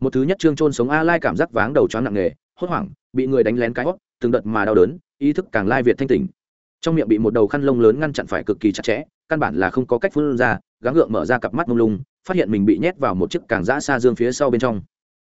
một thứ nhất trương trôn sống a lai cảm giác váng đầu choáng nặng nề, hốt hoảng, bị người đánh lén cái hót từng đợt mà đau đớn, ý thức càng lai việt thanh tỉnh. Trong miệng bị một đầu khăn lông lớn ngăn chặn phải cực kỳ chặt chẽ, căn bản là không có cách phun ra, gắng gượng mở ra cặp mắt mông lung, phát hiện mình bị nhét vào một chiếc càng giã xa dương phía sau bên trong.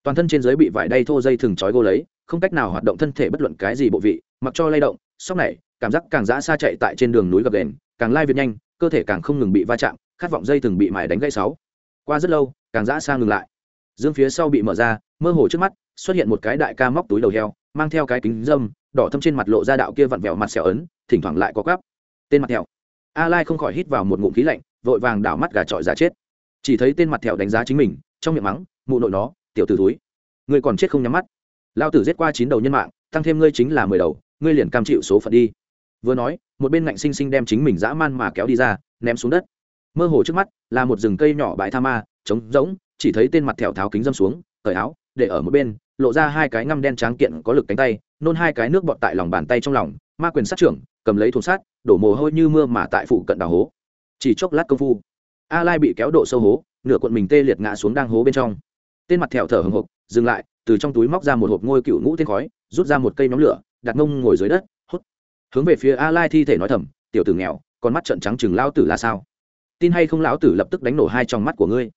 Toàn thân trên dưới bị vải đay thô dây thừng trói gô lấy, không cách nào hoạt động thân thể bất luận cái gì bộ vị, mặc cho lay động sóc này, cảm giác càng giã xa chạy tại trên đường núi gập đền, càng lai việt nhanh, cơ thể càng không ngừng bị va chạm, khát vọng dây thừng bị mải đánh gãy sáu. Qua rất lâu, càng giã xa ngừng lại dương phía sau bị mở ra, mơ hồ trước mắt, xuất hiện một cái đại ca móc túi đầu heo, mang theo cái kính dâm, đỏ thâm trên mặt lộ ra đạo kia vặn vẹo mặt xẻo ấn, thỉnh thoảng lại có cắp tên mặt thẹo. A lai không khỏi hít vào một ngụm khí lạnh, vội vàng đảo mắt gà trọi giả chết. Chỉ thấy tên mặt thẹo đánh giá chính mình, trong miệng mắng, mụ nội nó, tiểu tử túi ngươi còn chết không nhắm mắt. Lao tử giết qua chín đầu nhân mạng, tăng thêm ngươi chính là mười đầu, ngươi liền cam chịu số phận đi. Vừa nói, một bên ngạnh sinh sinh đem chính mình dã man mà kéo đi ra, ném xuống đất. Mơ hồ trước mắt là một rừng cây nhỏ bãi tha ma, trống rỗng chỉ thấy tên mặt thẹo tháo kính dâm xuống, cởi áo, để ở một bên, lộ ra hai cái ngăm đen tráng kiện có lực cánh tay, nôn hai cái nước bọt tại lòng bàn tay trong lòng, ma quyền sát trưởng, cầm lấy thùng sát đổ mồ hôi như mưa mà tại phụ cận đào hố. Chỉ chốc lát công phu, a lai bị kéo độ sâu hố, nửa cuộn mình tê liệt ngã xuống đang hố bên trong. Tên mặt thẹo thở hừng hực dừng lại, từ trong túi móc ra một hộp ngôi cựu ngũ tên khói, rút ra một cây nóng lửa, đặt ngông ngồi dưới đất, hút. Hướng về phía a lai thi thể nói thầm, tiểu tử nghèo, con mắt trợn trắng chừng lao tử là sao? Tin hay không lão tử lập tức đánh nổ hai trong mắt của ngươi?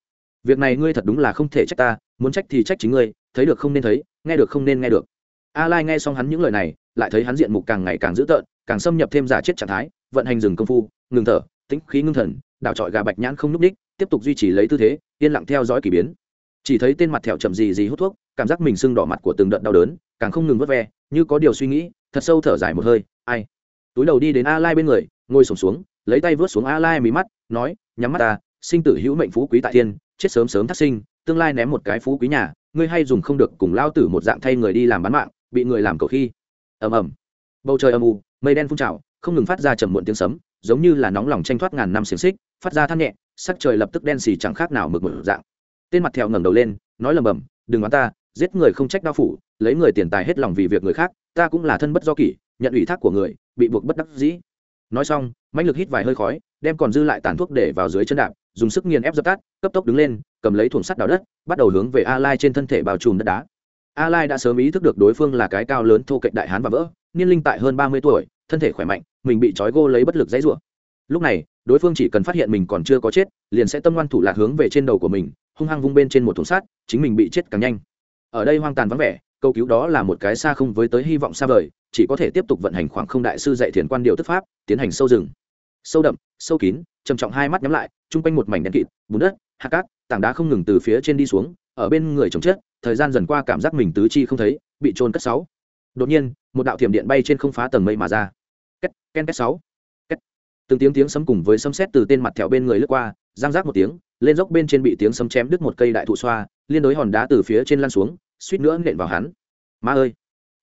Việc này ngươi thật đúng là không thể trách ta, muốn trách thì trách chính ngươi, thấy được không nên thấy, nghe được không nên nghe được. A lai nghe xong hắn những lời này, lại thấy hắn diện mục càng ngày càng dữ tợn, càng xâm nhập thêm giả chết trạng thái, vận hành dừng công phu, ngừng thở, tĩnh khí ngưng thần đảo trọi gà bạch nhãn không núp đích, tiếp tục duy trì lấy tư thế, yên lặng theo dõi k ỳ biến. Chỉ thấy tên mặt thẹo chậm gì gì hút thuốc, cảm giác mình sưng đỏ mặt của từng đợt đau đớn, càng không ngừng vớt ve, như có điều suy nghĩ, thật sâu thở dài một hơi, ai? Túi đầu đi đến a lai bên người, ngồi sổm xuống, lấy tay vớt xuống a lai mí mắt, nói, nhắm mắt ta, sinh tử hữu mệnh phú quý tại thiên chết sớm sớm thắt sinh, tương lai ném một cái phú quý nhà, ngươi hay dùng không được cùng lao tử một dạng thay người đi làm bán mạng, bị người làm cầu khi. Ầm ầm. Bầu trời âm u, mây đen phun trào, không ngừng phát ra trầm muộn tiếng sấm, giống như là nóng lòng tranh thoát ngàn năm xiềng xích, phát ra than nhẹ, sắc trời lập tức đen xì chẳng khác nào mực một dạng. Tên mặt thẹo ngẩng đầu lên, nói lầm bầm, đừng đoán ta, giết người không trách đao phủ, lấy người tiền tài hết lòng vì việc người khác, ta cũng là thân bất do kỷ, nhận ủy thác của người, bị buộc bất đắc dĩ nói xong mạnh lực hít vài hơi khói, đem còn dư lại tàn thuốc để vào dưới chân đạp, dùng sức nghiền ép dập tắt, cấp tốc đứng lên, cầm lấy thùng sắt đào đất, bắt đầu hướng về a lai trên thân thể bao trùm đất đá. A lai đã sớm ý thức được đối phương là cái cao lớn thô kệch đại hán và vỡ, niên linh tại hơn 30 tuổi, thân thể khỏe mạnh, mình bị trói gô lấy bất lực dãy rủa. Lúc này, đối phương chỉ cần phát hiện mình còn chưa có chết, liền sẽ tâm ngoan thủ lạc hướng về trên đầu của mình, hung hăng vung bên trên một thùng sắt, chính mình bị chết càng nhanh. Ở đây hoang tàn vắng vẻ, câu cứu đó là một cái xa không với tới hy vọng xa vời chỉ có thể tiếp tục vận hành khoảng không đại sư dạy thiền quan điều tức pháp, tiến hành sâu rừng. Sâu đậm, sâu kín, trầm trọng hai mắt nhắm lại, chung quanh một mảnh đen kịt, bùn đất hạt cát, tảng đá không ngừng từ phía trên đi xuống, ở bên người chồng chết, thời gian dần qua cảm giác mình tứ chi không thấy, bị trôn cất sáu. Đột nhiên, một đạo thiểm điện bay trên không phá tầng mây mà ra. Két ken két sáu. Két. Từng tiếng tiếng sấm cùng với sấm sét từ tên mặt thẹo bên người lướt qua giang rác một tiếng, lên dốc bên trên bị tiếng sấm chém đứt một cây đại thụ xoa, liên đối hòn đá từ phía trên lăn xuống, suýt nữa nện vào hắn. Ma ơi!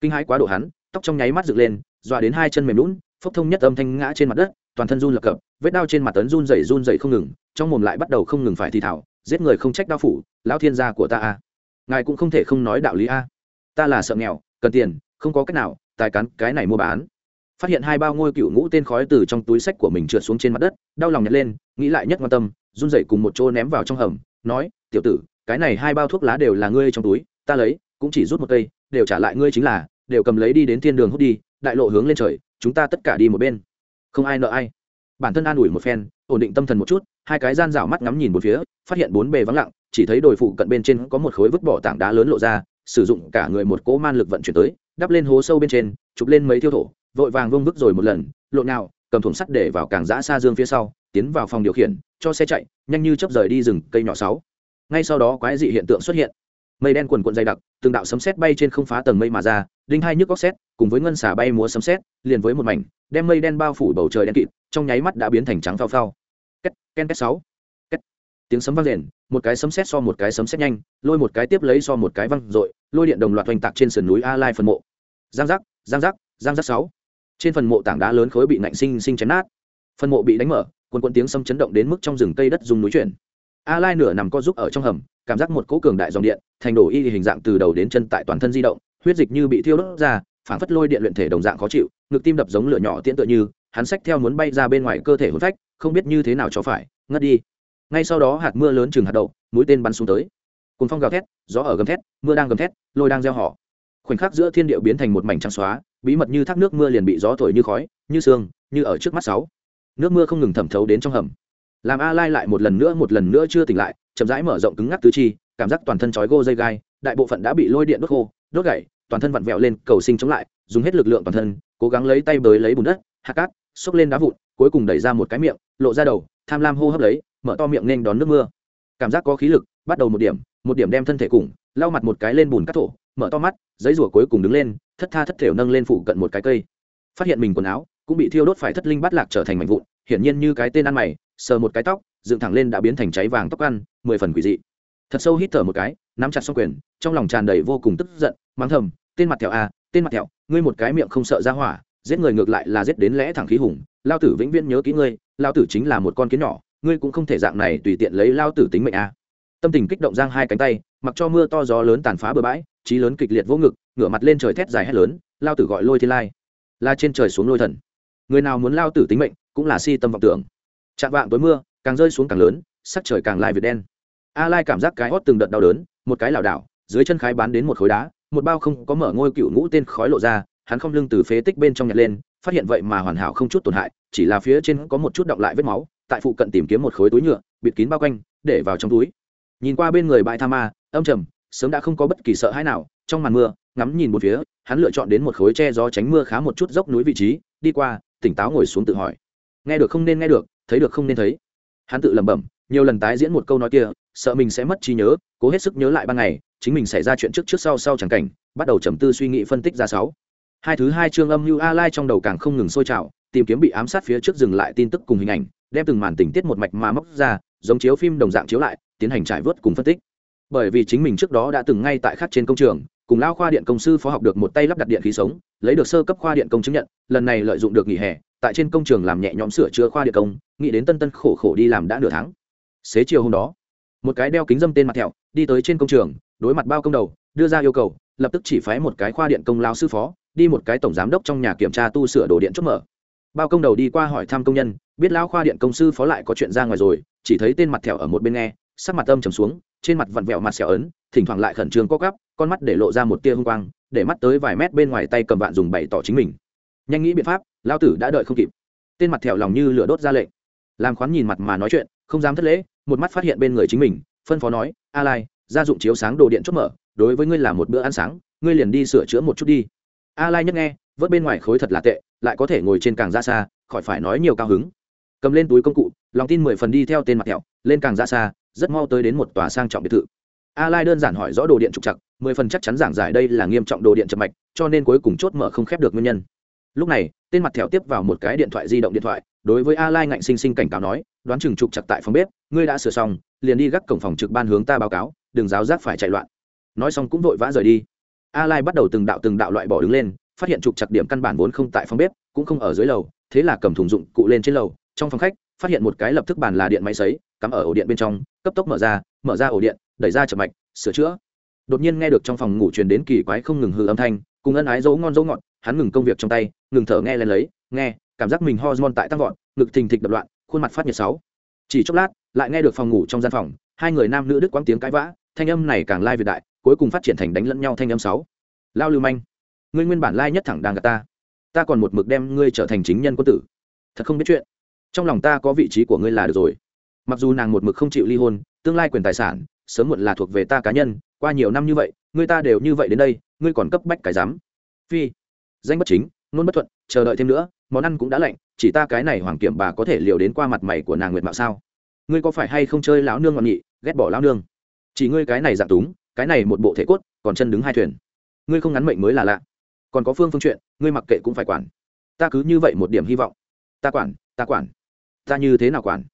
Kinh hãi quá độ hắn tóc trong nháy mắt dựng lên, dọa đến hai chân mềm lún, phốc thông nhất âm thanh ngã trên mặt đất, toàn thân run lập cập, vết đau trên mặt tấn run dày run dày không ngừng, trong mồm lại bắt đầu không ngừng phải thì thảo, giết người không trách đao phủ, lão thiên gia của ta a. Ngài cũng không thể không nói đạo lý a. Ta là sợ nghèo, cần tiền, không có cách nào, tài cắn cái này mua bán. Phát hiện hai bao ngôi cựu ngũ tên khói từ trong túi sách của mình trượt xuống trên mặt đất, đau lòng nhặt lên, nghĩ lại nhất quan tâm, run dậy cùng một chỗ ném vào trong hầm, nói, tiểu tử, cái này hai bao thuốc lá đều là ngươi trong túi, ta lấy, cũng chỉ rút một cây, đều trả lại ngươi chính là đều cầm lấy đi đến thiên đường hút đi, đại lộ hướng lên trời, chúng ta tất cả đi một bên. Không ai nợ ai. Bản thân an ủi một phen, ổn định tâm thần một chút, hai cái gian rảo mắt ngắm nhìn một phía, phát hiện bốn bề vắng lặng, chỉ thấy đồi phụ cận bên trên có một khối vứt bỏ tảng đá lớn lộ ra, sử dụng cả người một cỗ man lực vận chuyển tới, đắp lên hố sâu bên trên, chụp lên mấy thiêu thổ, vội vàng vông vứt rồi một lần lộn nào, cầm thùng sắt để vào càng giã xa dương phía sau, tiến vào phòng điều khiển, cho xe chạy, nhanh như chấp rời đi rừng cây nhỏ sáu. Ngay sau đó quái dị hiện tượng xuất hiện mây đen quần quận dày đặc, từng đạo sấm sét bay trên không phá tầng mây mà ra, đinh hai nhức góc sét, cùng với ngân xả bay múa sấm sét, liền với một mảnh, đem mây đen bao phủ bầu trời đen kịt, trong nháy mắt đã biến thành trắng phao phao. Két ken két sáu. Két. Tiếng sấm vang rền, một cái sấm sét so một cái sấm sét nhanh, lôi một cái tiếp lấy so một cái văng dội, lôi điện đồng loạt oanh tạc trên sườn núi a lai phần mộ. Giang giác giang giác giang giác sáu. Trên phần mộ tảng đá lớn khối bị nạnh sinh sinh chấn nát. Phần mộ bị đánh mở quần quần tiếng sấm chấn động đến mức trong rừng cây đất dùng núi chuyển a lai nửa nằm co giúp ở trong hầm, cảm giác một cỗ cường đại dòng điện, thành đổ y hình dạng từ đầu đến chân tại toàn thân di động, huyết dịch như bị thiêu đốt ra phản phất lôi điện luyện thể đồng dạng khó chịu, ngực tim đập giống lửa nhỏ tiễn tựa như, hắn sách theo muốn bay ra bên ngoài cơ thể hôn phách, không biết như thế nào cho phải, ngất đi. Ngay sau đó hạt mưa lớn chừng hạt đậu, mũi tên bắn xuống tới. Cùng phong gào thét, gió ở gầm thét, mưa đang gầm thét, lôi đang gieo họ. Khoảnh khắc giữa thiên địa biến thành một mảnh trắng xóa, bí mật như thác nước mưa liền bị gió thổi như khói, như sương, như ở trước mắt sáu. Nước mưa không ngừng thẩm thấu đến trong hầm làm a lai lại một lần nữa, một lần nữa chưa tỉnh lại, chậm rãi mở rộng cứng ngắc tứ chi, cảm giác toàn thân chói gô dây gai, đại bộ phận đã bị lôi điện đốt khô, đốt gãy, toàn thân vặn vẹo lên, cầu sinh chống lại, dùng hết lực lượng toàn thân, cố gắng lấy tay bới lấy bùn đất hạt cát, xốc lên đá vụn, cuối cùng đẩy ra một cái miệng, lộ ra đầu, tham lam hô hấp lấy, mở to miệng nên đón nước mưa. Cảm giác có khí lực, bắt đầu một điểm một điểm đem thân thể cùng, lau mặt một cái lên bùn cắt thổ, mở to mắt, giấy rủa cuối cùng đứng lên, thất tha thất thểu nâng lên phụ cận một cái cây. Phát hiện mình quần áo cũng bị thiêu đốt phải thất linh bắt lạc trở thành mảnh vụn hiển nhiên như cái tên ăn mày, sờ một cái tóc, dựng thẳng lên đã biến thành cháy vàng tóc ăn, mười phần quỷ dị. Thật sâu hít thở một cái, nắm chặt xong quyền, trong lòng tràn đầy vô cùng tức giận, mắng thầm, tên mặt thẹo a tên mặt thẹo, ngươi một cái miệng không sợ ra hỏa, giết người ngược lại là giết đến lẽ thẳng khí hùng, lao tử vĩnh viễn nhớ kỹ ngươi, lao tử chính là một con kiến nhỏ, ngươi cũng không thể dạng này tùy tiện lấy lao tử tính mệnh a tâm tình kích động giang hai cánh tay, mặc cho mưa to gió lớn tàn phá bừa bãi, trí lớn kịch liệt vô ngực, ngửa mặt lên trời thét dài hét lớn, lao tử gọi lôi thiên lai la trên trời xuống lôi thần. Người nào muốn lao tử tính mệnh cũng là si tâm vọng tưởng. Chạm vạng tối mưa, càng rơi xuống càng lớn, sắc trời càng lai việt đen. A lai cảm giác cái hót từng đợt đau đớn, một cái lảo đảo, dưới chân khái bán đến một khối đá, một bao không có mở ngôi cựu ngũ tên khói lộ ra, hắn không lưng từ phế tích bên trong nhặt lên, phát hiện vậy mà hoàn hảo không chút tổn hại, chỉ là phía trên có một chút động lại vết máu, tại phụ cận tìm kiếm một khối túi nhựa, bịt kín bao quanh, để vào trong túi. Nhìn qua bên người bãi tha ma, âm trầm, sớm đã không có bất kỳ sợ hãi nào, trong màn mưa, ngắm nhìn một phía, hắn lựa chọn đến một khối che gió tránh mưa khá một chút dốc núi vị trí, đi qua, tỉnh táo ngồi xuống tự hỏi nghe được không nên nghe được, thấy được không nên thấy. Hắn tự lẩm bẩm, nhiều lần tái diễn một câu nói kia, sợ mình sẽ mất trí nhớ, cố hết sức nhớ lại ban ngày, chính mình xảy ra chuyện trước trước sau sau chẳng cảnh, bắt đầu trầm tư suy nghĩ phân tích ra sáu. Hai thứ hai chương âm như a lai trong đầu càng không ngừng sôi trào, tìm kiếm bị ám sát phía trước dừng lại tin tức cùng hình ảnh, đem từng màn tình tiết một mạch mà móc ra, giống chiếu phim đồng dạng chiếu lại, tiến hành trải vớt cùng phân tích. Bởi vì chính mình trước đó đã từng ngay tại khắc trên công trường, cùng lao khoa điện công sư phó học được một tay lắp đặt điện khí sống, lấy được sơ cấp khoa điện công chứng nhận, lần này lợi dụng được nghỉ hè tại trên công trường làm nhẹ nhõm sửa chữa khoa điện công, nghĩ đến tân tân khổ khổ đi làm đã nửa tháng. Xế chiều hôm đó, một cái đeo kính dâm tên mặt thẹo đi tới trên công trường, đối mặt bao công đầu, đưa ra yêu cầu, lập tức chỉ phái một cái khoa điện công lao sư phó, đi một cái tổng giám đốc trong nhà kiểm tra tu sửa đồ điện chốt mở. Bao công đầu đi qua hỏi thăm công nhân, biết lao khoa điện công sư phó lại có chuyện ra ngoài rồi, chỉ thấy tên mặt thẹo ở một bên nghe, sắc mặt âm trầm xuống, trên mặt vặn vẹo mặt xẻo ấn, thỉnh thoảng lại khẩn trương co gắp con mắt để lộ ra một tia hung quang, để mắt tới vài mét bên ngoài tay cầm vạn dùng bày tỏ chính mình. Nhanh nghĩ biện pháp lao tử đã đợi không kịp. Tên mặt thẹo lòng như lửa đốt ra lệnh. Làm khoán nhìn mặt mà nói chuyện, không dám thất lễ, một mắt phát hiện bên người chính mình, phân phó nói, a lai, gia dụng chiếu sáng đồ điện chốt mở, đối với ngươi là một bữa ăn sáng, ngươi liền đi sửa chữa một chút đi. A lai nhất nghe, vớt bên ngoài khối thật là tệ, lại có thể ngồi trên càng ra xa, khỏi phải nói nhiều cao hứng. Cầm lên túi công cụ, lòng tin mười phần đi theo tên mặt thẹo, lên càng ra xa, rất mau tới đến một tòa sang trọng biệt thự. A lai đơn giản hỏi rõ đồ điện trục chặt mười phần chắc chắn giảng giải đây là nghiêm trọng đồ điện chậm mạch, cho nên cuối cùng chốt mở không khép được nguyên nhân lúc này, tên mặt thẹo tiếp vào một cái điện thoại di động điện thoại, đối với a lai ngạnh sinh sinh cảnh cáo nói, đoán chừng trục chặt tại phòng bếp, ngươi đã sửa xong, liền đi gác cổng phòng trực ban hướng ta báo cáo, đừng giáo giác phải chạy loạn. Nói xong cũng vội vã rời đi. A lai bắt đầu từng đạo từng đạo loại bỏ đứng lên, phát hiện trục chặt điểm căn bản vốn không tại phòng bếp, cũng không ở dưới lầu, thế là cầm thùng dụng cụ lên trên lầu, trong phòng khách, phát hiện một cái lập tức bàn là điện máy sấy, cắm ở ổ điện bên trong, cấp tốc mở ra mở ra ổ điện, đẩy ra chậm mạch, sửa chữa. Đột nhiên nghe được trong phòng ngủ truyền đến kỳ quái không ngừng hư âm thanh, cùng ân ái dấu ngon dấu ngọt hắn ngừng công việc trong tay, ngừng thở nghe lên lấy, nghe, cảm giác mình hormone tại tăng vọt, ngực thình thịch đập loạn, khuôn mặt phát nhiệt sáu. Chỉ chốc lát, lại nghe được phòng ngủ trong gian phòng, hai người nam nữ đức quáng tiếng cãi vã, thanh âm này càng lai việt đại, cuối cùng phát triển thành đánh lẫn nhau thanh âm sáu. Lao lưu manh, ngươi nguyên bản lai nhất thẳng đang gạt ta. Ta còn một mực đem ngươi trở thành chính nhân quân tử. Thật không biết chuyện. Trong lòng ta có vị trí của ngươi là được rồi. Mặc dù nàng một mực không chịu ly hôn, tương lai quyền tài sản, sớm muộn là thuộc về ta cá nhân, qua nhiều năm như vậy, ngươi ta đều như vậy đến đây, ngươi còn cấp bách cái dám phi danh bất chính, nôn bất thuận, chờ đợi thêm nữa, món ăn cũng đã lạnh, chỉ ta cái này hoàng kiểm bà có thể liều đến qua mặt mày của nàng nguyệt mạo sao? Ngươi có phải hay không chơi lão nương ngọn nhị, ghét bỏ lão nương? Chỉ ngươi cái này dạng túng, cái này một bộ thể cốt, còn chân đứng hai thuyền. Ngươi không ngắn mệnh mới là lạ. Còn có phương phương chuyện, ngươi mặc kệ cũng phải quản. Ta cứ như vậy một điểm hy vọng. Ta quản ta quản. Ta như thế nào quản?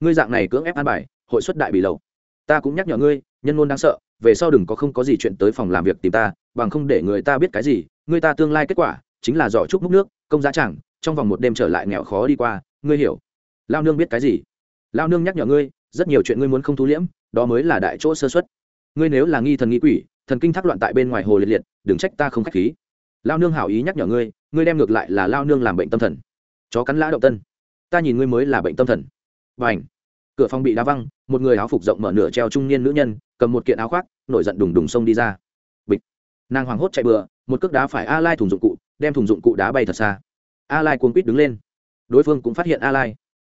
Ngươi dạng này cưỡng ép an bài, hội xuất đại bị lầu. Ta cũng nhắc nhở ngươi, nhân ngôn đáng sợ, về sau đừng có không có gì chuyện tới phòng làm việc tìm ta, bằng không để người ta biết cái gì người ta tương lai kết quả chính là giỏ trúc múc nước, công giá chẳng, trong vòng một đêm trở lại nghèo khó đi qua, ngươi hiểu. Lao nương biết cái gì? Lao nương nhắc nhở ngươi, rất nhiều chuyện ngươi muốn không thu liễm, đó mới là đại chỗ sơ xuất ngươi nếu là nghi thần nghi quỷ, thần kinh thác loạn tại bên ngoài hồ liệt liệt, đừng trách ta không k h á c h khí. Lao nương hảo ý nhắc nhở ngươi ngươi đem ngược lại là lao nương làm bệnh tâm thần. Chó cắn lã động tân. Ta nhìn ngươi mới là bệnh tâm thần. Và ảnh cửa phòng bị đá văng, một người áo phục rộng mở nửa treo trung niên nữ nhân, cầm một kiện áo khoác, nổi giận đùng đùng xông đi ra. Bịch. Nàng hoảng hốt chạy bừa một cước đá phải a lai thùng dụng cụ, đem thùng dụng cụ đá bay thật xa. A lai cuống quýt đứng lên. Đối phương cũng phát hiện a lai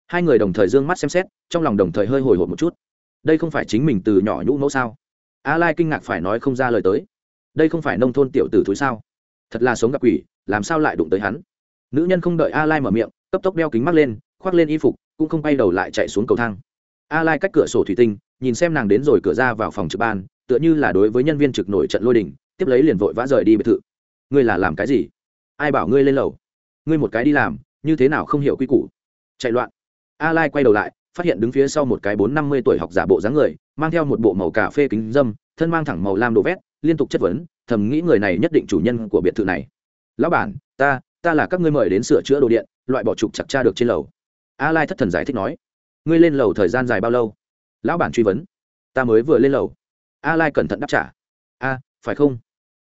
hai người đồng thời d ư ơ n g mắt xem xét, trong lòng đồng thời hơi hồi hộp một chút. Đây không phải chính mình từ nhỏ nhũ mẫu sao? A lai kinh ngạc phải nói không ra lời tới. Đây không phải nông thôn tiểu tử thúi sao? Thật là sống gặp quỷ, làm sao lại đụng tới hắn? Nữ nhân không đợi a lai mở miệng, cấp tốc đeo kính mắt lên, khoác lên y phục, cũng không bay đầu lại chạy xuống cầu thang. A lai cách cửa sổ thủy tinh, nhìn xem nàng đến rồi cửa ra vào phòng trực ban, tựa như là đối với nhân viên trực nổi trận lôi đình tiếp lấy liền vội vã rời đi biệt thự. Ngươi là làm cái gì? Ai bảo ngươi lên lầu? Ngươi một cái đi làm, như thế nào không hiểu quy củ? Chạy loạn. A lai quay đầu lại, phát hiện đứng phía sau một cái bốn năm mươi tuổi học giả bộ dáng người, mang theo một bộ màu cà phê kính dâm, thân mang thẳng màu lam đồ vét, liên tục chất vấn, thầm nghĩ người này nhất định chủ nhân của biệt thự này. Lão bản, ta ta là các ngươi mời đến sửa chữa đồ điện, loại bỏ trục chặt tra được trên lầu. A lai thất thần giải thích nói. Ngươi lên lầu thời gian dài bao lâu? Lão bản truy vấn. Ta mới vừa lên lầu. A lai cẩn thận đáp trả. A, phải không?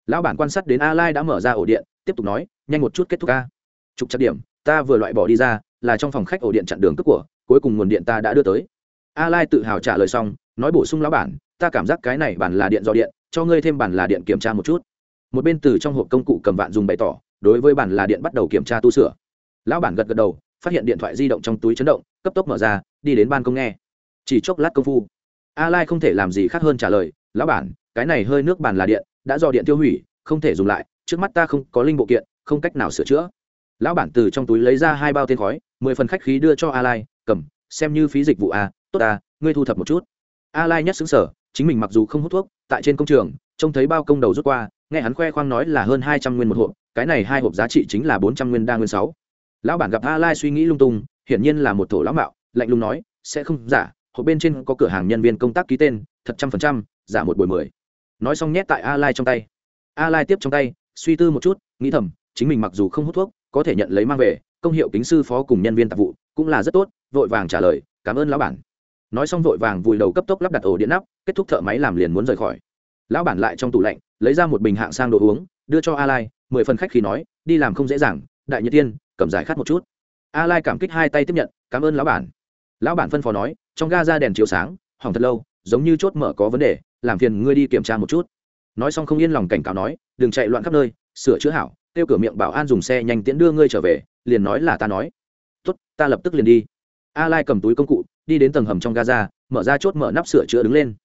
Lão bản quan sát đến a lai đã mở ra ổ điện, tiếp tục nói, nhanh một chút kết thúc ca. Trục chặt điểm, ta vừa loại bỏ đi ra, là trong phòng khách ổ điện chặn đường cướp của, cuối cùng nguồn điện ta đã đưa tới. A lai tự hào trả lời xong, nói bổ sung lão bản, ta cảm giác cái này bản là điện do điện, cho ngươi thêm bản là điện kiểm tra một chút. Một bên từ trong hộp công cụ cầm vạn dùng bày tỏ, đối với bản là điện bắt đầu kiểm tra tu sửa. Lão bản gật gật đầu, phát hiện điện thoại di động trong túi chấn động, cấp tốc mở ra, đi đến ban công nghe. Chỉ chốc lát công phu, a lai không thể làm gì khác hơn trả lời, lão bản, cái này hơi nước bàn là điện đã do điện tiêu hủy, không thể dùng lại, trước mắt ta không có linh bộ kiện, không cách nào sửa chữa. Lão bản từ trong túi lấy ra hai bao tên khói, mười phần khách khí đưa cho a lai cầm, xem như phí dịch vụ a tốt a ngươi thu thập một chút. A lai nhất xứng sở, chính mình mặc dù không hút thuốc, tại trên công trường, trông thấy bao công đầu rút qua, nghe hắn khoe khoang nói là hơn hai trăm nguyên một hộp, cái này hai hộp giá trị chính là bốn trăm nguyên đa nguyên sáu. Lão bản gặp a lai suy nghĩ lung tung, hiển nhiên là một thổ lão mạo, lạnh lùng nói, sẽ không giả, hộp bên trên có cửa hàng nhân viên công tác ký tên, thật trăm phần trăm, giả một buổi mười nói xong nhét tại a lai trong tay. A lai tiếp trong tay, suy tư một chút, nghĩ thầm, chính mình mặc dù không hút thuốc, có thể nhận lấy mang về, công hiệu kính sư phó cùng nhân viên tạp vụ, cũng là rất tốt, vội vàng trả lời, cảm ơn lão bản. Nói xong vội vàng vùi đầu cấp tốc lắp đặt ổ điện nắp, kết thúc thợ máy làm liền muốn rời khỏi. Lão bản lại trong tủ lạnh, lấy ra một bình hạng sang đồ uống, đưa cho a lai, mười phần khách khi nói, đi làm không dễ dàng, đại nhiệt tiên, cầm giải khát một chút. A lai cảm kích hai tay tiếp nhận, cảm ơn lão bản. Lão bản phân phó nói, trong ga ra đèn chiếu sáng, hỏng thật lâu giống như chốt mở có vấn đề, làm phiền ngươi đi kiểm tra một chút. Nói xong không yên lòng cảnh cáo nói, đừng chạy loạn khắp nơi, sửa chữa hảo tiêu cửa miệng bảo an dùng xe nhanh tiễn đưa ngươi trở về, liền nói là ta nói. Tốt, ta lập tức liền đi. A lai cầm túi công cụ, đi đến tầng hầm trong gaza, mở ra chốt mở nắp sửa chữa đứng lên.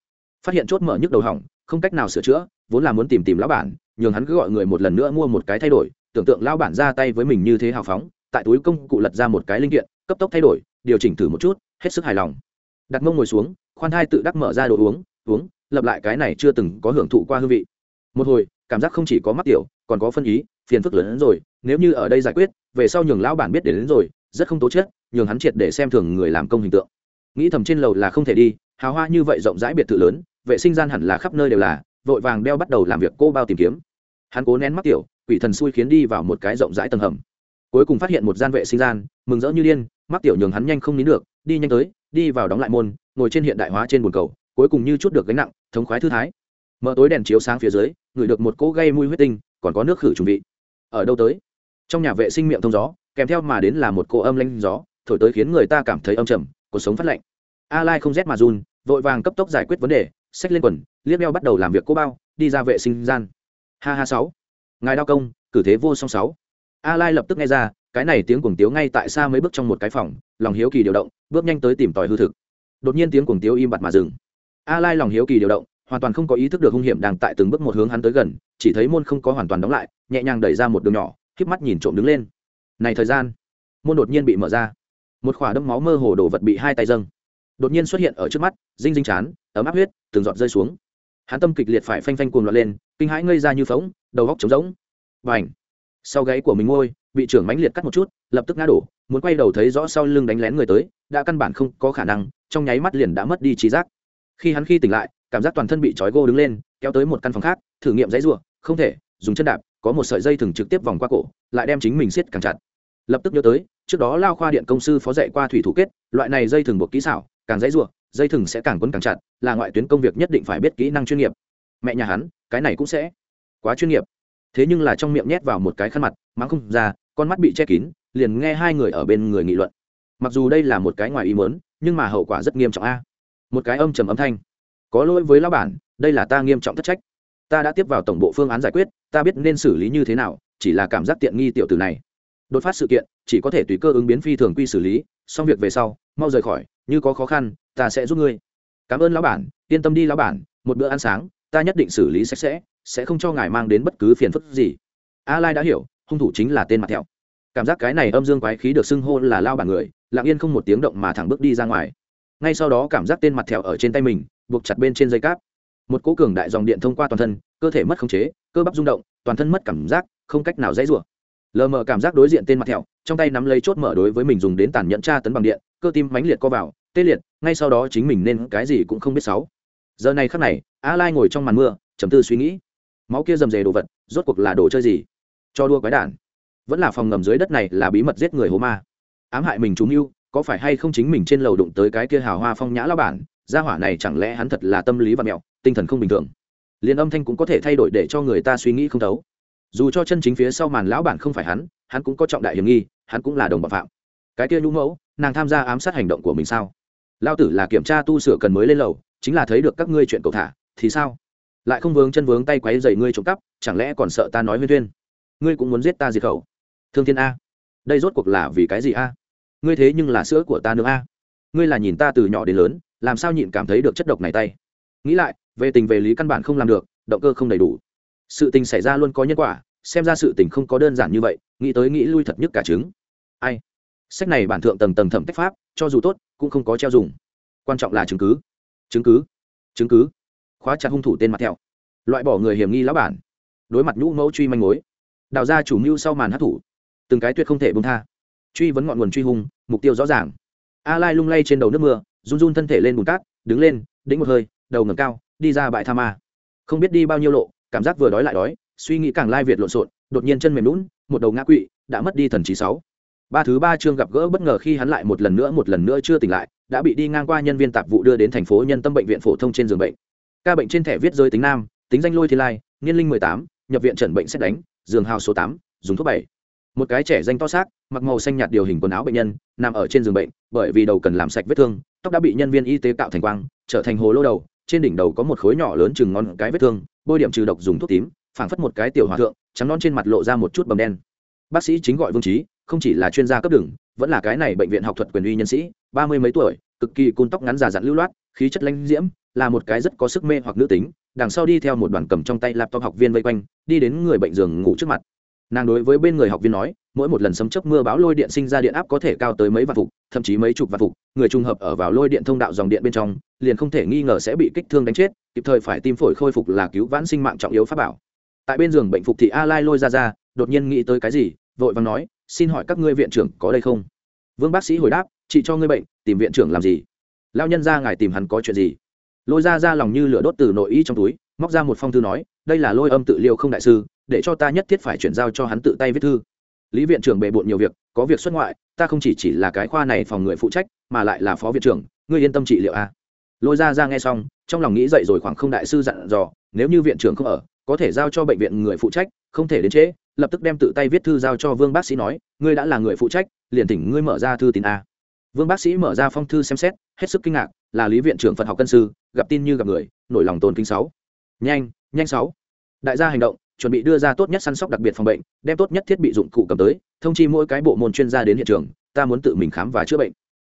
Phát hiện chốt mở nhức đầu hỏng, không cách nào sửa chữa, vốn là muốn tìm tìm lão bản, nhường hắn cứ gọi người một lần nữa mua một cái thay đổi, tưởng tượng lão bản ra tay với mình như thế hào phóng, tại túi công cụ lật ra một cái linh kiện, cấp tốc thay đổi, điều chỉnh thử một chút, hết sức hài lòng. Đặt mông ngồi xuống khoan hai tự đắc mở ra đồ uống uống lập lại cái này chưa từng có hưởng thụ qua hương vị. Một hồi cảm giác không chỉ có mắc tiểu còn có phân ý phiền phức lớn hơn rồi nếu như ở đây giải quyết về sau nhường lão bản biết đến, đến rồi rất không tố chất nhường hắn triệt để xem thường người làm công hình tượng. Nghĩ thầm trên lầu là không thể đi hào hoa như vậy rộng rãi biệt thự lớn vệ sinh gian hẳn là khắp nơi đều là vội vàng đeo bắt đầu làm việc cô bao tìm kiếm. Hắn cố nén mắc tiểu quỷ thần xui khiến đi vào một cái rộng rãi tầng hầm. Cuối cùng phát hiện một gian vệ sinh gian mừng rỡ như điên mắc tiểu nhường hắn nhanh không nín được đi nhanh tới đi vào đóng lại môn ngồi trên hiện đại hóa trên bồn cầu, cuối cùng như chút được gánh nặng, thống khoái thư thái. Mở tối đèn chiếu sáng phía dưới, ngửi được một cỗ gây mùi huyết tinh, còn có nước khử trùng vị. Ở đâu tới? Trong nhà vệ sinh miệng thông gió, kèm theo mà đến là một cỗ âm lanh gió, thổi tới khiến người ta cảm thấy âm trầm, cuộc sống phát lạnh. A lai không rét mà run, vội vàng cấp tốc giải quyết vấn đề, xách lên quần, liếc đeo bắt đầu làm việc cô bao, đi ra vệ sinh gian. Ha ha sáu. Ngài đao công, cử thế vô song sáu. A lai lập tức nghe ra, cái này tiếng cuồng tiếu ngay tại xa mấy bước trong một cái phòng, lòng hiếu kỳ điều động, bước nhanh tới tìm tòi hư thực đột nhiên tiếng cuồng tiếu im bặt mà dừng. A lai lòng hiếu kỳ điều động, hoàn toàn không có ý thức được hung hiểm đang tại từng bước một hướng hắn tới gần, chỉ thấy môn không có hoàn toàn đóng lại, nhẹ nhàng đẩy ra một đường nhỏ, híp mắt nhìn trộm đứng lên. Này thời gian, môn đột nhiên bị mở ra. Một khỏa đâm máu mơ hồ đồ vật bị hai tay dâng. Đột nhiên xuất hiện ở trước mắt, dinh dinh chán, ấm áp huyết, từng giọt rơi xuống. Hắn tâm kịch liệt phải phanh phanh cuồng loạn lên, kinh hãi ngây ra như phóng đầu góc trống rỗng. Và ảnh sau gáy của mình ngôi bị trưởng mãnh liệt cắt một chút, lập tức ngã đổ, muốn quay đầu thấy rõ sau lưng đánh lén người tới, đã căn bản không có khả năng trong nháy mắt liền đã mất đi trí giác. Khi hắn khi tỉnh lại, cảm giác toàn thân bị trói gô đứng lên, kéo tới một căn phòng khác, thử nghiệm dãy r u ộ không thể, dùng chân đạp, có một sợi dây thừng trực tiếp vòng qua cổ, lại đem chính mình siết càng chặt. Lập tức nhớ tới, trước đó lao khoa điện công sư phó dạy qua thủy thủ kết, loại này dây thừng buộc kỹ xảo, càng dãy r u ộ dây thừng sẽ càng quấn càng chặt, là ngoại tuyến công việc nhất định phải biết kỹ năng chuyên nghiệp. Mẹ nhà hắn, cái này cũng sẽ quá chuyên nghiệp. Thế nhưng là trong miệng nhét vào một cái khăn mặt, mắng không ra, con mắt bị che kín, liền nghe hai người ở bên người nghị luận. Mặc dù đây là một cái ngoài ý mớn nhưng mà hậu quả rất nghiêm trọng a. Một cái âm trầm âm thanh. Có lỗi với lão bản, đây là ta nghiêm trọng thất trách. Ta đã tiếp vào tổng bộ phương án giải quyết, ta biết nên xử lý như thế nào, chỉ là cảm giác tiện nghi tiểu tử này. Đột phát sự kiện, chỉ có thể tùy cơ ứng biến phi thường quy xử lý, xong việc về sau, mau rời khỏi, như có khó khăn, ta sẽ giúp ngươi. Cảm ơn lão bản, yên tâm đi lão bản, một bữa ăn sáng, ta nhất định xử lý sạch sẽ sẽ không cho ngài mang đến bất cứ phiền phức gì. A lai đã hiểu, hung thủ chính là tên mặt thẹo cảm giác cái này âm dương quái khí được xưng hô là lao bản người, lặng yên không một tiếng động mà thẳng bước đi ra ngoài. Ngay sau đó cảm giác tên mặt thẹo ở trên tay mình, buộc chặt bên trên dây cáp. Một cố cường đại dòng điện thông qua toàn thân, cơ thể mất khống chế, cơ bắp rung động, toàn thân mất cảm giác, không cách nào dãy rủa. Lờ mờ cảm giác đối diện tên mặt thẹo, trong tay nắm lấy chốt mở đối với mình dùng đến tàn nhẫn tra tấn bằng điện, cơ tim mãnh liệt co vào, tê liệt, ngay sau đó chính mình nên cái gì cũng không biết sáu giờ này khắc này, a lai ngồi trong màn mưa chấm tư suy nghĩ. Máu kia rầm rề đồ vật, rốt cuộc là đồ chơi gì? Cho đua quái đản vẫn là phòng ngầm dưới đất này là bí mật giết người hố ma. Ám hại mình chúng mưu, có phải hay không chính mình trên lầu đụng tới cái kia hào hoa phong nhã lao bản, gia hỏa này chẳng lẽ hắn thật là tâm lý và mẹo, tinh thần không bình thường. Liền âm thanh cũng có thể thay đổi để cho người ta suy nghĩ không thấu. Dù cho chân chính phía sau màn lão bản không phải hắn hắn cũng có trọng đại hiểm nghi, hắn cũng là đồng bọn phạm. Cái kia nhũ mẫu, nàng tham gia ám sát hành động của mình sao? Lao tử là kiểm tra tu sửa cần mới lên lầu, chính là thấy được các ngươi chuyện cầu thả, thì sao? Lại không vướng chân vướng tay quấy dày ngươi trộm cắp, chẳng lẽ còn sợ ta nói huyên thuyên? Ngươi cũng muốn giết ta diệt khẩu? Thương thiên a. Đây rốt cuộc là vì cái gì a? Ngươi thế nhưng là sữa của ta nữa a. Ngươi là nhìn ta từ nhỏ đến lớn, làm sao nhịn cảm thấy được chất độc này tay? Nghĩ lại, về tình về lý căn bản không làm được, động cơ không đầy đủ. Sự tình xảy ra luôn có nhân quả, xem ra sự tình không có đơn giản như vậy, nghĩ tới nghĩ lui thật nhất cả trứng. Ai? Sách này bản thượng tầng tầng thẩm cách pháp, cho dù tốt, cũng không có treo dùng. Quan trọng là chứng cứ. Chứng cứ? Chứng cứ? Khóa chặt hung thủ tên mặt theo loại bỏ người hiểm nghi lão bản. Đối mặt nhũ mẫu truy manh mối. Đào ra chủ mưu sau màn hát thủ từng cái tuyệt không thể bông tha. Truy vấn ngọn nguồn truy hung, mục tiêu rõ ràng. A lai lung lay trên đầu nước mưa, run run thân thể lên bùn cát, đứng lên, đĩnh một hơi, đầu ngầm cao, đi ra bãi tha ma. Không biết đi bao nhiêu lộ, cảm giác vừa đói lại đói, suy nghĩ càng lai việt lộn xộn, đột nhiên chân mềm lún một đầu ngã quỵ, đã mất đi thần trí sáu. Ba thứ ba chương gặp gỡ bất ngờ khi hắn lại một lần nữa, một lần nữa chưa tỉnh lại, đã bị đi ngang qua nhân viên tạp vụ đưa đến thành phố nhân tâm bệnh viện phổ thông trên giường bệnh. Ca bệnh trên thẻ viết rơi tính nam, tính danh lôi thiên lai, niên linh mười tám, nhập viện trần bệnh xét đánh, giường hào số tám, dùng thuốc bảy một cái trẻ danh to xác, mặc màu xanh nhạt điều hình quần áo bệnh nhân, nằm ở trên giường bệnh, bởi vì đầu cần làm sạch vết thương, tóc đã bị nhân viên y tế cạo thành quang, trở thành hồ lô đầu. Trên đỉnh đầu có một khối nhỏ lớn chừng ngon cái vết thương, bôi điểm trừ độc dùng thuốc tím, phảng phất một cái tiểu hòa thượng, trắng non trên mặt lộ ra một chút bầm đen. Bác sĩ chính gọi vương trí, không chỉ là chuyên gia cấp đường, vẫn là cái này bệnh viện học thuật quyền uy nhân sĩ, ba mươi mấy tuổi, cực kỳ côn tóc ngắn già dặn lưu loát, khí chất lanh diễm, là một cái rất có sức mê hoặc nữ tính, đằng sau đi theo một đoàn cầm trong tay laptop học viên vây quanh, đi đến người bệnh giường ngủ trước mặt nàng đối với bên người học viên nói, mỗi một lần sấm chấp mưa bão lôi điện sinh ra điện áp có thể cao tới mấy vạn phục, thậm chí mấy chục vạn phục, người trùng hợp ở vào lôi điện thông đạo dòng điện bên trong, liền không thể nghi ngờ sẽ bị kích thương đánh chết, kịp thời phải tim phổi khôi phục là cứu vãn sinh mạng trọng yếu pháp bảo. Tại bên giường bệnh phục thị a lai lôi ra ra, đột nhiên nghĩ tới cái gì, vội vàng nói, xin hỏi các ngươi viện trưởng có đây không? Vương bác sĩ hồi đáp, chị cho ngươi bệnh, tìm viện trưởng làm gì? Lao nhân ra ngài tìm hắn có chuyện gì? Lôi ra ra lòng như lửa đốt từ nội y trong túi, móc ra một phong thư nói, đây là lôi âm tự liêu không đại sư để cho ta nhất thiết phải chuyển giao cho hắn tự tay viết thư. Lý viện trưởng bề bộn nhiều việc, có việc xuất ngoại, ta không chỉ chỉ là cái khoa này phòng người phụ trách, mà lại là phó viện trưởng, ngươi yên tâm trị liệu a. Lôi ra ra nghe xong, trong lòng nghĩ dậy rồi khoảng không đại sư dặn dò, nếu như viện trưởng không ở, có thể giao cho bệnh viện người phụ trách, không thể đến trễ, lập tức đem tự tay viết thư giao cho vương bác sĩ nói, ngươi đã là người phụ trách, liền thỉnh ngươi mở ra thư tín a. Vương bác sĩ mở ra phong thư xem xét, hết sức kinh ngạc, là lý viện trưởng phật học cân sư, gặp tin như gặp người, nổi lòng tôn kính sáu. Nhanh nhanh sáu. Đại gia hành động chuẩn bị đưa ra tốt nhất săn sóc đặc biệt phòng bệnh, đem tốt nhất thiết bị dụng cụ cầm tới, thông chi mỗi cái bộ môn chuyên gia đến hiện trường, ta muốn tự mình khám và chữa bệnh.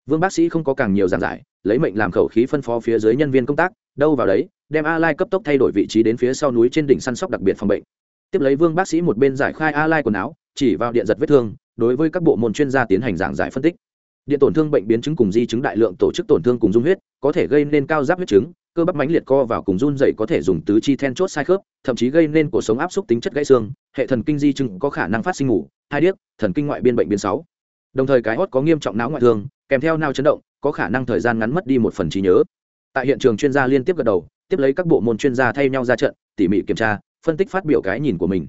Vương bác sĩ không có càng nhiều giảng giải, lấy mệnh làm khẩu khí phân phó phía dưới nhân viên công tác, đâu vào đấy, đem a lai cấp tốc thay đổi vị trí đến phía sau núi trên đỉnh săn sóc đặc biệt phòng bệnh. Tiếp lấy vương bác sĩ một bên giải khai a lai quần áo, chỉ vào điện giật vết thương, đối với các bộ môn chuyên gia tiến hành giảng giải phân tích. Điện tổn thương bệnh biến chứng cùng di chứng đại lượng tổ chức tổn thương cùng dung huyết, có thể gây nên cao giáp huyết chứng cơ bắp mãnh liệt co vào cùng run dậy có thể dùng tứ chi then chốt sai khớp, thậm chí gây nên cuộc sống áp suất tính chất gãy xương, hệ thần kinh di chứng có khả năng phát sinh ngủ, hai điếc, thần kinh ngoại biên bệnh biến sáu. Đồng thời cái hót có nghiêm trọng não ngoại thương, kèm theo nao chấn động, có khả năng thời gian ngắn mất đi một phần trí nhớ. Tại hiện trường chuyên gia liên tiếp gật đầu, tiếp lấy các bộ môn chuyên gia thay nhau ra trận, tỉ mỉ kiểm tra, phân tích phát biểu cái nhìn của mình.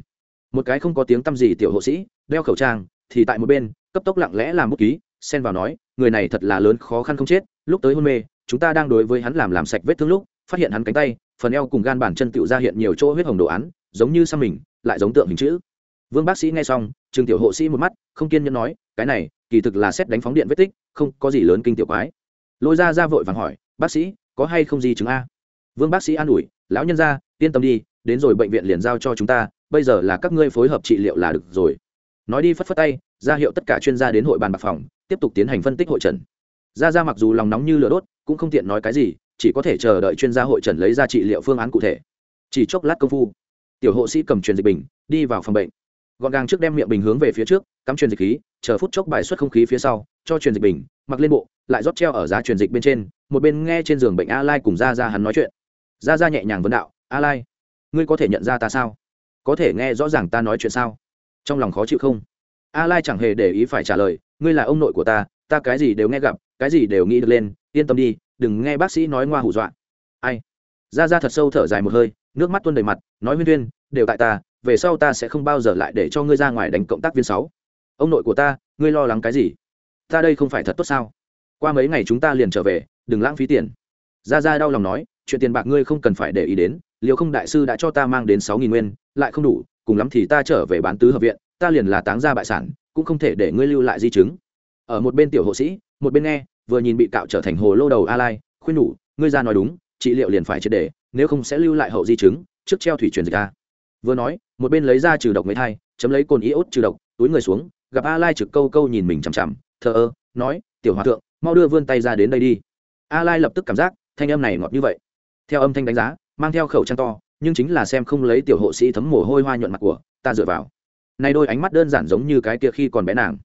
Một cái không có tiếng tăm gì tiểu hộ sĩ, đeo khẩu trang, thì tại một bên, cấp tốc lặng lẽ làm bút ký, xen vào nói, người này thật là lớn khó khăn không chết, lúc tới hôn mê chúng ta đang đối với hắn làm làm sạch vết thương lúc, phát hiện hắn cánh tay, phần eo cùng gan bản chân tựu ra hiện nhiều chỗ huyết hồng đồ án, giống như xăm mình, lại giống tượng hình chữ. Vương bác sĩ nghe xong trường tiểu hộ sĩ một mắt, không kiên nhẫn nói, cái này, kỳ thực là xét đánh phóng điện vết tích, không có gì lớn kinh tiểu quái. Lôi ra ra vội vàng hỏi, bác sĩ, có hay không gì chứng a? Vương bác sĩ an ủi, lão nhân ra, yên tâm đi, đến rồi bệnh viện liền giao cho chúng ta, bây giờ là các ngươi phối hợp trị liệu là được rồi. Nói đi phất phất tay, ra hiệu tất cả chuyên gia đến hội bàn bạc phòng, tiếp tục tiến hành phân tích hội trần. Ra ra mặc dù lòng nóng như lửa đốt cũng không tiện nói cái gì, chỉ có thể chờ đợi chuyên gia hội trần lấy ra trị liệu phương án cụ thể. Chỉ chốc lát công phu, tiểu hộ sĩ cầm truyền dịch bình, đi vào phòng bệnh. Gọn gàng trước đem miệng bình hướng về phía trước, cắm truyền dịch khí, chờ phút chốc bài xuất không khí phía sau, cho truyền dịch bình, mặc lên bộ, lại rót treo ở giá truyền dịch bên trên, một bên nghe trên giường bệnh a lai cùng ra ra hắn nói chuyện. Ra ra nhẹ nhàng vấn đạo a lai ngươi có thể nhận ra ta sao? Có thể nghe rõ ràng ta nói chuyện sao? Trong lòng khó chịu không? A lai chẳng hề để ý phải trả lời, ngươi là ông nội của ta ta cái gì đều nghe gặp, cái gì đều nghĩ được lên yên tâm đi, đừng nghe bác sĩ nói ngoa hù dọa. Ai? Ra ra thật sâu thở dài một hơi, nước mắt tuôn đầy mặt, nói huyên huyên đều tại ta, về sau ta sẽ không bao giờ lại để cho ngươi ra ngoài đánh cộng tác viên sáu. Ông nội của ta, ngươi lo lắng cái gì? Ta đây không phải thật tốt sao? Qua mấy ngày chúng ta liền trở về, đừng lãng phí tiền. Ra ra đau lòng nói, chuyện tiền bạc ngươi không cần phải để ý đến Liệu không đại sư đã cho ta mang đến sáu nghìn nguyên, lại không đủ, cùng lắm thì ta trở về bán tứ hợp viện, ta liền là táng ra bại sản, cũng không thể để ngươi lưu lại di chứng. Ở một bên tiểu hộ sĩ, một bên nghe vừa nhìn bị cạo trở thành hồ lô đầu a lai, khuyên nhủ, ngươi ra nói đúng, trị liệu liền phải triệt để, nếu không sẽ lưu lại hậu di chứng, trước treo thủy truyền dịch a. Vừa nói, một bên lấy ra trừ độc mấy thai, chấm lấy cồn iốt trừ độc, túi người xuống, gặp a lai trực câu câu nhìn mình chằm chằm, thờ ơ, nói, tiểu hòa thượng, mau đưa vươn tay ra đến đây đi. A lai lập tức cảm giác, thanh âm này ngọt như vậy. Theo âm thanh đánh giá, mang theo khẩu trang to, nhưng chính là xem không lấy tiểu hộ sĩ thấm mồ hôi hoa nhuận mặt của, ta dựa vào. Nay đôi ánh mắt đơn giản giống như cái kia khi còn bé nàng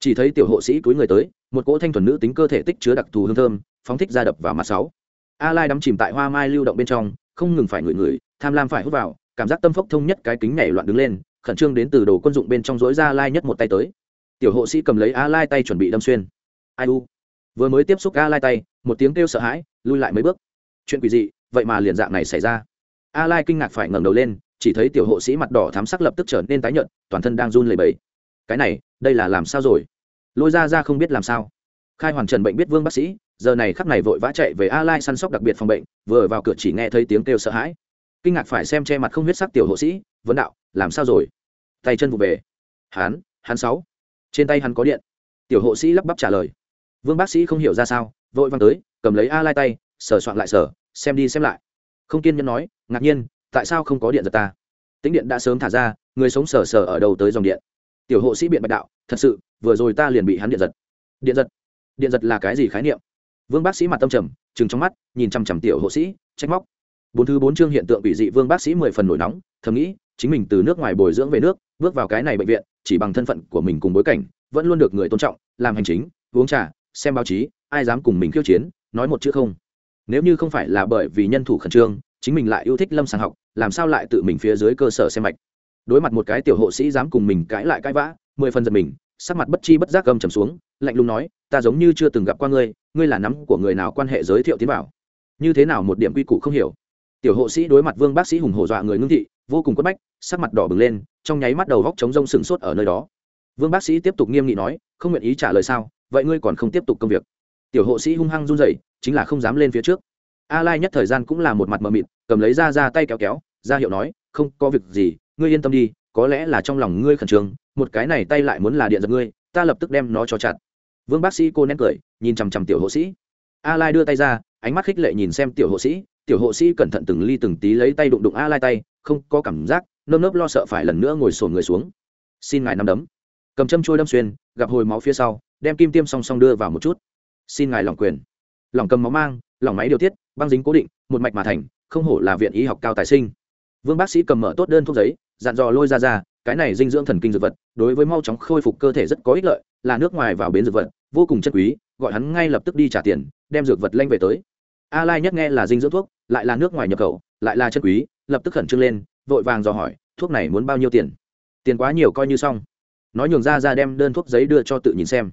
chỉ thấy tiểu hộ sĩ túi người tới, một cỗ thanh thuần nữ tính cơ thể tích chứa đặc thù hương thơm, phóng thích ra đập vào mặt sáu. A lai đắm chìm tại hoa mai lưu động bên trong, không ngừng phải ngửi ngửi, tham lam phải hút vào, cảm giác tâm phốc thông nhất cái kính nhảy loạn đứng lên, khẩn trương đến từ đồ quân dụng bên trong rối ra lai nhất một tay tới. Tiểu hộ sĩ cầm lấy a lai tay chuẩn bị đâm xuyên. Ai u? Vừa mới tiếp xúc a lai tay, một tiếng kêu sợ hãi, lui lại mấy bước. Chuyện quỷ dị, vậy mà liền dạng này xảy ra. A lai kinh ngạc phải ngẩng đầu lên, chỉ thấy tiểu hộ sĩ mặt đỏ thám sắc lập tức trở nên tái nhợt, toàn thân đang run lẩy bẩy cái này, đây là làm sao rồi? Lôi ra ra không biết làm sao. Khai hoàn trần bệnh biết vương bác sĩ, giờ này khắp này vội vã chạy về a lai săn sóc đặc biệt phòng bệnh, vừa vào cửa chỉ nghe thấy tiếng kêu sợ hãi. Kinh ngạc phải xem che mặt không huyết sắc tiểu hộ sĩ, vấn đạo, làm sao rồi? Tay chân vụ về. Hắn hắn sáu. Trên tay hắn có điện. Tiểu hộ sĩ lắp bắp trả lời. Vương bác sĩ không hiểu ra sao, vội văng tới, cầm lấy a lai tay, sờ soạn lại sờ, xem đi xem lại. Không kiên nhẫn nói, ngạc nhiên, tại sao không có điện giật ta? Tính điện đã sớm thả ra, người sống sờ sờ ở đầu tới dòng điện tiểu hộ sĩ biện bạch đạo, thật sự, vừa rồi ta liền bị hắn điện giật. Điện giật? Điện giật là cái gì khái niệm? Vương bác sĩ mặt tâm trầm chừng trong mắt, nhìn chằm chằm tiểu hộ sĩ, trách móc. Bốn thứ bốn chương hiện tượng bị dị, vương bác sĩ mười phần nổi nóng, thầm nghĩ, chính mình từ nước ngoài bồi dưỡng về nước, bước vào cái này bệnh viện, chỉ bằng thân phận của mình cùng bối cảnh, vẫn luôn được người tôn trọng, làm hành chính, uống trà, xem báo chí, ai dám cùng mình khiêu chiến, nói một chữ không. Nếu như không phải là bởi vì nhân thủ khẩn trương, chính mình lại yêu thích lâm sàng học, làm sao lại tự mình phía dưới cơ sở xem mạch? Đối mặt một cái tiểu hộ sĩ dám cùng mình cãi lại cãi vã, mười phần giật mình, sắc mặt bất chi bất giác gầm trầm xuống, lạnh lùng nói, ta giống như chưa từng gặp qua ngươi ngươi là nắm của người nào quan hệ giới thiệu tiến bảo như thế nào một điểm quy củ không hiểu. Tiểu hộ sĩ đối mặt vương bác sĩ hùng hổ dọa người ngưng thị, vô cùng quất bách, sắc mặt đỏ bừng lên, trong nháy mắt đầu góc chống rông sừng sốt ở nơi đó. Vương bác sĩ tiếp tục nghiêm nghị nói, không nguyện ý trả lời sao, vậy ngươi còn không tiếp tục công việc? Tiểu hộ sĩ hung hăng run rẩy, chính là không dám lên phía trước. A lai nhất thời gian cũng là một mặt mờ mịt, cầm lấy ra ra tay kéo kéo, ra hiệu nói, không có việc gì ngươi yên tâm đi, có lẽ là trong lòng ngươi khẩn trương, một cái này tay lại muốn là điện giật ngươi, ta lập tức đem nó cho chặt. Vương bác sĩ cô nén cười, nhìn chằm chằm tiểu hộ sĩ. A lai đưa tay ra, ánh mắt khích lệ nhìn xem tiểu hộ sĩ. Tiểu hộ sĩ cẩn thận từng ly từng tí lấy tay đụng đụng a lai tay, không có cảm giác, nơm nớp lo sợ phải lần nữa ngồi sổn người xuống. Xin ngài nắm đấm. Cầm châm trôi đâm xuyên, gặp hồi máu phía sau, đem kim tiêm song song đưa vào một chút. Xin ngài lòng quyền. Lòng cầm máu mang, lòng máy điều tiết, băng dính cố định, một mạch mà thành, không hổ là viện y học cao tài sinh. Vương bác sĩ cầm mở tốt đơn thuốc giấy dặn dò lôi ra ra, cái này dinh dưỡng thần kinh dược vật, đối với mau chóng khôi phục cơ thể rất có ích lợi, là nước ngoài vào bến dược vật, vô cùng chất quý, gọi hắn ngay lập tức đi trả tiền, đem dược vật lanh về tới. A lai nhất nghe là dinh dưỡng thuốc, lại là nước ngoài nhập khẩu, lại là chất quý, lập tức khẩn trương lên, vội vàng dò hỏi, thuốc này muốn bao nhiêu tiền? Tiền quá nhiều coi như xong. Nói nhường ra ra đem đơn thuốc giấy đưa cho tự nhìn xem.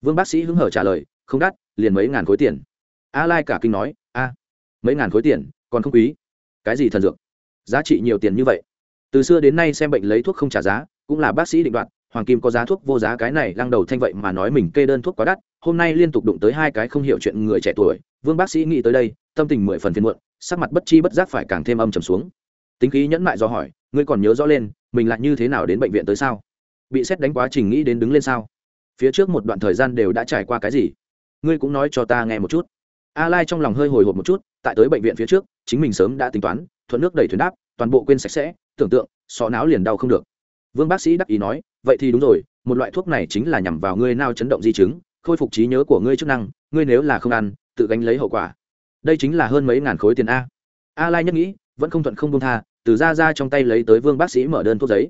Vương bác sĩ hứng hở trả lời, không đắt, liền mấy ngàn khối tiền. A lai cả kinh nói, a, mấy ngàn khối tiền, còn không quý. Cái gì thần dược? Giá trị nhiều tiền như vậy? Từ xưa đến nay xem bệnh lấy thuốc không trả giá, cũng là bác sĩ định đoạt, hoàng kim có giá thuốc vô giá cái này lăng đầu thanh vậy mà nói mình kê đơn thuốc quá đắt, hôm nay liên tục đụng tới hai cái không hiểu chuyện người trẻ tuổi, vương bác sĩ nghĩ tới đây, tâm tình mười phần phiền muộn, sắc mặt bất chi bất giác phải càng thêm âm trầm xuống. Tính khí nhẫn mại do hỏi, ngươi còn nhớ rõ lên, mình lại như thế nào đến bệnh viện tới sao? Bị xét đánh quá trình nghĩ đến đứng lên sao? Phía trước một đoạn thời gian đều đã trải qua cái gì? Ngươi cũng nói cho ta nghe một chút. A lai trong lòng hơi hồi hộp một chút, tại tới bệnh viện phía trước, chính mình sớm đã tính toán, thuận nước đẩy thuyền đáp, toàn bộ quên sạch sẽ tưởng tượng, sọ não liền đau không được. Vương bác sĩ đắc ý nói, vậy thì đúng rồi, một loại thuốc này chính là nhằm vào ngươi nao chấn động di chứng, khôi phục trí nhớ của ngươi chức năng, ngươi nếu là không ăn, tự gánh lấy hậu quả. Đây chính là hơn mấy ngàn khối tiền a. A lai nhất nghĩ, vẫn không thuận không buông tha, từ ra ra trong tay lấy tới vương bác sĩ mở đơn thuốc giấy.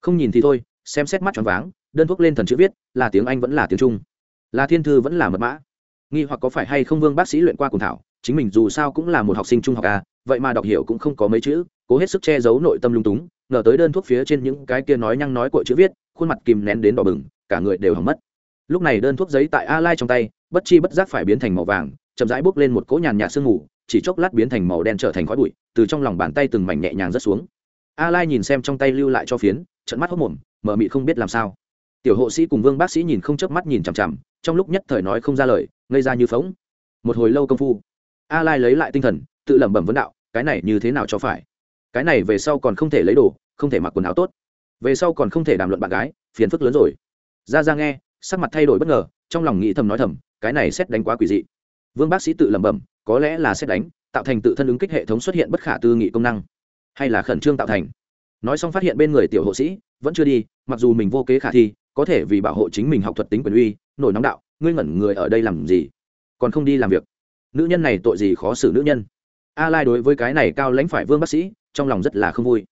Không nhìn thì thôi, xem xét mắt choáng váng, đơn thuốc lên thần chữ viết, là tiếng anh vẫn là tiếng trung. Là thiên thư vẫn là mật mã. Nghi hoặc có phải hay không vương bác sĩ luyện qua cùng thảo, chính mình dù sao cũng là một học sinh trung học a vậy mà đọc hiểu cũng không có mấy chữ, cố hết sức che giấu nội tâm lung túng, ngờ tới đơn thuốc phía trên những cái kia nói nhăng nói của chữ viết, khuôn mặt kìm nén đến đỏ bừng, cả người đều hỏng mất. Lúc này đơn thuốc giấy tại a lai trong tay, bất chi bất giác phải biến thành màu vàng, chậm rãi bốc lên một cỗ nhàn nhạt sương mù, chỉ chốc lát biến thành màu đen trở thành khói bụi, từ trong lòng bàn tay từng mảnh nhẹ nhàng rớt xuống. A lai nhìn xem trong tay lưu lại cho phiến trận mắt hốc mồm mở mị không biết làm sao. Tiểu hộ sĩ cùng vương bác sĩ nhìn không chớp mắt nhìn chằm chằm, trong lúc nhất thời nói không ra lời, ngây ra như phóng một hồi lâu công phu a lai lấy lại tinh thần, tự lẩm bẩm vấn đạo cái này như thế nào cho phải? Cái này về sau còn không thể lấy đồ, không thể mặc quần áo tốt. Về sau còn không thể đàm luận bạn gái, phiền phức lớn rồi. Ra ra nghe, sắc mặt thay đổi bất ngờ, trong lòng nghĩ thầm nói thầm, cái này xét đánh quá quỷ dị. Vương bác sĩ tự lẩm bẩm, có lẽ là xét đánh, tạo thành tự thân ứng kích hệ thống xuất hiện bất khả tư nghị công năng. Hay là khẩn trương tạo thành. Nói xong phát hiện bên người tiểu hộ sĩ, vẫn chưa đi, mặc dù mình vô kế khả thi, có thể vì bảo hộ chính mình học thuật tính quyền uy, nổi nóng đạo, ngươi ngẩn người ở đây làm gì? Còn không đi làm việc. Nữ nhân này tội gì khó xử nữ nhân? A lai đối với cái này cao lãnh phải vương bác sĩ, trong lòng rất là không vui.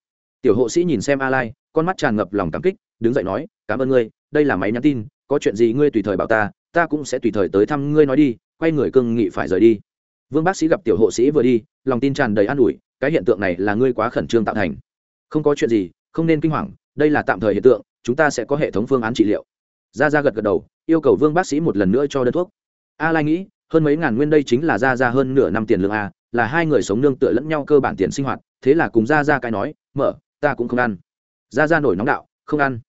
Tiểu hộ sĩ nhìn xem a lai, con mắt tràn ngập lòng cảm kích, đứng dậy nói, cảm ơn ngươi, đây là máy nhắn tin, có chuyện gì ngươi tùy thời bảo ta ta cũng sẽ tùy thời tới thăm ngươi nói đi, quay người cương nghị phải rời đi. Vương bác sĩ gặp tiểu hộ sĩ vừa đi, lòng tin tràn đầy an ủi, cái hiện tượng này là ngươi quá khẩn trương tạo thành. Không có chuyện gì, không nên kinh hoàng, đây là tạm thời hiện tượng, chúng ta sẽ có hệ thống phương án trị liệu. Ra ra gật gật đầu, yêu cầu vương bác sĩ một lần nữa cho đơn thuốc. A lai nghĩ, hơn mấy ngàn nguyên đây chính là ra ra hơn nửa năm tiền lương a là hai người sống nương tựa lẫn nhau cơ bản tiền sinh hoạt, thế là cùng ra ra cái nói, mở, ta cũng không ăn. Ra ra nổi nóng đạo, không ăn.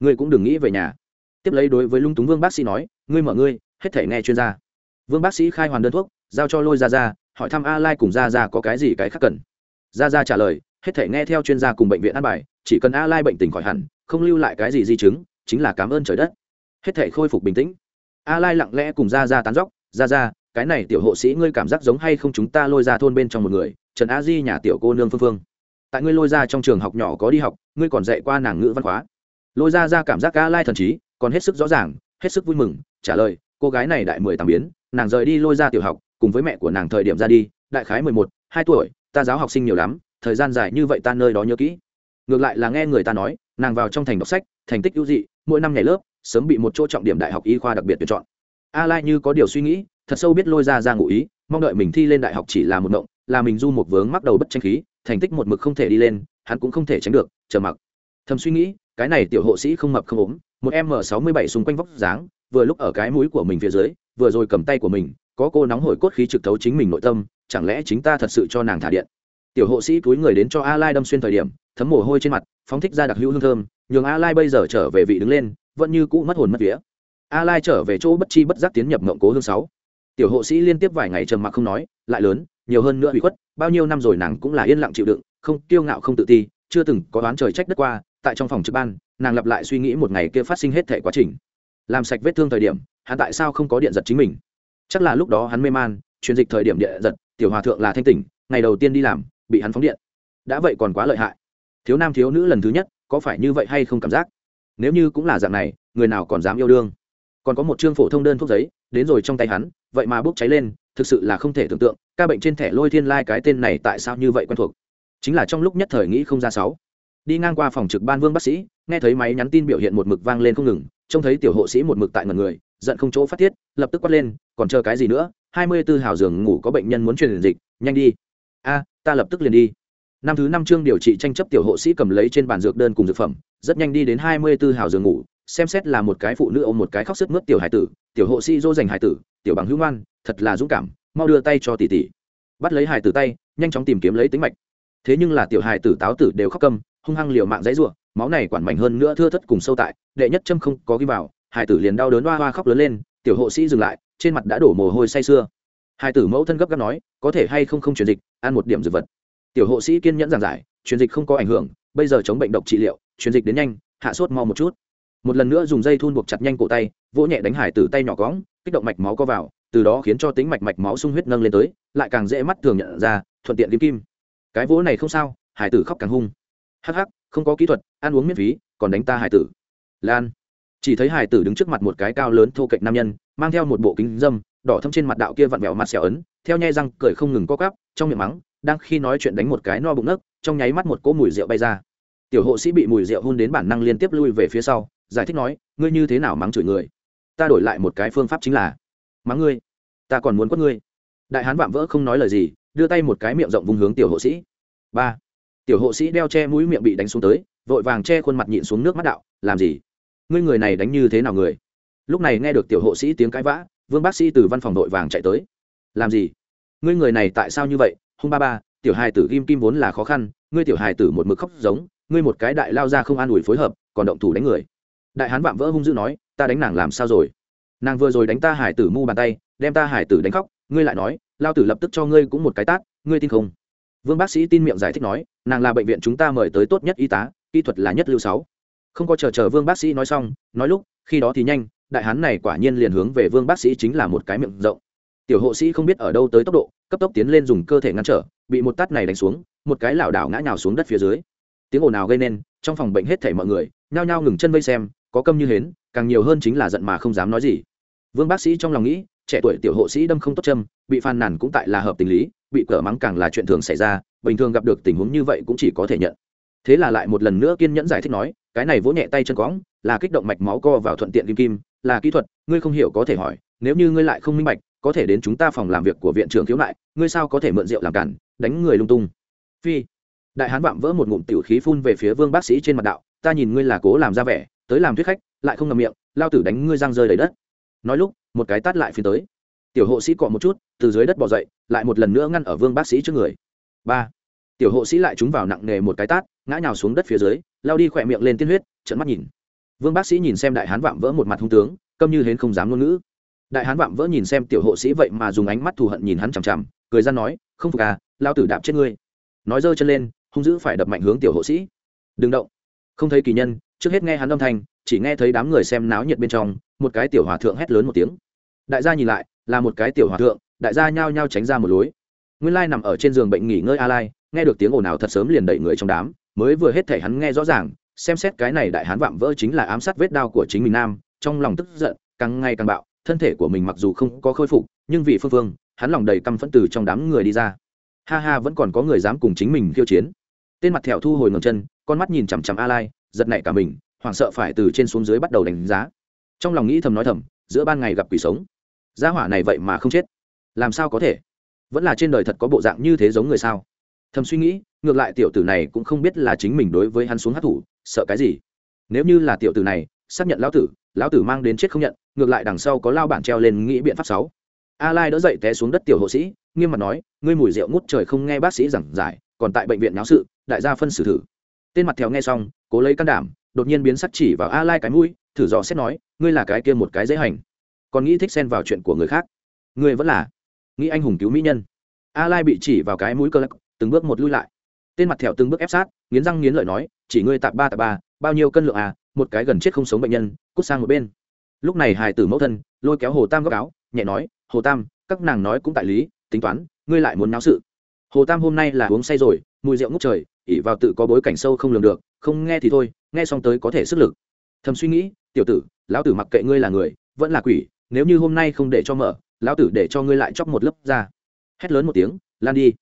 Ngươi cũng đừng nghĩ về nhà. Tiếp lấy đối với lung túng vương bác sĩ nói, ngươi mở ngươi, hết thể nghe chuyên gia. Vương bác sĩ khai hoàn đơn thuốc, giao cho lôi ra ra hỏi thăm a lai cùng ra ra có cái gì cái khác cần. Ra ra trả lời, hết thể nghe theo chuyên gia cùng bệnh viện ăn bài, chỉ cần a lai bệnh tình khỏi hẳn, không lưu lại cái gì di chứng, chính là cảm ơn trời đất. Hết thể khôi phục bình tĩnh. A lai lặng lẽ cùng ra ra tán dóc ra ra cái này tiểu hộ sĩ ngươi cảm giác giống hay không chúng ta lôi ra thôn bên trong một người, trần a di nhà tiểu cô nương phương phương. Tại ngươi lôi ra trong trường học nhỏ có đi học, ngươi còn dạy qua nàng ngữ văn hóa. Lôi ra ra cảm giác a lai thần trí, còn hết sức rõ ràng, hết sức vui mừng, trả lời, cô gái này đại mười tám biến, nàng rời đi lôi ra tiểu học, cùng với mẹ của nàng thời điểm ra đi, đại khái mười một, hai tuổi, ta giáo học sinh nhiều lắm, thời gian dài như vậy ta nơi đó nhớ kỹ. Ngược lại là nghe người ta nói, nàng vào trong thành đọc sách, thành tích ưu dị, mỗi năm nhảy lớp, sớm bị một chỗ trọng điểm đại học y khoa đặc biệt tuyển chọn. A lai như có điều suy nghĩ thật sâu biết lôi ra ra ngụ ý, mong đợi mình thi lên đại học chỉ là một mộng là mình du một vướng mắc đầu bất tranh khí, thành tích một mực không thể đi lên, hắn cũng không thể tránh được, chờ mặc. Thầm suy nghĩ, cái này tiểu hộ sĩ không mập không ốm, một m sáu mươi bảy xung quanh vóc dáng, vừa lúc ở cái mũi của mình phía dưới, vừa rồi cầm tay của mình, có cô nóng hổi cốt khí trực thấu chính mình nội tâm, chẳng lẽ chính ta thật sự cho nàng thả điện? Tiểu hộ sĩ túi người đến cho a lai đâm xuyên thời điểm, thấm mồ hôi trên mặt, phóng thích ra đặc hữu hương thơm, nhường a lai bây giờ trở về vị đứng lên, vẫn như cũ mất hồn mất vía. A lai trở về chỗ bất chi bất giác tiến nhập mộng cố hương sáu tiểu hộ sĩ liên tiếp vài ngày trầm mặc không nói, lại lớn, nhiều hơn nữa bị khuất, bao nhiêu năm rồi nàng cũng là yên lặng chịu đựng, không kiêu ngạo không tự ti, chưa từng có đoán trời trách đất qua, tại trong phòng trực ban, nàng lặp lại suy nghĩ một ngày kia phát sinh hết thể quá trình. Làm sạch vết thương thời điểm, hắn tại sao không có điện giật chính mình? Chắc là lúc đó hắn mê man, truyền dịch thời điểm điện giật, tiểu hòa thượng là thanh tỉnh, ngày đầu tiên đi làm, bị hắn phóng điện. Đã vậy còn quá lợi hại. Thiếu nam thiếu nữ lần thứ nhất, có phải như vậy hay không cảm giác? Nếu như cũng là dạng này, người nào còn dám yêu đương? Còn có một chương phổ thông đơn thuốc giấy, đến rồi trong tay hắn vậy mà bốc cháy lên, thực sự là không thể tưởng tượng, ca bệnh trên thẻ lôi thiên lai cái tên này tại sao như vậy quen thuộc. Chính là trong lúc nhất thời nghĩ không ra sáu. Đi ngang qua phòng trực ban vương bác sĩ, nghe thấy máy nhắn tin biểu hiện một mực vang lên không ngừng, trông thấy tiểu hộ sĩ một mực tại ngần người, giận không chỗ phát tiết, lập tức quát lên, còn chờ cái gì nữa? Hai mươi tư hào giường ngủ có bệnh nhân muốn truyền dịch, nhanh đi. A, ta lập tức liền đi. Năm thứ năm chương điều trị tranh chấp tiểu hộ sĩ cầm lấy trên bàn dược đơn cùng dược phẩm, rất nhanh đi đến hai mươi tư hào giường ngủ xem xét là một cái phụ nữ ôm một cái khóc sức mướt tiểu hải tử, tiểu hộ sĩ dỗ dành hải tử, tiểu bằng hữu ngoan, thật là dũng cảm, mau đưa tay cho tỷ tỷ. Bắt lấy hải tử tay, nhanh chóng tìm kiếm lấy tính mạch. Thế nhưng là tiểu hải tử táo tử đều khóc câm, hung hăng liều mạng dãy ruộng máu này quản mạnh hơn nữa thưa thất cùng sâu tại, đệ nhất châm không có ghi vào, hải tử liền đau đớn hoa hoa khóc lớn lên, tiểu hộ sĩ dừng lại, trên mặt đã đổ mồ hôi say sưa. Hải tử mẫu thân gấp gáp nói, có thể hay không không truyền dịch, ăn một điểm dược vật. Tiểu hộ sĩ kiên nhẫn giảng giải, truyền dịch không có ảnh hưởng, bây giờ chống bệnh độc trị liệu, truyền dịch đến nhanh, hạ sốt mau một chút một lần nữa dùng dây thun buộc chặt nhanh cổ tay, vỗ nhẹ đánh hải tử tay nhỏ cóng kích động mạch máu co vào, từ đó khiến cho tính mạch mạch máu sung huyết nâng lên tới, lại càng dễ mắt thường nhận ra, thuận tiện kim kim. Cái vỗ này không sao, hải tử khóc càng hung. Hắc hắc, không có kỹ thuật, ăn uống miễn phí, còn đánh ta hải tử. Lan. Chỉ thấy hải tử đứng trước mặt một cái cao lớn thô kệch nam nhân, mang theo một bộ kính dâm, đỏ thâm trên mặt đạo kia vặn vẹo mặt xẻo ấn, theo nhai răng cười không ngừng co cắp trong miệng mắng, đang khi nói chuyện đánh một cái no bụng nấc, trong nháy mắt một cỗ mùi rượu bay ra. Tiểu hộ sĩ bị mùi rượu hôn đến bản năng liên tiếp lui về phía sau giải thích nói, ngươi như thế nào mắng chửi người? Ta đổi lại một cái phương pháp chính là, mắng ngươi. Ta còn muốn quất ngươi. Đại hán vạm vỡ không nói lời gì, đưa tay một cái miệng rộng vùng hướng tiểu hộ sĩ. Ba. Tiểu hộ sĩ đeo che mũi miệng bị đánh xuống tới, vội vàng che khuôn mặt nhịn xuống nước mắt đạo, làm gì? Ngươi người này đánh như thế nào người? Lúc này nghe được tiểu hộ sĩ tiếng cãi vã, vương bác sĩ từ văn phòng đội vàng chạy tới. Làm gì? Ngươi người này tại sao như vậy? Hung ba ba, tiểu hài tử kim kim vốn là khó khăn, ngươi tiểu hài tử một mực khóc giống, ngươi một cái đại lao ra không an ủi phối hợp, còn động thủ đánh người đại hán vạm vỡ hung dữ nói, ta đánh nàng làm sao rồi? Nàng vừa rồi đánh ta hải tử mu bàn tay, đem ta hải tử đánh khóc, ngươi lại nói, lao tử lập tức cho ngươi cũng một cái tát, ngươi tin không? Vương bác sĩ tin miệng giải thích nói, nàng là bệnh viện chúng ta mời tới tốt nhất y tá, kỹ thuật là nhất lưu sáu. Không có chờ chờ vương bác sĩ nói xong, nói lúc, khi đó thì nhanh, đại hán này quả nhiên liền hướng về vương bác sĩ chính là một cái miệng rộng. Tiểu hộ sĩ không biết ở đâu tới tốc độ, cấp tốc tiến lên dùng cơ thể ngăn trở, bị một tát này đánh xuống, một cái lảo đảo ngã nhào xuống đất phía dưới. Tiếng ồn nào gây nên, trong phòng bệnh hết thảy mọi người, nhao nhao ngừng chân vây xem có câm như hến, càng nhiều hơn chính là giận mà không dám nói gì. Vương bác sĩ trong lòng nghĩ, trẻ tuổi tiểu hộ sĩ đâm không tốt châm, bị phàn nàn cũng tại là hợp tình lý, bị cỡ mắng càng là chuyện thường xảy ra, bình thường gặp được tình huống như vậy cũng chỉ có thể nhận. Thế là lại một lần nữa kiên nhẫn giải thích nói, cái này vỗ nhẹ tay chân cõng, là kích động mạch máu co vào thuận tiện kim kim, là kỹ thuật, ngươi không hiểu có thể hỏi, nếu như ngươi lại không minh bạch, có thể đến chúng ta phòng làm việc của viện trưởng khiếu nại, ngươi sao có thể mượn rượu làm cản, đánh người lung tung. Phi. Đại hán vạm vỡ một ngụm tiểu khí phun về phía vương bác sĩ trên mặt đạo, ta nhìn ngươi là cố làm ra vẻ tới làm thuyết khách, lại không ngậm miệng, lao tử đánh ngươi răng rơi đầy đất. Nói lúc, một cái tát lại phiến tới. Tiểu hộ sĩ cọ một chút, từ dưới đất bỏ dậy, lại một lần nữa ngăn ở vương bác sĩ trước người. Ba. Tiểu hộ sĩ lại trúng vào nặng nề một cái tát, ngã nhào xuống đất phía dưới, lao đi khỏe miệng lên tiên huyết trận mắt nhìn. Vương bác sĩ nhìn xem đại hán vạm vỡ một mặt hung tướng, câm như hến không dám ngôn ngữ. Đại hán vạm vỡ nhìn xem tiểu hộ sĩ vậy mà dùng ánh mắt thù hận nhìn hắn chằm chằm, cười ra nói, không phục à lao tử đạp chết ngươi. Nói giơ chân lên, hung dữ phải đập mạnh hướng tiểu hộ sĩ. Đừng động. Không thấy kỳ nhân trước hết nghe hắn âm thanh, chỉ nghe thấy đám người xem náo nhiệt bên trong, một cái tiểu hòa thượng hét lớn một tiếng. Đại gia nhìn lại, là một cái tiểu hòa thượng, đại gia nhao nhao tránh ra một lối. Nguyên lai nằm ở trên giường bệnh nghỉ ngơi a lai, nghe được tiếng ồn ào thật sớm liền đẩy người trong đám, mới vừa hết thể hắn nghe rõ ràng, xem xét cái này đại hán vạm vỡ chính là ám sát vết đao của chính mình nam, trong lòng tức giận, càng ngày càng bạo, thân thể của mình mặc dù không có khôi phục, nhưng vì phương phương, hắn lòng đầy căm phẫn từ trong đám người đi ra. Ha ha, vẫn còn có người dám cùng chính mình khiêu chiến. Tên mặt thẹo thu hồi ngầm chân, con mắt nhìn chằm chằm a lai giật nảy cả mình, hoảng sợ phải từ trên xuống dưới bắt đầu đánh giá. Trong lòng nghĩ thầm nói thầm, giữa ban ngày gặp quỷ sống. Gia hỏa này vậy mà không chết. Làm sao có thể? Vẫn là trên đời thật có bộ dạng như thế giống người sao? Thầm suy nghĩ, ngược lại tiểu tử này cũng không biết là chính mình đối với hắn xuống hát thủ sợ cái gì? Nếu như là tiểu tử này, xác nhận lão tử lão tử mang đến chết không nhận, ngược lại đằng sau có lao bản treo lên nghĩ biện pháp sáu. A lai đỡ dậy té xuống đất tiểu hộ sĩ, nghiêm mặt nói, ngươi mùi rượu ngút trời không nghe bác sĩ giảng giải, còn tại bệnh viện náo sự, đại gia phân xử thử tên mặt theo nghe xong, cố lấy can đảm, đột nhiên biến sắc chỉ vào a lai cái mũi, thử dò xét nói, ngươi là cái kia một cái dễ hành. Còn nghĩ thích xen vào chuyện của người khác. Ngươi vẫn là nghĩ anh hùng cứu mỹ nhân. A lai bị chỉ vào cái mũi cơ lắc, từng bước một lui lại. Tên mặt thẹo từng bước ép sát, nghiến răng nghiến lợi nói, chỉ ngươi tạp ba tạp ba, bao nhiêu cân lượng à một cái gần chết không sống bệnh nhân, cút sang một bên. Lúc này hài tử mẫu thân, lôi kéo hồ tam góc áo, nhẹ nói, hồ tam, các nàng nói cũng tại lý, tính toán, ngươi lại muốn náo sự. Hồ tam hôm nay là uống say rồi mùi rượu ngút trời, ỉ vào tự có bối cảnh sâu không lường được, không nghe thì thôi, nghe xong tới có thể sức lực. Thầm suy nghĩ, tiểu tử, lão tử mặc kệ ngươi là người, vẫn là quỷ, nếu như hôm nay không để cho mở, lão tử để cho ngươi lại chóc một lớp ra. Hét lớn một tiếng, lan đi.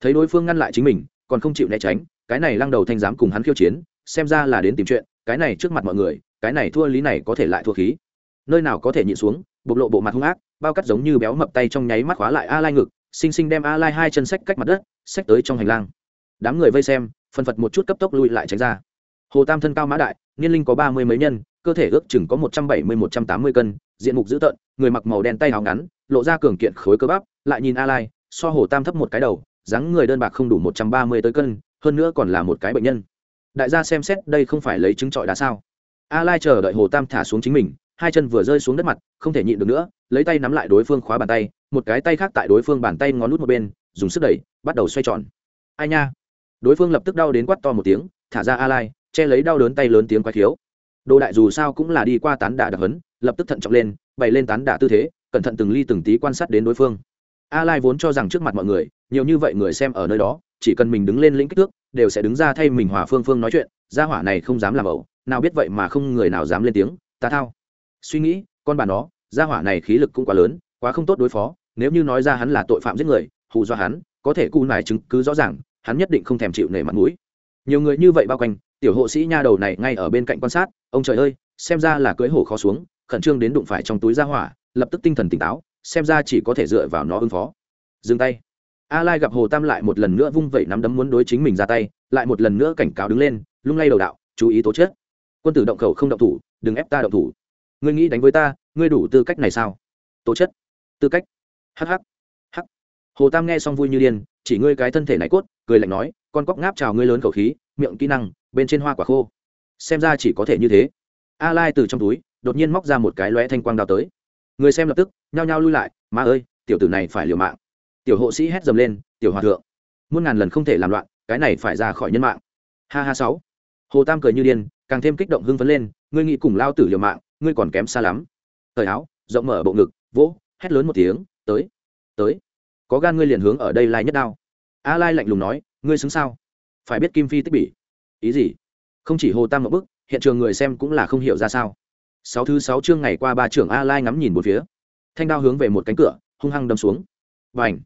Thấy đối phương ngăn lại chính mình, còn không chịu né tránh, cái này lăng đầu thanh dám cùng hắn khiêu chiến, xem ra là đến tìm chuyện, cái này trước mặt mọi người, cái này thua lý này có thể lại thua khí. Nơi nào có thể nhịn xuống, bộc lộ bộ mặt hung ác, bao cắt giống như béo mập tay trong nháy mắt khóa lại a lai ngực, xinh xinh đem a lai hai chân sách cách mặt đất sách tới trong hành lang đám người vây xem, phân phật một chút cấp tốc lui lại tránh ra. Hồ tam thân cao mã đại, niên linh có ba mươi mấy nhân, cơ thể ước chừng có một trăm bảy mươi, một trăm tám mươi cân, diện mục dữ tợn, người mặc màu đen tay áo ngắn, lộ ra cường kiện khối cơ bắp, lại nhìn a lai, so hồ tam thấp một cái đầu, dáng người đơn bạc không đủ một trăm ba mươi tới cân, hơn nữa còn là một cái bệnh nhân. Đại gia xem xét đây không phải lấy trứng trọi đá sao? A lai chờ đợi hồ tam thả xuống chính mình, hai chân vừa rơi xuống đất mặt, không thể nhịn được nữa, lấy tay nắm lại đối phương khóa bàn tay, một cái tay khác tại đối phương bàn tay ngón nút một bên, dùng sức đẩy, bắt đầu xoay tròn. Ai nha? Đối phương lập tức đau đến quát to một tiếng, thả ra a lai, che lấy đau đớn tay lớn tiếng quái thiếu đồ đại dù sao cũng là đi qua tán đả đặc hấn, lập tức thận trọng lên, bày lên tán đả tư thế, cẩn thận từng ly từng tí quan sát đến đối phương. A lai vốn cho rằng trước mặt mọi người, nhiều như vậy người xem ở nơi đó, chỉ cần mình đứng lên lĩnh kích thước, đều sẽ đứng ra thay mình hòa phương phương nói chuyện, gia hỏa này không dám làm ẩu, nào biết vậy mà không người nào dám lên tiếng, ta thao. Suy nghĩ, con bà nó, gia hỏa này khí lực cũng quá lớn, quá không tốt đối phó, nếu như nói ra hắn là tội phạm giết người, hù do hắn, có thể cu nải chứng cứ rõ ràng hắn nhất định không thèm chịu nể mặt mũi. Nhiều người như vậy bao quanh, tiểu hộ sĩ nha đầu này ngay ở bên cạnh quan sát, ông trời ơi, xem ra là cưới hổ khó xuống, khẩn trương đến đụng phải trong túi ra hỏa, lập tức tinh thần tỉnh táo, xem ra chỉ có thể dựa vào nó ứng phó. Dừng tay. A lai gặp hồ tam lại một lần nữa vung vẩy nắm đấm muốn đối chính mình ra tay, lại một lần nữa cảnh cáo đứng lên, lung lay đầu đạo, chú ý tố chết quân tử động khẩu không động thủ, đừng ép ta động thủ. Ngươi nghĩ đánh với ta, ngươi đủ tư cách này sao? Tố chất. Tư cách. Hh hắc. hồ tam nghe xong vui như điên chỉ ngươi cái thân thể này cốt, cười lạnh nói, con cóc ngáp chào ngươi lớn khẩu khí, miệng kỹ năng, bên trên hoa quả khô. Xem ra chỉ có thể như thế. A lai từ trong túi, đột nhiên móc ra một cái lóe thanh quang đào tới. Người xem lập tức, nhao nhao lui lại, má ơi, tiểu tử này phải liều mạng. Tiểu hộ sĩ hét dầm lên, tiểu hòa thượng, muôn ngàn lần không thể làm loạn, cái này phải ra khỏi nhân mạng. Ha ha sáu. Hồ tam cười như điên, càng thêm kích động hưng phấn lên, ngươi nghĩ cùng lao tử liều mạng, ngươi còn kém xa lắm. Thời áo, rộng mở bộ ngực, vỗ, hét lớn một tiếng, tới tới có gan ngươi liền hướng ở đây lai nhất đao. A lai lạnh lùng nói, ngươi xứng sao? Phải biết kim phi tích bỉ. Ý gì? Không chỉ hồ tam một bức, hiện trường người xem cũng là không hiểu ra sao. Sáu thứ sáu chương ngày qua ba trưởng a lai ngắm nhìn một phía. Thanh đao hướng về một cánh cửa, hung hăng đâm xuống. Và ảnh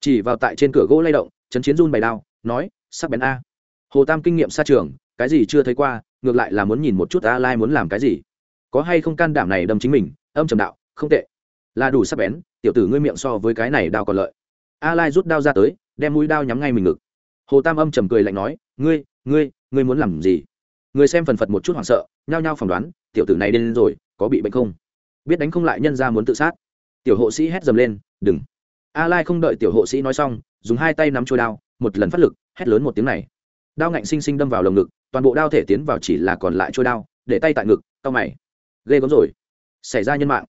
chỉ vào tại trên cửa gỗ lay động chấn chiến run bày đao, nói, sắc bén a. Hồ tam kinh nghiệm xa trường, cái gì chưa thấy qua, ngược lại là muốn nhìn một chút a lai muốn làm cái gì. Có hay không can đảm này đâm chính mình, âm trầm đạo, không tệ. Là đủ sắc bén, tiểu tử ngươi miệng so với cái này đao còn lợi a lai rút đao ra tới, đem mũi đao nhắm ngay mình ngực. Hồ tam âm trầm cười lạnh nói, ngươi ngươi ngươi muốn làm gì? Người xem phần phật một chút hoảng sợ, nhao nhao phỏng đoán, tiểu tử này đến rồi, có bị bệnh không? Biết đánh không lại nhân ra muốn tự sát. Tiểu hộ sĩ hét dầm lên, đừng. A lai không đợi tiểu hộ sĩ nói xong, dùng hai tay nắm trôi đao, một lần phát lực, hét lớn một tiếng này. Đao ngạnh sinh sinh đâm vào lồng ngực, toàn bộ đao thể tiến vào chỉ là còn lại trôi đao, để tay tại ngực tao mày. Ghê gớm rồi. Xảy ra nhân mạng.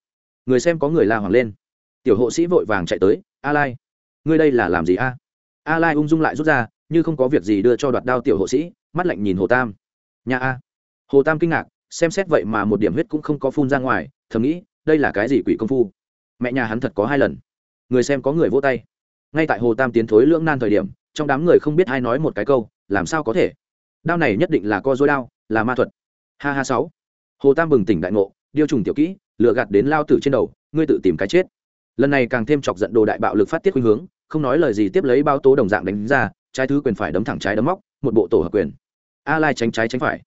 Người xem có người la hoàng lên. Tiểu hộ sĩ vội vàng chạy tới, a lai ngươi đây là làm gì a? A lai ung dung lại rút ra, như không có việc gì đưa cho đoạt đao tiểu hộ sĩ, mắt lạnh nhìn hồ tam. Nhà a. Hồ tam kinh ngạc, xem xét vậy mà một điểm huyết cũng không có phun ra ngoài, thầm nghĩ, đây là cái gì quỷ công phu? Mẹ nhà hắn thật có hai lần. Người xem có người vỗ tay. Ngay tại hồ tam tiến thối lưỡng nan thời điểm, trong đám người không biết ai nói một cái câu, làm sao có thể? Đao này nhất định là co dối đao, là ma thuật. Ha ha sáu. Hồ tam bừng tỉnh đại ngộ, điêu trùng tiểu kỹ lựa gạt đến lao tử trên đầu, ngươi tự tìm cái chết. Lần này càng thêm chọc giận đồ đại bạo lực phát tiết khuynh hướng không nói lời gì tiếp lấy bao tố đồng dạng đánh ra, trái thứ quyền phải đấm thẳng trái đấm móc, một bộ tổ hợp quyền. A lai tránh trái tránh phải.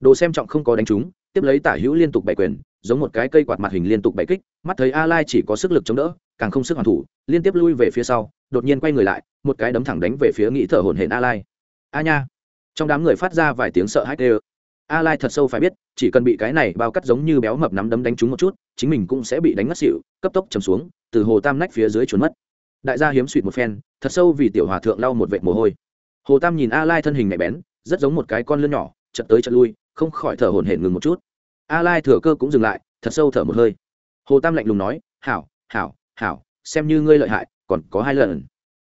Đồ xem trọng không có đánh trúng, tiếp lấy tả hữu liên tục bảy quyền, giống một cái cây quạt mặt hình liên tục bảy kích, mắt thấy a lai chỉ có sức lực chống đỡ, càng không sức hoàn thủ, liên tiếp lui về phía sau, đột nhiên quay người lại, một cái đấm thẳng đánh về phía nghĩ thở hổn hển a lai. A nha. Trong đám người phát ra vài tiếng sợ hãi đều a lai thật sâu phải biết, chỉ cần bị cái này bao cắt giống như béo mập nắm đấm đánh trúng một chút, chính mình cũng sẽ bị đánh ngất xỉu, cấp tốc chầm xuống, từ hồ tam nách phía dưới trốn mất đại gia hiếm suỵt một phen, thật sâu vì tiểu hòa thượng lau một vệt mồ hôi. Hồ tam nhìn a lai thân hình nhạy bén, rất giống một cái con lươn nhỏ, chật tới chật lui, không khỏi thở hổn hển ngừng một chút. A lai thừa cơ cũng dừng lại, thật sâu thở một hơi. Hồ tam lạnh lùng nói, hảo hảo hảo, xem như ngươi lợi hại, còn có hai lần.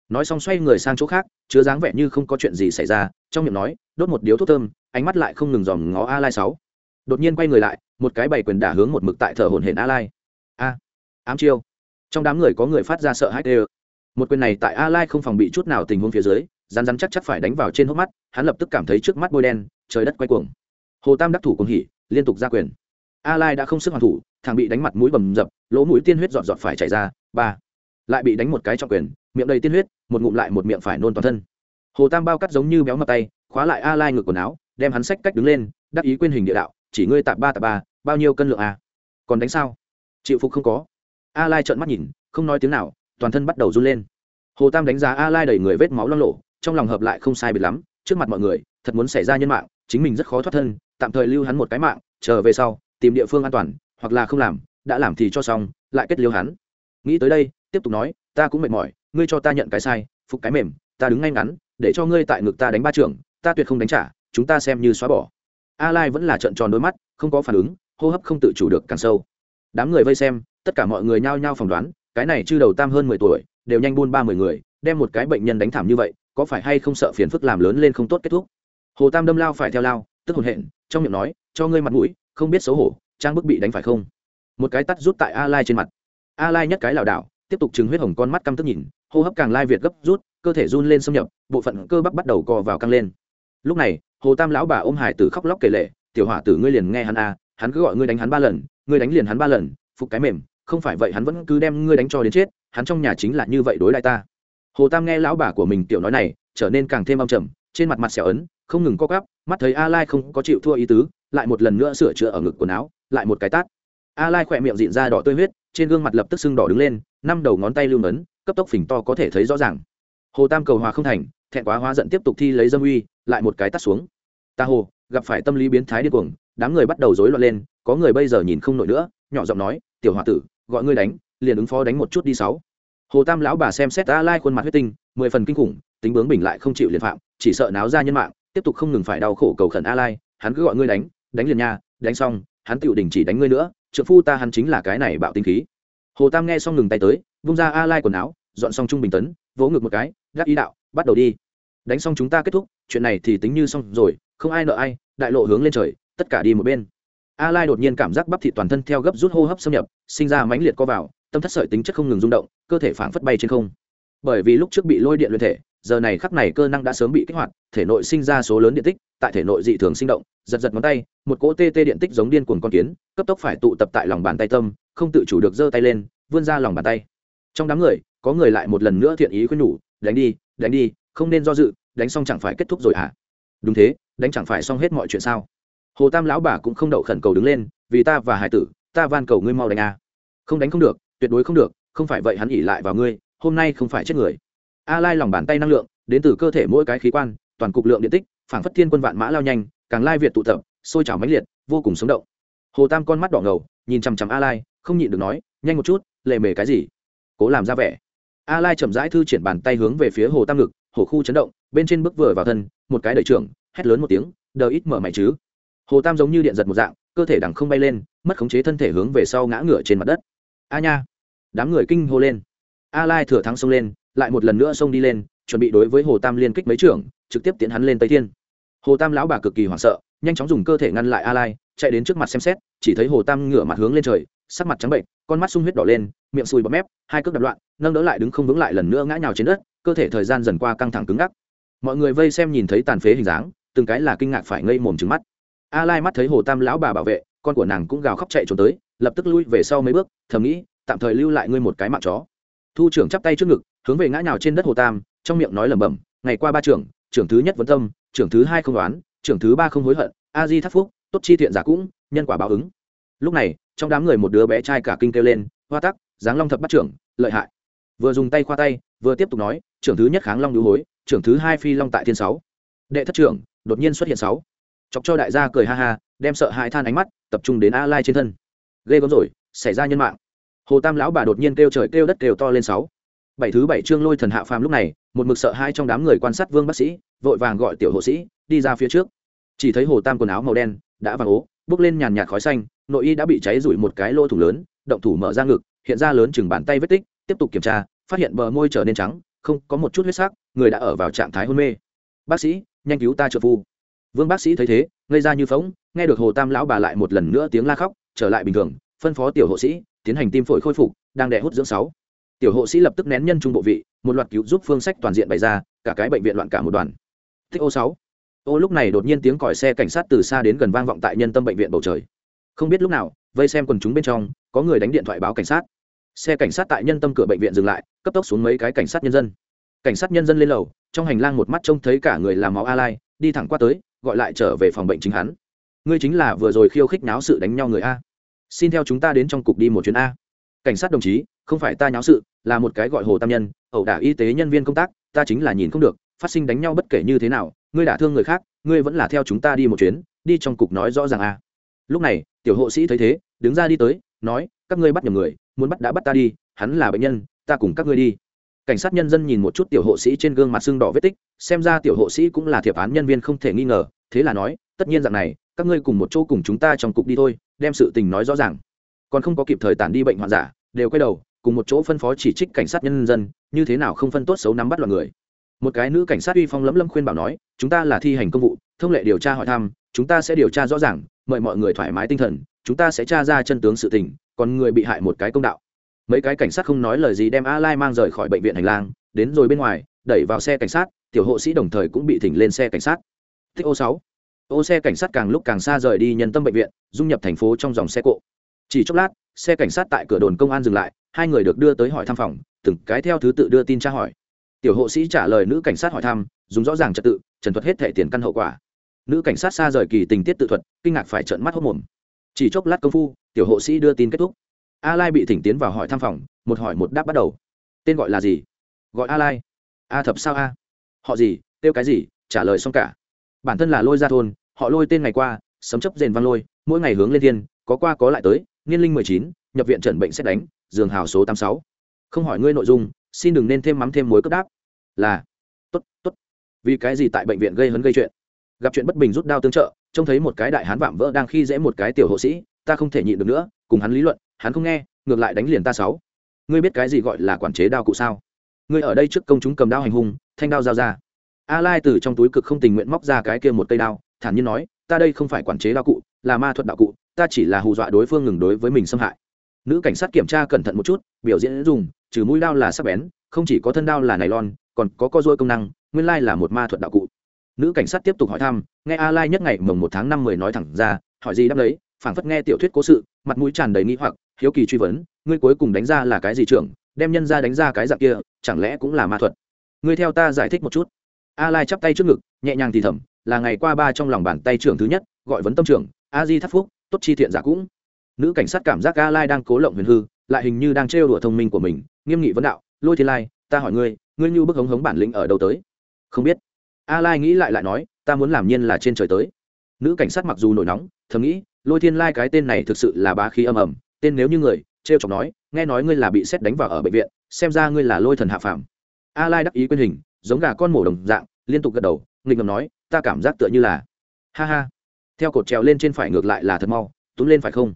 Nói xong xoay người sang chỗ khác, chứa dáng vẻ như không có chuyện gì xảy ra, trong miệng nói, đốt một điếu thuốc thơm. Ánh mắt lại không ngừng dòm ngó a lai sáu. Đột nhiên quay người lại, một cái bày quyền đả hướng một mực tại thở hổn hển a lai a, ám chiêu. Trong đám người có người phát ra sợ hãi tê một quyền này tại a lai không phòng bị chút nào tình huống phía dưới rán rán chắc chắc phải đánh vào trên hốc mắt, hắn lập tức cảm thấy trước mắt bôi đen, trời đất quay cuồng. Hồ tam đắc thủ cùng hỉ, liên tục ra quyền. A lai đã không sức hoàn thủ, thằng bị đánh mặt mũi bầm dập, lỗ mũi tiên huyết giọt giọt phải chảy ra, ba. Lại bị đánh một cái trọng quyền, miệng đầy tiên huyết, một ngụm lại một miệng phải nôn toàn thân. Hồ tam bao cắt giống như béo mập tay, khóa lại a lai ngược quần áo, đem hắn sách cách đứng lên, đắc ý quên hình địa đạo, chỉ ngươi tạp ba tạp ba, bao nhiêu cân lượng a? Còn đánh sao? Chịu phục không có. A lai trợn mắt nhìn, không nói tiếng nào toàn thân bắt đầu run lên. Hồ tam đánh giá a lai đầy người vết máu lo lộ trong lòng hợp lại không sai biệt lắm, trước mặt mọi người, thật muốn xảy ra nhân mạng, chính mình rất khó thoát thân, tạm thời lưu hắn một cái mạng, chờ về sau, tìm địa phương an toàn, hoặc là không làm, đã làm thì cho xong, lại kết liêu hắn. Nghĩ tới đây, tiếp tục nói, ta cũng mệt mỏi, ngươi cho ta nhận cái sai, phục cái mềm, ta đứng ngay ngắn, để cho ngươi tại ngực ta đánh ba trưởng ta tuyệt không đánh trả, chúng ta xem như xóa bỏ. A lai vẫn là trận tròn đôi mắt, không có phản ứng, hô hấp không tự chủ được càng sâu. Đám người vây xem, tất cả mọi người nhao nhao phỏng đoán cái này chư đầu tam hơn mười tuổi, đều nhanh buôn ba mươi người, đem một cái bệnh nhân đánh thảm như vậy, có phải hay không sợ phiền phức làm lớn lên không tốt kết thúc? Hồ tam đâm lao phải theo lao, tức hồn hện, trong miệng nói, cho ngươi mặt mũi, không biết xấu hổ, trang bức bị đánh phải không? Một cái tắt rút tại a lai trên mặt. A lai nhất cái lảo đảo, tiếp tục chứng huyết hồng con mắt căm tức nhìn, hô hấp càng lai việt gấp rút, cơ thể run lên xâm nhập, bộ phận cơ bắp bắt đầu co vào căng lên. Lúc này, hồ tam lão bà ôm hải tử khóc lóc kể lệ, tiểu hỏa tử ngươi liền nghe hắn a, hắn cứ gọi ngươi đánh hắn ba lần, ngươi đánh liền hắn ba lần, phục cái mềm không phải vậy hắn vẫn cứ đem ngươi đánh cho đến chết, hắn trong nhà chính là như vậy đối lại ta. Hồ tam nghe lão bà của mình tiểu nói này, trở nên càng thêm âm trầm, trên mặt mặt xẻo ấn, không ngừng co gắp mắt thấy a lai không có chịu thua ý tứ, lại một lần nữa sửa chữa ở ngực quần áo, lại một cái tát. A lai khỏe miệng dịn ra đỏ tươi huyết, trên gương mặt lập tức sưng đỏ đứng lên, năm đầu ngón tay lưu ấn cấp tốc phình to có thể thấy rõ ràng. Hồ tam cầu hòa không thành, thẹn quá hóa giận tiếp tục thi lấy dâm uy, lại một cái tắt xuống. Ta hồ, gặp phải tâm lý biến thái điên cuồng, đám người bắt đầu rối loạn lên, có người bây giờ nhìn không nổi nữa, nhỏ giọng nói, tiểu hòa tử gọi ngươi đánh, liền ứng phó đánh một chút đi sáu. Hồ tam lão bà xem xét a lai khuôn mặt huyết tinh, mười phần kinh khủng, tính bướng bình lại không chịu liền phạm, chỉ sợ náo ra nhân mạng, tiếp tục không ngừng phải đau khổ cầu khẩn a lai hắn cứ gọi ngươi đánh đánh liền nha, đánh xong, hắn tựu đình chỉ đánh ngươi nữa, trợ phu ta hắn chính là cái này bạo tinh khí. Hồ tam nghe xong ngừng tay tới, vung ra a lai quần áo, dọn xong trung bình tấn, vỗ ngực một cái, gác ý đạo, bắt đầu đi. Đánh xong chúng ta kết thúc, chuyện này thì tính như xong rồi, không ai nợ ai, đại lộ hướng lên trời, tất cả đi một bên a lai đột nhiên cảm giác bắp thịt toàn thân theo gấp rút hô hấp xâm nhập, sinh ra mãnh liệt co vào, tâm thất sợi tính chất không ngừng rung động, cơ thể phảng phất bay trên không. Bởi vì lúc trước bị lôi điện luyện thể, giờ này khắc này cơ năng đã sớm bị kích hoạt, thể nội sinh ra số lớn điện tích, tại thể nội dị thường sinh động, giật giật ngón tay, một cỗ tê tê điện tích giống điên cuồng con kiến, cấp tốc phải tụ tập tại lòng bàn tay tâm, không tự chủ được giơ tay lên, vươn ra lòng bàn tay. Trong đám người, có người lại một lần nữa thiện ý khuyên nhủ, đánh đi đánh đi, không nên do dự, đánh xong chẳng phải kết thúc rồi hả? À? đúng thế, đánh chẳng phải xong hết mọi chuyện sao? Hồ tam lão bà cũng không đậu khẩn cầu đứng lên, vì ta và hải tử, ta van cầu ngươi mau đánh a. Không đánh không được, tuyệt đối không được, không phải vậy hắn ỉ lại vào ngươi, hôm nay không phải chết người. A lai lòng bàn tay năng lượng, đến từ cơ thể mỗi cái khí quan, toàn cục lượng điện tích, phảng phất thiên quân vạn mã lao nhanh, càng lai việt tụ tập, sôi trào mãnh liệt, vô cùng sống động. Hồ tam con mắt đỏ ngầu, nhìn chằm chằm a lai không nhịn được nói, nhanh một chút lệ mề cái gì? Cố làm ra vẻ. A lai chậm rãi thư triển bàn tay hướng về phía hồ tam ngực hồ khu chấn động, bên trên bước vừa vào thân, một cái đẩy trưởng, hét lớn một tiếng, đờ ít mở mày chứ hồ tam giống như điện giật một dạng, cơ thể đằng không bay lên, mất khống chế thân thể hướng về sau ngã ngửa trên mặt đất. A nha. Đám người kinh hô lên. A lai thừa thắng xông lên, lại một lần nữa xông đi lên, chuẩn bị đối với hồ tam liên kích mấy trưởng, trực tiếp tiến hắn lên tây thiên. Hồ tam lão bà cực kỳ hoảng sợ, nhanh chóng dùng cơ thể ngăn lại a lai, chạy đến trước mặt xem xét, chỉ thấy hồ tam ngửa mặt hướng lên trời, sắc mặt trắng bệnh, con mắt sung huyết đỏ lên, miệng sùi bọt mép, hai cước đập loạn, nâng đỡ lại đứng không vững lại lần nữa ngã nhào trên đất, cơ thể thời gian dần qua căng thẳng cứng ngắc. Mọi người vây xem nhìn thấy tàn phế hình dáng, từng cái là kinh ngạc phải ngây mồm trừng mắt a lai mắt thấy hồ tam lão bà bảo vệ, con của nàng cũng gào khóc chạy trốn tới, lập tức lui về sau mấy bước, thầm nghĩ, tạm thời lưu lại ngươi một cái mạng chó. Thu trưởng chắp tay trước ngực, hướng về ngã nhào trên đất hồ tam, trong miệng nói lẩm bẩm, ngày qua ba trưởng trưởng thứ nhất vấn tâm, trưởng thứ hai không đoán, trưởng thứ ba không hối hận, a di thắc phúc, tốt chi thiện giả cũng, nhân quả báo ứng. Lúc này, trong đám người một đứa bé trai cả kinh kêu lên, hoa tắc, giáng long thập bắt trưởng, lợi hại. Vừa dùng tay khoa tay, vừa tiếp tục nói, trưởng thứ nhất kháng long đũ hối, trưởng thứ hai phi long tại thiên sáu. Đệ thất trưởng, đột nhiên xuất hiện sáu chọc cho đại gia cười ha ha, đem sợ hãi than ánh mắt tập trung đến a lai trên thân. Ghê gớm rồi, xảy ra nhân mạng. Hồ tam lão bà đột nhiên kêu trời kêu đất kêu to lên sáu. Bảy thứ bảy chương lôi thần hạ phàm lúc này, một mực sợ hai trong đám người quan sát vương bác sĩ, vội vàng gọi tiểu hộ sĩ, đi ra phía trước. Chỉ thấy hồ tam quần áo màu đen đã vàng ố, bước lên nhàn nhạt khói xanh, nội y đã bị cháy rủi một cái lỗ thủ lớn, động thủ mở ra ngực, hiện ra lớn chừng bàn tay vết tích, tiếp tục kiểm tra, phát hiện bờ môi trở nên trắng, không có một chút huyết sắc, người đã ở vào trạng thái hôn mê. Bác sĩ, nhanh cứu ta trợ phu vương bác sĩ thấy thế, ngây ra như phóng nghe được hồ tam lão bà lại một lần nữa tiếng la khóc, trở lại bình thường, phân phó tiểu hộ sĩ, tiến hành tim phổi khôi phục, đang đẻ hút dưỡng sáu. Tiểu hộ sĩ lập tức nén nhân trung bộ vị, một loạt cứu giúp phương sách toàn diện bày ra, cả cái bệnh viện loạn cả một đoàn. Thích ô sáu. Ô lúc này đột nhiên tiếng còi xe cảnh sát từ xa đến gần vang vọng tại nhân tâm bệnh viện bầu trời. Không biết lúc nào, vây xem quần chúng bên trong, có người đánh điện thoại báo cảnh sát. Xe cảnh sát tại nhân tâm cửa bệnh viện dừng lại, cấp tốc xuống mấy cái cảnh sát nhân dân. Cảnh sát nhân dân lên lầu, trong hành lang một mắt trông thấy cả người làm máu a lai, đi thẳng qua tới gọi lại trở về phòng bệnh chính hắn. Ngươi chính là vừa rồi khiêu khích náo sự đánh nhau người a. Xin theo chúng ta đến trong cục đi một chuyến a. Cảnh sát đồng chí, không phải ta nháo sự, là một cái gọi hồ tam nhân, ẩu đả y tế nhân viên công tác, ta chính là nhìn không được, phát sinh đánh nhau bất kể như thế nào, ngươi đả thương người khác, ngươi vẫn là theo chúng ta đi một chuyến, đi trong cục nói rõ ràng a. Lúc này, tiểu hộ sĩ thấy thế, đứng ra đi tới, nói, các ngươi bắt nhầm người, muốn bắt đã bắt ta đi, hắn là bệnh nhân, ta cùng các ngươi đi cảnh sát nhân dân nhìn một chút tiểu hộ sĩ trên gương mặt xương đỏ vết tích, xem ra tiểu hộ sĩ cũng là thiệp án nhân viên không thể nghi ngờ, thế là nói, tất nhiên dạng này, các ngươi cùng một chỗ cùng chúng ta trong cục đi thôi, đem sự tình nói rõ ràng. Còn không có kịp thời tản đi bệnh hoạn giả, đều quay đầu, cùng một chỗ phân phó chỉ trích cảnh sát nhân dân, như thế nào không phân tốt xấu nắm bắt loạn người? Một cái nữ cảnh sát uy phong lấm lâm khuyên bảo nói, chúng ta là thi hành công vụ, thông lệ điều tra hỏi thăm, chúng ta sẽ điều tra rõ ràng, mời mọi người thoải mái tinh thần, chúng ta sẽ tra ra chân tướng sự tình, còn người bị hại một cái công đạo mấy cái cảnh sát không nói lời gì đem a lai mang rời khỏi bệnh viện hành lang, đến rồi bên ngoài, đẩy vào xe cảnh sát, tiểu hộ sĩ đồng thời cũng bị thỉnh lên xe cảnh sát. Thích ô sáu. Ô xe cảnh sát càng lúc càng xa rời đi nhân tâm bệnh viện, dung nhập thành phố trong dòng xe cộ. Chỉ chốc lát, xe cảnh sát tại cửa đồn công an dừng lại, hai người được đưa tới hỏi thăm phòng, từng cái theo thứ tự đưa tin tra hỏi. Tiểu hộ sĩ trả lời nữ cảnh sát hỏi thăm, dùng rõ ràng trật tự, trần thuật hết thẻ tiền căn hậu quả. Nữ cảnh sát xa rời kỳ tình tiết tự thuật, kinh ngạc phải trợn mắt hốc mồm. Chỉ chốc lát công phu, tiểu hộ sĩ đưa tin kết thúc a lai bị thỉnh tiến vào hỏi thăm phòng, một hỏi một đáp bắt đầu. Tên gọi là gì? Gọi a lai. A thập sao a? Họ gì? Tiêu cái gì? Trả lời xong cả. Bản thân là lôi ra thôn, họ lôi tên ngày qua, sấm chấp rền vang lôi, mỗi ngày hướng lên thiên, có qua có lại tới, niên linh mười chín, nhập viện trần bệnh xét đánh, giường hào số tám sáu. Không hỏi ngươi nội dung, xin đừng nên thêm mắm thêm muối cấp đáp. Là, tốt tốt. Vì cái gì tại bệnh viện gây hấn gây chuyện? Gặp chuyện bất bình rút đao tương trợ, trông thấy một cái đại hán vạm vỡ đang khi dễ một cái tiểu hộ sĩ, ta không thể nhịn được nữa, cùng hắn lý luận hắn không nghe, ngược lại đánh liền ta sáu. Ngươi biết cái gì gọi là quản chế đao cụ sao? Ngươi ở đây trước công chúng cầm đao hành hung, thanh đao giao ra. A lai từ trong túi cực không tình nguyện móc ra cái kia một cây đao, thản nhiên nói, ta đây không phải quản chế đao cụ, là ma thuật đạo cụ, ta chỉ là hù dọa đối phương ngừng đối với mình xâm hại. Nữ cảnh sát kiểm tra cẩn thận một chút, biểu diễn dùng, trừ mũi đao là sắc bén, không chỉ có thân đao là nylon, còn có co dôi công năng, nguyên lai là một ma thuật đạo cụ. Nữ cảnh sát tiếp tục hỏi thăm, nghe a lai nhất ngày mồng một tháng năm mười nói thẳng ra, hỏi gì đáp lấy phảng phất nghe tiểu thuyết cố sự mặt mũi tràn đầy nghi hoặc, hiếu kỳ truy vấn, ngươi cuối cùng đánh ra là cái gì trưởng? Đem nhân ra đánh ra cái dạng kia, chẳng lẽ cũng là ma thuật? Ngươi theo ta giải thích một chút. A lai chắp tay trước ngực, nhẹ nhàng thì thầm, là ngày qua ba trong lòng bàn tay trưởng thứ nhất, gọi vấn tâm trưởng, a di thắt phúc, tốt chi thiện giả cũng. Nữ cảnh sát cảm giác a lai đang cố lộng huyền hư, lại hình như đang trêu đùa thông minh của mình, nghiêm nghị vấn đạo, lôi thiên lai, ta hỏi ngươi ngươi như bức hống hống bản lĩnh ở đâu tới? Không biết. A lai nghĩ lại lại nói, ta muốn làm nhiên là trên trời tới. Nữ cảnh sát mặc dù nổi nóng, thầm nghĩ lôi thiên lai cái tên này thực sự là bá khí âm ầm, tên nếu như người, trêu chọc nói, nghe nói ngươi là bị xét đánh vào ở bệnh viện, xem ra ngươi là lôi thần hạ phàm. A lai đắc ý quyên hình, giống gà con mổ đồng dạng, liên tục gật đầu, nghịch ngầm nói, ta cảm giác tựa như là ha ha. Theo cột trèo lên trên phải ngược lại là thật mau, túm lên phải không?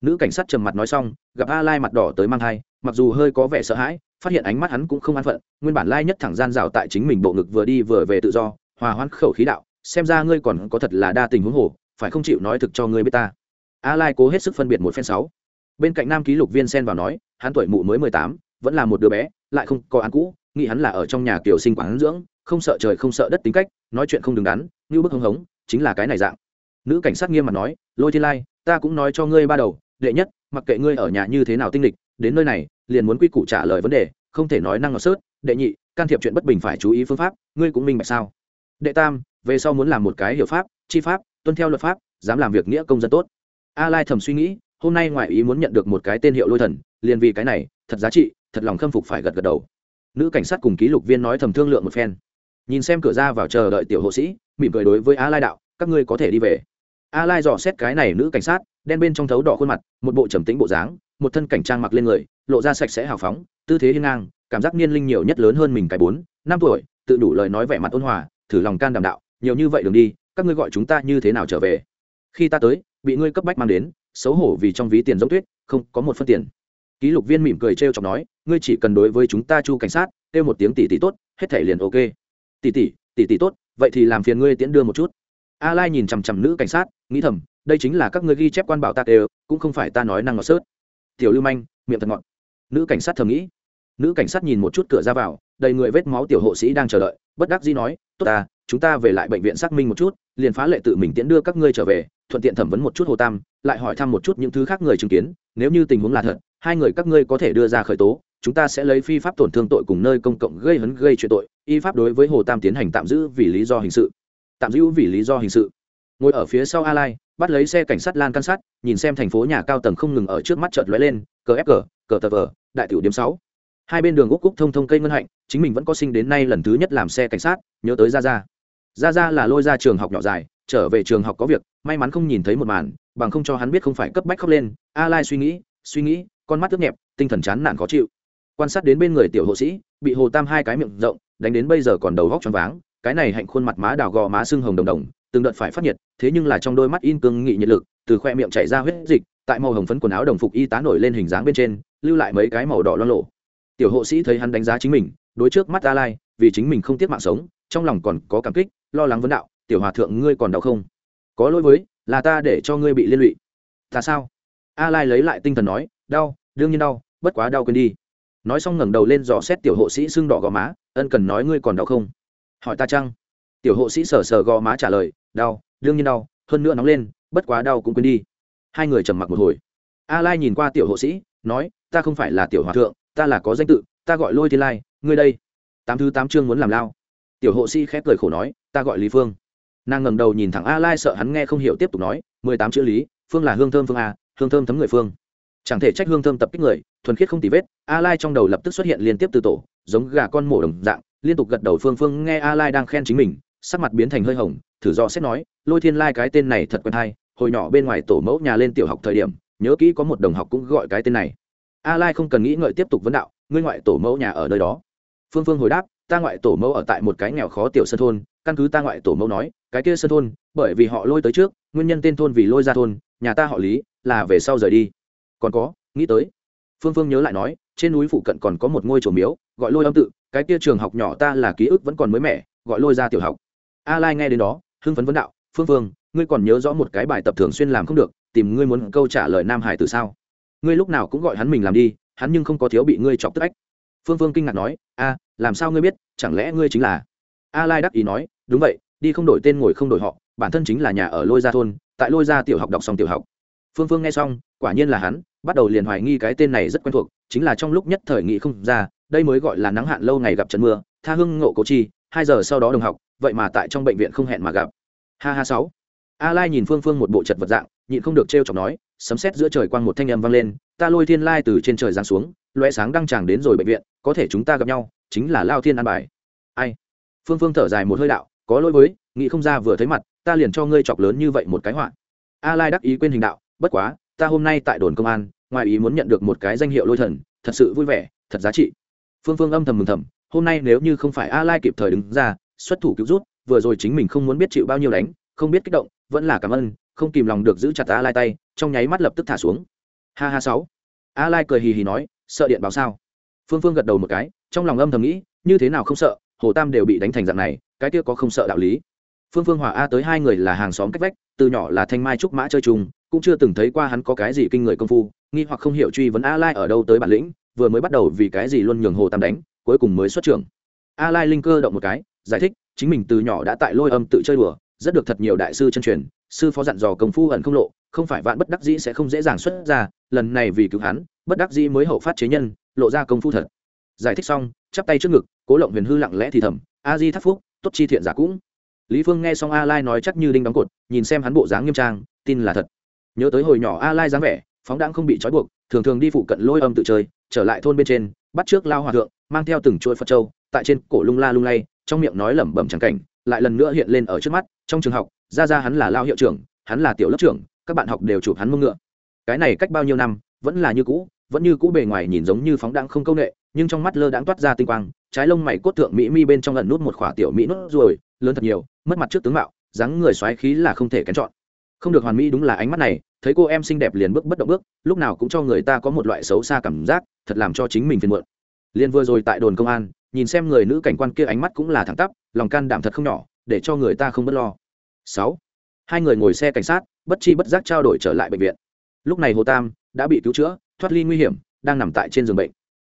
Nữ cảnh sát trầm mặt nói xong, gặp a lai mặt đỏ tới mang thai, mặc dù hơi có vẻ sợ hãi, phát hiện ánh mắt hắn cũng không an phận, nguyên bản lai nhất thẳng gian rào tại chính mình bộ ngực vừa đi vừa về tự do, hòa hoãn khẩu khí đạo, xem ra ngươi còn có thật là đa tình huống hồ phải không chịu nói thực cho ngươi biết ta? A lai cố hết sức phân biệt một phen sáu. Bên cạnh nam ký lục viên sen vào nói hắn tuổi mụ mới 18, vẫn là một đứa bé lại không có án cũ nghĩ hắn là ở trong nhà kiểu sinh quán dưỡng không sợ trời không sợ đất tính cách nói chuyện không đứng đắn như bức hống hống chính là cái này dạng. Nữ cảnh sát nghiêm mặt nói lôi thiên lai ta cũng nói cho ngươi ba đầu đệ nhất mặc kệ ngươi ở nhà như thế nào tinh lịch đến nơi này liền muốn quy củ trả lời vấn đề không thể nói năng ngọt sớt đệ nhị can thiệp chuyện bất bình phải chú ý phương pháp ngươi cũng minh bạch sao? Đệ tam về sau muốn làm một cái hiểu pháp chi pháp tuân theo luật pháp, dám làm việc nghĩa công dân tốt. A lai thầm suy nghĩ, hôm nay ngoại ý muốn nhận được một cái tên hiệu lôi thần, liền vì cái này, thật giá trị, thật lòng khâm phục phải gật gật đầu. Nữ cảnh sát cùng ký lục viên nói thầm thương lượng một phen. Nhìn xem cửa ra vào chờ đợi tiểu hộ sĩ, mỉm cười đối với a lai đạo, các ngươi có thể đi về. A lai dò xét cái này nữ cảnh sát, đen bên trong thấu đỏ khuôn mặt, một bộ trầm tĩnh bộ dáng, một thân cảnh trang mặc lên người, lộ ra sạch sẽ hào phóng, tư thế hiên ngang, cảm giác niên linh nhiều nhất lớn hơn mình cái bốn, năm tuổi, tự đủ lời nói vẻ mặt ôn hòa, thử lòng can đảm đạo, nhiều như vậy đường đi các ngươi gọi chúng ta như thế nào trở về? Khi ta tới, bị ngươi cấp bách mang đến, xấu hổ vì trong ví tiền giống tuyết, không có một phân tiền. Ký lục viên mỉm cười trêu chọc nói, ngươi chỉ cần đối với chúng ta chu cảnh sát, kêu một tiếng tỷ tỷ tốt, hết thể liền ok. Tỷ tỷ tỷ tỷ tốt, vậy thì làm phiền ngươi tiễn đưa một chút. A lai nhìn chằm chằm nữ cảnh sát, nghĩ thầm, đây chính là các ngươi ghi chép quan bảo ta đều cũng không phải ta nói năng ngọt sớt. Tiểu lưu manh, miệng thật ngọt. Nữ cảnh sát thầm nghĩ. Nữ cảnh sát nhìn một chút cửa ra vào, đầy người vết máu tiểu hộ sĩ đang chờ đợi, bất đắc dĩ nói, tốt ta chúng ta về lại bệnh viện xác minh một chút, liền phá lệ tự mình tiễn đưa các ngươi trở về, thuận tiện thẩm vấn một chút hồ tam, lại hỏi thăm một chút những thứ khác người chứng kiến, nếu như tình huống là thật, hai người các ngươi có thể đưa ra khởi tố, chúng ta sẽ lấy phi pháp tổn thương tội cùng nơi công cộng gây hấn gây chuyện tội, y pháp đối với hồ tam tiến hành tạm giữ vì lý do hình sự. Tạm giữ vì lý do hình sự. Ngồi ở phía sau a lai bắt lấy xe cảnh sát lan can sát, nhìn xem thành phố nhà cao tầng không ngừng ở trước mắt chợt lóe lên, cờ ép cờ cờ tờ vờ, đại tiểu điểm sáu. Hai bên đường úc cúc thông thông cây ngân hạnh, chính mình vẫn có sinh đến nay lần thứ nhất làm xe cảnh sát, nhớ tới ra ra ra ra là lôi ra trường học nhỏ dài, trở về trường học có việc, may mắn không nhìn thấy một màn, bằng không cho hắn biết không phải cấp bách khóc lên. A lai suy nghĩ suy nghĩ, con mắt ướt nhẹp, tinh thần chán nản khó chịu. Quan sát đến bên người tiểu hộ sĩ, bị hồ tam hai cái miệng rộng, đánh đến bây giờ còn đầu góc choáng váng, cái này hạnh khuôn mặt má đào gò má sưng hồng đồng đồng, từng đợt phải phát nhiệt, thế nhưng là trong đôi mắt in cương nghị nhiệt lực, từ khoe miệng chảy ra huyết dịch, tại màu hồng phấn quần áo đồng phục y tá nổi lên hình dáng bên trên, lưu lại mấy cái màu đỏ lo lộ tiểu hộ sĩ thấy hắn đánh giá chính mình, đối trước mắt a lai, vì chính mình không tiếc mạng sống, trong lòng còn có cảm kích lo lắng vấn đạo, tiểu hòa thượng, ngươi còn đau không? Có lỗi với, là ta để cho ngươi bị liên lụy. Ta sao? A lai lấy lại tinh thần nói, đau, đương nhiên đau, bất quá đau quên đi. Nói xong ngẩng đầu lên dò xét tiểu hộ sĩ xương đỏ gò má, ân cần nói ngươi còn đau không? Hỏi ta chăng? Tiểu hộ sĩ sờ sờ gò má trả lời, đau, đương nhiên đau, hơn nữa nóng lên, bất quá đau cũng quên đi. Hai người trầm mặc một hồi. A lai nhìn qua tiểu hộ sĩ, nói, ta không phải là tiểu hòa thượng, ta là có danh tự, ta gọi lôi thiên lai, ngươi đây. Tám thứ tám chương muốn làm lao. Tiểu hộ sĩ khép cười khổ nói ta gọi lý phương nàng ngẩng đầu nhìn thẳng a lai sợ hắn nghe không hiểu tiếp tục nói mười tám chữ lý phương là hương thơm phương a hương thơm thấm người phương chẳng thể trách hương thơm tập kích người thuần khiết không tì vết a lai trong đầu lập tức xuất hiện liên tiếp từ tổ giống gà con mổ đồng dạng liên tục gật đầu phương phương nghe a lai đang khen chính mình sắc mặt biến thành hơi hồng thử do xét nói lôi thiên lai cái tên này thật quen hay hồi nhỏ bên ngoài tổ mẫu nhà lên tiểu học thời điểm nhớ kỹ có một đồng học cũng gọi cái tên này a lai không cần nghĩ ngợi tiếp tục vấn đạo ngươi ngoại tổ mẫu nhà ở nơi đó phương phương hồi đáp ta ngoại tổ mẫu ở tại một cái nghèo khó tiểu sân thôn căn cứ ta ngoại tổ mẫu nói, cái kia sơn thôn, bởi vì họ lôi tới trước, nguyên nhân tên thôn vì lôi ra thôn, nhà ta họ lý, là về sau rời đi. Còn có, nghĩ tới. Phương phương nhớ lại nói, trên núi phụ cận còn có một ngôi chùa miếu, gọi lôi âm tự, cái kia trường học nhỏ ta là ký ức vẫn còn mới mẻ, gọi lôi ra tiểu học. A lai nghe đến đó, hưng phấn vấn đạo, phương phương, ngươi còn nhớ rõ một cái bài tập thường xuyên làm không được, tìm ngươi muốn câu trả lời nam hải từ sao? Ngươi lúc nào cũng gọi hắn mình làm đi, hắn nhưng không có thiếu bị ngươi chọc tức ách. Phương phương kinh ngạc nói, a, làm sao ngươi biết, chẳng lẽ ngươi chính là? A lai đắc ý nói đúng vậy, đi không đổi tên ngồi không đổi họ, bản thân chính là nhà ở lôi gia thôn, tại lôi gia tiểu học đọc xong tiểu học. Phương phương nghe xong, quả nhiên là hắn, bắt đầu liền hoài nghi cái tên này rất quen thuộc, chính là trong lúc nhất thời nghị không ra, đây mới gọi là nắng hạn lâu ngày gặp trận mưa, tha hưng ngộ cố chi, hai giờ sau đó đồng học, vậy mà tại trong bệnh viện không hẹn mà gặp. Ha ha sáu. A lai nhìn phương phương một bộ chật vật dạng, nhịn không được trêu chọc nói, sấm sét giữa trời quang một thanh âm vang lên, ta lôi thiên lai từ trên trời giáng xuống loe sáng đăng tràng đến rồi bệnh viện, có thể chúng ta gặp nhau, chính là lao thiên an bài. Ai? Phương phương thở dài một hơi đạo có lỗi với, nghĩ không ra vừa thấy mặt, ta liền cho ngươi chọc lớn như vậy một cái họa. A lai đắc ý quên hình đạo, bất quá, ta hôm nay tại đồn công an, ngoài ý muốn nhận được một cái danh hiệu lôi thần, thật sự vui vẻ, thật giá trị. Phương phương âm thầm mừng thầm, hôm nay nếu như không phải a lai kịp thời đứng ra, xuất thủ cứu rút, vừa rồi chính mình không muốn biết chịu bao nhiêu đánh, không biết kích động, vẫn là cảm ơn, không kìm lòng được giữ chặt a lai tay, trong nháy mắt lập tức thả xuống. Ha ha sáu. A lai cười hì hì nói, sợ điện báo sao? Phương phương gật đầu một cái, trong lòng âm thầm nghĩ, như thế nào không sợ, hồ tam đều bị đánh thành dạng này cái kia có không sợ đạo lý. Phương phương hòa a tới hai người là hàng xóm cách vách, từ nhỏ là thanh mai trúc mã chơi chung, cũng chưa từng thấy qua hắn có cái gì kinh người công phu, nghi hoặc không hiểu truy vấn a lai ở đâu tới bản lĩnh, vừa mới bắt đầu vì cái gì luôn nhường hồ tam đánh, cuối cùng mới xuất trưởng. A lai linh cơ động một cái, giải thích, chính mình từ nhỏ đã tại lôi âm tự chơi đùa, rất được thật nhiều đại sư chân truyền, sư phó dặn dò công phu ẩn không lộ, không phải vạn bất đắc dĩ sẽ không dễ dàng xuất ra, lần này vì cứu hắn, bất đắc dĩ mới hậu phát chế nhân, lộ ra công phu thật. Giải thích xong, chắp tay trước ngực, cố lộng huyền hư lặng lẽ thì thầm, a di thắc phúc tốt chi thiện giả cũng. Lý phương nghe xong a lai nói chắc như đinh đóng cột, nhìn xem hắn bộ dáng nghiêm trang, tin là thật. Nhớ tới hồi nhỏ a lai dáng vẻ, phóng đãng không bị trói buộc, thường thường đi phụ cận lôi âm tự chơi, trở lại thôn bên trên, bắt trước lao hòa thượng, mang theo từng chuỗi phật châu, tại trên cổ lung la lung lay, trong miệng nói lẩm bẩm trắng cảnh, lại lần nữa hiện lên ở trước mắt, trong trường học, ra ra hắn là lao hiệu trưởng, hắn là tiểu lớp trưởng, các bạn học đều chụp hắn mông ngựa. Cái này cách bao nhiêu năm, vẫn là như cũ, vẫn như cũ bề ngoài nhìn giống như phóng đãng không công nghệ nhưng trong mắt lơ đãng toát ra tinh quang, trái lông mày cốt thượng mỹ mi bên trong lần nút một khỏa tiểu mỹ nút ruồi, lớn thật nhiều, mất mặt trước tướng mạo, dáng người xoáy khí là không thể kén chọn. Không được hoàn mỹ đúng là ánh mắt này, thấy cô em xinh đẹp liền bước bất động bước, lúc nào cũng cho người ta có một loại xấu xa cảm giác, thật làm cho chính mình phiền muộn. Liền vừa rồi tại đồn công an, nhìn xem người nữ cảnh quan kia ánh mắt cũng là thẳng tắp, lòng can đảm thật không nhỏ, để cho người ta không b ấ t lo. Sáu, hai người ngồi xe cảnh sát, bất chi bất giác trao đổi trở lại bệnh viện. Lúc này hồ tam đã bị cứu chữa, thoát ly nguy hiểm, đang nằm tại trên giường bệnh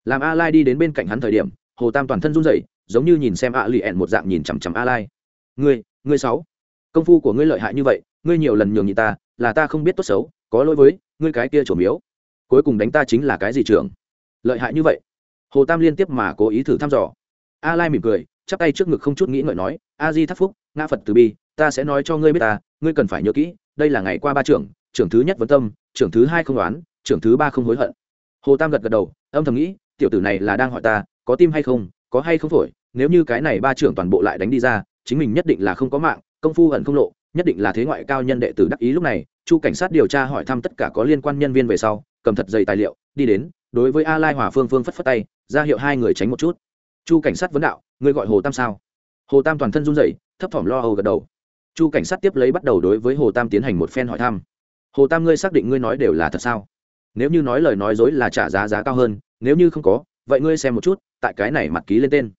làm a lai đi đến bên cạnh hắn thời điểm, hồ tam toàn thân run rẩy, giống như nhìn xem a lì ẹn một dạng nhìn chằm chằm a lai ngươi ngươi sáu công phu của ngươi lợi hại như vậy, ngươi nhiều lần nhường nhị ta, là ta không biết tốt xấu, có lỗi với, ngươi cái kia chủ miếu. Cuối cùng đánh ta chính là cái gì trưởng? Lợi hại như vậy. Hồ tam liên tiếp mà cố ý thử thăm dò. A lai mỉm cười, chắp tay trước ngực không chút nghĩ ngợi nói a di thắc phúc, ngã phật từ bi, ta sẽ nói cho ngươi biết ta, ngươi cần phải nhớ kỹ, đây là ngày qua ba trưởng trưởng thứ nhất vấn tâm, trưởng thứ hai không đoán trưởng thứ ba không hối hận. Hồ tam gật gật đầu, âm thầm nghĩ tiểu tử này là đang hỏi ta, có tim hay không, có hay không phổi, nếu như cái này ba trưởng toàn bộ lại đánh đi ra, chính mình nhất định là không có mạng, công phu ẩn không lộ, nhất định là thế ngoại cao nhân đệ tử đắc ý lúc này, chu cảnh sát điều tra hỏi thăm tất cả có liên quan nhân viên về sau, cầm thật dày tài liệu, đi đến, đối với a lai hòa phương phương phất phất tay, ra hiệu hai người tránh một chút. Chu cảnh sát vấn đạo, ngươi gọi hồ tam sao? Hồ tam toàn thân run rẩy, thấp thỏm lo âu gật đầu. Chu cảnh sát tiếp lấy bắt đầu đối với hồ tam tiến hành một phen hỏi thăm. Hồ tam ngươi xác định ngươi nói đều là thật sao? Nếu như nói lời nói dối là trả giá giá cao hơn, nếu như không có, vậy ngươi xem một chút, tại cái này mặt ký lên tên.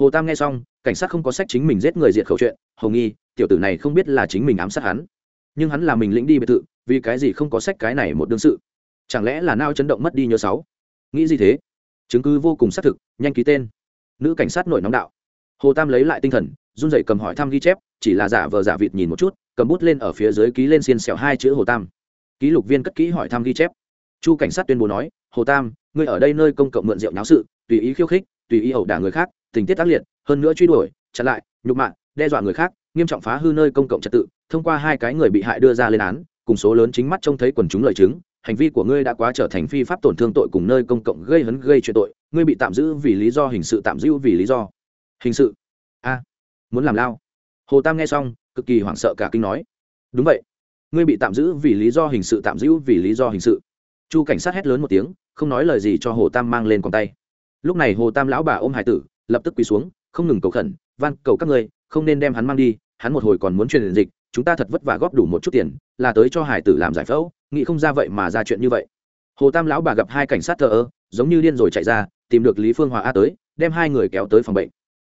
Hồ tam nghe xong, cảnh sát không có sách chính mình giết người diệt khẩu chuyện, hồ nghi, tiểu tử này không biết là chính mình ám sát hắn, nhưng hắn là mình lĩnh đi biệt thự, vì cái gì không có sách cái này một đương sự? Chẳng lẽ là nao chấn động mất đi nhớ sáu? Nghĩ gì thế? Chứng cứ vô cùng xác thực, nhanh ký tên. Nữ cảnh sát nổi nóng đạo. Hồ tam lấy lại tinh thần, run rẩy cầm hỏi thăm ghi chép, chỉ là giả vờ giả vịt nhìn một chút, cầm bút lên ở phía dưới ký lên xiên xẹo hai chữ hồ tam. Ký lục viên cất kỹ hỏi thăm ghi chép chu cảnh sát tuyên bố nói, hồ tam, ngươi ở đây nơi công cộng mượn rượu nháo sự, tùy ý khiêu khích, tùy ý ẩu đả người khác, tình tiết tác liệt, hơn nữa truy đuổi, chặn lại, nhục mạ, đe dọa người khác, nghiêm trọng phá hư nơi công cộng trật tự, thông qua hai cái người bị hại đưa ra lên án, cùng số lớn chính mắt trông thấy quần chúng lời chứng, hành vi của ngươi đã quá trở thành phi pháp tổn thương tội cùng nơi công cộng gây hấn gây chuyện tội, ngươi bị tạm giữ vì lý do hình sự, tạm giữ vì lý do hình sự. A, muốn làm lao. Hồ tam nghe xong, cực kỳ hoảng sợ cả kinh nói, đúng vậy, ngươi bị tạm giữ vì lý do hình sự, tạm giữ vì lý do hình sự chu cảnh sát hét lớn một tiếng, không nói lời gì cho hồ tam mang lên con tay. Lúc này hồ tam lão bà ôm hải tử, lập tức quỳ xuống, không ngừng cầu khẩn, van, cầu các ngươi, không nên đem hắn mang đi, hắn một hồi còn muốn truyền dịch, chúng ta thật vất vả góp đủ một chút tiền, là tới cho hải tử làm giải phẫu, nghĩ không ra vậy mà ra chuyện như vậy. Hồ tam lão bà gặp hai cảnh sát thờ ơ, giống như điên rồi chạy ra, tìm được lý phương hòa a tới, đem hai người kéo tới phòng bệnh.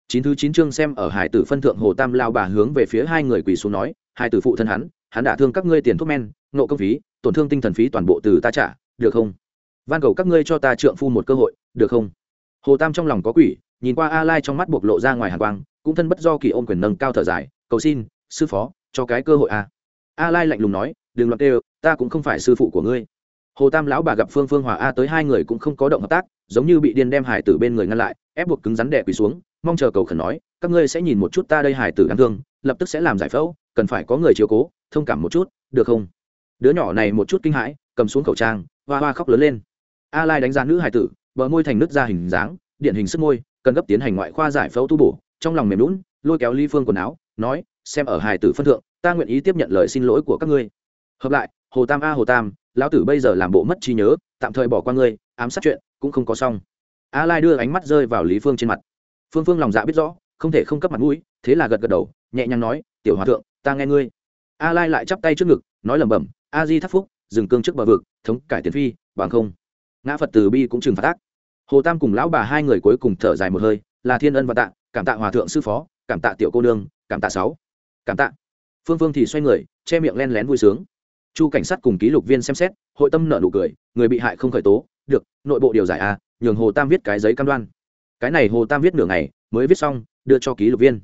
Chín thứ chín chương xem ở hải tử phân thượng, hồ tam lao bà hướng về phía hai người quỳ xuống nói hai tử phụ thân hắn hắn đã thương các ngươi tiền thuốc men nộ công phí, tổn thương tinh thần phí toàn bộ từ ta trả được không? Van cầu các ngươi cho ta trượng phu một cơ hội, được không? Hồ tam trong lòng có quỷ, nhìn qua a lai trong mắt bộc lộ ra ngoài hàn quang, cũng thân bất do kỳ ôm quyền nâng cao thở dài, cầu xin, sư phó, cho cái cơ hội à? a a lai lạnh lùng nói, đừng loạt đều ta cũng không phải sư phụ của ngươi. Hồ tam lão bà gặp phương phương hòa a tới hai người cũng không có động hợp tác, giống như bị điên đem hải tử bên người ngăn lại, ép buộc cứng rắn đẻ quỳ xuống, mong chờ cầu khẩn nói, các ngươi sẽ nhìn một chút ta đây hải tử đáng thương, lập tức sẽ làm giải phẫu, cần phải có người chiếu cố, thông cảm một chút, được không? Đứa nhỏ này một chút kinh hãi, cầm xuống khẩu trang hoa hoa khóc lớn lên. A lai đánh giá nữ hải tử, bờ môi thành nứt ra hình dáng điện hình sức môi, cần gấp tiến hành ngoại khoa giải phẫu tu bổ, trong lòng mềm lún lôi kéo ly phương quần áo, nói, xem ở hải tử phân thượng, ta nguyện ý tiếp nhận lời xin lỗi của các ngươi. Hợp lại, hồ tam a, hồ tam, lão tử bây giờ làm bộ mất trí nhớ, tạm thời bỏ qua ngươi, ám sát chuyện, cũng không có xong. A lai đưa ánh mắt rơi vào lý phương trên mặt. Phương phương lòng dạ biết rõ, không thể không cấp mặt mũi, thế là gật gật đầu, nhẹ nhàng nói, tiểu hòa thượng, ta nghe ngươi. A lai lại chắp tay trước ngực, nói lẩm bẩm, a di thắc phúc dừng cương trước bờ vực, thống cải tiến phi, bằng không. Ngã phật từ bi cũng trừng phạt tác hồ tam cùng lão bà hai người cuối cùng thở dài một hơi, là thiên ân và tạ, cảm tạ hòa thượng sư phó, cảm tạ tiểu cô nương, cảm tạ sáu. Cảm tạ. Phương phương thì xoay người, che miệng len lén vui sướng. Chu cảnh sát cùng ký lục viên xem xét, hội tâm nợ nụ cười, người bị hại không khởi tố, được, nội bộ điều giải a, nhường hồ tam viết cái giấy cam đoan. Cái này hồ tam viết nửa ngày, mới viết xong, đưa cho ký lục viên.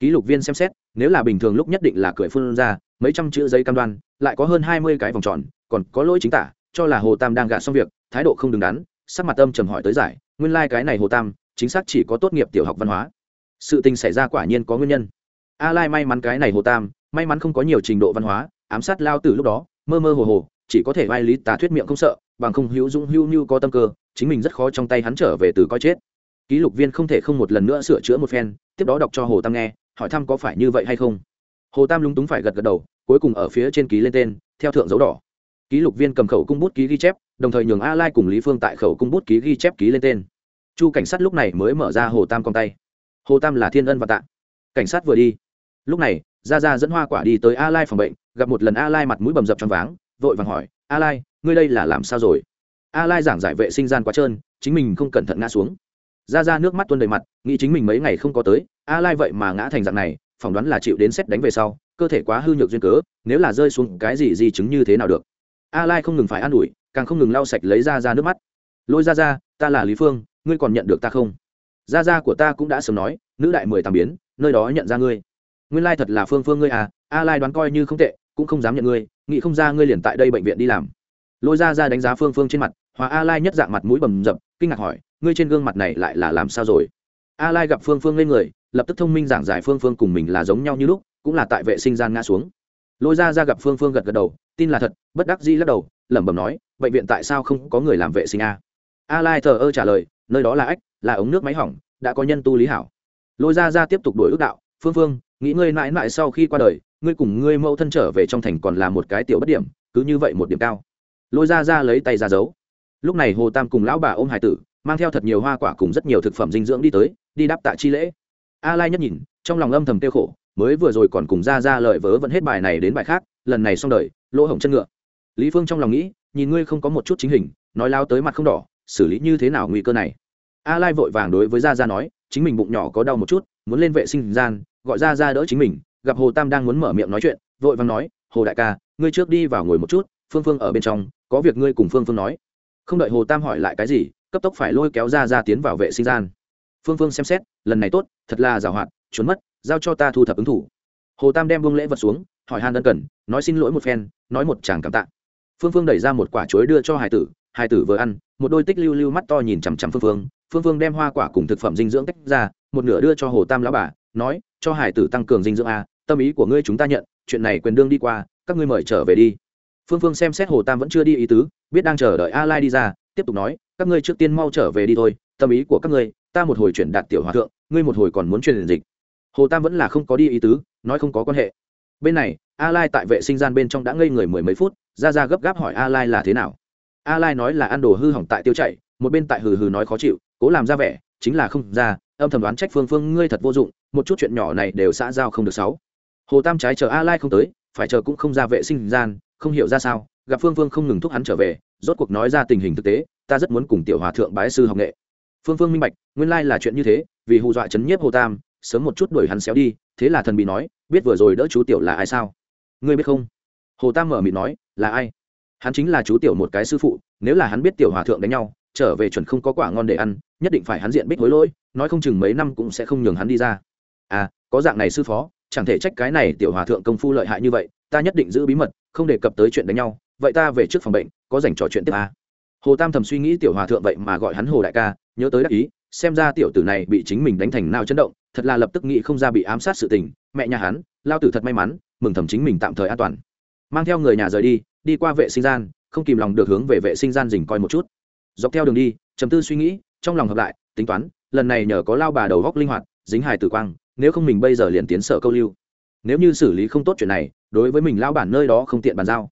Ký lục viên xem xét, nếu là bình thường lúc nhất định là cười phun ra, mấy trăm chữ giấy cam đoan, lại có hơn hai mươi cái vòng tròn còn có lỗi chính tả, cho là hồ tam đang gạt xong việc, thái độ không đứng đắn, sắc mặt âm trầm hỏi tới giải, nguyên lai、like、cái này hồ tam, chính xác chỉ có tốt nghiệp tiểu học văn hóa. Sự tình xảy ra quả nhiên có nguyên nhân. A lai may mắn cái này hồ tam, may mắn không có nhiều trình độ văn hóa, ám sát lao từ lúc đó, mơ mơ hồ hồ, chỉ có thể vai lý tá thuyết miệng không sợ, bằng không hữu dũng hữu như có tâm cơ, chính mình rất khó trong tay hắn trở về từ coi chết. Ký lục viên không thể không một lần nữa sửa chữa một phen, tiếp đó đọc cho hồ tam nghe, hỏi thăm có phải như vậy hay không. Hồ tam lúng túng phải gật gật đầu, cuối cùng ở phía trên ký lên tên, theo thượng dấu đỏ ký lục viên cầm khẩu cung bút ký ghi chép, đồng thời nhường a lai cùng lý phương tại khẩu cung bút ký ghi chép ký lên tên. Chu cảnh sát lúc này mới mở ra hồ tam con tay. Hồ tam là thiên ân và tạ. Cảnh sát vừa đi. Lúc này ra ra dẫn hoa quả đi tới a lai phòng bệnh, gặp một lần a lai mặt mũi bầm dập trong váng, vội vàng hỏi, a lai, ngươi đây là làm sao rồi? A lai giảng giải vệ sinh gian quá trơn, chính mình không cẩn thận ngã xuống. Ra ra nước mắt tuôn đầy mặt, nghĩ chính mình mấy ngày không có tới, a lai vậy mà ngã thành dạng này, phỏng đoán là chịu đến xét đánh về sau, cơ thể quá hư nhược duyên cớ, nếu là rơi xuống cái gì di chứng như thế nào được? A lai không ngừng phải an ủi, càng không ngừng lau sạch lấy ra ra nước mắt. Lôi ra ra ta là lý phương, ngươi còn nhận được ta không? Gia gia của ta cũng đã sớm nói, nữ đại mười tám biến, nơi đó nhận ra ngươi. Nguyên lai thật là phương phương ngươi à a lai đoán coi như không tệ, cũng không dám nhận ngươi, nghĩ không ra ngươi liền tại đây bệnh viện đi làm. Lôi ra ra đánh giá phương phương trên mặt, hòa a lai nhất dạng mặt mũi bầm dập, kinh ngạc hỏi, ngươi trên gương mặt này lại là làm sao rồi? A lai gặp phương phương lên người, lập tức thông minh giảng giải phương phương cùng mình là giống nhau như lúc, cũng là tại vệ sinh gian ngã xuống. Lôi ra ra gặp phương phương gật gật đầu tin là thật, bất đắc dĩ lắc đầu, lẩm bẩm nói, bệnh viện tại sao không có người làm vệ sinh a a lai thờ ơ trả lời, nơi đó là ách, là ống nước máy hỏng, đã có nhân tu lý hảo. Lôi ra ra tiếp tục đổi ước đạo, phương phương, nghĩ ngươi mãi mãi sau khi qua đời, ngươi cùng ngươi mẫu thân trở về trong thành còn là một cái tiểu bất điểm, cứ như vậy một điểm cao. Lôi ra ra lấy tay ra giấu. Lúc này hồ tam cùng lão bà ôm hải tử, mang theo thật nhiều hoa quả cùng rất nhiều thực phẩm dinh dưỡng đi tới, đi đáp tạ chi lễ. A lai nhất nhìn, trong lòng âm thầm tiêu khổ mới vừa rồi còn cùng ra ra lời vớ vẫn hết bài này đến bài khác, lần này xong đời, lỗ hổng chân ngựa. Lý phương trong lòng nghĩ, nhìn ngươi không có một chút chính hình, nói lao tới mặt không đỏ, xử lý như thế nào nguy cơ này? A lai vội vàng đối với gia gia nói, chính mình bụng nhỏ có đau một chút, muốn lên vệ sinh gian, gọi gia gia đỡ chính mình, gặp hồ tam đang muốn mở miệng nói chuyện, vội vàng nói, hồ đại ca, ngươi trước đi vào ngồi một chút, phương phương ở bên trong, có việc ngươi cùng phương phương nói. Không đợi hồ tam hỏi lại cái gì, cấp tốc phải lôi kéo ra ra tiến vào vệ sinh gian. Phương phương xem xét, lần này tốt, thật là giàu hoạt trốn mất giao cho ta thu thập ứng thủ. Hồ tam đem buông lễ vật xuống, hỏi han ân cần, nói xin lỗi một phen, nói một chàng cảm tạ. Phương phương đẩy ra một quả chuối đưa cho hải tử hải tử vừa ăn, một đôi tích lưu lưu mắt to nhìn chằm chằm phương phương. Phương phương đem hoa quả cùng thực phẩm dinh dưỡng tách ra, một nửa đưa cho hồ tam lão bà, nói, cho hải tử tăng cường dinh dưỡng a, tâm ý của ngươi chúng ta nhận, chuyện này quyền đương đi qua, các ngươi mời trở về đi. Phương phương xem xét hồ tam vẫn chưa đi ý tứ, biết đang chờ đợi a lai đi ra, tiếp tục nói, các ngươi trước tiên mau trở về đi thôi, tâm ý của các ngươi, ta một hồi chuyển đạt tiểu hòa thượng, ngươi một hồi còn muốn truyền dịch hồ tam vẫn là không có đi ý tứ, nói không có quan hệ. Bên này a lai tại vệ sinh gian bên trong đã ngây người mười mấy phút, ra ra gấp gáp hỏi a lai là thế nào. A lai nói là ăn đồ hư hỏng tại tiêu chảy, một bên tại hừ hừ nói khó chịu, cố làm ra vẻ, chính là không ra, âm thầm đoán trách phương phương, ngươi thật vô dụng, một chút chuyện nhỏ này đều xã giao không được sáu. Hồ tam trái chờ a lai không tới, phải chờ cũng không ra vệ sinh gian, không hiểu ra sao, gặp phương phương không ngừng thúc hắn trở về, rốt cuộc nói ra tình hình thực tế, ta rất muốn cùng tiểu hòa thượng bái sư học nghệ. Phương phương minh bạch, nguyên lai là chuyện như thế, vì hù dọa chấn nhiếp hồ tam sớm một chút đuổi hắn xéo đi, thế là thần bị nói, biết vừa rồi đỡ chú tiểu là ai sao? Ngươi biết không? Hồ tam mở mịt nói, là ai? Hắn chính là chú tiểu một cái sư phụ, nếu là hắn biết tiểu hòa thượng đánh nhau, trở về chuẩn không có quả ngon để ăn, nhất định phải hắn diện bích hối lỗi, nói không chừng mấy năm cũng sẽ không nhường hắn đi ra. À có dạng này sư phó, chẳng thể trách cái này tiểu hòa thượng công phu lợi hại như vậy, ta nhất định giữ bí mật, không đề cập tới chuyện đánh nhau, vậy ta về trước phòng bệnh, có dành trò chuyện tiếp à. hồ tam thầm suy nghĩ tiểu hòa thượng vậy mà gọi hắn hồ đại ca, nhớ tới đắc ý, xem ra tiểu tử này bị chính mình đánh thành nào chấn động thật là lập tức nghĩ không ra bị ám sát sự tình, mẹ nhà hắn, lao tử thật may mắn, mừng thầm chính mình tạm thời an toàn. Mang theo người nhà rời đi đi qua vệ sinh gian, không kìm lòng được hướng về vệ sinh gian dình coi một chút. Dọc theo đường đi, trầm tư suy nghĩ, trong lòng hợp lại, tính toán, lần này nhờ có lao bà đầu góc linh hoạt, dính hài tử quang, nếu không mình bây giờ liền tiến sở câu lưu. Nếu như xử lý không tốt chuyện này, đối với mình lao bản nơi đó không tiện bàn giao.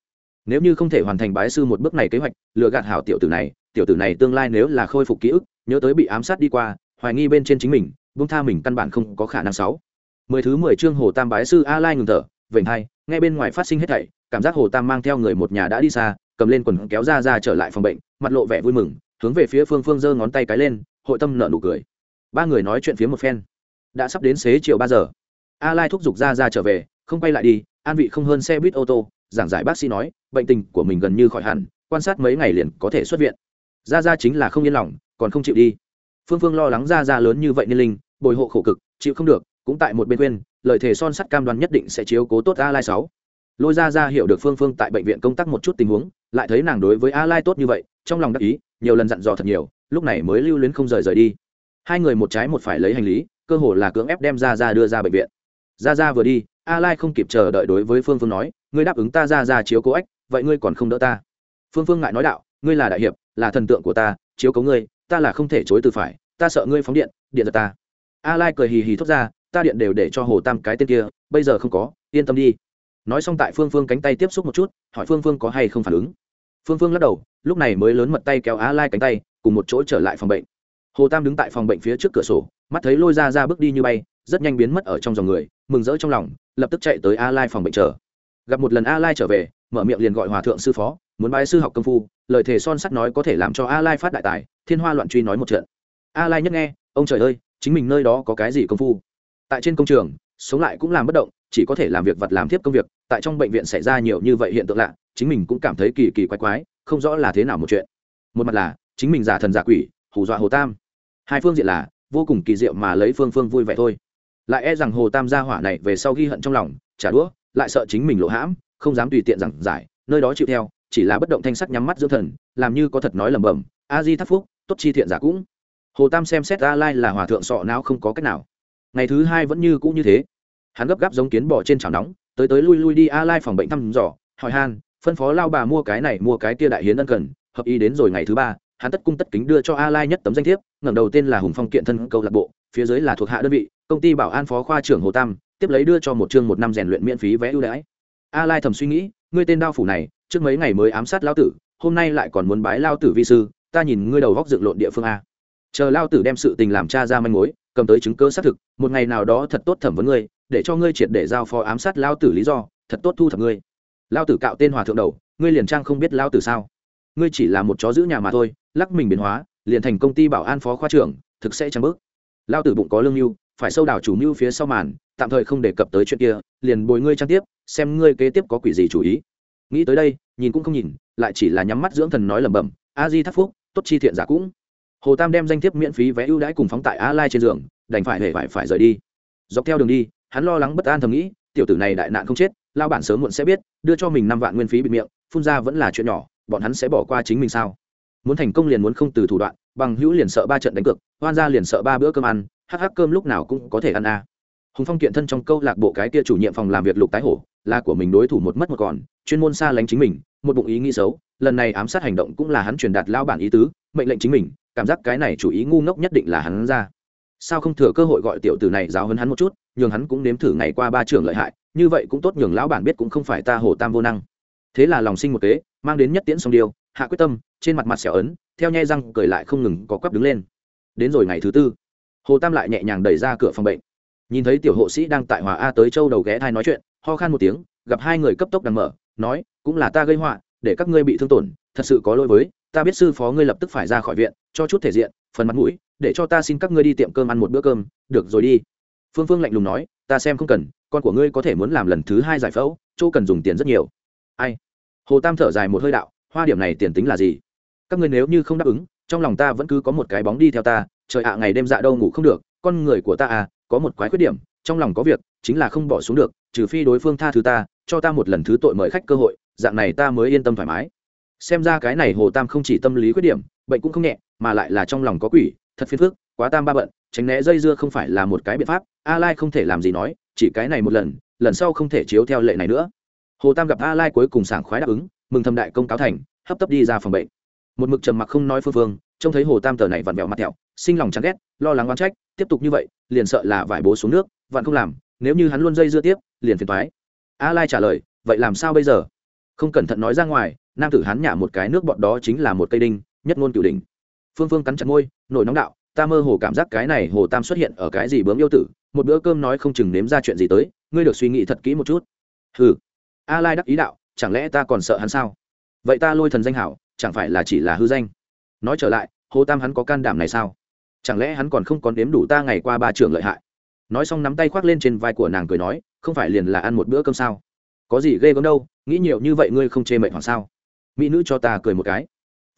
Nếu như không thể hoàn thành bái sư một bước này kế hoạch lựa gạt hảo tiểu tử này, tiểu tử này tương lai nếu là khôi phục ký ức, nhớ tới bị ám sát đi qua, hoài nghi bên trên chính mình buông tha mình căn bản không có khả năng sáu. Mười thứ mười chương hồ tam bái sư a lai ngừng thở, vểnh hai ngay bên ngoài phát sinh hết thảy, cảm giác hồ tam mang theo người một nhà đã đi xa, cầm lên quần kéo ra ra trở lại phòng bệnh, mặt lộ vẻ vui mừng, hướng về phía phương phương giơ ngón tay cái lên, hội tâm nở nụ cười. Ba người nói chuyện phía một phen. Đã sắp đến xế chiều ba giờ. A lai thúc giục ra ra trở về, không quay lại đi, an vị không hơn xe buýt ô tô, giảng giải bác sĩ nói, bệnh tình của mình gần như khỏi hẳn, quan sát mấy ngày liền có thể xuất viện. Ra ra chính là không yên lòng, còn không chịu đi. Phương phương lo lắng ra ra lớn như vậy nên linh bồi hộ khổ cực, chịu không được, cũng tại một bên quên lời thế son sắt cam đoan nhất định sẽ chiếu cố tốt a lai sáu. Lôi ra ra hiểu được phương phương tại bệnh viện công tác một chút tình huống, lại thấy nàng đối với a lai tốt như vậy, trong lòng đắc ý, nhiều lần dặn dò thật nhiều, lúc này mới lưu luyến không rời rời đi. Hai người một trái một phải lấy hành lý, cơ hồ là cưỡng ép đem ra ra đưa ra bệnh viện. Ra ra vừa đi, a lai không kịp chờ đợi đối với phương phương nói, ngươi đáp ứng ta ra ra chiếu cố ếch, vậy ngươi còn không đỡ ta? Phương phương ngại nói đạo, ngươi là đại hiệp, là thần tượng của ta, chiếu cố ngươi, ta là không thể chối từ phải, ta sợ ngươi phóng điện điện giật ta a lai cười hì hì thốt ra, ta điện đều để cho hồ tam cái tên kia, bây giờ không có, yên tâm đi. Nói xong tại phương phương cánh tay tiếp xúc một chút, hỏi phương phương có hay không phản ứng. Phương phương lắc đầu, lúc này mới lớn mật tay kéo a lai cánh tay, cùng một chỗ trở lại phòng bệnh. Hồ tam đứng tại phòng bệnh phía trước cửa sổ, mắt thấy lôi ra ra bước đi như bay, rất nhanh biến mất ở trong dòng người, mừng rỡ trong lòng, lập tức chạy tới a lai phòng bệnh chờ. Gặp một lần a lai trở về, mở miệng liền gọi hòa thượng sư phó, muốn bái sư học công phu, lời thề son sắt nói có thể làm cho a lai phát đại tài. Thiên hoa loạn truy nói một trận. A lai nhất nghe, ông trời ơi chính mình nơi đó có cái gì công phu. Tại trên công trường, sống lại cũng làm bất động, chỉ có thể làm việc vật làm tiếp công việc, tại trong bệnh viện xảy ra nhiều như vậy hiện tượng lạ, chính mình cũng cảm thấy kỳ kỳ quái quái, không rõ là thế nào một chuyện. Một mặt là, chính mình giả thần giả quỷ, hù dọa hồ tam. Hai phương diện là, vô cùng kỳ diệu mà lấy phương phương vui vẻ thôi. Lại e rằng hồ tam gia hỏa này về sau ghi hận trong lòng trả đũa, lại sợ chính mình lộ hãm, không dám tùy tiện giảng giải, nơi đó chịu theo, chỉ là bất động thanh sắc nhắm mắt dưỡng thần, làm như có thật nói lẩm bẩm, a di thắt phúc, tốt chi thiện giả cũng hồ tam xem xét a lai là hòa thượng sọ não không có cách nào. Ngày thứ hai vẫn như cũ như thế. Hắn gấp gáp giống kiến bỏ trên chảo nóng, tới tới lui lui đi a lai phòng bệnh thăm dò, hỏi han, phân phó lao bà mua cái này, mua cái kia đại hiến ân cần, hợp ý đến rồi ngày thứ ba, hắn tất cung tất kính đưa cho a lai nhất tấm danh thiếp, ngẩng đầu tên là hùng phong kiện thân câu lạc bộ, phía dưới là thuộc hạ đơn vị, công ty bảo an phó khoa trưởng hồ tam, tiếp lấy đưa cho một chương một năm rèn luyện miễn phí vé ưu đãi. A lai thầm suy nghĩ, ngươi tên đao phủ này, trước mấy ngày mới ám sát lao tử, hôm nay lại còn muốn bái lao tử vi sư, ta nhìn ngươi đầu góc dựng lộn địa phương a chờ lao tử đem sự tình làm cha ra manh mối, cầm tới chứng cơ xác thực, một ngày nào đó thật tốt thẩm vấn ngươi, để cho ngươi triệt để giao phó ám sát lao tử lý do, thật tốt thu thập ngươi. Lao tử cạo tên hòa thượng đầu, ngươi liền trang không biết lao tử sao? Ngươi chỉ là một chó giữ nhà mà thôi, lắc mình biến hóa, liền thành công ty bảo an phó khoa trưởng, thực sẽ trang bước. Lao tử bụng có lương mưu, phải sâu đảo chủ mưu phía sau màn, tạm thời không đề cập tới chuyện kia, liền bồi ngươi trang tiếp, xem ngươi kế tiếp có quỷ gì chủ ý. Nghĩ tới đây, nhìn cũng không nhìn, lại chỉ là nhắm mắt dưỡng thần nói lẩm bẩm, a di thắt phúc, tốt chi thiện giả cũng hồ tam đem danh thiếp miễn phí vé ưu đãi cùng phóng tại a lai trên giường, đành phải hề phải phải rời đi dọc theo đường đi, hắn lo lắng bất an thầm nghĩ, tiểu tử này đại nạn không chết, lao bản sớm muộn sẽ biết, đưa cho mình năm vạn nguyên phí bịt miệng, phun ra vẫn là chuyện nhỏ, bọn hắn sẽ bỏ qua chính mình sao muốn thành công liền muốn không từ thủ đoạn, bằng hữu liền sợ ba trận đánh cược, hoan ra liền sợ ba bữa cơm ăn, hắc hắc cơm lúc nào cũng có thể ăn a à. hùng phong kiện thân trong câu lạc bộ cái kia chủ nhiệm phòng làm việc lục tái hổ, là của mình đối thủ một mất một còn, chuyên môn xa lánh chính mình một bụng ý nghĩ xấu, lần này ám sát hành động cũng là hắn truyền đạt lao bản ý tứ, mệnh lệnh chính mình, cảm giác cái này chủ ý ngu ngốc nhất định là hắn ra. Sao không thừa cơ hội gọi tiểu tử này giáo hấn hắn một chút, nhường hắn cũng nếm thử ngày qua ba trường lợi hại, như vậy cũng tốt nhường lão bản biết cũng không phải ta hồ tam vô năng. Thế là lòng sinh một kế, mang đến nhất tiễn song điêu, hạ quyết tâm, trên mặt mặt xẻo ấn, theo nhai răng cười lại không ngừng có quắp đứng lên. Đến rồi ngày thứ tư, hồ tam lại nhẹ nhàng đẩy ra cửa phòng bệnh. Nhìn thấy tiểu hộ sĩ đang tại hòa a tới châu đầu ghé thai nói chuyện, ho khan một tiếng, gặp hai người cấp tốc đang mở nói, cũng là ta gây họa, để các ngươi bị thương tổn, thật sự có lỗi với, ta biết sư phó ngươi lập tức phải ra khỏi viện, cho chút thể diện, phần mặt mũi, để cho ta xin các ngươi đi tiệm cơm ăn một bữa cơm, được rồi đi. Phương phương lạnh lùng nói, ta xem không cần, con của ngươi có thể muốn làm lần thứ hai giải phẫu, chỗ cần dùng tiền rất nhiều. Ai? Hồ tam thở dài một hơi đạo, hoa điểm này tiền tính là gì? Các ngươi nếu như không đáp ứng, trong lòng ta vẫn cứ có một cái bóng đi theo ta, trời ạ, ngày đêm dạ đâu ngủ không được, con người của ta à có một quái khuyết điểm, trong lòng có việc chính là không bỏ xuống được, trừ phi đối phương tha thứ ta, cho ta một lần thứ tội mời khách cơ hội, dạng này ta mới yên tâm thoải mái. Xem ra cái này hồ tam không chỉ tâm lý khuyết điểm, bệnh cũng không nhẹ, mà lại là trong lòng có quỷ, thật phiền phức, quá tam ba bận, tránh né dây dưa không phải là một cái biện pháp, a lai không thể làm gì nói, chỉ cái này một lần lần sau không thể chiếu theo lệ này nữa. Hồ tam gặp a lai cuối cùng sảng khoái đáp ứng, mừng thầm đại công cáo thành, hấp tấp đi ra phòng bệnh. Một mực trầm mặc không nói phương phương, trông thấy hồ tam tờ này vặn vẹo mặt thẹo, sinh lòng chán ghét, lo lắng oán trách, tiếp tục như vậy, liền sợ là vải bố xuống nước vặn không làm nếu như hắn luôn dây dưa tiếp, liền phiền toái. A lai trả lời, vậy làm sao bây giờ? Không cẩn thận nói ra ngoài, nam tử hắn nhả một cái nước bọt đó chính là một cây đinh, nhất ngôn cửu đỉnh. Phương phương cắn chặt môi, nổi nóng đạo, ta mơ hồ cảm giác cái này hồ tam xuất hiện ở cái gì bướm yêu tử, một bữa cơm nói không chừng nếm ra chuyện gì tới, ngươi được suy nghĩ thật kỹ một chút. Hừ. A lai đắc ý đạo, chẳng lẽ ta còn sợ hắn sao? Vậy ta lôi thần danh hảo, chẳng phải là chỉ là hư danh? Nói trở lại, hồ tam hắn có can đảm này sao? Chẳng lẽ hắn còn không còn đếm đủ ta ngày qua ba trường lợi hại? Nói xong nắm tay khoác lên trên vai của nàng cười nói, không phải liền là ăn một bữa cơm sao? Có gì ghê gớm đâu, nghĩ nhiều như vậy ngươi không chê mệnh hoàng sao? Mỹ nữ cho ta cười một cái.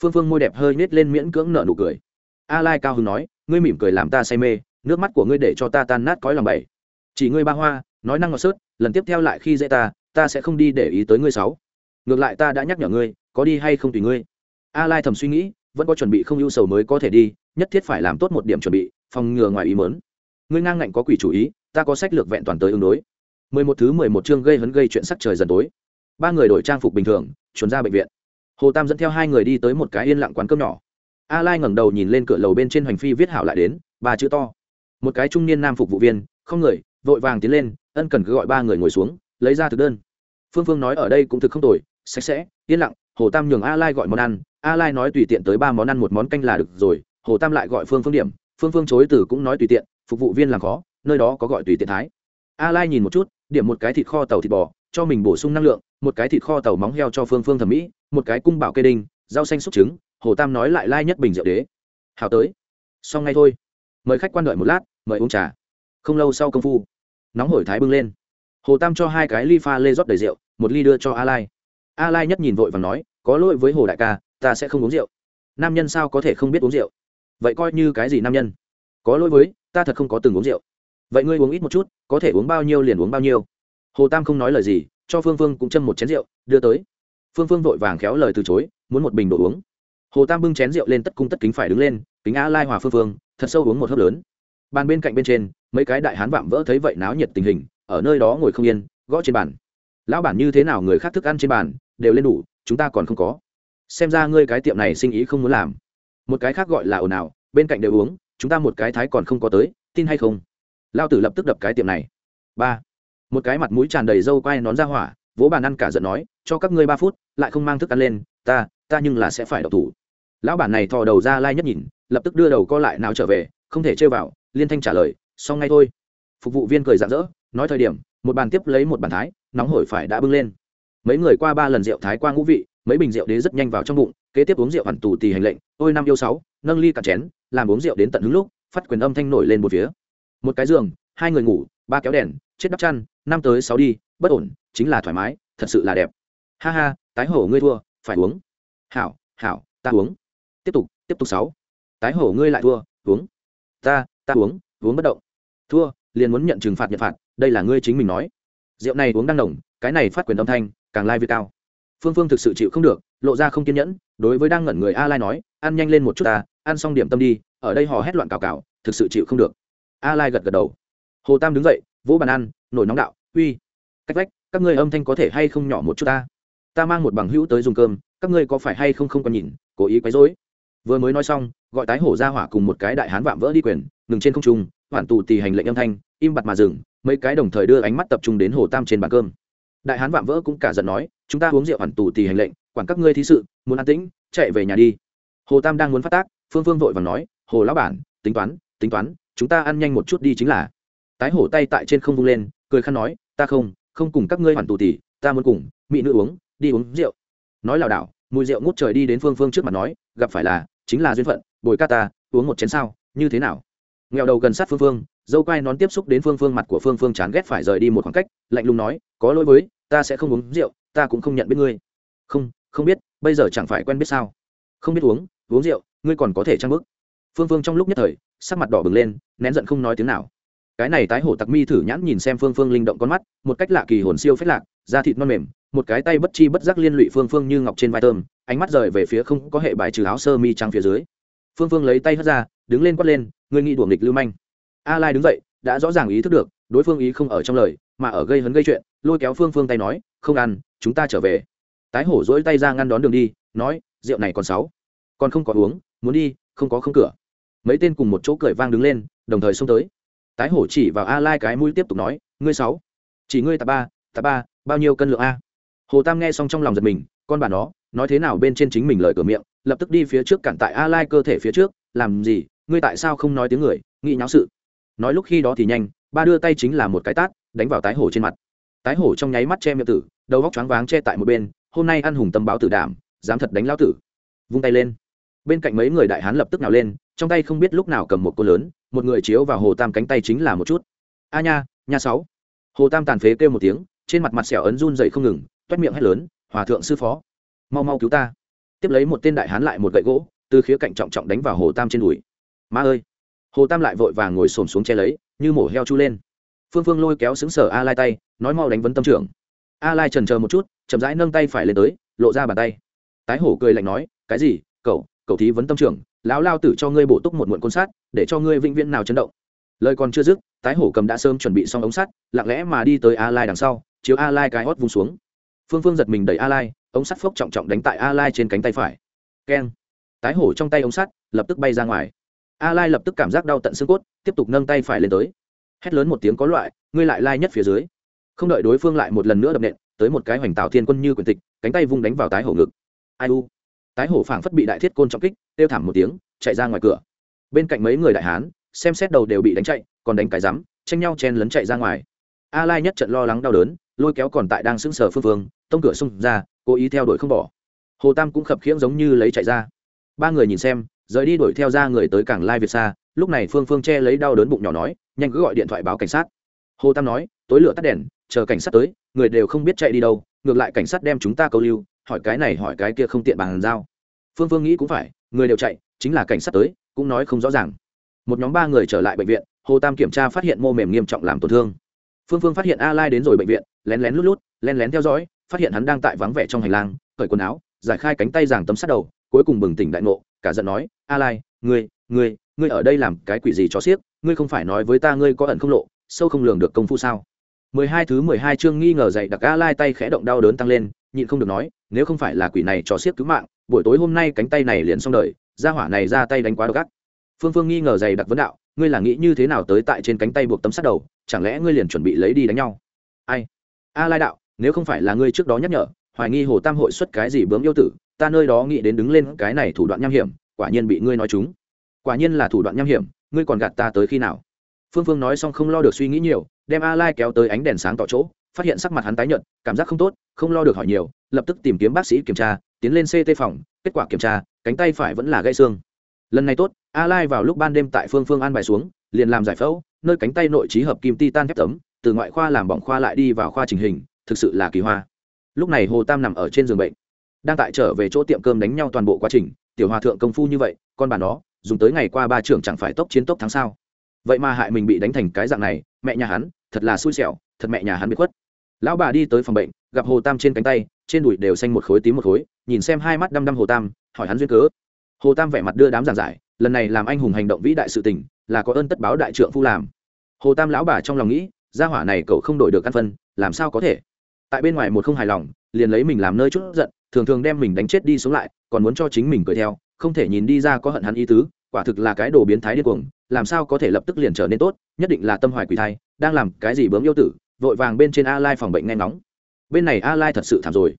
Phương phương môi đẹp hơi nết lên miễn cưỡng nợ nụ cười. A lai cao hưng nói, ngươi mỉm cười làm ta say mê, nước mắt của ngươi để cho ta tan nát cõi lòng bảy. Chỉ ngươi ba hoa, nói năng ngọt sớt, lần tiếp theo lại khi dễ ta ta sẽ không đi để ý tới ngươi sáu. Ngược lại ta đã nhắc nhở ngươi, có đi hay không tùy ngươi. A lai thầm suy nghĩ, vẫn có chuẩn bị không ưu sầu mới có thể đi, nhất thiết phải làm tốt một điểm chuẩn bị, phòng ngừa ngoài ý mớn ngươi ngang ngạnh có quỷ chủ ý, ta có sách lược vẹn toàn tới ứng đối. Mười một thứ mười một chương gây hấn gây chuyện sắc trời dần tối. Ba người đổi trang phục bình thường, chuẩn ra bệnh viện. Hồ tam dẫn theo hai người đi tới một cái yên lặng quán cơm nhỏ. A lai ngẩng đầu nhìn lên cửa lầu bên trên hoành phi viết hảo lại đến, ba chữ to. Một cái trung niên nam phục vụ viên, không người, vội vàng tiến lên, ân cần cứ gọi ba người ngồi xuống, lấy ra thực đơn. Phương phương nói ở đây cũng thực không tồi, sạch sẽ, yên lặng, hồ tam nhường a lai gọi món ăn, a lai nói tùy tiện tới ba món ăn, một món canh là được rồi, hồ tam lại gọi phương phương điểm, phương phương chối từ cũng nói tùy tiện phục vụ viên làm khó, nơi đó có gọi tùy tiện thái. A lai nhìn một chút, điểm một cái thịt kho tàu thịt bò, cho mình bổ sung năng lượng, một cái thịt kho tàu móng heo cho phương phương thẩm mỹ, một cái cung bảo cây đinh, rau xanh xúc trứng, hồ tam nói lại lai nhất bình rượu đế. Hào tới. Xong ngay thôi. Mời khách quan đợi một lát, mời uống trà. Không lâu sau công phu, nóng hổi thái bưng lên. Hồ tam cho hai cái ly pha lê rót đầy rượu, một ly đưa cho a lai. A lai nhất nhìn vội và nói, có lỗi với hồ đại ca, ta sẽ không uống rượu. Nam nhân sao có thể không biết uống rượu? Vậy coi như cái gì nam nhân? Có lỗi với ta thật không có từng uống rượu. Vậy ngươi uống ít một chút, có thể uống bao nhiêu liền uống bao nhiêu. Hồ tam không nói lời gì, cho phương phương cũng châm một chén rượu, đưa tới. Phương phương vội vàng khéo lời từ chối, muốn một bình đồ uống. Hồ tam bưng chén rượu lên tất cung tất kính phải đứng lên, kính a lai hòa phương phương, thật sâu uống một hớp lớn. Bàn bên cạnh bên trên, mấy cái đại hán vạm vỡ thấy vậy náo nhiệt tình hình, ở nơi đó ngồi không yên, gõ trên bàn. Lão bản như thế nào người khác thức ăn trên bàn, đều lên đủ, chúng ta còn không có. Xem ra ngươi cái tiệm này sinh ý không muốn làm. Một cái khác gọi là ồn ào, bên cạnh đều uống chúng ta một cái thái còn không có tới, tin hay không? Lao tử lập tức đập cái tiệm này. Ba. Một cái mặt mũi tràn đầy râu quai nón ra hỏa, vỗ bàn ăn cả giận nói, cho các ngươi ba phút, lại không mang thức ăn lên, ta ta nhưng là sẽ phải đậu thủ. Lão bản này thò đầu ra lai nhất nhìn, lập tức đưa đầu co lại nào trở về, không thể chơi vào, liên thanh trả lời, xong ngay thôi. Phục vụ viên cười rạng rỡ, nói thời điểm, một bàn tiếp lấy một bàn thái, nóng hổi phải đã bưng lên. Mấy người qua ba lần rượu thái qua ngũ vị, mấy bình rượu đế rất nhanh vào trong bụng, kế tiếp uống rượu hoàn tù tì hành lệnh, ôi, năm yêu sáu, nâng ly cả chén làm uống rượu đến tận hứng lúc, phát quyền âm thanh nổi lên một phía. Một cái giường, hai người ngủ, ba kéo đèn, chết đắp chăn, năm tới sáu đi, bất ổn, chính là thoải mái, thật sự là đẹp. Ha ha, tái hổ ngươi thua, phải uống. Hảo hảo, ta uống. Tiếp tục tiếp tục sáu. Tái hổ ngươi lại thua, uống. Ta ta uống uống bất động. Thua, liền muốn nhận trừng phạt nhận phạt, đây là ngươi chính mình nói. Rượu này uống đang nồng, cái này phát quyền âm thanh, càng lai việt cao. Phương phương thực sự chịu không được lộ ra không kiên nhẫn, đối với đang ngẩn người a lai nói, ăn nhanh lên một chút ta, ăn xong điểm tâm đi, ở đây họ hét loạn cào cào, thực sự chịu không được. A lai gật gật đầu. Hồ tam đứng dậy, vỗ bàn ăn, nổi nóng đạo, uy, cách vách, các ngươi âm thanh có thể hay không nhỏ một chút ta? Ta mang một bằng hữu tới dùng cơm, các ngươi có phải hay không không còn nhìn, cố ý quấy rối? Vừa mới nói xong, gọi tái hổ ra hỏa cùng một cái đại hán vạm vỡ đi quyền, ngừng trên không trung, hoàn tù tì hành lệnh âm thanh, im bặt mà dừng, mấy cái đồng thời đưa ánh mắt tập trung đến hồ tam trên bàn cơm. Đại hán vạm vỡ cũng cả giận nói, chúng ta uống rượu hoàn tù tì hành lệnh quản các ngươi thí sự, muốn an tĩnh, chạy về nhà đi. Hồ tam đang muốn phát tác, phương phương vội và nói, hồ lão bản, tính toán tính toán, chúng ta ăn nhanh một chút đi chính là. Tái hổ tay tại trên không vung lên, cười khăn nói, ta không không cùng các ngươi hoàn tù tỉ, ta muốn cùng mỹ nữ uống, đi uống rượu. Nói lảo đảo, mùi rượu ngút trời đi đến phương phương trước mặt nói, gặp phải là, chính là duyên phận, bồi ca ta, uống một chén sao, như thế nào? Nghèo đầu gần sát phương phương, dâu quai nón tiếp xúc đến phương phương mặt của phương phương chán ghét phải rời đi một khoảng cách, lạnh lùng nói, có lỗi với, ta sẽ không uống rượu, ta cũng không nhận biết ngươi. Không không biết, bây giờ chẳng phải quen biết sao? Không biết uống uống rượu, ngươi còn có thể trang bức. Phương phương trong lúc nhất thời, sắc mặt đỏ bừng lên, nén giận không nói tiếng nào. Cái này tái hổ tặc mi thử nhãn nhìn xem phương phương linh động con mắt, một cách lạ kỳ hồn siêu phết lạc, da thịt non mềm, một cái tay bất chi bất giác liên lụy phương phương như ngọc trên vai tôm, ánh mắt rời về phía không có hệ bài trừ áo sơ mi trắng phía dưới. Phương phương lấy tay hất ra, đứng lên quát lên, ngươi nghĩ đuổi nghịch lưu manh? A lai đứng dậy, đã rõ ràng ý thức được, đối phương ý không ở trong lời, mà ở gây hấn gây chuyện, lôi kéo phương phương tay nói, không ăn, chúng ta trở về tái hổ dỗi tay ra ngăn đón đường đi, nói, rượu này còn sáu. Còn không có uống, muốn đi, không có không cửa. Mấy tên cùng một chỗ cười vang đứng lên, đồng thời xông tới. Tái hổ chỉ vào a lai cái mũi tiếp tục nói, ngươi sáu. Chỉ ngươi tạ ba tạ ba, bao nhiêu cân lượng a? Hồ tam nghe xong trong lòng giật mình, con bà nó, nói thế nào bên trên chính mình lời cửa miệng, lập tức đi phía trước cản tại a lai cơ thể phía trước, làm gì? Ngươi tại sao không nói tiếng người? Nghĩ nháo sự. Nói lúc khi đó thì nhanh, ba đưa tay chính là một cái tát, đánh vào tái hổ trên mặt. Tái hổ trong nháy mắt che miệng tử, đầu góc choáng váng che tại một bên hôm nay ăn hùng tâm báo tử đảm, dám thật đánh lao tử. Vung tay lên. Bên cạnh mấy người đại hán lập tức nào lên, trong tay không biết lúc nào cầm một cô lớn, một người chiếu vào hồ tam cánh tay chính là một chút. A nha nha sáu. Hồ tam tàn phế kêu một tiếng, trên mặt mặt sẹo ấn run dậy không ngừng, toét miệng hét lớn, hòa thượng sư phó, mau mau cứu ta. Tiếp lấy một tên đại hán lại một gậy gỗ, từ khía cạnh trọng trọng đánh vào hồ tam trên đùi. Ma ơi! Hồ tam lại vội vàng ngồi xổm xuống che lấy, như mổ heo chu lên. Phương phương lôi kéo xứng sở a lai tay, nói mau đánh vấn tâm trưởng a lai trần chờ một chút, chậm rãi nâng tay phải lên tới, lộ ra bàn tay. Tái hổ cười lạnh nói, cái gì? Cậu cậu thí vấn tâm trưởng, lão lao tử cho ngươi bổ túc một muộn côn sát, để cho ngươi vĩnh viễn nào chấn động. Lời còn chưa dứt, tái hổ cầm đã sớm chuẩn bị xong ống sắt, lặng lẽ mà đi tới a lai đằng sau, chiếu a lai cái hót vung xuống. Phương phương giật mình đẩy a lai, ống sắt phốc trọng trọng đánh tại a lai trên cánh tay phải. Keng. Tái hổ trong tay ống sắt, lập tức bay ra ngoài. A lai lập tức cảm giác đau tận xương cốt, tiếp tục nâng tay phải lên tới. Hét lớn một tiếng có loại, ngươi lại lai nhất phía dưới không đợi đối phương lại một lần nữa đập nện, tới một cái hoành tạo thiên quân như quyền tịch, cánh tay vung đánh vào tái hổ ngực. Ai u? Tái hổ phảng phất bị đại thiết côn trọng kích, kêu thảm một tiếng, chạy ra ngoài cửa. Bên cạnh mấy người đại hán, xem xét đầu đều bị đánh chạy, còn đánh cái rắm, tranh nhau chen lấn chạy ra ngoài. A lai nhất trận lo lắng đau đớn, lôi kéo còn tại đang sững sờ phương phương, tông cửa xung ra, cố ý theo đuổi không bỏ. Hồ tam cũng khập khiễng giống như lấy chạy ra. Ba người nhìn xem, rời đi đuổi theo ra người tới cảng lai việt xa lúc này phương phương che lấy đau đớn bụng nhỏ nói, nhanh cứ gọi điện thoại báo cảnh sát. Hồ tam nói, tối lửa tắt đèn chờ cảnh sát tới, người đều không biết chạy đi đâu, ngược lại cảnh sát đem chúng ta câu lưu, hỏi cái này hỏi cái kia không tiện bàn giao. Phương phương nghĩ cũng phải, người đều chạy, chính là cảnh sát tới, cũng nói không rõ ràng. Một nhóm ba người trở lại bệnh viện, hồ tam kiểm tra phát hiện mô mềm nghiêm trọng làm tổn thương. Phương phương phát hiện a lai đến rồi bệnh viện, lén lén lút lút, lén lén theo dõi, phát hiện hắn đang tại vắng vẻ trong hành lang, cởi quần áo, giải khai cánh tay giảng tấm sát đầu, cuối cùng bừng tỉnh đại ngộ, cả giận nói, a lai, ngươi ngươi ngươi ở đây làm cái quỷ gì cho xiếc? Ngươi không phải nói với ta ngươi có ẩn không lộ, sâu không lường được công phu sao? Mười hai thứ mười hai chương nghi ngờ dậy đặc a lai tay khẽ động đau đớn tăng lên, nhịn không được nói, nếu không phải là quỷ này cho xiếc cứu mạng, buổi tối hôm nay cánh tay này liền xong đời ra hỏa này ra tay đánh quá độc ác. Phương phương nghi ngờ dày đặc vấn đạo, ngươi là nghĩ như thế nào tới tại trên cánh tay buộc tấm sắt đầu, chẳng lẽ ngươi liền chuẩn bị lấy đi đánh nhau? Ai? A lai đạo, nếu không phải là ngươi trước đó nhắc nhở, hoài nghi hồ tam hội xuất cái gì bướm yêu tử, ta nơi đó nghĩ đến đứng lên cái này thủ đoạn nham hiểm, quả nhiên bị ngươi nói chúng. Quả nhiên là thủ đoạn nham hiểm, ngươi còn gạt ta tới khi nào? Phương phương nói xong không lo được suy nghĩ nhiều đem a lai kéo tới ánh đèn sáng tỏ chỗ, phát hiện sắc mặt hắn tái nhợt, cảm giác không tốt, không lo được hỏi nhiều, lập tức tìm kiếm bác sĩ kiểm tra, tiến lên ct phòng, kết quả kiểm tra, cánh tay phải vẫn là gãy xương. Lần này tốt, a lai vào lúc ban đêm tại phương phương an bài xuống, liền làm giải phẫu, nơi cánh tay nội trí hợp kim titan thép tấm, từ ngoại khoa làm bỏng khoa lại đi vào khoa trình hình, thực sự là kỳ hoa. Lúc này hồ tam nằm ở trên giường bệnh, đang tại trở về chỗ tiệm cơm đánh nhau toàn bộ quá trình, tiểu hòa thượng công phu như vậy, con bà nó, dùng tới ngày qua ba trưởng chẳng phải tốc chiến tốc thắng sao? Vậy mà hại mình bị đánh thành cái dạng này, mẹ nhà hắn thật là xui xẻo, thật mẹ nhà hắn bị khuất. Lão bà đi tới phòng bệnh, gặp hồ tam trên cánh tay, trên đùi đều xanh một khối tím một khối, nhìn xem hai mắt đăm đăm hồ tam, hỏi hắn duyên cớ. Hồ tam vẻ mặt đưa đám giảng giải, lần này làm anh hùng hành động vĩ đại sự tình, là có ơn tất báo đại trượng phu làm. Hồ tam lão bà trong lòng nghĩ, gia hỏa này cậu không đổi được căn phân, làm sao có thể? Tại bên ngoài một không hài lòng, liền lấy mình làm nơi chút giận, thường thường đem mình đánh chết đi sống lại, còn muốn cho chính mình cười theo, không thể nhìn đi ra có hận hắn ý tứ, quả thực là cái đồ biến thái điên cuồng, làm sao có thể lập tức liền trở nên tốt, nhất định là tâm hoài quỷ thai đang làm cái gì bướm yêu tử, vội vàng bên trên a lai phòng bệnh nghe ngóng. Bên này a lai thật sự thảm rồi.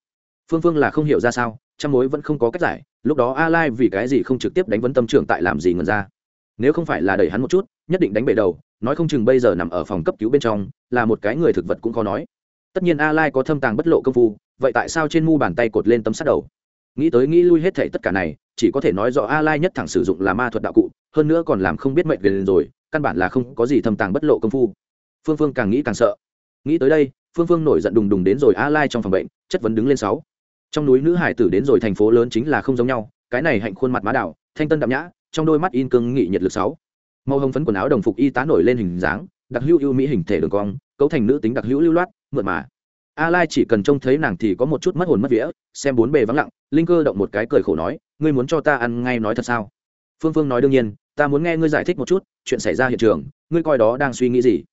Phương phương là không hiểu ra sao, trăm mối vẫn không có cách giải, lúc đó a lai vì cái gì không trực tiếp đánh vấn tâm trưởng tại làm gì ngần ra. Nếu không phải là đẩy hắn một chút, nhất định đánh bể đầu, nói không chừng bây giờ nằm ở phòng cấp cứu bên trong, là một cái người thực vật cũng khó nói. Tất nhiên a lai có thâm tàng bất lộ công phu, vậy tại sao trên mu bàn tay cột lên tấm sắt đầu? Nghĩ tới nghĩ lui hết thảy tất cả này, chỉ có thể nói rõ a lai nhất thẳng sử dụng là ma thuật đạo cụ, hơn nữa còn làm không biết mệnh về rồi, căn bản là không có gì thâm tàng bất lộ công phu phương phương càng nghĩ càng sợ. Nghĩ tới đây, phương phương nổi giận đùng đùng đến rồi a lai trong phòng bệnh, chất vấn đứng lên sáu. Trong núi nữ hải tử đến rồi thành phố lớn chính là không giống nhau, cái này hạnh khuôn mặt má đảo, thanh tân đậm nhã, trong đôi mắt in cương nghị nhiệt lực sáu. Màu hồng phấn quần áo đồng phục y tá nổi lên hình dáng, đặc hữu ưu mỹ hình thể đường cong, cấu thành nữ tính đặc hữu lưu loát, mượt mà. A lai chỉ cần trông thấy nàng thì có một chút mất hồn mất vía, xem bốn bề vắng lặng, linh cơ động một cái cười khổ nói, ngươi muốn cho ta ăn ngay nói thật sao? Phương phương nói đương nhiên, ta muốn nghe ngươi giải thích một chút, chuyện xảy ra hiện trường, ngươi coi đó đang suy nghĩ gì?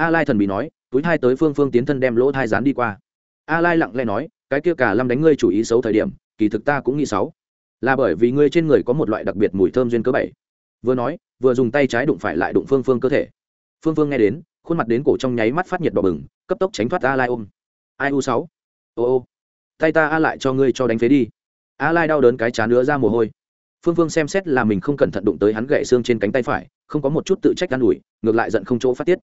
A lai thần bị nói, túi thai tới phương phương tiến thân đem lỗ thai dán đi qua. A lai lặng lẽ nói, cái kia cả lâm đánh ngươi chủ ý xấu thời điểm, kỳ thực ta cũng nghĩ xấu. Là bởi vì ngươi trên người có một loại đặc biệt mùi thơm duyên cớ bảy. Vừa nói, vừa dùng tay trái đụng phải lại đụng phương phương cơ thể. Phương phương nghe đến, khuôn mặt đến cổ trong nháy mắt phát nhiệt đỏ bừng, cấp tốc tránh thoát a lai ôm. Ai u sáu? Ô ô. Tay ta a lại cho ngươi cho đánh phế đi. A lai đau đớn cái chán nữa ra mồ hôi. Phương phương xem xét là mình không cẩn thận đụng tới hắn gậy xương trên cánh tay phải, không có một chút tự trách an ủi, ngược lại giận không chỗ phát tiết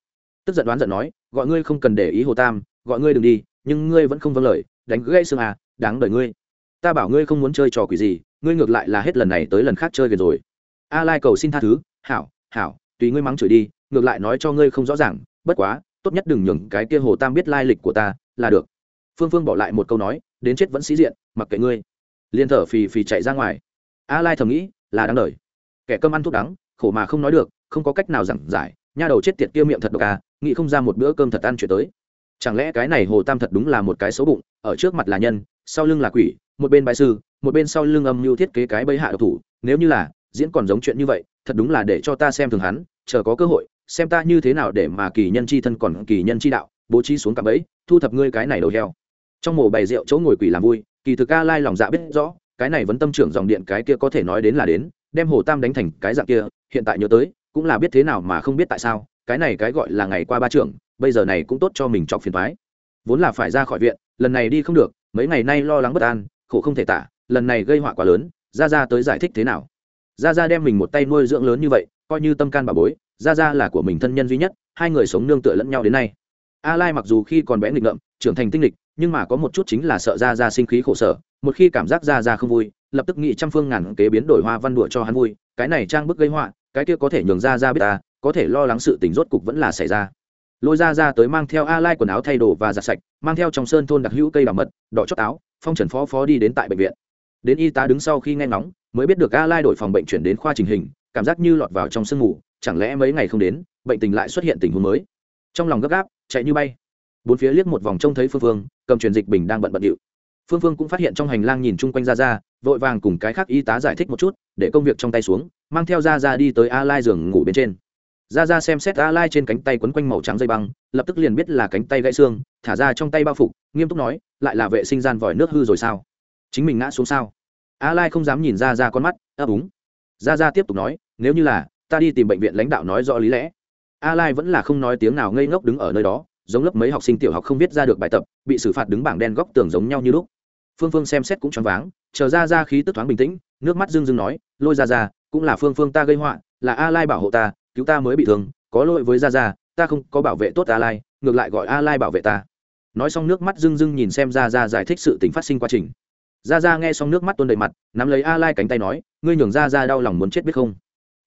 tức giận đoán giận nói, gọi ngươi không cần để ý hồ tam, gọi ngươi đừng đi, nhưng ngươi vẫn không vâng lời, đánh gãy xương à đáng đời ngươi. Ta bảo ngươi không muốn chơi trò quỷ gì, ngươi ngược lại là hết lần này tới lần khác chơi gần rồi. A lai cầu xin tha thứ, hảo hảo, tùy ngươi mắng chửi đi, ngược lại nói cho ngươi không rõ ràng, bất quá, tốt nhất đừng nhường cái kia hồ tam biết lai lịch của ta, là được. Phương phương bỏ lại một câu nói, đến chết vẫn sĩ diện, mặc kệ ngươi. Liên thở phì phì chạy ra ngoài. A lai thầm nghĩ, là đáng đời. Kẻ cơm ăn thuốc đắng, khổ mà không nói được, không có cách nào giảng giải, nha đầu chết tiệt kia miệng thật độc à nghĩ không ra một bữa cơm thật ăn chuyện tới. Chẳng lẽ cái này hồ tam thật đúng là một cái xấu bụng, ở trước mặt là nhân, sau lưng là quỷ, một bên bài sư, một bên sau lưng âm mưu thiết kế cái bẫy hạ độc thủ, nếu như là, diễn còn giống chuyện như vậy, thật đúng là để cho ta xem thường hắn, chờ có cơ hội, xem ta như thế nào để mà kỳ nhân chi thân còn kỳ nhân chi đạo, bố trí xuống cạm bẫy, thu thập ngươi cái này đầu heo. Trong mồ bày rượu chỗ ngồi quỷ làm vui, kỳ thực ca lai lòng dạ biết rõ, cái này vẫn tâm trưởng dòng điện cái kia có thể nói đến là đến, đem hồ tam đánh thành cái dạng kia, hiện tại nhớ tới, cũng là biết thế nào mà không biết tại sao cái này cái gọi là ngày qua ba trưởng, bây giờ này cũng tốt cho mình chọc phiền thoái vốn là phải ra khỏi viện, lần này đi không được, mấy ngày nay lo lắng bất an, khổ không thể tả, lần này gây họa quá lớn ra ra tới giải thích thế nào? Ra ra đem mình một tay nuôi dưỡng lớn như vậy, coi như tâm can bà bối ra ra là của mình thân nhân duy nhất, hai người sống nương tựa lẫn nhau đến nay. A lai mặc dù khi còn bé nghịch ngợm, trưởng thành tinh lịch, nhưng mà có một chút chính là sợ ra ra sinh khí khổ sở, một khi cảm giác ra ra không vui, lập tức nghĩ trăm phương ngàn kế biến đổi hoa văn đùa cho hắn vui, cái này trang bức gây họa, cái kia có thể nhường ra ra biết ta có thể lo lắng sự tình rốt cục vẫn là xảy ra. Lôi ra ra tới mang theo a lai quần áo thay đồ và giặt sạch, mang theo trong sơn thôn đặc hữu cây đào mật, đỏ chót áo, phong trần phó phó đi đến tại bệnh viện. Đến y tá đứng sau khi nghe ngóng, mới biết được a lai đổi phòng bệnh chuyển đến khoa trình hình, cảm giác như lọt vào trong sương ngủ chẳng lẽ mấy ngày không đến, bệnh tình lại xuất hiện tình huống mới. Trong lòng gấp gáp, chạy như bay. Bốn phía liếc một vòng trông thấy phương phương, cầm truyền dịch bình đang bận bận điệu. Phương phương cũng phát hiện trong hành lang nhìn chung quanh ra ra, vội vàng cùng cái khác y tá giải thích một chút, để công việc trong tay xuống, mang theo ra ra đi tới a lai giường ngủ bên trên ra ra xem xét a lai trên cánh tay quấn quanh màu trắng dây băng, lập tức liền biết là cánh tay gãy xương, thả ra trong tay bao phục, nghiêm túc nói, lại là vệ sinh gian vòi nước hư rồi sao? Chính mình ngã xuống sao? A lai không dám nhìn ra ra con mắt ấp úng ra ra tiếp tục nói, nếu như là, ta đi tìm bệnh viện lãnh đạo nói rõ lý lẽ. A lai vẫn là không nói tiếng nào ngây ngốc đứng ở nơi đó, giống lớp mấy học sinh tiểu học không viết ra được bài tập, bị xử phạt đứng bảng đen góc tường giống nhau như lúc. Phương phương xem xét cũng choáng váng, chờ ra ra khí tức thoáng bình tĩnh, nước mắt rưng rưng nói, lôi ra ra, cũng là phương phương ta gây họa, là a lai bảo hộ ta cứu ta mới bị thương, có lỗi với ra ra ta không có bảo vệ tốt a lai ngược lại gọi a lai bảo vệ ta. Nói xong nước mắt rưng rưng nhìn xem ra ra giải thích sự tình phát sinh quá trình. Ra ra nghe xong nước mắt tuôn đầy mặt, nắm lấy a lai cánh tay nói, ngươi nhường ra ra đau lòng muốn chết biết không?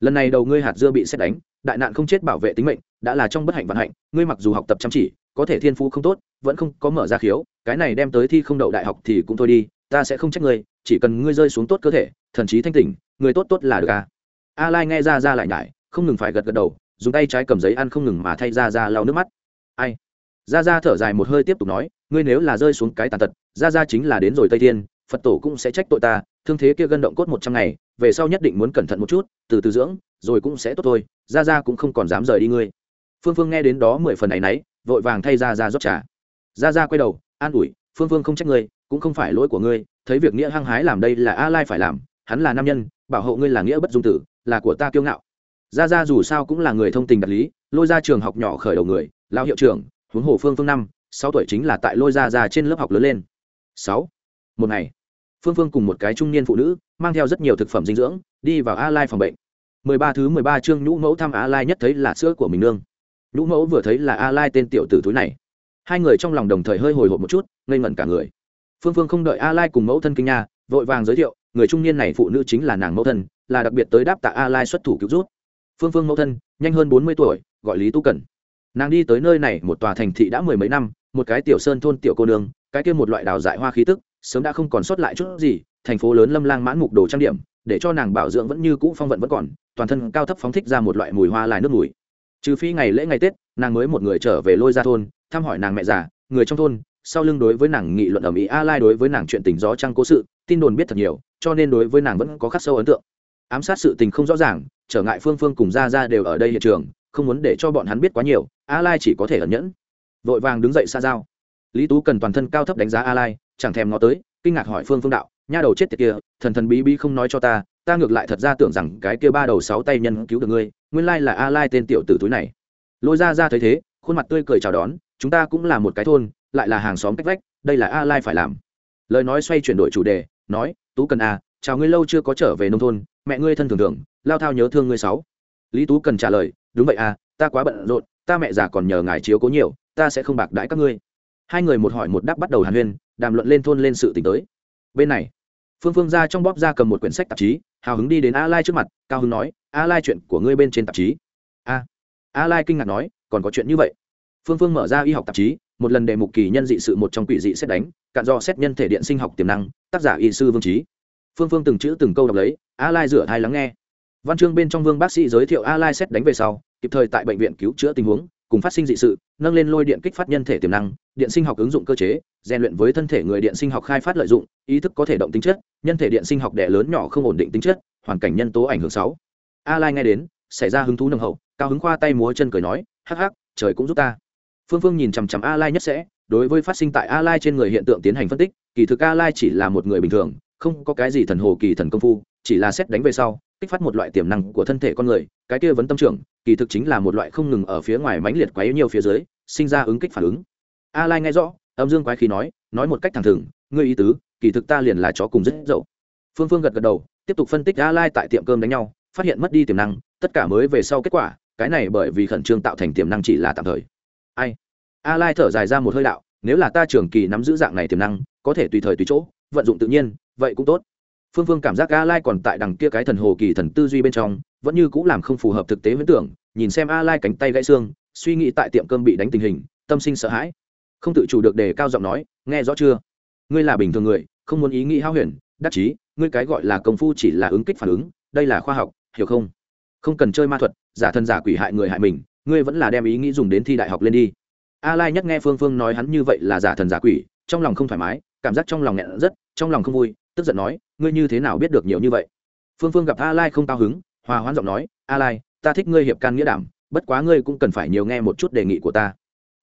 Lần này đầu ngươi hạt dưa bị xét đánh, đại nạn không chết bảo vệ tính mệnh, đã là trong bất hạnh vận hạnh, ngươi mặc dù học tập chăm chỉ, có thể thiên phú không tốt, vẫn không có mở ra khiếu, cái này đem tới thi không đậu đại học thì cũng thôi đi, ta sẽ không trách ngươi, chỉ cần ngươi rơi xuống tốt cơ thể, thần trí thanh tỉnh, người tốt tốt là được à? a a lai nghe ra ra lại nhải không ngừng phải gật gật đầu, dùng tay trái cầm giấy ăn không ngừng mà thay ra ra lau nước mắt. Ai? Ra ra thở dài một hơi tiếp tục nói, ngươi nếu là rơi xuống cái tàn tật ra ra chính là đến rồi tây thiên, phật tổ cũng sẽ trách tội ta, thương thế kia gân động cốt một trăm ngày, về sau nhất định muốn cẩn thận một chút, từ từ dưỡng, rồi cũng sẽ tốt thôi ra ra cũng không còn dám rời đi ngươi. Phương phương nghe đến đó mười phần này nấy vội vàng thay ra ra rót trà. Ra ra quay đầu, an ủi, phương phương không trách ngươi, cũng không phải lỗi của ngươi, thấy việc nghĩa hăng hái làm đây là a lai phải làm, hắn là nam nhân, bảo hộ ngươi là nghĩa bất dung tử, là của ta kiêu ngạo ra ra dù sao cũng là người thông tình đạt lý, lôi ra trường học nhỏ khởi đầu người lao hiệu trưởng, huống hồ phương phương năm, sáu tuổi chính là tại lôi ra ra trên lớp học lớn lên. Sáu. Một ngày, phương phương cùng một cái trung niên phụ nữ, mang theo rất nhiều thực phẩm dinh dưỡng, đi vào a lai phòng bệnh. Mười ba thứ mười ba chương nhũ mẫu thăm a lai nhất thấy là sữa của mình nương. Nhũ mẫu vừa thấy là a lai tên tiểu tử túi này. Hai người trong lòng đồng thời hơi hồi hộp một chút, ngây ngẩn cả người. Phương phương không đợi a lai cùng mẫu thân kinh nha, vội vàng giới thiệu, người trung niên này phụ nữ chính là nàng mẫu thân, là đặc biệt tới đáp tạ a lai xuất thủ cứu rút phương phương mẫu thân, nhanh hơn bốn mươi tuổi, gọi lý tu cần. Nàng đi tới nơi này một tòa thành thị đã mười mấy năm, một cái tiểu sơn thôn tiểu cô nương, cái kia một loại đào dại hoa khí tức, sớm đã không còn sót lại chút gì, thành phố lớn lâm lang mãn mục đồ trang điểm, để cho nàng bảo dưỡng vẫn như cũ phong vận vẫn còn, toàn thân cao thấp phóng thích ra một loại mùi hoa lại nước mùi. Trừ phi ngày lễ ngày tết, nàng mới một người trở về lôi ra thôn, thăm hỏi nàng mẹ già, người trong thôn, sau lưng đối với nàng nghị luận ở mỹ a lai đối với nàng chuyện tình gió trăng cố sự, tin đồn biết thật nhiều, cho nên đối với nàng vẫn có khắc sâu ấn tượng. Ám sát sự tình không rõ ràng trở ngại phương phương cùng ra ra đều ở đây hiện trường, không muốn để cho bọn hắn biết quá nhiều, a lai chỉ có thể ẩn nhẫn. Vội vàng đứng dậy xa giao. Lý tú cần toàn thân cao thấp đánh giá a lai, chẳng thèm ngó tới, kinh ngạc hỏi phương phương đạo, nha đầu chết tiệt kia, thần thần bí bí không nói cho ta ta ngược lại thật ra tưởng rằng cái kia ba đầu sáu tay nhân cứu được ngươi, nguyên lai là a lai tên tiểu tử túi này. Lôi ra ra thấy thế, khuôn mặt tươi cười chào đón, chúng ta cũng là một cái thôn, lại là hàng xóm cách vách, đây là a lai phải làm. Lời nói xoay chuyển đổi chủ đề, nói, tú cần a chào ngươi lâu chưa có trở về nông thôn, mẹ ngươi thân thường thường, lao thao nhớ thương ngươi sáu. Lý tú cần trả lời, đúng vậy à ta quá bận rộn, ta mẹ già còn nhờ ngài chiếu cố nhiều, ta sẽ không bạc đãi các ngươi. Hai người một hỏi một đáp bắt đầu hàn huyên, đàm luận lên thôn lên sự t tới. Bên này, phương phương ra trong bóp ra cầm một quyển sách tạp chí, hào hứng đi đến a lai trước mặt, cao hứng nói, a lai chuyện của ngươi bên trên tạp chí. A a lai kinh ngạc nói, còn có chuyện như vậy? Phương phương mở ra y học tạp chí, một lần đề mục kỳ nhân dị sự một trong quỷ dị xét đánh, cạn do xét nhân thể điện sinh học tiềm năng, tác giả y sư vương trí phương phương từng chữ từng câu đọc lấy a lai rửa thai lắng nghe. Văn chương bên trong vương bác sĩ giới thiệu a lai xét đánh về sau, kịp thời tại bệnh viện cứu chữa tình huống, cùng phát sinh dị sự, nâng lên lôi điện kích phát nhân thể tiềm năng, điện sinh học ứng dụng cơ chế, rèn luyện với thân thể người điện sinh học khai phát lợi dụng, ý thức có thể động tính chất, nhân thể điện sinh học đẻ lớn nhỏ không ổn định tính chất, hoàn cảnh nhân tố ảnh hưởng sáu a lai nghe đến, xảy ra hứng thú nồng hậu, cao hứng khoa tay múa chân cười nói, hắc hắc, trời cũng giúp ta. Phương phương nhìn chằm chằm a lai nhất sẽ, đối với phát sinh tại a lai trên người hiện tượng tiến hành phân tích, kỳ thực a lai chỉ là một người bình thường không có cái gì thần hồ kỳ thần công phu, chỉ là xét đánh về sau, kích phát một loại tiềm năng của thân thể con người, cái kia vấn tâm trưởng, kỳ thực chính là một loại không ngừng ở phía ngoài mãnh liệt quá yếu nhiều phía dưới, sinh ra ứng kích phản ứng. A lai nghe rõ, âm dương quái khí nói nói một cách thẳng thừng, ngươi ý tứ, kỳ thực ta liền là chó cùng rất dậu. Phương phương gật gật đầu, tiếp tục phân tích a lai tại tiệm cơm đánh nhau, phát hiện mất đi tiềm năng, tất cả mới về sau kết quả, cái này bởi vì khẩn trương tạo thành tiềm năng chỉ là tạm thời. Ai? A lai thở dài ra một hơi đạo, nếu là ta trường kỳ nắm giữ dạng này tiềm năng, có thể tùy thời tùy chỗ, vận dụng tự nhiên vậy cũng tốt. Phương phương cảm giác a lai còn tại đằng kia cái thần hồ kỳ thần tư duy bên trong, vẫn như cũng làm không phù hợp thực tế huyễn tưởng, nhìn xem a lai cánh tay gãy xương, suy nghĩ tại tiệm cơm bị đánh tình hình, tâm sinh sợ hãi. Không tự chủ được đề cao giọng nói, nghe rõ chưa? Ngươi là bình thường người, không muốn ý nghĩ hao huyền, đắc chí, ngươi cái gọi là công phu chỉ là ứng kích phản ứng, đây là khoa học, hiểu không? Không cần chơi ma thuật, giả thân giả quỷ hại người hại mình, ngươi vẫn là đem ý nghĩ dùng đến thi đại học lên đi. A lai nhất nghe phương phương nói hắn như vậy là giả thần giả quỷ, trong lòng không thoải mái, cảm giác trong lòng nghẹn rất, trong lòng không vui tức giận nói, ngươi như thế nào biết được nhiều như vậy? Phương phương gặp a lai không cao hứng, hòa hoãn giọng nói, a lai, ta thích ngươi hiệp can nghĩa đảm, bất quá ngươi cũng cần phải nhiều nghe một chút đề nghị của ta.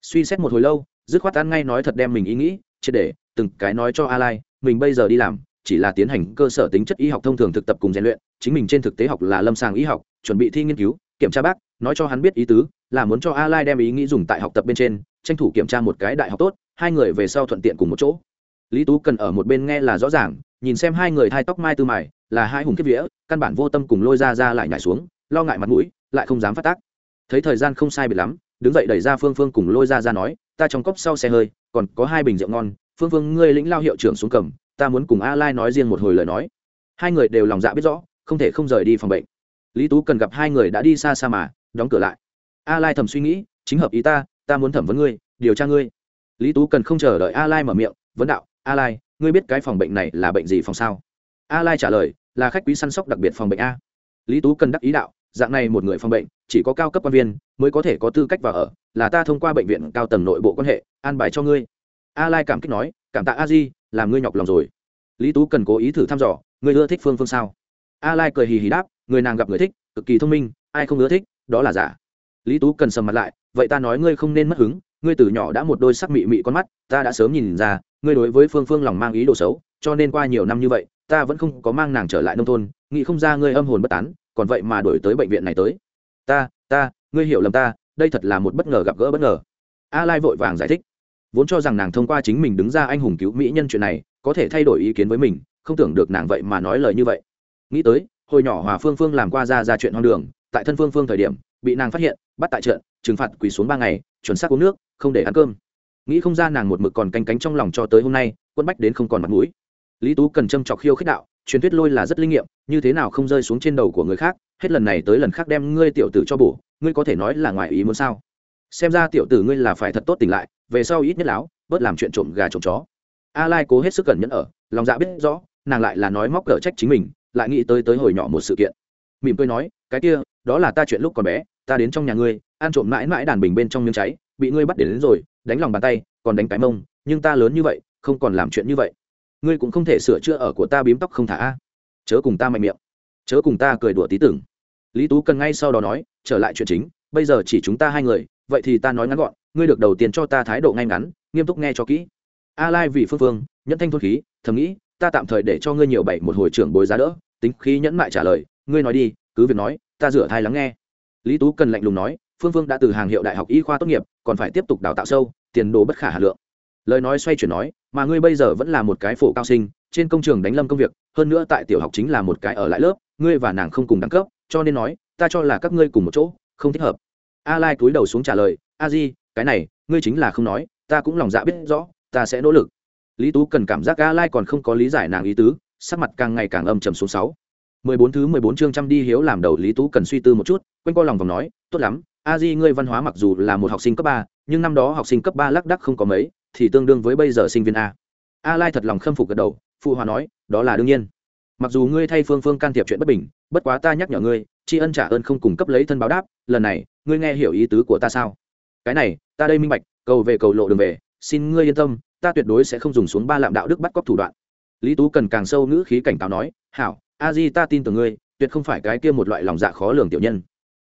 Suy xét một hồi lâu, dứt khoát ăn ngay nói thật đem mình ý nghĩ, triệt để, từng cái nói cho a lai, mình bây giờ đi làm, chỉ là tiến hành cơ sở tính chất y học thông thường thực tập cùng rèn luyện, chính mình trên thực tế học là lâm sàng y học, chuẩn bị thi nghiên cứu, kiểm tra bác, nói cho hắn biết ý tứ, là muốn cho a lai đem ý nghĩ dùng tại học tập bên trên, tranh thủ kiểm tra một cái đại học tốt, hai người về sau thuận tiện cùng một chỗ. Lý tú cần ở một bên nghe là rõ ràng nhìn xem hai người thai tóc mai tư mài, là hai hùng kiếp vía, căn bản vô tâm cùng lôi ra ra lại nhảy xuống, lo ngại mặt mũi, lại không dám phát tác. Thấy thời gian không sai biệt lắm, đứng dậy đẩy ra phương phương cùng lôi ra ra nói, ta trong cốc sau xe hơi, còn có hai bình rượu ngon, phương phương, ngươi lĩnh lao hiệu trưởng xuống cầm, ta muốn cùng a lai nói riêng một hồi lời nói. Hai người đều lòng dạ biết rõ, không thể không rời đi phòng bệnh. Lý tú cần gặp hai người đã đi xa xa mà, đóng cửa lại. A lai thầm suy nghĩ, chính hợp ý ta ta muốn thẩm vấn ngươi, điều tra ngươi. Lý tú cần không chờ đợi a lai mở miệng, vấn đạo, a lai ngươi biết cái phòng bệnh này là bệnh gì phòng sao? A lai trả lời, là khách quý săn sóc đặc biệt phòng bệnh a. Lý tú cần đắc ý đạo, dạng này một người phòng bệnh, chỉ có cao cấp quan viên mới có thể có tư cách vào ở, là ta thông qua bệnh viện cao tầng nội bộ quan hệ, an bài cho ngươi. A lai cảm kích nói, cảm tạ a di, làm ngươi nhọc lòng rồi. Lý tú cần cố ý thử thăm dò, ngươi ưa thích phương phương sao? A lai cười hì hì đáp, người nàng gặp người thích, cực kỳ thông minh, ai không ưa thích, đó là giả. Lý tú cần sầm mặt lại, vậy ta nói ngươi không nên mất hứng, ngươi từ nhỏ đã một đôi sắc mị mị con mắt, ta đã sớm nhìn ra ngươi đối với phương phương lòng mang ý đồ xấu, cho nên qua nhiều năm như vậy, ta vẫn không có mang nàng trở lại nông thôn, nghĩ không ra ngươi âm hồn bất tán, còn vậy mà đổi tới bệnh viện này tới. Ta ta, ngươi hiểu lầm ta, đây thật là một bất ngờ gặp gỡ bất ngờ. A lai vội vàng giải thích. Vốn cho rằng nàng thông qua chính mình đứng ra anh hùng cứu mỹ nhân chuyện này, có thể thay đổi ý kiến với mình, không tưởng được nàng vậy mà nói lời như vậy. Nghĩ tới, hồi nhỏ hòa phương phương làm qua ra ra chuyện hoang đường, tại thân phương phương thời điểm, bị nàng phát hiện, bắt tại trận trừng phạt quỳ xuống ba ngày, chuẩn xác uống nước, không để ăn cơm nghĩ không ra nàng một mực còn canh cánh trong lòng cho tới hôm nay, quân bách đến không còn mặt mũi. Lý tú cần châm chọc khiêu khích đạo, truyền thuyết lôi là rất linh nghiệm, như thế nào không rơi xuống trên đầu của người khác, hết lần này tới lần khác đem ngươi tiểu tử cho bổ, ngươi có thể nói là ngoài ý muốn sao? Xem ra tiểu tử ngươi là phải thật tốt tỉnh lại, về sau ít nhất láo, bớt làm chuyện trộm gà trộm chó. A lai cố hết sức cẩn nhẫn ở, lòng dạ biết rõ, nàng lại là nói móc cỡ trách chính mình, lại nghĩ tới tới hồi nhỏ một sự kiện. Mỉm cười nói, cái kia, đó là ta chuyện lúc còn bé, ta đến trong nhà ngươi, ăn trộm mãi mãi đàn bình bên trong miếng cháy bị ngươi bắt đến, đến rồi đánh lòng bàn tay còn đánh cái mông nhưng ta lớn như vậy không còn làm chuyện như vậy. Ngươi cũng không thể sửa chữa ở của ta bím tóc không thả a. Chớ cùng ta mạnh miệng. Chớ cùng ta cười đùa tí tưởng. Lý tú cần ngay sau đó nói trở lại chuyện chính bây giờ chỉ chúng ta hai người vậy thì ta nói ngắn gọn ngươi được đầu tiên cho ta thái độ ngay ngắn nghiêm túc nghe cho kỹ. A lai vì phương phương nhẫn thanh thôn khí thầm nghĩ ta tạm thời để cho ngươi nhiều bảy một hồi trưởng bồi giá đỡ tính khí nhẫn mại trả lời ngươi nói đi cứ việc nói ta rửa thai lắng nghe. Lý tú cần lạnh lùng nói phương phương đã từ hàng hiệu đại học y khoa tốt nghiệp, còn phải tiếp tục đào tạo sâu, tiền đồ bất khả hà lượng. Lời nói xoay chuyển nói, mà ngươi bây giờ vẫn là một cái phổ cao sinh, trên công trường đánh lâm công việc, hơn nữa tại tiểu học chính là một cái ở lại lớp, ngươi và nàng không cùng đẳng cấp, cho nên nói, ta cho là các ngươi cùng một chỗ, không thích hợp. A lai cúi đầu xuống trả lời, a di, cái này, ngươi chính là không nói, ta cũng lòng dạ biết rõ, ta sẽ nỗ lực. Lý tú cần cảm giác a lai còn không có lý giải nàng ý tứ, sắc mặt càng ngày càng âm trầm xuống sáu. Mười bốn thứ mười bốn chương trăm đi hiếu làm đầu, lý tú cần suy tư một chút, quanh co lòng vòng nói, tốt lắm a di ngươi văn hóa mặc dù là một học sinh cấp ba, nhưng năm đó học sinh cấp ba lác đắc không có mấy, thì tương đương với bây giờ sinh viên a. A lai thật lòng khâm phục gật đầu, phụ hòa nói, đó là đương nhiên. Mặc dù ngươi thay phương phương can thiệp chuyện bất bình, bất quá ta nhắc nhở ngươi, tri ân trả ơn không cùng cấp lấy thân báo đáp, lần này, ngươi nghe hiểu ý tứ của ta sao? Cái này, ta đây minh bạch, cầu về cầu lộ đường về, xin ngươi yên tâm, ta tuyệt đối sẽ không dùng xuống ba lạm đạo đức bắt cóc thủ đoạn. Lý tú cần càng sâu ngữ khí cảnh cáo nói, hảo, a di ta tin tưởng ngươi, tuyệt không phải cái kia một loại lòng dạ khó lường tiểu nhân.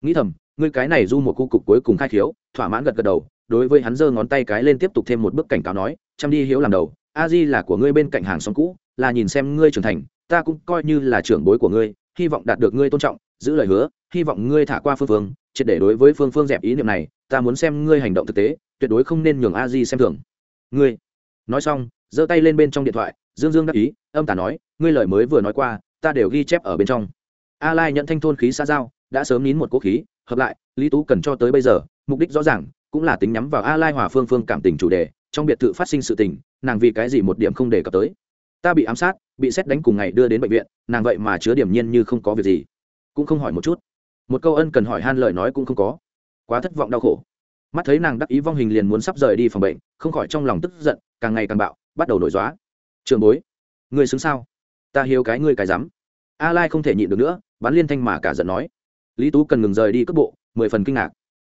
Nghĩ thầm ngươi cái này du một cu cục cuối cùng khai khiếu, thỏa mãn gật gật đầu, đối với hắn giơ ngón tay cái lên tiếp tục thêm một bước cảnh cáo nói, chăm đi hiếu làm đầu, a di là của ngươi bên cạnh hàng xóm cũ, là nhìn xem ngươi trưởng thành, ta cũng coi như là trưởng bối của ngươi, hy vọng đạt được ngươi tôn trọng, giữ lời hứa, hy vọng ngươi thả qua phương phương, triệt để đối với phương phương dẹp ý niệm này, ta muốn xem ngươi hành động thực tế, tuyệt đối không nên nhường a di xem thường. Ngươi. Nói xong, giơ tay lên bên trong điện thoại, dương dương đáp ý, âm tả nói, ngươi lời mới vừa nói qua, ta đều ghi chép ở bên trong. A lai nhận thanh thôn khí xa giao, đã sớm nín một cố khí hợp lại, lý tú cần cho tới bây giờ, mục đích rõ ràng cũng là tính nhắm vào a lai hòa phương phương cảm tình chủ đề, trong biệt thự phát sinh sự tình, nàng vì cái gì một điểm không đề cập tới. Ta bị ám sát, bị xét đánh cùng ngày đưa đến bệnh viện, nàng vậy mà chứa điểm nhiên như không có việc gì. Cũng không hỏi một chút. Một câu ân cần hỏi han lời nói cũng không có. Quá thất vọng đau khổ. Mắt thấy nàng đắc ý vong hình liền muốn sắp rời đi phòng bệnh, không khỏi trong lòng tức giận, càng ngày càng bạo, bắt đầu nổi dóa trường bối người xứng sao? Ta hiếu cái ngươi cái rắm. A lai không thể nhịn được nữa, bắn liên thanh mà cả giận nói lý tú cần ngừng rời đi cước bộ, mười phần kinh ngạc.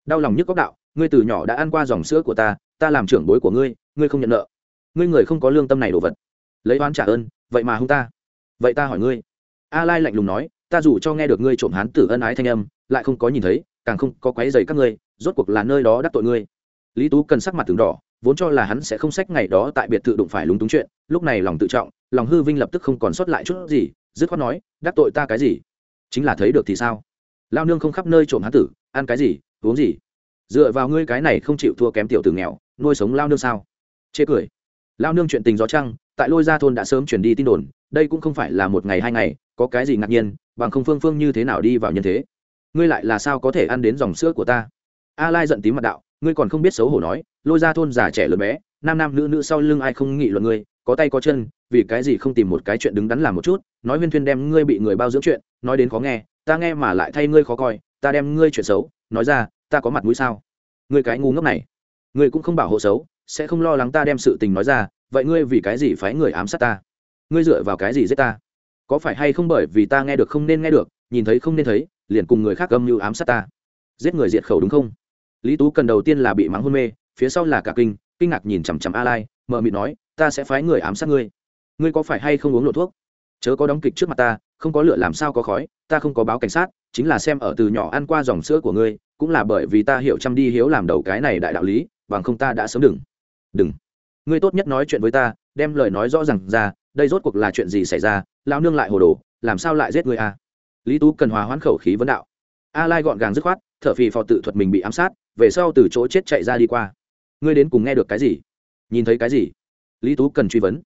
Đau lòng nhức góc đạo, ngươi từ nhỏ đã ăn qua dòng sữa của ta ta làm trưởng bối của ngươi ngươi không nhận nợ. Ngươi người không có lương tâm này đồ vật. Lấy oán trả ơn, vậy mà hung ta. Vậy ta hỏi ngươi. A lai lạnh lùng nói, ta dù cho nghe được ngươi trộm hán tử ân ái thanh âm, lại không có nhìn thấy, càng không có quấy giày các ngươi, rốt cuộc là nơi đó đắc tội ngươi. Lý tú cần sắc mặt từng đỏ, vốn cho là hắn sẽ không sách ngày đó tại biệt thự đụng phải lúng túng chuyện, lúc này lòng tự trọng, lòng hư vinh lập tức không còn sót lại chút gì, dứt khoát nói, đắc tội ta cái gì? Chính là thấy được thì sao? Lao nương không khắp nơi trộm hán tử, ăn cái gì, uống gì? Dựa vào ngươi cái này không chịu thua kém tiểu tử nghèo, nuôi sống lao nương sao? Chê cười. Lao nương chuyện tình gió trăng, tại lôi gia thôn đã sớm chuyển đi tin đồn, đây cũng không phải là một ngày hai ngày, có cái gì ngạc nhiên, bằng không phương phương như thế nào đi vào nhân thế. Ngươi lại là sao có thể ăn đến dòng sữa của ta? A lai giận tím mặt đạo, ngươi còn không biết xấu hổ nói, lôi ra thôn già trẻ lớn bé, nam nam nữ nữ sau lưng ai không nghị luận ngươi, có tay có chân, vì cái gì không tìm một cái chuyện đứng đắn làm một chút, nói huyên thuyên đem ngươi bị người bao dưỡng chuyện, nói đến khó nghe ta nghe mà lại thay ngươi khó coi, ta đem ngươi chuyện xấu nói ra, ta có mặt mũi sao? Ngươi cái ngu ngốc này, ngươi cũng không bảo hộ xấu, sẽ không lo lắng ta đem sự tình nói ra, vậy ngươi vì cái gì phái người ám sát ta? Ngươi dựa vào cái gì giết ta? Có phải hay không bởi vì ta nghe được không nên nghe được, nhìn thấy không nên thấy, liền cùng người khác âm mưu ám sát ta? Giết người diệt khẩu đúng không? Lý tú cần đầu tiên là bị mắng hôn mê, phía sau là cả kinh kinh ngạc nhìn chằm chằm a lai mờ mịt nói, ta sẽ phái người ám sát ngươi. Ngươi có phải hay không uống lộ thuốc? Chớ có đóng kịch trước mặt ta không có lửa làm sao có khói, ta không có báo cảnh sát, chính là xem ở từ nhỏ ăn qua dòng sữa của ngươi, cũng là bởi vì ta hiểu chăm đi hiếu làm đầu cái này đại đạo lý, bằng không ta đã sớm đừng. Đừng. Ngươi tốt nhất nói chuyện với ta, đem lời nói rõ ràng ra, đây rốt cuộc là chuyện gì xảy ra lao nương lại hồ đồ, làm sao lại giết ngươi a lý tú cần hòa hoãn khẩu khí vấn đạo. A lai gọn gàng dứt khoát, thở phì phò tự thuật mình bị ám sát, về sau từ chỗ chết chạy ra đi qua. Ngươi đến cùng nghe được cái gì? Nhìn thấy cái gì? Lý tú cần truy vấn.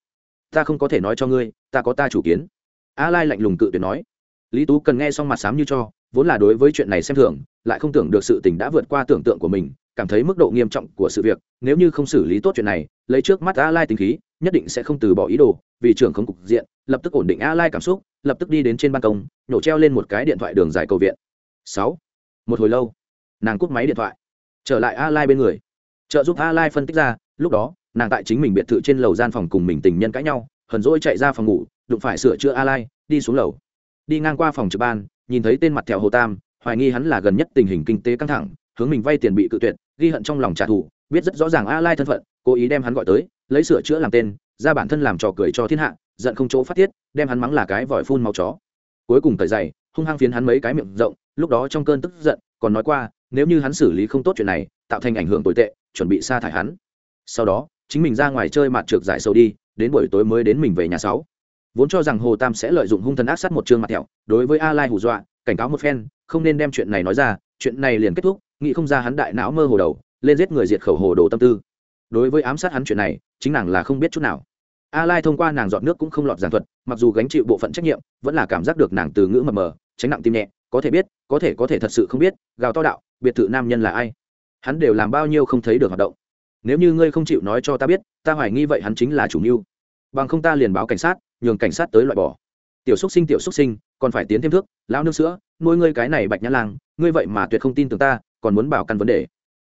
Ta không có thể nói cho ngươi, ta có ta chủ kiến a lai lạnh lùng cự tuyệt nói. Lý tú cần nghe xong mặt sám như cho, vốn là đối với chuyện này xem thường, lại không tưởng được sự tình đã vượt qua tưởng tượng của mình, cảm thấy mức độ nghiêm trọng của sự việc, nếu như không xử lý tốt chuyện này, lấy trước mắt a lai tính khí, nhất định sẽ không từ bỏ ý đồ, vì trưởng không cục diện, lập tức ổn định a lai cảm xúc, lập tức đi đến trên ban công, nhổ treo lên một cái điện thoại đường dài cầu viện. Sáu. Một hồi lâu, nàng cúp máy điện thoại, trở lại a lai bên người. Trợ giúp a lai phân tích ra, lúc đó, nàng tại chính mình biệt thự trên lầu gian phòng cùng mình tình nhân cãi nhau hờn dỗi chạy ra phòng ngủ, đụng phải sửa chữa a lai, đi xuống lầu. Đi ngang qua phòng trực ban, nhìn thấy tên mặt thẹo hồ tam, hoài nghi hắn là gần nhất tình hình kinh tế căng thẳng, hướng mình vay tiền bị cự tuyệt, ghi hận trong lòng trả thù, biết rất rõ ràng a lai thân phận, cố ý đem hắn gọi tới, lấy sửa chữa làm tên, ra bản thân làm trò cười cho thiên hạ, giận không chỗ phát tiết, đem hắn mắng là cái vòi phun màu chó. Cuối cùng thời dày, hung hăng phiến hắn mấy cái miệng rộng, lúc đó trong cơn tức giận, còn nói qua, nếu như hắn xử lý không tốt chuyện này, tạo thành ảnh hưởng tồi tệ, chuẩn bị sa thải hắn. Sau đó, chính mình ra ngoài chơi mặt trượt giải sầu đi đến buổi tối mới đến mình về nhà sáu. Vốn cho rằng hồ tam sẽ lợi dụng hung thần ác sát một chương mặt thẹo, đối với a lai hù dọa, cảnh cáo một phen, không nên đem chuyện này nói ra, chuyện này liền kết thúc, nghĩ không ra hắn đại não mơ hồ đầu, lên giết người diệt khẩu hồ đồ tâm tư. Đối với ám sát hắn chuyện này, chính nàng là không biết chút nào. A lai thông qua nàng dọn nước cũng không lọt giảng thuật, mặc dù gánh chịu bộ phận trách nhiệm, vẫn là cảm giác được nàng từ ngữ mờ mờ, tránh nặng tim nhẹ, có thể biết, có thể có thể thật sự không biết, gào to đạo, biệt thự nam nhân là ai? Hắn đều làm bao nhiêu không thấy được hoạt động nếu như ngươi không chịu nói cho ta biết, ta hoài nghi vậy hắn chính là chủ mưu. Bằng không ta liền báo cảnh sát, nhường cảnh sát tới loại bỏ. Tiểu xúc sinh, tiểu xúc sinh, còn phải tiến thêm thước, lão nước sữa, nuôi ngươi cái này bạch nhã lang, ngươi vậy mà tuyệt không tin tưởng ta, còn muốn bảo căn vấn đề.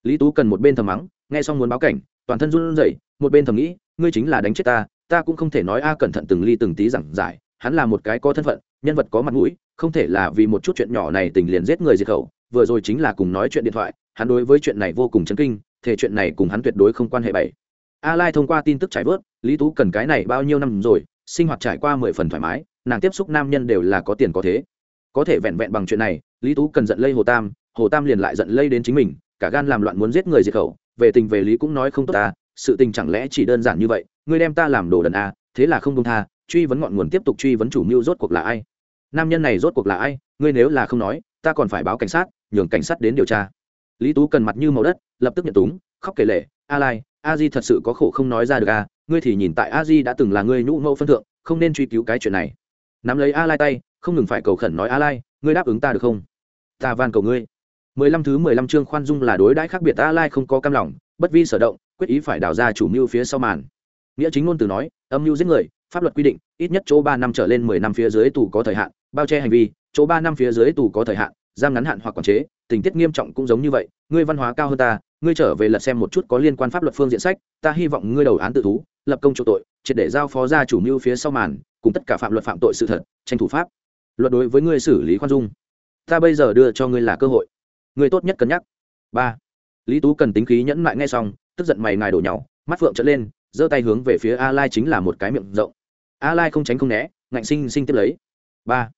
Lý tú cần một bên thầm mắng, nghe xong muốn báo cảnh, toàn thân run rẩy, một bên thầm nghĩ, ngươi chính là đánh chết ta ta cũng không thể nói a cẩn thận từng ly từng tí giảng giải, hắn là một cái có thân phận, nhân vật có mặt mũi, không thể là vì một chút chuyện nhỏ này tình liền giết người diệt khẩu, vừa rồi chính là cùng nói chuyện điện thoại, hắn đối với chuyện này vô cùng chấn kinh thể chuyện này cùng hắn tuyệt đối không quan hệ bảy. A lai thông qua tin tức trải vớt, lý tú cần cái này bao nhiêu năm rồi, sinh hoạt trải qua mười phần thoải mái, nàng tiếp xúc nam nhân đều là có tiền có thế. Có thể vẹn vẹn bằng chuyện này, lý tú cần giận lây hồ tam hồ tam liền lại giận lây đến chính mình, cả gan làm loạn muốn giết người diệt khẩu, về tình về lý cũng nói không tốt ta, sự tình chẳng lẽ chỉ đơn giản như vậy, ngươi đem ta làm đồ đần a thế là không công tha, truy vấn ngọn nguồn tiếp tục truy vấn chủ mưu rốt cuộc là ai? Nam nhân này rốt cuộc là ai? Ngươi nếu là không nói, ta còn phải báo cảnh sát, nhường cảnh sát đến điều tra lý tú cần mặt như màu đất, lập tức nhận túng, khóc kể lệ a lai, a di thật sự có khổ không nói ra được a ngươi thì nhìn tại a di đã từng là ngươi nhũ mẫu phân thượng, không nên truy cứu cái chuyện này. Nắm lấy a lai tay, không ngừng phải cầu khẩn nói, a lai, ngươi đáp ứng ta được không? Ta van cầu ngươi. Mười lăm thứ mười lăm chương khoan dung là đối đãi khác biệt, a lai không có cam lòng, bất vi sở động, quyết ý phải đào ra chủ mưu phía sau màn. Nghĩa chính ngôn từ nói, âm mưu giết người, pháp luật quy định, ít nhất chỗ ba năm trở lên mười năm phía dưới tù có thời hạn, bao che hành vi, chỗ ba năm phía dưới tù có thời hạn giam ngắn hạn hoặc quản chế, tình tiết nghiêm trọng cũng giống như vậy, ngươi văn hóa cao hơn ta, ngươi trở về lật xem một chút có liên quan pháp luật phương diện sách, ta hy vọng ngươi đầu án tự thú, lập công chỗ tội, triệt để giao phó ra chủ mưu phía sau màn, cùng tất cả phạm luật phạm tội sự thật, tranh thủ pháp. Luật đối với ngươi xử lý khoan dung. Ta bây giờ đưa cho ngươi là cơ hội. Ngươi tốt nhất cân nhắc. Ba. Lý tú cần tính khí nhẫn mại ngay xong, tức giận mày ngài đổ nhau mắt phượng trở lên, giơ tay hướng về phía a lai chính là một cái miệng rộng. A lai không tránh không né, ngạnh sinh sinh tiếp lấy. Ba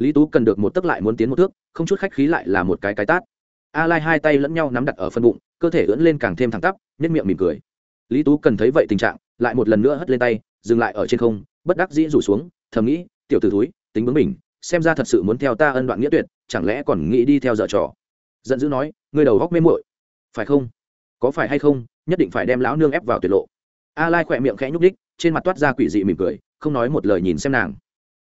lý tú cần được một tấc lại muốn tiến một thước, không chút khách khí lại là một cái cái tát. A lai hai tay lẫn nhau nắm đặt ở phân bụng, cơ thể ưỡn lên càng thêm thẳng tắp nhất miệng mỉm cười. Lý tú cần thấy vậy tình trạng, lại một lần nữa hất lên tay, dừng lại ở trên không, bất đắc dĩ rủ xuống, thầm nghĩ, tiểu t ử tính bướng mình xem ra thật sự muốn theo ta ân đoạn nghĩa tuyệt, chẳng lẽ còn nghĩ đi theo dở trò? Giận dữ nói, ngươi đầu góc mê muội. Phải không? Có phải hay không, nhất định phải đem lão nương ép vào tuyệt lộ. A lai khỏe miệng khẽ nhúc đích trên mặt toát ra quỷ dị mỉm cười, không nói một lời nhìn xem nàng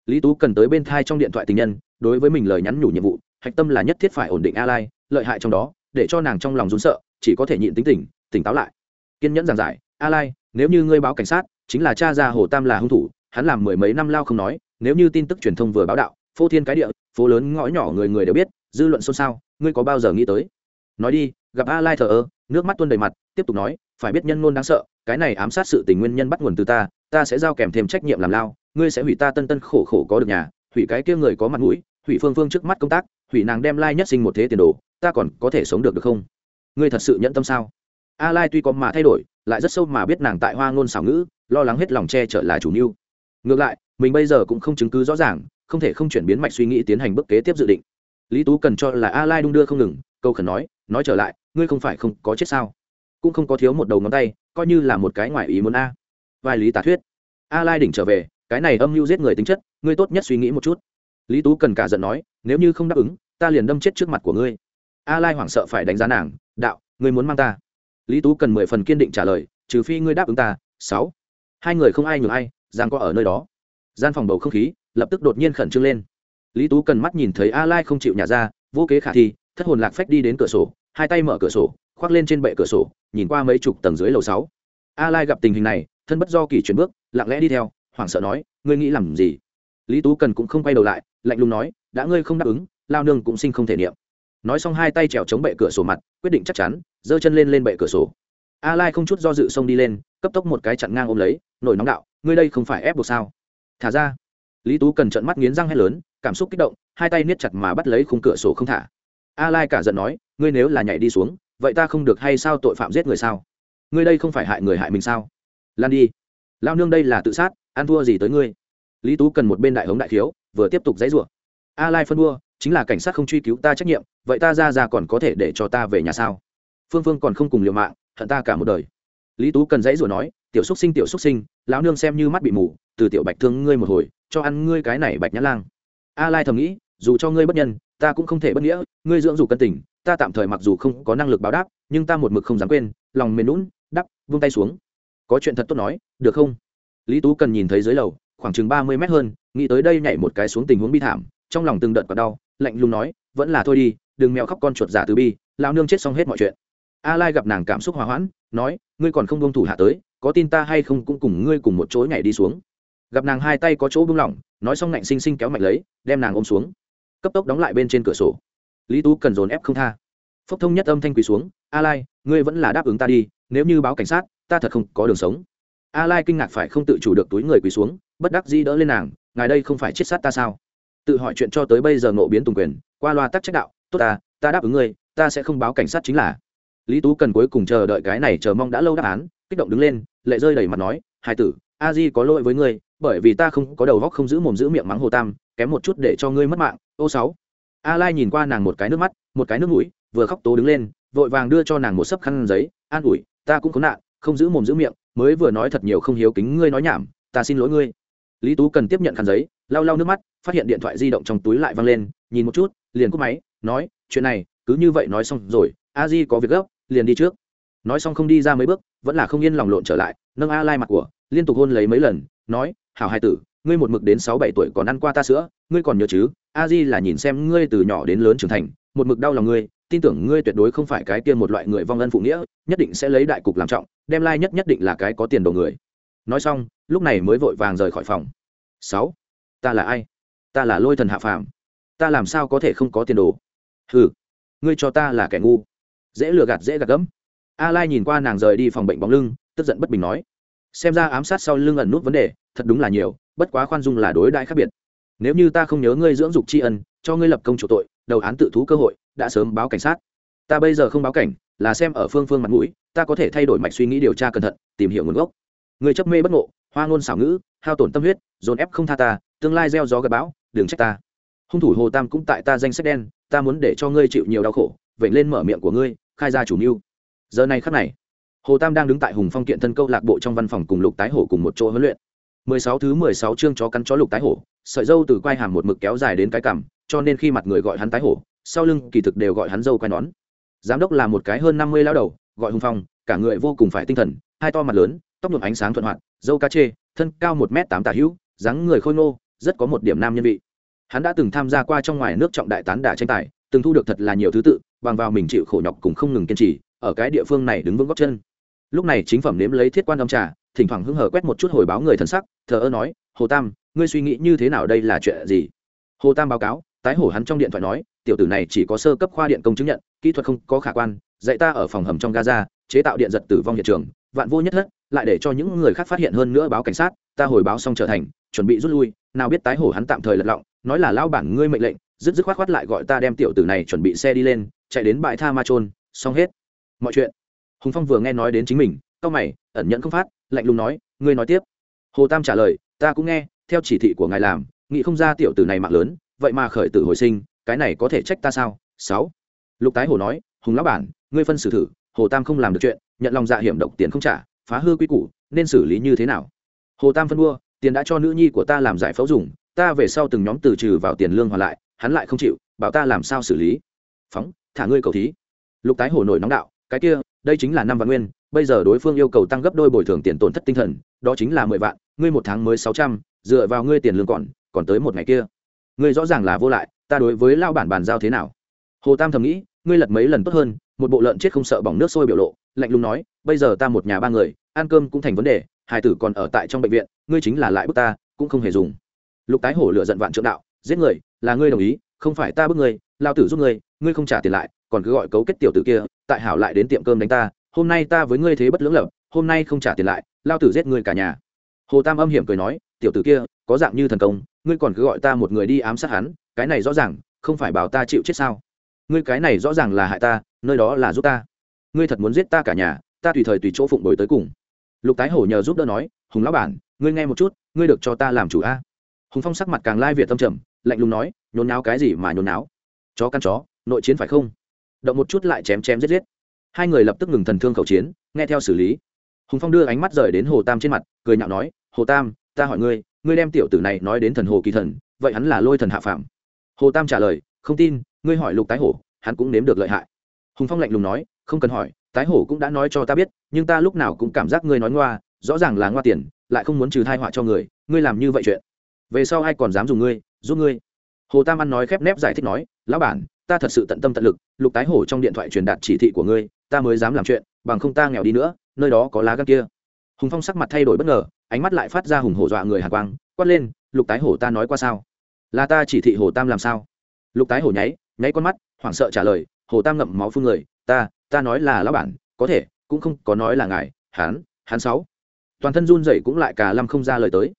lý tú cần tới bên thai trong điện thoại tình nhân đối với mình lời nhắn nhủ nhiệm vụ hạch tâm là nhất thiết phải ổn định a lai lợi hại trong đó để cho nàng trong lòng rún sợ chỉ có thể nhịn tính tình, tỉnh táo lại. Kiên nhẫn giảng giải a lai nếu như ngươi báo cảnh sát chính là cha ra hồ tam là hung thủ hắn làm mười mấy năm lao không nói nếu như tin tức truyền thông vừa báo đạo phô thiên cái địa phố lớn ngõ nhỏ người người đều biết dư luận xôn xao ngươi có bao giờ nghĩ tới? Nói đi gặp a lai thờ ơ. Nước mắt tuôn đầy mặt tiếp tục nói phải biết nhân ngôn đáng sợ cái này ám sát sự tình nguyên nhân bắt nguồn từ ta ta sẽ giao kèm thêm trách nhiệm làm lao ngươi sẽ hủy ta tân tân khổ khổ có được nhà, hủy cái kia người có mặt mũi, hủy phương phương trước mắt công tác, hủy nàng đem lai nhất sinh một thế tiền đồ, ta còn có thể sống được được không? Ngươi thật sự nhẫn tâm sao? A lai tuy có mà thay đổi, lại rất sâu mà biết nàng tại hoa ngôn xảo ngữ, lo lắng hết lòng che trở là chủ mưu. Ngược lại, mình bây giờ cũng không chứng cứ rõ ràng, không thể không chuyển biến mạch suy nghĩ tiến hành bước kế tiếp dự định. Lý tú cần cho là a lai đung đưa không ngừng, câu khẩn nói nói trở lại, ngươi không phải không có chết sao? Cũng không có thiếu một đầu ngón tay, coi như là một cái ngoài ý muốn a. Vai lý Tả thuyết. A lai đỉnh trở về cái này âm mưu giết người tính chất, ngươi tốt nhất suy nghĩ một chút. Lý tú cần cả giận nói, nếu như không đáp ứng, ta liền đâm chết trước mặt của ngươi. A lai hoảng sợ phải đánh giá nàng, đạo, ngươi muốn mang ta? Lý tú cần mười phần kiên định trả lời, trừ phi ngươi đáp ứng ta. Sáu. Hai người không ai nhường ai, giang có ở nơi đó. Gian phòng bầu không khí lập tức đột nhiên khẩn trương lên. Lý tú cần mắt nhìn thấy a lai không chịu nhả ra, vô kế khả thi, thất hồn lạc phách đi đến cửa sổ, hai tay mở cửa sổ, khoác lên trên bệ cửa sổ, nhìn qua mấy chục tầng dưới lầu sáu. A lai gặp tình hình này, thân bất do kỳ chuyển bước, lặng lẽ đi theo hoảng sợ nói, ngươi nghĩ làm gì? Lý tú cần cũng không quay đầu lại, lạnh lùng nói, đã ngươi không đáp ứng, lao nương cũng sinh không thể niệm. Nói xong hai tay trèo chống bệ cửa sổ mặt, quyết định chắc chắn, giơ chân lên lên bệ cửa sổ. A lai không chút do dự xông đi lên, cấp tốc một cái chặn ngang ôm lấy, nổi nóng đạo, ngươi đây không phải ép buộc sao? Thả ra. Lý tú cần trận mắt nghiến răng hét lớn, cảm xúc kích động, hai tay niết chặt mà bắt lấy khung cửa sổ không thả. A lai cả giận nói, ngươi nếu là nhảy đi xuống, vậy ta không được hay sao tội phạm giết người sao? Ngươi đây không phải hại người hại mình sao? Lan đi. Lao nương đây là tự sát ăn thua gì tới ngươi. Lý tú cần một bên đại hống đại thiếu vừa tiếp tục dãy rủa. A lai phân đua, chính là cảnh sát không truy cứu ta trách nhiệm, vậy ta ra ra còn có thể để cho ta về nhà sao? Phương phương còn không cùng liều mạng, hận ta cả một đời. Lý tú cần dãy rủa nói, tiểu xúc sinh, tiểu xúc sinh, lão nương xem như mắt bị mù, từ tiểu bạch thương ngươi một hồi, cho ăn ngươi cái này bạch nhã lang. A lai thầm nghĩ, dù cho ngươi bất nhân, ta cũng không thể bất nghĩa, ngươi dưỡng dù cân tình, ta tạm thời mặc dù không có năng lực báo đáp, nhưng ta một mực không dám quên, lòng mềm lún đắp, vung tay xuống. Có chuyện thật tốt nói, được không? Lý tú cần nhìn thấy dưới lầu, khoảng chừng ba mươi mét hơn, nghĩ tới đây nhảy một cái xuống tình huống bi thảm, trong lòng từng đợt quả đau, lạnh lùng nói, vẫn là thôi đi, đừng mèo khóc con chuột giả từ bi lao nương chết xong hết mọi chuyện. A lai gặp nàng cảm xúc hòa hoãn, nói, ngươi còn không bông thủ hạ tới, có tin ta hay không cũng cùng ngươi cùng một chỗ nhảy đi xuống. Gặp nàng hai tay có chỗ bung lỏng, nói xong ngạnh xinh xinh kéo mạnh lấy, đem nàng ôm xuống. Cấp tốc đóng lại bên trên cửa sổ. Lý tú cần dồn ép không tha. Phốc thông nhất âm thanh quỳ xuống, a lai, ngươi vẫn là đáp ứng ta đi, nếu như báo cảnh sát, ta thật không có đường sống a lai kinh ngạc phải không tự chủ được túi người quỳ xuống, bất đắc dĩ đỡ lên nàng, ngài đây không phải chết sát ta sao? Tự hỏi chuyện cho tới bây giờ nộ biến tùng quyền, qua loa tắc trách đạo, tốt ta ta đáp ứng ngươi, ta sẽ không báo cảnh sát chính là. Lý tú cần cuối cùng chờ đợi cái này chờ mong đã lâu đáp án, kích động đứng lên, lệ rơi đầy mặt nói hai tử, a di có lỗi với ngươi, bởi vì ta không có đầu góc không giữ mồm giữ miệng mắng hồ tam, kém một chút để cho ngươi mất mạng, ô sáu. A lai nhìn qua nàng một cái nước mắt, một cái nước mũi, vừa khóc tố đứng lên, vội vàng đưa cho nàng một sấp khăn giấy, an ủi, ta cũng có nạn, không giữ mồm giữ miệng mới vừa nói thật nhiều không hiếu kính ngươi nói nhảm, ta xin lỗi ngươi. Lý tú cần tiếp nhận khăn giấy, lau lau nước mắt, phát hiện điện thoại di động trong túi lại văng lên, nhìn một chút, liền cúp máy, nói, chuyện này, cứ như vậy nói xong rồi, a di có việc gấp, liền đi trước. Nói xong không đi ra mấy bước, vẫn là không yên lòng lộn trở lại, nâng a lai mặt của, liên tục hôn lấy mấy lần, nói, hảo hai tử, ngươi một mực đến sáu bảy tuổi còn ăn qua ta sữa, ngươi còn nhớ chứ? A di là nhìn xem ngươi từ nhỏ đến lớn trưởng thành, một mực đau lòng ngươi tin tưởng ngươi tuyệt đối không phải cái kia một loại người vong ân phụ nghĩa, nhất định sẽ lấy đại cục làm trọng, đem lai nhất nhất định là cái có tiền đồ người. Nói xong, lúc này mới vội vàng rời khỏi phòng. Sáu, ta là ai? Ta là lôi thần hạ phàm. Ta làm sao có thể không có tiền đồ? Hừ, ngươi cho ta là kẻ ngu. Dễ lừa gạt, dễ gạt gẫm. A lai nhìn qua nàng rời đi phòng bệnh bóng lưng, tức giận bất bình nói. Xem ra ám sát sau lưng ẩn nút vấn đề, thật đúng là nhiều, bất quá khoan dung là đối đại khác biệt. Nếu như ta không nhớ ngươi dưỡng dục tri ân, cho ngươi lập công chủ tội đầu án tự thú cơ hội, đã sớm báo cảnh sát. Ta bây giờ không báo cảnh, là xem ở phương phương mặt mũi, ta có thể thay đổi mạch suy nghĩ điều tra cẩn thận, tìm hiểu nguồn gốc. Người chấp mê bất ngộ, hoa ngôn xảo ngữ, hao tổn tâm huyết, dồn ép không tha ta, tương lai gieo gió gặp bão, đừng trách ta. Hung thủ hồ tam cũng tại ta danh sách đen, ta muốn để cho ngươi chịu nhiều đau khổ vậy lên mở miệng của ngươi, khai ra chủ mưu. Giờ này khắc này, hồ tam đang đứng tại hùng phong kiện thân câu lạc bộ trong văn phòng cùng lục tái hổ cùng một chỗ huấn luyện. 16 thứ 16 chương chó cắn chó lục tái hổ, sợi dâu từ quai hàm một mực kéo dài đến cái cằm cho nên khi mặt người gọi hắn tái hổ, sau lưng kỳ thực đều gọi hắn dâu quai nón. Giám đốc là một cái hơn 50 lao đầu, gọi hùng phong, cả người vô cùng phải tinh thần, hai to mặt lớn, tóc nhuộm ánh sáng thuận hoạt, dâu cá chê, thân cao một m tám tả hữu, dáng người khôi ngô, rất có một điểm nam nhân vị. Hắn đã từng tham gia qua trong ngoài nước trọng đại tán đả tranh tài, từng thu được thật là nhiều thứ tự, bằng vào mình chịu khổ nhọc cùng không ngừng kiên trì, ở cái địa phương này đứng vững góc chân. Lúc này chính phẩm nếm lấy thiết quan đông trà, thỉnh thoảng hưng hờ quét một chút hồi báo người thân sắc, thờ ơ nói, hồ tam, ngươi suy nghĩ như thế nào đây là chuyện gì? Hồ tam báo cáo tái hổ hắn trong điện thoại nói, tiểu tử này chỉ có sơ cấp khoa điện công chứng nhận, kỹ thuật không có khả quan, dạy ta ở phòng hầm trong gaza, chế tạo điện giật tử vong hiện trường, vạn vô nhất thất, lại để cho những người khác phát hiện hơn nữa báo cảnh sát, ta hồi báo xong trở thành, chuẩn bị rút lui, nào biết tái hổ hắn tạm thời lật lọng, nói là lao bản ngươi mệnh lệnh, dứt dứt khoát khoát lại gọi ta đem tiểu tử này chuẩn bị xe đi lên, chạy đến bãi tha ma trôn xong hết. Mọi chuyện. Hùng phong vừa nghe nói đến chính mình, cau mày, ẩn nhẫn không phát, lạnh lùng nói, ngươi nói tiếp. Hồ tam trả lời, ta cũng nghe, theo chỉ thị của ngài làm, nghĩ không ra tiểu tử này mạng lớn vậy mà khởi tử hồi sinh, cái này có thể trách ta sao? Sáu. Lục tái hồ nói, hùng lão bản, ngươi phân xử thử, hồ tam không làm được chuyện, nhận lòng dạ hiểm độc tiền không trả, phá hư quy củ, nên xử lý như thế nào? Hồ tam phân đua tiền đã cho nữ nhi của ta làm giải phẫu dùng, ta về sau từng nhóm từ trừ vào tiền lương hoàn lại, hắn lại không chịu, bảo ta làm sao xử lý? Phóng, thả ngươi cầu thí. Lục tái hồ nổi nóng đạo, cái kia, đây chính là năm vạn nguyên, bây giờ đối phương yêu cầu tăng gấp đôi bồi thường tiền tổn thất tinh thần, đó chính là mười vạn, ngươi một tháng mới sáu trăm, dựa vào ngươi tiền lương còn còn tới một ngày kia ngươi rõ ràng là vô lại, ta đối với lao bản bàn giao thế nào? Hồ tam thầm nghĩ, ngươi lật mấy lần tốt hơn, một bộ lợn chết không sợ bỏng nước sôi biểu lộ, lạnh lùng nói, bây giờ ta một nhà ba người, ăn cơm cũng thành vấn đề hải tử còn ở tại trong bệnh viện, ngươi chính là lại bức ta, cũng không hề dùng. Lục tái hổ lựa giận vạn trượng đạo, giết người, là ngươi đồng ý, không phải ta bức ngươi lao tử giúp ngươi ngươi không trả tiền lại, còn cứ gọi cấu kết tiểu tử kia, tại hảo lại đến tiệm cơm đánh ta, hôm nay ta với ngươi thế bất lưỡng lập, hôm nay không trả tiền lại lao tử giết ngươi cả nhà. Hồ tam âm hiểm cười nói, tiểu tử kia, có dạng như thần công ngươi còn cứ gọi ta một người đi ám sát hắn, cái này rõ ràng, không phải bảo ta chịu chết sao? Ngươi cái này rõ ràng là hại ta, nơi đó là giúp ta. Ngươi thật muốn giết ta cả nhà, ta tùy thời tùy chỗ phụng đổi tới cùng. Lục tái hổ nhờ giúp đỡ nói, hùng lão bản, ngươi nghe một chút, ngươi được cho ta làm chủ a. Hùng phong sắc mặt càng lai việt tâm trầm, lạnh lùng nói, nhốn náo cái gì mà nhốn náo chó căn chó, nội chiến phải không? Động một chút lại chém chém giết giết. Hai người lập tức ngừng thần thương khẩu chiến, nghe theo xử lý. Hùng phong đưa ánh mắt rời đến hồ tam trên mặt, cười nhạo nói, hồ tam, ta hỏi ngươi ngươi đem tiểu tử này nói đến thần hồ kỳ thần, vậy hắn là lôi thần hạ phạm hồ tam trả lời, không tin, ngươi hỏi lục tái hổ, hắn cũng nếm được lợi hại. Hùng phong lạnh lùng nói, không cần hỏi, tái hổ cũng đã nói cho ta biết, nhưng ta lúc nào cũng cảm giác ngươi nói ngoa, rõ ràng là ngoa tiền, lại không muốn trừ thai họa cho người, ngươi làm như vậy chuyện. Về sau ai còn dám dùng ngươi, giúp ngươi? Hồ tam ăn nói khép nép giải thích nói, lão bản, ta thật sự tận tâm tận lực, lục tái hổ trong điện thoại truyền đạt chỉ thị của ngươi, ta mới dám làm chuyện, bằng không ta nghèo đi nữa, nơi đó có lá gan kia hùng phong sắc mặt thay đổi bất ngờ, ánh mắt lại phát ra hùng hổ dọa người hàn quang, quát lên, lục tái hổ ta nói qua sao? Là ta chỉ thị hồ tam làm sao? Lục tái hổ nháy nháy con mắt, hoảng sợ trả lời hồ tam ngậm máu phương người, ta ta nói là lão bản, có thể, cũng không có nói là ngài hán hán sáu. Toàn thân run rẩy cũng lại cả lâm không ra lời tới.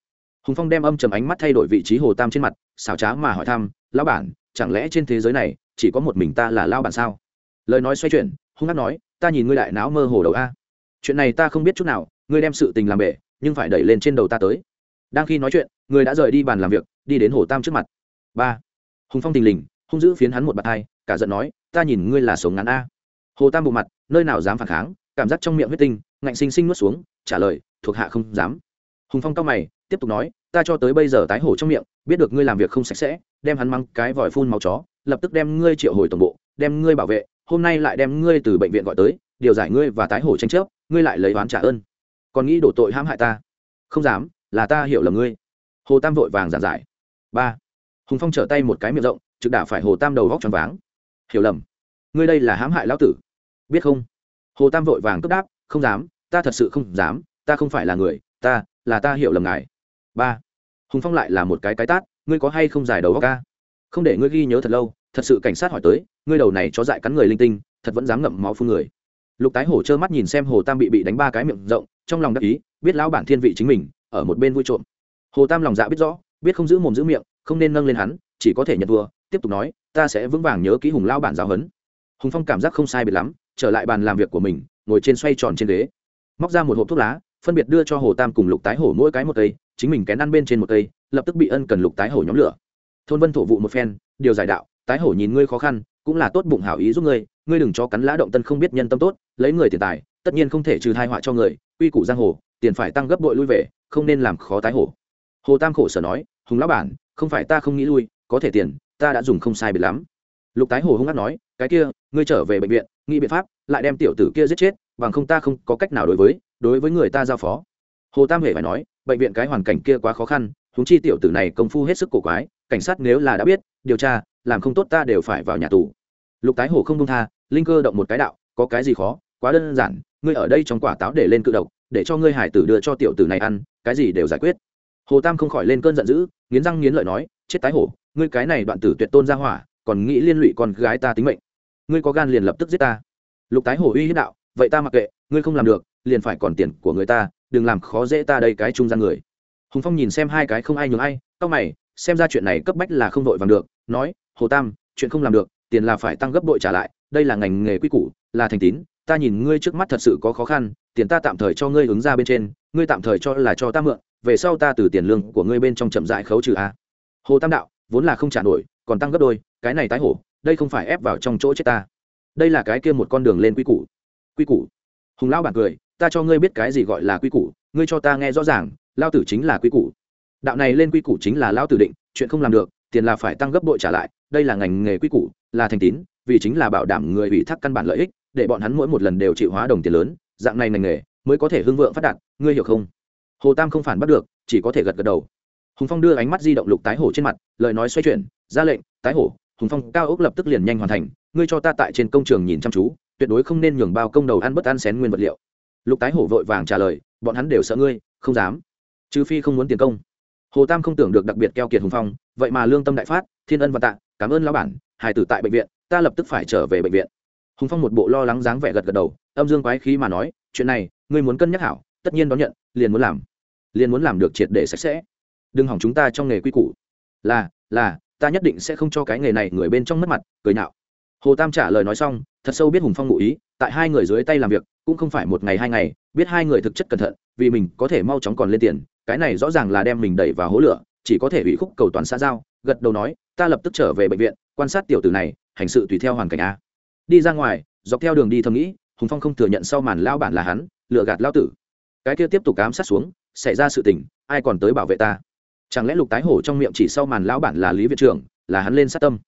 Hùng phong đem âm trầm ánh mắt thay đổi vị trí hồ tam trên mặt xào trá mà hỏi thăm, lão bản, chẳng lẽ trên thế giới này chỉ có một mình ta là lao bản sao? Lời nói xoay chuyển, hung hát nói, ta nhìn ngươi đại não mơ hồ đầu a. Chuyện này ta không biết chút nào ngươi đem sự tình làm bể, nhưng phải đẩy lên trên đầu ta tới. Đang khi nói chuyện, người đã rời đi bàn làm việc, đi đến hồ tam trước mặt. Ba, hùng phong thình lình, hung giữ phiến hắn một bạt hai, cả giận nói, ta nhìn ngươi là sống ngắn a. Hồ tam bộ mặt, nơi nào dám phản kháng, cảm giác trong miệng huyết tinh, ngạnh sinh sinh nuốt xuống, trả lời, thuộc hạ không dám. Hùng phong cao mày, tiếp tục nói, ta cho tới bây giờ tái hổ trong miệng, biết được ngươi làm việc không sạch sẽ, đem hắn măng cái vòi phun máu chó, lập tức đem ngươi triệu hồi tổng bộ, đem ngươi bảo vệ, hôm nay lại đem ngươi từ bệnh viện gọi tới, điều giải ngươi và tái hổ tranh chấp, ngươi lại lấy oán trả ơn còn nghĩ đổ tội hãm hại ta? Không dám, là ta hiểu lầm ngươi. Hồ tam vội vàng giản giải. Ba. Hùng phong trở tay một cái miệng rộng, trực đả phải hồ tam đầu vóc tròn váng. Hiểu lầm. Ngươi đây là hãm hại lão tử. Biết không? Hồ tam vội vàng cướp đáp, không dám, ta thật sự không dám, ta không phải là người, ta, là ta hiểu lầm ngài. Ba. Hùng phong lại là một cái cái tát, ngươi có hay không giải đầu góc ca? Không để ngươi ghi nhớ thật lâu, thật sự cảnh sát hỏi tới, ngươi đầu này cho dại cắn người linh tinh, thật vẫn dám ngậm máu phun người lục tái hổ trơ mắt nhìn xem hồ tam bị bị đánh ba cái miệng rộng, trong lòng đắc ý, biết lão bản thiên vị chính mình, ở một bên vui trộm. Hồ tam lòng dạ biết rõ, biết không giữ mồm giữ miệng, không nên nâng lên hắn, chỉ có thể nhận thua, tiếp tục nói, ta sẽ vững vàng nhớ ký hùng lão bản giáo huấn. Hùng phong cảm giác không sai biệt lắm, trở lại bàn làm việc của mình, ngồi trên xoay tròn trên ghế. Móc ra một hộp thuốc lá, phân biệt đưa cho hồ tam cùng lục tái hổ mỗi cái một cây chính mình kén ăn bên trên một cây lập tức bị ân cần lục tái hổ nhóm lửa. Thôn vân thổ vụ một phen, điều giải đạo, tái hổ nhìn ngươi khó khăn, cũng là tốt bụng hảo ý giúp ngươi ngươi đừng cho cắn lã động tân không biết nhân tâm tốt, lấy người tiền tài, tất nhiên không thể trừ thai họa cho người uy củ giang hồ, tiền phải tăng gấp bội lui về, không nên làm khó tái hổ. Hồ tam khổ sở nói, hùng lão bản, không phải ta không nghĩ lui, có thể tiền, ta đã dùng không sai biệt lắm. Lục tái hồ hung hát nói, cái kia, ngươi trở về bệnh viện, nghĩ biện pháp, lại đem tiểu tử kia giết chết, bằng không ta không có cách nào đối với đối với người ta giao phó. Hồ tam hề phải nói, bệnh viện cái hoàn cảnh kia quá khó khăn húng chi tiểu tử này công phu hết sức cổ quái, cảnh sát nếu là đã biết, điều tra, làm không tốt ta đều phải vào nhà tù lục tái hổ không đông tha, linh cơ động một cái đạo, có cái gì khó? Quá đơn giản, ngươi ở đây trong quả táo để lên cự độc, để cho ngươi hải tử đưa cho tiểu tử này ăn, cái gì đều giải quyết. Hồ tam không khỏi lên cơn giận dữ, nghiến răng nghiến lợi nói, chết tái hổ, ngươi cái này đoạn tử tuyệt tôn ra hỏa, còn nghĩ liên lụy con gái ta tính mệnh. Ngươi có gan liền lập tức giết ta. Lục tái hổ uy hiếp đạo, vậy ta mặc kệ, ngươi không làm được, liền phải còn tiền của người ta, đừng làm khó dễ ta đây cái trung gian người. Hùng phong nhìn xem hai cái không ai nhường ai c mày, xem ra chuyện này cấp bách là không vội vàng được, nói, hồ tam, chuyện không làm được tiền là phải tăng gấp bội trả lại, đây là ngành nghề quy củ, là thành tín, ta nhìn ngươi trước mắt thật sự có khó khăn, tiền ta tạm thời cho ngươi ứng ra bên trên, ngươi tạm thời cho là cho ta mượn, về sau ta từ tiền lương của ngươi bên trong chậm dại khấu trừ a. Hồ tam đạo, vốn là không trả nổi, còn tăng gấp đôi, cái này tái hổ, đây không phải ép vào trong chỗ chết ta. Đây là cái kia một con đường lên quy củ. Quy củ. Hùng lão bản cười, ta cho ngươi biết cái gì gọi là quy củ, ngươi cho ta nghe rõ ràng lao tử chính là quy củ. Đạo này lên quy củ chính là lao tử định, chuyện không làm được, tiền là phải tăng gấp bội trả lại, đây là ngành nghề quy củ là thành tín, vì chính là bảo đảm người ủy thác căn bản lợi ích, để bọn hắn mỗi một lần đều chịu hóa đồng tiền lớn, dạng này ngành nghề mới có thể hưng vượng phát đạt, ngươi hiểu không? Hồ tam không phản bắt được, chỉ có thể gật gật đầu. Hùng phong đưa ánh mắt di động lục tái hổ trên mặt, lời nói xoay chuyển, ra lệnh, tái hổ, hùng phong, cao ốc lập tức liền nhanh hoàn thành, ngươi cho ta tại trên công trường nhìn chăm chú, tuyệt đối không nên nhường bao công đầu ăn bất ăn xén nguyên vật liệu. Lục tái hổ vội vàng trả lời, bọn hắn đều sợ ngươi, không dám. Trừ phi không muốn tiền công. Hồ tam không tưởng được đặc biệt keo kiệt hùng phong, vậy mà lương tâm đại phát, thiên ân và tạ, cảm ơn lão bản hải tử tại bệnh viện, ta lập tức phải trở về bệnh viện. Hùng phong một bộ lo lắng dáng vẻ gật gật đầu, âm dương quái khí mà nói, chuyện này, ngươi muốn cân nhắc hảo, tất nhiên đón nhận, liền muốn làm. Liền muốn làm được triệt để sạch sẽ. Đừng hỏng chúng ta trong nghề quy củ. Là là, ta nhất định sẽ không cho cái nghề này người bên trong mất mặt, cười nhạo. Hồ tam trả lời nói xong, thật sâu biết hùng phong ngụ ý, tại hai người dưới tay làm việc, cũng không phải một ngày hai ngày, biết hai người thực chất cẩn thận, vì mình có thể mau chóng còn lên tiền, cái này rõ ràng là đem mình đẩy vào hố lửa chỉ có thể ủy khúc cầu toàn xã giao, gật đầu nói, ta lập tức trở về bệnh viện, quan sát tiểu tử này, hành sự tùy theo hoàn cảnh a. Đi ra ngoài, dọc theo đường đi thầm nghĩ, hùng phong không thừa nhận sau màn lao bản là hắn lựa gạt lao tử. Cái kia tiếp tục cám sát xuống, xảy ra sự tình, ai còn tới bảo vệ ta? Chẳng lẽ lục tái hổ trong miệng chỉ sau màn lao bản là lý viện trưởng, là hắn lên sát tâm?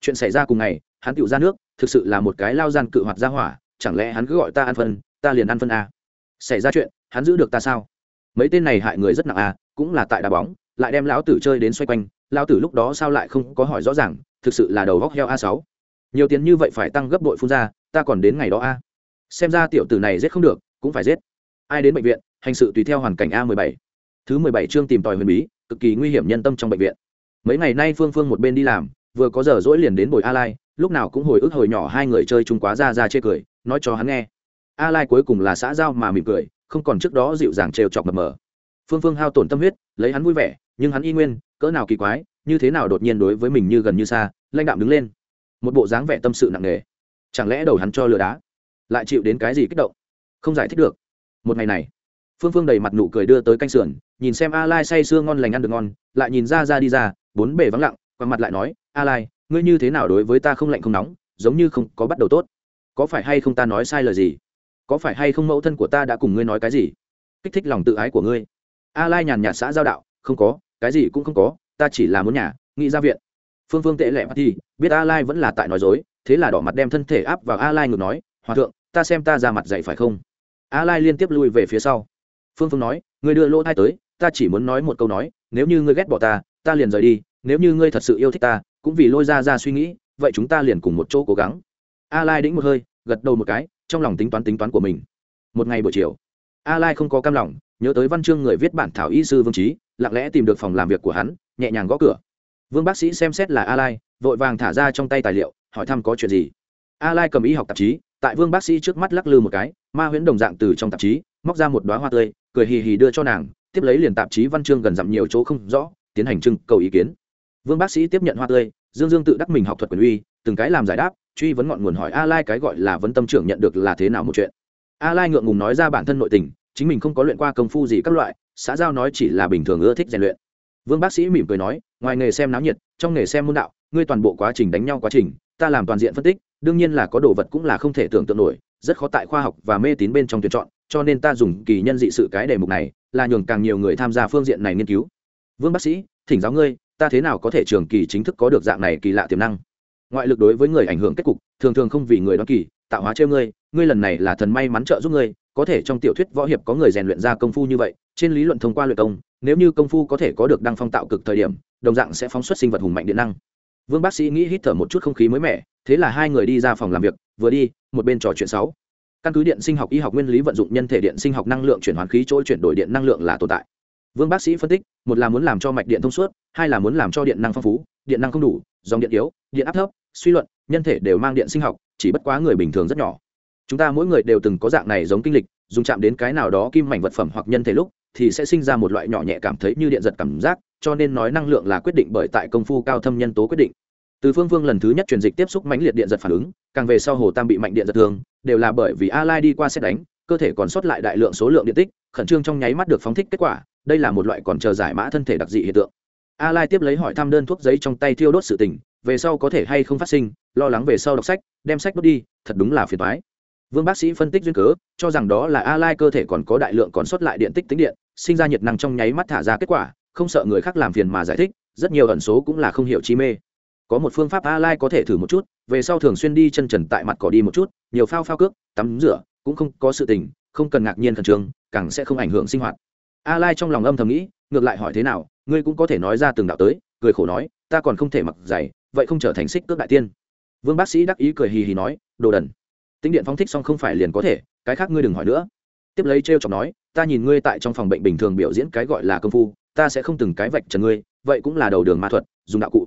Chuyện xảy ra cùng ngày, hắn tựu ra nước, thực sự là một cái lao gian cự hoạt ra hỏa, chẳng lẽ hắn cứ gọi ta ăn phân, ta liền ăn phân a? Xảy ra chuyện, hắn giữ được ta sao? Mấy tên này hại người rất nặng a, cũng là tại đá bóng lại đem lão tử chơi đến xoay quanh, lão tử lúc đó sao lại không có hỏi rõ ràng, thực sự là đầu góc heo a sáu. Nhiều tiền như vậy phải tăng gấp đội phun ra, ta còn đến ngày đó a. Xem ra tiểu tử này giết không được, cũng phải giết. Ai đến bệnh viện, hành sự tùy theo hoàn cảnh a 17. thứ 17 chương tìm tòi huyền bí, cực kỳ nguy hiểm nhân tâm trong bệnh viện. Mấy ngày nay phương phương một bên đi làm, vừa có giờ dỗi liền đến bồi a lai, lúc nào cũng hồi ức hồi nhỏ hai người chơi chung quá ra ra chê cười, nói cho hắn nghe. A lai cuối cùng là xã giao mà mỉm cười, không còn trước đó dịu dàng trêu chọc mập mờ. Phương phương hao tổn tâm huyết, lấy hắn vui vẻ nhưng hắn y nguyên, cỡ nào kỳ quái, như thế nào đột nhiên đối với mình như gần như xa, lãnh đạm đứng lên. Một bộ dáng vẻ tâm sự nặng nề. Chẳng lẽ đầu hắn cho lừa đá, lại chịu đến cái gì kích động? Không giải thích được. Một ngày này, phương phương đầy mặt nụ cười đưa tới canh sườn, nhìn xem a lai say sưa ngon lành ăn được ngon, lại nhìn ra ra đi ra, bốn bề vắng lặng và mặt lại nói, a lai, ngươi như thế nào đối với ta không lạnh không nóng, giống như không có bắt đầu tốt? Có phải hay không ta nói sai lời gì? Có phải hay không mẫu thân của ta đã cùng ngươi nói cái gì? Kích thích lòng tự ái của ngươi. A lai nhàn nhạt xã giao đạo, không có cái gì cũng không có, ta chỉ là muốn nhà, nghĩ ra viện. Phương phương tệ lẹ mắt thì, biết a lai vẫn là tại nói dối, thế là đỏ mặt đem thân thể áp vào a lai ngược nói, hòa thượng, ta xem ta ra mặt dạy phải không? A lai liên tiếp lui về phía sau. Phương phương nói, ngươi đưa lỗ thai tới, ta chỉ muốn nói một câu nói, nếu như ngươi ghét bỏ ta ta liền rời đi, nếu như ngươi thật sự yêu thích ta, cũng vì lôi ra ra suy nghĩ, vậy chúng ta liền cùng một chỗ cố gắng. A lai đĩnh một hơi, gật đầu một cái, trong lòng tính toán tính toán của mình. Một ngày buổi chiều a lai không có cam lòng nhớ tới văn chương người viết bản thảo y sư vương trí, lặng lẽ tìm được phòng làm việc của hắn, nhẹ nhàng gõ cửa. Vương bác sĩ xem xét là a lai, vội vàng thả ra trong tay tài liệu, hỏi thăm có chuyện gì. A lai cầm y học tạp chí, tại vương bác sĩ trước mắt lắc lư một cái, ma huyễn đồng dạng từ trong tạp chí, móc ra một đoá hoa tươi, cười hì hì đưa cho nàng, tiếp lấy liền tạp chí văn chương gần dặm nhiều chỗ không rõ, tiến hành trưng cầu ý kiến. Vương bác sĩ tiếp nhận hoa tươi, dương dương tự đắc mình học thuật quyền uy, từng cái làm giải đáp, truy vấn ngọn nguồn hỏi a lai cái gọi là vấn tâm trưởng nhận được là thế nào một chuyện. A lai ngượng ngùng nói ra bản thân nội tình chính mình không có luyện qua công phu gì các loại, xã giao nói chỉ là bình thường ưa thích rèn luyện. Vương bác sĩ mỉm cười nói, ngoài nghề xem náo nhiệt, trong nghề xem môn đạo, ngươi toàn bộ quá trình đánh nhau quá trình, ta làm toàn diện phân tích, đương nhiên là có đồ vật cũng là không thể tưởng tượng nổi, rất khó tại khoa học và mê tín bên trong tuyển chọn, cho nên ta dùng kỳ nhân dị sự cái đề mục này, là nhường càng nhiều người tham gia phương diện này nghiên cứu. Vương bác sĩ, thỉnh giáo ngươi, ta thế nào có thể trường kỳ chính thức có được dạng này kỳ lạ tiềm năng? Ngoại lực đối với người ảnh hưởng kết cục, thường thường không vì người đoán kỳ, tạo hóa chơi ngươi ngươi lần này là thần may mắn trợ giúp ngươi có thể trong tiểu thuyết võ hiệp có người rèn luyện ra công phu như vậy, trên lý luận thông qua luyện công, nếu như công phu có thể có được đăng phong tạo cực thời điểm, đồng dạng sẽ phóng xuất sinh vật hùng mạnh điện năng. Vương bác sĩ nghĩ hít thở một chút không khí mới mẻ, thế là hai người đi ra phòng làm việc, vừa đi, một bên trò chuyện sáu. Căn cứ điện sinh học y học nguyên lý vận dụng nhân thể điện sinh học năng lượng chuyển hoàn khí chỗ chuyển đổi điện năng lượng là tồn tại. Vương bác sĩ phân tích, một là muốn làm cho mạch điện thông suốt, hai là muốn làm cho điện năng phong phú, điện năng không đủ, dòng điện yếu, điện áp thấp, suy luận, nhân thể đều mang điện sinh học, chỉ bất quá người bình thường rất nhỏ chúng ta mỗi người đều từng có dạng này giống kinh lịch dùng chạm đến cái nào đó kim mảnh vật phẩm hoặc nhân thể lúc thì sẽ sinh ra một loại nhỏ nhẹ cảm thấy như điện giật cảm giác cho nên nói năng lượng là quyết định bởi tại công phu cao thâm nhân tố quyết định. Từ phương vương lần thứ nhất truyền dịch tiếp xúc mãnh liệt điện giật phản ứng càng về sau hồ tam bị mạnh điện giật thường, đều là bởi vì a lai đi qua xét đánh cơ thể còn sót lại đại lượng số lượng điện tích khẩn trương trong nháy mắt được phóng thích kết quả đây là một loại còn chờ giải mã thân thể đặc dị hiện tượng. A lai tiếp lấy hỏi thăm đơn thuốc giấy trong tay thiêu đốt sự tình về sau có thể hay không phát sinh lo lắng về sau đọc sách đem sách đốt đi thật đúng là phiền toái vương bác sĩ phân tích duyên cớ cho rằng đó là a lai cơ thể còn có đại lượng còn sót lại điện tích tính điện sinh ra nhiệt năng trong nháy mắt thả ra kết quả không sợ người khác làm phiền mà giải thích rất nhiều ẩn số cũng là không hiểu chi mê. Có một phương pháp a lai có thể thử một chút về sau thường xuyên đi chân trần tại mặt cỏ đi một chút nhiều phao phao cước tắm rửa cũng không có sự tình không cần ngạc nhiên khẩn trương càng sẽ không ảnh hưởng sinh hoạt. A lai trong lòng âm thầm nghĩ ngược lại hỏi thế nào ngươi cũng có thể nói ra từng đạo tới cười khổ nói ta còn không thể mặc giày, vậy không trở thành xích cước đại tiên. Vương bác sĩ đắc ý cười hì hì nói đồ đần tính điện phóng thích xong không phải liền có thể, cái khác ngươi đừng hỏi nữa. Tiếp lấy trêu chọc nói, ta nhìn ngươi tại trong phòng bệnh bình thường biểu diễn cái gọi là công phu, ta sẽ không từng cái vạch trần ngươi, vậy cũng là đầu đường ma thuật, dùng đạo cụ.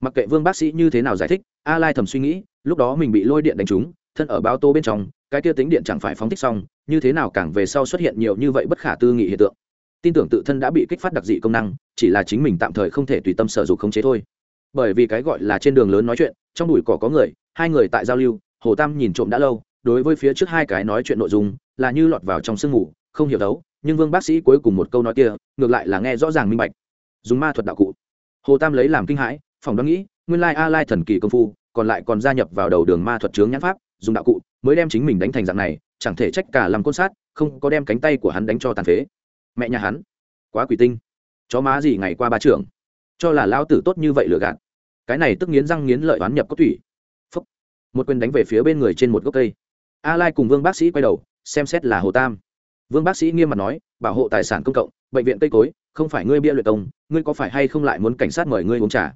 Mặc kệ vương bác sĩ như thế nào giải thích a lai thầm suy nghĩ, lúc đó mình bị lôi điện đánh trúng, thân ở bao tô bên trong, cái kia tính điện chẳng phải phóng thích xong, như thế nào càng về sau xuất hiện nhiều như vậy bất khả tư nghị hiện tượng. Tin tưởng tự thân đã bị kích phát đặc dị công năng, chỉ là chính mình tạm thời không thể tùy tâm sở dục khống chế thôi. Bởi vì cái gọi là trên đường lớn nói chuyện, trong bụi cỏ có người, hai người tại giao lưu hồ tam nhìn trộm đã lâu, đối với phía trước hai cái nói chuyện nội dung, là như lọt vào trong sương mù không hiểu đấu, nhưng vương bác sĩ cuối cùng một câu nói kia, ngược lại là nghe rõ ràng minh bạch. Dùng ma thuật đạo cụ. Hồ tam lấy làm kinh hãi phòng đoán nghĩ, nguyên lai a lai thần kỳ công phu, còn lại còn gia nhập vào đầu đường ma thuật chướng nhãn pháp, dùng đạo cụ, mới đem chính mình đánh thành dạng này, chẳng thể trách cả làm côn sát, không có đem cánh tay của hắn đánh cho tàn phế. Mẹ nhà hắn. Quá quỷ tinh. Chó má gì ngày qua ba trưởng. Cho là lao tử tốt như vậy lừa gạt. Cái này tức nghiến răng nghiến lợi oán nhập có thủy một quyền đánh về phía bên người trên một gốc cây. A lai cùng vương bác sĩ quay đầu, xem xét là hồ tam. Vương bác sĩ nghiêm mặt nói, bảo hộ tài sản công cộng, bệnh viện cây cối, không phải ngươi bia luyện công, ngươi có phải hay không lại muốn cảnh sát mời ngươi uống trà?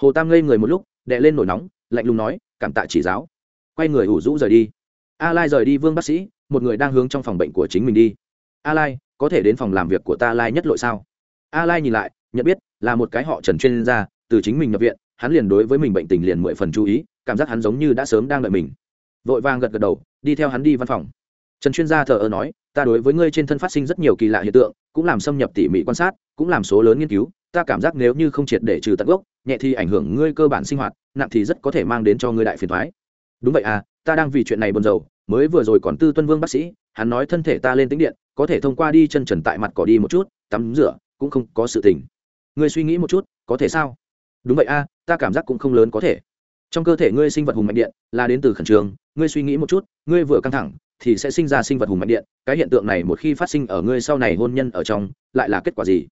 Hồ tam ngây người một lúc đệ lên nổi nóng, lạnh lùng nói, cảm tạ chỉ giáo. Quay người ủ rũ rời đi. A lai rời đi vương bác sĩ, một người đang hướng trong phòng bệnh của chính mình đi. A lai, có thể đến phòng làm việc của ta lai nhất lội sao? A lai nhìn lại, nhận biết là một cái họ trần chuyên gia, từ chính mình nhập viện, hắn liền đối với mình bệnh tình liền mười phần chú ý cảm giác hắn giống như đã sớm đang đợi mình. Vội vàng gật gật đầu, đi theo hắn đi văn phòng. Trần chuyên gia thờ ơ nói, ta đối với ngươi trên thân phát sinh rất nhiều kỳ lạ hiện tượng, cũng làm xâm nhập tỉ mỉ quan sát, cũng làm số lớn nghiên cứu. Ta cảm giác nếu như không triệt để trừ tận gốc, nhẹ thì ảnh hưởng ngươi cơ bản sinh hoạt, nặng thì rất có thể mang đến cho ngươi đại phiền thoái đúng vậy à ta đang vì chuyện này buồn rầu, mới vừa rồi còn tư tuân vương bác sĩ, hắn nói thân thể ta lên tính điện, có thể thông qua đi chân trần tại mặt cỏ đi một chút, tắm rửa, cũng không có sự tình. Ngươi suy nghĩ một chút, có thể sao? Đúng vậy a ta cảm giác cũng không lớn có thể trong cơ thể ngươi sinh vật hùng mạnh điện là đến từ khẩn trương, ngươi suy nghĩ một chút, ngươi vừa căng thẳng thì sẽ sinh ra sinh vật hùng mạnh điện, cái hiện tượng này một khi phát sinh ở ngươi sau này hôn nhân ở trong, lại là kết quả gì?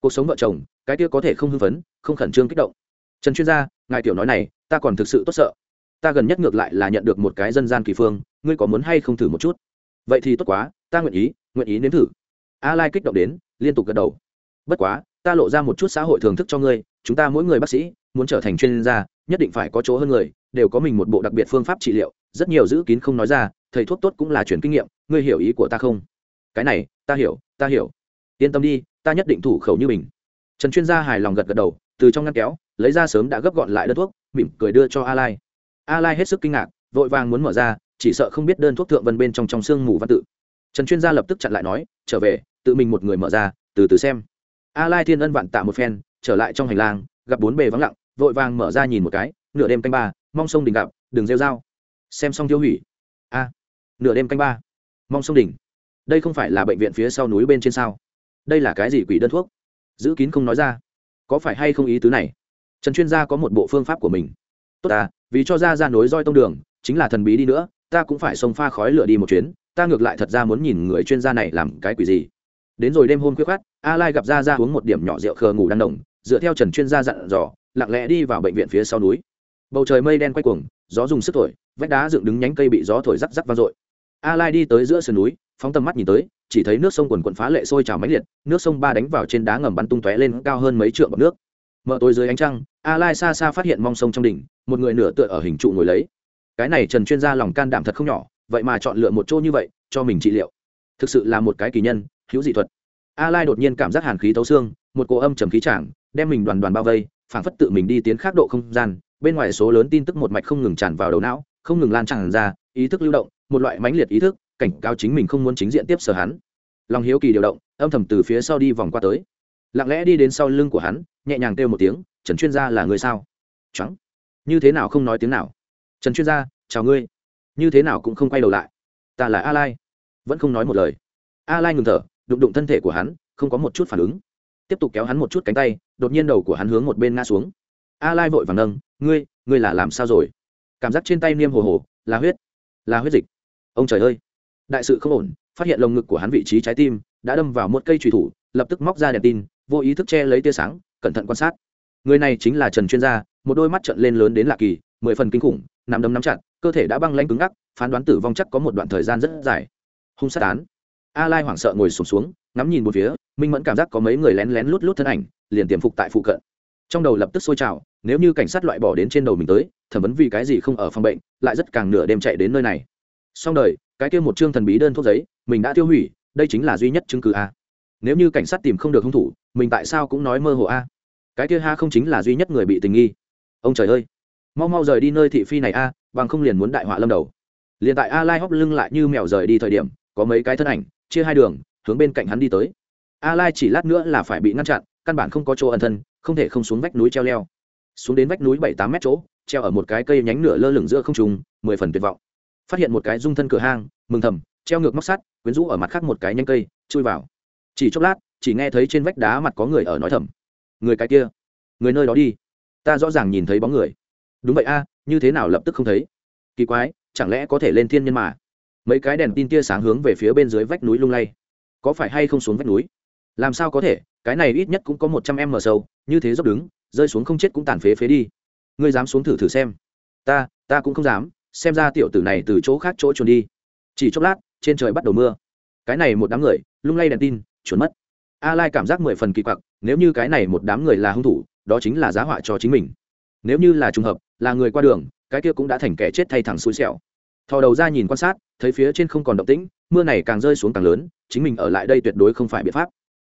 Cuộc sống vợ chồng, cái kia có thể không hưng phấn, không khẩn trương kích động. Trần chuyên gia, ngài tiểu nói này, ta còn thực sự tốt sợ. Ta gần nhất ngược lại là nhận được một cái dân gian kỳ phương, ngươi có muốn hay không thử một chút? Vậy thì tốt quá, ta nguyện ý nguyện ý nếm thử. A lai kích động đến, liên tục gật đầu. Bất quá, ta lộ ra một chút xã hội thưởng thức cho ngươi, chúng ta mỗi người bác sĩ muốn trở thành chuyên gia, nhất định phải có chỗ hơn người, đều có mình một bộ đặc biệt phương pháp trị liệu, rất nhiều giữ kín không nói ra, thầy thuốc tốt cũng là chuyển kinh nghiệm, ngươi hiểu ý của ta không? Cái này, ta hiểu ta hiểu. Yên tâm đi, ta nhất định thủ khẩu như mình. Trần chuyên gia hài lòng gật gật đầu, từ trong ngăn kéo, lấy ra sớm đã gấp gọn lại đơn thuốc, mỉm cười đưa cho a lai. A lai hết sức kinh ngạc, vội vàng muốn mở ra, chỉ sợ không biết đơn thuốc thượng vân bên trong trong xương mù văn tự. Trần chuyên gia lập tức chặn lại nói, trở về, tự mình một người mở ra, từ từ xem. A lai thiên ân vạn tạ một phen, trở lại trong hành lang, gặp bốn bề vắng lặng vội vàng mở ra nhìn một cái, nửa đêm canh ba, mong sông đỉnh gặp, đừng rêu dao xem xong tiêu hủy. A, nửa đêm canh ba, mong sông đỉnh. Đây không phải là bệnh viện phía sau núi bên trên sao? Đây là cái gì quỷ đơn thuốc? Giữ kín không nói ra. Có phải hay không ý tứ này? Trần chuyên gia có một bộ phương pháp của mình. Tốt à vì cho ra ra nối roi tông đường, chính là thần bí đi nữa, ta cũng phải xông pha khói lửa đi một chuyến, ta ngược lại thật ra muốn nhìn người chuyên gia này làm cái quỷ gì. Đến rồi đêm hôm khuya khát a lai gặp ra ra uống một điểm nhỏ rượu khờ ngủ đang đồng dựa theo trần chuyên gia dặn dò lặng lẽ đi vào bệnh viện phía sau núi. Bầu trời mây đen quay cuồng, gió dùng sức thổi, vách đá dựng đứng nhánh cây bị gió thổi rắc rắc vang dội. A lai đi tới giữa sườn núi, phóng tầm mắt nhìn tới, chỉ thấy nước sông quần quần phá lệ sôi trào máy liệt, nước sông ba đánh vào trên đá ngầm bắn tung tóe lên cao hơn mấy trượng bọc nước. Mở tối dưới ánh trăng a lai xa xa phát hiện mong sông trong đỉnh, một người nửa tựa ở hình trụ ngồi lấy. Cái này trần chuyên gia lòng can đảm thật không nhỏ, vậy mà chọn lựa một chỗ như vậy, cho mình trị liệu. Thực sự là một cái kỳ nhân, hữu dị thuật. A lai đột nhiên cảm giác hàn khí thấu xương, một cỗ âm trầm khí chàng đem mình đoàn đoàn bao vây phảng phất tự mình đi tiến khác độ không gian, bên ngoài số lớn tin tức một mạch không ngừng tràn vào đầu não, không ngừng lan tràn ra, ý thức lưu động, một loại mãnh liệt ý thức, cảnh cáo chính mình không muốn chính diện tiếp sở hắn. Lòng hiếu kỳ điều động, âm thầm từ phía sau đi vòng qua tới. Lặng lẽ đi đến sau lưng của hắn, nhẹ nhàng kêu một tiếng, trần chuyên gia là người sao? Trắng như thế nào không nói tiếng nào? Trần chuyên gia, chào ngươi. Như thế nào cũng không quay đầu lại. Ta là a lai. Vẫn không nói một lời. A lai ngừng thở, đụng đụng thân thể của hắn, không có một chút phản ứng. Tiếp tục kéo hắn một chút cánh tay đột nhiên đầu của hắn hướng một bên ngã xuống. A lai vội vàng nâng ngươi ngươi là làm sao rồi? Cảm giác trên tay niêm hồ hồ là huyết là huyết dịch. Ông trời ơi! Đại sự không ổn phát hiện lồng ngực của hắn vị trí trái tim đã đâm vào một cây trùy thủ lập tức móc ra đèn tin vô ý thức che lấy tia sáng cẩn thận quan sát. Người này chính là trần chuyên gia một đôi mắt trận lên lớn đến lạ kỳ mười phần kinh khủng nằm đấm nắm chặt cơ thể đã băng lanh cứng ngắc phán đoán tử vong chắc có một đoạn thời gian rất dài. Hung sát án. A lai hoảng sợ ngồi sụp xuống, xuống ngắm nhìn một phía minh mẫn cảm giác có mấy người lén lén lút lút thân ảnh, liền tiềm phục tại phụ cận. Trong đầu lập tức sôi trào, nếu như cảnh sát loại bỏ đến trên đầu mình tới, thẩm vấn vì cái gì không ở phòng bệnh, lại rất càng nửa đêm chạy đến nơi này. Xong đời, cái kia một chương thần bí đơn thuốc giấy, mình đã tiêu hủy, đây chính là duy nhất chứng cứ a. Nếu như cảnh sát tìm không được hung thủ, mình tại sao cũng nói mơ hồ a. Cái kia ha không chính là duy nhất người bị tình nghi. Ông trời ơi! Mau mau rời đi nơi thị phi này a, bằng không liền muốn đại họa lâm đầu. Liền tại a lai hóc lưng lại như mèo rời đi thời điểm, có mấy cái thân ảnh, chia hai đường, hướng bên cạnh hắn đi tới a lai chỉ lát nữa là phải bị ngăn chặn, căn bản không có chỗ ẩn thân, không thể không xuống vách núi treo leo. Xuống đến vách núi bảy tám mét chỗ, treo ở một cái cây nhánh nửa lơ lửng giữa không trùng mười phần tuyệt vọng. Phát hiện một cái dung thân cửa hang, mừng thầm, treo ngược móc sắt, quyến rũ ở mặt khác một cái nhánh cây, chui vào. Chỉ chốc lát, chỉ nghe thấy trên vách đá mặt có người ở nói thầm. Người cái kia, người nơi đó đi. Ta rõ ràng nhìn thấy bóng người. Đúng vậy a, như thế nào lập tức không thấy? Kỳ quái, chẳng lẽ có thể lên thiên nhân mà? Mấy cái đèn tin tia sáng hướng về phía bên dưới vách núi lung lay. Có phải hay không xuống vách núi? Làm sao có thể? Cái này ít nhất cũng có một trăm em mở sâu, như thế dốc đứng, rơi xuống không chết cũng tàn phế phế đi. Ngươi dám xuống thử thử xem. Ta ta cũng không dám, xem ra tiểu tử này từ chỗ khác chỗ trốn đi. Chỉ chốc lát, trên trời bắt đầu mưa. Cái này một đám người, lung lay đèn tin trốn mất. A lai cảm giác mười phần kỳ quặc, nếu như cái này một đám người là hung thủ, đó chính là giá họa cho chính mình. Nếu như là trùng hợp, là người qua đường, cái kia cũng đã thành kẻ chết thay thẳng xui xẻo. Thò đầu ra nhìn quan sát, thấy phía trên không còn động tĩnh, mưa này càng rơi xuống càng lớn, chính mình ở lại đây tuyệt đối không phải biện pháp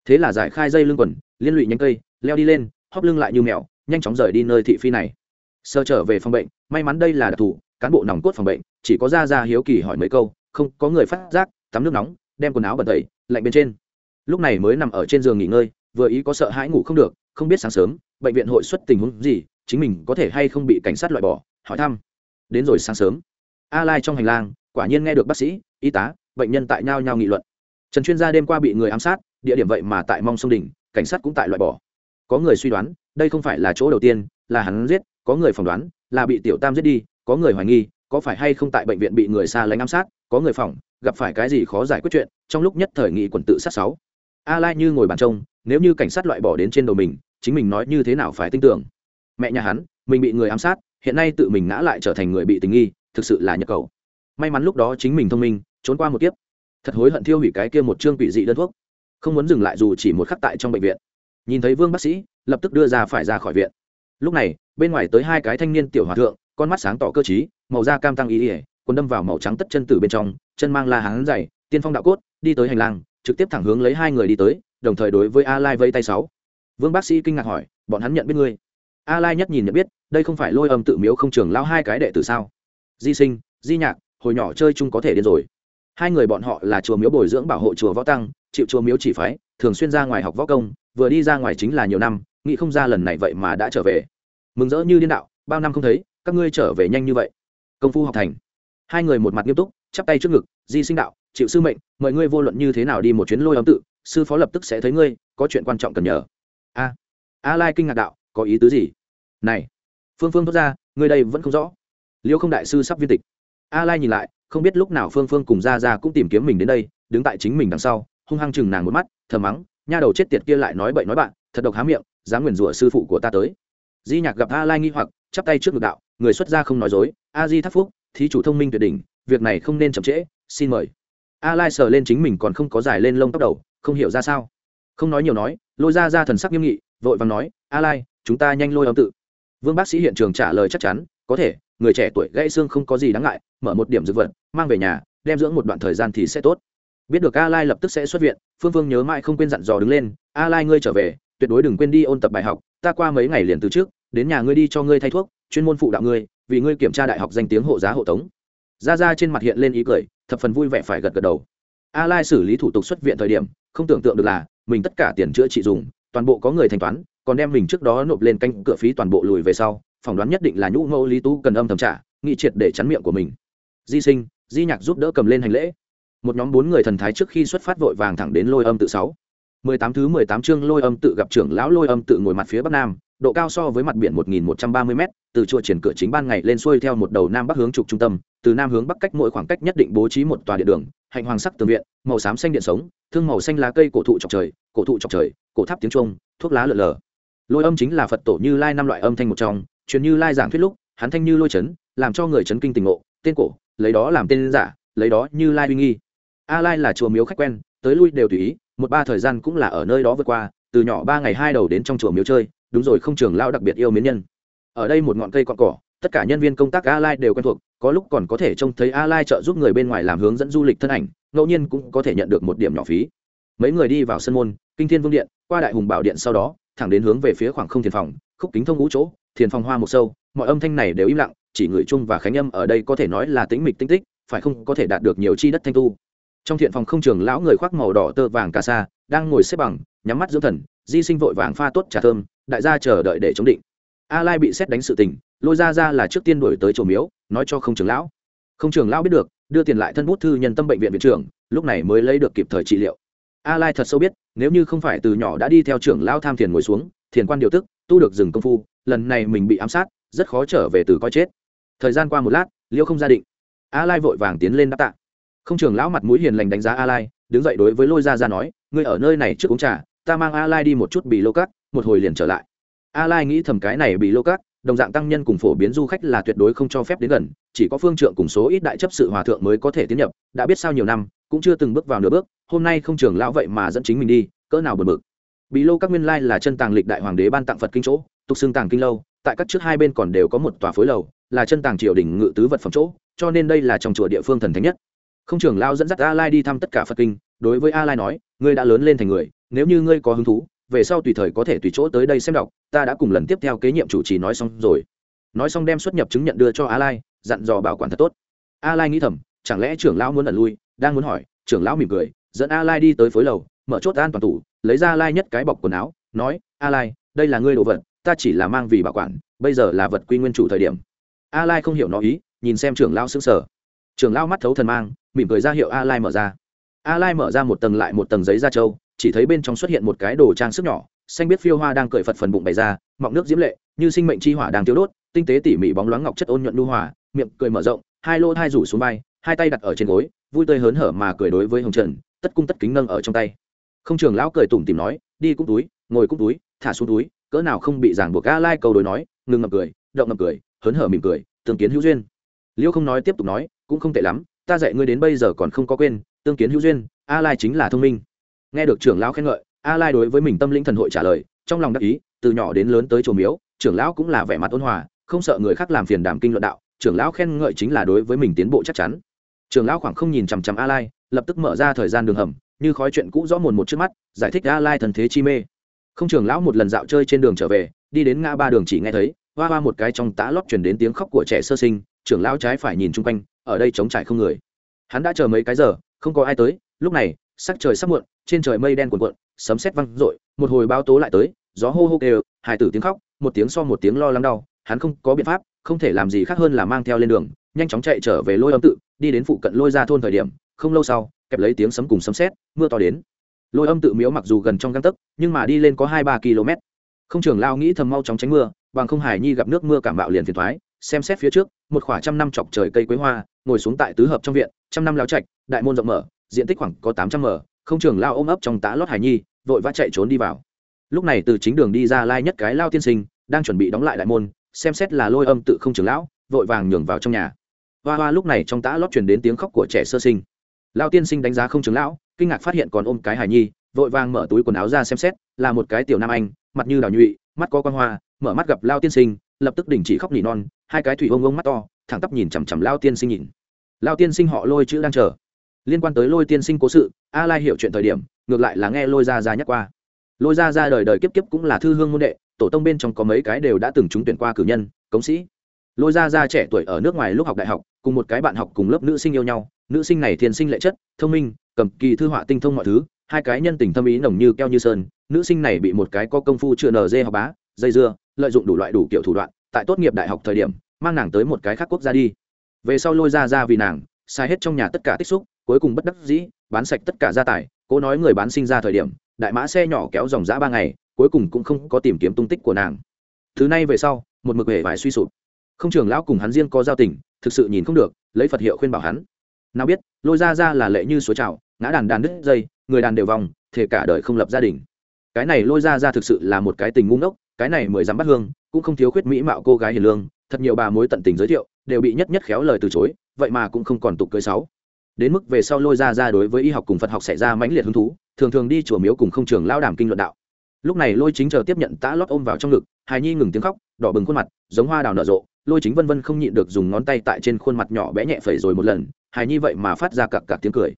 thế là giải khai dây lưng quần, liên lụy nhánh cây, leo đi lên, hóp lưng lại như mèo, nhanh chóng rời đi nơi thị phi này. Sơ trở về phòng bệnh, may mắn đây là đặc thù cán bộ nòng cốt phòng bệnh, chỉ có ra ra hiếu kỳ hỏi mấy câu, không có người phát giác, tắm nước nóng, đem quần áo bẩn tẩy lạnh bên trên. Lúc này mới nằm ở trên giường nghỉ ngơi, vừa ý có sợ hãi ngủ không được, không biết sáng sớm, bệnh viện hội xuất tình huống gì, chính mình có thể hay không bị cảnh sát loại bỏ, hỏi thăm. Đến rồi sáng sớm. A lai trong hành lang, quả nhiên nghe được bác sĩ, y tá, bệnh nhân tại nhau nhau nghị luận. Trần chuyên gia đêm qua bị người ám sát địa điểm vậy mà tại mong sông đỉnh, cảnh sát cũng tại loại bỏ. Có người suy đoán, đây không phải là chỗ đầu tiên, là hắn giết, có người phỏng đoán, là bị tiểu tam giết đi, có người hoài nghi, có phải hay không tại bệnh viện bị người xa lánh ám sát, có người phỏng, gặp phải cái gì khó giải quyết chuyện, trong lúc nhất thời nghị quần tự sát sáu. A lai như ngồi bàn trông, nếu như cảnh sát loại bỏ đến trên đầu mình, chính mình nói như thế nào phải tin tưởng? Mẹ nhà hắn, mình bị người ám sát, hiện nay tự mình ngã lại trở thành người bị tình nghi, thực sự là nhập cầu. May mắn lúc đó chính mình thông minh, trốn qua một kiếp. Thật hối hận thiêu hủy cái kia một chương quỷ dị đơn thuốc không muốn dừng lại dù chỉ một khắc tại trong bệnh viện. Nhìn thấy vương bác sĩ, lập tức đưa ra phải ra khỏi viện. Lúc này, bên ngoài tới hai cái thanh niên tiểu hòa thượng, con mắt sáng tỏ cơ t màu da cam tăng ý ỉa quần đâm vào màu trắng tất chân từ bên trong, chân mang la hán dày, tiên phong đạo cốt, đi tới hành lang, trực tiếp thẳng hướng lấy hai người đi tới, đồng thời đối với a lai vây tay sáu. Vương bác sĩ kinh ngạc hỏi, bọn hắn nhận biết ngươi? A lai nhất nhìn nhận biết, đây không phải lôi âm tự miếu không trường lao hai cái đệ tử sao? Di sinh, di nhạc, hồi nhỏ chơi chung có thể điên rồi. Hai người bọn họ là chùa miếu bồi dưỡng bảo hộ chùa võ tăng chịu chùa miếu chỉ phái, thường xuyên ra ngoài học võ công, vừa đi ra ngoài chính là nhiều năm, nghĩ không ra lần này vậy mà đã trở về. Mừng rỡ như điên đạo, bao năm không thấy, các ngươi trở về nhanh như vậy. Công phu học thành. Hai người một mặt nghiêm túc, chắp tay trước ngực, di sinh đạo, chịu sư mệnh, mời ngươi vô luận như thế nào đi một chuyến lôi ấm tự, sư phó lập tức sẽ thấy ngươi, có chuyện quan trọng cần nhờ. A. A lai kinh ngạc đạo, có ý tứ gì? Này, phương phương thốt ra, ngươi đây vẫn không rõ. Liêu không đại sư sắp viên tịch. A lai nhìn lại, không biết lúc nào phương phương cùng ra ra cũng tìm kiếm mình đến đây, đứng tại chính mình đằng sau hung hăng chừng nàng một mắt thờ mắng, nha đầu chết tiệt kia lại nói bậy nói bạn, thật độc há miệng, dám nguyền rủa sư phụ của ta tới. Di nhạc gặp a lai nghi hoặc, chắp tay trước ngực đạo, người xuất gia không nói dối, a di thắc phúc, thí chủ thông minh tuyệt đỉnh, việc này không nên chậm trễ, xin mời. A lai sờ lên chính mình còn không có dài lên lông tóc đầu, không hiểu ra sao? Không nói nhiều nói, lôi ra ra thần sắc nghiêm nghị, vội vàng nói, a lai, chúng ta nhanh lôi âm tự. Vương bác sĩ hiện trường trả lời chắc chắn, có thể, người trẻ tuổi gãy xương không có gì đáng ngại, mở một điểm dược vật, mang về nhà, đem dưỡng một đoạn thời gian thì sẽ tốt biết được a lai lập tức sẽ xuất viện, phương phương nhớ mãi không quên dặn dò đứng lên, a lai ngươi trở về, tuyệt đối đừng quên đi ôn tập bài học, ta qua mấy ngày liền từ trước, đến nhà ngươi đi cho ngươi thay thuốc, chuyên môn phụ đạo ngươi, vì ngươi kiểm tra đại học danh tiếng hộ giá hộ tống. Ra ra trên mặt hiện lên ý cười, thập phần vui vẻ phải gật gật đầu. A lai xử lý thủ tục xuất viện thời điểm, không tưởng tượng được là, mình tất cả tiền chữa trị dùng, toàn bộ có người thanh toán, còn đem mình trước đó nộp lên canh cửa phí toàn bộ lùi về sau, phỏng đoán nhất định là nhũ mẫu lý tú cần âm thầm trả, nghị triệt để chắn miệng của mình. Di sinh, di nhạc giúp đỡ cầm lên hành lễ một nhóm bốn người thần thái trước khi xuất phát vội vàng thẳng đến lôi âm tự sáu. Mười tám thứ mười tám chương lôi âm tự gặp trưởng lão lôi âm tự ngồi mặt phía bắc nam, độ cao so với mặt biển một nghìn một trăm ba mươi m từ chùa triển cửa chính ban ngày lên xuôi theo một đầu nam bắc hướng trục trung tâm, từ nam hướng bắc cách mỗi khoảng cách nhất định bố trí một tòa điện đường, hạnh hoàng sắc tường viện, màu xám xanh điện sống, thương màu xanh lá cây cổ thụ chọc trời, cổ thụ chọc trời, cổ tháp tiếng trung thuốc lá lợn lờ. Lôi âm chính là phật tổ như lai năm loại âm thanh một trong, truyền như lai giảng thuyết lúc, hắn thanh như lôi chấn, làm cho người chấn kinh tình ngộ, tên cổ, lấy đó làm tên giả, lấy đó như lai uy nghi a lai là chùa miếu khách quen, tới lui đều tùy ý, một ba thời gian cũng là ở nơi đó vượt qua, từ nhỏ ba ngày hai đầu đến trong chùa miếu chơi, đúng rồi, không trường lao đặc biệt yêu mến nhân. Ở đây một ngọn cây cọn cỏ, tất cả nhân viên công tác a lai đều quen thuộc, có lúc còn có thể trông thấy a lai trợ giúp người bên ngoài làm hướng dẫn du lịch thân ảnh, ngẫu nhiên cũng có thể nhận được một điểm nhỏ phí. Mấy người đi vào sân môn, kinh thiên vương điện, qua đại hùng bảo điện sau đó, thẳng đến hướng về phía khoảng không thiền phòng, khúc kính thông ngũ chỗ, thiền phòng hoa một sâu, mọi âm thanh này đều im lặng, chỉ người chung và khánh âm ở đây có thể nói là tĩnh mịch tinh tích, phải không có thể đạt được nhiều chi đất thanh tu trong thiện phòng không trường lão người khoác màu đỏ tơ vàng cà sa, đang ngồi xếp bằng, nhắm mắt dưỡng thần, di sinh vội vàng pha tốt trà thơm, đại gia chờ đợi để chống định. A lai bị xét đánh sự tình, lôi ra ra là trước tiên đổi tới chỗ miếu, nói cho không trường lão. Không trường lão biết được, đưa tiền lại thân bút thư nhân tâm bệnh viện viện trưởng, lúc này mới lấy được kịp thời trị liệu. A lai thật sâu biết, nếu như không phải từ nhỏ đã đi theo trưởng lão tham thiền ngồi xuống, thiền quan điều tức, tu được dừng công phu, lần này mình bị ám sát, rất khó trở về từ coi chết. Thời gian qua một lát liệu không gia định. A lai vội vàng tiến lên đáp tạ không trường lão mặt mũi hiền lành đánh giá a lai, đứng dậy đối với lôi ra ra nói, ngươi ở nơi này trước uống trà, ta mang a lai đi một chút bị lô cát một hồi liền trở lại. A lai nghĩ thầm cái này bị lô cát đồng dạng tăng nhân cùng phổ biến du khách là tuyệt đối không cho phép đến gần, chỉ có phương trượng cùng số ít đại chấp sự hòa thượng mới có thể tiến nhập, đã biết sao nhiều năm, cũng chưa từng bước vào nửa bước, hôm nay không trường lão vậy mà dẫn chính mình đi, cỡ nào bật bực. Bị lô các nguyên lai là chân tàng lịch đại hoàng đế ban tặng phật kinh chỗ, tục xưng tàng kinh lâu, tại các trước hai bên còn đều có một tòa phối lầu, là chân tàng triều đình ngự tứ vật phẩm chỗ, cho nên đây là trong chùa địa phương thần thánh nhất không trưởng lao dẫn dắt a lai đi thăm tất cả phật kinh, đối với a lai nói, ngươi đã lớn lên thành người, nếu như ngươi có hứng thú, về sau tùy thời có thể tùy chỗ tới đây xem đọc, ta đã cùng lần tiếp theo kế nhiệm chủ trì nói xong rồi. Nói xong đem xuất nhập chứng nhận đưa cho a lai dặn dò bảo quản thật tốt. A lai nghĩ thầm, chẳng lẽ trưởng lão muốn ẩn lui, đang muốn hỏi, trưởng lão mỉm cười, dẫn a lai đi tới phối lầu, mở chốt an toàn tủ, lấy ra a lai nhất cái bọc quần áo, nói a lai đây là ngươi đồ vật, ta chỉ là mang vì bảo quản, bây giờ là vật quy nguyên chủ thời điểm. A lai không hiểu nó ý, nhìn xem trưởng lão sững sờ. Trưởng lão mắt thấu thần mang mỉm cười ra hiệu a lai mở ra. A lai mở ra một tầng lại một tầng giấy da trâu, chỉ thấy bên trong xuất hiện một cái đồ trang sức nhỏ, xanh biết phiêu hoa đang cởi phật phần bụng bày ra, mọng nước diễm lệ, như sinh mệnh chi hỏa đang tiêu đốt, tinh tế tỉ mỉ bóng loáng ngọc chất ôn nhuận nu hòa, miệng cười mở rộng, hai lô thai rủ xuống vai, hai tay đặt ở trên gối, vui tươi hớn hở mà cười đối với hồng trần, tất cung tất kính nâng ở trong tay. Không trường lão cười tủm tìm nói, đi cúc túi, ngồi cúc túi, thả xuống túi, cỡ nào không bị giảng buộc. A lai cầu đối nói, ngừng ngập cười, động ngập cười, hớn hở mỉm cười, tương kiến hữu duyên. Liêu không nói tiếp tục nói, cũng không tệ lắm ta dạy ngươi đến bây giờ còn không có quên, tương kiến hữu duyên, a lai chính là thông minh. Nghe được trưởng lão khen ngợi, a lai đối với mình tâm linh thần hội trả lời, trong lòng đắc ý, từ nhỏ đến lớn tới chùa miếu, trưởng lão cũng là vẻ mặt ôn hòa, không sợ người khác làm phiền đàm kinh luận đạo, trưởng lão khen ngợi chính là đối với mình tiến bộ chắc chắn. Trưởng lão khoảng không nhìn chằm chằm a lai, lập tức mở ra thời gian đường hầm, như khói chuyện cũ rõ mồn một trước mắt, giải thích a lai thần thế chi mê. Không trưởng lão một lần dạo chơi trên đường trở về, đi đến ngã ba đường chỉ nghe thấy, hoa hoa một cái trong tã lót chuyển đến tiếng khóc của trẻ sơ sinh, trưởng lão trái phải nhìn chung quanh ở đây chống trải không người. Hắn đã chờ mấy cái giờ, không có ai tới, lúc này, sắc trời sắp muộn, trên trời mây đen cuộn cuộn, sấm sét văng rội một hồi bao tố lại tới, gió hô hô kêu hải tử tiếng khóc, một tiếng so một tiếng lo lắng đau, hắn không có biện pháp, không thể làm gì khác hơn là mang theo lên đường, nhanh chóng chạy trở về lôi âm tự, đi đến phụ cận lôi ra thôn thời điểm, không lâu sau, kẹp lấy tiếng sấm cùng sấm sét, mưa to đến. Lôi âm tự miếu mặc dù gần trong găng tấc, nhưng mà đi lên có hai ba km không trường lao nghĩ thầm mau chóng tránh mưa, bằng không hải nhi gặp nước mưa cảm bạo liền phiền thoái xem xét phía trước, một khoảng trăm năm chọc trời cây quế hoa, ngồi xuống tại tứ hợp trong viện, trăm năm lao trạch, đại môn rộng mở, diện tích khoảng có tám trăm m, không trường lao ôm ấp trong tá lót hải nhi, vội vã chạy trốn đi vào. Lúc này từ chính đường đi ra lai nhất cái lao tiên sinh, đang chuẩn bị đóng lại đại môn, xem xét là lôi âm tự không trường lão, vội vàng nhường vào trong nhà. Hoa hoa lúc này trong tá lót chuyển đến tiếng khóc của trẻ sơ sinh. Lao tiên sinh đánh giá không trường lão, kinh ngạc phát hiện còn ôm cái hải nhi, vội vàng mở túi quần áo ra xem xét, là một cái tiểu nam anh, mặt như đào nhụy, mắt có con hoa, mở mắt gặp lao tiên sinh, lập tức đình chỉ khóc nỉ non hai cái thủy ông ông mắt to, thẳng tắp nhìn chằm chằm lao tiên sinh nhìn. Lao tiên sinh họ lôi chữ đang chờ. Liên quan tới lôi tiên sinh cố sự, a lai hiểu chuyện thời điểm, ngược lại là nghe lôi ra ra nhắc qua. Lôi ra ra đời đời kiếp kiếp cũng là thư hương môn đệ, tổ tông bên trong có mấy cái đều đã từng trúng tuyển qua cử nhân, cống sĩ. Lôi ra ra trẻ tuổi ở nước ngoài lúc học đại học, cùng một cái bạn học cùng lớp nữ sinh yêu nhau. Nữ sinh này thiên sinh lệ chất, thông minh, cầm kỳ thư họa tinh thông mọi thứ, hai cái nhân tình thâm ý nồng như keo như sơn. Nữ sinh này bị một cái có công phu chưa nở dê học bá, dây dưa, lợi dụng đủ loại đủ kiểu thủ đoạn tại tốt nghiệp đại học thời điểm, mang nàng tới một cái khác quốc gia đi. Về sau lôi ra ra vì nàng sai hết trong nhà tất cả tích xúc, cuối cùng bất đắc dĩ, bán sạch tất cả gia tài cô nói người bán sinh ra thời điểm, đại mã xe nhỏ kéo dòng giã ba ngày, cuối cùng cũng không có tìm kiếm tung tích của nàng. Thứ này về sau, một mực hề vải suy sụp. Không trường lão cùng hắn riêng có giao tình, thực sự nhìn không được, lấy phật hiệu khuyên bảo hắn. Nào biết, lôi ra ra là lệ như suối trào, ngã đàn đàn đứt dây, người đàn đều vòng thể cả đời không lập gia đình. Cái này lôi ra ra thực sự là một cái tình ngu ngốc cái này mười dám bắt hương, cũng không thiếu khuyết mỹ mạo cô gái hiền lương, thật nhiều bà mối tận tình giới thiệu, đều bị nhất nhất khéo lời từ chối, vậy mà cũng không còn tục cưới sáu. Đến mức về sau lôi ra ra đối với y học cùng phật học xảy ra mãnh liệt hứng thú, thường thường đi chùa miếu cùng không trường lao đàm kinh luận đạo. Lúc này lôi chính chờ tiếp nhận tã lót ôm vào trong ngực, hài nhi ngừng tiếng khóc, đỏ bừng khuôn mặt, giống hoa đào nở rộ, lôi chính vân vân không nhịn được dùng ngón tay tại trên khuôn mặt nhỏ bé nhẹ phẩy rồi một lần, hài nhi vậy mà phát ra cặp cặp tiếng cười.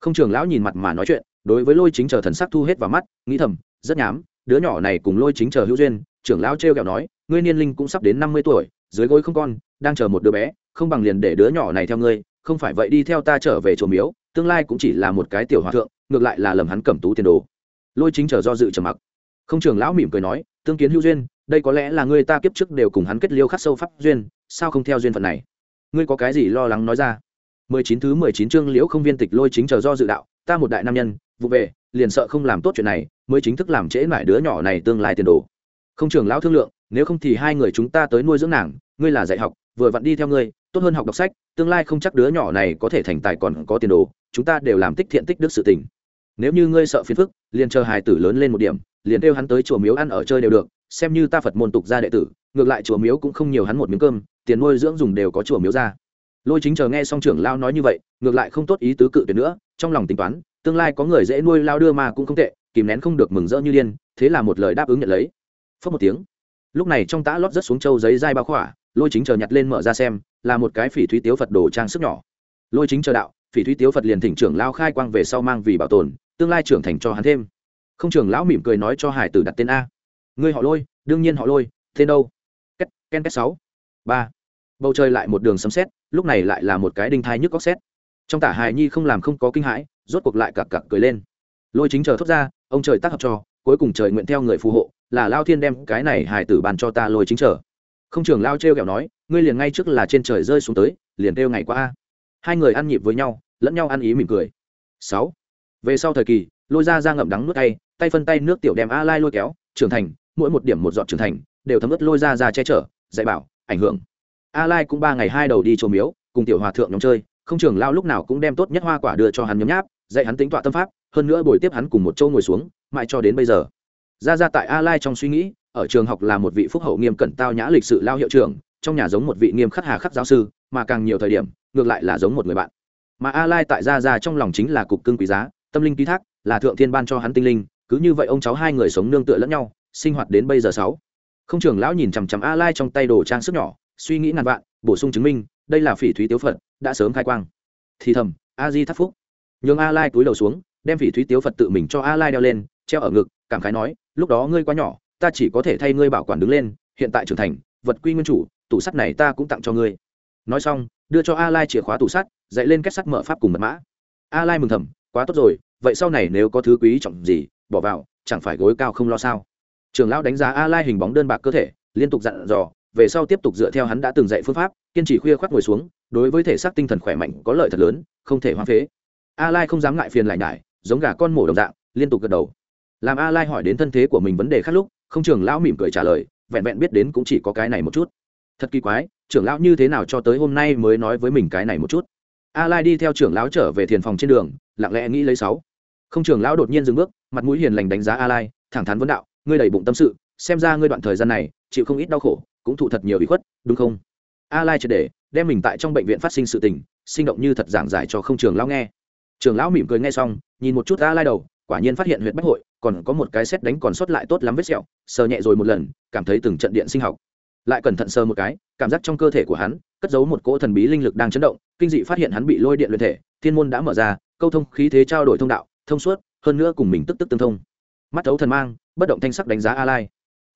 Không trường lão nhìn mặt mà nói chuyện, đối với lôi chính chờ thần sắc thu hết vào mắt, nghĩ thầm, rất nhám đứa nhỏ này cùng lôi chính chờ hữu duyên, trưởng lão trêu kẹo nói, ngươi niên linh cũng sắp đến năm mươi tuổi, dưới gối không con, đang chờ một đứa bé, không bằng liền để đứa nhỏ này theo ngươi, không phải vậy đi theo ta trở về chùa miếu, tương lai cũng chỉ là một cái tiểu hòa thượng, ngược lại là lầm hắn cẩm tú tiền đồ. Lôi chính chờ do dự trầm mặc. Không trưởng lão mỉm cười nói, tương kiến hữu duyên, đây có lẽ là ngươi ta kiếp trước đều cùng hắn kết liêu khắc sâu pháp duyên, sao không theo duyên phận này? Ngươi có cái gì lo lắng nói ra? Mười chín thứ mười chín chương liễu không viên tịch lôi chính chờ do dự đạo, ta một đại nam nhân, vụ về, liền sợ không làm tốt chuyện này mới chính thức làm trễ mãi đứa nhỏ này tương lai tiền đồ. Không trường lão thương lượng, nếu không thì hai người chúng ta tới nuôi dưỡng nàng, ngươi là dạy học, vừa vặn đi theo ngươi, tốt hơn học đọc sách, tương lai không chắc đứa nhỏ này có thể thành tài còn có tiền đồ, chúng ta đều làm tích thiện tích đức sự tình. Nếu như ngươi sợ phiền phức, liền chờ hài tử lớn lên một điểm, liền kêu hắn tới chùa miếu ăn ở chơi đều được, xem như ta phật môn tục gia đệ tử, ngược lại chùa miếu cũng không nhiều hắn một miếng cơm, tiền nuôi dưỡng dùng đều có chùa miếu ra. Lôi chính chờ nghe xong trưởng lao nói như vậy, ngược lại không tốt ý tứ cự tuyệt nữa, trong lòng tính toán tương lai có người dễ nuôi lao đưa mà cũng không tệ, kìm nén không được mừng rỡ như điên, thế là một lời đáp ứng nhận lấy. Phớt một tiếng. Lúc này trong tã lót rất xuống châu giấy dai bao khỏa, lôi chính chờ nhặt lên mở ra xem, là một cái phỉ thúy tiếu phật đồ trang sức nhỏ. Lôi chính chờ đạo, phỉ thúy tiếu phật liền thỉnh trưởng lao khai quang về sau mang vì bảo tồn, tương lai trưởng thành cho hắn thêm. Không trưởng lão mỉm cười nói cho hải tử đặt tên a. Ngươi họ lôi, đương nhiên họ lôi, tên đâu? Két, ken két sáu, ba. Bầu trời lại một đường sấm xét lúc này lại là một cái đinh thai nhức góc xét trong tả hài nhi không làm không có kinh hãi, rốt cuộc lại cặc cặc cười lên. Lôi chính chờ thốt ra, ông trời tác hợp cho, cuối cùng trời nguyện theo người phù hộ, là lao thiên đem cái này hài tử bàn cho ta lôi chính chờ. Không trường lao trêu kẹo nói, ngươi liền ngay trước là trên trời rơi xuống tới, liền kêu ngày qua. Hai người ăn nhịp với nhau, lẫn nhau ăn ý mỉm cười. Sáu. Về sau thời kỳ, lôi ra ra ngậm đắng nước tay tay phân tay nước tiểu đem a lai lôi kéo, trưởng thành, mỗi một điểm một dọn trưởng thành, đều thấm ướt lôi ra ra che chở, dạy bảo, ảnh hưởng. A lai cũng ba ngày hai đầu đi trồ miếu, cùng tiểu hòa thượng nhóm chơi không trường lao lúc nào cũng đem tốt nhất hoa quả đưa cho hắn nhấm nháp, dạy hắn tính tọa tâm pháp, hơn nữa buổi tiếp hắn cùng một châu ngồi xuống, mãi cho đến bây giờ. Ra ra tại a lai trong suy nghĩ, ở trường học là một vị phúc hậu nghiêm cẩn tao nhã lịch sự lao hiệu trưởng, trong nhà giống một vị nghiêm khắc hà khắc giáo sư, mà càng nhiều thời điểm, ngược lại là giống một người bạn. Mà a lai tại gia gia trong lòng chính là cục cưng quý giá, tâm linh ký thác, là thượng thiên ban cho hắn tinh linh, cứ như vậy ông cháu hai người sống nương tựa lẫn nhau, sinh hoạt đến bây giờ sáu. Không trường lão nhìn chằm chằm a lai trong tay đồ trang sức nhỏ, suy nghĩ ngàn vạn, bổ sung chứng minh đây là phỉ thúy tiếu phật, đã sớm khai quang. Thì thầm, a di thắt phúc. Nhường a lai túi đầu xuống, đem phỉ thúy tiếu phật tự mình cho a lai đeo lên, treo ở ngực, cảm khái nói, lúc đó ngươi quá nhỏ, ta chỉ có thể thay ngươi bảo quản đứng lên, hiện tại trưởng thành, vật quy nguyên chủ, tủ sắt này ta cũng tặng cho ngươi. Nói xong, đưa cho a lai chìa khóa tủ sắt, dạy lên kết sắt mở pháp cùng mật mã. A lai mừng thầm, quá tốt rồi, vậy sau này nếu có thứ quý trọng gì, bỏ vào, chẳng phải gối cao không lo sao? Trường lão đánh giá a lai hình bóng đơn bạc cơ thể, liên tục dặn dò về sau tiếp tục dựa theo hắn đã từng dạy phương pháp, kiên trì khuya khoác ngồi xuống, đối với thể xác tinh thần khỏe mạnh có lợi thật lớn, không thể hoang phế. A lai không dám ngại phiền lại nhải, giống gà con mổ đồng dạng, liên tục gật đầu. Làm a lai hỏi đến thân thế của mình vấn đề khác lúc, không trường lão mỉm cười trả lời, vẹn vẹn biết đến cũng chỉ có cái này một chút. Thật kỳ quái, trưởng lão như thế nào cho tới hôm nay mới nói với mình cái này một chút. A lai đi theo trưởng lão trở về thiền phòng trên đường, lặng lẽ nghĩ lấy sáu. Không trưởng lão đột nhiên dừng bước, mặt mũi hiền lành đánh giá a lai, thẳng thắn vấn đạo, ngươi đầy bụng tâm sự, xem ra ngươi đoạn thời gian này, chịu không ít đau khổ cũng thụ thật nhiều ủy khuất, đúng không? A lai triệt để đem mình tại trong bệnh viện phát sinh sự tình, sinh động như thật giảng giải cho không trường lão nghe. Trường lão mỉm cười nghe xong, nhìn một chút a lai đầu, quả nhiên phát hiện huyện bách hội, còn có một cái xét đánh còn sót lại tốt lắm vết sẹo, sờ nhẹ rồi một lần, cảm thấy từng trận điện sinh học. Lại cẩn thận sờ một cái, cảm giác trong cơ thể của hắn, cất giấu một cỗ thần bí linh lực đang chấn động, kinh dị phát hiện hắn bị lôi điện luyện thể, thiên môn đã mở ra, câu thông khí thế trao đổi thông đạo, thông suốt, hơn nữa cùng mình tức tức tương thông. Mắt thấu thần mang, bất động thanh sắc đánh giá a lai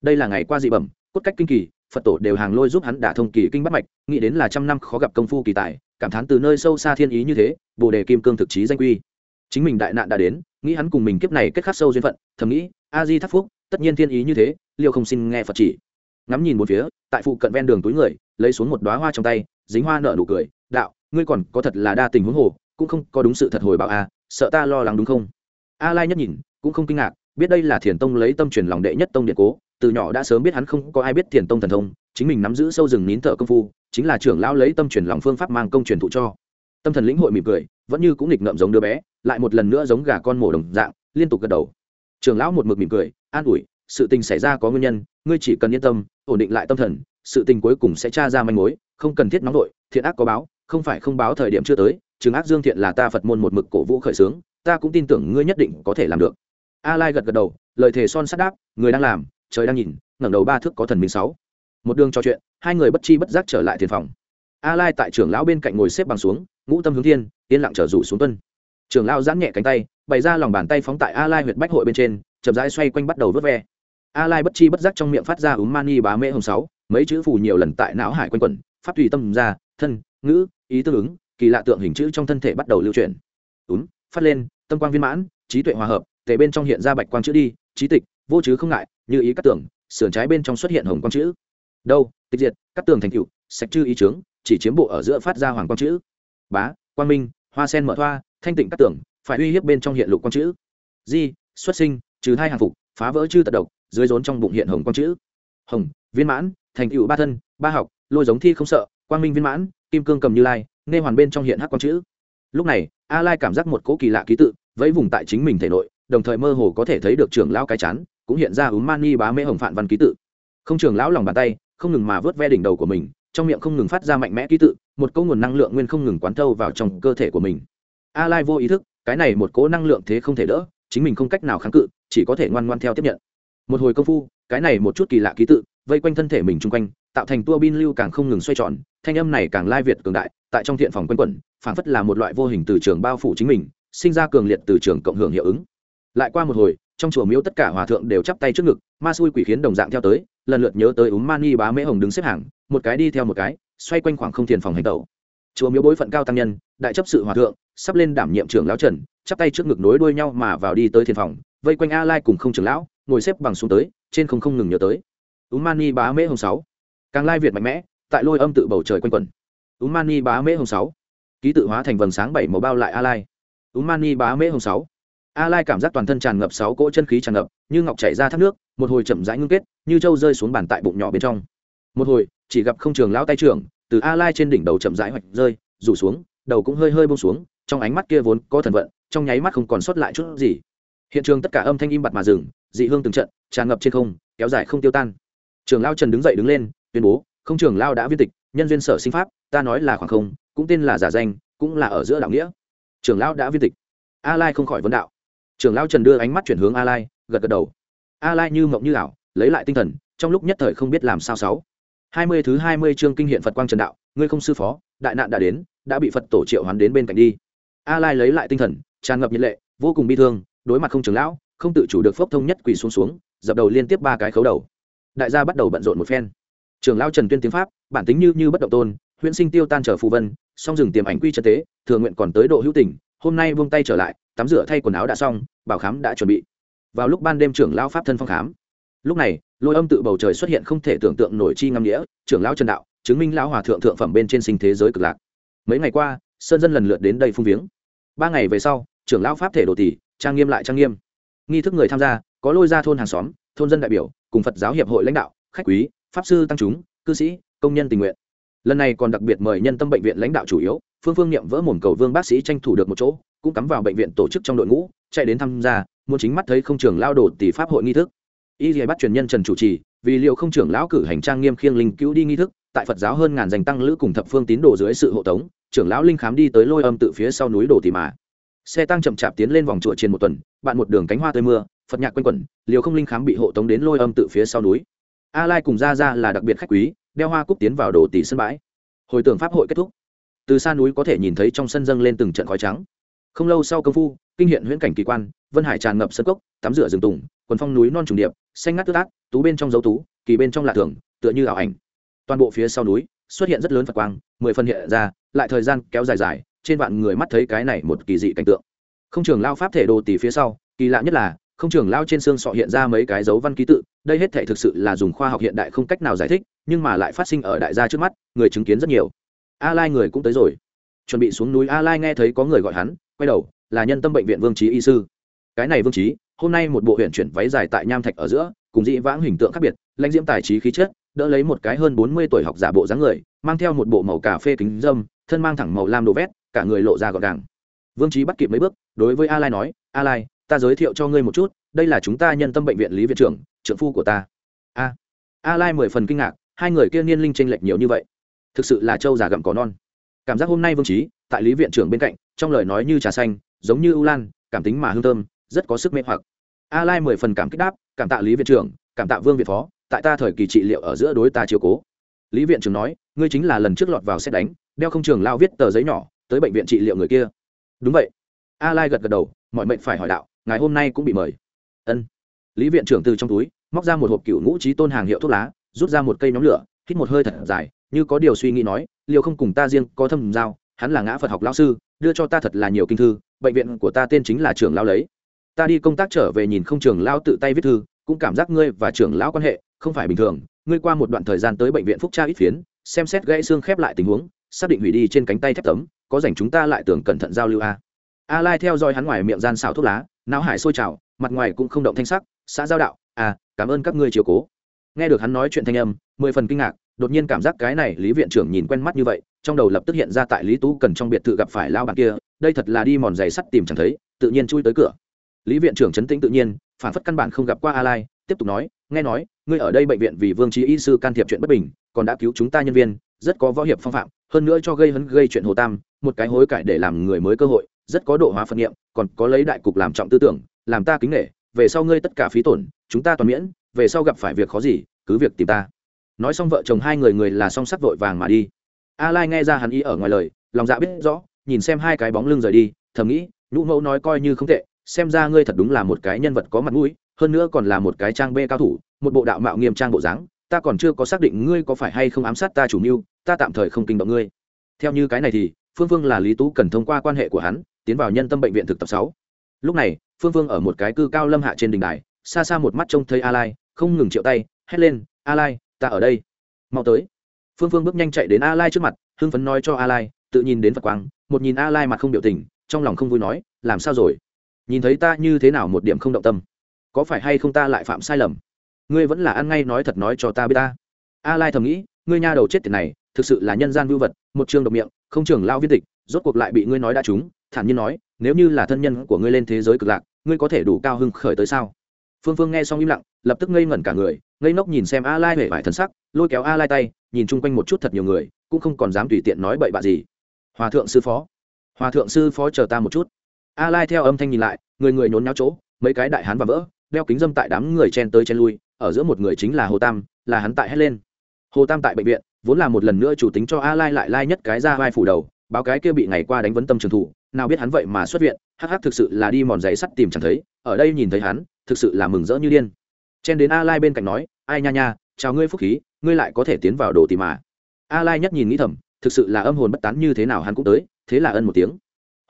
đây là ngày qua dị bẩm, cốt cách kinh kỳ phật tổ đều hàng lôi giúp hắn đả thông kỳ kinh bắt mạch, nghĩ đến là trăm năm khó gặp công phu kỳ tài, cảm thán từ nơi sâu xa thiên ý như thế, bồ đề kim cương thực chí danh quy. Chính mình đại nạn đã đến, nghĩ hắn cùng mình kiếp này kết khắc sâu duyên phận, thầm nghĩ, a di thắc phúc, tất nhiên thiên ý như thế, liệu không xin nghe phật chỉ? Ngắm nhìn một phía, tại phụ cận ven đường túi người, lấy xuống một đoá hoa trong tay, dính hoa nở nụ cười, đạo, ngươi còn có thật là đa tình huống hồ, cũng không có đúng sự thật hồi bảo a à, sợ ta lo lắng đúng không? A lai nhất nhìn, cũng không kinh ngạc, biết đây là thiền tông lấy tâm truyền lòng đệ nhất tông điện cố từ nhỏ đã sớm biết hắn không có ai biết thiền tông thần thông, chính mình nắm giữ sâu rừng nín thở công phu, chính là trưởng lão lấy tâm truyền lòng phương pháp mang công truyền thụ cho. Tâm thần lĩnh hội mỉm cười, vẫn như cũng nghịch ngợm giống đứa bé, lại một lần nữa giống gà con mổ đồng dạng, liên tục gật đầu. Trưởng lão một mực mỉm cười, an ủi, sự tình xảy ra có nguyên nhân, ngươi chỉ cần yên tâm, ổn định lại tâm thần, sự tình cuối cùng sẽ tra ra manh mối, không cần thiết nóng vội, thiện ác có báo, không phải không báo thời điểm chưa tới, chứng ác dương thiện là ta phật môn một mực cổ vũ khởi xướng, ta cũng tin tưởng ngươi nhất định có thể làm được. A lai gật gật đầu, lời thề son sắt đáp, người đang làm trời đang nhìn, ngẩng đầu ba thước có thần minh sáu. Một đường trò chuyện, hai người bất chi bất giác trở lại thiền phòng. A lai tại trưởng lão bên cạnh ngồi xếp bằng xuống, ngũ tâm hướng thiên, yên lặng trở rủ xuống tuân. Trưởng lão giãn nhẹ cánh tay, bày ra lòng bàn tay phóng tại a lai huyệt bách hội bên trên, chậm rãi xoay quanh bắt đầu vớt ve. A lai bất chi bất giác trong miệng phát ra úm mani bá mễ hồng sáu, mấy chữ phù nhiều lần tại não hải quanh quẩn, pháp tùy tâm ra, thân, ngữ, ý tương ứng, kỳ lạ tượng hình chữ trong thân thể bắt đầu lưu chuyển. Úm phát lên, tâm quang viên mãn, trí tuệ hòa hợp, tề bên trong hiện ra bạch quang chữ đi, trí tịch, vô chứ không ngại như ý cắt tường, sườn trái bên trong xuất hiện hồng quang chữ. Đâu, tịch diệt cắt tường thành cựu sạch chư ý trướng, chỉ chiếm bộ ở giữa phát ra hoàng quang chữ. Bá, quang minh, hoa sen mở thoa, thanh tịnh cắt tường, phải uy hiếp bên trong hiện lục quang chữ. Di, xuất sinh, trừ hai hàng phục, phá vỡ chư tật độc, dưới rốn trong bụng hiện hồng quang chữ. Hồng, viên mãn, thành cựu ba thân, ba học, lôi giống thi không sợ, quang minh viên mãn, kim cương cầm như lai, nghe hoàn bên trong hiện hắc quang chữ. Lúc này, a lai cảm giác một cỗ kỳ lạ ký tự, vẫy vùng tại chính mình thể nội, đồng thời mơ hồ có thể thấy được trưởng lão cái chán cũng hiện ra úm mani bá mễ hồng phạn văn ký tự. Không trường lão lòng bàn tay, không ngừng mà vớt ve đỉnh đầu của mình, trong miệng không ngừng phát ra mạnh mẽ ký tự, một câu nguồn năng lượng nguyên không ngừng quán thâu vào trong cơ thể của mình. A lai vô ý thức, cái này một cỗ năng lượng thế không thể đỡ, chính mình không cách nào kháng cự, chỉ có thể ngoan ngoan theo tiếp nhận. Một hồi công phu, cái này một chút kỳ lạ ký tự, vây quanh thân thể mình chung quanh, tạo thành tua bin lưu càng không ngừng xoay tròn, thanh âm này càng lai việt cường đại, tại trong thiện phòng quanh quẩn, phảng phất là một loại vô hình từ trường bao phủ chính mình, sinh ra cường liệt từ trường cộng hưởng hiệu ứng. Lại qua một hồi trong chùa miếu tất cả hòa thượng đều chắp tay trước ngực, ma xui quỷ khiến đồng dạng theo tới, lần lượt nhớ tới úm mani bá mễ hồng đứng xếp hàng, một cái đi theo một cái, xoay quanh khoảng không thiền phòng hành tẩu. Chùa miếu bối phận cao tăng nhân, đại chấp sự hòa thượng, sắp lên đảm nhiệm trưởng lão trần, chắp tay trước ngực nối đuôi nhau mà vào đi tới thiền phòng, vây quanh a lai cùng không trưởng lão, ngồi xếp bằng xuống tới, trên không không ngừng nhớ tới. Úm mani bá mễ hồng sáu. Càng lai việt mạnh mẽ, tại lôi âm tự bầu trời quanh quẩn. Úm mani bá mễ hồng sáu. Ký tự hóa thành vầng sáng bảy màu bao lại a lai. Úm mani bá mễ hồng sáu a lai cảm giác toàn thân tràn ngập sáu cỗ chân khí tràn ngập, như ngọc chảy ra thác nước, một hồi chậm rãi ngưng kết, như trâu rơi xuống bàn tại bụng nhỏ bên trong. Một hồi, chỉ gặp không trường lão tay trưởng, từ a lai trên đỉnh đầu chậm rãi hoạch rơi, rủ xuống, đầu cũng hơi hơi bông xuống, trong ánh mắt kia vốn có thần vận, trong nháy mắt không còn sót lại chút gì. Hiện trường tất cả âm thanh im bặt mà dừng, dị hương từng trận, tràn ngập trên không, kéo dài không tiêu tan. Trường lao trần đứng dậy đứng lên, tuyên bố, không trường lao đã viên tịch, nhân duyên sở sinh pháp, ta nói là khoảng không, cũng tên là giả danh, cũng là ở giữa đạo nghĩa. Trường lao đã viên tịch. A lai không khỏi vấn đạo trường Lão trần đưa ánh mắt chuyển hướng a lai, gật gật đầu. A lai như mộng như ảo, lấy lại tinh thần, trong lúc nhất thời không biết làm sao sáu. Hai mươi thứ hai mươi chương kinh hiện phật quang trần đạo, ngươi không sư phó, đại nạn đã đến, đã bị phật tổ triệu hoán đến bên cạnh đi. A lai lấy lại tinh thần, tràn ngập nhiệt lệ, vô cùng bi thương, đối mặt không trường lão, không tự chủ được phốc thông nhất quỳ xuống xuống, dập đầu liên tiếp ba cái khấu đầu. Đại gia bắt đầu bận rộn một phen. Trường lão trần tuyên tiếng pháp, bản tính như như bất động tôn, huyễn sinh tiêu tan trở phù vân, song dừng tiềm ảnh quy chân tế, thừa nguyện còn tới độ hữu tình, hôm nay buông tay trở lại tắm rửa thay quần áo đã xong, bảo khám đã chuẩn bị. Vào lúc ban đêm trưởng lão pháp thân phong khám. Lúc này, lôi âm tự bầu trời xuất hiện không thể tưởng tượng nổi chi ngâm nghĩa, trưởng lão trần đạo, chứng minh lão hòa thượng thượng phẩm bên trên sinh thế giới cực lạc. Mấy ngày qua, sơn dân lần lượt đến đây phung viếng. Ba ngày về sau, trưởng lão pháp thể đồ tỷ trang nghiêm lại trang nghiêm. Nghi thức người tham gia, có lôi ra thôn hàng xóm, thôn dân đại biểu, cùng phật giáo hiệp hội lãnh đạo, khách quý, pháp sư tăng chúng, cư sĩ, công nhân tình nguyện. Lần này còn đặc biệt mời nhân tâm bệnh viện lãnh đạo chủ yếu, phương phương niệm vỡ mồm cầu vương bác sĩ tranh thủ được một chỗ cũng cắm vào bệnh viện tổ chức trong đội ngũ, chạy đến tham gia, muốn chính mắt thấy không trưởng lao đồ tỷ pháp hội nghi thức. Y dì bắt truyền nhân trần chủ trì, vì liệu không trưởng lão cử hành trang nghiêm khiêng linh cứu đi nghi thức, tại phật giáo hơn ngàn dành tăng lữ cùng thập phương tín đồ dưới sự hộ tống, trưởng lão linh khám đi tới lôi âm tự phía sau núi đồ tỷ mà xe tăng chậm chạp tiến lên vòng chùa trên một tuần, bạn một đường cánh hoa tươi mưa, phật nhạc quanh quẩn liều không linh khám bị hộ tống đến lôi âm tự phía sau núi. A lai cùng ra ra là đặc biệt khách quý, đeo hoa cúc tiến vào đồ tỷ sân bãi. Hồi tưởng pháp hội kết thúc. Từ xa núi có thể nhìn thấy trong sân dâng lên từng trận khói trắng không lâu sau công phu, kinh hiện huyễn cảnh kỳ quan, vân hải tràn ngập sân cốc, tắm rửa rừng tùng, quần phong núi non trùng điệp, xanh ngắt tứ tác tú bên trong dấu tú, kỳ bên trong lạ thường, tựa như ảo ảnh. Toàn bộ phía sau núi xuất hiện rất lớn phật quang, mười phân hiện ra, lại thời gian kéo dài dài, trên vạn người mắt thấy cái này một kỳ dị cảnh tượng. Không trường lao pháp thể đồ tỷ phía sau, kỳ lạ nhất là, không trường lao trên xương sọ hiện ra mấy cái dấu văn ký tự, đây hết thể thực sự là dùng khoa học hiện đại không cách nào giải thích, nhưng mà lại phát sinh ở đại gia trước mắt, người chứng kiến rất nhiều. A lai người cũng tới rồi. Chuẩn bị xuống núi a lai nghe thấy có người gọi hắn quay đầu, là nhân tâm bệnh viện vương trí y sư. Cái này vương trí hôm nay một bộ huyện chuyển váy dài tại nham thạch ở giữa, cùng dĩ vãng hình tượng khác biệt, lãnh diễm tài trí khí chất, đỡ lấy một cái hơn bốn mươi tuổi học giả bộ dáng người, mang theo một bộ màu cà phê kính dâm, thân mang thẳng màu lam đồ vét, cả người lộ ra gọn gàng. Vương trí bắt kịp mấy bước, đối với a lai nói, a lai, ta giới thiệu cho ngươi một chút, đây là chúng ta nhân tâm bệnh viện lý viện trưởng trưởng phu của ta. A a lai mười phần kinh ngạc, hai người kia niên linh tranh lệch nhiều như vậy. Thực sự là trâu già gặm có non. Cảm giác hôm nay vương trí tại lý viện trưởng bên cạnh, trong lời nói như trà xanh, giống như ưu lan, cảm tính mà hương thơm, rất có sức mê hoặc. A lai mười phần cảm kích đáp, cảm tạ lý viện trưởng, cảm tạ vương viện phó, tại ta thời kỳ trị liệu ở giữa đối ta chiều cố. Lý viện trưởng nói, ngươi chính là lần trước lọt vào xét đánh, đeo không trường lao viết tờ giấy nhỏ, tới bệnh viện trị liệu người kia. Đúng vậy. A lai gật gật đầu, mọi mệnh phải hỏi đạo ngày hôm nay cũng bị mời. Ân. Lý viện trưởng từ trong túi, móc ra một hộp cựu ngũ trí tôn hàng hiệu thuốc lá, rút ra một cây nhóm lửa, hít một hơi thật dài, như có điều suy nghĩ nói liệu không cùng ta riêng có thâm giao hắn là ngã phật học lao sư, đưa cho ta thật là nhiều kinh thư, bệnh viện của ta tên chính là trưởng lao lấy. Ta đi công tác trở về nhìn không trường lao tự tay viết thư, cũng cảm giác ngươi và trưởng lão quan hệ không phải bình thường. Ngươi qua một đoạn thời gian tới bệnh viện phúc tra ít phiến, xem xét gãy xương khép lại tình huống, xác định hủy đi trên cánh tay thép tấm, có dành chúng ta lại tưởng cẩn thận giao lưu a. A lai theo dõi hắn ngoài miệng gian xào thuốc lá, não hải sôi trào, mặt ngoài cũng không động thanh sắc, xã giao đạo à cảm ơn các ngươi chiều cố. Nghe được hắn nói chuyện thanh âm, mười phần kinh ngạc, đột nhiên cảm giác cái này lý viện trưởng nhìn quen mắt như vậy trong đầu lập tức hiện ra tại lý tú cần trong biệt thự gặp phải lao bạn kia, đây thật là đi mòn giày sắt tìm chẳng thấy, tự nhiên chui tới cửa. Lý viện trưởng chấn tĩnh tự nhiên, phản phất căn bản không gặp qua a lai tiếp tục nói, nghe nói, ngươi ở đây bệnh viện vì vương trí y sư can thiệp chuyện bất bình, còn đã cứu chúng ta nhân viên, rất có võ hiệp phong phạm, hơn nữa cho gây hấn gây chuyện hồ tam, một cái hối cải để làm người mới cơ hội, rất có độ hóa phân nghiệm, còn có lấy đại cục làm trọng tư tưởng, làm ta kính nghệ về sau ngươi tất cả phí tổn, chúng ta toàn miễn, về sau gặp phải việc khó gì, cứ việc tìm ta. Nói xong vợ chồng hai người người là song sắc vội vàng mà đi a lai nghe ra hắn ý ở ngoài lời, lòng dạ biết rõ, nhìn xem hai cái bóng lưng rời đi, thầm nghĩ, nhũ mẫu nói coi như không tệ, xem ra ngươi thật đúng là một cái nhân vật có mặt mũi, hơn nữa còn là một cái trang bê cao thủ, một bộ đạo mạo nghiêm trang bộ dáng, ta còn chưa có xác định ngươi có phải hay không ám sát ta chủ mưu, ta tạm thời không kinh động ngươi. Theo như cái này thì, phương phương là lý tú cần thông qua quan hệ của hắn, tiến vào nhân tâm bệnh viện thực tập sáu. Lúc này, phương phương ở một cái cư cao lâm hạ trên đình đài, xa xa một mắt trông thấy a lai, không ngừng triệu tay, hét lên, a lai, ta ở đây, mau tới phương phương bước nhanh chạy đến a lai trước mặt, hưng phấn nói cho a lai, tự nhìn đến phật quang, một nhìn a lai mặt không biểu tình, trong lòng không vui nói, làm sao rồi? Nhìn thấy ta như thế nào một điểm không động tâm? Có phải hay không ta lại phạm sai lầm? Ngươi vẫn là ăn ngay nói thật nói cho ta biết ta. A lai thầm nghĩ, ngươi nha đầu chết tiền này, thực sự là nhân gian vưu vật, một trường độc miệng, không trường lao viên tịch, rốt cuộc lại bị ngươi nói đã trúng, thản nhiên nói, nếu như là thân nhân của ngươi lên thế giới cực lạc, ngươi có thể đủ cao hưng khởi tới sao? Phương phương nghe xong im lặng, lập tức ngây ngẩn cả người, ngây ngốc nhìn xem a lai vẻ vải thân sắc, lôi kéo a lai tay nhìn chung quanh một chút thật nhiều người, cũng không còn dám tùy tiện nói bậy bạ gì. Hòa thượng sư phó, hòa thượng sư phó chờ ta một chút. A lai theo âm thanh nhìn lại, người người nhốn nháo chỗ, mấy cái đại hán và vỡ, đeo kính dâm tại đám người chen tới chen lui, ở giữa một người chính là hồ tam, là hắn tại hét lên. Hồ tam tại bệnh viện, vốn là một lần nữa chủ tính cho a lai lại lai nhất cái ra vai phủ đầu, báo cái kia bị ngày qua đánh vấn tâm trường thủ, nào biết hắn vậy mà xuất viện, hắc hắc thực sự là đi mòn giấy sắt tìm chẳng thấy, ở đây nhìn thấy hắn, thực sự là mừng rỡ như điên. Chen đến a lai bên cạnh nói, ai nha nha, chào ngươi phúc khí ngươi lại có thể tiến vào đồ tìm mà. A lai nhất nhìn nghĩ thầm, thực sự là âm hồn bất tán như thế nào hắn cũng tới, thế là ân một tiếng.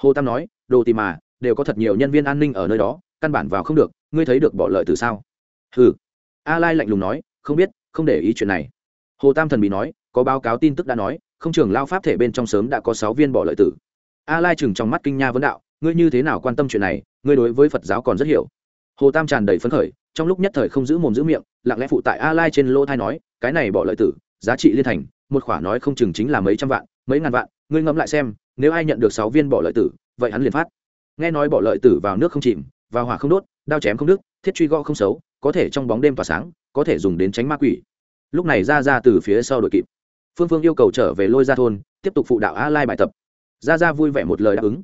Hồ tam nói, đồ tìm mà, đều có thật nhiều nhân viên an ninh ở nơi đó, căn bản vào không được, ngươi thấy được bỏ lợi từ sao? Ừ a lai lạnh lùng nói, không biết, không để ý chuyện này. Hồ tam thần bị nói, có báo cáo tin tức đã nói, không trường lao pháp thể bên trong sớm đã có sáu viên bỏ lợi tử. A lai chừng trong mắt kinh nha vấn đạo, ngươi như thế nào quan tâm chuyện này, ngươi đối với phật giáo còn rất hiểu. Hồ tam tràn đầy phấn khởi, trong lúc nhất thời không giữ mồm giữ miệng, lặng lẽ phụ tại a lai trên lô thai nói cái này bỏ lợi tử, giá trị liên thành, một khoản nói không chừng chính là mấy trăm vạn, mấy ngàn vạn, ngươi ngẫm lại xem, nếu ai nhận được sáu viên bỏ lợi tử, vậy hắn liền phát. Nghe nói bỏ lợi tử vào nước không chìm, vào hỏa không đốt, đao chém không đứt, thiết truy gõ không xấu, có thể trong bóng đêm tỏa sáng, có thể dùng đến tránh ma quỷ. Lúc này ra ra từ phía sau đội kịp. Phương phương yêu cầu trở về lôi ra thôn, tiếp tục phụ đạo a lai bài tập. Ra ra vui vẻ một lời đáp ứng.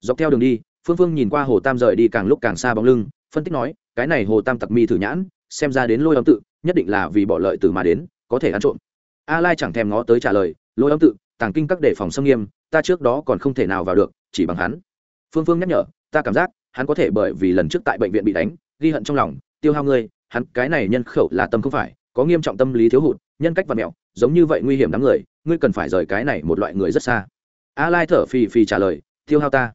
Dọc theo đường đi, phương phương nhìn qua hồ tam rời đi càng lúc càng xa bóng lưng, phân tích nói, cái này hồ tam tặc mi thử nhãn, xem ra đến lôi âm tự nhất định là vì bỏ lợi từ mà đến, có thể ăn trộm. A lai chẳng thèm ngó tới trả lời, lôi âm tự, tàng kinh các đề phòng xâm nghiêm, ta trước đó còn không thể nào vào được, chỉ bằng hắn. Phương phương nhắc nhở, ta cảm giác, hắn có thể bởi vì lần trước tại bệnh viện bị đánh, ghi hận trong lòng, tiêu hao ngươi, hắn cái này nhân khẩu là tâm không phải, có nghiêm trọng tâm lý thiếu hụt, nhân cách và mẹo, giống như vậy nguy hiểm đám người, ngươi cần phải rời cái này một loại người rất xa. A lai thở phì phì trả lời, tiêu hao ta.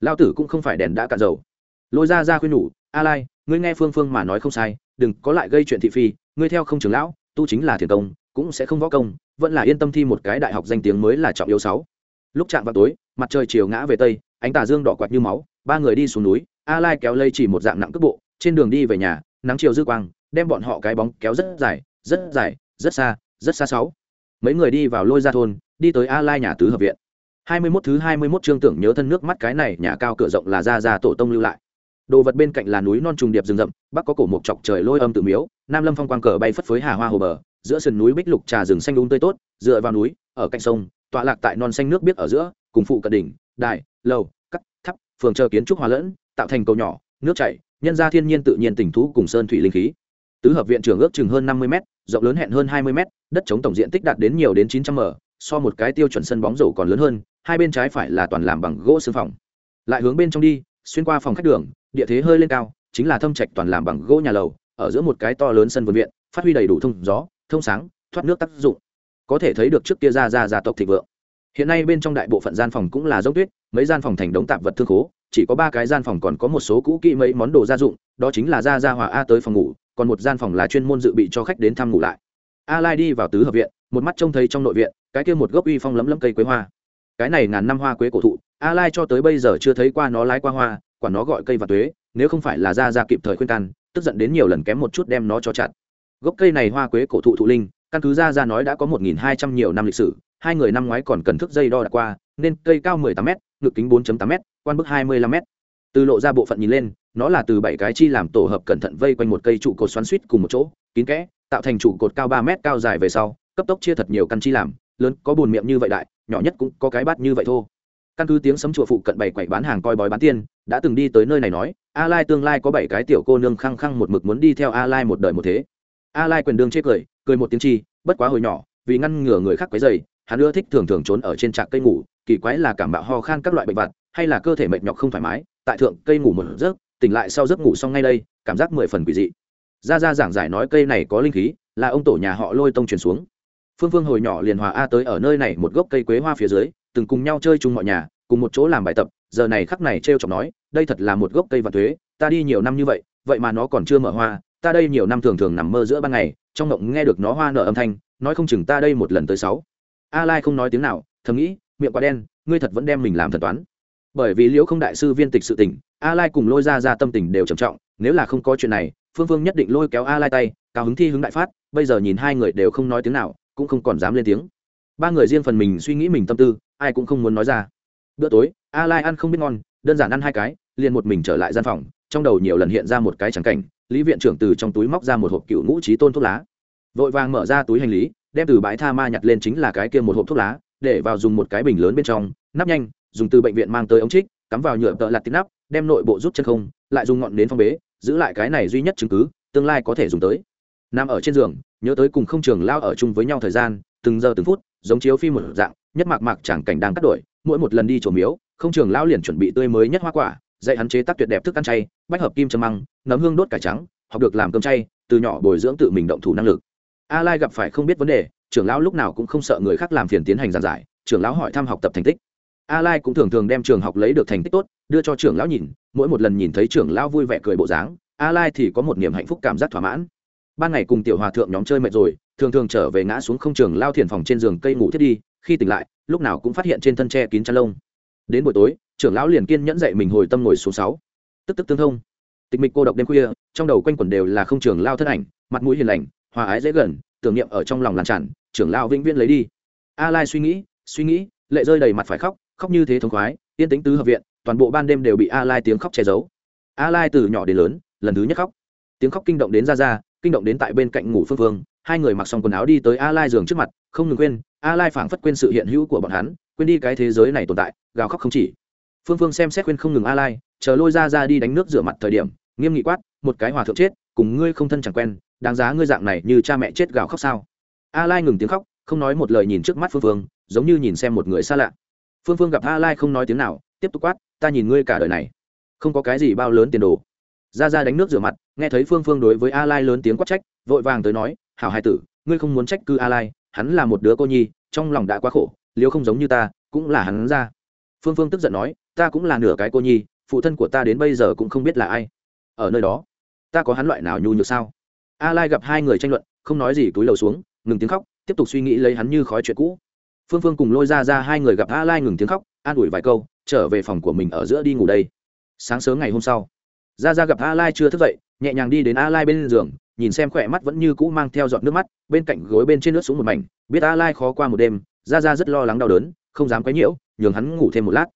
Lao tử cũng không phải đèn đã cạn dầu. Lôi ra ra khuyên nhủ, a lai, ngươi nghe phương phương mà nói không sai, đừng có lại gây chuyện thị phi ngươi theo không trưởng lão, tu chính là thiền công, cũng sẽ không võ công, vẫn là yên tâm thi một cái đại học danh tiếng mới là trọng yếu sáu. Lúc chạm vào tối, mặt trời chiều ngã về tây, ánh tà dương đỏ quạt như máu, ba người đi xuống núi, a lai kéo lây chỉ một dạng nặng cước bộ, trên đường đi về nhà, nắng chiều dư quang, đem bọn họ cái bóng kéo rất dài rất dài, rất xa rất xa sáu. Mấy người đi vào lôi ra thôn, đi tới a lai nhà tứ hợp viện. Hai mươi 21 thứ hai mươi 21 chương tưởng nhớ thân nước mắt cái này, nhà cao cửa rộng là ra ra tổ tông lưu lại. Đồ vật bên cạnh là núi non trùng điệp rừng rậm, bắc có cổ mộc chọc trời lôi âm tự miếu nam lâm phong quang cờ bay phất phới hà hoa hồ bờ, giữa sườn núi bích lục trà rừng xanh đúng um tươi tốt, dựa vào núi, ở cạnh sông, tọa lạc tại non xanh nước biếc ở giữa, cùng phụ cận đỉnh, đài, lầu, cắt, tháp, phường chờ kiến trúc hòa lẫn, tạo thành cầu nhỏ, nước chảy, nhân ra thiên nhiên tự nhiên tình thú cùng sơn thủy linh khí. Tứ hợp viện trưởng ước chừng hơn năm mươi m rộng lớn hẹn hơn hai mươi m đất chống tổng diện tích đạt đến nhiều đến chín trăm m, so một cái tiêu chuẩn sân bóng rổ còn lớn hơn, hai bên trái phải là toàn làm bằng gỗ xương phòng. Lại hướng bên trong đi, xuyên qua phòng khách đường, địa thế hơi lên cao, chính là thâm trạch toàn làm bằng gỗ nhà lầu ở giữa một cái to lớn sân vườn viện, phát huy đầy đủ thông gió, thông sáng, thoát nước tác dụng. Có thể thấy được trước kia ra ra gia tộc thịnh vượng. Hiện nay bên trong đại bộ phận gian phòng cũng là dốc tuyết, mấy gian phòng thành đống tạp vật thương khố, chỉ có ba cái gian phòng còn có một số cũ kỹ mấy món đồ gia dụng, đó chính là ra ra hòa a tới phòng ngủ, còn một gian phòng là chuyên môn dự bị cho khách đến thăm ngủ lại. A lai đi vào tứ hợp viện, một mắt trông thấy trong nội viện, cái kia một gốc uy phong lấm lấm cây quế hoa. Cái này ngàn năm hoa quế cổ thụ, a lai cho tới bây giờ chưa thấy qua nó lái qua hoa, quả nó gọi cây và tuế, nếu không phải là ra ra kịp thời khuyên can tức giận đến nhiều lần kém một chút đem nó cho chặt. Gốc cây này hoa quế cổ thụ thụ linh, căn cứ ra ra nói đã có một nghìn hai trăm nhiều năm lịch sử, hai người năm ngoái còn cần thức dây đo đạc qua, nên cây cao mười tám m ngực kính bốn tám m quan bức hai mươi lăm m từ lộ ra bộ phận nhìn lên, nó là từ bảy cái chi làm tổ hợp cẩn thận vây quanh một cây trụ cột xoắn xuýt cùng một chỗ, kín kẽ, tạo thành trụ cột cao ba mét cao dài về sau, cấp tốc chia thật nhiều căn chi làm, lớn, có buồn miệng như vậy đại, nhỏ nhất cũng có cái bát như vậy thô căn cứ tiếng sấm chùa phụ cận bảy quẩy bán hàng coi bói bán tiên, đã từng đi tới nơi này nói a lai tương lai có bảy cái tiểu cô nương khăng khăng một mực muốn đi theo a lai một đời một thế. A lai quyền đương chê cười cười một tiếng chi, bất quá hồi nhỏ, vì ngăn ngừa người khác quấy dày hắn ưa thích thường thường trốn ở trên trạc cây ngủ, kỳ quái là cảm bạo ho khan các loại bệnh vặt, hay là cơ thể mệt nhọc không thoải mái, tại thượng cây ngủ một giấc, tỉnh lại sau giấc ngủ xong ngay đây, cảm giác mười phần quỷ dị. Ra ra giảng giải nói cây này có linh khí, là ông tổ nhà họ lôi tông truyền xuống. Phương phương hồi nhỏ liền hòa a tới ở nơi này một gốc cây quế hoa phía dưới, từng cùng nhau chơi chung mọi nhà, cùng một chỗ làm bài tập, giờ này khắc này t r e o chọc nói đây thật là một gốc cây và thuế, ta đi nhiều năm như vậy vậy mà nó còn chưa mở hoa, ta đây nhiều năm thường thường nằm mơ giữa ban ngày, trong ngộng nghe được nó hoa nở âm thanh, nói không chừng ta đây một lần tới sáu. A lai không nói tiếng nào, thầm nghĩ, miệng quá đen, ngươi thật vẫn đem mình làm thần toán. Bởi vì liễu không đại sư viên tịch sự tình, a lai cùng lôi ra ra tâm tình đều trầm trọng, nếu là không có chuyện này, phương phương nhất định lôi kéo a lai tay, cao hứng thi hứng đại phát, bây giờ nhìn hai người đều không nói tiếng nào, cũng không còn dám lên tiếng. Ba người riêng phần mình suy nghĩ mình tâm tư, ai cũng không muốn nói ra. Bữa tối, a lai ăn không biết ngon, đơn giản ăn hai cái liền một mình trở lại gian phòng, trong đầu nhiều lần hiện ra một cái trắng cảnh, lý viện trưởng từ trong túi móc ra một hộp cựu ngũ trí tôn thuốc lá. Vội vàng mở ra túi hành lý, đem từ bãi tha ma nhặt lên chính là cái kia một hộp thuốc lá, để vào dùng một cái bình lớn bên trong, nắp nhanh, dùng từ bệnh viện mang tới ống trích, cắm vào nhựa tợ lặt tín nắp, đem nội bộ rút chân không, lại dùng ngọn nến phong bế, giữ lại cái này duy nhất chứng cứ, tương lai có thể dùng tới. Nằm ở trên giường, nhớ tới cùng không trường lao ở chung với nhau thời gian, từng giờ từng phút, giống chiếu phim một dạng, nhất mạc mạc chẳng cảnh đang cắt đổi, mỗi một lần đi trổ miếu, không trường lao liền chuẩn bị tươi mới nhất hoa quả dạy hắn chế tác tuyệt đẹp thức ăn chay, bách hợp kim châm măng, nấm hương đốt cải trắng, học được làm cơm chay, từ nhỏ bồi dưỡng tự mình động thủ năng lực. A lai gặp phải không biết vấn đề, trưởng lão lúc nào cũng không sợ người khác làm phiền tiến hành giảng giải, trưởng lão hỏi thăm học tập thành tích. A lai cũng thường thường đem trường học lấy được thành tích tốt, đưa cho trưởng lão nhìn, mỗi một lần nhìn thấy trưởng lão vui vẻ cười bộ dáng, a lai thì có một niềm hạnh phúc cảm giác thỏa mãn. Ban ngày cùng tiểu hòa thượng nhóm chơi mệt rồi, thường thường trở về ngã xuống không trường lao thiền phòng trên giường cây ngủ thiết đi, khi tỉnh lại, lúc nào cũng phát hiện trên thân tre kín chăn lông. Đến buổi tối trưởng lão liền kiên nhẫn dạy mình hồi tâm ngồi số sáu. Tức tức tương thông. Tịch mịch cô độc đêm khuya, trong đầu quanh quẩn đều là không trường lao thân ảnh, mặt mũi hiền lành, hòa ái dễ gần, tưởng niệm ở trong lòng làn tràn, trưởng lao vĩnh viễn lấy đi. A lai suy nghĩ suy nghĩ, lệ rơi đầy mặt phải khóc khóc như thế thống khoái, yên tĩnh tứ hợp viện, toàn bộ ban đêm đều bị a lai tiếng khóc che giấu. A lai từ nhỏ đến lớn, lần thứ nhất khóc. Tiếng khóc kinh động đến ra ra kinh động đến tại bên cạnh ngủ phương phương, hai người mặc xong quần áo đi tới a lai giường trước mặt, không ngừng quên a lai phảng phất quên sự hiện hữu của bọn hắn, quên đi cái thế giới này tồn tại, gào khóc không chỉ phương phương xem xét khuyên không ngừng a lai chờ lôi ra ra đi đánh nước rửa mặt thời điểm, nghiêm nghị quát, một cái hòa thượng chết, cùng ngươi không thân chẳng quen, đáng giá ngươi dạng này như cha mẹ chết gào khóc sao? A lai ngừng tiếng khóc, không nói một lời nhìn trước mắt phương phương, giống như nhìn xem một người xa lạ. Phương phương gặp a lai không nói tiếng nào, tiếp tục quát, ta nhìn ngươi cả đời này, không có cái gì bao lớn tiền đồ. Ra ra đánh nước rửa mặt, nghe thấy phương phương đối với a lai lớn tiếng quát trách, vội vàng tới nói, hảo hai tử, ngươi không muốn trách cư a lai hắn là một đứa cô nhi, trong lòng đã quá khổ liếu không giống như ta, cũng là hắn ra. Phương phương tức giận nói ta cũng là nửa cái cô nhi, phụ thân của ta đến bây giờ cũng không biết là ai. Ở nơi đó, ta có hắn loại nào nhu nhược sao? A lai gặp hai người tranh luận, không nói gì túi lầu xuống, ngừng tiếng khóc, tiếp tục suy nghĩ lấy hắn như khói chuyện cũ. Phương phương cùng lôi ra ra hai người gặp a lai ngừng tiếng khóc, an ủi vài câu, trở về phòng của mình ở giữa đi ngủ đây. Sáng sớm ngày hôm sau, ra ra gặp a lai chưa thức dậy, nhẹ nhàng đi đến a lai bên giường, nhìn xem khỏe mắt vẫn như cũ mang theo giọt nước mắt, bên cạnh gối bên trên nước xuống một mảnh, biết a lai khó qua một đêm, ra ra rất lo lắng đau đớn, không dám quấy nhiễu, nhường hắn ngủ thêm một lát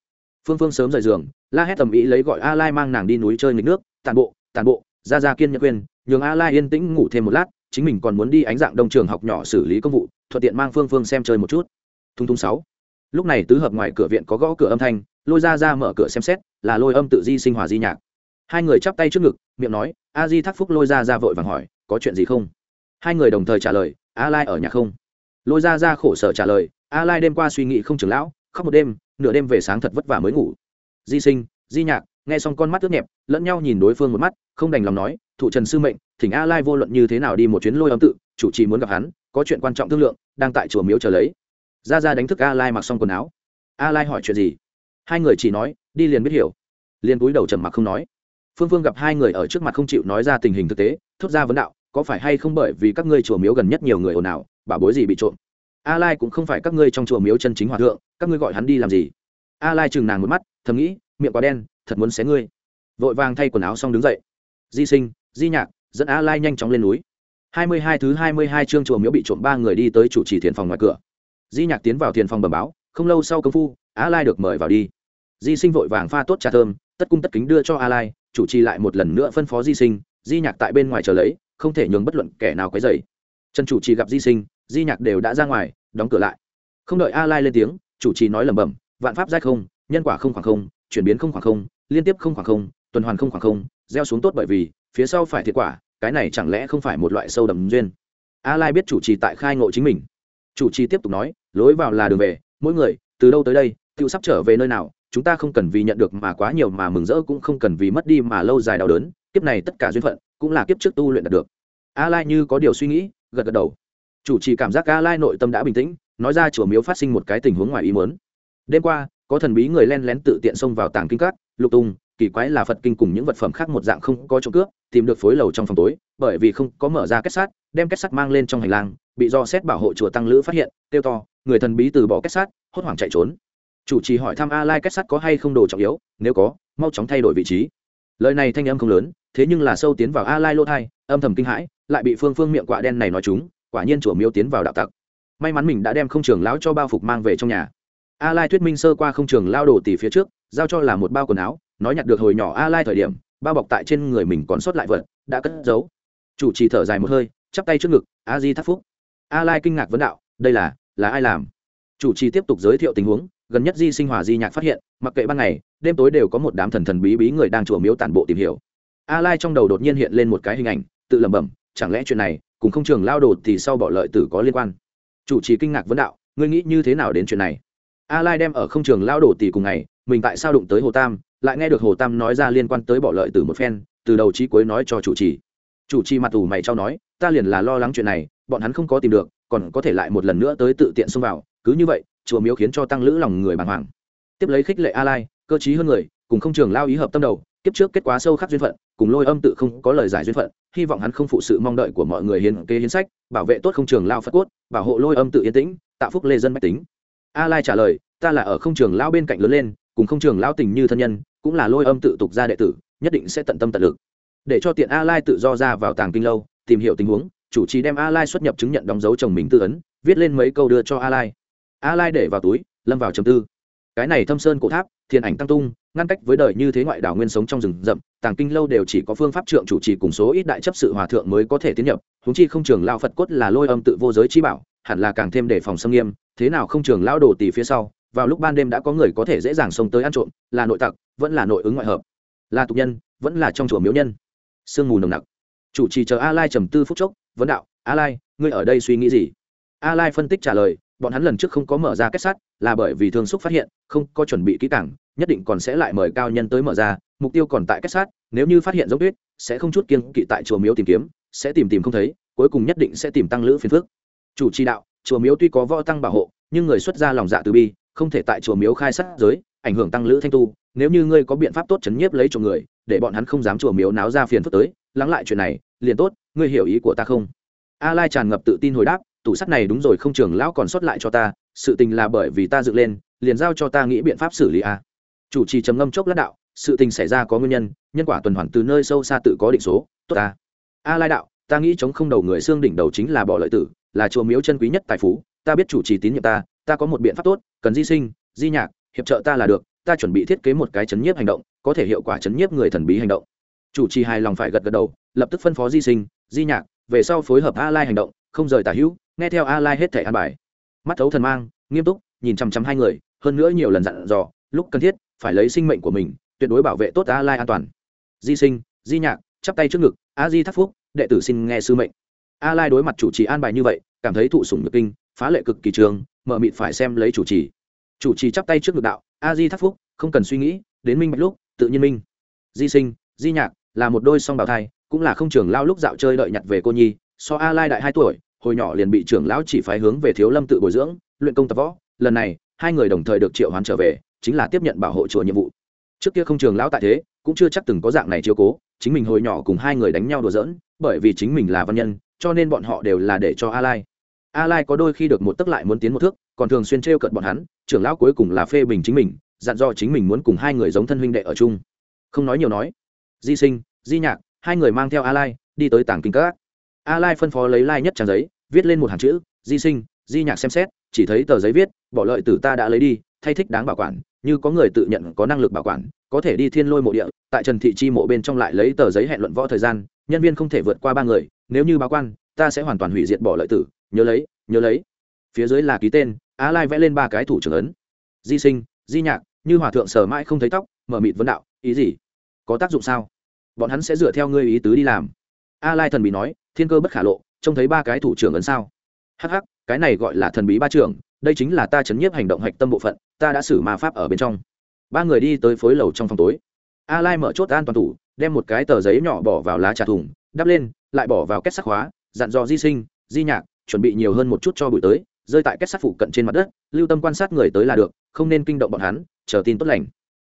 phương phương sớm rời giường, la hét tầm ý lấy gọi a lai mang nàng đi núi chơi nghịch nước tàn bộ tàn bộ, ra ra kiên nhẫn khuyên, nhường a lai yên tĩnh ngủ thêm một lát, chính mình còn muốn đi ánh dạng đông trường học nhỏ xử lý công vụ, thuận tiện mang phương phương xem chơi một chút. Thung thung sáu. Lúc này tứ hợp ngoài cửa viện có gõ cửa âm thanh, lôi ra ra mở cửa xem xét, là lôi âm tự di sinh hòa di nhạc. Hai người chắp tay trước ngực, miệng nói, a di thác phúc lôi ra ra vội vàng hỏi, có chuyện gì không? Hai người đồng thời trả lời, a lai ở nhà không? Lôi ra ra khổ sở trả lời, a lai đêm qua suy nghĩ không trường lão, khóc một đêm nửa đêm về sáng thật vất vả mới ngủ. Di sinh, di nhạc, nghe xong con mắt ướt nhẹp, lẫn nhau nhìn đối phương một mắt, không đành lòng nói, thụ trần sư mệnh, thỉnh a lai vô luận như thế nào đi một chuyến lôi âm tự, chủ trì muốn gặp hắn, có chuyện quan trọng thương lượng, đang tại chùa miếu chờ lấy. Ra ra đánh thức a lai mặc xong quần áo. A lai hỏi chuyện gì? Hai người chỉ nói, đi liền biết hiểu. Liền cúi đầu trầm mặc không nói. Phương phương gặp hai người ở trước mặt không chịu nói ra tình hình thực tế, thốt ra vấn đạo, có phải hay không bởi vì các ngươi chùa miếu gần nhất nhiều người ồn ào bảo bối gì bị trộm? A lai cũng không phải các ngươi trong chùa miếu chân chính hòa thượng, các ngươi gọi hắn đi làm gì? A lai chừng nàng một mắt, thầm nghĩ, miệng quá đen, thật muốn xé ngươi. Vội vàng thay quần áo xong đứng dậy. Di sinh, di nhạc, dẫn a lai nhanh chóng lên núi. 22 thứ 22 chương chùa miếu bị trộm ba người đi tới chủ trì thiền phòng ngoài cửa. Di nhạc tiến vào thiền phòng bẩm báo, không lâu sau công phu, a lai được mời vào đi. Di sinh vội vàng pha tốt trà thơm, tất cung tất kính đưa cho a lai, chủ trì lại một lần nữa phân phó di sinh. Di nhạc tại bên ngoài chờ lấy, không thể nhường bất luận kẻ nào quấy dày trần chủ trì gặp di sinh di nhạc đều đã ra ngoài, đóng cửa lại. Không đợi a lai lên tiếng, chủ trì nói lẩm bẩm, vạn pháp giai không, nhân quả không khoảng không, chuyển biến không khoảng không, liên tiếp không khoảng không, tuần hoàn không khoảng không, gieo xuống tốt bởi vì, phía sau phải thiệt quả, cái này chẳng lẽ không phải một loại sâu đầm duyên? A lai biết chủ trì tại khai ngộ chính mình. Chủ trì tiếp tục nói, lối vào là đường về, mỗi người, từ đâu tới đây tự sắp trở về nơi nào, chúng ta không cần vì nhận được mà quá nhiều mà mừng rỡ cũng không cần vì mất đi mà lâu dài đau đớn, kiếp này tất cả duyên phận, cũng là kiếp trước tu luyện đạt được. A lai như có điều suy nghĩ, gật gật đầu chủ trì cảm giác a lai nội tâm đã bình tĩnh, nói ra chùa miếu phát sinh một cái tình huống ngoài ý muốn. Đêm qua, có thần bí người len lén tự tiện xông vào tàng kinh cát lục tung, kỳ quái là phật kinh cùng những vật phẩm khác một dạng không có trộm cướp, tìm được phối lầu trong phòng tối, bởi vì không có mở ra kết sắt đem kết sắt mang lên trong hành lang, bị do xét bảo hộ chùa tăng lữ phát hiện tiêu to, người thần bí từ bỏ kết sắt hốt hoảng chạy trốn. Chủ trì hỏi thăm a lai kết sắt có hay không đồ trọng yếu, nếu có, mau chóng thay đổi vị trí. Lời này thanh âm không lớn, thế nhưng là sâu tiến vào a lai lô thai, âm thầm kinh hãi, lại bị phương phương miệng quạ đen này nói chúng quả nhiên chùa miếu tiến vào đạo tặc. May mắn mình đã đem không trường lão cho bao phục mang về trong nhà. A lai thuyết minh sơ qua không trường lao đổ tỉ phía trước, giao cho là một bao quần áo, nói nhặt được hồi nhỏ a lai thời điểm, bao bọc tại trên người mình còn sót lại vật, đã cất giấu. Chủ trì thở dài một hơi, chắp tay trước ngực, a di thắt phúc. A lai kinh ngạc vấn đạo, đây là là ai làm? Chủ trì tiếp tục giới thiệu tình huống, gần nhất di sinh hòa di nhạc phát hiện, mặc kệ ban ngày, đêm tối đều có một đám thần thần bí bí người đang chùa miếu tản bộ tìm hiểu. A lai trong đầu đột nhiên hiện lên một cái hình ảnh, tự lẩm bẩm, chẳng lẽ chuyện này cùng không trường lao đồ thì sau bỏ lợi tử có liên quan. Chủ trì kinh ngạc vấn đạo, ngươi nghĩ như thế nào đến chuyện này? A lai đem ở không trường lao đồ tỷ cùng ngày, mình tại sao đụng tới hồ tam, lại nghe được hồ tam nói ra liên quan tới bỏ lợi tử một phen, từ đầu chí cuối nói cho chủ trì. Chủ trì mặt tù mày trao nói, ta liền là lo lắng chuyện này, bọn hắn không có tìm được, còn có thể lại một lần nữa tới tự tiện xông vào, cứ như vậy, chùa miếu khiến cho tăng lữ lòng người bàng hoàng. Tiếp lấy khích lệ a lai, cơ chí hơn người, cùng không trường lao ý hợp tâm đầu kiếp trước kết quả sâu khắc duyên phận, cùng lôi âm tự không có lời giải duyên phận, hy vọng hắn không phụ sự mong đợi của mọi người hiến kế hiến sách, bảo vệ tốt không trường lao phật cốt, bảo hộ lôi âm tự yên tĩnh, tạo phúc lê dân bách tính. A lai trả lời, ta là ở không trường lao bên cạnh lớn lên, cùng không trường lao tình như thân nhân, cũng là lôi âm tự tục gia đệ tử, nhất định sẽ tận tâm tận lực. Để cho tiện a lai tự do ra vào tàng kinh lâu, tìm hiểu tình huống, chủ trì đem a lai xuất nhập chứng nhận đóng dấu chồng mình tư ấn, viết lên mấy câu đưa cho a lai. A lai để vào túi, lâm vào trầm tư cái này thâm sơn cổ tháp, thiên ảnh tăng tung, ngăn cách với đời như thế ngoại đảo nguyên sống trong rừng rậm, tàng kinh lâu đều chỉ có phương pháp trượng chủ trì cùng số ít đại chấp sự hòa thượng mới có thể tiến nhập húng chi không trường lao phật cốt là lôi âm tự vô giới chi bảo, hẳn là càng thêm đề phòng xâm nghiêm, thế nào không trường lao đổ tì phía sau, vào lúc ban đêm đã có người có thể dễ dàng xông tới ăn trộm, là nội tặc, vẫn là nội ứng ngoại hợp. Là tục nhân, vẫn là trong chùa miếu nhân. Sương mù nồng nặc. Chủ trì chờ a lai trầm tư phút chốc, vấn đạo, a lai, ngươi ở đây suy nghĩ gì? A lai phân tích trả lời bọn hắn lần trước không có mở ra kết sắt là bởi vì thương xúc phát hiện, không có chuẩn bị kỹ càng, nhất định còn sẽ lại mời cao nhân tới mở ra, mục tiêu còn tại kết sát, nếu như phát hiện dấu tuyết sẽ không chút kiên kỵ tại chùa miếu tìm kiếm, sẽ tìm tìm không thấy, cuối cùng nhất định sẽ tìm tăng lữ phiền phước chủ trì đạo, chùa miếu tuy có võ tăng bảo hộ, nhưng người xuất ra lòng dạ từ bi, không thể tại chùa miếu khai sát giới, ảnh hưởng tăng lữ thanh tu, nếu như ngươi có biện pháp tốt chấn nhiếp lấy chùa người, để bọn hắn không dám chùa miếu náo ra phiền phức tới, lắng lại chuyện này, liền tốt, ngươi hiểu ý của ta không? A lai tràn ngập tự tin hồi đáp tủ sắt này đúng rồi, không trường lão còn sót lại cho ta, sự tình là bởi vì ta dựng lên, liền giao cho ta nghĩ biện pháp xử lý a. Chủ trì trầm ngâm chốc lát đạo, sự tình xảy ra có nguyên nhân nhân quả tuần hoàn từ nơi sâu xa tự có định số, tốt ta. A lai đạo, ta nghĩ chống không đầu người xương đỉnh đầu chính là bỏ lợi tử, là chùa miếu chân quý nhất tài phú, ta biết chủ trì tín nhiệm ta ta có một biện pháp tốt, cần di sinh, di nhạc, hiệp trợ ta là được, ta chuẩn bị thiết kế một cái chấn nhiếp hành động, có thể hiệu quả chấn nhiếp người thần bí hành động. Chủ trì hài lòng phải gật gật đầu, lập tức phân phó di sinh, di nhạc, về sau phối hợp a lai hành động không rời tả hữu, nghe theo a lai hết thẻ an bài. Mắt thấu thần mang, nghiêm túc, nhìn chăm chăm hai người, hơn nữa nhiều lần dặn dò, lúc cần thiết, phải lấy sinh mệnh của mình, tuyệt đối bảo vệ tốt a lai an toàn. Di sinh, di nhạc, chắp tay trước ngực a di thắc phúc, đệ tử xin nghe sư mệnh. A lai đối mặt chủ trì an bài như vậy, cảm thấy thụ sủng nhược kinh, phá lệ cực kỳ trường, mở mịt phải xem lấy chủ trì. Chủ trì chắp tay trước ngực đạo a di thắc phúc, không cần suy nghĩ, đến minh bạch lúc, tự nhiên minh. Di sinh, di nhạc, là một đôi song bào thai, cũng là không trưởng lao lúc dạo chơi đợi nhặt về cô nhi, so a lai đại hai tuổi hồi nhỏ liền bị trưởng lão chỉ phái hướng về thiếu lâm tự bồi dưỡng, luyện công tập võ. Lần này, hai người đồng thời được triệu hoán trở về, chính là tiếp nhận bảo hộ chùa nhiệm vụ. Trước kia không trường lão tại thế, cũng chưa chắc từng có dạng này chiếu cố, chính mình hồi nhỏ cùng hai người đánh nhau đùa giỡn, bởi vì chính mình là văn nhân, cho nên bọn họ đều là để cho a lai a lai có đôi khi được một tức lại muốn tiến một thước, còn thường xuyên trêu cận bọn hắn, trưởng lão cuối cùng là phê bình chính mình, dặn dò chính mình muốn cùng hai người giống thân huynh đệ ở chung. Không nói nhiều nói. Di sinh, di nhạc, hai người mang theo a lai đi tới tảng kinh các a lai phân phó lấy lai nhất trang giấy, viết lên một hàng chữ, di sinh, di nhạc xem xét, chỉ thấy tờ giấy viết, bỏ lợi tử ta đã lấy đi, thay thích đáng bảo quản, như có người tự nhận có năng lực bảo quản, có thể đi thiên lôi mộ địa, tại trần thị chi mộ bên trong lại lấy tờ giấy hẹn luận võ thời gian, nhân viên không thể vượt qua ba người, nếu như báo quan, ta sẽ hoàn toàn hủy diệt bỏ lợi tử, nhớ lấy nhớ lấy. Phía dưới là ký tên, a lai vẽ lên ba cái thủ trưởng ấn. Di sinh, di nhạc, như hòa thượng sờ mãi không thấy tóc, mở mịt vấn đạo, ý gì? Có tác dụng sao? Bọn hắn sẽ dựa theo ngươi ý tứ đi làm. A lai thần bị nói thiên cơ bất khả lộ, trông thấy ba cái thủ trưởng ấn sao. Hắc hắc, cái này gọi là thần bí ba trưởng, đây chính là ta chấn nhiếp hành động hạch tâm bộ phận, ta đã xử ma pháp ở bên trong. Ba người đi tới phối lầu trong phòng tối. A lai mở chốt an toàn tủ, đem một cái tờ giấy nhỏ bỏ vào lá trà thùng, đắp lên, lại bỏ vào kết sắc hóa dặn dò di sinh, di nhạc, chuẩn bị nhiều hơn một chút cho buổi tới, rơi tại kết sắt phụ cận trên mặt đất, lưu tâm quan sát người tới là được, không nên kinh động bọn hắn, chờ tin tốt lành.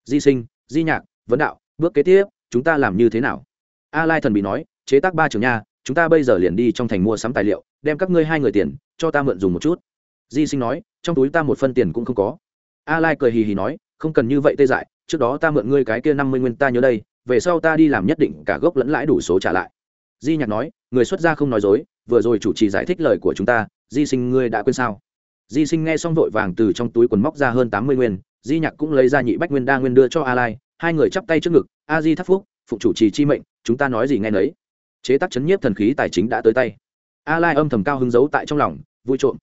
Di sinh, di nhạc, vấn đạo, bước kế tiếp, chúng ta làm như thế nào? A lai thần bị nói, chế tác ba trường nha chúng ta bây giờ liền đi trong thành mua sắm tài liệu, đem các ngươi hai người tiền, cho ta mượn dùng một chút. Di sinh nói, trong túi ta một phân tiền cũng không có. A lai cười hì hì nói, không cần như vậy tê dại, trước đó ta mượn ngươi cái kia năm mươi nguyên ta nhớ đây, về sau ta đi làm nhất định cả gốc lẫn lãi đủ số trả lại. Di nhạc nói, người xuất gia không nói dối, vừa rồi chủ trì giải thích lời của chúng ta, di sinh ngươi đã quên sao? Di sinh nghe xong vội vàng từ trong túi quần móc ra hơn tám mươi nguyên, di nhạc cũng lấy ra nhị bách nguyên đa nguyên đưa cho a lai, hai người chắp tay trước ngực, a di thắc phúc phụ chủ trì chi mệnh, chúng ta nói gì nghe nấy chế tác chấn nhiếp thần khí tài chính đã tới tay. A lai âm thầm cao hứng giấu tại trong lòng, vui trộm.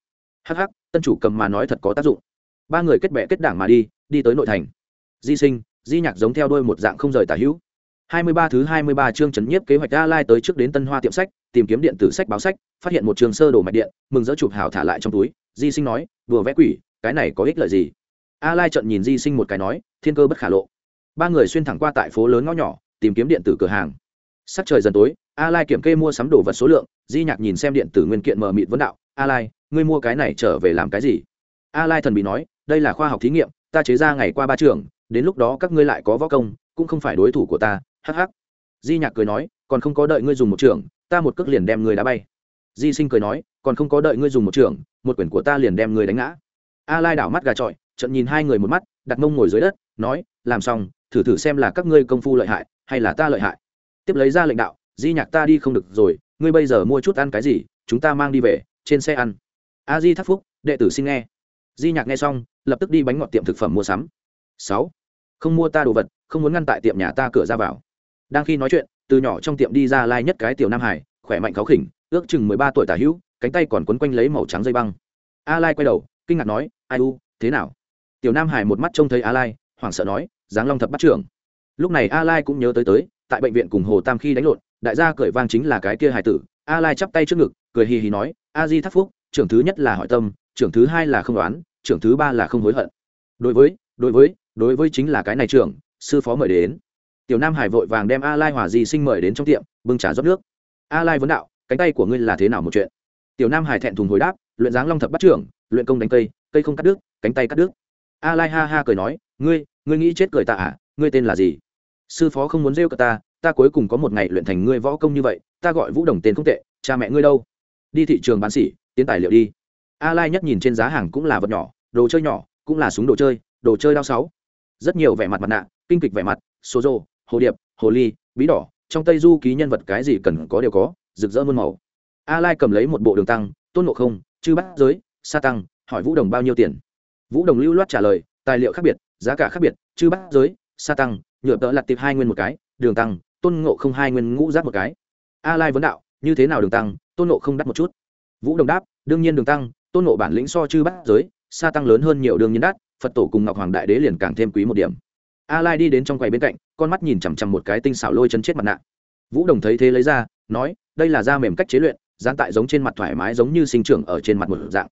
Hắc hắc, tân chủ cầm mà nói thật có tác dụng. Ba người kết bè kết đảng mà đi đi tới nội thành. Di sinh, di nhạc giống theo đuôi một dạng không rời tả hữu. Hai mươi ba thứ hai mươi ba chương chấn nhiếp kế hoạch a lai tới trước đến tân hoa tiệm sách, tìm kiếm điện tử sách báo sách, phát hiện một trường sơ đồ mạch điện, mừng dỡ chụp hảo thả lại trong túi. Di sinh nói vừa vẽ quỷ, cái này có ích lợi gì? A lai trợn nhìn di sinh một cái nói, thiên cơ bất khả lộ. Ba người xuyên thẳng qua tại phố lớn ngõ nhỏ, tìm kiếm điện tử cửa hàng sắc trời dần tối a lai kiểm kê mua sắm đồ vật số lượng, di nhạc nhìn xem điện tử nguyên kiện mờ mịt vấn đạo a lai ngươi mua cái này trở về làm cái gì? A lai thần bị nói, đây là khoa học thí nghiệm, ta chế ra ngày qua ba trường, đến lúc đó các ngươi lại có võ công, cũng không phải đối thủ của ta. Hắc hắc. Di nhạc cười nói, còn không có đợi ngươi dùng một trường, ta một cước liền đem ngươi đá bay. Di sinh cười nói, còn không có đợi ngươi dùng một trường, một quyển của ta liền đem ngươi đánh ngã. A lai đảo mắt gà trọi trận nhìn hai người một mắt, đặt mông ngồi dưới đất, nói, làm xong, thử thử xem là các ngươi công phu lợi hại, hay là ta lợi hại? Tiếp lấy ra lệnh đạo, di nhạc ta đi không được rồi, ngươi bây giờ mua chút ăn cái gì, chúng ta mang đi về, trên xe ăn. A di thắc phúc, đệ tử xin nghe. Di nhạc nghe xong, lập tức đi bánh ngọt tiệm thực phẩm mua sắm. Sáu, không mua ta đồ vật, không muốn ngăn tại tiệm nhà ta cửa ra vào. Đang khi nói chuyện, từ nhỏ trong tiệm đi ra lai nhất cái tiểu nam hải, khỏe mạnh khó khỉnh, ước chừng mười ba tuổi tả hữu, cánh tay còn quấn quanh lấy màu trắng dây băng. A lai quay đầu, kinh ngạc nói, ai u, thế nào? Tiểu nam hải một mắt trông thấy a lai, hoảng sợ nói, giáng long thập bắt trưởng. Lúc này a lai cũng nhớ tới tới tại bệnh viện cùng hồ tam khi đánh lộn, đại gia cởi vang chính là cái kia hải tử. A lai chắp tay trước ngực, cười hì hì nói, a di thắc phúc, trưởng thứ nhất là hỏi tâm, trưởng thứ hai là không đoán, trưởng thứ ba là không hối hận. Đối với đối với đối với chính là cái này trưởng, sư phó mời đến. Tiểu nam hải vội vàng đem a lai hòa di sinh mời đến trong tiệm, bưng trà rót nước. A lai vấn đạo, cánh tay của ngươi là thế nào một chuyện? Tiểu nam hải thẹn thùng hồi đáp, luyện dáng long thập bắt trưởng, luyện công đánh cây cây không cắt đứt, cánh tay cắt đứt. A lai ha ha cười nói, ngươi ngươi nghĩ chết cười tạ à? Ngươi tên là gì? Sư phó không muốn rêu cả ta ta cuối cùng có một ngày luyện thành ngươi võ công như vậy, ta gọi vũ đồng tên không tệ, cha mẹ ngươi đâu? Đi thị trường bán xỉ tiến tài liệu đi. A lai nhất nhìn trên giá hàng cũng là vật nhỏ, đồ chơi nhỏ, cũng là súng đồ chơi đồ chơi đao sáu. Rất nhiều vẻ mặt mặt nạ, kinh kịch vẻ mặt, số rô, hồ điệp, hồ ly, bí đỏ, trong tây du ký nhân vật cái gì cần có đều có, rực rỡ muôn màu. A lai cầm lấy một bộ đường tăng, tôn ngộ không, chư bắt giới, sa tăng, hỏi vũ đồng bao nhiêu tiền? Vũ đồng lưu loát trả lời, tài liệu khác biệt, giá cả khác biệt, chư bắt giới, sa tăng nhựa tợ lặt tiệp hai nguyên một cái, đường tăng, tôn ngộ không hai nguyên ngũ giáp một cái. A lai vấn đạo, như thế nào đường tăng, tôn ngộ không đắt một chút. Vũ đồng đáp, đương nhiên đường tăng, tôn ngộ bản lĩnh so chư bắt giới, sa tăng lớn hơn nhiều đường nhiên đắt, phật tổ cùng ngọc hoàng đại đế liền càng thêm quý một điểm. A lai đi đến trong quầy bên cạnh, con mắt nhìn chằm chằm một cái tinh xảo lôi chân chết mặt nạ. Vũ đồng thấy thế lấy ra, nói, đây là da mềm cách chế luyện, dán tại giống trên mặt thoải mái giống như sinh trưởng ở trên mặt một dạng.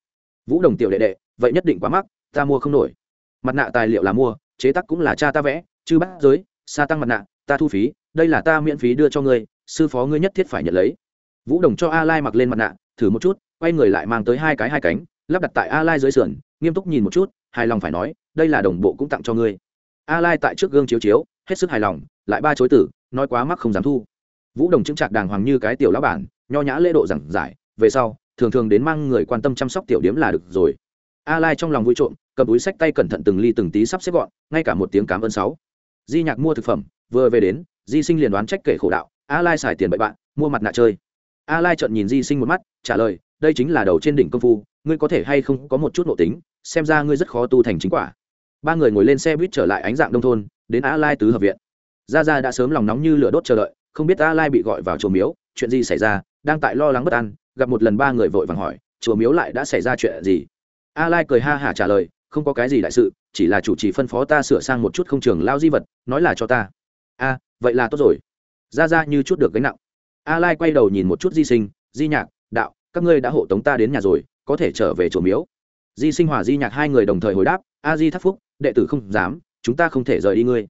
Vũ đồng tiểu đệ đệ, vậy nhất định quá mắc, ta mua không nổi. Mặt nạ tài liệu là mua, chế tác cũng là cha ta vẽ chư bắt giới, sa tăng mặt nạ, ta thu phí, đây là ta miễn phí đưa cho ngươi, sư phó ngươi nhất thiết phải nhận lấy. Vũ đồng cho a lai mặc lên mặt nạ, thử một chút, quay người lại mang tới hai cái hai cánh, lắp đặt tại a lai dưới sườn, nghiêm túc nhìn một chút, hài lòng phải nói, đây là đồng bộ cũng tặng cho ngươi. A lai tại trước gương chiếu chiếu, hết sức hài lòng, lại ba chối tử, nói quá mắc không dám thu. Vũ đồng chứng trạc đàng hoàng như cái tiểu lão bản, nho nhã lễ độ giảng giải, về sau, thường thường đến mang người quan tâm chăm sóc tiểu điếm là được rồi. A lai trong lòng vui trộm, cầm túi sách tay cẩn thận từng ly từng tí sắp xếp gọn, ngay cả một tiếng cảm ơn sáu di nhạc mua thực phẩm, vừa về đến, di sinh liền đoán trách kể khổ đạo, a lai xài tiền bậy bạn, mua mặt nạ chơi. A lai trợn nhìn di sinh một mắt, trả lời, đây chính là đầu trên đỉnh công phu, ngươi có thể hay không có một chút nội tính, xem ra ngươi rất khó tu thành chính quả. Ba người ngồi lên xe buýt trở lại ánh dạng đông thôn, đến a lai tứ hợp viện. Gia gia đã sớm lòng nóng như lửa đốt chờ đợi, không biết a lai bị gọi vào chùa miếu, chuyện gì xảy ra, đang tại lo lắng bất an, gặp một lần ba người vội vàng hỏi, chùa miếu lại đã xảy ra chuyện gì? A lai cười ha hả trả lời không có cái gì đại sự, chỉ là chủ trì phân phó ta sửa sang một chút không trường lao di vật, nói là cho ta. A, vậy là tốt rồi. Ra ra như chút được gánh nặng. A lai quay đầu nhìn một chút di sinh, di nhạc, đạo, các ngươi đã hộ tống ta đến nhà rồi, có thể trở về chùa miếu. Di sinh hòa di nhạc hai người đồng thời hồi đáp, a di thắc phúc, đệ tử không dám, chúng ta không thể rời đi ngươi.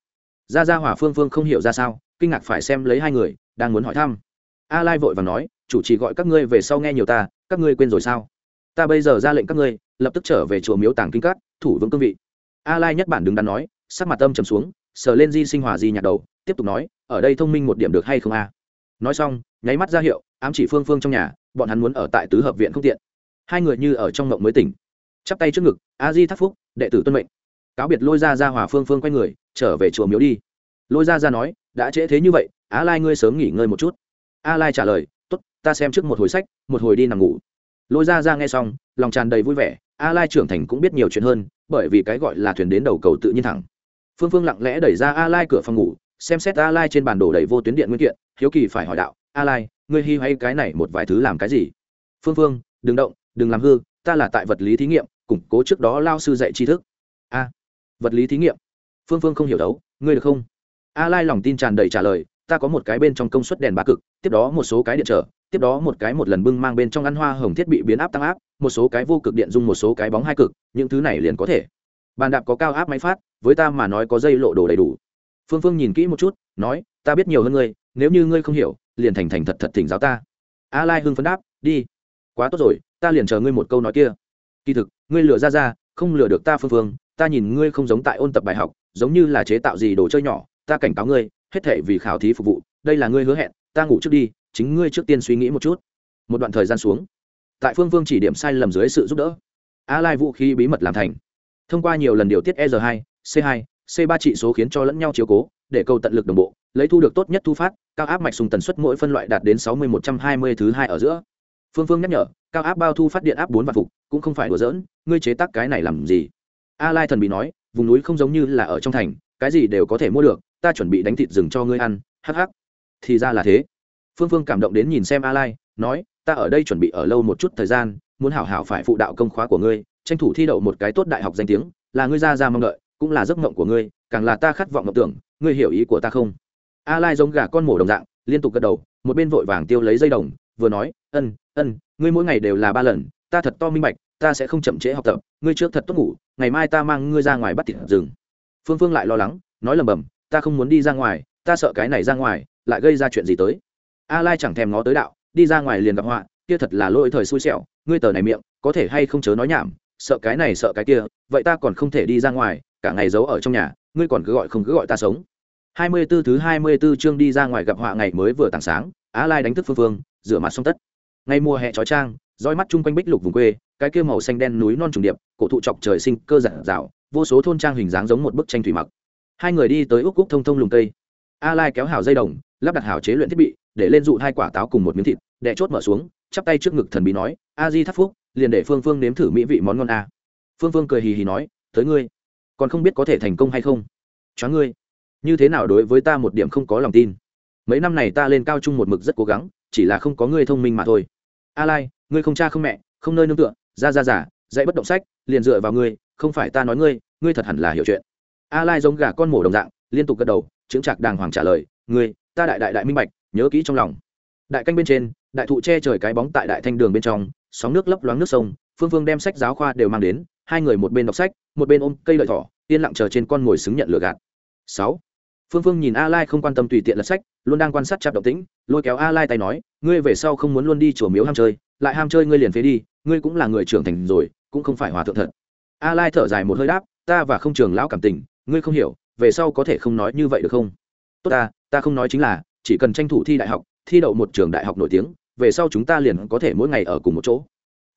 Ra ra hỏa phương phương không hiểu ra sao, kinh ngạc phải xem lấy hai người, đang muốn hỏi thăm. A lai vội và nói, chủ trì gọi các ngươi về sau nghe nhiều ta, các ngươi quên rồi sao? Ta bây giờ ra lệnh các ngươi lập tức trở về chùa miếu tàng kinh cát thủ vững cương vị. A lai nhất bản đứng đắn nói, sắc mặt âm trầm xuống, sờ lên di sinh hòa di nhạc đầu, tiếp tục nói, ở đây thông minh một điểm được hay không a? Nói xong, nháy mắt ra hiệu, ám chỉ phương phương trong nhà, bọn hắn muốn ở tại tứ hợp viện không tiện. Hai người như ở trong mộng mới tỉnh. Chắp tay trước ngực, a di thắc phúc, đệ tử tuân mệnh. Cáo biệt lôi ra ra hòa phương phương quay người, trở về chùa miếu đi. Lôi ra ra nói, đã trễ thế như vậy A lai ngươi sớm nghỉ ngơi một chút. A lai trả lời, tốt, ta xem trước một hồi sách, một hồi đi nằm ngủ. Lôi ra ra nghe xong lòng tràn đầy vui vẻ, a lai trưởng thành cũng biết nhiều chuyện hơn, bởi vì cái gọi là thuyền đến đầu cầu tự nhiên thẳng. Phương phương lặng lẽ đẩy ra a lai cửa phòng ngủ, xem xét a lai trên bản đồ đầy vô tuyến điện nguyên kiện, hiếu kỳ phải hỏi đạo, a lai, ngươi hy hay cái này một vài thứ làm cái gì? Phương phương, đừng động, đừng làm hư, ta là tại vật lý thí nghiệm, củng cố trước đó lao sư dạy tri thức. A, vật lý thí nghiệm? Phương phương không hiểu đấu, ngươi được không? A lai lòng tin tràn đầy trả lời, ta có một cái bên trong công suất đèn ba cực, tiếp đó một số cái điện trở tiếp đó một cái một lần bưng mang bên trong ăn hoa hồng thiết bị biến áp tăng áp, một số cái vô cực điện dung một số cái bóng hai cực, những thứ này liền có thể. Bàn đạp có cao áp máy phát, với ta mà nói có dây lộ đồ đầy đủ. Phương phương nhìn kỹ một chút, nói, ta biết nhiều hơn ngươi, nếu như ngươi không hiểu, liền thành thành thật thật thỉnh giáo ta. A lai hưng phấn đáp, đi. Quá tốt rồi, ta liền chờ ngươi một câu nói kia. Kỳ thực, ngươi lừa ra ra, không lừa được ta phương phương, ta nhìn ngươi không giống tại ôn tập bài học, giống như là chế tạo gì đồ chơi nhỏ, ta cảnh cáo ngươi, hết thể vì khảo thí phục vụ, đây là ngươi hứa hẹn, ta ngủ trước đi chính ngươi trước tiên suy nghĩ một chút. Một đoạn thời gian xuống, tại phương vương chỉ điểm sai lầm dưới sự giúp đỡ a lai vũ khí bí mật làm thành. Thông qua nhiều lần điều tiết e r 2 c 2 c 3 trị số khiến cho lẫn nhau chiếu cố, để câu tận lực đồng bộ, lấy thu được tốt nhất thu phát, cao áp mạch sùng tần suất mỗi phân loại đạt đến 60 120 thứ hai ở giữa. Phương phương nhắc nhở, cao áp bao thu phát điện áp bốn vạn phục, cũng không phải đùa giỡn, ngươi chế tác cái này làm gì? A lai thần bị nói, vùng núi không giống như là ở trong thành, cái gì đều có thể mua được, ta chuẩn bị đánh thịt rừng cho ngươi ăn, hắc hắc. Thì ra là thế phương phương cảm động đến nhìn xem a lai nói, ta ở đây chuẩn bị ở lâu một chút thời gian, muốn hảo hảo phải phụ đạo công khóa của ngươi, tranh thủ thi đậu một cái tốt đại học danh tiếng, là ngươi ra ra mong đợi, cũng là giấc mộng của ngươi, càng là ta khát vọng mộng tưởng, ngươi hiểu ý của ta không? A lai giống gà con mổ đồng dạng, liên tục gật đầu, một bên vội vàng tiêu lấy dây đồng, vừa nói, ân ân, ngươi mỗi ngày đều là ba lần, ta thật to minh bạch, ta sẽ không chậm trễ học tập, ngươi trước thật tốt ngủ, ngày mai ta mang ngươi ra ngoài bắt thịt rừng. Phương phương lại lo lắng, nói lầm bầm, ta không muốn đi ra ngoài, ta sợ cái này ra ngoài, lại gây ra chuyện gì tới? A lai chẳng thèm ngó tới đạo đi ra ngoài liền gặp họa kia thật là lỗi thời xui xẻo ngươi tờ này miệng có thể hay không chớ nói nhảm sợ cái này sợ cái kia vậy ta còn không thể đi ra ngoài cả ngày giấu ở trong nhà ngươi còn cứ gọi không cứ gọi ta sống 24 thứ 24 chương đi ra ngoài gặp họa ngày mới vừa tảng sáng, A Lai đánh thức Phương Phương, rửa mặt xong tất. Ngày mùa hè trói trang, roi mắt chung quanh bích lục vùng quê, cái kia màu xanh đen núi non trùng điệp, cổ thụ chọc trời sinh cơ giản dạo, vô số thôn trang hình dáng giống một bức tranh thủy mặc. Hai người đi tới úc cúc thông thông lùng cây. A Lai kéo hào dây đồng, lắp đặt hào chế luyện thiết bị, để lên dụ hai quả táo cùng một miếng thịt, đẻ chốt mở xuống, chắp tay trước ngực thần bí nói, "A Di thắt Phúc, liền để Phương Phương nếm thử mỹ vị món ngon a." Phương Phương cười hì hì nói, "Tới ngươi, còn không biết có thể thành công hay không?" "Choáng ngươi." như thế nào đối với ta một điểm không có lòng tin mấy năm này ta lên cao trung một mực rất cố gắng chỉ là không có ngươi thông minh mà thôi a lai ngươi không cha không mẹ không nơi nương tựa ra ra giả dạy bất động sách liền dựa vào ngươi không phải ta nói ngươi ngươi thật hẳn là hiểu chuyện a lai giống gà con mổ đồng dạng liên tục gật đầu chứng trạc đàng hoàng trả lời ngươi ta đại đại đại minh bạch nhớ kỹ trong lòng. Đại canh bên trên, đại thụ che trời cái bóng tại đại thanh đường bên trong, sóng nước lấp loáng nước sông, phương phương đem sách giáo khoa đều mang đến, hai người một bên đọc sách, một bên ôm cây lợi thỏ, yên lặng chờ trên con ngồi xứng nhận lửa gạt. Sáu. Phương phương nhìn a lai không quan tâm tùy tiện lật sách, luôn đang quan sát chạp động tĩnh, lôi kéo a lai tay nói, ngươi về sau không muốn luôn đi chùa miếu ham chơi, lại ham chơi ngươi liền phế đi, ngươi cũng là người trưởng thành rồi, cũng không phải hòa thượng thật. A lai thở dài một hơi đáp, ta và không trường lão cảm tình, ngươi không hiểu, về sau có thể không nói như vậy được không? Tốt ta ta không nói chính là chỉ cần tranh thủ thi đại học, thi đậu một trường đại học nổi tiếng, về sau chúng ta liền có thể mỗi ngày ở cùng một chỗ.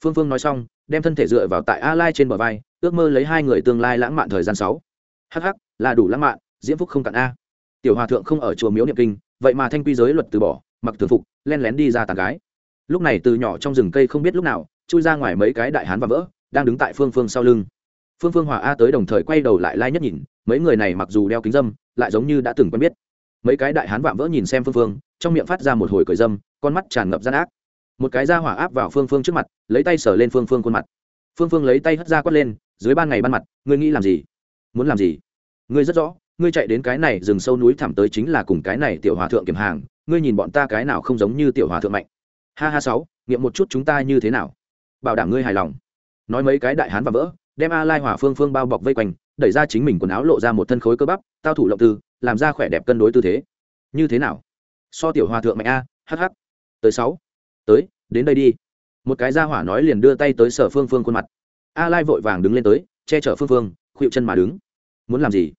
Phương phương nói xong, đem thân thể dựa vào tại a lai trên bờ vai, ước mơ lấy hai người tương lai lãng mạn thời gian sáu. Hh là đủ lãng mạn, diễm phúc không cạn a. Tiểu hòa thượng không ở chùa miếu niệm kinh, vậy mà thanh quy giới luật từ bỏ, mặc thường phục, len lén đi ra tàn gái. Lúc này từ nhỏ trong rừng cây không biết lúc nào, chui ra ngoài mấy cái đại hán và vỡ, đang đứng tại phương phương sau lưng. Phương phương hòa a tới đồng thời quay đầu lại lai nhất nhìn, mấy người này mặc dù đeo kính dâm, lại giống như đã từng quen biết mấy cái đại hán vạm vỡ nhìn xem phương phương, trong miệng phát ra một hồi cười dâm, con mắt tràn ngập gian ác. Một cái da hỏa áp vào phương phương trước mặt, lấy tay sờ lên phương phương khuôn mặt. Phương phương lấy tay hất ra quất lên, dưới ban ngày ban mặt, ngươi nghĩ làm gì? Muốn làm gì? Ngươi rất rõ, ngươi chạy đến cái này rừng sâu núi thẳm tới chính là cùng cái này tiểu hòa thượng kiểm hàng, ngươi nhìn bọn ta cái nào không giống như tiểu hòa thượng mạnh. Ha ha sáu, nghiệm một chút chúng ta như thế nào? Bảo đảm ngươi hài lòng. Nói mấy cái đại hán và vỡ, đem a lai hỏa phương phương bao bọc vây quanh đẩy ra chính mình quần áo lộ ra một thân khối cơ bắp, tao thủ lộng tư, làm ra khỏe đẹp cân đối tư thế. Như thế nào? So tiểu hòa thượng mạnh a hh tới sáu. Tới, đến đây đi. Một cái gia hỏa nói liền đưa tay tới sở phương phương khuôn mặt. A lai vội vàng đứng lên tới, che chở phương phương, khuỵu chân mà đứng. Muốn làm gì?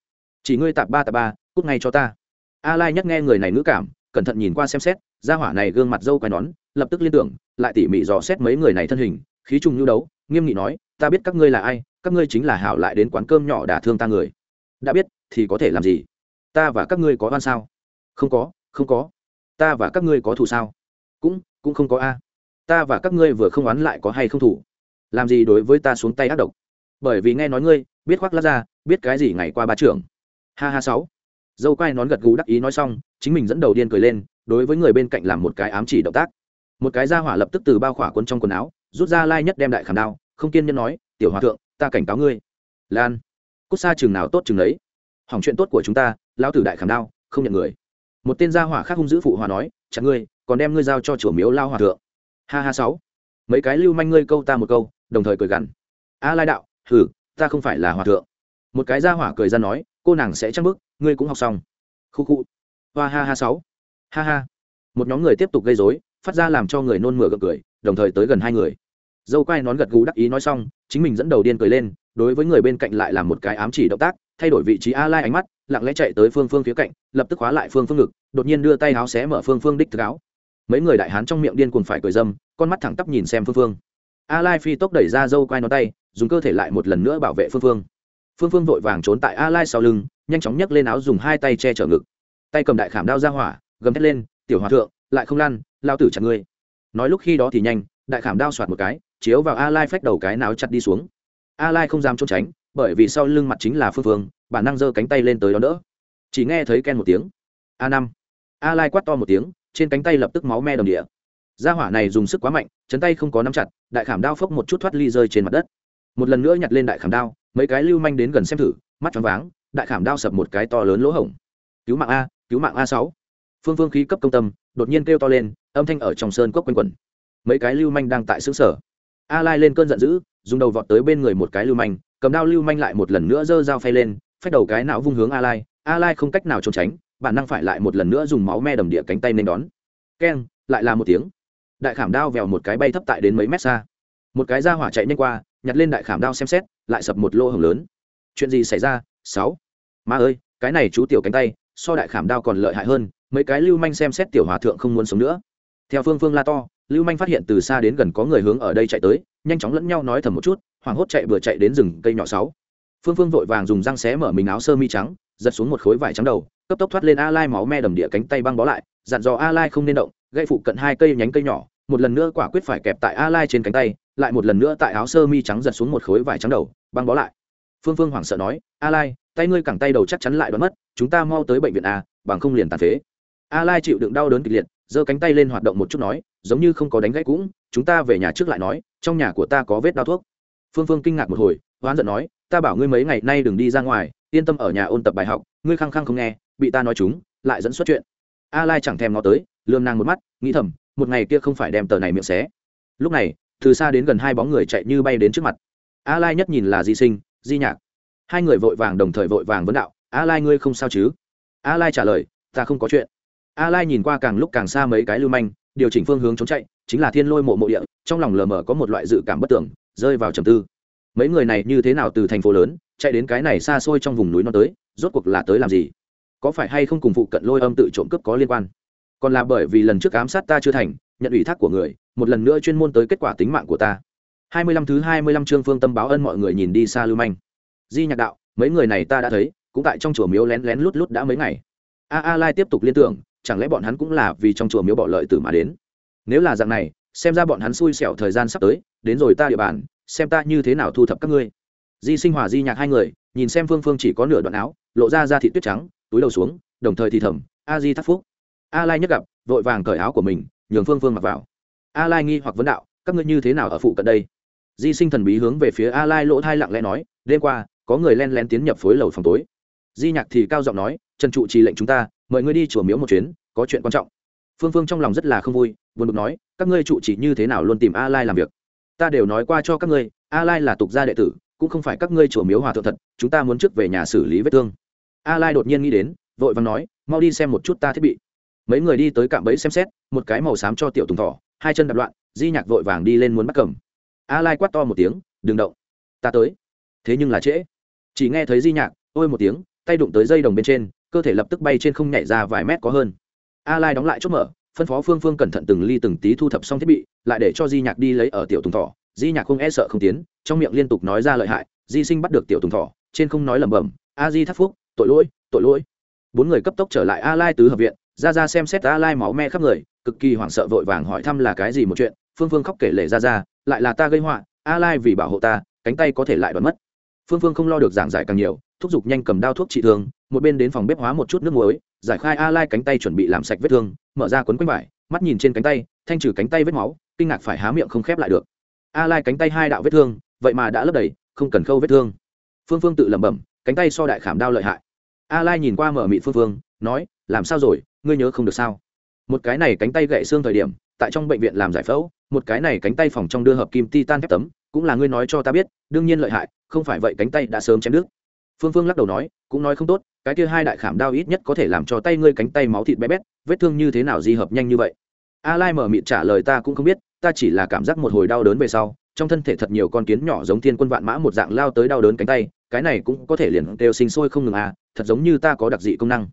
Chỉ ngươi tạp ba tạp ba, cút ngay cho ta. A lai nhắc nghe người này ngữ cảm, cẩn thận nhìn qua xem xét gia hỏa này gương mặt dâu quai nón, lập tức liên tưởng, lại tỉ mỉ dò xét mấy người này thân hình, khí trùng nhu đấu, nghiêm nghị nói, ta biết các ngươi là ai các ngươi chính là hảo lại đến quán cơm nhỏ đả thương ta người. Đã biết, thì có thể làm gì? Ta và các ngươi có oan sao? Không có không có. Ta và các ngươi có thù sao? Cũng cũng không có a. Ta và các ngươi vừa không oán lại có hay không thủ làm gì đối với ta xuống tay ác độc? Bởi vì nghe nói ngươi, biết khoác lát ra biết cái gì ngày qua ba trưởng. Ha ha sáu. Dâu quai nón gật gù đắc ý nói xong, chính mình dẫn đầu điên cười lên, đối với người bên cạnh làm một cái ám chỉ động tác. Một cái ra hỏa lập tức từ bao khỏa quân trong quần áo, rút ra lai nhất đem đại khảm đao, không kiên nhân nói, tiểu hòa thượng ta cảnh cáo ngươi. Lan. Cút xa chừng nào tốt chừng đấy hỏng chuyện tốt của chúng ta lão tử đại khảm đao không nhận người. Một tên gia hỏa khác hung dữ phụ hòa nói chặt ngươi còn đem ngươi giao cho chùa miếu lao hòa thượng. Ha ha sáu. Mấy cái lưu manh ngươi câu ta một câu đồng thời cười gằn. A lai đạo hử, ta không phải là hòa thượng. Một cái gia hỏa cười ra nói cô nàng sẽ chắc bức ngươi cũng học xong. Khu khu. Hoa ha ha sáu. Ha ha. Một nhóm người tiếp tục gây dối phát ra làm cho người nôn mửa gật cười đồng thời tới gần hai người dâu quai nón gật gù đắc ý nói xong, chính mình dẫn đầu điên cười lên, đối với người bên cạnh lại làm một cái ám chỉ động tác, thay đổi vị trí a lai ánh mắt, lặng lẽ chạy tới phương phương phía cạnh, lập tức khóa lại phương phương ngực, đột nhiên đưa tay áo xé mở phương phương đích thực áo. Mấy người đại hán trong miệng điên cuồng phải cười dâm, con mắt thẳng tắp nhìn xem phương phương. A lai phi tốc đẩy ra dâu quai nón tay, dùng cơ thể lại một lần nữa bảo vệ phương phương. Phương phương vội vàng trốn tại a lai sau lưng, nhanh chóng nhấc lên áo dùng hai tay che chở ngực. Tay cầm đại khảm đao ra hỏa, gầm thét lên, tiểu hòa thượng, lại không lăn, lao tử chặt ngươi. Nói lúc khi đó thì nhanh, đại khảm đao soạt một cái chiếu vào a lai phách đầu cái náo chặt đi xuống. A lai không dám trốn tránh, bởi vì sau lưng mặt chính là phương phương, bản năng giơ cánh tay lên tới đó đỡ. Chỉ nghe thấy ken một tiếng. A năm. A lai quát to một tiếng, trên cánh tay lập tức máu me đồng địa. Gia hỏa này dùng sức quá mạnh chấn tay không có nắm chặt, đại khảm đao phốc một chút thoát ly rơi trên mặt đất. Một lần nữa nhặt lên đại khảm đao, mấy cái lưu manh đến gần xem thử, mắt choáng váng, đại khảm đao sập một cái to lớn lỗ hổng. Cứu mạng a, cứu mạng a sáu. Phương phương khí cấp công tâm, đột nhiên kêu to lên, âm thanh ở trong sơn cốc quanh quẩn. Mấy cái lưu manh đang tại xứ sở a lai lên cơn giận dữ, dùng đầu vọt tới bên người một cái lưu manh, cầm đao lưu manh lại một lần nữa giơ dao phay lên, phách đầu cái não vung hướng a lai. A lai không cách nào trốn tránh, bản năng phải lại một lần nữa dùng máu me đầm địa cánh tay nên đón. Keng, lại là một tiếng. Đại khảm đao vèo một cái bay thấp tại đến mấy mét xa. Một cái ra hỏa chạy nhanh qua, nhặt lên đại khảm đao xem xét, lại sập một lô hồng lớn. Chuyện gì xảy ra? Sáu. Ma ơi, cái này chú tiểu cánh tay, so đại khảm đao còn lợi hại hơn, mấy cái lưu manh xem xét tiểu hòa thượng không muốn sống nữa. Theo phương phương la to lưu manh phát hiện từ xa đến gần có người hướng ở đây chạy tới, nhanh chóng lẫn nhau nói thầm một chút, hoảng hốt chạy vừa chạy đến rừng cây nhỏ sáu. Phương phương vội vàng dùng răng xé mở mình áo sơ mi trắng, giật xuống một khối vải trắng đầu, cấp tốc thoát lên a lai máu me đầm địa cánh tay băng bó lại, dặn dò a lai không nên động gây phụ cận hai cây nhánh cây nhỏ, một lần nữa quả quyết phải kẹp tại a lai trên cánh tay, lại một lần nữa tại áo sơ mi trắng giật xuống một khối vải trắng đầu, băng bó lại. Phương phương hoảng sợ nói, a lai, tay ngươi cẳng tay đầu chắc chắn lại đoán mất, chúng ta mau tới bệnh viện a, bằng không liền tàn phế a lai chịu đựng đau đớn kịch liệt, giơ cánh tay lên hoạt động một chút nói, giống như không có đánh gãy cũng, chúng ta về nhà trước lại nói, trong nhà của ta có vết đau thuốc. Phương phương kinh ngạc một hồi oán giận nói, ta bảo ngươi mấy ngày nay đừng đi ra ngoài, yên tâm ở nhà ôn tập bài học, ngươi khăng khăng không nghe, bị ta nói chúng, lại dẫn xuất chuyện. A lai chẳng thèm ngó tới lương nàng một mắt, nghĩ thầm, một ngày kia không phải đem tờ này miệng xé. Lúc này, từ xa đến gần hai bóng người chạy như bay đến trước mặt. A lai nhất nhìn là di sinh, di nhạc. Hai người vội vàng đồng thời vội vàng vấn đạo a lai ngươi không sao chứ? A lai trả lời, ta không có chuyện a lai nhìn qua càng lúc càng xa mấy cái lưu manh, điều chỉnh phương hướng trốn chạy, chính là thiên lôi mộ mộ địa, trong lòng lờ mờ có một loại dự cảm bất tưởng, rơi vào trầm tư. Mấy người này như thế nào từ thành phố lớn, chạy đến cái này xa xôi trong vùng núi nó tới, rốt cuộc là tới làm gì? Có phải hay không cùng phụ cận lôi âm tự trộm cướp có liên quan? Còn là bởi vì lần trước ám sát ta chưa thành, nhận ủy thác của người, một lần nữa chuyên môn tới kết quả tính mạng của ta. Hai mươi lăm thứ hai mươi lăm chương phương tâm báo ân mọi người nhìn đi xa lưu manh. Di nhạc đạo, mấy người này ta đã thấy, cũng tại trong chùa miếu lén lén lút lút đã mấy ngày. A a lai tiếp tục liên tưởng chẳng lẽ bọn hắn cũng là vì trong chùa miếu bỏ lợi tử mà đến? Nếu là dạng này, xem ra bọn hắn xui xẻo thời gian sắp tới, đến rồi ta địa bàn, xem ta như thế nào thu thập các ngươi. Di sinh hòa di nhạc hai người, nhìn xem phương phương chỉ có nửa đoạn áo, lộ ra ra thị tuyết trắng, túi đầu xuống, đồng thời thì thầm, a di thắc phúc. A lai nhất gặp, vội vàng cởi áo của mình, nhường phương phương mặc vào. A lai nghi hoặc vấn đạo, các ngươi như thế nào ở phụ cận đây? Di sinh thần bí hướng về phía a lai lỗ thai lặng lẽ nói, đêm qua, có người len lén tiến nhập phối lầu phòng tối. Di nhạc thì cao giọng nói, trần trụ trì lệnh chúng ta mời ngươi đi chùa miếu một chuyến, có chuyện quan trọng. Phương phương trong lòng rất là không vui, buồn bực nói, các ngươi trụ chỉ như thế nào luôn tìm a lai làm việc? Ta đều nói qua cho các ngươi, a lai là tục gia đệ tử, cũng không phải các ngươi chùa miếu hòa thượng thật, chúng ta muốn trước về nhà xử lý vết thương. A lai đột nhiên nghĩ đến, vội vàng nói, mau đi xem một chút ta thiết bị. Mấy người đi tới cạm bẫy xem xét, một cái màu xám cho tiểu tùng thỏ, hai chân đập loạn, di nhạc vội vàng đi lên muốn bắt cầm. A lai quát to một tiếng, đừng động, ta tới. Thế nhưng là trễ. Chỉ nghe thấy di nhạc ôi một tiếng, tay đụng tới dây đồng bên trên cơ thể lập tức bay trên không nhảy ra vài mét có hơn. A lai đóng lại chốt mở, phân phó phương phương cẩn thận từng ly từng tí thu thập xong thiết bị, lại để cho di nhạc đi lấy ở tiểu tùng thỏ. Di nhạc không e sợ không tiến, trong miệng liên tục nói ra lợi hại, di sinh bắt được tiểu tùng thỏ, trên không nói lẩm bẩm, a di thắc phúc, tội lỗi tội lỗi. Bốn người cấp tốc trở lại a lai tứ hợp viện, ra ra xem xét a lai máu me khắp người, cực kỳ hoảng sợ vội vàng hỏi thăm là cái gì một chuyện. Phương phương khóc kể lể ra ra, lại là ta gây họa, a lai vì bảo hộ ta, cánh tay có thể lại đoán mất. Phương phương không lo được giảng giải càng nhiều, thúc giục nhanh cầm đao thuốc trị thương một bên đến phòng bếp hóa một chút nước muối, giải khai a lai cánh tay chuẩn bị làm sạch vết thương, mở ra quấn quanh vải, mắt nhìn trên cánh tay, thanh trừ cánh tay vết máu, kinh ngạc phải há miệng không khép lại được. A lai cánh tay hai đạo vết thương, vậy mà đã lấp đầy, không cần khâu vết thương. Phương phương tự lẩm bẩm, cánh tay so đại khảm đau lợi hại. A lai nhìn qua mở mị phương phương, nói, làm sao rồi, ngươi nhớ không được sao? Một cái này cánh tay gãy xương thời điểm, tại trong bệnh viện làm giải phẫu, một cái này cánh tay phòng trong đưa hợp kim titan thép tấm, cũng là ngươi nói cho ta biết, đương nhiên lợi hại, không phải vậy cánh tay đã sớm chém đứt phương phương lắc đầu nói, cũng nói không tốt, cái kia hai đại khảm đao ít nhất có thể làm cho tay ngươi cánh tay máu thịt bé bét, vết thương như thế nào di hợp nhanh như vậy? A lai mở miệng trả lời ta cũng không biết, ta chỉ là cảm giác một hồi đau đớn về sau, trong thân thể thật nhiều con kiến nhỏ giống thiên quân vạn mã một dạng lao tới đau đớn cánh tay, cái này cũng có thể liền đều sinh sôi không ngừng à thật giống như ta có đặc dị công năng.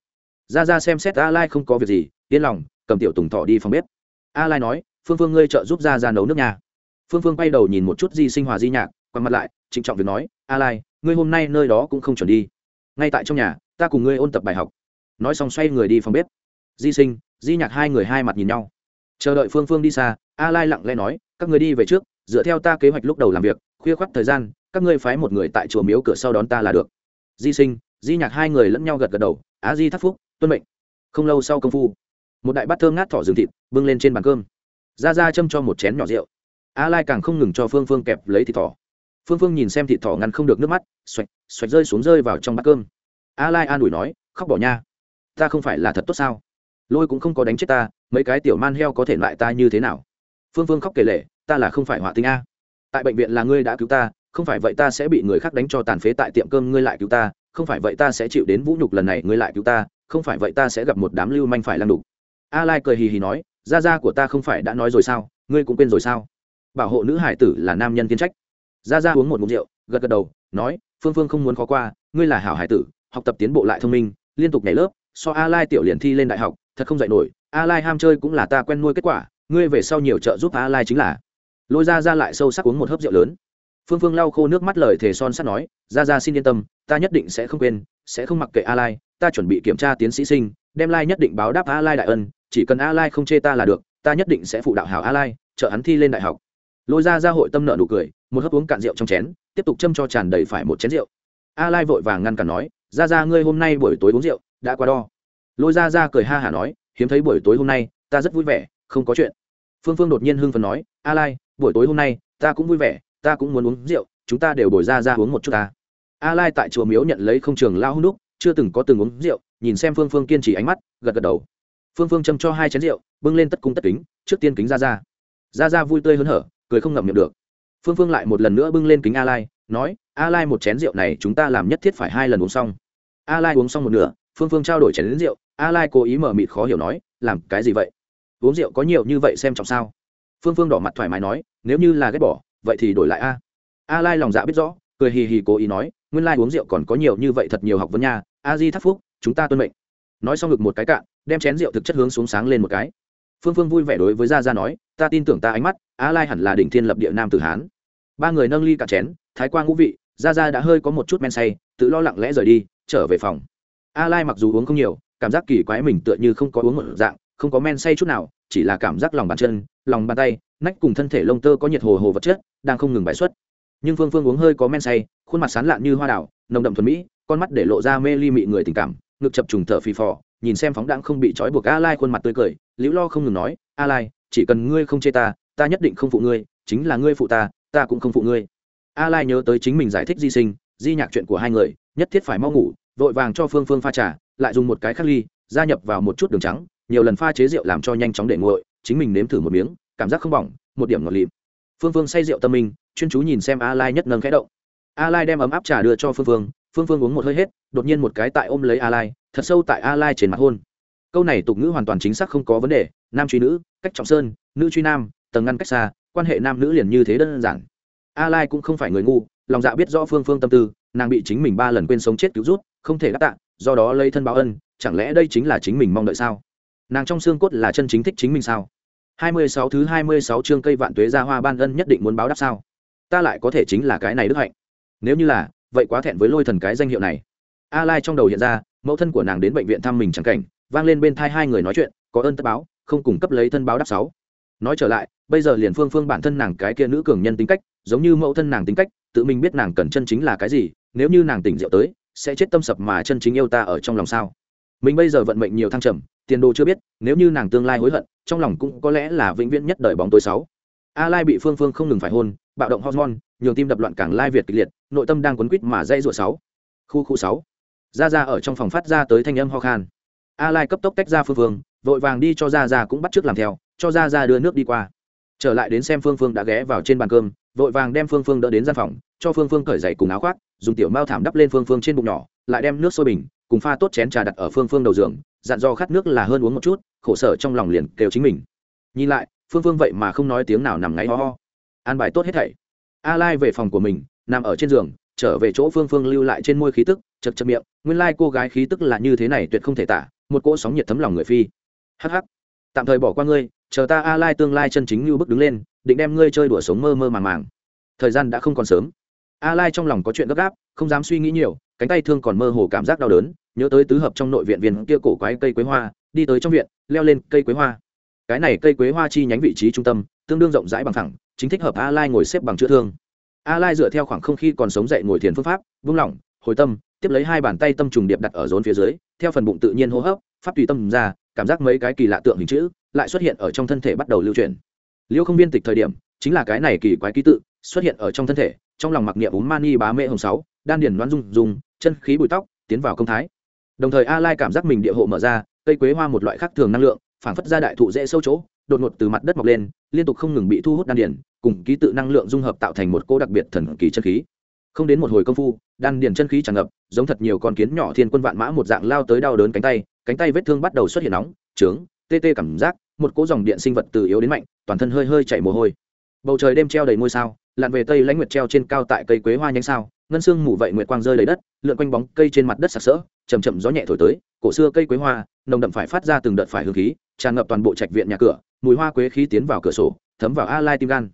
Ra ra xem xét a lai không có việc gì, yên lòng, cầm tiểu tùng thọ đi phòng bếp. A lai nói, phương phương ngươi trợ giúp ra ra nấu nước nhà phương phương quay đầu nhìn một chút di sinh hòa di nhạc quăng mặt lại, trịnh trọng việc nói, a lai ngươi hôm nay nơi đó cũng không chuẩn đi. Ngay tại trong nhà, ta cùng ngươi ôn tập bài học. Nói xong xoay người đi phòng bếp. Di sinh, di nhạc hai người hai mặt nhìn nhau. Chờ đợi phương phương đi xa, a lai lặng lẽ nói, các người đi về trước, dựa theo ta kế hoạch lúc đầu làm việc, khuya khoắt thời gian, các ngươi phái một người tại chùa miếu cửa sau đón ta là được. Di sinh, di nhạc hai người lẫn nhau gật gật đầu, á di thắc phúc, tuân mệnh. Không lâu sau công phu, một đại bát thơm ngát thỏ rừng thịt bưng lên trên bàn cơm. Ra ra châm cho một chén nhỏ rượu. A lai càng không ngừng cho phương phương kẹp lấy thịt thỏ phương phương nhìn xem thịt thỏ ngăn không được nước mắt xoạch xoạch rơi xuống rơi vào trong bát cơm. A lai an ủi nói khóc bỏ nha. Ta không phải là thật tốt sao? Lôi cũng không có đánh chết ta mấy cái tiểu man heo có thể loại ta như thế nào? Phương phương khóc kể lệ, ta là không phải họa tinh a. Tại bệnh viện là ngươi đã cứu ta không phải vậy ta sẽ bị người khác đánh cho tàn phế tại tiệm cơm ngươi lại cứu ta không phải vậy ta sẽ chịu đến vũ nhục lần này ngươi lại cứu ta không phải vậy ta sẽ gặp một đám lưu manh phải lăng đục. A lai cười hì hì nói gia gia của ta không phải đã nói rồi sao? Ngươi cũng quên rồi sao? Bảo hộ nữ hải tử là nam nhân kiến trách gia gia uống một ngụm rượu, gật gật đầu, nói, phương phương không muốn khó qua, ngươi là hảo hải tử, học tập tiến bộ lại thông minh, liên tục nhảy lớp, so a lai tiểu liền thi lên đại học, thật không dạy nổi, a lai ham chơi cũng là ta quen nuôi kết quả, ngươi về sau nhiều trợ giúp a lai chính là. Lôi ra ra lại sâu sắc uống một hớp rượu lớn. Phương phương lau khô nước mắt lời thề son sắt nói ra ra xin yên tâm, ta nhất định sẽ không quên, sẽ không mặc kệ a lai, ta chuẩn bị kiểm tra tiến sĩ sinh, đem lai nhất định báo đáp a lai đại ân, chỉ cần a lai không chê ta là được, ta nhất định sẽ phụ đạo hảo a lai, trợ hắn thi lên đại học lôi ra ra hội tâm nợ nụ cười, một hớp uống cạn rượu trong chén, tiếp tục châm cho tràn đầy phải một chén rượu. A lai vội vàng ngăn cản nói, ra ra, ngươi hôm nay buổi tối uống rượu đã qua đo. Lôi ra ra cười ha hả nói, hiếm thấy buổi tối hôm nay, ta rất vui vẻ, không có chuyện. Phương phương đột nhiên hưng phần nói, a lai, buổi tối hôm nay, ta cũng vui vẻ, ta cũng muốn uống rượu, chúng ta đều đổi ra ra uống một chút ta. A lai tại chùa miếu nhận lấy không trường lao hung đúc chưa từng có từng uống rượu, nhìn xem phương phương kiên trì ánh mắt, gật gật đầu. Phương phương châm cho hai chén rượu, bưng lên tất cung tất kính, trước tiên kính ra ra. Ra ra vui tươi hớn hở cười không ngậm miệng được. Phương phương lại một lần nữa bưng lên kính a lai, nói, a lai một chén rượu này chúng ta làm nhất thiết phải hai lần uống xong. A lai uống xong một nửa, phương phương trao đổi chén đến rượu, a lai cố ý mở mịt khó hiểu nói, làm cái gì vậy? Uống rượu có nhiều như vậy xem trọng sao? Phương phương đỏ mặt thoải mái nói, nếu như là ghét bỏ, vậy thì đổi lại a. A lai lòng dạ biết rõ, cười hì hì cố ý nói, nguyên lai uống rượu còn có nhiều như vậy thật nhiều học vấn nha, a di thắc phúc, chúng ta tuân mệnh. Nói xong ngực một cái cạn, đem chén rượu thực chất hướng xuống sáng lên một cái phương phương vui vẻ đối với gia gia nói, ta tin tưởng ta ánh mắt, a lai hẳn là đỉnh thiên lập địa nam tử hán. Ba người nâng ly cả chén, thái quang ngũ vị, gia gia đã hơi có một chút men say, tự lo lặng lẽ rời đi, trở về phòng. A lai mặc dù uống không nhiều, cảm giác kỳ quái mình tựa như không có uống một dạng, không có men say chút nào, chỉ là cảm giác lòng bàn chân, lòng bàn tay, nách cùng thân thể lông tơ có nhiệt hồ hồ vật chất, đang không ngừng bài xuất. Nhưng phương phương uống hơi có men say, khuôn mặt sán lạn như hoa đảo nồng đậm thuần mỹ, con mắt để lộ ra mê ly mị người tình cảm, ngực chập trùng thở phì phò nhìn xem phóng đãng không bị trói buộc a lai khuôn mặt tươi cười, liễu lo không ngừng nói, a lai, chỉ cần ngươi không chê ta ta nhất định không phụ ngươi, chính là ngươi phụ ta ta cũng không phụ ngươi. A lai nhớ tới chính mình giải thích di sinh, di nhạc chuyện của hai người, nhất thiết phải mau ngủ, vội vàng cho phương phương pha trà, lại dùng một cái khắc ly, gia nhập vào một chút đường trắng, nhiều lần pha chế rượu làm cho nhanh chóng để nguội, chính mình nếm thử một miếng, cảm giác không bỏng, một điểm ngọt lịm. Phương phương say rượu tâm minh, chuyên chú nhìn xem a lai nhất nâng khẽ động. A lai đem ấm áp trà đưa cho phương phương phương phương uống một hơi hết, đột nhiên một cái tại ôm lấy a lai thật sâu tại a lai trên mặt hôn. Câu này tục ngữ hoàn toàn chính xác không có vấn đề, nam truy nữ, cách trọng sơn, nữ truy nam, tầng ngăn cách xa, quan hệ nam nữ liền như thế đơn giản. A lai cũng không phải người ngu, lòng dạ biết rõ phương phương tâm tư, nàng bị chính mình ba lần quên sống chết cứu rút, không thể đáp tạ, do đó lấy thân báo ân, chẳng lẽ đây chính là chính mình mong đợi sao? Nàng trong xương cốt là chân chính thích chính mình sao? Hai mươi sáu thứ hai mươi sáu chương cây vạn tuế ra hoa ban ân nhất định muốn báo đáp sao? Ta lại có thể chính là cái này đức hạnh. Nếu như là, vậy quá thẹn với lôi thần cái danh hiệu này. A lai trong đầu hiện ra mẫu thân của nàng đến bệnh viện thăm mình chẳng cảnh, vang lên bên thai hai người nói chuyện, có ơn tất báo, không cung cấp lấy thân báo đáp sáu. Nói trở lại, bây giờ liền phương phương bản thân nàng cái kia nữ cường nhân tính cách, giống như mẫu thân nàng tính cách, tự mình biết nàng cần chân chính là cái gì, nếu như nàng tỉnh rượu tới, sẽ chết tâm sập mà chân chính yêu ta ở trong lòng sao? Mình bây giờ vận mệnh nhiều thăng trầm, tiền đồ chưa biết, nếu như nàng tương lai hối hận, trong lòng cũng có lẽ là vĩnh viễn nhất đời bóng tối sáu. A lai bị phương phương không ngừng phải hôn, bạo động hormone, nhường tim đập loạn càng lai việt kịch liệt, nội tâm đang quấn quýt mà dây ruột sáu. Khu khu sáu ra ra ở trong phòng phát ra tới thanh âm ho khan. A lai cấp tốc tách ra phương phương, vội vàng đi cho ra ra cũng bắt trước làm theo, cho ra ra đưa nước đi qua. Trở lại đến xem phương phương đã ghé vào trên bàn cơm, vội vàng đem phương phương đỡ đến gian phòng, cho phương phương cởi giày cùng áo khoác, dùng tiểu mao thảm đắp lên phương phương trên bụng nhỏ, lại đem nước sôi bình, cùng pha tốt chén trà đặt ở phương phương đầu giường, dặn do khát nước là hơn uống một chút, khổ sở trong lòng liền kêu chính mình. Nhìn lại, phương phương vậy mà không nói tiếng nào nằm ngáy ho ho. An bài tốt hết thảy. A lai về phòng của mình, nằm ở trên giường, trở về chỗ phương phương lưu lại trên môi khí tức chật chật miệng, nguyên lai cô gái khí tức là như thế này tuyệt không thể tả, một cỗ sóng nhiệt thấm lòng người phi. Hh tạm thời bỏ qua ngươi, chờ ta a lai tương lai chân chính như bước đứng lên, định đem ngươi chơi đùa sống mơ mơ màng màng. Thời gian đã không còn sớm. A lai trong lòng có chuyện gấp gáp, không dám suy nghĩ nhiều, cánh tay thương còn mơ hồ cảm giác đau đớn, nhớ tới tứ hợp trong nội viện viên kia cổ quái cây quế hoa, đi tới trong viện, leo lên cây quế hoa. Cái này cây quế hoa chi nhánh vị trí trung tâm, tương đương rộng rãi bằng thẳng chính thích hợp a lai ngồi xếp bằng chữa thương. A lai dựa theo khoảng không khi còn sống dậy ngồi thiền phương pháp, vung lỏng hồi tâm tiếp lấy hai bàn tay tâm trùng điệp đặt ở rốn phía dưới, theo phần bụng tự nhiên hô hấp, pháp tùy tâm ra, cảm giác mấy cái kỳ lạ tượng hình chữ lại xuất hiện ở trong thân thể bắt đầu lưu truyền liêu không viên tịch thời điểm, chính là cái này kỳ quái ký tự xuất hiện ở trong thân thể, trong lòng mặc niệm uống mani bá mễ hồng sáu, đan điền loan dung, dùng, chân khí bụi tóc, tiến vào công thái. Đồng thời a lai cảm giác mình địa hộ mở ra, cây quế hoa một loại khác thường năng lượng, phản phất ra đại thụ dễ sâu chỗ, đột ngột từ mặt đất mọc lên, liên tục không ngừng bị thu hút đan điền, cùng ký tự năng lượng dung hợp tạo thành một cô đặc biệt thần kỳ chân khí không đến một hồi công phu, đan điền chân khí tràn ngập, giống thật nhiều con kiến nhỏ thiên quân vạn mã một dạng lao tới đau đớn cánh tay cánh tay vết thương bắt đầu xuất hiện nóng, trướng, tê tê cảm giác, một cỗ dòng điện sinh vật từ yếu đến mạnh, toàn thân hơi hơi chảy mồ hôi. Bầu trời đêm treo đầy ngôi sao, lặn về tây lãnh nguyệt treo trên cao tại cây quế hoa nhánh sao, ngân sương mù vậy nguyệt quang rơi đầy đất, lượn quanh bóng cây trên mặt đất sặc sỡ chầm chậm gió nhẹ thổi tới, cổ xưa cây quế hoa, nồng đậm phải phát ra từng đợt phải hương khí, tràn ngập toàn bộ trạch viện nhà cửa, mùi hoa quế khí tiến vào cửa sổ, thấm vào a lai tim gan.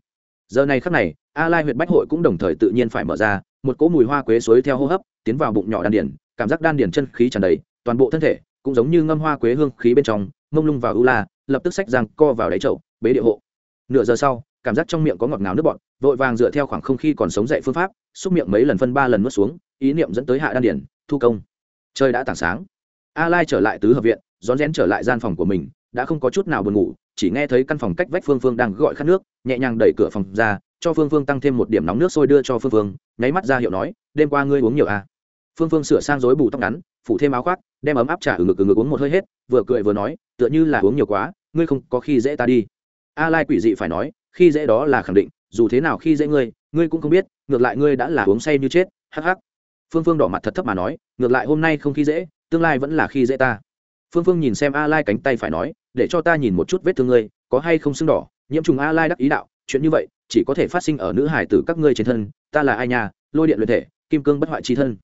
Giờ này khắc này, a lai huyện bách hội cũng đồng thời tự nhiên phải mở ra một cỗ mùi hoa quế suối theo hô hấp, tiến vào bụng nhỏ đan điển cảm giác đan điển chân khí tràn đầy, toàn bộ thân thể cũng giống như ngâm hoa quế hương khí bên trong, mông lung vào ưu la, lập tức xách răng co vào đáy chậu, bế địa hộ. Nửa giờ sau, cảm giác trong miệng có ngọt ngào nước bọt, vội vàng dựa theo khoảng không khí còn sống dậy phương pháp, xúc miệng mấy lần phân ba lần nuốt xuống, ý niệm dẫn tới hạ đan điển thu công. Trời đã tảng sáng. A lai trở lại tứ hợp viện, rón rén trở lại gian phòng của mình, đã không có chút nào buồn ngủ, chỉ nghe thấy căn phòng cách vách phương phương đang gọi khát nước, nhẹ nhàng đẩy cửa phòng ra cho phương phương tăng thêm một điểm nóng nước sôi đưa cho phương phương, nháy mắt ra hiệu nói, đêm qua ngươi uống nhiều à. phương phương sửa sang rối bù tóc ngắn, phủ thêm áo khoác, đem ấm áp trả ở ngực ở ngực uống một hơi hết, vừa cười vừa nói, tựa như là uống nhiều quá, ngươi không có khi dễ ta đi. A lai quỷ dị phải nói, khi dễ đó là khẳng định, dù thế nào khi dễ ngươi ngươi cũng không biết, ngược lại ngươi đã là uống say như chết, hắc hắc. Phương phương đỏ mặt thật thấp mà nói, ngược lại hôm nay không khi dễ, tương lai vẫn là khi dễ ta. Phương phương nhìn xem a lai cánh tay phải nói, để cho ta nhìn một chút vết thương ngươi, có hay không sưng đỏ? Nhiễm trùng a lai đắc ý đạo, chuyện như vậy chỉ có thể phát sinh ở nữ hải tử các ngươi trên thân, ta là ai nhà lôi điện luyện thể, kim cương bất hoại chi thân.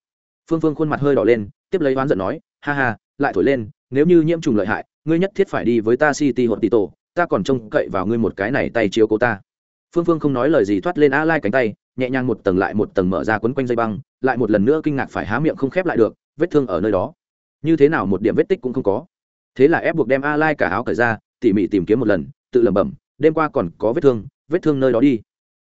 Phương phương khuôn mặt hơi đỏ lên, tiếp lấy oán giận nói, ha ha, lại thổi lên, nếu như nhiễm trùng lợi hại, ngươi nhất thiết phải đi với ta city hột tỷ tổ ta còn trông cậy vào ngươi một cái này tay chiếu cố ta. Phương phương không nói lời gì thoát lên a lai cánh tay, nhẹ nhàng một tầng lại một tầng mở ra quấn quanh dây băng, lại một lần nữa kinh ngạc phải há miệng không khép lại được, vết thương ở nơi đó. Như thế nào một điểm vết tích cũng không có. Thế là ép buộc đem a lai cả áo cởi ra, tỉ mỉ tìm kiếm một lần, tự lẩm bẩm, đêm qua còn có vết thương vết thương nơi đó đi.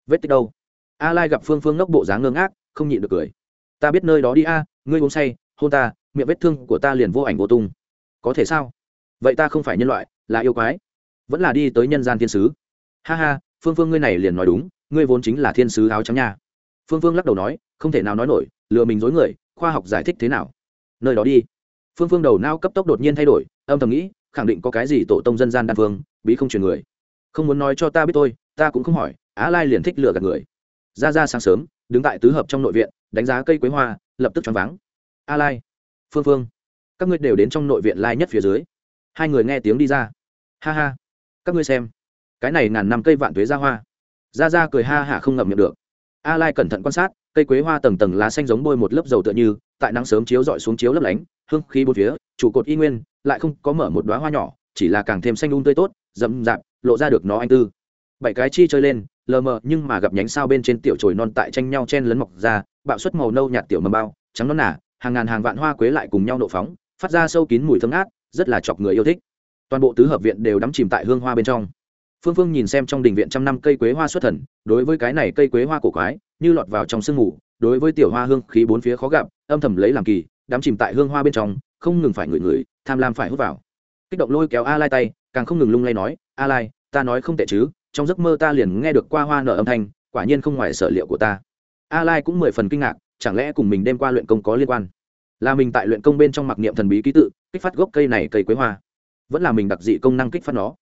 Vết tích đâu? A lai gặp phương phương ngốc bộ dáng ngơ ngác, không nhịn được cười. Ta biết nơi đó đi a, ngươi uống say, hôn ta, miệng vết thương của ta liền vô ảnh vô tung. Có thể sao? Vậy ta không phải nhân loại, là yêu quái. Vẫn là đi tới nhân gian thiên sứ. Ha ha, phương phương ngươi này liền nói đúng, ngươi vốn chính là thiên sứ áo trắng nha. Phương phương lắc đầu nói, không thể nào nói nổi, lừa mình dối người, khoa học giải thích thế nào? Nơi đó đi. Phương phương đầu nao cấp tốc đột nhiên thay đổi, âm thầm nghĩ, khẳng định có cái gì tổ tông dân gian đan phương, bí không truyền người. Không muốn nói cho ta biết tôi ta cũng không hỏi, á lai liền thích lừa gạt người. Ra ra sáng sớm, đứng tại tứ hợp trong nội viện, đánh giá cây quế hoa, lập tức choáng váng. A lai, phương phương, các ngươi đều đến trong nội viện lai nhất phía dưới. Hai người nghe tiếng đi ra. Ha ha, các ngươi xem, cái này ngàn năm cây vạn tuế ra hoa. Ra ra cười ha hả không ngậm miệng được. A lai cẩn thận quan sát, cây quế hoa tầng tầng lá xanh giống bôi một lớp dầu tựa như, tại nắng sớm chiếu dọi xuống chiếu lấp lánh, hương khí bốn phía, trụ cột y nguyên, lại không có mở một đóa hoa nhỏ, chỉ là càng thêm xanh un tươi tốt, rậm rạp, lộ ra được nó anh tư bảy cái chi chơi lên, lờ mờ, nhưng mà gặp nhánh sao bên trên tiểu chồi non tại tranh nhau chen lấn mọc ra, bạo suất màu nâu nhạt tiểu mầm bao, trắng non nả hàng ngàn hàng vạn hoa quế lại cùng nhau nộ phóng, phát ra sâu kín mùi thơm ngát, rất là chọc người yêu thích. Toàn bộ tứ hợp viện đều đắm chìm tại hương hoa bên trong. Phương phương nhìn xem trong đình viện trăm năm cây quế hoa xuất thần, đối với cái này cây quế hoa cổ quái, như lọt vào trong sương mù, đối với tiểu hoa hương khí bốn phía khó gặp, âm thầm lấy làm kỳ, đắm chìm tại hương hoa bên trong, không ngừng phải ngửi ngửi, tham lam phải hút vào. Kích động lôi kéo a lai tay, càng không ngừng lung lay nói, a lai, ta nói không tệ chứ trong giấc mơ ta liền nghe được qua hoa nở âm thanh, quả nhiên không ngoài sở liệu của ta. A lai cũng mười phần kinh ngạc, chẳng lẽ cùng mình đêm qua luyện công có liên quan? Là mình tại luyện công bên trong mặc niệm thần bí ký tự, kích phát gốc cây này cây quế hoa. Vẫn là mình đặc dị công năng kích phát nó.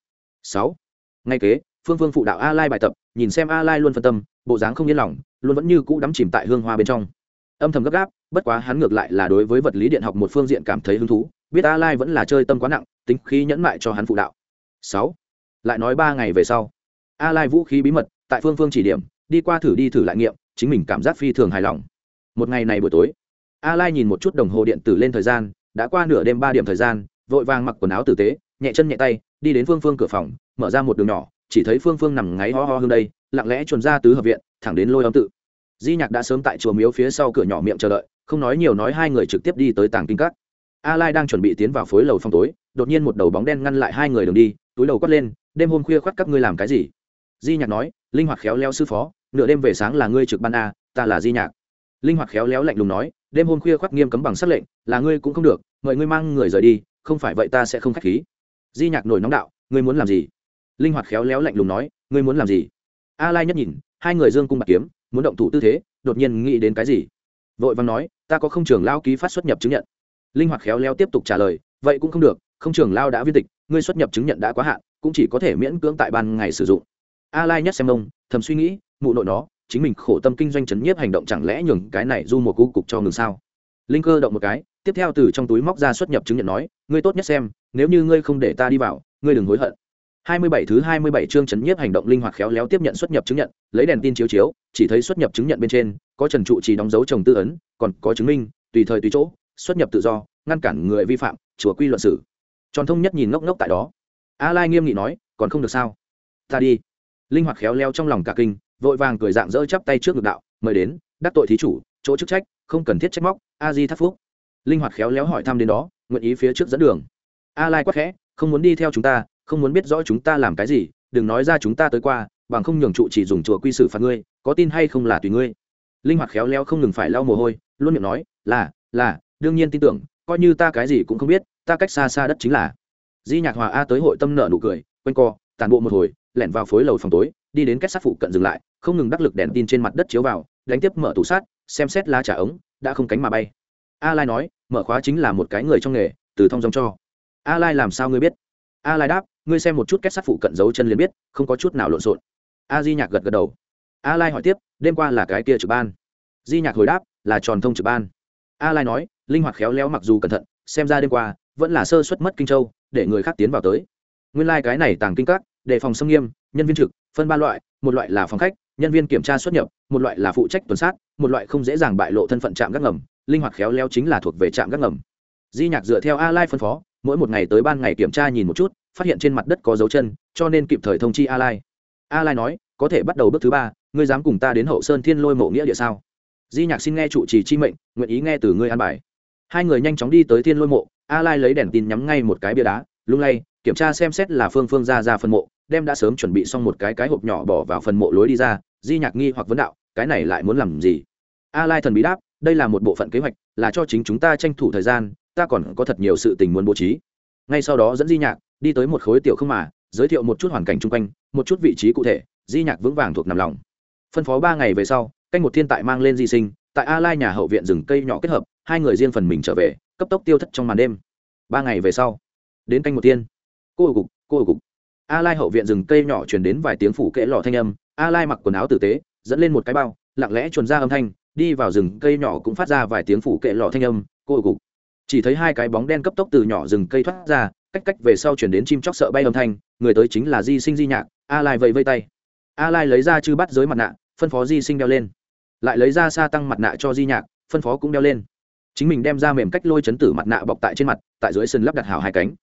Sáu. Ngay kế, phương phương phụ đạo a lai bài tập, nhìn xem a lai luôn phân tâm, bộ dáng không yên lòng, luôn vẫn như cũ đắm chìm tại hương hoa bên trong. Âm thầm gấp gáp, bất quá hắn ngược lại là đối với vật lý điện học một phương diện cảm thấy hứng thú, biết a lai vẫn là chơi tâm quá nặng, tính khí nhẫn mại cho hắn phụ đạo. Sáu. Lại nói ba ngày về sau a lai vũ khí bí mật, tại phương phương chỉ điểm, đi qua thử đi thử lại nghiệm, chính mình cảm giác phi thường hài lòng. Một ngày này buổi tối, a lai nhìn một chút đồng hồ điện tử lên thời gian, đã qua nửa đêm ba điểm thời gian, vội vàng mặc quần áo tử tế, nhẹ chân nhẹ tay, đi đến phương phương cửa phòng, mở ra một đường nhỏ, chỉ thấy phương phương nằm ngáy ho ho hương đây, lặng lẽ chuồn ra tứ hợp viện, thẳng đến lôi âm tự. Di nhạc đã sớm tại chùa miếu phía sau cửa nhỏ miệng chờ đợi, không nói nhiều nói hai người trực tiếp đi tới tàng kinh các. A lai đang chuẩn bị tiến vào phối lầu phong tối, đột nhiên một đầu bóng đen ngăn lại hai người đường đi, túi đầu quát lên, đêm hôm khuya khoắt các ngươi làm cái gì? Di nhạc nói, linh hoạt khéo léo sư phó, nửa đêm về sáng là ngươi trực ban a, ta là di nhạc. Linh hoạt khéo léo lạnh lùng nói, đêm hôm khuya khoác nghiêm cấm bằng sắc lệnh, là ngươi cũng không được, mời ngươi mang người rời đi, không phải vậy ta sẽ không khách khí. Di nhạc nổi nóng đạo, ngươi muốn làm gì? Linh hoạt khéo léo lạnh lùng nói, ngươi muốn làm gì? A lai nhất nhìn, hai người dương cung bạc kiếm, muốn động thủ tư thế, đột nhiên nghĩ đến cái gì? Vội vàng nói, ta có không trường lao ký phát xuất nhập chứng nhận. Linh hoạt khéo léo tiếp tục trả lời, vậy cũng không được, không trường lao đã viên tịch, ngươi xuất nhập chứng nhận đã quá hạn, cũng chỉ có thể miễn cưỡng tại ban ngày sử dụng a lai nhất xem ông, thầm suy nghĩ, mụ nội nó, chính mình khổ tâm kinh doanh chấn nhiếp hành động chẳng lẽ nhường cái này du một cú cục cho ngừng sao? Linh cơ động một cái, tiếp theo từ trong túi móc ra xuất nhập chứng nhận nói, ngươi tốt nhất xem, nếu như ngươi không để ta đi vào, ngươi đừng hối hận. 27 thứ 27 chương chấn nhiếp hành động linh hoạt khéo léo tiếp nhận xuất nhập chứng nhận, lấy đèn tin chiếu chiếu, chỉ thấy xuất nhập chứng nhận bên trên, có trần trụ chỉ đóng dấu chồng tư ấn, còn có chứng minh, tùy thời tùy chỗ, xuất nhập tự do, ngăn cản người vi phạm, chùa quy luận xử. tròn thông nhất nhìn ngốc ngốc tại đó. A lai nghiêm nghị nói, còn không được sao? Ta đi linh hoạt khéo leo trong lòng cả kinh, vội vàng cười dạng dỡ chắp tay trước ngực đạo, mời đến, đắc tội thí chủ, chỗ chức trách, không cần thiết trách móc, a di thắt phúc. Linh hoạt khéo léo hỏi thăm đến đó, nguyện ý phía trước dẫn đường. A lai quắc khẽ, không muốn đi theo chúng ta, không muốn biết rõ chúng ta làm cái gì, đừng nói ra chúng ta tới qua, bằng không nhường trụ chỉ dùng chùa quy xử phạt ngươi, có tin hay không là tùy ngươi. Linh hoạt khéo léo không ngừng phải lau mồ hôi, luôn miệng nói, là là, đương nhiên tin tưởng, coi như ta cái gì cũng không biết, ta cách xa xa đất chính là. Di nhạc hòa a tới hội tâm nợ nụ cười, quanh co tàn bộ một hồi lẻn vào phối lầu phòng tối, đi đến kết sát phụ cận dừng lại, không ngừng đắc lực đèn tin trên mặt đất chiếu vào, đánh tiếp mở tủ sát xem xét lá trả ống, đã không cánh mà bay. A lai nói, mở khóa chính là một cái người trong nghề, từ thông dòng cho. A lai làm sao ngươi biết? A lai đáp, ngươi xem một chút kết sát phụ cận dấu chân liền biết, không có chút nào lộn xộn. A di nhạc gật gật đầu. A lai hỏi tiếp, đêm qua là cái kia trực ban? Di nhạc hồi đáp, là tròn thông trực ban. A lai nói, linh hoạt khéo léo mặc dù cẩn thận, xem ra đêm qua, vẫn là sơ suất mất kinh châu, để người khác tiến vào tới. Nguyên lai like cái này tàng kinh các đề phòng xâm nghiêm, nhân viên trực, phân ba loại, một loại là phòng khách, nhân viên kiểm tra xuất nhập, một loại là phụ trách tuần sát, một loại không dễ dàng bại lộ thân phận trạm gác ngầm, linh hoạt khéo léo chính là thuộc về trạm gác ngầm. Di nhạc dựa theo a lai phân phó, mỗi một ngày tới ban ngày kiểm tra nhìn một chút, phát hiện trên mặt đất có dấu chân, cho nên kịp thời thông chi a lai a lai nói, có thể bắt đầu bước thứ ba, ngươi dám cùng ta đến hậu sơn thiên lôi mộ nghĩa địa sao? Di nhạc xin nghe trụ trì chi mệnh, nguyện ý nghe từ ngươi an bài. Hai người nhanh chóng đi tới thiên lôi mộ a lai lấy đèn tin nhắm ngay một cái bia đá, lung lay, kiểm tra xem xét là phương phương ra ra phân mộ đem đã sớm chuẩn bị xong một cái cái hộp nhỏ bỏ vào phần mộ lối đi ra, di nhạc nghi hoặc vấn đạo, cái này lại muốn làm gì? A lai thần bí đáp, đây là một bộ phận kế hoạch, là cho chính chúng ta tranh thủ thời gian, ta còn có thật nhiều sự tình muốn bố trí. Ngay sau đó dẫn di nhạc đi tới một khối tiểu không mà, giới thiệu một chút hoàn cảnh chung quanh, một chút vị trí cụ thể, di nhạc vững vàng thuộc nằm lòng. Phân phó ba ngày về sau, canh một thiên tại mang lên di sinh, tại a lai nhà hậu viện rừng cây nhỏ kết hợp, hai người riêng phần mình trở về, cấp tốc tiêu thất trong màn đêm. Ba ngày về sau, đến canh một thiên. Cô ở cục, cô ở cục a lai hậu viện rừng cây nhỏ truyền đến vài tiếng phủ kệ lò thanh âm. A lai mặc quần áo tử tế, dẫn lên một cái bao, lặng lẽ chuồn ra âm thanh, đi vào rừng cây nhỏ cũng phát ra vài tiếng phủ kệ lò thanh âm, cô cục chỉ thấy hai cái bóng đen cấp tốc từ nhỏ rừng cây thoát ra, cách cách về sau chuyển đến chim chóc sợ bay âm thanh, người tới chính là di sinh di nhạc. A lai vẫy vây tay. A lai lấy ra chư bắt giới mặt nạ, phân phó di sinh đeo lên. Lại lấy ra sa tăng mặt nạ cho di nhạc, phân phó cũng đeo lên. Chính mình đem ra mềm cách lôi chấn tử mặt nạ bọc tại trên mặt, tại dưới sân lắp đặt hào hai cánh.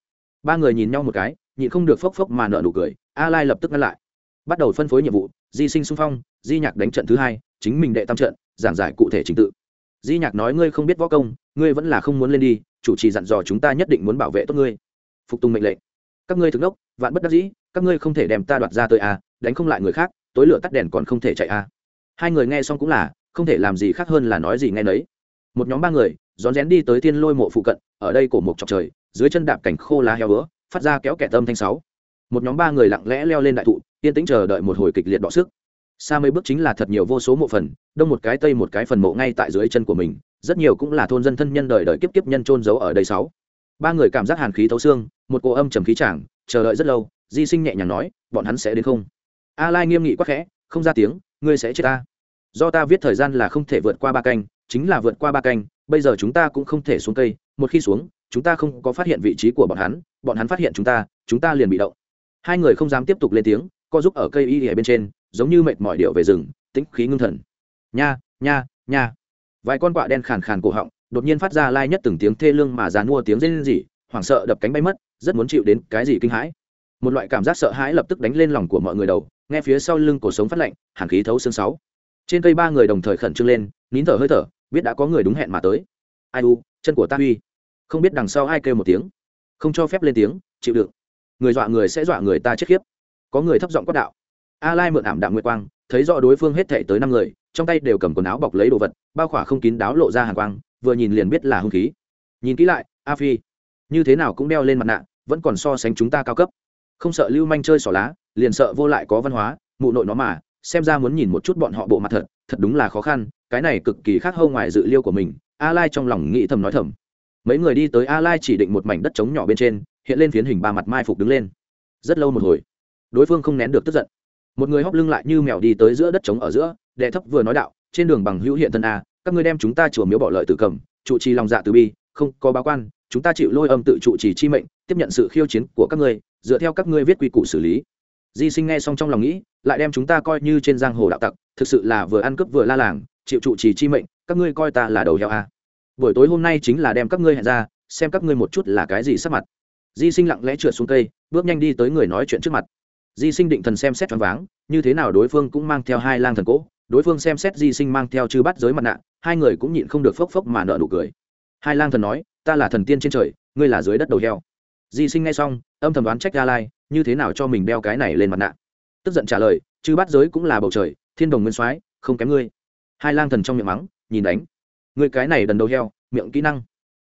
Ba người nhìn nhau một cái nhịn không được phốc phốc mà nợ nụ cười a lai lập tức ngăn lại. Bắt đầu phân phối nhiệm vụ di sinh xung phong di nhạc đánh trận thứ hai chính mình đệ tam trận giảng giải cụ thể trình tự. Di nhạc nói ngươi không biết võ công ngươi vẫn là không muốn lên đi chủ trì dặn dò chúng ta nhất định muốn bảo vệ tốt ngươi. Phục tùng mệnh lệnh. Các ngươi thực đốc vạn bất đắc dĩ các ngươi không thể đem ta đoạt ra tới a à, đánh không lại người khác tối lửa tắt đèn còn không thể chạy a. À. hai người nghe xong cũng là không thể làm gì khác hơn là nói gì nghe nấy. Một nhóm ba người rón rén đi tới thiên lôi mộ phụ cận ở đây cổ một chọc trời dưới chân đạp cảnh khô lá heo bữa phát ra kéo kẻ tâm thanh sáu. Một nhóm ba người lặng lẽ leo lên đại thụ, yên tĩnh chờ đợi một hồi kịch liệt đọ sức. Xa mấy bước chính là thật nhiều vô số mộ phần, đông một cái tây một cái phần mộ ngay tại dưới chân của mình, rất nhiều cũng là thôn dân thân nhân đời đời kiếp kiếp nhân trôn giấu ở đây sáu. Ba người cảm giác hàn khí thấu xương, một cô âm trầm khí chàng chờ đợi rất lâu, di sinh nhẹ nhàng nói, bọn hắn sẽ đến không? A lai nghiêm nghị quắc khẽ, không ra tiếng, ngươi sẽ chết ta. Do ta viết thời gian là không thể vượt qua ba canh, chính là vượt qua ba canh, bây giờ chúng ta cũng không thể xuống cây, một khi xuống chúng ta không có phát hiện vị trí của bọn hắn bọn hắn phát hiện chúng ta chúng ta liền bị động. Hai người không dám tiếp tục lên tiếng, co giúp ở cây y ở bên trên, giống như mệt mỏi điệu về rừng, tĩnh khí ngưng thần. Nha nha nha. Vài con quạ đen khàn khàn cổ họng, đột nhiên phát ra lai nhất từng tiếng thê lương mà dàn mua tiếng rên rỉ, hoảng sợ đập cánh bay mất, rất muốn chịu đến cái gì kinh hãi. Một loại cảm giác sợ hãi lập tức đánh lên lòng của mọi người đầu, nghe phía sau lưng cổ sống phát lạnh, hàn khí thấu xương sáu. Trên cây ba người đồng thời khẩn trương lên, nín thở hơi thở, biết đã có người đúng hẹn mà tới. Ai u, chân của ta uy không biết đằng sau ai kêu một tiếng. Không cho phép lên tiếng, chịu đựng. Người dọa người sẽ dọa người ta chết khiếp. Có người thấp giọng quát đạo. A lai mượn ảm đạm nguyệt quang, thấy rõ đối phương hết thể tới năm người, trong tay đều cầm quần áo bọc lấy đồ vật, bao khỏa không kín đáo lộ ra hàng quang, vừa nhìn liền biết là hung khí. Nhìn kỹ lại, a phi, như thế nào cũng đeo lên mặt nạ, vẫn còn so sánh chúng ta cao cấp. Không sợ lưu manh chơi xỏ lá, liền sợ vô lại có văn hóa, mụ nội nó mà, xem ra muốn nhìn một chút bọn họ bộ mặt thật thật đúng là khó khăn, cái này cực kỳ khác hơn ngoài dự liêu của mình, a lai trong lòng nghĩ thầm nói thầm mấy người đi tới a lai chỉ định một mảnh đất trống nhỏ bên trên, hiện lên phiến hình ba mặt mai phục đứng lên. Rất lâu một hồi, đối phương không nén được tức giận. Một người hóc lưng lại như mèo đi tới giữa đất trống ở giữa, đệ thấp vừa nói đạo, trên đường bằng hữu hiện thân a, các ngươi đem chúng ta chùa miếu bỏ lợi tự cầm, trụ trì lòng dạ từ bi, không có báo quan, chúng ta chịu lôi âm tự trụ trì chi mệnh, tiếp nhận sự khiêu chiến của các ngươi, dựa theo các ngươi viết quy củ xử lý. Di sinh nghe xong trong lòng nghĩ, lại đem chúng ta coi như trên giang hồ đạo tặc, thực sự là vừa ăn cướp vừa la làng, chịu trụ trì chi mệnh, các ngươi coi ta là đầu heo a buổi tối hôm nay chính là đem các ngươi hẹn ra, xem các ngươi một chút là cái gì sắc mặt. Di sinh lặng lẽ trượt xuống cây, bước nhanh đi tới người nói chuyện trước mặt. Di sinh định thần xem xét choáng váng, như thế nào đối phương cũng mang theo hai lang thần cỗ, đối phương xem xét di sinh mang theo chư bắt giới mặt nạ, hai người cũng nhịn không được phốc phốc mà nợ nụ cười. Hai lang thần nói, ta là thần tiên trên trời, ngươi là dưới đất đầu heo. Di sinh ngay xong, âm thầm đoán trách ga lai, như thế nào cho mình đeo cái này lên mặt nạ? Tức giận trả lời, chư bắt giới cũng là bầu trời, thiên đồng nguyên soái, không kém ngươi. Hai lang thần trong miệng mắng, nhìn đánh người cái này đần đầu heo, miệng kỹ năng.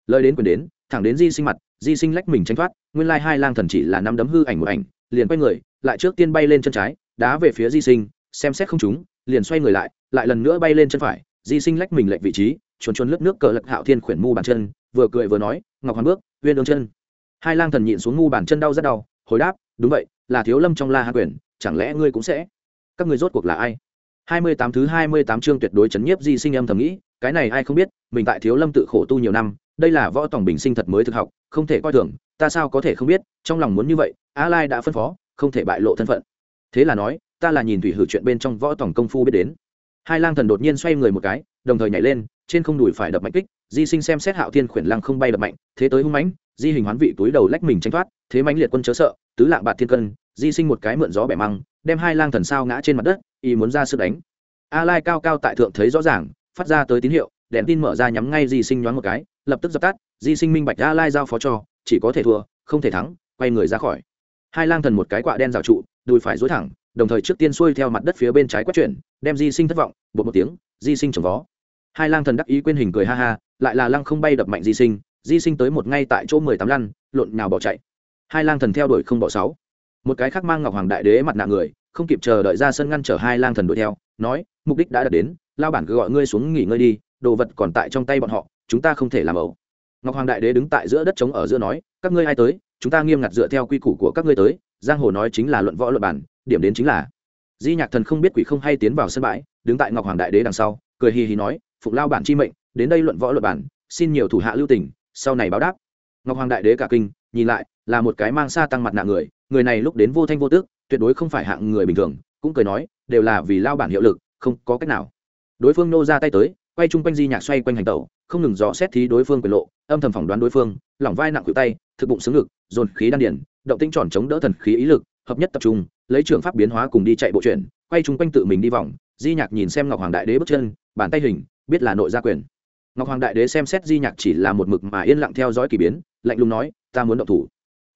Lời đến quyền đến, thẳng đến di sinh mặt, di sinh lách mình tranh thoát, nguyên lai hai lang thần chỉ là năm đấm hư ảnh một ảnh, liền quay người, lại trước tiên bay lên chân trái, đá về phía di sinh, xem xét không chúng liền xoay người lại lại lần nữa bay lên chân phải, di sinh lách mình lệch vị trí, chuồn chuồn lướt nước cờ lật hạo thiên khuyển mu bàn chân, vừa cười vừa nói, ngọc hoàn bước, uyên ương chân. Hai lang thần nhịn xuống mu bàn chân đau rất đau, hồi đáp, đúng vậy, là thiếu lâm trong la hạ quyển chẳng lẽ ngươi cũng sẽ? Các ngươi rốt cuộc là ai? Hai mươi tám thứ hai mươi tám chương tuyệt đối chấn nhiếp di sinh âm thầm nghĩ, cái này ai không biết, mình tại thiếu lâm tự khổ tu nhiều năm, đây là võ tổng bình sinh thật mới thực học, không thể coi thường, ta sao có thể không biết, trong lòng muốn như vậy, a lai đã phân phó, không thể bại lộ thân phận. Thế là nói, ta là nhìn thủy hử chuyện bên trong võ tổng công phu biết đến. Hai lang thần đột nhiên xoay người một cái, đồng thời nhảy lên, trên không đùi phải đập mạnh kích, di sinh xem xét hạo thiên khuyển lang không bay đập mạnh, thế tới hung mãnh, di hình hoán vị túi đầu lách mình tránh thoát, thế mãnh liệt quân chớ sợ, tứ lạng bạt thiên cân, di sinh một cái mượn gió bẻ măng, đem hai lang thần sao ngã trên mặt đất y muốn ra sức đánh. A lai cao cao tại thượng thấy rõ ràng, phát ra tới tín hiệu, đèn tin mở ra nhắm ngay di sinh nhoáng một cái, lập tức dập tắt, di sinh minh bạch a lai giao phó cho, chỉ có thể thua, không thể thắng, quay người ra khỏi. Hai lang thần một cái quạ đen rào trụ, đùi phải dối thẳng, đồng thời trước tiên xuôi theo mặt đất phía bên trái quét chuyển, đem di sinh thất vọng, bột một tiếng, di sinh trồng vó. Hai lang thần đắc ý quên hình cười ha ha, lại là lăng không bay đập mạnh di sinh di sinh tới một ngay tại chỗ mười tám lăn, lộn nhào bỏ chạy. Hai lang thần theo đuổi không bỏ sáu. Một cái khác mang ngọc hoàng đại đế mặt nạ người không kịp chờ đợi ra sân ngăn chở hai lang thần đuổi theo, nói, mục đích đã đạt đến, lao bản cứ gọi ngươi xuống nghỉ ngơi đi, đồ vật còn tại trong tay bọn họ, chúng ta không thể làm ẩu. Ngọc hoàng đại đế đứng tại giữa đất trống ở giữa nói, các ngươi ai tới, chúng ta nghiêm ngặt dựa theo quy củ của các ngươi tới, giang hồ nói chính là luận võ luận bản, điểm đến chính là. Di nhạc thần không biết quỷ không hay tiến vào sân bãi, đứng tại ngọc hoàng đại đế đằng sau, cười hì hì nói, phụng lao bản chi mệnh, đến đây luận võ luận bản, xin nhiều thủ hạ lưu tình, sau này báo đáp. Ngọc hoàng đại đế cả kinh, nhìn lại, là một cái mang xa tăng mặt nạ người người này lúc đến vô thanh vô tước tuyệt đối không phải hạng người bình thường, cũng cười nói, đều là vì lao bản hiệu lực, không có cách nào. Đối phương nô ra tay tới, quay chung quanh di nhạc xoay quanh hành tẩu, không ngừng dò xét thí đối phương quyền lộ, âm thầm phỏng đoán đối phương, lỏng vai nặng cự tay, thực bụng xứng ngực, dồn khí đan điển động tinh tròn chống đỡ thần khí ý lực, hợp nhất tập trung, lấy trường pháp biến hóa cùng đi chạy bộ chuyển, quay chung quanh tự mình đi vòng, di nhạc nhìn xem ngọc hoàng đại đế bước chân, bàn tay hình, biết là nội gia quyền. Ngọc hoàng đại đế xem xét di nhạc chỉ là một mực mà yên lặng theo dõi k ỳ biến, lạnh lùng nói, ta muốn động thủ.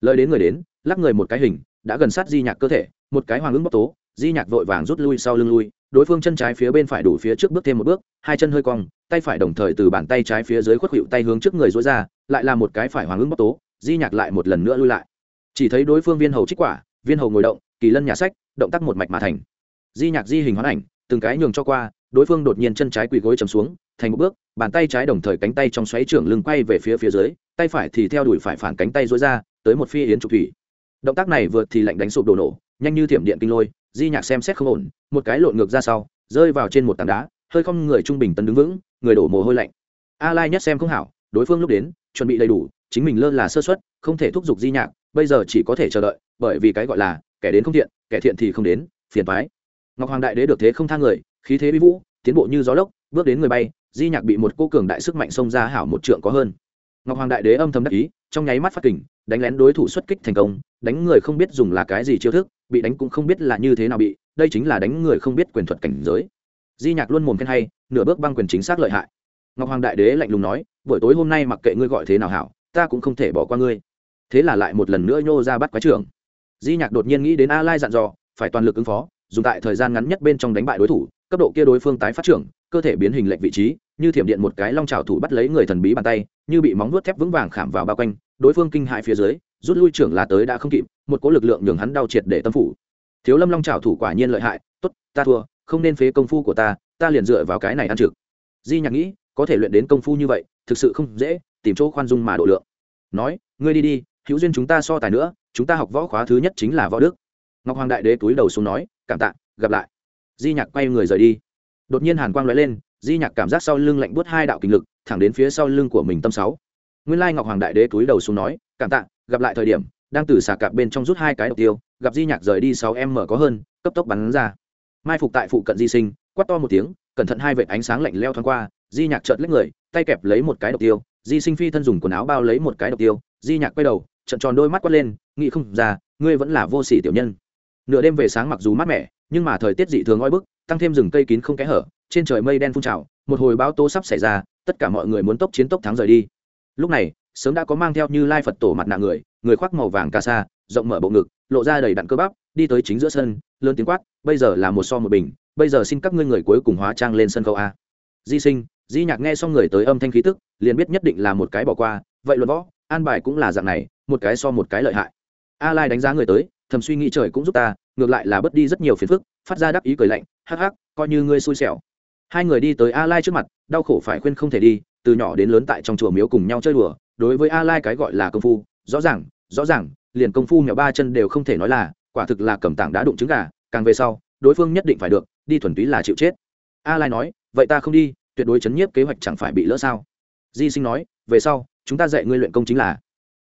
Lời đến người đến, lắc người một cái hình đã gần sát di nhạc cơ thể, một cái hoàng ứng bóc tố, di nhạc vội vàng rút lui sau lưng lui, đối phương chân trái phía bên phải đủ phía trước bước thêm một bước, hai chân hơi cong, tay phải đồng thời từ bàn tay trái phía dưới khuất hiệu tay hướng trước người dối ra, lại là một cái phải hoàng ứng bóc tố, di nhạc lại một lần nữa lui lại. Chỉ thấy đối phương viên hầu trích quả, viên hầu ngồi động, kỳ lân nhà sách, động tác một mạch mà thành. Di nhạc di hình hoán ảnh, từng cái nhường cho qua, đối phương đột nhiên chân trái quỳ gối chầm xuống, thành một bước, bàn tay trái đồng thời cánh tay trong xoáy trưởng lưng quay về phía phía dưới, tay phải thì theo đuổi phải phản cánh tay dối ra, tới một phi yến trục thủy động tác này vượt thì lạnh đánh sụp đổ nổ, nhanh như thiểm điện kinh lôi, di nhạc xem xét không ổn, một cái lộn ngược ra sau, rơi vào trên một tảng đá, hơi không người trung bình tấn đứng vững, người đổ mồ hôi lạnh. A lai nhất xem không hảo, đối phương lúc đến, chuẩn bị đầy đủ, chính mình lơ là sơ suất, không thể thúc giục di nhạc, bây giờ chỉ có thể chờ đợi, bởi vì cái gọi là, kẻ đến không thiện, kẻ thiện thì không đến, phiền thoái ngọc hoàng đại đế được thế không thang người, khí thế vi vũ, tiến bộ như gió lốc, bước đến người bay, di nhạc bị một cô cường đại sức mạnh xông ra hảo một trượng có hơn. Ngọc hoàng đại đế âm thầm đắc ý trong nháy mắt phát kình, đánh lén đối thủ xuất kích thành công, đánh người không biết dùng là cái gì chiêu thức, bị đánh cũng không biết là như thế nào bị, đây chính là đánh người không biết quyền thuật cảnh giới. Di nhạc luôn mồm khen hay, nửa bước băng quyền chính xác lợi hại. Ngọc hoàng đại đế lạnh lùng nói, buổi tối hôm nay mặc kệ ngươi gọi thế nào hảo, ta cũng không thể bỏ qua ngươi. Thế là lại một lần nữa nhô ra bắt quái trưởng. Di nhạc đột nhiên nghĩ đến a lai dặn dò, phải toàn lực ứng phó, dùng tại thời gian ngắn nhất bên trong đánh bại đối thủ, cấp độ kia đối phương tái phát trưởng, cơ thể biến hình lệnh vị trí như thiểm điện một cái long trào thủ bắt lấy người thần bí bàn tay, như bị móng vuốt thép vững vàng khảm vào bao quanh, đối phương kinh hại phía dưới, rút lui trưởng là tới đã không kịp, một cỗ lực lượng nhường hắn đau triệt để tâm phủ. Thiếu lâm long trào thủ quả nhiên lợi hại, tốt, ta thua, không nên phế công phu của ta ta liền dựa vào cái này ăn trực. Di nhạc nghĩ, có thể luyện đến công phu như vậy, thực sự không dễ, tìm chỗ khoan dung mà độ lượng. Nói, ngươi đi đi, hữu duyên chúng ta so tài nữa, chúng ta học võ khóa thứ nhất chính là võ đức. Ngọc hoàng đại đế túi đầu xuống nói, cảm tạ, gặp lại. Di nhạc quay người rời đi. Đột nhiên hàn quang lóe lên di nhạc cảm giác sau lưng lạnh buốt hai đạo kinh lực, thẳng đến phía sau lưng của mình tâm sáu. Nguyên lai ngọc hoàng đại đế túi đầu xuống nói, cảm tạ, gặp lại thời điểm, đang từ xà cạp bên trong rút hai cái độc tiêu, gặp di nhạc rời đi sáu em mở có hơn, cấp tốc bắn ra. Mai phục tại phụ cận di sinh, quát to một tiếng, cẩn thận hai vệt ánh sáng lạnh leo thoáng qua, di nhạc chợt lấy người, tay kẹp lấy một cái độc tiêu, di sinh phi thân dùng quần áo bao lấy một cái độc tiêu, di nhạc quay đầu trận tròn đôi mắt quát lên, nghĩ không ra, ngươi vẫn là vô sỉ tiểu nhân. Nửa đêm về sáng mặc dù mát mẻ, nhưng mà thời tiết dị thường oi bức, tăng thêm rừng cây kín không kẽ hở trên trời mây đen phun trào, một hồi báo tố sắp xảy ra, tất cả mọi người muốn tốc chiến tốc thắng rời đi. Lúc này, sớm đã có mang theo như lai phật tổ mặt nạ người người khoác màu vàng ca sa, rộng mở bộ ngực, lộ ra đầy đặn cơ bắp, đi tới chính giữa sân, lớn tiếng quát, bây giờ là một so một bình, bây giờ xin các ngươi người cuối cùng hóa trang lên sân khấu a. Di sinh, di nhạc nghe xong người tới âm thanh khí tức, liền biết nhất định là một cái bỏ qua, vậy luận võ, an bài cũng là dạng này, một cái so một cái lợi hại. A lai đánh giá người tới, thầm suy nghĩ trời cũng giúp ta, ngược lại là bớt đi rất nhiều phiền phức, phát ra đắc ý cười lạnh, hắc hắc, coi như ngươi xui xẻo hai người đi tới a lai trước mặt, đau khổ phải khuyên không thể đi, từ nhỏ đến lớn tại trong chùa miếu cùng nhau chơi đùa, đối với a lai cái gọi là công phu, rõ ràng rõ ràng, liền công phu mèo ba chân đều không thể nói là, quả thực là cầm tảng đá đụng trứng gà, càng về sau, đối phương nhất định phải được, đi thuần túy là chịu chết. A lai nói, vậy ta không đi, tuyệt đối chấn nhiếp kế hoạch chẳng phải bị lỡ sao? Di sinh nói, về sau, chúng ta dạy ngươi luyện công chính là.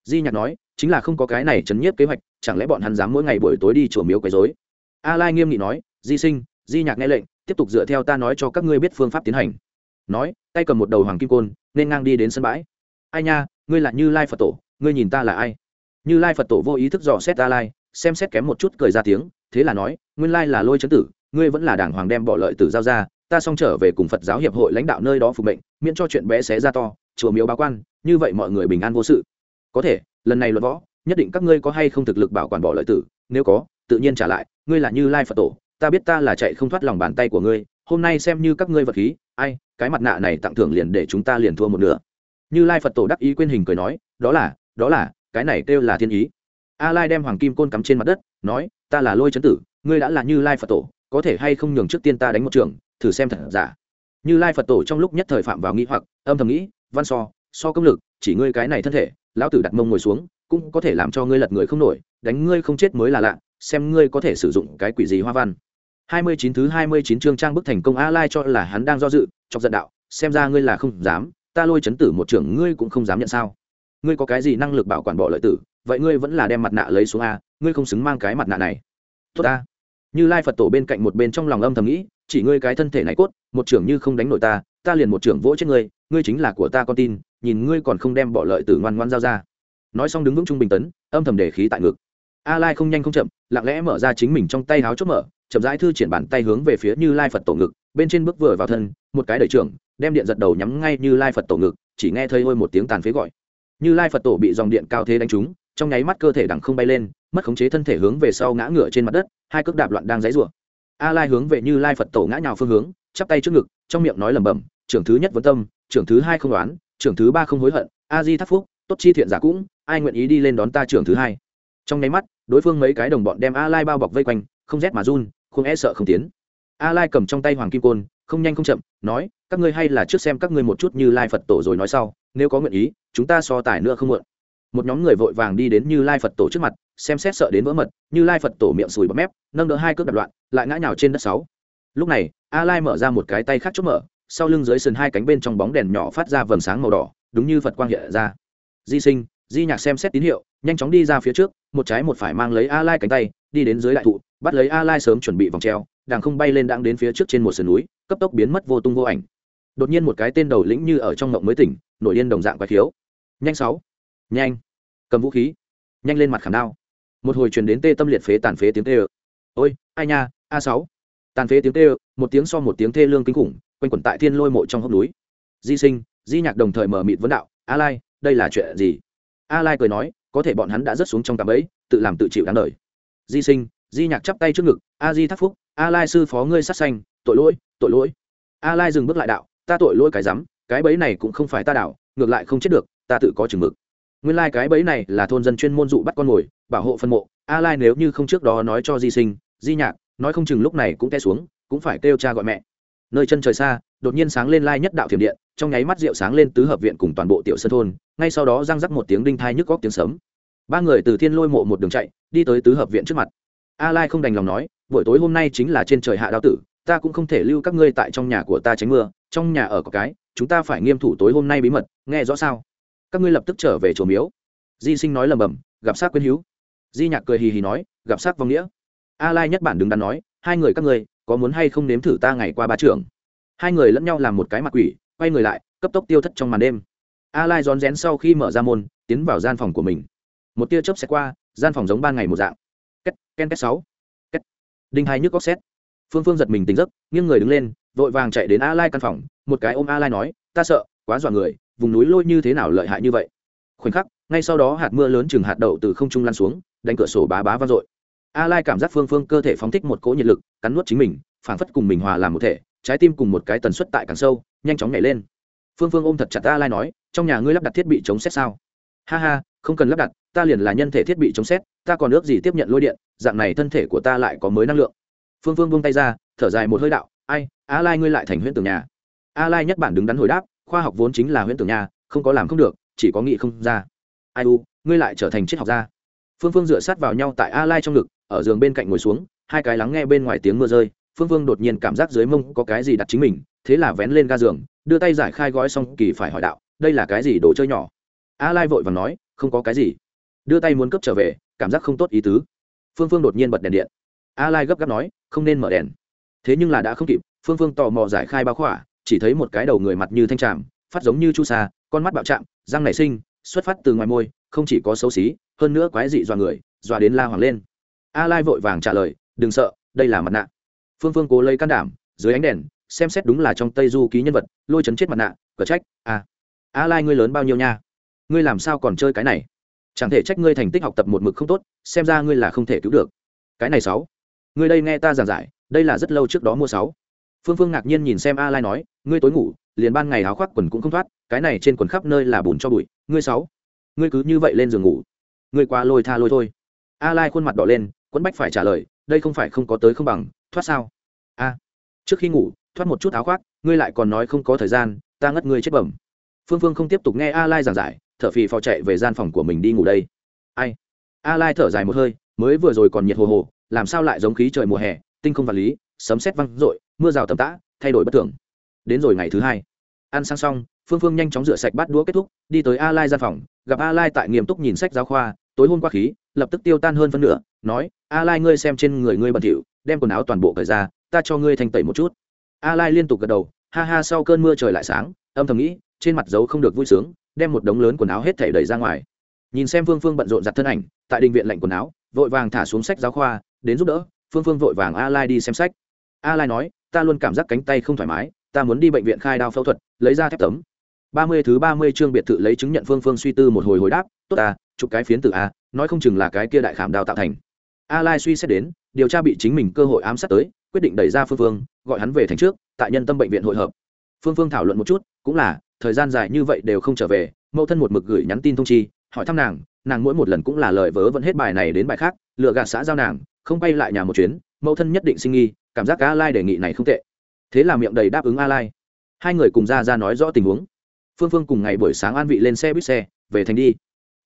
Di nhạc nói, chính là không có cái này chấn nhiếp kế hoạch, chẳng lẽ bọn hắn dám mỗi ngày buổi tối đi chùa miếu quấy rối? A lai nghiêm nghị nói, di sinh, di nhạc nghe lệnh tiếp tục dựa theo ta nói cho các ngươi biết phương pháp tiến hành. Nói, tay cầm một đầu hoàng kim côn, nên ngang đi đến sân bãi. Ai nha, ngươi là như lai phật tổ, ngươi nhìn ta là ai? Như lai phật tổ vô ý thức dò xét ta lai, xem xét kém một chút cười ra tiếng, thế là nói, nguyên lai là lôi chấn tử, ngươi vẫn là đảng hoàng đem bỏ lợi tử giao ra, ta xong trở về cùng phật giáo hiệp hội lãnh đạo nơi đó phục mệnh, miễn cho chuyện bé xé ra to, chùa miếu báo quan, như vậy mọi người bình an vô sự. Có thể, lần này luật võ, nhất định các ngươi có hay không thực lực bảo quản bỏ lợi tử, nếu có, tự nhiên trả lại, ngươi là như lai phật tổ ta biết ta là chạy không thoát lòng bàn tay của ngươi, hôm nay xem như các ngươi vật khí, ai, cái mặt nạ này tặng thưởng liền để chúng ta liền thua một nửa. Như lai phật tổ đắc ý quên hình cười nói, đó là đó là, cái này kêu là thiên ý. A lai đem hoàng kim côn cắm trên mặt đất, nói, ta là lôi chấn tử, ngươi đã là như lai phật tổ, có thể hay không nhường trước tiên ta đánh một trường, thử xem thật giả. Như lai phật tổ trong lúc nhất thời phạm vào nghĩ hoặc, âm thầm nghĩ, văn so so công lực, chỉ ngươi cái này thân thể, lão tử đặt mông ngồi xuống, cũng có thể làm cho ngươi lật người không nổi, đánh ngươi không chết mới là lạ, xem ngươi có thể sử dụng cái quỷ gì hoa văn hai mươi chín thứ hai mươi chín chương trang bức thành công a lai cho là hắn đang do dự, chọc giận đạo, xem ra ngươi là không dám, ta lôi chấn tử một trưởng, ngươi cũng không dám nhận sao. Ngươi có cái gì năng lực bảo quản bỏ lợi tử, vậy ngươi vẫn là đem mặt nạ lấy xuống a, ngươi không xứng mang cái mặt nạ này. Tốt ta. Như lai phật tổ bên cạnh một bên trong lòng âm thầm nghĩ, chỉ ngươi cái thân thể này cốt, một trưởng như không đánh nổi ta ta liền một trưởng vỗ chết ngươi ngươi chính là của ta con tin, nhìn ngươi còn không đem bỏ lợi tử ngoan ngoan giao ra. Nói xong đứng vững trung bình tấn, âm thầm để khí tại ngực. A lai không nhanh không chậm, lặng lẽ mở ra chính mình trong tay háo chốt mở chậm rãi thư triển bàn tay hướng về phía như lai phật tổ ngực, bên trên bước vừa vào thân, một cái đẩy trưởng, đem điện giật đầu nhắm ngay như lai phật tổ ngực, chỉ nghe thấy ôi một tiếng tàn phế gọi. Như lai phật tổ bị dòng điện cao thế đánh trúng, trong nháy mắt cơ thể đằng không bay lên, mất khống chế thân thể hướng về sau ngã ngửa trên mặt đất, hai cước đạp loạn đang dãy rủa a lai hướng về như lai phật tổ ngã nhào phương hướng, chắp tay trước ngực, trong miệng nói lẩm bẩm, trưởng thứ nhất vấn tâm, trưởng thứ hai không đoán trưởng thứ ba không hối hận, a di thắc phúc, tốt chi thiện giả cũng, ai nguyện ý đi lên đón ta trưởng thứ hai? Trong nháy mắt, đối phương mấy cái đồng bọn đem a lai bao bọc vây quanh, không rét mà run không e sợ không tiến. A lai cầm trong tay hoàng kim côn, không nhanh không chậm, nói, các ngươi hay là trước xem các ngươi một chút như lai phật tổ rồi nói sau, nếu có nguyện ý, chúng ta so tài nữa không muộn. Một nhóm người vội vàng đi đến như lai phật tổ trước mặt, xem xét sợ đến vỡ mật, như lai phật tổ miệng sùi bắp mép, nâng đỡ hai cước đập loạn, lại ngã nhào trên đất sáu. Lúc này, a lai mở ra một cái tay khác chốt mở, sau lưng dưới sườn hai cánh bên trong bóng đèn nhỏ phát ra vầng sáng màu đỏ, đúng như phật quang hiện ra. Di sinh, di nhạc xem xét tín hiệu nhanh chóng đi ra phía trước, một trái một phải mang lấy a lai cánh tay, đi đến dưới đại thụ, bắt lấy a lai sớm chuẩn bị vòng treo đàng không bay lên đang đến phía trước trên một sườn núi, cấp tốc biến mất vô tung vô ảnh. Đột nhiên một cái tên đầu lĩnh như ở trong ngộng mới tỉnh, nổi điên đồng dạng quái thiếu nhanh sáu. Nhanh. Cầm vũ khí. Nhanh lên mặt khảm đao. Một hồi truyền đến tê tâm liệt phế tàn phế tiếng tê ơ. Ôi, ai nha, a sáu. Tàn phế tiếng tê ơ, một tiếng so một tiếng thê lương kinh khủng, quanh quẩn tại thiên lôi mộ trong hốc núi. Di sinh, di nhạc đồng thời mở mịt vấn đạo, a lai, đây là chuyện gì? A lai cười nói có thể bọn hắn đã rớt xuống trong cạm bẫy, tự làm tự chịu đáng đời. Di sinh, di nhạc chắp tay trước ngực, a di thắc phúc, a lai sư phó ngươi sát xanh tội lỗi tội lỗi. A lai dừng bước lại đạo, ta tội lỗi cái rắm, cái bẫy này cũng không phải ta đảo, ngược lại không chết được, ta tự có chừng mực. Nguyên lai cái bẫy này là thôn dân chuyên môn dụ bắt con mồi, bảo hộ phân mộ. A lai nếu như không trước đó nói cho di sinh, di nhạc, nói không chừng lúc này cũng té xuống, cũng phải kêu cha gọi mẹ. Nơi chân trời xa, đột nhiên sáng lên lai nhất đạo thiểm điện trong nháy mắt rượu sáng lên tứ hợp viện cùng toàn bộ tiểu sân thôn, ngay sau đó răng rắc một tiếng đinh thai nhức góc tiếng sấm. Ba người từ thiên lôi mộ một đường chạy, đi tới tứ hợp viện trước mặt. A lai không đành lòng nói, buổi tối hôm nay chính là trên trời hạ đao tử, ta cũng không thể lưu các ngươi tại trong nhà của ta tránh mưa, trong nhà ở có cái, chúng ta phải nghiêm thủ tối hôm nay bí mật, nghe rõ sao? Các ngươi lập tức trở về chùa miếu. Di sinh nói lầm bầm, gặp sát quyến hữu. Di nhạc cười hì hì nói, gặp sát vong nghĩa. A lai nhất bản đứng đắn nói, hai người các ngươi, có muốn hay không nếm thử ta ngày qua ba trưởng? Hai người lẫn nhau làm một cái mặt quỷ quay người lại, cấp tốc tiêu thất trong màn đêm. A lai rón rén sau khi mở ra môn, tiến vào gian phòng của mình. Một tia chớp sẽ qua, gian phòng giống ban ngày một dạng. Két ken két sáu. Két. Đinh hai nhức góc xét. Phương phương giật mình tỉnh giấc, nghiêng người đứng lên, vội vàng chạy đến a lai căn phòng. Một cái ôm a lai nói, ta sợ, quá dọa người, vùng núi lôi như thế nào lợi hại như vậy? Khoảnh khắc, ngay sau đó hạt mưa lớn chừng hạt đậu từ không trung lan xuống, đánh cửa sổ bá bá vang dội. A lai cảm giác phương phương cơ thể phóng thích một cỗ nhiệt lực, cắn nuốt chính mình, phảng phất cùng mình hòa làm một thể trái tim cùng một cái tần suất tại càng sâu, nhanh chóng nhảy lên. Phương phương ôm thật chặt a lai nói, trong nhà ngươi lắp đặt thiết bị chống xét sao? Ha ha, không cần lắp đặt, ta liền là nhân thể thiết bị chống xét, ta còn ước gì tiếp nhận lôi điện, dạng này thân thể của ta lại có mới năng lượng. Phương phương buông tay ra, thở dài một hơi đạo, ai, a lai ngươi lại thành huyễn tưởng nhà. A lai nhất bản đứng đắn hồi đáp, khoa học vốn chính là huyễn tưởng nhà, không có làm không được, chỉ có nghĩ không ra. Ai u, ngươi lại trở thành triết học gia. Phương phương dựa sát vào nhau tại a lai trong ngực, ở giường bên cạnh ngồi xuống, hai cái lắng nghe bên ngoài tiếng mưa rơi phương phương đột nhiên cảm giác dưới mông có cái gì đặt chính mình, thế là vén lên ga giường, đưa tay giải khai gói xong, kỳ phải hỏi đạo, đây là cái gì đồ chơi nhỏ? A lai vội và nói, không có cái gì. Đưa tay muốn cướp trở về, cảm giác không tốt ý tứ. Phương phương đột nhiên bật đèn điện. A lai gấp gáp nói, không nên mở đèn. Thế nhưng là đã không kịp, phương phương tò mò giải khai bao khỏa, chỉ thấy một cái đầu người mặt như thanh tràm, phát giống như chu sa, con mắt bạo chạm, răng nảy sinh, xuất phát từ ngoài môi, không chỉ có xấu xí, hơn nữa quái dị dọa người, dọa đến la hoàng lên. A lai vội vàng trả lời, đừng sợ, đây là mặt nạ phương phương cố lấy can đảm, dưới ánh đèn, xem xét đúng là trong tây du ký nhân vật, lôi chấn chết mặt nạ, cờ trách a a lai ngươi lớn bao nhiêu nha? Ngươi làm sao còn chơi cái này? Chẳng thể trách ngươi thành tích học tập một mực không tốt, xem ra ngươi là không thể cứu được. Cái này sáu. Ngươi đây nghe ta giảng giải, đây là rất lâu trước đó mua sáu. Phương phương ngạc nhiên nhìn xem a lai nói, ngươi tối ngủ, liền ban ngày áo khoác quần cũng không thoát, cái này trên quần khắp nơi là bùn cho bụi, ngươi sáu. Ngươi cứ như vậy lên giường ngủ. Ngươi qua lôi tha lôi thôi. A lai khuôn mặt đỏ lên quẫn bách phải trả lời đây không phải không có tới không bằng, thoát sao? A, trước khi ngủ, thoát một chút áo khoác, ngươi lại còn nói không có thời gian, ta ngất ngươi chết bẩm. Phương phương không tiếp tục nghe a lai giảng giải, thở phì phò chạy về gian phòng của mình đi ngủ đây. Ai? A lai thở dài một hơi, mới vừa rồi còn nhiệt hồ hồ, làm sao lại giống khí trời mùa hè, tinh không vật lý, sấm sét văng rội mưa rào tầm tã, thay đổi bất thường. Đến rồi ngày thứ hai. Ăn sang xong, phương phương nhanh chóng rửa sạch bát đũa kết thúc, đi tới a lai gian phòng, gặp a lai tại nghiêm túc nhìn sách giáo khoa, tối hôm qua khí lập tức tiêu tan hơn phân nửa, nói a lai ngươi xem trên người ngươi bẩn thỉu, đem quần áo toàn bộ cởi ra, ta cho ngươi thanh tẩy một chút. A lai liên tục gật đầu, ha ha, sau cơn mưa trời lại sáng, âm thầm nghĩ, trên mặt dấu không được vui sướng, đem một đống lớn quần áo hết thảy đẩy ra ngoài. Nhìn xem phương phương bận rộn giặt thân ảnh, tại đình viện lạnh quần áo, vội vàng thả xuống sách giáo khoa, đến giúp đỡ, phương phương vội vàng a lai đi xem sách. A lai nói, ta luôn cảm giác cánh tay không thoải mái, ta muốn đi bệnh viện khai đao phẫu thuật, lấy ra thép tấm. Ba mươi thứ ba mươi chương biệt thự lấy chứng nhận phương phương suy tư một hồi hồi đáp, tốt ta chụp cái phiến tử a nói không chừng là cái kia đại khảm đào tạo thành. A lai suy xét đến, điều tra bị chính mình cơ hội ám sát tới, quyết định đẩy ra phương phương, gọi hắn về thành trước, tại nhân tâm bệnh viện hội hợp. Phương phương thảo luận một chút, cũng là, thời gian dài như vậy đều không trở về, mẫu thân một mực gửi nhắn tin thông chi, hỏi thăm nàng nàng mỗi một lần cũng là lời vớ vẫn hết bài này đến bài khác lựa gạt xã giao nàng, không bay lại nhà một chuyến, mẫu thân nhất định sinh nghi, cảm giác a lai đề nghị này không tệ. Thế là miệng đầy đáp ứng a lai. Hai người cùng ra ra nói rõ tình huống. Phương phương cùng ngày buổi sáng an vị lên xe buýt xe, về thành đi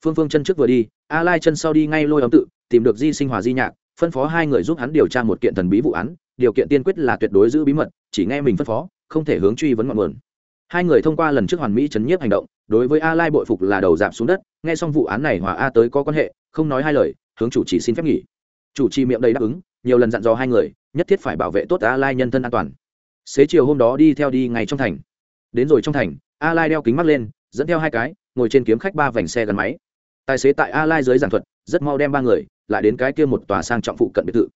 phương phương chân trước vừa đi, a lai chân sau đi ngay lôi ấm tự, tìm được di sinh hòa di nhạc, phân phó hai người giúp hắn điều tra một kiện thần bí vụ án, điều kiện tiên quyết là tuyệt đối giữ bí mật, chỉ nghe mình phân phó, không thể hướng truy vấn ngọn nguồn. Hai người thông qua lần trước hoàn mỹ chấn nhiếp hành động, đối với a lai bội phục là đầu giảm xuống đất, nghe xong vụ án này hòa a tới có quan hệ, không nói hai lời, hướng chủ trì xin phép nghỉ. Chủ trì miệng đầy đáp ứng, nhiều lần dặn dò hai người, nhất thiết phải bảo vệ tốt a lai nhân thân an toàn. Xế chiều hôm đó đi theo đi ngay trong thành. Đến rồi trong thành, a lai đeo kính mắt lên, dẫn theo hai cái, ngồi trên kiếm khách ba vành xe gắn máy tài xế tại a lai dưới giảng thuật, rất mau đem ba người lại đến cái kia một tòa sang trọng phụ cận biệt thự.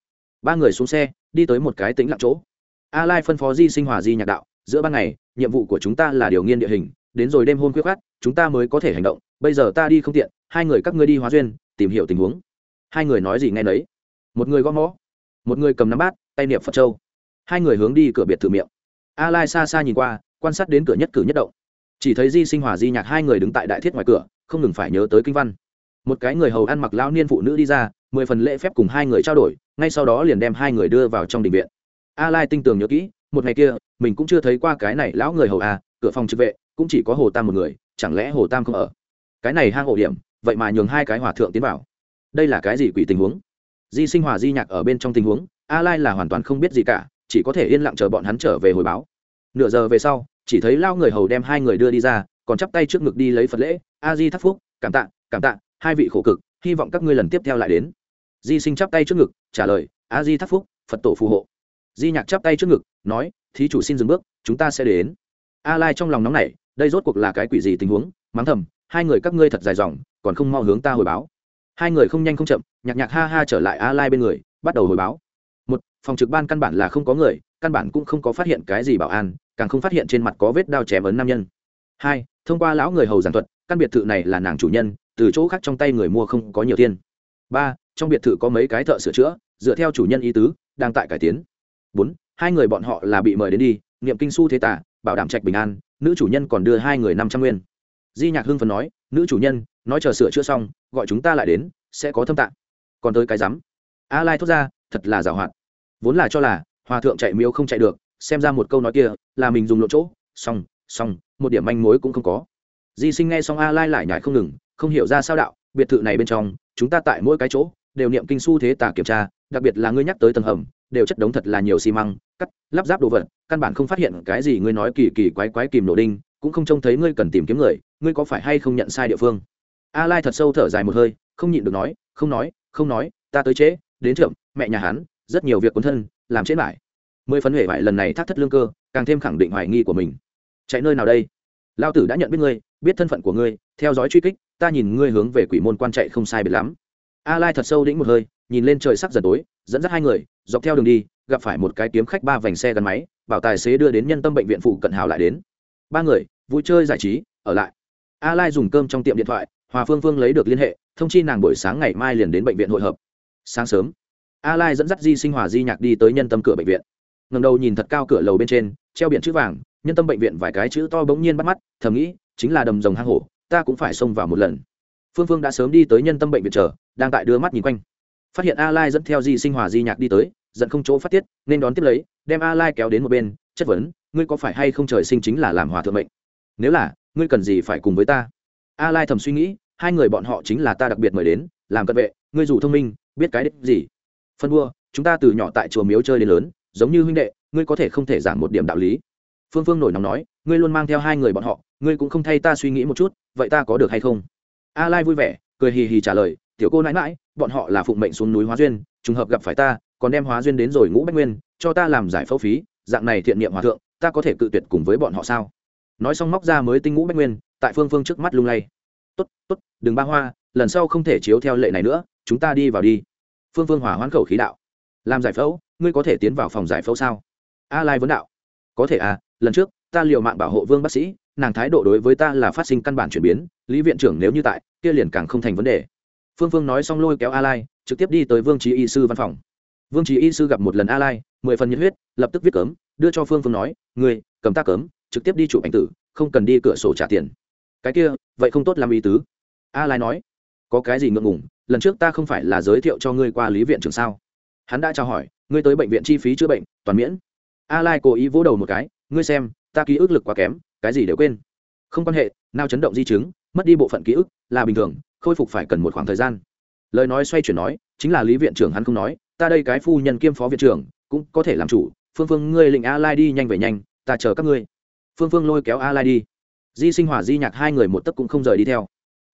Ba người xuống xe, đi tới một cái tính lặng chỗ. A lai phân phó di sinh hòa di nhạc đạo, giữa ban ngày, nhiệm vụ của chúng ta là điều nghiên địa hình, đến rồi đêm hôm khuya khát chúng ta mới có thể hành động. Bây giờ ta đi không tiện, hai người các ngươi đi hóa duyên, tìm hiểu tình huống. Hai người nói gì nghe nấy. Một người gõ mõ, một người cầm nắm bát, tay niệm phật châu. Hai người hướng đi cửa biệt thự miệng. A lai xa xa nhìn qua, quan sát đến cửa nhất cử nhất động. Chỉ thấy di sinh hòa di nhạc hai người đứng tại đại thiết ngoài cửa không ngừng phải nhớ tới kinh văn. Một cái người hầu ăn mặc lao niên phụ nữ đi ra, mười phần lễ phép cùng hai người trao đổi, ngay sau đó liền đem hai người đưa vào trong đình viện. A lai tinh tường nhớ kỹ, một ngày kia, mình cũng chưa thấy qua cái này lão người hầu à cửa phòng trực vệ, cũng chỉ có hồ tam một người, chẳng lẽ hồ tam không ở? Cái này hang ổ điểm, vậy mà nhường hai cái hòa thượng tiến vào. Đây là cái gì quỷ tình huống? Di sinh hòa di nhạc ở bên trong tình huống, a lai là hoàn toàn không biết gì cả, chỉ có thể yên lặng chờ bọn hắn trở về hồi báo. Nửa giờ về sau, chỉ thấy lao người hầu đem hai người đưa đi ra còn chắp tay trước ngực đi lấy phật lễ. A di thắc phúc, cảm tạ cảm tạ, hai vị khổ cực, hy vọng các ngươi lần tiếp theo lại đến. Di sinh chắp tay trước ngực, trả lời, a di thắc phúc, phật tổ phù hộ. Di nhạc chắp tay trước ngực, nói, thí chủ xin dừng bước, chúng ta sẽ đến. A lai trong lòng nóng nảy, đây rốt cuộc là cái quỷ gì tình huống? Mắng thầm, hai người các ngươi thật dài dòng, còn không mau hướng ta hồi báo. Hai người không nhanh không chậm, nhạc nhạc ha ha trở lại a lai bên người, bắt đầu hồi báo. Một, phòng trực ban căn bản là không có người, căn bản cũng không có phát hiện cái gì bảo an, càng không phát hiện trên mặt có vết đao chém ấn nam nhân. Hai thông qua lão người hầu giảng thuật, căn biệt thự này là nàng chủ nhân, từ chỗ khác trong tay người mua không có nhiều tiền. Ba, trong biệt thự có mấy cái thợ sửa chữa, dựa theo chủ nhân ý tứ, đang tại cải tiến. Bốn, hai người bọn họ là bị mời đến đi, niệm kinh su thế tả bảo đảm trạch bình an, nữ chủ nhân còn đưa hai người năm trăm nguyên. Di nhạc hưng phần nói, nữ chủ nhân, nói chờ sửa chữa xong, gọi chúng ta lại đến, sẽ có thâm tạng. Còn tới cái rắm. A lai thốt ra, thật là giàu hoạt. Vốn là cho là, hòa thượng chạy miếu không chạy được, xem ra một câu nói kia, là mình dùng lộ chỗ, xong xong, một điểm manh mối cũng không có. Di sinh nghe xong a lai lại nhải không ngừng, không hiểu ra sao đạo, biệt thự này bên trong, chúng ta tại mỗi cái chỗ, đều niệm kinh su thế tà kiểm tra, đặc biệt là ngươi nhắc tới tầng hầm, đều chất đống thật là nhiều xi măng, cắt, lắp ráp đồ vật, căn bản không phát hiện cái gì ngươi nói kỳ kỳ quái quái kìm nổ đinh, cũng không trông thấy ngươi cần tìm kiếm người, ngươi có phải hay không nhận sai địa phương? A lai thật sâu thở dài một hơi, không nhịn được nói, không nói không nói, ta tới trễ, đến trưởng, mẹ nhà hắn, rất nhiều việc cuốn thân, làm chết lại mười phấn hệ vải lần này thác thất lương cơ, càng thêm khẳng định hoài nghi của mình chạy nơi nào đây? Lao tử đã nhận biết ngươi, biết thân phận của ngươi, theo dõi truy kích, ta nhìn ngươi hướng về quỷ môn quan chạy không sai biệt lắm. A lai thật sâu đĩnh một hơi, nhìn lên trời sắc dần tối, dẫn dắt hai người, dọc theo đường đi, gặp phải một cái kiếm khách ba vành xe gắn máy, bảo tài xế đưa đến nhân tâm bệnh viện phụ cận hào lại đến. Ba người, vui chơi giải trí, ở lại. A lai dùng cơm trong tiệm điện thoại, hòa phương phương lấy được liên hệ, thông chi nàng buổi sáng ngày mai liền đến bệnh viện hội hợp. Sáng sớm, a lai dẫn dắt di sinh hòa di nhạc đi tới nhân tâm cửa bệnh viện. Ngầm đầu nhìn thật cao cửa lầu bên trên, treo biển chữ vàng nhân tâm bệnh viện vài cái chữ to bỗng nhiên bắt mắt, thầm nghĩ, chính là đầm rồng hang hổ, ta cũng phải xông vào một lần. Phương phương đã sớm đi tới nhân tâm bệnh viện chờ, đang tại đưa mắt nhìn quanh. Phát hiện a lai dẫn theo di sinh hòa di nhạc đi tới, giận không chỗ phát tiết, nên đón tiếp lấy, đem a lai kéo đến một bên, chất vấn, ngươi có phải hay không trời sinh chính là làm hòa thượng mệnh? Nếu là, ngươi cần gì phải cùng với ta? A lai thầm suy nghĩ, hai người bọn họ chính là ta đặc biệt mời đến, làm cận vệ, ngươi dù thông minh, biết cái đích gì? Phân đua chúng ta từ nhỏ tại chùa miếu chơi đến lớn, giống như huynh đệ, ngươi có thể không thể giảng một điểm đạo lý phương phương nổi nóng nói, ngươi luôn mang theo hai người bọn họ, ngươi cũng không thay ta suy nghĩ một chút, vậy ta có được hay không? A lai vui vẻ, cười hì hì trả lời, tiểu cô nãi mãi bọn họ là phụng mệnh xuống núi hóa duyên, trùng hợp gặp phải ta, còn đem hóa duyên đến rồi ngũ bách nguyên, cho ta làm giải phẫu phí, dạng này thiện niệm hòa thượng, ta có thể cự tuyệt cùng với bọn họ sao? Nói xong móc ra mới tinh ngũ bách nguyên, tại phương phương trước mắt lung lay. Tốt tốt, đừng ba hoa, lần sau không thể chiếu theo lệ này nữa, chúng ta đi vào đi. Phương phương hỏa hoãn khẩu khí đạo, làm giải phẫu, ngươi có thể tiến vào phòng giải phẫu sao? A lai vấn đạo có thể à lần trước, ta liều mạng bảo hộ vương bác sĩ, nàng thái độ đối với ta là phát sinh căn bản chuyển biến, lý viện trưởng nếu như tại, kia liền càng không thành vấn đề. Phương phương nói xong lôi kéo a lai, trực tiếp đi tới vương trí y sư văn phòng. Vương trí y sư gặp một lần a lai, mười phần nhiệt huyết, lập tức viết cấm, đưa cho phương phương nói, ngươi, cầm ta cấm, trực tiếp đi chụp ảnh tử, không cần đi cửa sổ trả tiền. Cái kia, vậy không tốt làm ý tứ. A lai nói, có cái gì ngượng ngùng, lần trước ta không phải là giới thiệu cho ngươi qua lý viện trưởng sao? Hắn đã trao hỏi, ngươi tới bệnh viện chi phí chữa bệnh, toàn miễn a lai cố ý vỗ đầu một cái, ngươi xem, ta ký ức lực quá kém, cái gì đều quên. Không quan hệ, nào chấn động di chứng, mất đi bộ phận ký ức, là bình thường, khôi phục phải cần một khoảng thời gian. Lời nói xoay chuyển nói, chính là lý viện trưởng hắn không nói, ta đây cái phu nhân kiêm phó viện trưởng, cũng có thể làm chủ, phương phương, ngươi lệnh a lai đi nhanh về nhanh, ta chờ các ngươi. Phương phương lôi kéo a lai đi. Di sinh hỏa di nhạc hai người một tấc cũng không rời đi theo.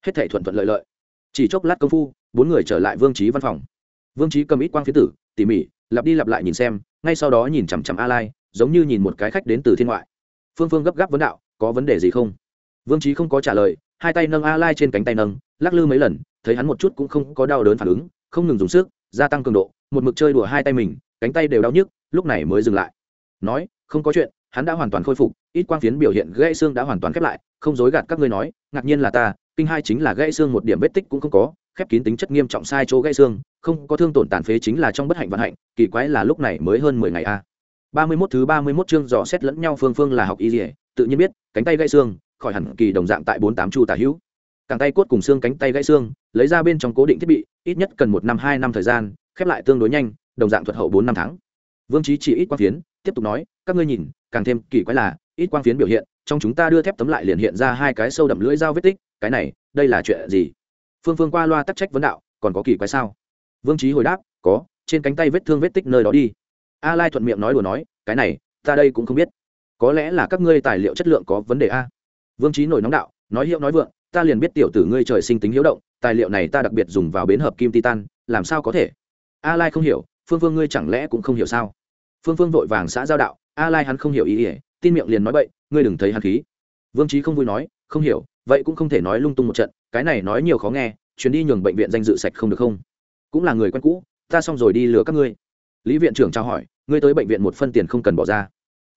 Hết thể thuận thuận lợi lợi. Chỉ chốc lát công phu, bốn người trở lại vương trí văn phòng. Vương trí cầm ít quang phía tử, tỉ mỉ lặp đi lặp lại nhìn xem, ngay sau đó nhìn chằm chằm a lai giống như nhìn một cái khách đến từ thiên ngoại. Phương phương gấp gáp vấn đạo, có vấn đề gì không? Vương trí không có trả lời, hai tay nâng a lai trên cánh tay nâng, lắc lư mấy lần, thấy hắn một chút cũng không có đau đớn phản ứng, không ngừng dùng sức, gia tăng cường độ, một mực chơi đùa hai tay mình, cánh tay đều đau nhức, lúc này mới dừng lại. Nói, không có chuyện, hắn đã hoàn toàn khôi phục, ít quang phiến biểu hiện gãy xương đã hoàn toàn khép lại, không dối gạt các ngươi nói, ngạc nhiên là ta, kinh hai chính là gãy xương một điểm vết tích cũng không có, khép kín tính chất nghiêm trọng sai chỗ gãy xương không có thương tổn tàn phế chính là trong bất hạnh vận hạnh, kỳ quái là lúc này mới hơn mười ngày a. ba mươi mốt thứ ba mươi mốt chương dò xét lẫn nhau phương phương là học y dỉa tự nhiên biết, cánh tay gãy xương, khỏi hẳn kỳ đồng dạng tại bốn tám chu tả hữu. Càng tay cốt cùng xương cánh tay gãy xương, lấy ra bên trong cố định thiết bị, ít nhất cần một năm hai năm thời gian, khép lại tương đối nhanh, đồng dạng thuật hậu bốn năm tháng. Vương trí chỉ ít quang phiến, tiếp tục nói, các ngươi nhìn, càng thêm kỳ quái là, ít quang phiến biểu hiện, trong chúng ta đưa thép tấm lại liền hiện ra hai cái sâu đậm lưỡi dao vết tích, cái này, đây là chuyện gì? Phương phương qua loa tắc trách vấn đạo, còn có kỳ quái sao? Vương trí hồi đáp, có, trên cánh tay vết thương vết tích nơi đó đi. A lai thuận miệng nói đùa nói, cái này, ta đây cũng không biết. Có lẽ là các ngươi tài liệu chất lượng có vấn đề a. Vương trí nổi nóng đạo, nói hiệu nói vượng, ta liền biết tiểu tử ngươi trời sinh tính hiếu động, tài liệu này ta đặc biệt dùng vào bến hợp kim titan, làm sao có thể? A lai không hiểu, phương phương ngươi chẳng lẽ cũng không hiểu sao? Phương phương vội vàng xã giao đạo, a lai hắn không hiểu ý ỉa tin miệng liền nói bậy, ngươi đừng thấy hắn khí. Vương trí không vui nói, không hiểu, vậy cũng không thể nói lung tung một trận, cái này nói nhiều khó nghe, chuyến đi nhường bệnh viện danh dự sạch không được không? Cũng là người quen cũ, ta xong rồi đi lừa các ngươi. Lý viện trưởng trao hỏi, ngươi tới bệnh viện một phân tiền không cần bỏ ra.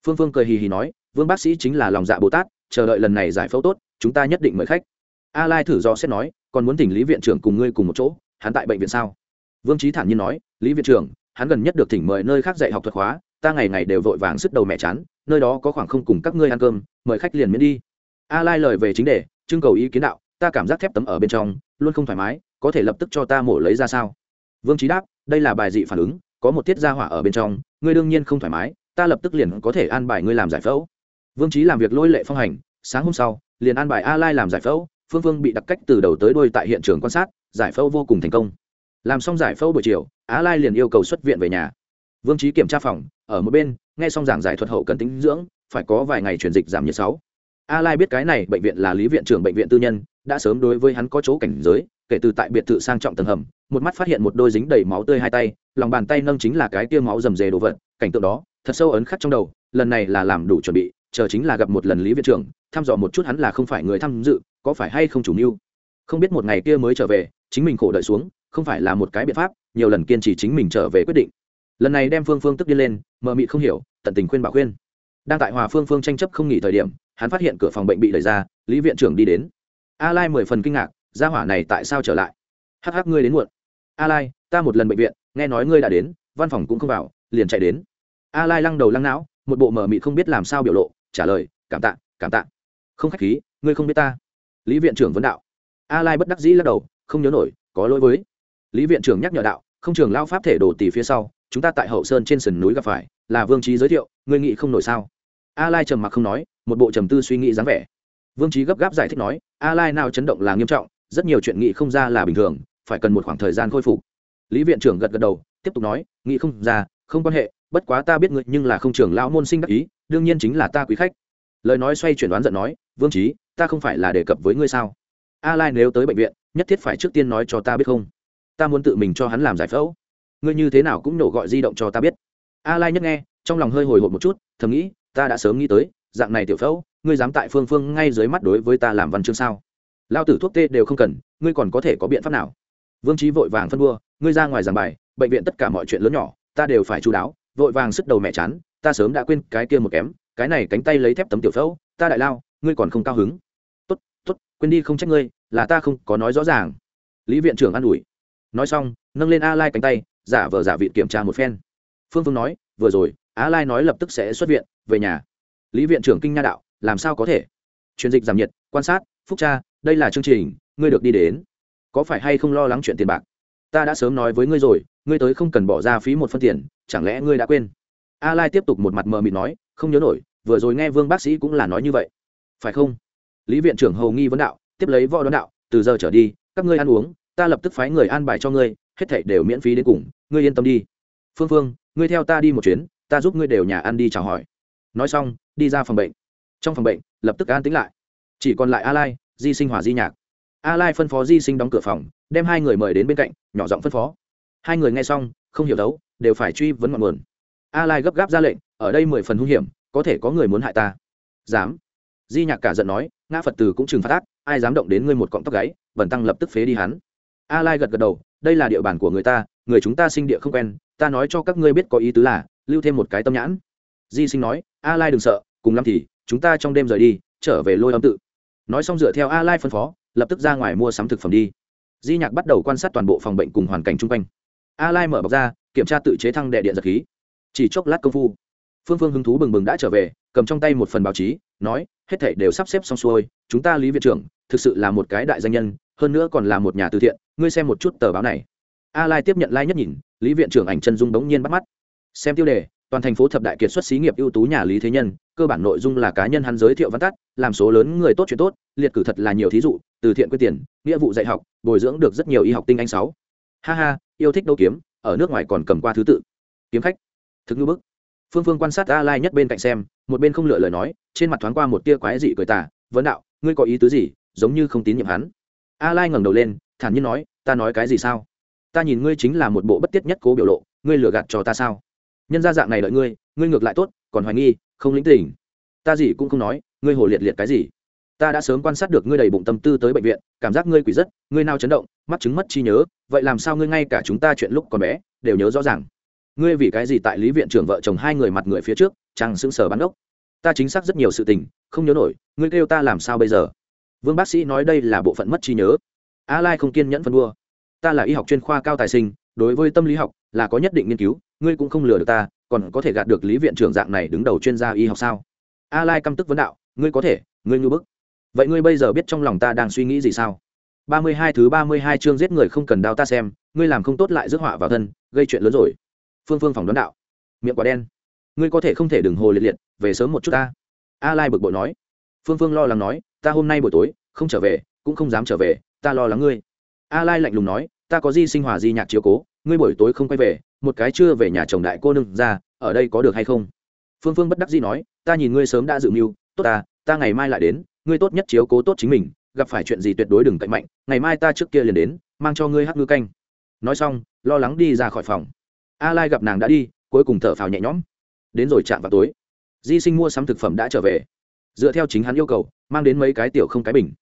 Phương phương cười hì hì nói, vương bác sĩ chính là lòng dạ bồ tát, chờ đợi lần này giải phẫu tốt, chúng ta nhất định mời khách. A lai thử do xét nói, còn muốn thỉnh lý viện trưởng cùng ngươi cùng một chỗ, hắn tại bệnh viện sao? Vương trí thản nhiên nói, lý viện trưởng, hắn gần nhất được thỉnh mời nơi khác dạy học thuật hóa ta ngày ngày đều vội vàng sức đầu mẹ chán, nơi đó có khoảng không cùng các ngươi ăn cơm, mời khách liền miễn đi. A lai lời về chính đề, trưng cầu ý kiến đạo, ta cảm giác thép tấm ở bên trong, luôn không thoải mái, có thể lập tức cho ta mổ lấy ra sao? Vương trí đáp, đây là bài dị phản ứng, có một tiết ra hỏa ở bên trong, ngươi đương nhiên không thoải mái, ta lập tức liền có thể an bài ngươi làm giải phẫu. Vương trí làm việc lôi lệ phong hành, sáng hôm sau, liền an bài a lai làm giải phẫu, phương phương bị đặc cách từ đầu tới đuôi tại hiện trường quan sát, giải phẫu vô cùng thành công. Làm xong giải phẫu buổi chiều, a lai liền yêu cầu xuất viện về nhà. Vương trí kiểm tra phòng, ở một bên, nghe xong giảng giải thuật hậu cần tính dưỡng, phải có vài ngày chuyển dịch giảm nhiệt sáu a lai biết cái này bệnh viện là lý viện trưởng bệnh viện tư nhân, đã sớm đối với hắn có chỗ cảnh giới, kể từ tại biệt thự sang trọng tầng hầm, một mắt phát hiện một đôi dính đầy máu tươi hai tay, lòng bàn tay nâng chính là cái tia máu rầm rề đồ vật, cảnh tượng đó, thật sâu ấn khắc trong đầu, lần này là làm đủ chuẩn bị, chờ chính là gặp một lần lý viện trưởng, thăm dò một chút hắn là không phải người tham dự, có phải hay không chủ mưu. Không biết một ngày kia mới trở về, chính mình khổ đợi xuống, không phải là một cái biện pháp, nhiều lần kiên trì chính mình trở về quyết định. Lần này đem phương phương tức đi lên, mờ mị không hiểu, tận tình khuyên bảo khuyên. Đang tại hòa phương phương tranh chấp không nghỉ thời điểm hắn phát hiện cửa phòng bệnh bị đẩy ra, lý viện trưởng đi đến. A lai mười phần kinh ngạc, gia hỏa này tại sao trở lại? Hắc hắc, ngươi đến muộn. A lai ta một lần bệnh viện, nghe nói ngươi đã đến, văn phòng cũng không vào, liền chạy đến. A lai lăng đầu lăng não, một bộ mờ mị không biết làm sao biểu lộ, trả lời, cảm tạ cảm tạ. Không khách khí, ngươi không biết ta. Lý viện trưởng vấn đạo. A lai bất đắc dĩ lắc đầu, không nhớ nổi, có lỗi với. Lý viện trưởng nhắc nhở đạo, không trường lao pháp thể đồ tỷ phía sau, chúng ta tại hậu sơn trên sườn núi gặp phải, là vương trí giới thiệu, ngươi nghĩ không nổi sao? A lai trầm mặc không nói một bộ trầm tư suy nghĩ dáng vẻ. Vương trí gấp gáp giải thích nói, a lai nào chấn động là nghiêm trọng, rất nhiều chuyện nghĩ không ra là bình thường, phải cần một khoảng thời gian khôi phục. Lý viện trưởng gật gật đầu, tiếp tục nói, nghĩ không ra, không quan hệ, bất quá ta biết ngươi nhưng là không trưởng lão môn sinh đắc ý, đương nhiên chính là ta quý khách. Lời nói xoay chuyển đoán giận nói, vương trí ta không phải là đề cập với ngươi sao? A lai nếu tới bệnh viện, nhất thiết phải trước tiên nói cho ta biết không? Ta muốn tự mình cho hắn làm giải phẫu. Ngươi như thế nào cũng nổ gọi di động cho ta biết. A lai nhất nghe, trong lòng hơi hồi hộp một chút, thầm nghĩ, ta đã sớm nghĩ tới dạng này tiểu phẫu, ngươi dám tại phương phương ngay dưới mắt đối với ta làm văn chương sao? Lao tử thuốc tê đều không cần, ngươi còn có thể có biện pháp nào? Vương trí vội vàng phân đua ngươi ra ngoài giảng bài, bệnh viện tất cả mọi chuyện lớn nhỏ, ta đều phải chú đáo, vội vàng sức đầu mẹ chán, ta sớm đã quên cái kia một kém, cái này cánh tay lấy thép tấm tiểu phẫu, ta đại lao, ngươi còn không cao hứng. Tốt tốt, quên đi không trách ngươi, là ta không có nói rõ ràng. Lý viện trưởng an ủi. Nói xong, nâng lên a lai cánh tay, giả vờ giả vị kiểm tra một phen. Phương phương nói, vừa rồi a lai nói lập tức sẽ xuất viện, về nhà lý viện trưởng kinh nha đạo, làm sao có thể? Truyền dịch giảm nhiệt, quan sát, phúc tra, đây là chương trình, ngươi được đi đến. Có phải hay không lo lắng chuyện tiền bạc? Ta đã sớm nói với ngươi rồi, ngươi tới không cần bỏ ra phí một phân tiền, chẳng lẽ ngươi đã quên? A lai tiếp tục một mặt mờ mịt nói, không nhớ nổi, vừa rồi nghe vương bác sĩ cũng là nói như vậy. Phải không? Lý viện trưởng hầu nghi vấn đạo, tiếp lấy võ đón đạo, từ giờ trở đi, các ngươi ăn uống, ta lập tức phái người an bài cho ngươi, hết thảy đều miễn phí đến cùng, ngươi yên tâm đi. Phương phương, ngươi theo ta đi một chuyến, ta giúp ngươi đều nhà ăn đi chào hỏi nói xong, đi ra phòng bệnh. Trong phòng bệnh, lập tức an tính lại. Chỉ còn lại a lai di sinh hỏa di nhạc. A lai phân phó di sinh đóng cửa phòng, đem hai người mời đến bên cạnh, nhỏ giọng phân phó. Hai người nghe xong, không hiểu đấu, đều phải truy vấn ngọn nguồn. A lai gấp gáp ra lệnh, ở đây mười phần hung hiểm, có thể có người muốn hại ta. Dám. Di nhạc cả giận nói, ngã phật tử cũng trừng phát ác, ai dám động đến ngươi một cọng tóc gáy vần tăng lập tức phế đi hắn. A lai gật gật đầu, đây là địa bàn của người ta, người chúng ta sinh địa không quen, ta nói cho các ngươi biết có ý tứ là, lưu thêm một cái tâm nhãn di sinh nói, a lai đừng sợ, cùng lắm thì chúng ta trong đêm rời đi, trở về lôi âm tự. Nói xong dựa theo a lai phân phó, lập tức ra ngoài mua sắm thực phẩm đi. Di nhạc bắt đầu quan sát toàn bộ phòng bệnh cùng hoàn cảnh chung quanh. A lai mở bọc ra, kiểm tra tự chế thăng đệ điện giật khí. Chỉ chốc lát công phu, phương phương hứng thú bừng bừng đã trở về, cầm trong tay một phần báo chí, nói, hết thảy đều sắp xếp xong xuôi, chúng ta lý viện trưởng thực sự là một cái đại danh nhân, hơn nữa còn là một nhà từ thiện, ngươi xem một chút tờ báo này. A lai tiếp nhận lai nhất nhìn, lý viện trưởng ảnh chân dung đống nhiên bắt mắt. Xem tiêu đề toàn thành phố thập đại kiệt xuất xí nghiệp ưu tú nhà lý thế nhân, cơ bản nội dung là cá nhân hắn giới thiệu văn tắt, làm số lớn người tốt chuyện tốt, liệt cử thật là nhiều thí dụ, từ thiện quyết tiền, nghĩa vụ dạy học, bồi dưỡng được rất nhiều y học tinh anh sáu. Ha ha, yêu thích đấu kiếm, ở nước ngoài còn cầm qua thứ tự. Kiếm khách. Thực ngư bức. Phương phương quan sát a lai nhất bên cạnh xem, một bên không lựa lời nói, trên mặt thoáng qua một tia quái dị cười tả vấn đạo, ngươi có ý tứ gì, giống như không tín nhiệm hắn? A lai ngẩng đầu lên, thản nhiên nói, ta nói cái gì sao? Ta nhìn ngươi chính là một bộ bất tiết nhất cố biểu lộ, ngươi lừa gạt cho ta sao? Nhân ra dạng này đợi ngươi ngươi ngược lại tốt, còn hoài nghi, không lĩnh tình. Ta gì cũng không nói, ngươi hồ liệt liệt cái gì? Ta đã sớm quan sát được ngươi đầy bụng tâm tư tới bệnh viện, cảm giác ngươi quỷ rất, ngươi nào chấn động, mắt chứng mất trí nhớ, vậy làm sao ngươi ngay cả chúng ta chuyện lúc còn bé, đều nhớ rõ ràng? Ngươi vì cái gì tại lý viện trưởng vợ chồng hai người mặt người phía trước chẳng sững sờ bắn ốc? Ta chính xác rất nhiều sự tình, không nhớ nổi, ngươi kêu ta làm sao bây giờ? Vương bác sĩ nói đây là bộ phận mất trí nhớ. A lai không kiên nhẫn phân đua. Ta là y học chuyên khoa cao tài sinh, đối với tâm lý học là có nhất định nghiên cứu ngươi cũng không lừa được ta, còn có thể gạt được lý viện trưởng dạng này đứng đầu chuyên gia y học sao? A lai căm tức vấn đạo, ngươi có thể, ngươi ngư bức. Vậy ngươi bây giờ biết trong lòng ta đang suy nghĩ gì sao? Ba mươi hai thứ ba mươi hai chương giết người không cần đao ta xem, ngươi làm không tốt lại rước họa vào thân, gây chuyện lớn rồi. Phương phương phòng đoán đạo. Miệng quả đen. Ngươi có thể không thể đừng hồ liệt liệt, về sớm một chút ta. A lai bực bội nói. Phương phương lo lắng nói, ta hôm nay buổi tối, không trở về, cũng không dám trở về, ta lo lắng ngươi. A lai lạnh lùng nói, ta có di sinh hòa di nhạc chiếu cố, ngươi buổi tối không quay về một cái chưa về nhà chồng đại cô nương ra, ở đây có được hay không? Phương phương bất đắc dĩ nói, ta nhìn ngươi sớm đã dự mưu, tốt ta ta ngày mai lại đến, ngươi tốt nhất chiếu cố tốt chính mình, gặp phải chuyện gì tuyệt đối đừng cậy mạnh, ngày mai ta trước kia liền đến, mang cho ngươi hát ngư canh. Nói xong, lo lắng đi ra khỏi phòng. A lai gặp nàng đã đi, cuối cùng thở phào nhẹ nhõm. Đến rồi chạm vào tối. Di sinh mua sắm thực phẩm đã trở về. Dựa theo chính hắn yêu cầu, mang đến mấy cái tiểu không cái bình.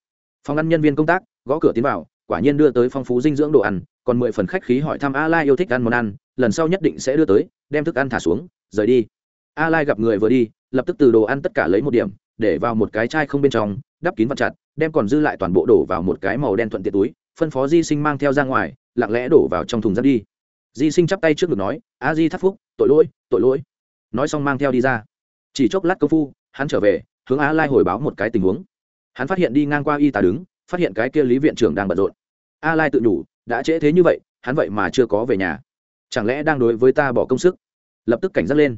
Phòng ăn nhân viên công tác, gõ cửa tiến vào, quả nhiên đưa tới phong phú dinh dưỡng đồ ăn, còn mười phần khách khí hỏi thăm a lai yêu thích ăn món ăn lần sau nhất định sẽ đưa tới, đem thức ăn thả xuống, rời đi. A lai gặp người vừa đi, lập tức từ đồ ăn tất cả lấy một điểm, để vào một cái chai không bên trong, đắp kín vặt chặt, đem còn dư lại toàn bộ đổ vào một cái màu đen thuận tiện túi, phân phó di sinh mang theo ra ngoài, lặng lẽ đổ vào trong thùng rác đi. Di sinh chắp tay trước ngực nói, a di thắt phúc, tội lỗi tội lỗi. Nói xong mang theo đi ra. Chỉ chốc lát công phu, hắn trở về, hướng a lai hồi báo một cái tình huống. Hắn phát hiện đi ngang qua y tá đứng, phát hiện cái kia lý viện trưởng đang bận rộn. A lai tự nhủ, đã trễ thế như vậy, hắn vậy mà chưa có về nhà chẳng lẽ đang đối với ta bỏ công sức? Lập tức cảnh giác lên.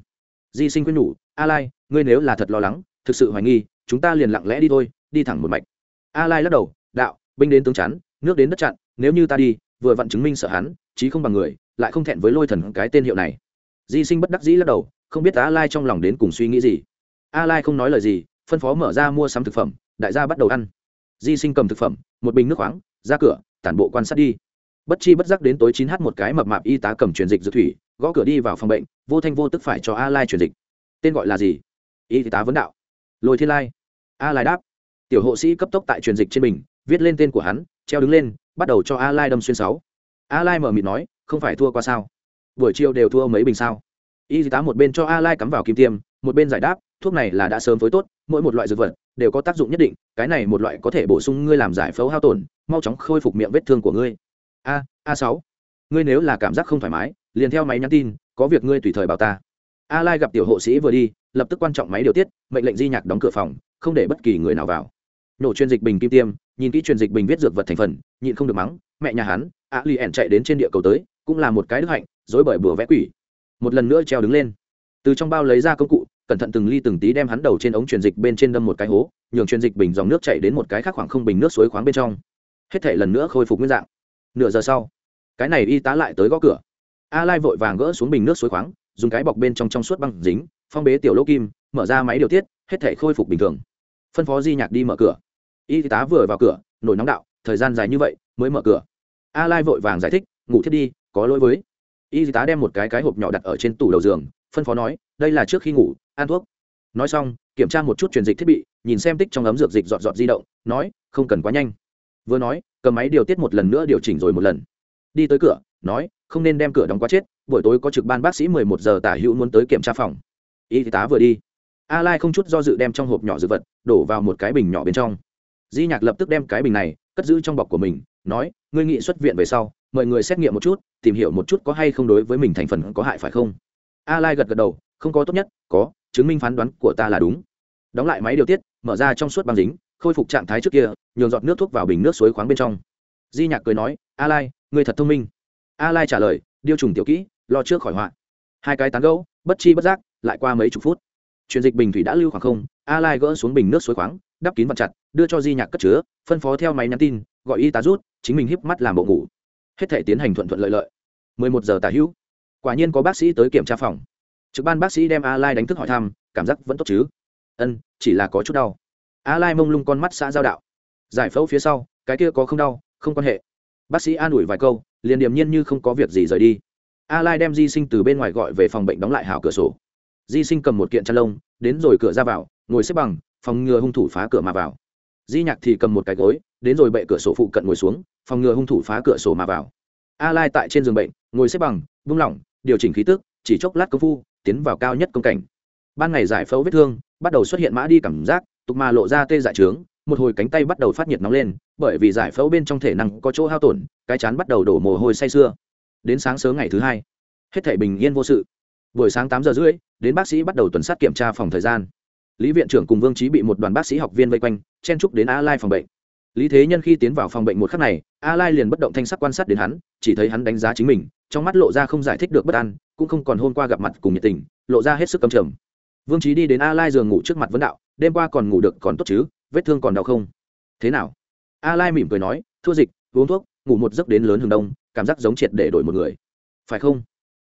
Di sinh khuyên nhủ, a lai, ngươi nếu là thật lo lắng, thực sự hoài nghi, chúng ta liền lặng lẽ đi thôi, đi thẳng một mạch. A lai lắc đầu, đạo, binh đến tướng chắn, nước đến đất chặn, nếu như ta đi, vừa vặn chứng minh sợ hắn, chí không bằng người, lại không thẹn với lôi thần cái tên hiệu này. Di sinh bất đắc dĩ lắc đầu, không biết a lai trong lòng đến cùng suy nghĩ gì. A lai không nói lời gì, phân phó mở ra mua sắm thực phẩm, đại gia bắt đầu ăn. Di sinh cầm thực phẩm, một bình nước khoáng, ra cửa, tản bộ quan sát đi bất chi bất giác đến tối chín h một cái mập mạp y tá cầm truyền dịch dược thủy, gõ cửa đi vào phòng bệnh, vô thanh vô tức phải cho a lai truyền dịch. Tên gọi là gì? Y tá vấn đạo. Lôi thiên lai. A lai đáp. Tiểu hộ sĩ cấp tốc tại truyền dịch trên bình viết lên tên của hắn, treo đứng lên, bắt đầu cho a lai đâm xuyên sáu. A lai mở mịt nói, không phải thua qua sao? Buổi chiều đều thua mấy bình sao? Y tá một bên cho a lai cắm vào kim tiêm, một bên giải đáp, thuốc này là đã sớm phối tốt, mỗi một loại dược vật đều có tác dụng nhất định, cái này một loại có thể bổ sung ngươi làm giải phẫu hao tổn, mau chóng khôi phục miệng vết thương của ngươi a a sáu. Ngươi nếu là cảm giác không thoải mái, liền theo máy nhắn tin, có việc ngươi tùy thời bảo ta. A lai gặp tiểu hộ sĩ vừa đi, lập tức quan trọng máy điều tiết, mệnh lệnh di nhạc đóng cửa phòng, không để bất kỳ người nào vào. Nổ chuyên dịch bình kim tiêm, nhìn kỹ truyền dịch bình viết dược vật thành phần, nhịn không được mắng, mẹ nhà hắn, a li ẻn chạy đến trên địa cầu tới, cũng là một cái đức hạnh dối bởi bừa vẽ quỷ. Một lần nữa treo đứng lên. Từ trong bao lấy ra công cụ, cẩn thận từng ly từng tí đem hắn đầu trên ống truyền dịch bên trên đâm một cái hố, nhường truyền dịch bình dòng nước chảy đến một cái khác khoảng không bình nước suối khoáng bên trong. Hết thể lần nữa khôi phục nguyên dạng nửa giờ sau, cái này y tá lại tới gõ cửa. A lai vội vàng gỡ xuống bình nước suối khoáng, dùng cái bọc bên trong trong suốt băng dính, phong bế tiểu lỗ kim, mở ra máy điều tiết, hết thể khôi phục bình thường. Phân phó di nhạc đi mở cửa. Y tá vừa vào cửa, nổi nóng đạo, thời gian dài như vậy mới mở cửa. A lai vội vàng giải thích, ngủ thiết đi, có lỗi với. Y tá đem một cái cái hộp nhỏ đặt ở trên tủ đầu giường, phân phó nói, đây là trước khi ngủ, ăn thuốc. Nói xong, kiểm tra một chút truyền dịch thiết bị, nhìn xem tích trong ấm dược dịch dọn dọn di động, nói, không cần quá nhanh. Vừa nói cầm máy điều tiết một lần nữa điều chỉnh rồi một lần. Đi tới cửa, nói, không nên đem cửa đóng quá chết, buổi tối có trực ban bác sĩ mười một giờ tả hữu muốn tới kiểm tra phòng. Y tá vừa đi. A lai không chút do dự đem trong hộp nhỏ dược vật đổ vào một cái bình nhỏ bên trong. Di nhạc lập tức đem cái bình này cất giữ trong bọc của mình, nói, ngươi nghị xuất viện về sau mời người xét nghiệm một chút, tìm hiểu một chút có hay không đối với mình thành phần có hại phải không? A lai gật gật đầu, không có tốt nhất, có, chứng minh phán đoán của ta là đúng. Đóng lại máy điều tiết, mở ra trong suốt băng dính khôi phục trạng thái trước kia, nhường giọt nước thuốc vào bình nước suối khoáng bên trong. Di nhạc cười nói, a lai người thật thông minh. A lai trả lời, điêu trùng tiểu kỹ, lo trước khỏi họa. Hai cái tán gẫu, bất chi bất giác, lại qua mấy chục phút. Truyền dịch bình thủy đã lưu khoảng không, a lai gỡ xuống bình nước suối khoáng, đắp kín vặn chặt, đưa cho di nhạc cất chứa, phân phó theo máy nhắn tin, gọi y tá rút, chính mình híp mắt làm bộ ngủ. Hết thể tiến hành thuận thuận lợi lợi. 11 giờ tả hữu. Quả nhiên có bác sĩ tới kiểm tra phòng. Trực ban bác sĩ đem a lai đánh thức hỏi thăm, cảm giác vẫn tốt chứ? Ân, chỉ là có chút đau a lai mông lung con mắt xã giao đạo. Giải phẫu phía sau, cái kia có không đau, không quan hệ. Bác sĩ an ủi vài câu, liền điềm nhiên như không có việc gì rời đi. A lai đem di sinh từ bên ngoài gọi về phòng bệnh đóng lại hào cửa sổ. Di sinh cầm một kiện chăn lông, đến rồi cửa ra vào, ngồi xếp bằng, phòng ngừa hung thủ phá cửa mà vào. Di nhạc thì cầm một cái gối, đến rồi bệ cửa sổ phụ cận ngồi xuống, phòng ngừa hung thủ phá cửa sổ mà vào. A lai tại trên giường bệnh, ngồi xếp bằng buông lỏng, điều chỉnh khí tức, chỉ chốc lát công phu, tiến vào cao nhất công cảnh. Ban ngày giải phẫu vết thương, bắt đầu xuất hiện mã đi cảm giác tục mà lộ ra tê dại trướng, một hồi cánh tay bắt đầu phát nhiệt nóng lên, bởi vì giải phẫu bên trong thể năng có chỗ hao tổn, cái chán bắt đầu đổ mồ hôi say sưa. Đến sáng sớm ngày thứ hai, hết thể bình yên vô sự. Buổi sáng tám giờ rưỡi, đến bác sĩ bắt đầu tuần sát kiểm tra phòng thời gian. Lý viện trưởng cùng vương trí bị một đoàn bác sĩ học viên vây quanh, chen trúc đến a lai phòng bệnh. Lý thế nhân khi tiến vào phòng bệnh một khắc này, a lai liền bất động thanh sắc quan sát đến hắn, chỉ thấy hắn đánh giá chính mình, trong mắt lộ ra không giải thích được bất an, cũng không còn hôm qua gặp mặt cùng nhiệt tình, lộ ra hết sức cầm trầm vương trí đi đến a lai giường ngủ trước mặt vấn đạo, đêm qua còn ngủ được còn tốt chứ? Vết thương còn đau không? Thế nào? A lai mỉm cười nói, thua dịch, uống thuốc, ngủ một giấc đến lớn hừng đông, cảm giác giống triệt để đổi một người. Phải không?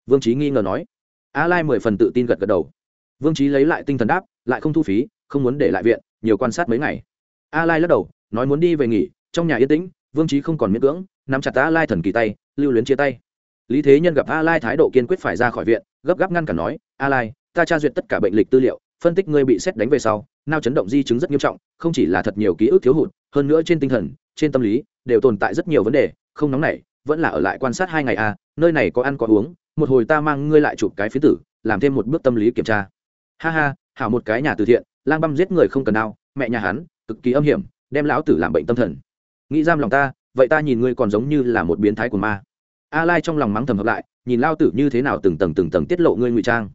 Vương trí nghi ngờ nói. A lai mười phần tự tin gật gật đầu. Vương trí lấy lại tinh thần đáp, lại không thu phí, không muốn để lại viện, nhiều quan sát mấy ngày. A lai lắc đầu, nói muốn đi về nghỉ, trong nhà yên tĩnh, vương trí không còn miễn cưỡng, nắm chặt a lai thần kỳ tay, lưu luyến chia tay. Lý thế nhân gặp a lai thái độ kiên quyết phải ra khỏi viện, gấp gáp ngăn cản nói a lai ta tra duyệt tất cả bệnh lịch tư liệu, phân tích ngươi bị xét đánh về sau, nao chấn động di chứng rất nghiêm trọng, không chỉ là thật nhiều ký ức thiếu hụt, hơn nữa trên tinh thần, trên tâm lý, đều tồn tại rất nhiều vấn đề, không nóng nảy, vẫn là ở lại quan sát hai ngày a nơi này có ăn có uống, một hồi ta mang ngươi lại chụp cái phía tử, làm thêm một bước tâm lý kiểm tra. Ha ha, hảo một cái nhà từ thiện, lang băm giết người không cần đau, mẹ nhà hắn, cực kỳ âm hiểm, đem lão tử làm bệnh tâm thần. Nghĩ giam lòng ta, vậy ta nhìn ngươi còn giống như là một biến thái của ma. A lai trong lòng mắng thầm hợp lại, nhìn lao tử như thế nào từng tầng từng tầng tiết lộ ngươi ngụy trang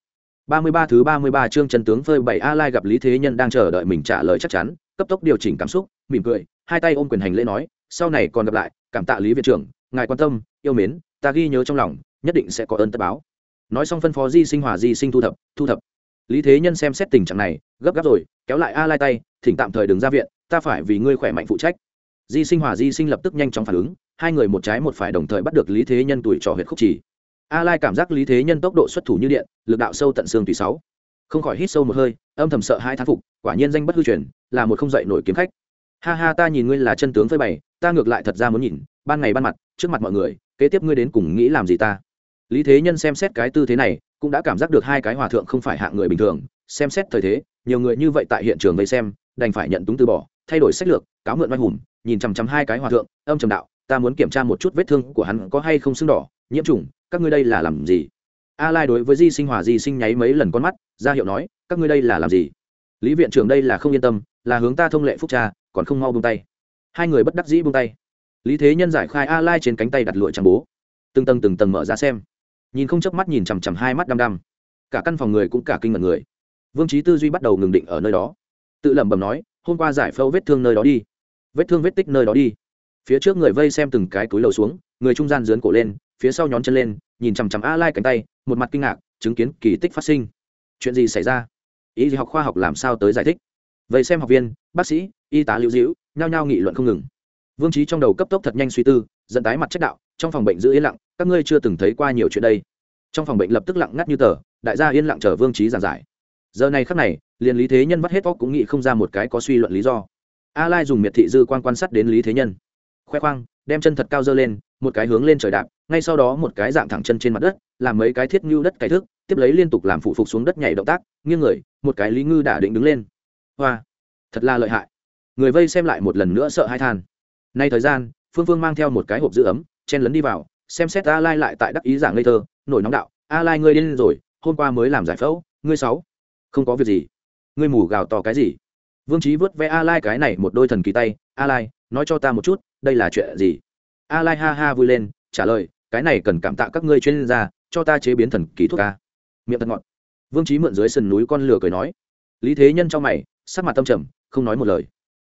ba mươi ba thứ ba mươi ba chương chân tướng phơi bảy a lai gặp lý thế nhân đang chờ đợi mình trả lời chắc chắn, cấp tốc điều chỉnh cảm xúc, mỉm cười, hai tay ôm quyền hành lễ nói, sau này còn gặp lại, cảm tạ lý viện trưởng, ngài quan tâm, yêu mến, ta ghi nhớ trong lòng, nhất định sẽ có ơn tất báo. Nói xong phân phó di sinh, hòa di sinh thu thập thu thập. Lý thế nhân xem xét tình trạng này, gấp gáp rồi, kéo lại a lai tay, thỉnh tạm thời đừng ra viện, ta phải vì ngươi khỏe mạnh phụ trách. Di sinh, hòa di sinh lập tức nhanh chóng phản ứng, hai người một trái một phải đồng thời bắt được lý thế nhân tuổi trò huyệt khúc chỉ a lai cảm giác lý thế nhân tốc độ xuất thủ như điện, lực đạo sâu tận xương tùy sáu. Không khỏi hít sâu một hơi, âm thầm sợ hai thán phục, quả nhiên danh bất hư truyền, là một không dậy nổi kiếm khách. Ha ha, ta nhìn ngươi là chân tướng phơi bày, ta ngược lại thật ra muốn nhìn, ban ngày ban mặt, trước mặt mọi người, kế tiếp ngươi đến cùng nghĩ làm gì ta? Lý thế nhân xem xét cái tư thế này, cũng đã cảm giác được hai cái hòa thượng không phải hạng người bình thường, xem xét thời thế, nhiều người như vậy tại hiện trường vây xem, đành phải nhận túng từ bỏ, thay đổi sách lược, cáo mượn oai hùng, nhìn chằm chằm hai cái hòa thượng, âm trầm đạo, ta muốn kiểm tra một chút vết thương của hắn có hay không sưng đỏ, nhiễm trùng các ngươi đây là làm gì? A lai đối với di sinh hòa di sinh nháy mấy lần con mắt, ra hiệu nói, các ngươi đây là làm gì? Lý viện trưởng đây là không yên tâm, là hướng ta thông lệ phúc cha còn không mau buông tay. Hai người bất đắc dĩ buông tay. Lý thế nhân giải khai a lai trên cánh tay đặt lụa trang bố. Từng tầng từng tầng mở ra xem. Nhìn không chớp mắt nhìn chằm chằm hai mắt đăm đăm. Cả căn phòng người cũng cả kinh ngẩn người. Vương trí tư duy bắt đầu ngừng định ở nơi đó. Tự lẩm bẩm nói, hôm qua giải phẫu vết thương nơi đó đi. Vết thương vết tích nơi đó đi. Phía trước người vây xem từng cái túi lầu xuống, người trung gian dướn cổ lên phía sau nhón chân lên, nhìn chằm chằm a lai cánh tay, một mặt kinh ngạc, chứng kiến kỳ tích phát sinh. Chuyện gì xảy ra? Ý gì học khoa học làm sao tới giải thích? Vậy xem học viên, bác sĩ, y tá lưu dĩu nhao nhao nghị luận không ngừng. Vương trí trong đầu cấp tốc thật nhanh suy tư dẫn tái mặt chất đạo, trong phòng bệnh giữ yên lặng, các ngươi chưa từng thấy qua nhiều chuyện đây. Trong phòng bệnh lập tức lặng ngắt như tờ, đại gia yên lặng chờ vương trí giảng giải. Giờ này khắc này, liền lý thế nhân vắt hết óc cũng nghĩ không ra một cái có suy luận lý do. A lai dùng miệt thị dư quan quan sát đến lý thế nhân. Khoe khoang, đem chân thật cao dơ lên, một cái hướng lên trời đạp ngay sau đó một cái dạng thẳng chân trên mặt đất, làm mấy cái thiết ngưu đất cày thức tiếp lấy liên tục làm phụ phục xuống đất nhảy động tác, nghiêng người, một cái lý ngư đã định đứng lên. Hoa, thật là lợi hại. Người vây xem lại một lần nữa sợ hai than. Nay thời gian, phương phương mang theo một cái hộp giữ ấm, chen lấn đi vào, xem xét a lai lại tại đắc ý giảng ngây thơ, nổi nóng đạo a lai ngươi điên rồi, hôm qua mới làm giải phẫu, ngươi sáu, không có việc gì. Ngươi mù gào to cái gì? Vương trí vớt vẽ a lai cái này một đôi thần kỳ tay a lai nói cho ta một chút, đây là chuyện gì? A lai ha ha vui lên, trả lời cái này cần cảm tạ các ngươi chuyên gia, cho ta chế biến thần kỳ thuốc ca. Miệng thật ngọt. Vương trí mượn dưới sườn núi con lửa cười nói. Lý thế nhân trong mày, sắc mặt tâm trầm, không nói một lời.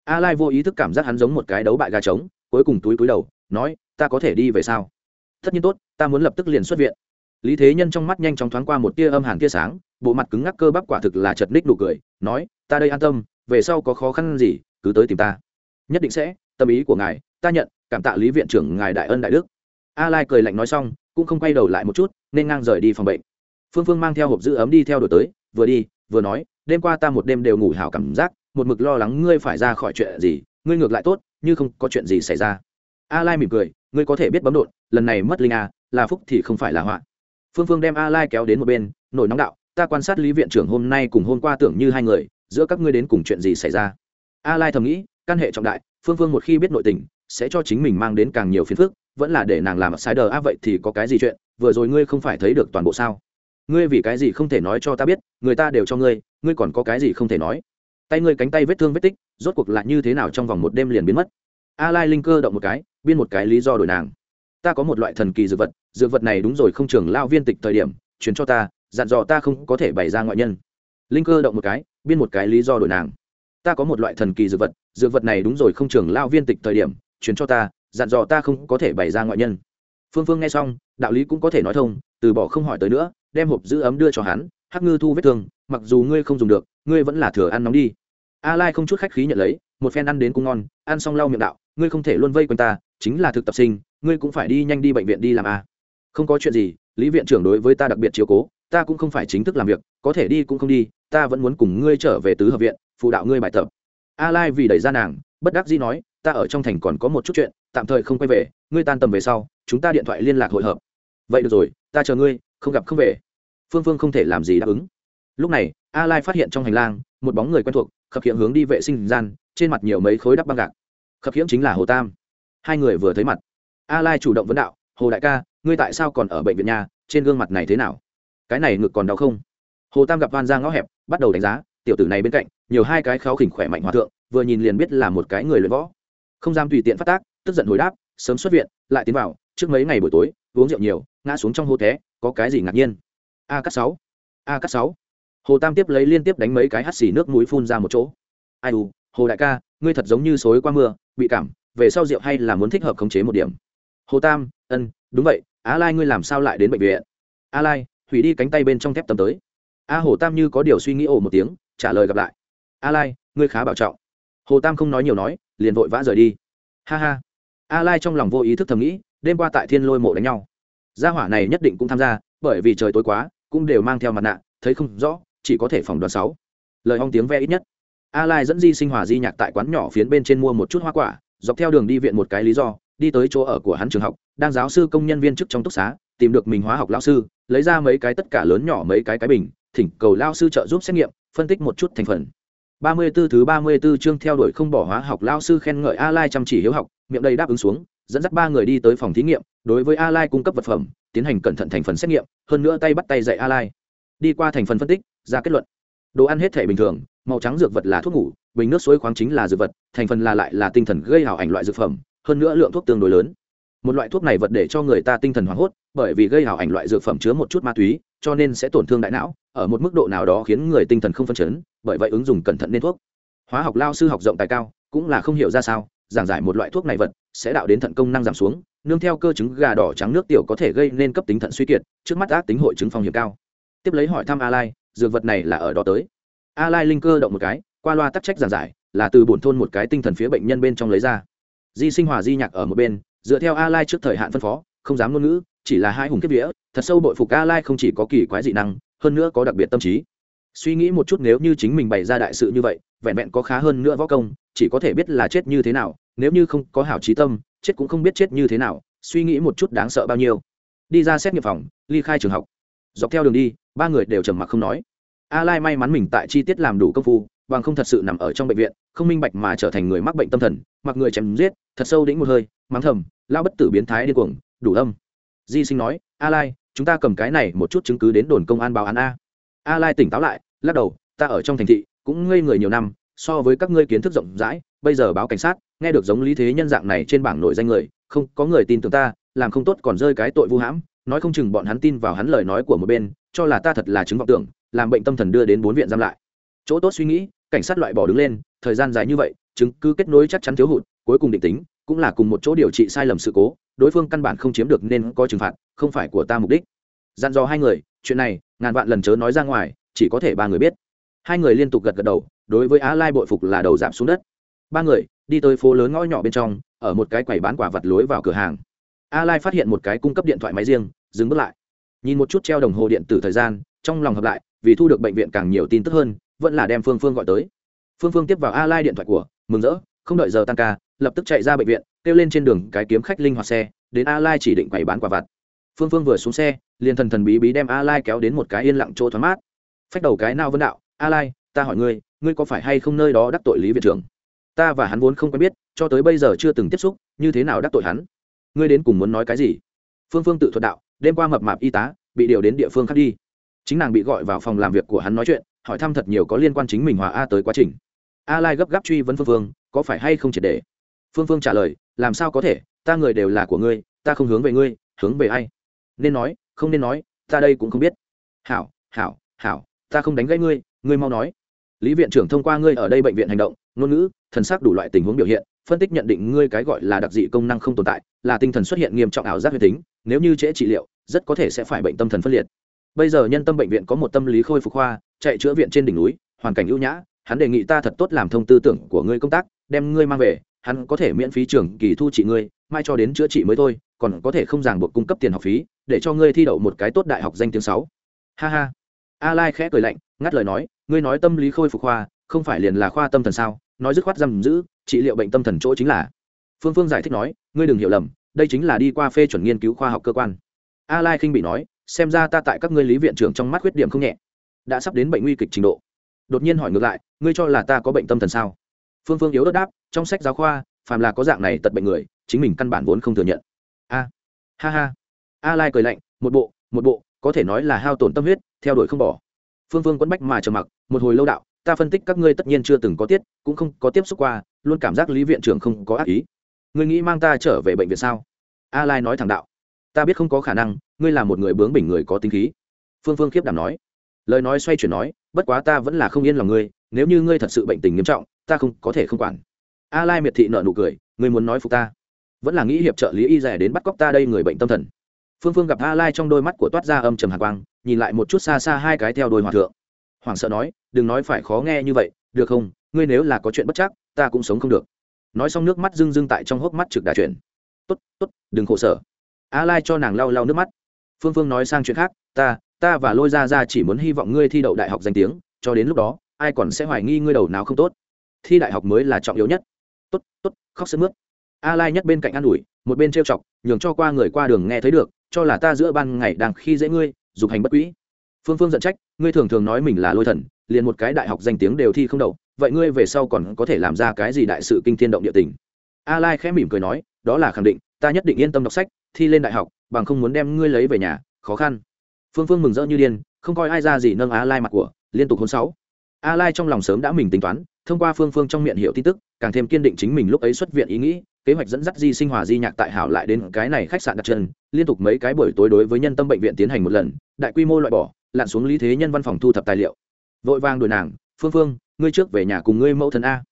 A lai vô ý thức cảm giác hắn giống một cái đấu bại gà trống, cuối cùng túi túi đầu, nói, ta có thể đi về sao? Tất nhiên tốt, ta muốn lập tức liền xuất viện. Lý thế nhân trong mắt nhanh chóng thoáng qua một tia âm hàn tia sáng, bộ mặt cứng ngắc cơ bắp quả thực là chật ních nụ cười, nói, ta đây an tâm, về sau có khó khăn gì, cứ tới tìm ta. Nhất định sẽ, tâm ý của ngài, ta nhận, cảm tạ lý viện trưởng ngài đại ân đại đức a lai cười lạnh nói xong, cũng không quay đầu lại một chút, nên ngang rời đi phòng bệnh. Phương phương mang theo hộp giữ ấm đi theo đổi tới, vừa đi, vừa nói, đêm qua ta một đêm đều ngủ hảo cảm giác, một mực lo lắng ngươi phải ra khỏi chuyện gì, ngươi ngược lại tốt, như không có chuyện gì xảy ra. A lai mỉm cười, ngươi có thể biết bấm đột lần này mất linh a là phúc thì không phải là họa. Phương phương đem a lai kéo đến một bên, nổi nóng đạo, ta quan sát lý viện trưởng hôm nay cùng hôm qua tưởng như hai người, giữa các ngươi đến cùng chuyện gì xảy ra? A lai thầm nghĩ, căn hệ trọng đại, phương phương một khi biết nội tình, sẽ cho chính mình mang đến càng nhiều phiền phức, vẫn là để nàng làm sai đờ a, vậy thì có cái gì chuyện? Vừa rồi ngươi không phải thấy được toàn bộ sao? Ngươi vì cái gì không thể nói cho ta biết, người ta đều cho ngươi ngươi còn có cái gì không thể nói? Tay ngươi cánh tay vết thương vết tích, rốt cuộc lại như thế nào trong vòng một đêm liền biến mất? A lai linh cơ động một cái, biên một cái lý do đổi nàng. Ta có một loại thần kỳ dược vật dược vật này đúng rồi không trường lao viên tịch thời điểm chuyển cho ta, dặn dò ta không có thể bày ra ngoại nhân. Linh cơ động một cái, biên một cái lý do đổi nàng ta có một loại thần kỳ dược vật dược vật này đúng rồi không trường lao viên tịch thời điểm chuyển cho ta, dặn dò ta không có thể bày ra ngoại nhân. Phương phương nghe xong, đạo lý cũng có thể nói thông, từ bỏ không hỏi tới nữa, đem hộp giữ ấm đưa cho hắn, hắc ngư thu vết thương, mặc dù ngươi không dùng được, ngươi vẫn là thừa ăn nóng đi. A lai không chút khách khí nhận lấy, một phen ăn đến cũng ngon, ăn xong lau miệng đạo, ngươi không thể luôn vây quanh ta, chính là thực tập sinh, ngươi cũng phải đi nhanh đi bệnh viện đi làm a. Không có chuyện gì, lý viện trưởng đối với ta đặc biệt chiếu cố ta cũng không phải chính thức làm việc, có thể đi cũng không đi, ta vẫn muốn cùng ngươi trở về tứ hợp viện, phụ đạo ngươi bài tập. A lai vì đẩy ra nàng, bất đắc dĩ nói, ta ở trong thành còn có một chút chuyện, tạm thời không quay về, ngươi tan tầm về sau, chúng ta điện thoại liên lạc hội hợp. Vậy được rồi, ta chờ ngươi, không gặp không về. Phương phương không thể làm gì đáp ứng. Lúc này, a lai phát hiện trong hành lang, một bóng người quen thuộc, khập khiễng hướng đi vệ sinh gian, trên mặt nhiều mấy khối đắp băng gạc. Khập khiễng chính là hồ tam. Hai người vừa thấy mặt. A lai chủ động vấn đạo, hồ đại ca, ngươi tại sao còn ở bệnh viện nhà, trên gương mặt này thế nào? Cái này ngực còn đau không? Hồ tam gặp van ra ngõ hẹp, bắt đầu đánh giá, tiểu tử này bên cạnh, nhiều hai cái khéo khỉnh khỏe mạnh hòa thượng, vừa nhìn liền biết là một cái người luyện võ. Không dám tùy tiện phát tác, tức giận hồi đáp, sớm xuất viện, lại tiến vào, trước mấy ngày buổi tối, uống rượu nhiều, ngã xuống trong hô té, có cái gì ngạc nhiên? A cắt sáu, a cắt sáu. Hồ tam tiếp lấy liên tiếp đánh mấy cái hắt xì nước mũi phun ra một chỗ. Ai u, hồ đại ca, ngươi thật giống như xối qua mưa, bị cảm, về sau rượu hay là muốn thích hợp khống chế một điểm. Hồ tam, ân, đúng vậy, á lai ngươi làm sao lại đến bệnh viện? A lai hủy đi cánh tay bên trong thép tầm tới. A hồ tam như có điều suy nghĩ ồ một tiếng, trả lời gặp lại. A lai, ngươi khá bảo trọng. Hồ tam không nói nhiều nói, liền vội vã rời đi. Ha ha. A lai trong lòng vô ý thức thầm nghĩ, đêm qua tại thiên lôi mộ đánh nhau. Gia hỏa này nhất định cũng tham gia, bởi vì trời tối quá, cũng đều mang theo mặt nạ, thấy không rõ, chỉ có thể phòng đoán sáu. Lời hong tiếng ve ít nhất. A lai dẫn di sinh hòa di nhạc tại quán nhỏ phiến bên trên mua một chút hoa quả, dọc theo đường đi viện một cái lý do, đi tới chỗ ở của hắn trường học, đang giáo sư công nhân viên chức trong túc xá, tìm được mình hóa học lão sư lấy ra mấy cái tất cả lớn nhỏ mấy cái cái bình thỉnh cầu lao sư trợ giúp xét nghiệm phân tích một chút thành phần ba mươi 34 thứ ba mươi 34 chương theo đuổi không bỏ hóa học lao sư khen ngợi A Lai chăm chỉ hiếu học, miệng đầy đáp ứng xuống, dẫn dắt ba người đi tới phòng thí nghiệm, đối với A Lai cung cấp vật phẩm, tiến hành cẩn thận thành phần xét nghiệm, hơn nữa tay bắt tay dạy A Lai. Đi qua thành phần phân tích, ra kết luận. Đồ ăn hết thể bình thường, màu trắng dược vật là thuốc ngủ, bình nước suối khoáng chính là dược vật, thành phần là lại là tinh thần gây hào ảnh loại dược phẩm, hơn nữa lượng thuốc tương đối lớn. Một loại thuốc này vật để cho người ta tinh thần hoảng hốt, bởi vì gây hào ảnh loại dược phẩm chứa một chút ma túy, cho nên sẽ tổn thương đại não, ở một mức độ nào đó khiến người tinh thần không phân chấn, bởi vậy ứng dụng cẩn thận nên thuốc. Hóa học lao sư học rộng tài cao cũng là không hiểu ra sao giảng giải một loại thuốc này vật sẽ đạo đến thận công năng giảm xuống nương theo cơ chứng gà đỏ trắng nước tiểu có thể gây nên cấp tính thận suy kiệt trước mắt ác tính hội chứng phòng hiểm cao. Tiếp lấy hỏi thăm a lai dược vật này là ở đó tới. A lai linh cơ động một cái qua loa tắc trách giảng giải là từ bổn thôn một cái tinh thần phía bệnh nhân bên trong lấy ra. Di sinh hòa di nhạc ở một bên dựa theo a lai trước thời hạn phân phó, không dám ngôn ngữ, chỉ là hai hùng kiếp vía, thật sâu bội phục a lai không chỉ có kỳ quái dị năng, hơn nữa có đặc biệt tâm trí. Suy nghĩ một chút nếu như chính mình bày ra đại sự như vậy, vẹn vẹn có khá hơn nữa võ công, chỉ có thể biết là chết như thế nào, nếu như không có hảo trí tâm, chết cũng không biết chết như thế nào, suy nghĩ một chút đáng sợ bao nhiêu. Đi ra xét nghiệm phòng, ly khai trường học. Dọc theo đường đi, ba người đều trầm mặc không nói. A lai may mắn mình tại chi tiết làm đủ công phu bằng không thật sự nằm ở trong bệnh viện, không minh bạch mà trở thành người mắc bệnh tâm thần, mặc người chém giết, thật sâu đĩnh một hơi, mắng thầm, lao bất tử biến thái điên cuồng, đủ âm. Di sinh nói, a lai, chúng ta cầm cái này một chút chứng cứ đến đồn công an báo án a. A lai tỉnh táo lại, lắc đầu, ta ở trong thành thị, cũng ngây người nhiều năm, so với các ngươi kiến thức rộng rãi, bây giờ báo cảnh sát, nghe được giống lý thế nhân dạng này trên bảng nội danh người, không, có người tin tưởng ta, làm không tốt còn rơi cái tội vu hãm, nói không chừng bọn hắn tin vào hắn lời nói của một bên, cho là ta thật là chứng vọng tưởng, làm bệnh tâm thần đưa đến bốn viện giam lại. Chỗ tốt suy nghĩ cảnh sát loại bỏ đứng lên, thời gian dài như vậy, chứng cứ kết nối chắc chắn thiếu hụt, cuối cùng định tính, cũng là cùng một chỗ điều trị sai lầm sự cố, đối phương căn bản không chiếm được nên có trừng phạt, không phải của ta mục đích. Dặn dò hai người, chuyện này, ngàn vạn lần chớ nói ra ngoài, chỉ có thể ba người biết. Hai người liên tục gật gật đầu, đối với á lai bội phục là đầu giảm xuống đất. Ba người, đi tới phố lớn ngõ nhỏ bên trong, ở một cái quầy bán quả vật lối vào cửa hàng. A lai phát hiện một cái cung cấp điện thoại máy riêng, dừng bước lại. Nhìn một chút treo đồng hồ điện tử thời gian, trong lòng hợp lại, vì thu được bệnh viện càng nhiều tin tức hơn vẫn là đem phương phương gọi tới. Phương phương tiếp vào a lai điện thoại của, mừng rỡ, không đợi giờ tăng ca, lập tức chạy ra bệnh viện, kêu lên trên đường cái kiếm khách linh hoạt xe, đến a lai chỉ định quầy bán quả vặt. Phương phương vừa xuống xe, liền thần thần bí bí đem a lai kéo đến một cái yên lặng chỗ thoáng mát. Phách đầu cái nào vân đạo, a lai, ta hỏi ngươi ngươi có phải hay không nơi đó đắc tội lý viện trưởng? Ta và hắn vốn không quen biết, cho tới bây giờ chưa từng tiếp xúc, như thế nào đắc tội hắn? Ngươi đến cùng muốn nói cái gì? Phương phương tự thuật đạo, đêm qua mập mạp y tá, bị điều đến địa phương khác đi. Chính nàng bị gọi vào phòng làm việc của hắn nói chuyện hỏi thăm thật nhiều có liên quan chính mình hòa a tới quá trình. A lai gấp gáp truy vấn phương phương, có phải hay không triệt để? Phương phương trả lời, làm sao có thể, ta người đều là của ngươi, ta không hướng về ngươi, hướng về ai? Nên nói, không nên nói, ta đây cũng không biết. Hảo hảo hảo, ta không đánh gãy ngươi ngươi mau nói. Lý viện trưởng thông qua ngươi ở đây bệnh viện hành động, ngôn ngữ, thần sắc đủ loại tình huống biểu hiện, phân tích nhận định ngươi cái gọi là đặc dị công năng không tồn tại, là tinh thần xuất hiện nghiêm trọng ảo giác huyết tính, nếu như trễ trị liệu, rất có thể sẽ phải bệnh tâm thần phân liệt bây giờ nhân tâm bệnh viện có một tâm lý khôi phục khoa, chạy chữa viện trên đỉnh núi, hoàn cảnh ưu nhã, hắn đề nghị ta thật tốt làm thông tư tưởng của ngươi công tác, đem ngươi mang về, hắn có thể miễn phí trường kỳ thu trị ngươi, mai cho đến chữa trị mới thôi, còn có thể không ràng buộc cung cấp tiền học phí, để cho ngươi thi đậu một cái tốt đại học danh tiếng sáu. Ha ha. A lai khẽ cười lạnh, ngắt lời nói, ngươi nói tâm lý khôi phục khoa, không phải liền là khoa tâm thần sao, nói dứt khoát giam giữ, trị liệu bệnh tâm thần chỗ chính là. Phương phương giải thích nói, ngươi đừng hiểu lầm, đây chính là đi qua phê chuẩn nghiên cứu khoa học cơ quan. A lai khinh bị nói xem ra ta tại các ngươi lý viện trưởng trong mắt khuyết điểm không nhẹ. Đã sắp đến bệnh nguy kịch trình độ. Đột nhiên hỏi ngược lại, ngươi cho là ta có bệnh tâm thần sao? Phương phương yếu đất đáp, trong sách giáo khoa, phàm là có dạng này tật bệnh người, chính mình căn bản vốn không thừa nhận. A, ha ha. A lai cười lạnh, một bộ một bộ, có thể nói là hao tổn tâm huyết, theo đuổi không bỏ. Phương phương quấn bách mà trầm mặc, một hồi lâu đạo, ta phân tích các ngươi tất nhiên chưa từng có tiết, cũng không có tiếp xúc qua, luôn cảm giác lý viện trưởng không có ác ý. Ngươi nghĩ mang ta trở về bệnh viện sao? A lai nói thẳng đạo, ta biết không có khả năng ngươi là một người bướng bỉnh người có tính khí. Phương phương khiếp đảm nói. Lời nói xoay chuyển nói, bất quá ta vẫn là không yên lòng ngươi, nếu như ngươi thật sự bệnh tình nghiêm trọng, ta không có thể không quản. A lai miệt thị nợ nụ cười, ngươi muốn nói phục ta? Vẫn là nghĩ hiệp trợ lý y rẻ đến bắt cóc ta đây người bệnh tâm thần. Phương phương gặp a lai trong đôi mắt của toát ra âm trầm hàn quang, nhìn lại một chút xa xa hai cái theo đôi hòa thượng. Hoàng sợ nói, đừng nói phải khó nghe như vậy, được không? Ngươi nếu là có chuyện bất chắc, ta cũng sống không được. Nói xong nước mắt rưng rưng tại trong hốc mắt trực đà chuyển. Tốt tốt, đừng khổ sở. A lai cho nàng lau lau nước mắt phương phương nói sang chuyện khác, ta ta và lôi ra ra chỉ muốn hy vọng ngươi thi đậu đại học danh tiếng, cho đến lúc đó, ai còn sẽ hoài nghi ngươi đầu nào không tốt. Thi đại học mới là trọng yếu nhất. Tốt tốt, khóc sướt mướt. A lai nhất bên cạnh an ủi, một bên trêu chọc, nhường cho qua người qua đường nghe thấy được, cho là ta giữa ban ngày đang khi dễ ngươi, dục hành bất quỹ. Phương phương giận trách, ngươi thường thường nói mình là lôi thần, liền một cái đại học danh tiếng đều thi không đậu, vậy ngươi về sau còn có thể làm ra cái gì đại sự kinh thiên động địa tình? A lai khẽ mỉm cười nói, đó là khẳng định, ta nhất định yên tâm đọc sách, thi lên đại học bằng không muốn đem ngươi lấy về nhà, khó khăn. Phương phương mừng rỡ như điên, không coi ai ra gì nâng a lai mặt của, liên tục hôn sáu. A lai trong lòng sớm đã mình tính toán, thông qua phương phương trong miệng hiểu tin tức, càng thêm kiên định chính mình lúc ấy xuất viện ý nghĩ, kế hoạch dẫn dắt di sinh hòa di nhạc tại hảo lại đến cái này khách sạn đặt chân, liên tục mấy cái buổi tối đối với nhân tâm bệnh viện tiến hành một lần, đại quy mô loại bỏ, lặn xuống lý thế nhân văn phòng thu thập tài liệu. Vội vàng đuổi nàng, phương phương, ngươi trước về nhà cùng ngươi mẫu thân a.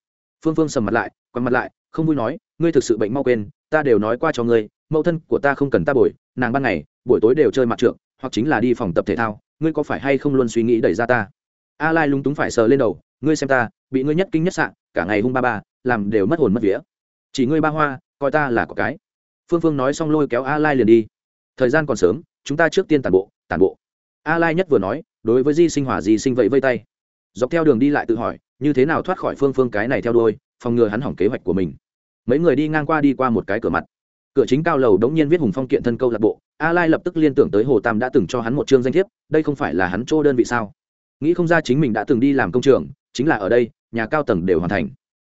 Phương phương sầm mặt lại, quằn mặt lại, không vui nói, ngươi thực sự bệnh mau quên, ta đều nói qua cho ngươi, mẫu thân của ta không cần ta bồi nàng ban ngày, buổi tối đều chơi mặt trượng, hoặc chính là đi phòng tập thể thao, ngươi có phải hay không luôn suy nghĩ đẩy ra ta? A lai lúng túng phải sờ lên đầu, ngươi xem ta, bị ngươi nhất kinh nhất sạn cả ngày hung ba ba, làm đều mất hồn mất vía. Chỉ ngươi ba hoa, coi ta là có cái. Phương phương nói xong lôi kéo a lai liền đi. Thời gian còn sớm, chúng ta trước tiên tàn bộ tàn bộ. A lai nhất vừa nói, đối với di sinh hỏa di sinh vậy vây tay. Dọc theo đường đi lại tự hỏi, như thế nào thoát khỏi phương phương cái này theo đuôi, phòng ngừa hắn hỏng kế hoạch của mình. Mấy người đi ngang qua đi qua một cái cửa mặt cửa chính cao lầu đống nhiên viết hùng phong kiện thân câu lạc bộ, a lai lập tức liên tưởng tới hồ tam đã từng cho hắn một chương danh thiếp, đây không phải là hắn chỗ đơn vị sao? Nghĩ không ra chính mình đã từng đi làm công trường, chính là ở đây, nhà cao tầng đều hoàn thành.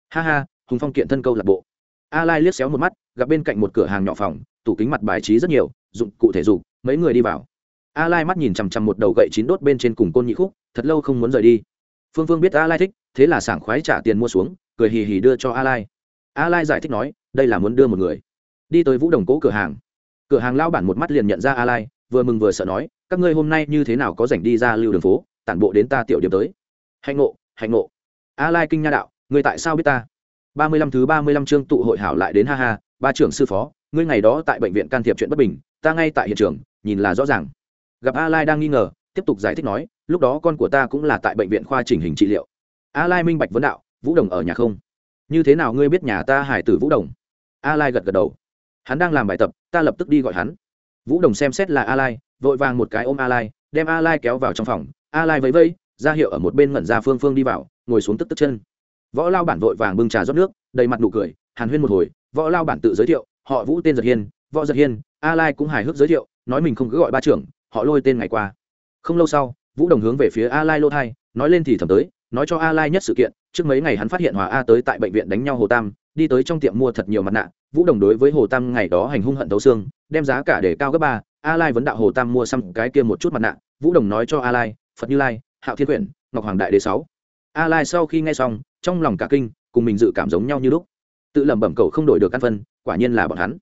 Ha ha, hùng phong kiện thân câu lạc bộ. A lai liếc xéo một mắt, gặp bên cạnh một cửa hàng nhỏ phòng, tủ kính mặt bài trí rất nhiều, dụng cụ thể dục, mấy người đi vào. A lai mắt nhìn chằm chằm một đầu gậy chín đốt bên trên cùng côn nhị khúc, thật lâu không muốn rời đi. Phương phương biết a lai thích, thế là sảng khoái trả tiền mua xuống, cười hì hì đưa cho a lai. A lai giải thích nói, đây là muốn đưa một người đi tới vũ đồng cố cửa hàng. Cửa hàng lao bản một mắt liền nhận ra a lai vừa mừng vừa sợ nói, các ngươi hôm nay như thế nào có rảnh đi ra lưu đường phố, tản bộ đến ta tiểu điểm tới? Hạnh ngộ hạnh ngộ. A lai kinh nha đạo người tại sao biết ta? Ba mươi lăm thứ ba mươi lăm chương tụ hội hảo lại đến ha ha, ba trưởng sư phó, ngươi ngày đó tại bệnh viện can thiệp chuyện bất bình, ta ngay tại hiện trường, nhìn là rõ ràng. Gặp a lai đang nghi ngờ, tiếp tục giải thích nói, lúc đó con của ta cũng là tại bệnh viện khoa chỉnh hình trị liệu. A lai minh bạch vấn đạo, vũ đồng ở nhà không? Như thế nào ngươi biết nhà ta hải tử vũ đồng? A lai gật gật đầu hắn đang làm bài tập, ta lập tức đi gọi hắn. Vũ đồng xem xét là a lai, vội vàng một cái ôm a lai, đem a lai kéo vào trong phòng. A lai vẫy vẫy, ra hiệu ở một bên ngẩn ra phương phương đi vào, ngồi xuống tức tức chân. Võ lao bản vội vàng bưng trà rót nước, đầy mặt nụ cười, hàn huyên một hồi, võ lao bản tự giới thiệu, họ vũ tên giật hiên, võ giật hiên, a lai cũng hài hước giới thiệu, nói mình không cứ gọi ba trưởng, họ lôi tên ngày qua. Không lâu sau, vũ đồng hướng về phía a lai lô thai, nói lên thì thầm tới, nói cho a lai nhất sự kiện, trước mấy ngày hắn phát hiện hòa a tới tại bệnh viện đánh nhau hồ tam, đi tới trong tiệm mua thật nhiều mặt nạ vũ đồng đối với hồ tam ngày đó hành hung hận thấu xương, đem giá cả để cao gấp ba. A lai vấn đạo hồ tam mua xăm cái kia một chút mặt nạ, vũ đồng nói cho a lai, phật như lai, hạo thiên quyển, ngọc hoàng đại đế sáu. A lai sau khi nghe xong, trong lòng cả kinh, cùng mình dự cảm giống nhau như lúc. Tự lẩm bẩm cầu không đổi được căn phân, quả nhiên là bọn hắn.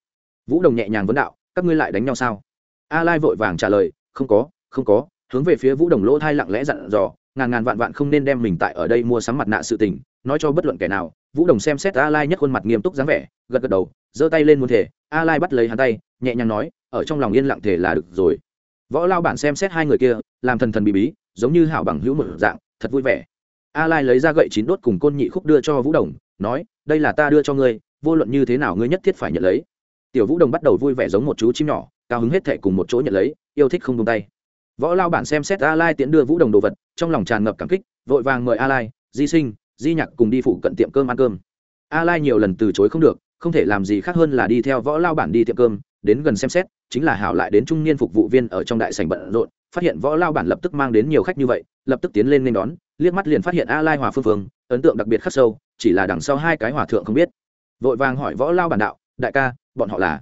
Vũ đồng nhẹ nhàng vấn đạo, các ngươi lại đánh nhau sao? A lai vội vàng trả lời, không có không có, hướng về phía vũ đồng lỗ thai lặng lẽ dặn dò, ngàn ngàn vạn vạn không nên đem mình tại ở đây mua sắm mặt nạ sự tình, nói cho bất luận kẻ nào vũ đồng xem xét a lai nhất khuôn mặt nghiêm túc dáng vẻ, gật gật đầu, giơ tay lên muốn thể a lai bắt lấy hắn tay, nhẹ nhàng nói, ở trong lòng yên lặng thể là được rồi. Võ lao bản xem xét hai người kia, làm thần thần bí bí, giống như hảo bằng hữu một dạng, thật vui vẻ. A lai lấy ra gậy chín đốt cùng côn nhị khúc đưa cho vũ đồng, nói, đây là ta đưa cho ngươi, vô luận như thế nào ngươi nhất thiết phải nhận lấy. Tiểu vũ đồng bắt đầu vui vẻ giống một chú chim nhỏ, cao hứng hết thệ cùng một chỗ nhận lấy, yêu thích không buông tay. Võ lao bản xem xét a lai tiễn đưa vũ đồng đồ vật, trong lòng tràn ngập cảm kích, vội vàng mời a lai, di sinh di nhạc cùng đi phụ cận tiệm cơm ăn cơm. A lai nhiều lần từ chối không được, không thể làm gì khác hơn là đi theo võ lao bản đi tiệm cơm, đến gần xem xét, chính là hảo lại đến trung niên phục vụ viên ở trong đại sảnh bận rộn, phát hiện võ lao bản lập tức mang đến nhiều khách như vậy, lập tức tiến lên nên đón, liếc mắt liền phát hiện a lai hòa phương phương, ấn tượng đặc biệt khắc sâu, chỉ là đằng sau hai cái hòa thượng không biết. Vội vàng hỏi võ lao bản đạo, đại ca, bọn họ là?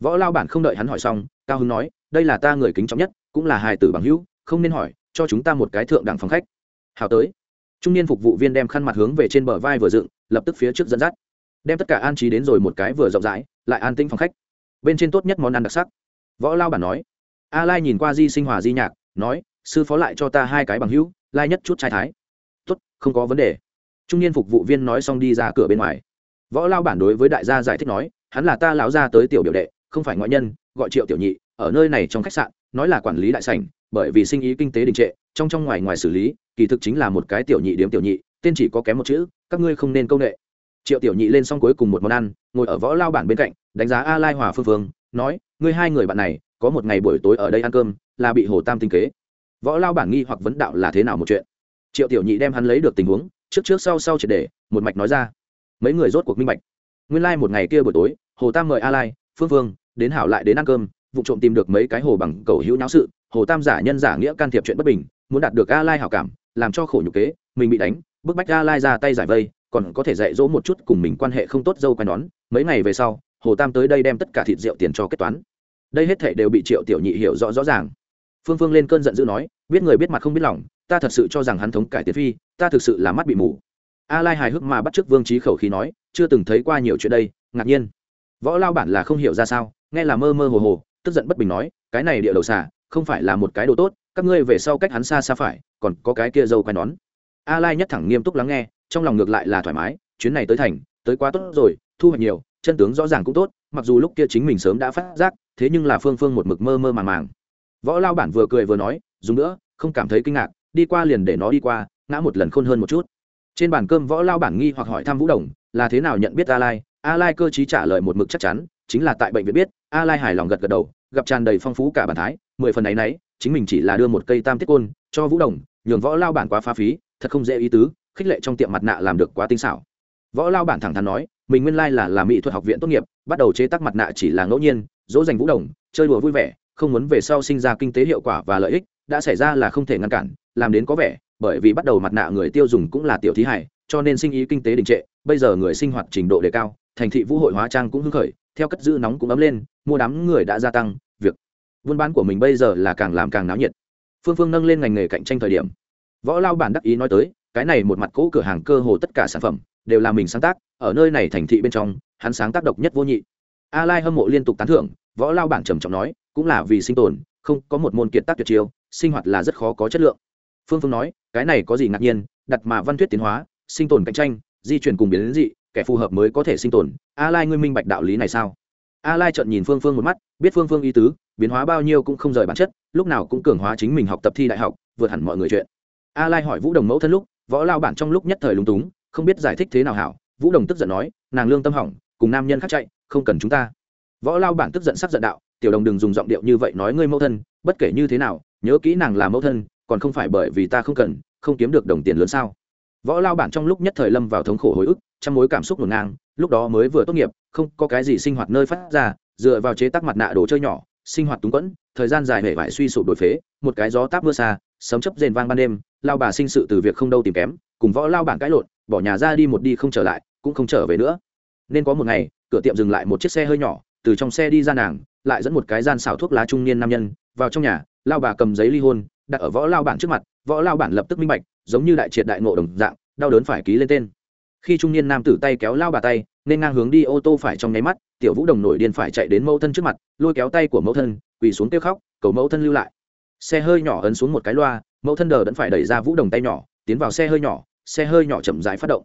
Võ lao bản không đợi hắn hỏi xong, cao hưng nói, đây là ta người kính trọng nhất, cũng là hài tử bằng hữu, không nên hỏi, cho chúng ta một cái thượng đẳng phòng khách. Hào tới trung niên phục vụ viên đem khăn mặt hướng về trên bờ vai vừa dựng, lập tức phía trước dẫn dắt. Đem tất cả an trí đến rồi một cái vừa rộng rãi, lại an tĩnh phòng khách. Bên trên tốt nhất món ăn đặc sắc. Võ lao bản nói. A lai nhìn qua di sinh hòa di nhạc, nói, sư phó lại cho ta hai cái bằng hữu, lai nhất chút trai thái. Tốt, không có vấn đề. Trung niên phục vụ viên nói xong đi ra cửa bên ngoài. Võ lao bản đối với đại gia giải thích nói, hắn là ta lão gia tới tiểu biểu đệ, không phải ngoại nhân, gọi triệu tiểu nhị, ở nơi này trong khách sạn, nói là quản lý đại sảnh, bởi vì sinh ý kinh tế đình trệ trong trong ngoài ngoài xử lý, kỳ thực chính là một cái tiểu nhị điếm tiểu nhị, tên chỉ có kém một chữ, các ngươi không nên công nghệ triệu tiểu nhị lên xong cuối cùng một món ăn, ngồi ở võ lao bản bên cạnh, đánh giá a lai hòa phương phương, nói, ngươi hai người bạn này, có một ngày buổi tối ở đây ăn cơm, là bị hồ tam tinh kế. Võ lao bản nghi hoặc vấn đạo là thế nào một chuyện. Triệu tiểu nhị đem hắn lấy được tình huống, trước trước sau sau triệt để, một mạch nói ra. Mấy người rốt cuộc minh bạch. Nguyên lai một ngày kia buổi tối, hồ tam mời a lai, phương phương, đến hảo lại đến ăn cơm, vụ trộm tìm được mấy cái hồ bằng cầu hữu náo sự hồ tam giả nhân giả nghĩa can thiệp chuyện bất bình, muốn đạt được a lai hảo cảm, làm cho khổ nhục kế, mình bị đánh, bức bách a lai ra tay giải vây, còn có thể dạy dỗ một chút cùng mình quan hệ không tốt dâu quay nón mấy ngày về sau, hồ tam tới đây đem tất cả thịt rượu tiền cho kết toán. Đây hết thể đều bị triệu tiểu nhị hiểu rõ rõ ràng. Phương phương lên cơn giận dữ nói, biết người biết mặt không biết lòng, ta thật sự cho rằng hắn thống cải tiến phi, ta thực sự là mắt bị mù. A lai hài hước mà bắt chước vương trí khẩu khí nói, chưa từng thấy qua nhiều chuyện đây, ngạc nhiên. Võ lao bản là không hiểu ra sao, nghe là mơ mơ hồ hồ, tức giận bất bình nói, cái này địa đầu xả không phải là một cái đồ tốt, các ngươi về sau cách hắn xa xa phải, còn có cái kia dâu quay nón. A lai nhất thẳng nghiêm túc lắng nghe, trong lòng ngược lại là thoải mái, chuyến này tới thành, tới quá tốt rồi, thu hoạch nhiều, chân tướng rõ ràng cũng tốt, mặc dù lúc kia chính mình sớm đã phát giác, thế nhưng là phương phương một mực mơ mơ màng màng. Võ lao bản vừa cười vừa nói, dùng nữa, không cảm thấy kinh ngạc, đi qua liền để nó đi qua, ngã một lần khôn hơn một chút. Trên bàn cơm võ lao bản nghi hoặc hỏi thăm vũ đồng, là thế nào nhận biết a lai? A lai cơ chí trả lời một mực chắc chắn, chính là tại bệnh viện biết, a lai hài lòng gật gật đầu, gặp tràn đầy phong phú cả bản thái mười phần ấy nấy chính mình chỉ là đưa một cây tam tiết côn cho vũ đồng, nhường võ lao bản quá phá phí, thật không dễ ý tứ, khích lệ trong tiệm mặt nạ làm được quá tinh xảo. Võ lao bản thẳng thắn nói, mình nguyên lai là làm mỹ thuật học viện tốt nghiệp, bắt đầu chế tác mặt nạ chỉ là ngẫu nhiên, dỗ dành vũ đồng, chơi đùa vui vẻ, không muốn về sau sinh ra kinh tế hiệu quả và lợi ích, đã xảy ra là không thể ngăn cản, làm đến có vẻ, bởi vì bắt đầu mặt nạ người tiêu dùng cũng là tiểu thí hải, cho nên sinh ý kinh tế đình trệ, bây giờ người sinh hoạt trình độ đề cao, thành thị vũ hội hóa trang cũng hưng khởi, theo cất giữ nóng cũng ấm lên, mua đám người đã gia tăng buôn bán của mình bây giờ là càng làm càng náo nhiệt. Phương phương nâng lên ngành nghề cạnh tranh thời điểm. Võ lao bản đắc ý nói tới, cái này một mặt cỗ cửa hàng cơ hồ tất cả sản phẩm đều là mình sáng tác, ở nơi này thành thị bên trong, hắn sáng tác độc nhất vô nhị. A lai hâm mộ liên tục tán thưởng, võ lao bản trầm trọng nói, cũng là vì sinh tồn, không có một môn kiệt tác tuyệt chiêu, sinh hoạt là rất khó có chất lượng. Phương phương nói, cái này có gì ngạc nhiên, đặt mà văn thuyết tiến hóa, sinh tồn cạnh tranh, di chuyển cùng biến đến dị, kẻ phù hợp mới có thể sinh tồn. A lai ngươi minh bạch đạo lý này sao? A lai trợn nhìn phương phương một mắt, biết phương phương ý tứ biến hóa bao nhiêu cũng không rời bản chất, lúc nào cũng cường hóa chính mình học tập thi đại học, vượt hẳn mọi người chuyện. A lai hỏi vũ đồng mẫu thân lúc, võ lao bản trong lúc nhất thời lúng túng, không biết giải thích thế nào hảo. Vũ đồng tức giận nói, nàng lương tâm hỏng, cùng nam nhân khác chạy, không cần chúng ta. Võ lao bản tức giận sắc giận đạo, tiểu đồng đừng dùng giọng điệu như vậy nói ngươi mẫu thân, bất kể như thế nào, nhớ kỹ nàng là mẫu thân, còn không phải bởi vì ta không cần, không kiếm được đồng tiền lớn sao? Võ lao bản trong lúc nhất thời lâm vào thống khổ hồi ức trong mối cảm xúc ngổn ngang, lúc đó mới vừa tốt nghiệp, không có cái gì sinh hoạt nơi phát ra, dựa vào chế tác mặt nạ đồ chơi nhỏ sinh hoạt túng quẫn, thời gian dài hệ vải suy sụp đổi phế, một cái gió táp mưa xa, sấm chấp rền vang ban đêm, lao bà sinh sự từ việc không đâu tìm kém, cùng võ lao bản cãi lộn, bỏ nhà ra đi một đi không trở lại, cũng không trở về nữa. Nên có một ngày, cửa tiệm dừng lại một chiếc xe hơi nhỏ, từ trong xe đi ra nàng, lại dẫn một cái gian xào thuốc lá trung niên nam nhân, vào trong nhà, lao bà cầm giấy ly hôn, đặt ở võ lao bản trước mặt, võ lao bản lập tức minh bạch, giống như đại triệt đại ngộ đồng dạng, đau đớn phải ký lên tên. Khi trung niên nam tử tay kéo lao bà tay, nên ngang hướng đi ô tô phải trong nháy mắt tiểu vũ đồng nổi điên phải chạy đến mẫu thân trước mặt, lôi kéo tay của mẫu thân, quỳ xuống kêu khóc, cầu mẫu thân lưu lại. Xe hơi nhỏ ấn xuống một cái loa, mẫu thân đờ vẫn phải đẩy ra vũ đồng tay nhỏ, tiến vào xe hơi nhỏ, xe hơi nhỏ chậm rãi phát động.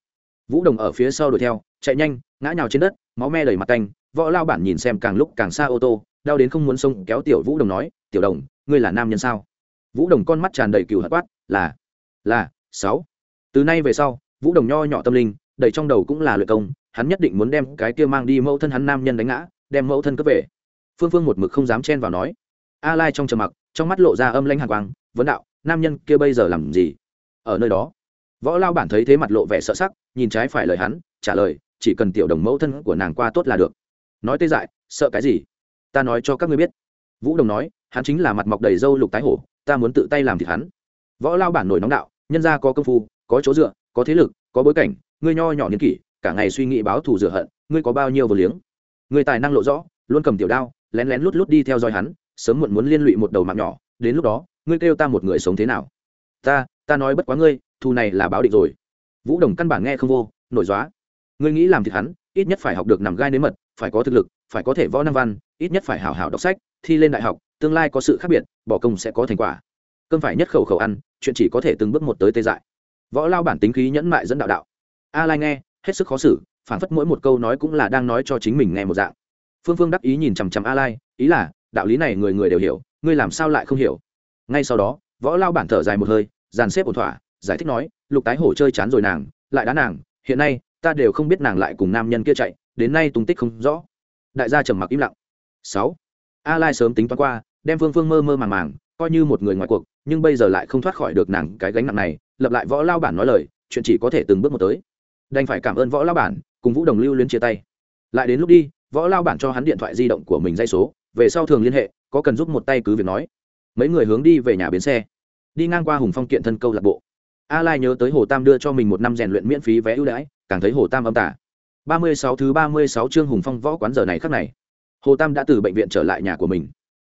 Vũ đồng ở phía sau đuổi theo, chạy nhanh, ngã nhào trên đất, máu me đầy mặt canh võ lao bản nhìn xem càng lúc càng xa ô tô, đau đến không muốn xông kéo tiểu vũ đồng nói, tiểu đồng, ngươi là nam nhân sao? Vũ đồng con mắt tràn đầy cừu hận quát, là là, sáu. Từ nay về sau, vũ đồng nho nhỏ tâm linh, đầy trong đầu cũng là luyện công hắn nhất định muốn đem cái kia mang đi mẫu thân hắn nam nhân đánh ngã, đem mẫu thân cướp về. Phương phương một mực không dám chen vào nói. A lai trong trầm mặc, trong mắt lộ ra âm lanh hàn quang, vấn đạo, nam nhân kia bây giờ làm gì? Ở nơi đó. Võ lao bản thấy thế mặt lộ vẻ sợ sắc, nhìn trái phải lời hắn, trả lời, chỉ cần tiểu đồng mẫu thân của nàng qua tốt là được. Nói tê dại, sợ cái gì? Ta nói cho các ngươi biết. Vũ đồng nói, hắn chính là mặt mọc đầy râu lục tái hổ, ta muốn tự tay làm thịt hắn. Võ lao bản nổi nóng đạo, nhân gia có công phu, có chỗ dựa, có thế lực, có bối cảnh, ngươi nho nhỏ niên kỷ cả ngày suy nghĩ báo thù rửa hận, ngươi có bao nhiêu vừa liếng? Ngươi tài năng lộ rõ, luôn cầm tiểu đao, lén lén lút lút đi theo dõi hắn, sớm muộn muốn liên lụy một đầu mạng nhỏ, đến lúc đó, ngươi kêu ta một người sống thế nào? Ta ta nói bất quá ngươi, thù này là báo định rồi. Vũ đồng căn bản nghe không vô, nổi dóa ngươi nghĩ làm thịt hắn, ít nhất phải học được nằm gai nếm mật, phải có thực lực, phải có thể võ năng văn, ít nhất phải hảo hảo đọc sách, thi lên đại học, tương lai có sự khác biệt, bỏ công sẽ có thành quả. Cơm phải nhất khẩu khẩu ăn, chuyện chỉ có thể từng bước một tới tê dại. Võ lao bản tính khí nhẫn mại dẫn đạo đạo. A lai nghe hết sức khó xử phản phất mỗi một câu nói cũng là đang nói cho chính mình nghe một dạng. Phương phương đắc ý nhìn chằm chằm a lai, ý là, đạo lý này người người đều hiểu, ngươi làm sao lại không hiểu? Ngay sau đó, võ lao bản thở dài một hơi, dàn xếp ổn thỏa, giải thích nói, lục tái hổ chơi chán rồi nàng, lại đá nàng, hiện nay, ta đều không biết nàng lại cùng nam nhân kia chạy, đến nay tung tích không rõ. Đại gia trầm mặc im lặng. Sáu. A lai sớm tính toán qua, đem phương phương mơ mơ màng màng, coi như một người ngoài cuộc, nhưng bây giờ lại không thoát khỏi được nàng cái gánh nặng này lập lại võ lao bản nói lời, chuyện chỉ có thể từng bước một tới đành phải cảm ơn võ lao bản, cùng vũ đồng lưu luyến chia tay. Lại đến lúc đi, võ lao bản cho hắn điện thoại di động của mình dây số, về sau thường liên hệ, có cần giúp một tay cứ việc nói. Mấy người hướng đi về nhà bến xe. Đi ngang qua hùng phong kiện thân câu lạc bộ. A lai nhớ tới hồ tam đưa cho mình một năm rèn luyện miễn phí vé ưu đãi, càng thấy hồ tam âm tả. Ba mươi sáu thứ ba mươi sáu chương hùng phong võ quán giờ này khắc này. Hồ tam đã từ bệnh viện trở lại nhà của mình.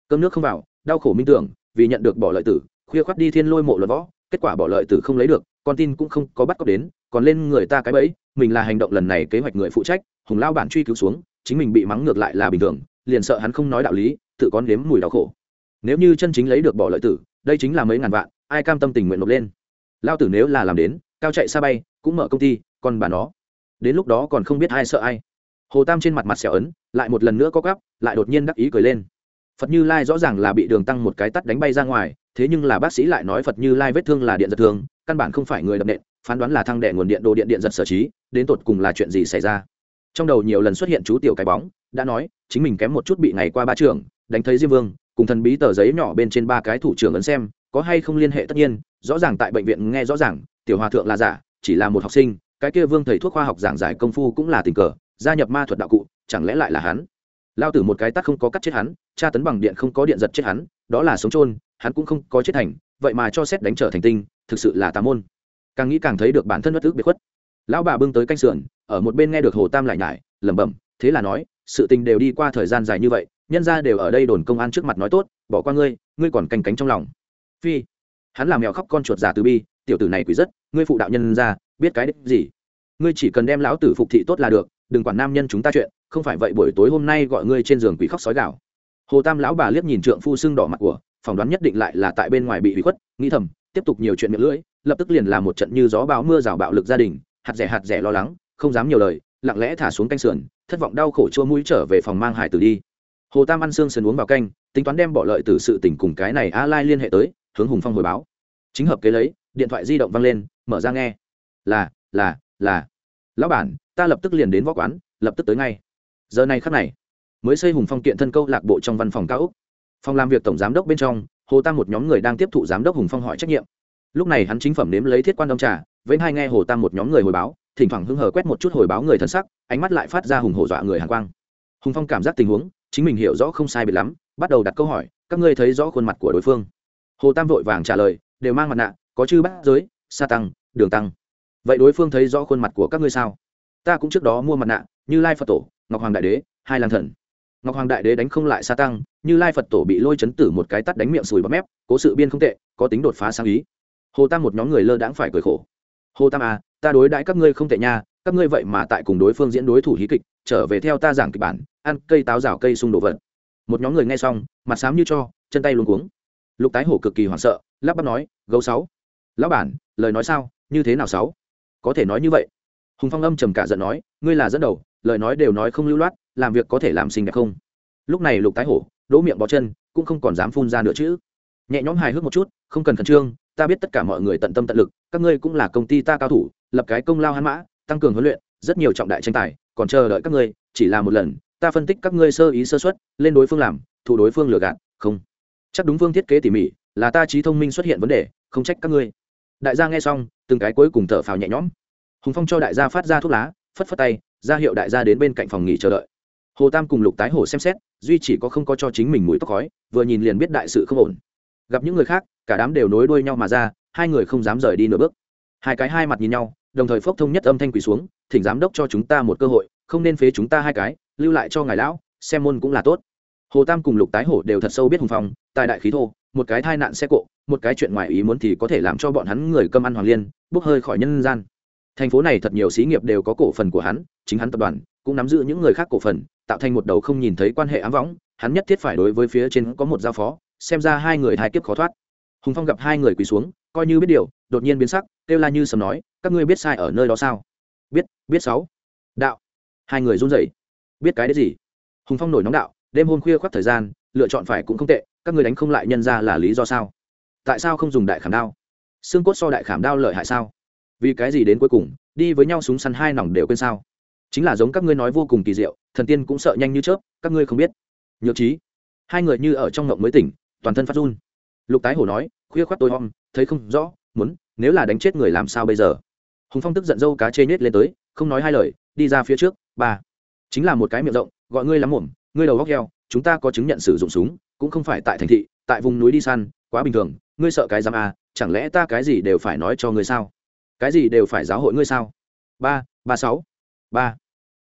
Cơm nước không vào, đau khổ minh tưởng, vì nhận được bỏ lợi tử, khuya khoắt đi thiên lôi mộ luật võ, kết quả bỏ lợi tử không lấy được con tin cũng không có bắt cóc đến, còn lên người ta cái bẫy, mình là hành động lần này kế hoạch người phụ trách, hùng lao bản truy cứu xuống, chính mình bị mắng ngược lại là bình thường, liền sợ hắn không nói đạo lý, tự con nếm mùi đau khổ. Nếu như chân chính lấy được bỏ lợi tử, đây chính là mấy ngàn vạn, ai cam tâm tình nguyện nộp lên? Lao tử nếu là làm đến, cao chạy xa bay, cũng mở công ty, còn bà nó. Đến lúc đó còn không biết ai sợ ai. Hồ tam trên mặt mặt xẻo ấn, lại một lần nữa có gắp lại đột nhiên đắc ý cười lên phật như lai rõ ràng là bị đường tăng một cái tắt đánh bay ra ngoài, thế nhưng là bác sĩ lại nói phật như lai vết thương là điện giật thương, căn bản không phải người đập nện, phán đoán là thăng đệ nguồn điện, đồ điện điện giật sở trí, đến tột cùng là chuyện gì xảy ra. Trong đầu nhiều lần xuất hiện chú tiểu cái bóng, đã nói, chính mình kém một chút bị ngày qua ba trường đánh thấy diêm vương, cùng thần bí tờ giấy nhỏ bên trên ba cái thủ trưởng ấn xem, có hay không liên hệ tất nhiên, rõ ràng tại bệnh viện nghe rõ ràng, tiểu hòa thượng là giả, chỉ là một học sinh, cái kia vương thầy thuốc khoa học giảng giải công phu cũng là tình cờ, gia nhập ma thuật đạo cụ, chẳng lẽ lại là hắn? Lao tử một cái tắt không có cắt chết hắn, tra tấn bằng điện không có điện giật chết hắn, đó là sống trôn hắn cũng không có chết thành, vậy mà cho xét đánh trở thành tinh, thực sự là tà môn. Càng nghĩ càng thấy được bản thân bất ức biệt khuất. Lão bà bưng tới canh sườn, ở một bên nghe được hồ tam lại nhải, lẩm bẩm, thế là nói, sự tình đều đi qua thời gian dài như vậy, nhân ra đều ở đây đồn công an trước mặt nói tốt, bỏ qua ngươi ngươi còn canh cánh trong lòng. Phi, hắn làm mèo khóc con chuột giả từ bi, tiểu tử này quỷ rất, ngươi phụ đạo nhân ra biết cái đích gì? Ngươi chỉ cần đem lão tử phục thị tốt là được, đừng quản nam nhân chúng ta chuyện không phải vậy buổi tối hôm nay gọi ngươi trên giường quỷ khóc sói gạo hồ tam lão bà liếc nhìn trượng phu sưng đỏ mặt của, phỏng đoán nhất định lại là tại bên ngoài bị hủy khuất, nghĩ thầm, tiếp tục nhiều chuyện miệng lưỡi, lập tức liền là một trận như gió bão mưa rào bạo lực gia đình, hạt rẻ hạt rẻ lo lắng, không dám nhiều lời, lặng lẽ thả xuống canh sườn, thất vọng đau khổ chua mũi trở về phòng mang hải tử đi. Hồ tam ăn xương sườn uống vào canh, tính toán đem bỏ lợi từ sự tình cùng cái này a lai liên hệ tới, hướng hùng phong hồi báo. Chính hợp kế lấy, điện thoại di động văng lên, mở ra nghe. Là là là. Lão bản, ta lập tức liền đến võ quán, lập tức tới ngay giờ này khắc này, mới xây hùng phong kiện thân câu lạc bộ trong văn phòng cao úc phòng làm việc tổng giám đốc bên trong, hồ tam một nhóm người đang tiếp thụ giám đốc hùng phong hỏi trách nhiệm. Lúc này hắn chính phẩm nếm lấy thiết quan đông trà với hai nghe hồ tam một nhóm người hồi báo, thỉnh thoảng hưng hờ quét một chút hồi báo người thân sắc, ánh mắt lại phát ra hùng hổ dọa người hàn quang. Hùng phong cảm giác tình huống, chính mình hiểu rõ không sai biệt lắm, bắt đầu đặt câu hỏi, các ngươi thấy rõ khuôn mặt của đối phương? Hồ tam vội vàng trả lời, đều mang mặt nạ, có chư bát giới, sa tăng, đường tăng. Vậy đối phương thấy rõ khuôn mặt của các ngươi sao? Ta cũng trước đó mua mặt nạ, như lai phật tổ ngọc hoàng đại đế, hai lang thần. Ngọc hoàng đại đế đánh không lại sa tăng, như lai phật tổ bị lôi chấn tử một cái tắt đánh miệng sùi bắp mép, cố sự biên không tệ, có tính đột phá sang ý. Hồ tam một nhóm người lơ đãng phải cười khổ. Hồ tam à ta đối đãi các ngươi không tệ nha, các ngươi vậy mà tại cùng đối phương diễn đối thủ hí kịch, trở về theo ta giảng kịch bản, ăn cây táo rào cây xung đồ vật. Một nhóm người nghe xong, mặt xám như cho, chân tay luống cuống. Lục tái hổ cực kỳ hoảng sợ, lắp bắp nói, gấu sáu, lão bản, lời nói sao, như thế nào sáu? Có thể nói như vậy. Hùng phong âm trầm cả giận nói, ngươi là dẫn đầu lời nói đều nói không lưu loát, làm việc có thể làm xinh đẹp không? Lúc này lục tái hổ, đỗ miệng bó chân, cũng không còn dám phun ra nữa chứ. Nhẹ nhõm hài hước một chút, không cần khẩn trương, ta biết tất cả mọi người tận tâm tận lực, các ngươi cũng là công ty ta cao thủ, lập cái công lao hắn mã, tăng cường huấn luyện, rất nhiều trọng đại tranh tài, còn chờ đợi các ngươi, chỉ là một lần, ta phân tích các ngươi sơ ý sơ xuất lên đối phương làm, thủ đối phương lừa gạt, không. Chắc đúng phương thiết kế tỉ mỉ, là ta trí thông minh xuất hiện vấn đề, không trách các ngươi. Đại gia nghe xong, từng cái cuối cùng thở phào nhẹ nhõm. Hùng phong cho đại gia phát ra thuốc lá, phất phất tay ra hiệu đại gia đến bên cạnh phòng nghỉ chờ đợi. Hồ tam cùng lục tái hổ xem xét, duy chỉ có không có cho chính mình mũi tóc khói, vừa nhìn liền biết đại sự không ổn. Gặp những người khác, cả đám đều nối đuôi nhau mà ra, hai người không dám rời đi nửa bước. Hai cái hai mặt nhìn nhau, đồng thời phốc thông nhất âm thanh quỳ xuống, thỉnh giám đốc cho chúng ta một cơ hội, không nên phế chúng ta hai cái, lưu lại cho ngài lão, xem môn cũng là tốt. Hồ tam cùng lục tái hổ đều thật sâu biết hùng phong, tài đại khí thô, một cái thai nạn xe cộ, một cái chuyện ngoài ý muốn thì có thể làm cho bọn hắn người cơm ăn hoàng liên, bốc hơi khỏi nhân gian thành phố này thật nhiều xí nghiệp đều có cổ phần của hắn, chính hắn tập đoàn cũng nắm giữ những người khác cổ phần, tạo thành một đầu không nhìn thấy quan hệ ám võng, hắn nhất thiết phải đối với phía trên có một giao phó, xem ra hai người hai kiếp khó thoát. Hùng phong gặp hai người quỳ xuống, coi như biết điều, đột nhiên biến sắc, kêu la như sầm nói, các ngươi biết sai ở nơi đó sao? Biết biết sáu. Đạo. Hai người run rẩy. Biết cái đấy gì? Hùng phong nổi nóng đạo, đêm hôm khuya khoác thời gian, lựa chọn phải cũng không tệ, các ngươi đánh không lại nhân ra là lý do sao? Tại sao không dùng đại khảm đao? Xương cốt so đại khảm đao lợi hại sao? Vì cái gì đến cuối cùng, đi với nhau súng săn hai nòng đều quên sao? Chính là giống các ngươi nói vô cùng kỳ diệu, thần tiên cũng sợ nhanh như chớp, các ngươi không biết. Nhược trí, hai người như ở trong ngộng mới tỉnh, toàn thân phát run. Lục tái hổ nói, khuya khoát tôi hom thấy không rõ, muốn, nếu là đánh chết người làm sao bây giờ? Hùng phong tức giận dâu cá chê nhét lên tới, không nói hai lời, đi ra phía trước, ba. Chính là một cái miệng rộng, gọi ngươi lắm mồm, ngươi đầu góc heo, chúng ta có chứng nhận sử dụng súng, cũng không phải tại thành thị, tại vùng núi đi săn, quá bình thường, ngươi sợ cái giam à chẳng lẽ ta cái gì đều phải nói cho ngươi sao? Cái gì đều phải giáo hội ngươi sao? Ba ba sáu, ba.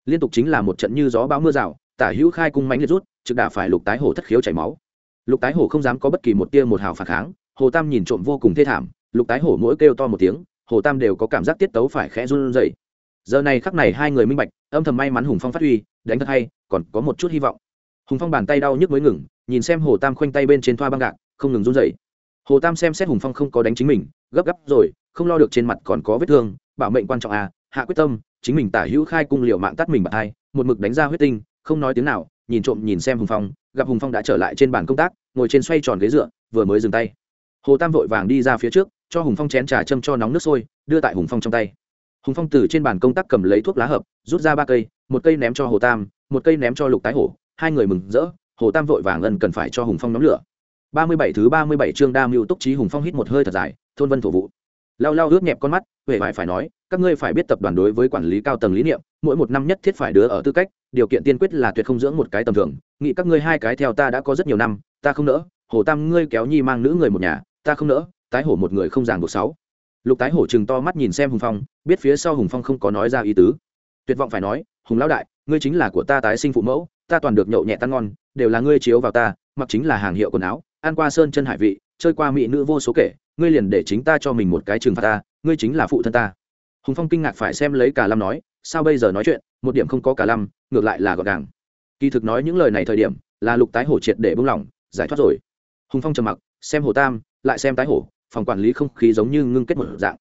Liên tục chính là một trận như gió bão mưa rào, tả hữu khai cung mánh liệt rút, trực đả phải lục tái hổ thất khiếu chảy máu. Lục tái hổ không dám có bất kỳ một tia một hào phản kháng, hồ tam nhìn trộm vô cùng thê thảm, lục tái hổ mỗi kêu to một tiếng, hồ tam đều có cảm giác tiết tấu phải khẽ run dậy giờ này khắc này hai người minh bạch, âm thầm may mắn hùng phong phát huy, đánh thật hay, còn có một chút hy vọng. Hùng phong bàn tay đau nhức mới ngừng, nhìn xem hồ tam khoanh tay bên trên thoa băng gạc, không ngừng run dậy hồ tam xem xét hùng phong không có đánh chính mình, gấp gáp rồi không lo được trên mặt còn có vết thương, bảo mệnh quan trọng à hạ quyết tâm, chính mình tả hữu khai cung liệu mạng tắt mình bạc hai một mực đánh ra huyết tinh, không nói tiếng nào, nhìn trộm nhìn xem hùng phong, gặp hùng phong đã trở lại trên bàn công tác, ngồi trên xoay tròn ghế dựa, vừa mới dừng tay. Hồ tam vội vàng đi ra phía trước, cho hùng phong chén trà châm cho nóng nước sôi, đưa tại hùng phong trong tay. Hùng phong từ trên bàn công tác cầm lấy thuốc lá hợp, rút ra ba cây, một cây ném cho hồ tam, một cây ném cho lục tái hổ, hai người mừng rỡ, hồ tam vội vàng ân cần phải cho hùng phong nhóm lửa. Ba mươi bảy thứ ba mươi bảy chương đa mưu túc trí hùng phong hít một hơi thật dài, thôn vân thổ vụ lao lao ướt nhẹp con mắt, huệ vải phải nói, các ngươi phải biết tập đoàn đối với quản lý cao tầng lý niệm, mỗi một năm nhất thiết phải đứa ở tư cách, điều kiện tiên quyết là tuyệt không dưỡng một cái tầm thường. Nghĩ các ngươi hai cái theo ta đã có rất nhiều năm, ta không nỡ. Hồ tam, ngươi kéo nhi mang nữ người một nhà, ta không nỡ. Tái hổ một người không giảng buộc sáu. Lục tái hổ chừng to mắt nhìn xem hùng phong, biết phía sau hùng phong không có nói ra ý tứ. Tuyệt vọng phải nói, hùng lão đại, ngươi chính là của ta tái sinh phụ mẫu, ta toàn được nhậu nhẹ tan ngon, đều là ngươi chiếu vào ta, mặc chính là hàng hiệu quần áo, ăn qua sơn chân hải vị, chơi qua mỹ nữ vô số kể ngươi liền để chính ta cho mình một cái trừng phạt ta, ngươi chính là phụ thân ta. Hùng phong kinh ngạc phải xem lấy cả lâm nói, sao bây giờ nói chuyện, một điểm không có cả lâm ngược lại là gọn gàng. Kỳ thực nói những lời này thời điểm, là lục tái hổ triệt để bung lỏng, giải thoát rồi. Hùng phong trầm mặc, xem hồ tam, lại xem tái hổ, phòng quản lý không khí giống như ngưng kết một dạng.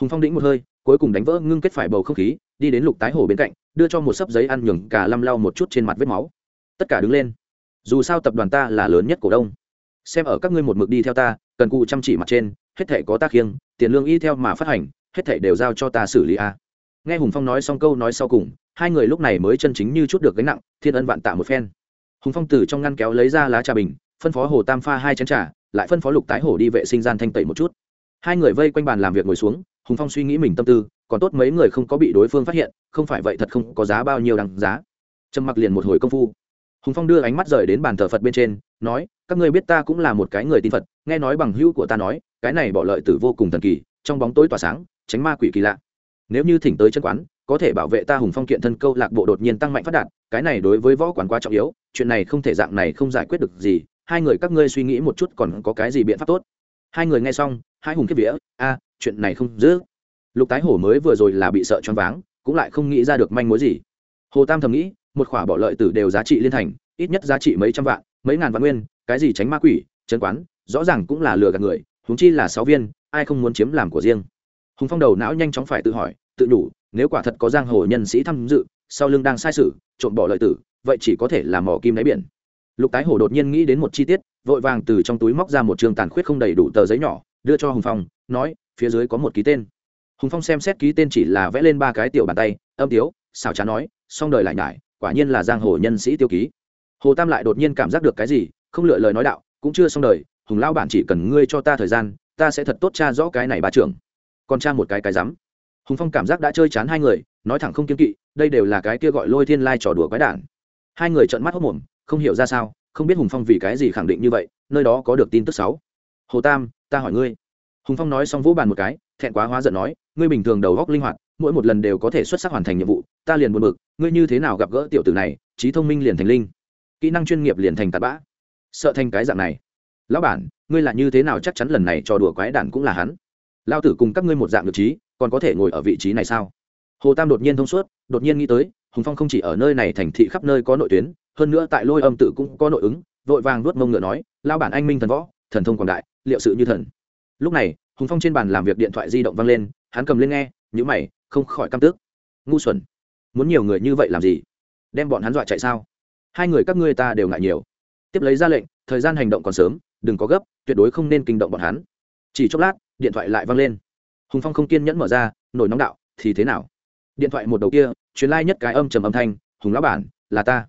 Hùng phong đĩnh một hơi, cuối cùng đánh vỡ ngưng kết phải bầu không khí, đi đến lục tái hổ bên cạnh, đưa cho một sấp giấy ăn nhường cả Lam lau một chút trên mặt vết máu. Tất cả đứng lên. Dù sao tập đoàn ta là lớn nhất cổ đông. Xem ở các ngươi một mực đi theo ta cần cụ chăm chỉ mặt trên, hết thể có tác khiêng, tiền lương y theo mà phát hành, hết thể đều giao cho ta xử lý a. Nghe hùng phong nói xong câu nói sau cùng, hai người lúc này mới chân chính như chút được gánh nặng, thiên ân vạn tạ một phen. Hùng phong từ trong ngăn kéo lấy ra lá trà bình, phân phó hồ tam pha hai chén trà, lại phân phó lục tái hổ đi vệ sinh gian thanh tẩy một chút. Hai người vây quanh bàn làm việc ngồi xuống, hùng phong suy nghĩ mình tâm tư, còn tốt mấy người không có bị đối phương phát hiện, không phải vậy thật không có giá bao nhiêu đằng giá. Trầm mặc liền một hồi công phu. Hùng phong đưa ánh mắt rời đến bàn thờ phật bên trên, nói các ngươi biết ta cũng là một cái người tin phật, nghe nói bằng hữu của ta nói, cái này bỏ lợi tử vô cùng thần kỳ, trong bóng tối tỏa sáng, tránh ma quỷ kỳ lạ. Nếu như thỉnh tới chân quán, có thể bảo vệ ta hùng phong kiện thân câu lạc bộ đột nhiên tăng mạnh phát đạt, cái này đối với võ quán quá trọng yếu, chuyện này không thể dạng này không giải quyết được gì, hai người các ngươi suy nghĩ một chút còn có cái gì biện pháp tốt. Hai người nghe xong, hai hùng kiếp vía, a, chuyện này không dữ lục tái hổ mới vừa rồi là bị sợ choáng váng, cũng lại không nghĩ ra được manh mối gì. Hồ tam thầm nghĩ, một khỏa bỏ lợi tử đều giá trị liên thành, ít nhất giá trị mấy trăm vạn, mấy ngàn vạn nguyên cái gì tránh ma quỷ chân quán rõ ràng cũng là lừa gạt người húng chi là sáu viên ai không muốn chiếm làm của riêng. Hùng phong đầu não nhanh chóng phải tự hỏi tự nhủ, nếu quả thật có giang hồ nhân sĩ tham dự sau lưng đang sai sự trộm bỏ lợi tử vậy chỉ có thể là mỏ kim đáy biển. Lục tái hổ đột nhiên nghĩ đến một chi tiết vội vàng từ trong túi móc ra một trường tàn khuyết không đầy đủ tờ giấy nhỏ đưa cho hùng phong nói phía dưới có một ký tên. Hùng phong xem xét ký tên chỉ là vẽ lên ba cái tiểu bàn tay âm tiếu xào trá nói xong đời lại nhải quả nhiên là giang hồ nhân sĩ tiêu ký. Hồ tam lại đột nhiên cảm giác được cái gì không lựa lời nói đạo, cũng chưa xong đời, hùng lao bản chỉ cần ngươi cho ta thời gian, ta sẽ thật tốt cha rõ cái này ba trưởng. Còn cha một cái cái rắm. Hùng phong cảm giác đã chơi chán hai người, nói thẳng không kiên kỵ, đây đều là cái kia gọi lôi thiên lai trò đùa quái đản. Hai người trợn mắt hốc mồm, không hiểu ra sao, không biết hùng phong vì cái gì khẳng định như vậy, nơi đó có được tin tức sáu hồ tam, ta hỏi ngươi. Hùng phong nói xong vỗ bàn một cái, thẹn quá hóa giận nói, ngươi bình thường đầu góc linh hoạt, mỗi một lần đều có thể xuất sắc hoàn thành nhiệm vụ, ta liền buồn bực, ngươi như thế nào gặp gỡ tiểu tử này, trí thông minh liền thành linh, kỹ năng chuyên nghiệp liền thành tạt bã sợ thành cái dạng này. Lão bản, ngươi là như thế nào chắc chắn lần này trò đùa quái đản cũng là hắn? Lao tử cùng các ngươi một dạng được trí, còn có thể ngồi ở vị trí này sao? Hồ tam đột nhiên thông suốt, đột nhiên nghĩ tới, hùng phong không chỉ ở nơi này thành thị khắp nơi có nội tuyến, hơn nữa tại lôi âm tự cũng có nội ứng, vội vàng nuốt mông ngựa nói lao bản anh minh thần võ, thần thông quảng đại, liệu sự như thần. Lúc này, hùng phong trên bàn làm việc điện thoại di động vang lên, hắn cầm lên nghe nhữ mày, không khỏi căm tức. Ngu xuẩn, muốn nhiều người như vậy làm gì? Đem bọn hắn dọa chạy sao? Hai người các ngươi ta đều ngại nhiều tiếp lấy ra lệnh, thời gian hành động còn sớm, đừng có gấp, tuyệt đối không nên kinh động bọn hắn. Chỉ chốc lát, điện thoại lại vang lên. Hùng phong không kiên nhẫn mở ra, nổi nóng đạo, thì thế nào? Điện thoại một đầu kia chuyến lai、like、nhất nhất cái âm trầm âm thanh, hùng lão bản, là ta.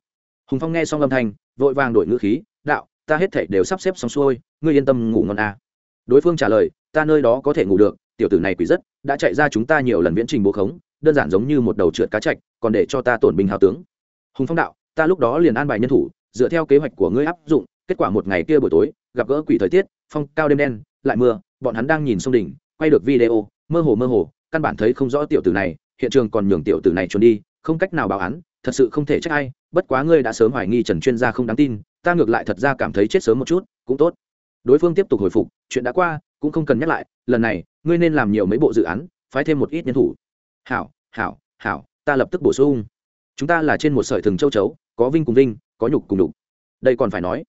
Hùng phong nghe xong âm thanh, vội vàng đổi ngữ khí, đạo, ta hết thảy đều sắp xếp xong xuôi, ngươi yên tâm ngủ ngon à. đối phương trả lời, ta nơi đó có thể ngủ được, tiểu tử này quỷ rất, đã chạy ra chúng ta nhiều lần viễn trình bố khống, đơn giản giống như một đầu trượt cá chạch, còn để cho ta tổn binh hào tướng. Hùng phong đạo, ta lúc đó liền an bài nhân thủ dựa theo kế hoạch của ngươi áp dụng, kết quả một ngày kia buổi tối, gặp gỡ quỷ thời tiết, phong cao đêm đen, lại mưa, bọn hắn đang nhìn sông đỉnh, quay được video, mơ hồ mơ hồ, căn bản thấy không rõ tiểu tử này, hiện trường còn nhường tiểu tử này trốn đi, không cách nào báo án, thật sự không thể trách ai, bất quá ngươi đã sớm hoài nghi trần chuyên gia không đáng tin, ta ngược lại thật ra cảm thấy chết sớm một chút, cũng tốt. Đối phương tiếp tục hồi phục, chuyện đã qua, cũng không cần nhắc lại, lần này, ngươi nên làm nhiều mấy bộ dự án, phái thêm một ít nhân thủ. Hảo hảo hảo, ta lập tức bổ sung. Chúng ta là trên một sợi thừng châu chấu, có vinh cùng vinh có nhục cùng đục đây còn phải nói,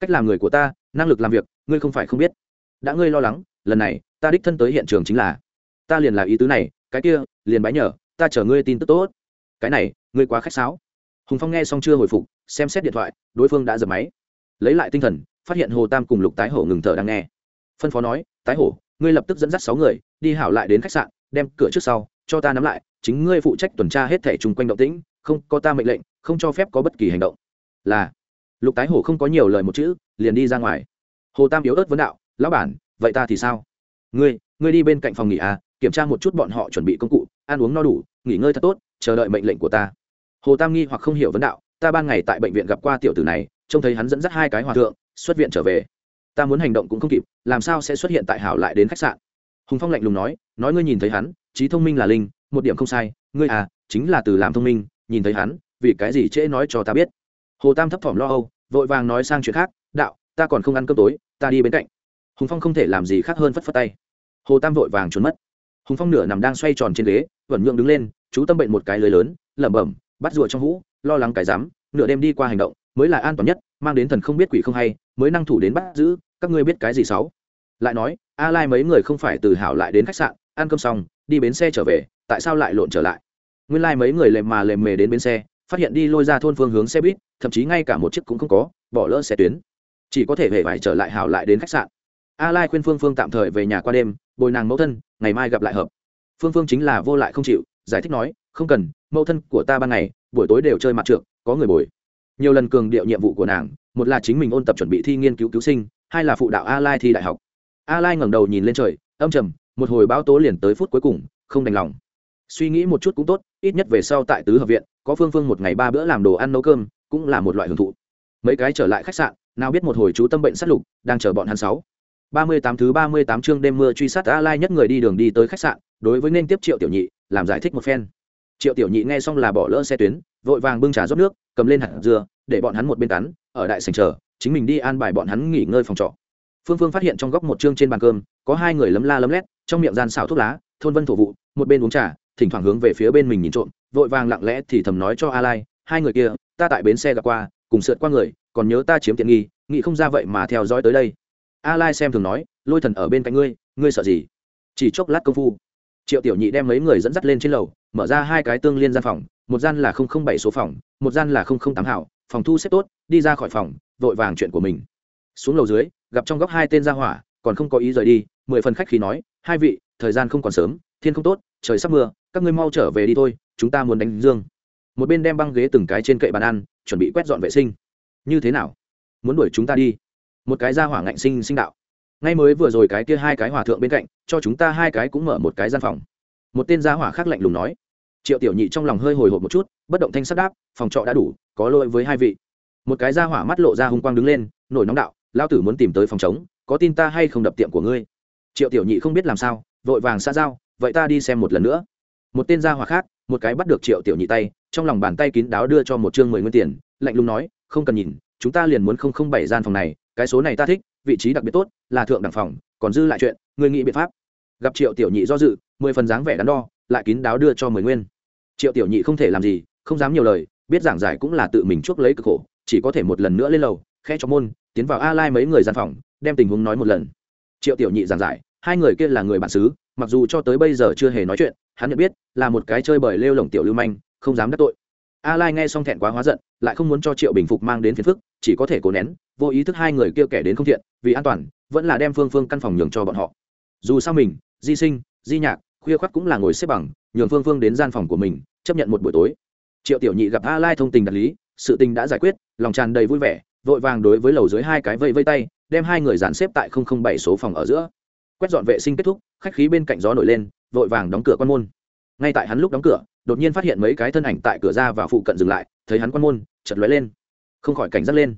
cách làm người của ta, năng lực làm việc, ngươi không phải không biết. Đã ngươi lo lắng, lần này, ta đích thân tới hiện trường chính là, ta liền là ý tứ này, cái kia, liền bái nhờ, ta chờ ngươi tin tức tốt. Cái này, ngươi quá khách sáo. Hùng phong nghe xong chưa hồi phục, xem xét điện thoại, đối phương đã dập máy. Lấy lại tinh thần, phát hiện hồ tam cùng lục tái hổ ngừng thở đang nghe. Phân phó nói, tái hổ, ngươi lập tức dẫn dắt sáu người, đi hảo lại đến khách sạn, đem cửa trước sau, cho ta nắm lại, chính ngươi phụ trách tuần tra hết thẻ chung quanh động tĩnh, không có ta mệnh lệnh, không cho phép có bất kỳ hành động là, lục tái hổ không có nhiều lời một chữ, liền đi ra ngoài. Hồ tam yếu ớt vấn đạo, lão bản, vậy ta thì sao? Ngươi ngươi đi bên cạnh phòng nghỉ à kiểm tra một chút bọn họ chuẩn bị công cụ, ăn uống no đủ, nghỉ ngơi thật tốt, chờ đợi mệnh lệnh của ta. Hồ tam nghi hoặc không hiểu vấn đạo, ta ban ngày tại bệnh viện gặp qua tiểu tử này, trông thấy hắn dẫn dắt hai cái hòa thượng, xuất viện trở về. Ta muốn hành động cũng không kịp, làm sao sẽ xuất hiện tại hảo lại đến khách sạn? Hùng phong lạnh lùng nói nói ngươi nhìn thấy hắn, trí thông minh là linh, một điểm không sai, ngươi à chính là từ làm thông minh, nhìn thấy hắn, vì cái gì trễ nói cho ta biết? Hồ tam thấp thỏm lo âu, vội vàng nói sang chuyện khác, đạo, ta còn không ăn cơm tối, ta đi bên cạnh. Hùng phong không thể làm gì khác hơn phất phất tay. Hồ tam vội vàng trốn mất. Hùng phong nửa nằm đang xoay tròn trên ghế, vẩn nhượng đứng lên, chú tâm bệnh một cái lưới lớn, lẩm bẩm, bắt rùa trong hũ, lo lắng cái dám nửa đêm đi qua hành động, mới là an toàn nhất, mang đến thần không biết quỷ không hay, mới năng thủ đến bắt giữ, các ngươi biết cái gì xấu lại nói, a lai mấy người không phải từ hảo lại đến khách sạn, ăn cơm xong, đi bến xe trở về, tại sao lại lộn trở lại? Nguyên lai mấy người lề mà lề mề đến bến xe phát hiện đi lôi ra thôn phương hướng xe buýt, thậm chí ngay cả một chiếc cũng không có, bỏ lỡ xe tuyến. Chỉ có thể hề phải trở lại hảo lại đến khách sạn. A lai khuyên phương phương tạm thời về nhà qua đêm, bồi nàng mẫu thân, ngày mai gặp lại hợp. Phương phương chính là vô lại không chịu, giải thích nói, không cần, mẫu thân của ta ban ngày, buổi tối đều chơi mặt trượt có người bồi. Nhiều lần cường điệu nhiệm vụ của nàng, một là chính mình ôn tập chuẩn bị thi nghiên cứu cứu sinh, hai là phụ đạo a lai thi đại học. A lai ngẩng đầu nhìn lên trời, âm trầm, một hồi báo tố liền tới phút cuối cùng, không đành lòng suy nghĩ một chút cũng tốt, ít nhất về sau tại tứ hợp viện, có phương phương một ngày ba bữa làm đồ ăn nấu cơm, cũng là một loại hưởng thụ. Mấy cái trở lại khách sạn, nào biết một hồi chú tâm bệnh sát lục, đang chờ bọn hắn sáu. Ba mươi tám thứ ba mươi tám chương đêm mưa truy sát a lai nhất người đi đường đi tới khách sạn, đối với nên tiếp triệu tiểu nhị, làm giải thích một phen. Triệu tiểu nhị nghe xong là bỏ lỡ xe tuyến, vội vàng bưng trà rót nước, cầm lên hạt dưa, để bọn hắn một bên cắn, ở đại sành chờ, chính mình đi an bài bọn hắn nghỉ ngơi phòng trọ. Phương phương phát hiện trong góc một chương trên bàn cơm, có hai người lấm la lấm lét, trong miệng gian xào thuốc lá, thôn vân thổ vụ, một bên uống trà thỉnh thoảng hướng về phía bên mình nhìn trộm, vội vàng lặng lẽ thì thầm nói cho a lai hai người kia, ta tại bến xe gặp qua, cùng sượt qua người, còn nhớ ta chiếm tiện nghi, nghĩ không ra vậy mà theo dõi tới đây. A lai xem thường nói, lôi thần ở bên cạnh ngươi ngươi sợ gì? Chỉ chốc lát công phu, triệu tiểu nhị đem mấy người dẫn dắt lên trên lầu, mở ra hai cái tương liên gian phòng, một gian là bảy số phòng, một gian là tám hảo, phòng thu xếp tốt, đi ra khỏi phòng, vội vàng chuyện của mình. Xuống lầu dưới, gặp trong góc hai tên gia hỏa, còn không có ý rời đi, mười phần khách khí nói, hai vị, thời gian không còn sớm, thiên không tốt trời sắp mưa, các ngươi mau trở về đi thôi, chúng ta muốn đánh dương. Một bên đem băng ghế từng cái trên kệ bàn ăn, chuẩn bị quét dọn vệ sinh. Như thế nào? Muốn đuổi chúng ta đi? Một cái gia hỏa ngạnh sinh sinh đạo. Ngay mới vừa rồi cái kia hai cái hòa thượng bên cạnh, cho chúng ta hai cái cũng mở một cái gian phòng. Một tên gia hỏa khác lạnh lùng nói. Triệu tiểu nhị trong lòng hơi hồi hộp một chút, bất động thanh sắc đáp, phòng trọ đã đủ, có lỗi với hai vị. Một cái gia hỏa mắt lộ ra hung quang đứng lên, nổi nóng đạo lao tử muốn tìm tới phòng chống có tin ta hay không đập tiệm của ngươi? Triệu tiểu nhị không biết làm sao, vội vàng xa giao vậy ta đi xem một lần nữa. Một tên gia hỏa khác, một cái bắt được triệu tiểu nhị tay, trong lòng bàn tay kín đáo đưa cho một chương mười nguyên tiền, lạnh lùng nói, không cần nhìn, chúng ta liền muốn không không bảy gian phòng này, cái số này ta thích, vị trí đặc biệt tốt, là thượng đẳng phòng, còn dư lại chuyện, người nghĩ biện pháp. Gặp triệu tiểu nhị do dự, mười phần dáng vẻ đắn đo, lại kín đáo đưa cho mười nguyên. Triệu tiểu nhị không thể làm gì, không dám nhiều lời, biết giảng giải cũng là tự mình chuốc lấy cực khổ, chỉ có thể một lần nữa lên lầu khe cho môn, tiến vào a lai mấy người gian phòng, đem tình huống nói một lần. Triệu tiểu nhị giảng giải hai người kia là người bản xứ, mặc dù cho tới bây giờ chưa hề nói chuyện, hắn nhận biết là một cái chơi bời lêu lồng tiểu lưu manh, không dám đắc tội. A lai nghe xong thẹn quá hóa giận, lại không muốn cho triệu bình phục mang đến phiền phức, chỉ có thể cố nén, vô ý thức hai người kia kẻ đến không thiện, vì an toàn, vẫn là đem phương phương căn phòng nhường cho bọn họ. Dù sao mình, di sinh, di nhạc, khuya khoắt cũng là ngồi xếp bằng, nhường phương phương đến gian phòng của mình, chấp nhận một buổi tối. Triệu tiểu nhị gặp a lai thông tình đạt lý, sự tình đã giải quyết, lòng tràn đầy vui vẻ, vội vàng đối với lầu dưới hai cái vây vây tay, đem hai người dàn xếp tại 007 số phòng ở giữa quét dọn vệ sinh kết thúc, khách khí bên cạnh gió nổi lên, vội vàng đóng cửa quan môn. Ngay tại hắn lúc đóng cửa, đột nhiên phát hiện mấy cái thân ảnh tại cửa ra và phụ cận dừng lại, thấy hắn quan môn chật lóe lên. Không khỏi cảnh giác lên.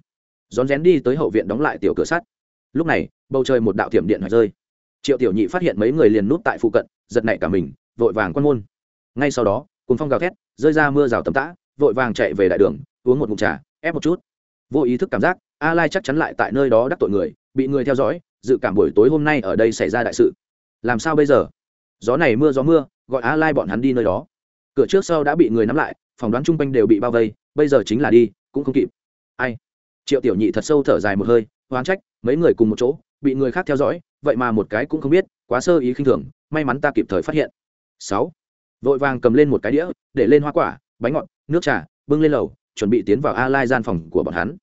Rón rén đi tới hậu viện đóng lại tiểu cửa sắt. Lúc này, bầu trời một đạo thiểm điện hoạch rơi. Triệu tiểu nhị phát hiện mấy người liền núp tại phụ cận, giật nảy cả mình, vội vàng quan môn. Ngay sau đó cùng phong gào thét, rơi ra mưa rào tầm tã, vội vàng chạy về đại đường, uống một mụn trà, ép một chút. Vô ý thức cảm giác, a lai chắc chắn lại tại nơi đó đắc tội người, bị người theo dõi dự cảm buổi tối hôm nay ở đây xảy ra đại sự. Làm sao bây giờ? Gió này mưa gió mưa, gọi a lai bọn hắn đi nơi đó. Cửa trước sau đã bị người nắm lại phỏng đoán chung quanh đều bị bao vây, bây giờ chính là đi, cũng không kịp. Ai? Triệu tiểu nhị thật sâu thở dài một hơi, oán trách, mấy người cùng một chỗ, bị người khác theo dõi, vậy mà một cái cũng không biết, quá sơ ý khinh thường, may mắn ta kịp thời phát hiện. Sáu. Vội vàng cầm lên một cái đĩa, để lên hoa quả, bánh ngọt, nước trà, bưng lên lầu, chuẩn bị tiến vào a lai gian phòng của bọn hắn.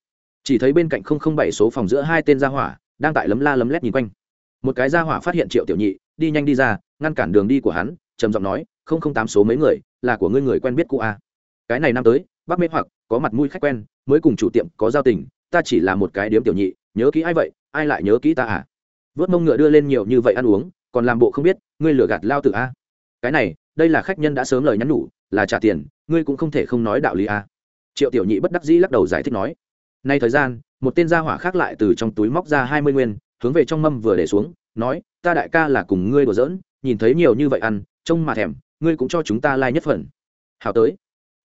Chỉ thấy bên cạnh không không bảy số phòng giữa hai tên gia hỏa đang tại lấm la lấm lét nhìn quanh. Một cái gia hỏa phát hiện triệu tiểu nhị, đi nhanh đi ra, ngăn cản đường đi của hắn, trầm giọng nói, không không tám số mấy người, là của ngươi người quen biết cụ a à. cái này năm tới, bác mê hoặc, có mặt mũi khách quen, mới cùng chủ tiệm có giao tình, ta chỉ là một cái điếm tiểu nhị, nhớ kỹ ai vậy, ai lại nhớ kỹ ta à? Vớt mông ngựa đưa lên nhiều như vậy ăn uống, còn làm bộ không biết, ngươi lừa gạt lao tử a cái này, đây là khách nhân đã sớm lời nhắn nhủ, là trả tiền, ngươi cũng không thể không nói đạo lý a triệu tiểu nhị bất đắc dĩ lắc đầu giải thích nói nay thời gian, một tên gia hỏa khác lại từ trong túi móc ra hai mươi nguyên, hướng về trong mâm vừa để xuống, nói, ta đại ca là cùng ngươi đùa giỡn, nhìn thấy nhiều như vậy ăn, trông mà thèm, ngươi cũng cho chúng ta lai、like、nhất phần. Hào tới.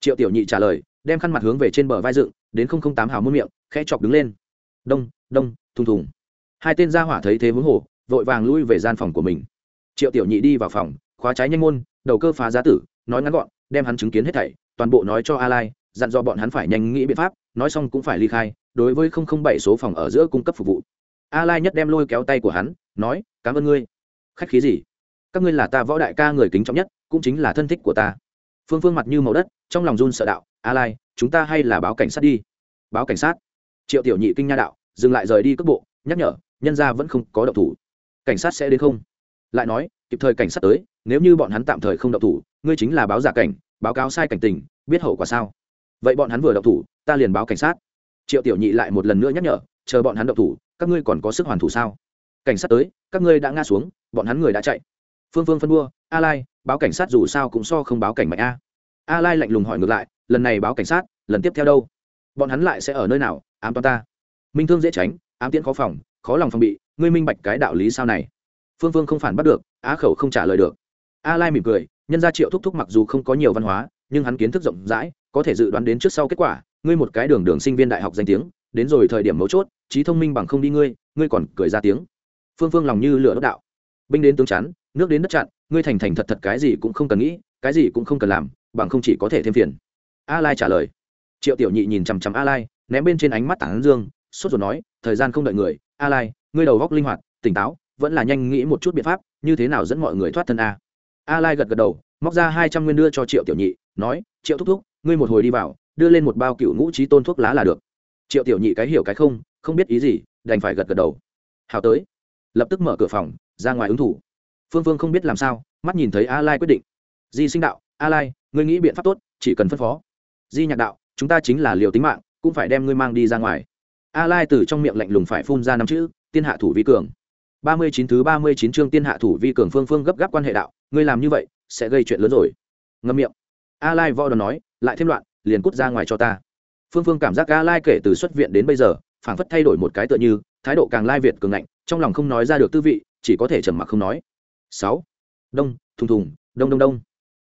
Triệu tiểu nhị trả lời, đem khăn mặt hướng về trên bờ vai dựng, đến không không tám hào muôn miệng, khẽ chọc đứng lên. Đông đông, thùng thùng. Hai tên gia hỏa thấy thế hướng hồ, vội vàng lui về gian phòng của mình. Triệu tiểu nhị đi vào phòng, khóa trái nhanh môn, đầu cơ phá giá tử, nói ngắn gọn, đem hắn chứng kiến hết thảy, toàn bộ nói cho a lai dặn dò bọn hắn phải nhanh nghĩ biện pháp, nói xong cũng phải ly khai, đối với không không bảy số phòng ở giữa cung cấp phục vụ. A lai nhất đem lôi kéo tay của hắn, nói, cảm ơn ngươi. Khách khí gì? Các ngươi là ta võ đại ca người kính trọng nhất, cũng chính là thân thích của ta. Phương phương mặt như màu đất, trong lòng run sợ đạo, a lai, chúng ta hay là báo cảnh sát đi. Báo cảnh sát? Triệu tiểu nhị kinh nha đạo, dừng lại rời đi cước bộ, nhắc nhở, nhân ra vẫn không có động thủ. Cảnh sát sẽ đến không? Lại nói, kịp thời cảnh sát tới, nếu như bọn hắn tạm thời không động thủ, ngươi chính là báo giả cảnh, báo cáo sai cảnh tình, biết hậu quả sao? Vậy bọn hắn vừa động thủ, ta liền báo cảnh sát. Triệu tiểu nhị lại một lần nữa nhắc nhở, chờ bọn hắn động thủ, các ngươi còn có sức hoàn thủ sao? Cảnh sát tới, các ngươi đã ngã xuống, bọn hắn người đã chạy. Phương phương phân đua, a lai, báo cảnh sát dù sao cũng so không báo cảnh mạnh a. A lai lạnh lùng hỏi ngược lại, lần này báo cảnh sát, lần tiếp theo đâu? Bọn hắn lại sẽ ở nơi nào, ám toán ta? Minh thương dễ tránh, ám tiễn khó phòng, khó lòng phòng bị, ngươi minh bạch cái đạo lý sao này? Phương phương không phản bắt được, á khẩu không trả lời được. A lai mỉm cười, nhân gia triệu thúc thúc mặc dù không có nhiều văn hóa, nhưng hắn kiến thức rộng rãi có thể dự đoán đến trước sau kết quả, ngươi một cái đường đường sinh viên đại học danh tiếng, đến rồi thời điểm mấu chốt, trí thông minh bằng không đi ngươi ngươi còn cười ra tiếng. Phương phương lòng như lửa đốt đạo. Binh đến tướng chắn, nước đến đất chặn, ngươi thành thành thật thật cái gì cũng không cần nghĩ, cái gì cũng không cần làm, bằng không chỉ có thể thêm phiền. A lai trả lời. Triệu tiểu nhị nhìn chằm chằm a lai ném bên trên ánh mắt tảng dương, sốt ruột nói, thời gian không đợi người a lai ngươi đầu góc linh hoạt, tỉnh táo, vẫn là nhanh nghĩ một chút biện pháp, như thế nào dẫn mọi người thoát thân a. A lai gật gật đầu, móc ra hai trăm nguyên đưa cho triệu tiểu nhị, nói, triệu thúc thúc ngươi một hồi đi vào, đưa lên một bao cựu ngũ trí tôn thuốc lá là được. Triệu tiểu nhị cái hiểu cái không không biết ý gì, đành phải gật gật đầu. Hào tới. Lập tức mở cửa phòng, ra ngoài ứng thủ. Phương phương không biết làm sao, mắt nhìn thấy a lai quyết định. Di sinh đạo, a lai, ngươi nghĩ biện pháp tốt, chỉ cần phân phó. Di nhạc đạo, chúng ta chính là liều tính mạng, cũng phải đem ngươi mang đi ra ngoài. A lai từ trong miệng lạnh lùng phải phun ra năm chữ, tiên hạ thủ vi cường. Ba mươi chín thứ ba mươi chín chương tiên hạ thủ vi cường phương phương gấp gáp quan hệ đạo, ngươi làm như vậy, sẽ gây chuyện lớn rồi. Ngâm miệng. A lai vo đòn nói lại thêm loạn, liền cút ra ngoài cho ta. Phương phương cảm giác a lai kể từ xuất viện đến bây giờ, phảng phất thay đổi một cái tựa như, thái độ càng lai việt cường ngạnh, trong lòng không nói ra được tư vị, chỉ có thể trầm mặc không nói. Sáu. Đông, thùng thùng, đông đông đông.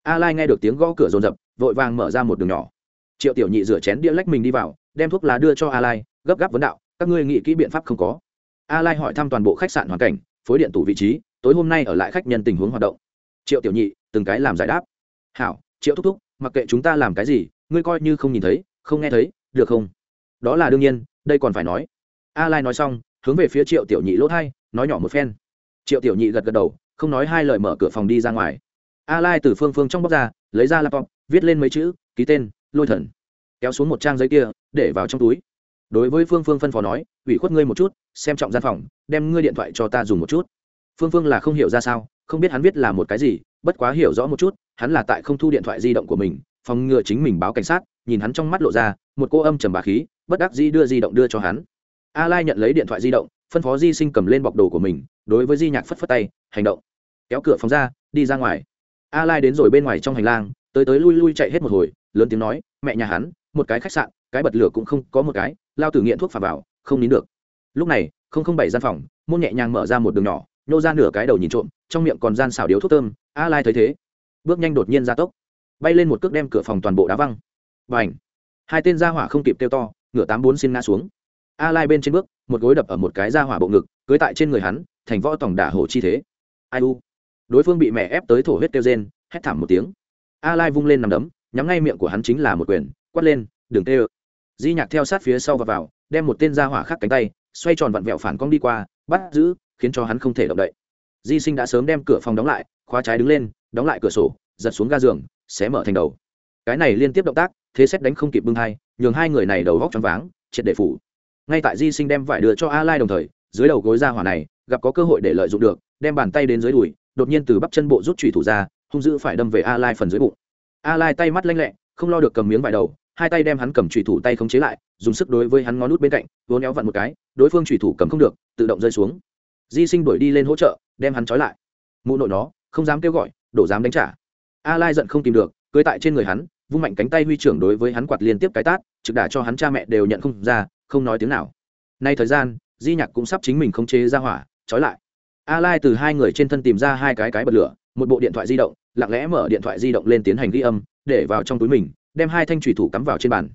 A lai nghe được tiếng gõ cửa rồn rập vội vàng mở ra một đường nhỏ. Triệu tiểu nhị rửa chén đĩa lách mình đi vào, đem thuốc lá đưa cho a lai, gấp gáp vấn đạo, các ngươi nghĩ kỹ biện pháp không có. A lai hỏi thăm toàn bộ khách sạn hoàn cảnh, phối điện tủ vị trí, tối hôm nay ở lại khách nhân tình huống hoạt động. Triệu tiểu nhị, từng cái làm giải đáp. Hảo, triệu thúc thúc mặc kệ chúng ta làm cái gì, ngươi coi như không nhìn thấy, không nghe thấy, được không? Đó là đương nhiên, đây còn phải nói. A lai nói xong, hướng về phía triệu tiểu nhị lỗ thai, nói nhỏ một phen. Triệu tiểu nhị gật gật đầu, không nói hai lời mở cửa phòng đi ra ngoài. A lai từ phương phương trong bóc ra, lấy ra laptop, viết lên mấy chữ, ký tên, lôi thần. Kéo xuống một trang giấy kia, để vào trong túi. Đối với phương phương phân phó nói, ủy khuất ngươi một chút, xem trọng gian phòng, đem ngươi điện thoại cho ta dùng một chút phương phương là không hiểu ra sao, không biết hắn viết là một cái gì, bất quá hiểu rõ một chút, hắn là tại không thu điện thoại di động của mình, phòng ngừa chính mình báo cảnh sát, nhìn hắn trong mắt lộ ra, một cô âm trầm bà khí, bất đắc dĩ đưa di động đưa cho hắn. A lai nhận lấy điện thoại di động, phân phó di sinh cầm lên bọc đồ của mình, đối với di nhạc phất phất tay, hành động. Kéo cửa phòng ra, đi ra ngoài. A lai đến rồi bên ngoài trong hành lang, tới tới lui lui chạy hết một hồi, lớn tiếng nói, mẹ nhà hắn, một cái khách sạn, cái bật lửa cũng không có một cái, lao tử nghiện thuốc phà vào, không nín được. Lúc này, không không bảy gian phòng, môn nhẹ nhàng mở ra một đường nhỏ nhô ra nửa cái đầu nhìn trộm, trong miệng còn gian xào điếu thuốc thơm, a lai thấy thế. Bước nhanh đột nhiên ra tốc, bay lên một cước đem cửa phòng toàn bộ đá văng. Và ảnh hai tên gia hỏa không kịp kêu to ngửa tám bốn xin ngã xuống. A lai bên trên bước, một gối đập ở một cái gia hỏa bộ ngực, cưới tại trên người hắn, thành võ tổng đả hổ chi thế. Ai u! Đối phương bị mẹ ép tới thổ huyết kêu rên, hét thảm một tiếng. A lai vung lên nằm đấm, nhắm ngay miệng của hắn chính là một quyền, quát lên, đừng tê ơ. Di nhạc theo sát phía sau và vào, đem một tên gia hỏa khác cánh tay, xoay tròn vặn vẹo phản cong đi qua, bắt giữ khiến cho hắn không thể động đậy. Di sinh đã sớm đem cửa phòng đóng lại, khóa trái đứng lên, đóng lại cửa sổ, giật xuống ga giường, xé mở thành đầu. Cái này liên tiếp động tác, thế xét đánh không kịp bưng hai, nhường hai người này đầu góc choáng váng, triệt để phủ. Ngay tại di sinh đem vải đưa cho a lai đồng thời, dưới đầu gối ra hỏa này, gặp có cơ hội để lợi dụng được, đem bàn tay đến dưới đùi, đột nhiên từ bắp chân bộ rút chủy thủ ra, hung dữ phải đâm về a lai phần dưới bụng. A lai tay mắt lanh lẹ, không lo được cầm miếng vải đầu, hai tay đem hắn cầm chủy thủ tay khống chế lại, dùng sức đối với hắn ngón nút bên cạnh vốn éo vặn một cái, đối phương chủy thủ cầm không được, tự động rơi xuống di sinh đuổi đi lên hỗ trợ, đem hắn trói lại. Mụ nội nó, không dám kêu gọi, đổ dám đánh trả. A lai giận không tìm được, cưới tại trên người hắn, vung mạnh cánh tay huy trưởng đối với hắn quạt liên tiếp cái tát, trực đả cho hắn cha mẹ đều nhận không ra, không nói tiếng nào. Nay thời gian, di nhạc cũng sắp chính mình không chế ra hỏa, trói lại. A lai từ hai người trên thân tìm ra hai cái cái bật lửa, một bộ điện thoại di động, lặng lẽ mở điện thoại di động lên tiến hành ghi âm, để vào trong túi mình, đem hai thanh thủy thủ cắm vào trên bàn.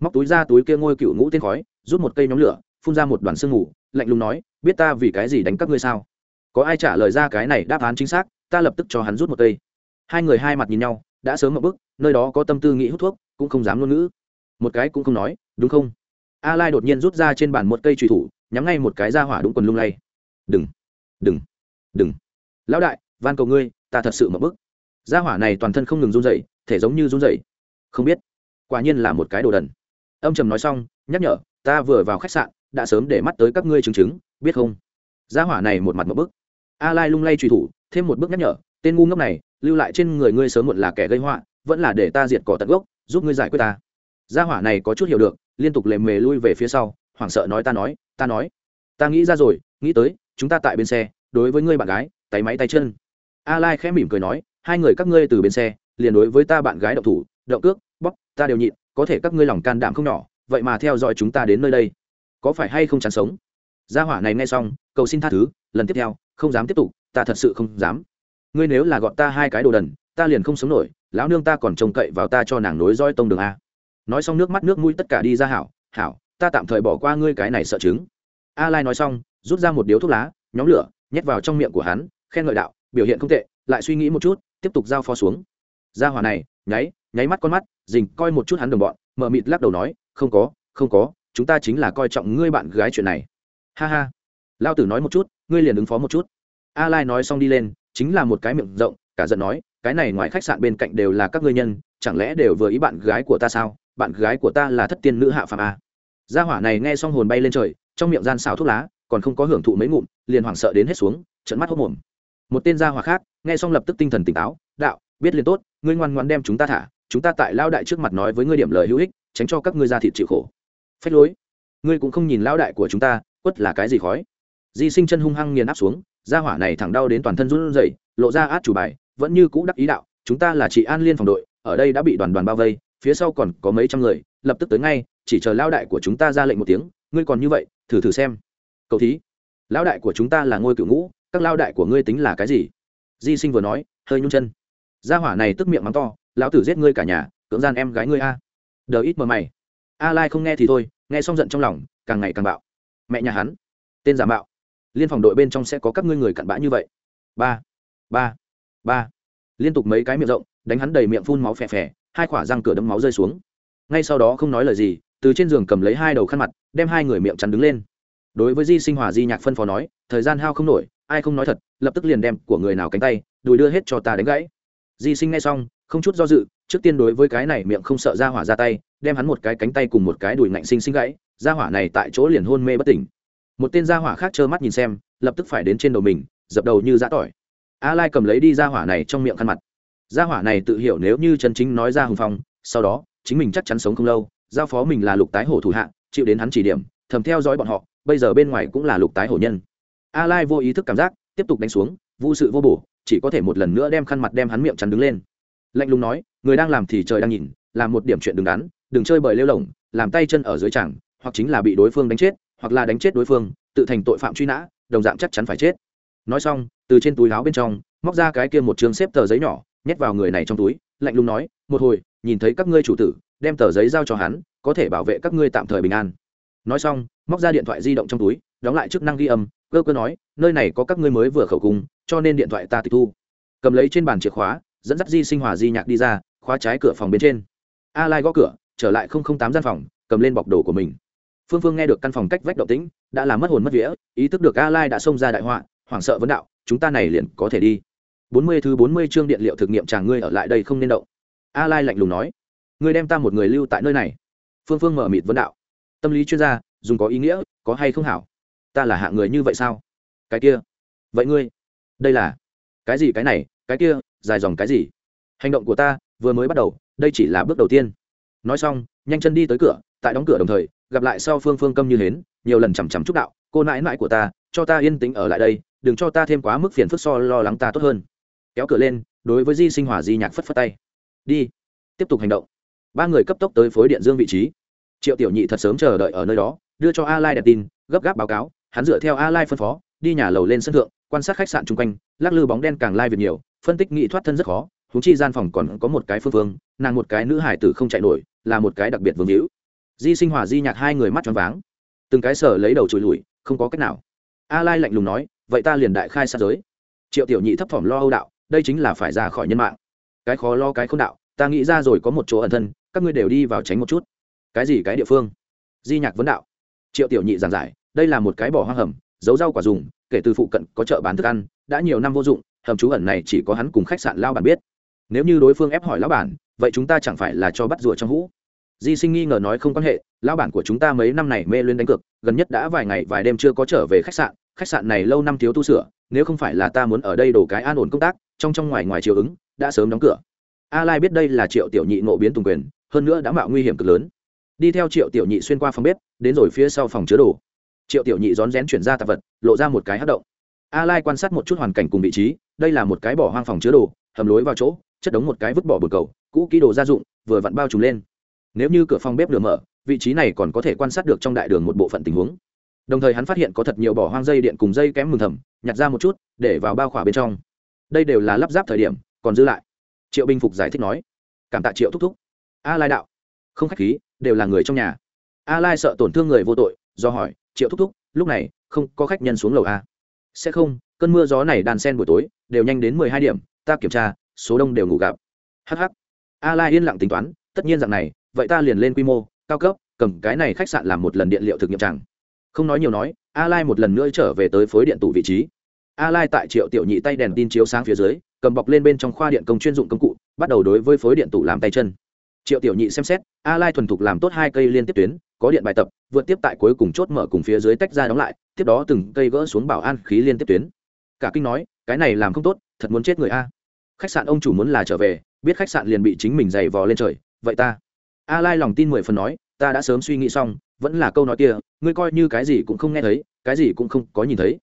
Móc túi ra túi kia ngôi cựu ngũ tên khói, rút một cây nhóm lửa phun ra một đoàn sương ngủ lạnh lùng nói, biết ta vì cái gì đánh các ngươi sao? Có ai trả lời ra cái này đáp án chính xác, ta lập tức cho hắn rút một cây. Hai người hai mặt nhìn nhau, đã sớm một bức nơi đó có tâm tư nghĩ hút thuốc, cũng không dám ngôn ngữ. Một cái cũng không nói, đúng không? A lai đột nhiên rút ra trên bàn một cây trùy thủ, nhắm ngay một cái ra hỏa đúng quần lung lay. Đừng đừng đừng. Lão đại, van cầu ngươi, ta thật sự một bức Ra hỏa này toàn thân không ngừng run rẩy, thể giống như run rẩy. Không biết. Quả nhiên là một cái đồ đần. Âm trầm nói xong, nhắc nhở, ta vừa vào khách sạn đã sớm để mắt tới các ngươi chứng chứng, biết không? Gia hỏa này một mặt một bức. A lai lung lay truy thủ, thêm một bước nhắc nhở, tên ngu ngốc này, lưu lại trên người ngươi sớm muộn là kẻ gây họa, vẫn là để ta diệt cỏ tận gốc, giúp ngươi giải quyết ta. Gia hỏa này có chút hiểu được, liên tục lề mề lui về phía sau, hoảng sợ nói ta nói ta nói. Ta nghĩ ra rồi, nghĩ tới, chúng ta tại bên xe, đối với ngươi bạn gái, tay máy tay chân. A lai khẽ mỉm cười nói, hai người các ngươi từ bên xe, liền đối với ta bạn gái động thủ, động cước bóc ta đều nhịn, có thể các ngươi lòng can đảm không nhỏ, vậy mà theo dõi chúng ta đến nơi đây có phải hay không chán sống? Gia hỏa này nghe xong, cầu xin tha thứ, lần tiếp theo, không dám tiếp tục, ta thật sự không dám. Ngươi nếu là gọn ta hai cái đồ đần, ta liền không sống nổi, lão nương ta còn trông cậy vào ta cho nàng nối roi tông đường a. Nói xong nước mắt nước mũi tất cả đi ra hảo hảo, ta tạm thời bỏ qua ngươi cái này sợ chứng. A lai nói xong, rút ra một điếu thuốc lá, nhóm lửa, nhét vào trong miệng của hắn, khen ngợi đạo, biểu hiện không tệ, lại suy nghĩ một chút, tiếp tục giao phó xuống. Gia hỏa này, nháy nháy mắt con mắt, dình coi một chút hắn đồng bọn mờ mịt lắc đầu nói, không có không có chúng ta chính là coi trọng ngươi bạn gái chuyện này. Ha ha. Lao tử nói một chút, ngươi liền ứng phó một chút. A lai nói xong đi lên, chính là một cái miệng rộng, cả giận nói, cái này ngoài khách sạn bên cạnh đều là các ngươi nhân, chẳng lẽ đều vừa ý bạn gái của ta sao? Bạn gái của ta là thất tiên nữ hạ phàm a gia hỏa này nghe xong hồn bay lên trời, trong miệng gian xào thuốc lá, còn không có hưởng thụ mấy ngụm, liền hoảng sợ đến hết xuống trận mắt hốc mồm. Một tên gia hỏa khác, nghe xong lập tức tinh thần tỉnh táo, đạo, biết liền tốt, ngươi ngoan ngoan đem chúng ta thả, chúng ta tại lao đại trước mặt nói với ngươi điểm lời hữu ích, tránh cho các ngươi ra thịt chịu khổ phách lối. Ngươi cũng không nhìn lao đại của chúng ta, quất là cái gì khói? Di sinh chân hung hăng nghiền áp xuống, gia hỏa này thẳng đau đến toàn thân run rẩy, lộ ra át chủ bài, vẫn như cũ đắc ý đạo, chúng ta là chị an liên phòng đội, ở đây đã bị đoàn đoàn bao vây, phía sau còn có mấy trăm người, lập tức tới ngay, chỉ chờ lao đại của chúng ta ra lệnh một tiếng, ngươi còn như vậy, thử thử xem. Cậu thí, lão đại của chúng ta là ngôi cựu ngũ, các lao đại của ngươi tính là cái gì? Di sinh vừa nói, hơi nhung chân. Gia hỏa này tức miệng mắng to, lão tử giết ngươi cả nhà, cưỡng gian em gái ngươi a. Đờ ít mờ mày a lai không nghe thì thôi, nghe xong giận trong lòng, càng ngày càng bạo. Mẹ nhà hắn, tên giả mạo. Liên phòng đội bên trong sẽ có các ngươi người cặn bã như vậy. Ba ba ba. Liên tục mấy cái miệng rộng, đánh hắn đầy miệng phun máu phè phè, hai quả răng cửa đấm máu rơi xuống. Ngay sau đó không nói lời gì, từ trên giường cầm lấy hai đầu khăn mặt, đem hai người miệng chắn đứng lên. Đối với di sinh hòa di nhạc phân phó nói, thời gian hao không nổi, ai không nói thật, lập tức liền đem của người nào cánh tay, đùi đưa hết cho ta đánh gãy. Di sinh nghe xong, không chút do dự, trước tiên đối với cái này miệng không sợ ra hỏa ra tay đem hắn một cái cánh tay cùng một cái đùi ngạnh sinh sinh gãy ra hỏa này tại chỗ liền hôn mê bất tỉnh. Một tên gia hỏa khác trơ mắt nhìn xem, lập tức phải đến trên đầu mình, dập đầu như giã tỏi. A lai cầm lấy đi gia hỏa này trong miệng khăn mặt. Gia hỏa này tự hiểu nếu như chân chính nói ra hùng phong, sau đó, chính mình chắc chắn sống không lâu, giao phó mình là lục tái hổ thủ hạ, chịu đến hắn chỉ điểm, thầm theo dõi bọn họ, bây giờ bên ngoài cũng là lục tái hổ nhân. A lai vô ý thức cảm giác, tiếp tục đánh xuống, vô sự vô bổ, chỉ có thể một lần nữa đem khăn mặt đem hắn miệng chắn đứng lên. Lạnh lùng nói, người đang làm thì trời đang nhìn, làm một điểm chuyện đứng đắn đừng chơi bời lêu lỏng, làm tay chân ở dưới chẳng, hoặc chính là bị đối phương đánh chết, hoặc là đánh chết đối phương, tự thành tội phạm truy nã, đồng dạng chắc chắn phải chết. Nói xong, từ trên túi áo bên trong, móc ra cái kia một trường xếp tờ giấy nhỏ, nhét vào người này trong túi, lạnh lùng nói, một hồi, nhìn thấy các ngươi chủ tử, đem tờ giấy giao cho hắn, có thể bảo vệ các ngươi tạm thời bình an. Nói xong, móc ra điện thoại di động trong túi, đóng lại chức năng ghi âm, cơ cơ nói, nơi này có các ngươi mới vừa khẩu cung cho nên điện thoại ta tịch thu. Cầm lấy trên bàn chìa khóa, dẫn dắt di sinh hòa di nhạc đi ra, khóa trái cửa phòng bên trên. A lai gõ cửa trở lại không không tám gian phòng, cầm lên bọc đồ của mình. Phương phương nghe được căn phòng cách vách động tĩnh, đã làm mất hồn mất vía, ý thức được a lai đã xông ra đại họa, hoảng sợ vấn đạo, chúng ta này liền có thể đi. Bốn mươi thứ bốn mươi chương điện liệu thực nghiệm chàng ngươi ở lại đây không nên động. A lai lạnh lùng nói, ngươi đem ta một người lưu tại nơi này. Phương phương mở mịt vấn đạo, tâm lý chuyên gia, dùng có ý nghĩa, có hay không hảo? Ta là hạng người như vậy sao? Cái kia, vậy ngươi, đây là, cái gì cái này, cái kia, dài dòng cái gì? Hành động của ta vừa mới bắt đầu, đây chỉ là bước đầu tiên nói xong, nhanh chân đi tới cửa, tại đóng cửa đồng thời, gặp lại sau phương phương câm như hến, nhiều lần chằm chằm chúc đạo, cô nãi nãi của ta, cho ta yên tĩnh ở lại đây, đừng cho ta thêm quá mức phiền phức so lo lắng ta tốt hơn. Kéo cửa lên, đối với di sinh hòa di nhạc phất phất tay. Đi, tiếp tục hành động. Ba người cấp tốc tới phối điện dương vị trí. Triệu tiểu nhị thật sớm chờ đợi ở nơi đó, đưa cho a lai đẹp tin, gấp gáp báo cáo, hắn dựa theo a lai phân phó, đi nhà lầu lên sân thượng, quan sát khách sạn chung quanh, lắc lư bóng đen càng lai việc nhiều, phân tích nghị thoát thân rất khó húng chi gian phòng còn có một cái phương phương, nàng một cái nữ hải tử không chạy nổi là một cái đặc biệt vương hữu. Di sinh hòa di nhạc hai người mắt tròn váng. Từng cái sở lấy đầu trùi lùi không có cách nào. A lai lạnh lùng nói, vậy ta liền đại khai sát giới. Triệu tiểu nhị thấp thỏm lo âu đạo, đây chính là phải ra khỏi nhân mạng. Cái khó lo, cái không đạo, ta nghĩ ra rồi có một chỗ ẩn thân, các ngươi đều đi vào tránh một chút. Cái gì, cái địa phương? Di nhạc vấn đạo. Triệu tiểu nhị giảng giải, đây là một cái bỏ hoang hầm, giấu rau quả dùng, kể từ phụ cận có chợ bán thức ăn, đã nhiều năm vô dụng, hầm trú ẩn này chỉ có hắn cùng khách sạn lao bạn biết nếu như đối phương ép hỏi lão bản, vậy chúng ta chẳng phải là cho bắt rùa trong hũ? Di sinh nghi ngờ nói không quan hệ, lão bản của chúng ta mấy năm này mê lên đánh cược, gần nhất đã vài ngày, vài đêm chưa có trở về khách sạn khách sạn này lâu năm thiếu tu sửa, nếu không phải là ta muốn ở đây đổ cái an ổn công tác, trong trong ngoài ngoài chiều ứng, đã sớm đóng cửa. A lai biết đây là triệu tiểu nhị ngộ biến tùng quyền, hơn nữa đã mạo nguy hiểm cực lớn. Đi theo triệu tiểu nhị xuyên qua phòng bếp, đến rồi phía sau phòng chứa đồ. Triệu tiểu nhị rón rén chuyển ra tạp vật, lộ ra một cái hát động. A lai quan sát một chút hoàn cảnh cùng vị trí, đây là một cái bỏ hoang phòng chứa đồ, hầm lối vào chỗ chất đống một cái vứt bỏ bồn cầu, cũ kỹ đồ gia dụng, vừa vặn bao trùm lên. Nếu như cửa phòng bếp được mở, vị trí này còn có thể quan sát được trong đại đường một bộ phận tình huống. Đồng thời hắn phát hiện có thật nhiều bỏ hoang dây điện cùng dây kém mừng thầm, nhặt ra một chút, để vào bao khỏa bên trong. Đây đều là lắp ráp thời điểm, còn giữ lại. Triệu bình phục giải thích nói. Cảm tạ triệu thúc thúc. A lai đạo. Không khách khí, đều là người trong nhà. A lai sợ tổn thương người vô tội, do hỏi, triệu thúc thúc, lúc này không có khách nhân xuống lầu a sẽ không, cơn mưa gió này đàn sen buổi tối, đều nhanh đến mười hai điểm, ta kiểm tra số đông đều ngủ gặp. Hh a lai yên lặng tính toán, tất nhiên dạng này, vậy ta liền lên quy mô, cao cấp, cầm cái này khách sạn làm một lần điện liệu thực nghiệm chẳng không nói nhiều nói a lai một lần nữa trở về tới phối điện tủ vị trí. A lai tại triệu tiểu nhị tay đèn tin chiếu sáng phía dưới, cầm bọc lên bên trong khoa điện công chuyên dụng công cụ, bắt đầu đối với phối điện tủ làm tay chân. Triệu tiểu nhị xem xét a lai thuần thục làm tốt hai cây liên tiếp tuyến, có điện bài tập, vượt tiếp tại cuối cùng chốt mở cùng phía dưới tách ra đóng lại, tiếp đó từng cây gỡ xuống bảo an khí liên tiếp tuyến. Cả kinh nói, cái này làm không tốt, thật muốn chết người a khách sạn ông chủ muốn là trở về, biết khách sạn liền bị chính mình giày vò lên trời. Vậy ta? A lai lòng tin mười phần nói, ta đã sớm suy nghĩ xong, vẫn là câu nói kia, ngươi coi như cái gì cũng không nghe thấy, cái gì cũng không có nhìn thấy.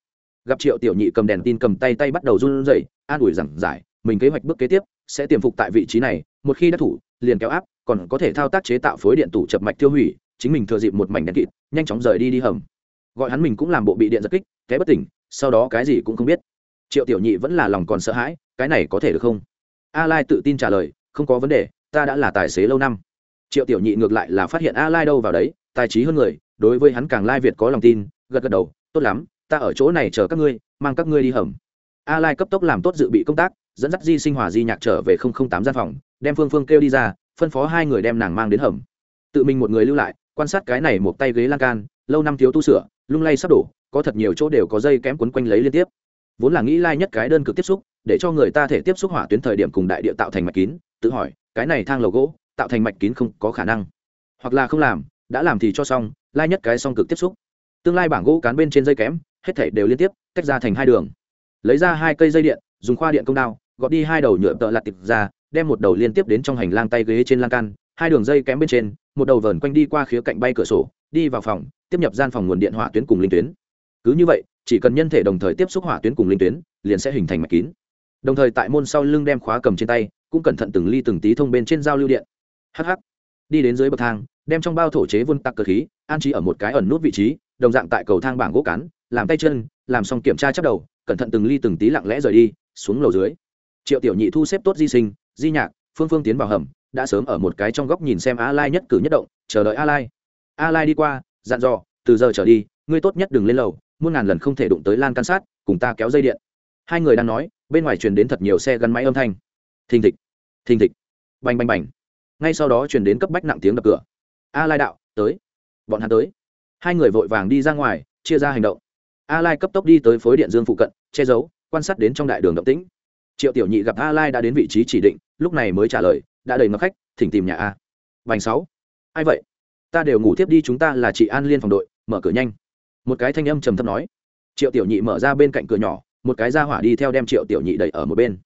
Gặp triệu tiểu nhị cầm đèn tin cầm tay tay bắt đầu run rẩy, an ủi rằng, giải, mình kế hoạch bước kế tiếp sẽ tiềm phục tại vị trí này, một khi đã thủ, liền kéo áp, còn có thể thao tác chế tạo phối điện tủ chập mạch tiêu hủy, chính mình thừa dịp một mảnh đèn kịt, nhanh chóng rời đi đi hầm. Gọi hắn mình cũng làm bộ bị điện giật kích, té bất tỉnh, sau đó cái gì cũng không biết. Triệu tiểu nhị vẫn là lòng còn sợ hãi cái này có thể được không? A lai tự tin trả lời, không có vấn đề, ta đã là tài xế lâu năm. Triệu tiểu nhị ngược lại là phát hiện a lai đâu vào đấy, tài trí hơn người, đối với hắn càng lai việt có lòng tin, gật gật đầu, tốt lắm, ta ở chỗ này chờ các ngươi, mang các ngươi đi hầm. A lai cấp tốc làm tốt dự bị công tác, dẫn dắt di sinh hòa di nhạc trở về tám gian phòng, đem phương phương kêu đi ra, phân phó hai người đem nàng mang đến hầm. Tự mình một người lưu lại, quan sát cái này một tay ghế lan can, lâu năm thiếu tu sửa, lung lay sắp đổ, có thật nhiều chỗ đều có dây kém quấn quanh lấy liên tiếp. Vốn là nghĩ lai nhất cái đơn cực tiếp xúc để cho người ta thể tiếp xúc hỏa tuyến thời điểm cùng đại địa tạo thành mạch kín, tự hỏi, cái này thang lầu gỗ, tạo thành mạch kín không có khả năng. Hoặc là không làm, đã làm thì cho xong, lai nhất cái song cực tiếp xúc. Tương lai bảng gỗ cán bên trên dây kém, hết thể đều liên tiếp, tách ra thành hai đường. Lấy ra hai cây dây điện, dùng khoa điện công đao, gọt đi hai đầu nhựa tợ lặt tiệp ra, đem một đầu liên tiếp đến trong hành lang tay ghế trên lan can, hai đường dây kém bên trên, một đầu vờn quanh đi qua khía cạnh bay cửa sổ, đi vào phòng, tiếp nhập gian phòng nguồn điện hỏa tuyến cùng linh tuyến. Cứ như vậy, chỉ cần nhân thể đồng thời tiếp xúc hỏa tuyến cùng linh tuyến, liền sẽ hình thành mạch kín đồng thời tại môn sau lưng đem khóa cầm trên tay, cũng cẩn thận từng ly từng tí thông bên trên giao lưu điện. Hh đi đến dưới bậc thang, đem trong bao thổ chế vun tắc cơ khí, an trí ở một cái ẩn nút vị trí, đồng dạng tại cầu thang bảng gỗ cán, làm tay chân, làm xong kiểm tra chắc đầu, cẩn thận từng ly từng tí lặng lẽ rời đi, xuống lầu dưới. Triệu tiểu nhị thu xếp tốt di sinh, di nhạc, phương phương tiến vào hầm, đã sớm ở một cái trong góc nhìn xem a lai nhất cử nhất động, chờ đợi a lai a lai đi qua, dặn dò, từ giờ trở đi, ngươi tốt nhất đừng lên lầu, muôn ngàn lần không thể đụng tới lan can sát, cùng ta kéo dây điện. Hai người đang nói bên ngoài truyền đến thật nhiều xe gắn máy âm thanh. Thình thịch thình thịch, bành bành bành. Ngay sau đó truyền đến cấp bách nặng tiếng đập cửa. A lai đạo, tới. Bọn hắn tới. Hai người vội vàng đi ra ngoài, chia ra hành động. A lai cấp tốc đi tới phối điện dương phụ cận, che giấu, quan sát đến trong đại đường động tĩnh. Triệu tiểu nhị gặp a lai đã đến vị trí chỉ định, lúc này mới trả lời, đã đầy ngập khách, thỉnh tìm nhà a. Vành sáu, ai vậy? Ta đều ngủ tiếp đi, chúng ta là chị an liên phòng đội, mở cửa nhanh. Một cái thanh âm trầm thấp nói. Triệu tiểu nhị mở ra bên cạnh cửa nhỏ một cái ra hỏa đi theo đem triệu tiểu nhị đẩy ở một bên.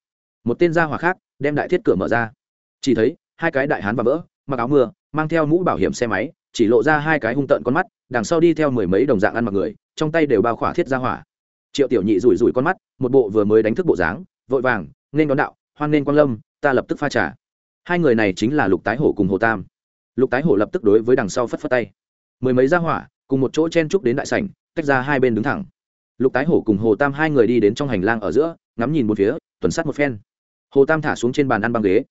Một tên ra hỏa khác đem đại thiết cửa mở ra. Chỉ thấy, hai cái đại hán và vỡ, mặc áo mưa, mang theo mũ bảo hiểm xe máy, chỉ lộ ra hai cái hung tợn con mắt, đằng sau đi theo mười mấy đồng dạng ăn mặc người, trong tay đều bao khỏa thiết ra hỏa. Triệu tiểu nhị rủi rủi con mắt, một bộ vừa mới đánh thức bộ dáng, vội vàng, nên đón đạo, hoan nên quang lâm, ta lập tức pha trả hai người này chính là lục tái hổ cùng hồ tam. Lục tái hổ lập tức đối với đằng sau phất phất tay. Mười mấy ra hỏa, cùng một chỗ chen trúc đến đại sảnh, tách ra hai bên đứng thẳng lục tái hổ cùng hồ tam hai người đi đến trong hành lang ở giữa, ngắm nhìn một phía, tuần sát một phen. Hồ tam thả xuống trên bàn ăn băng ghế.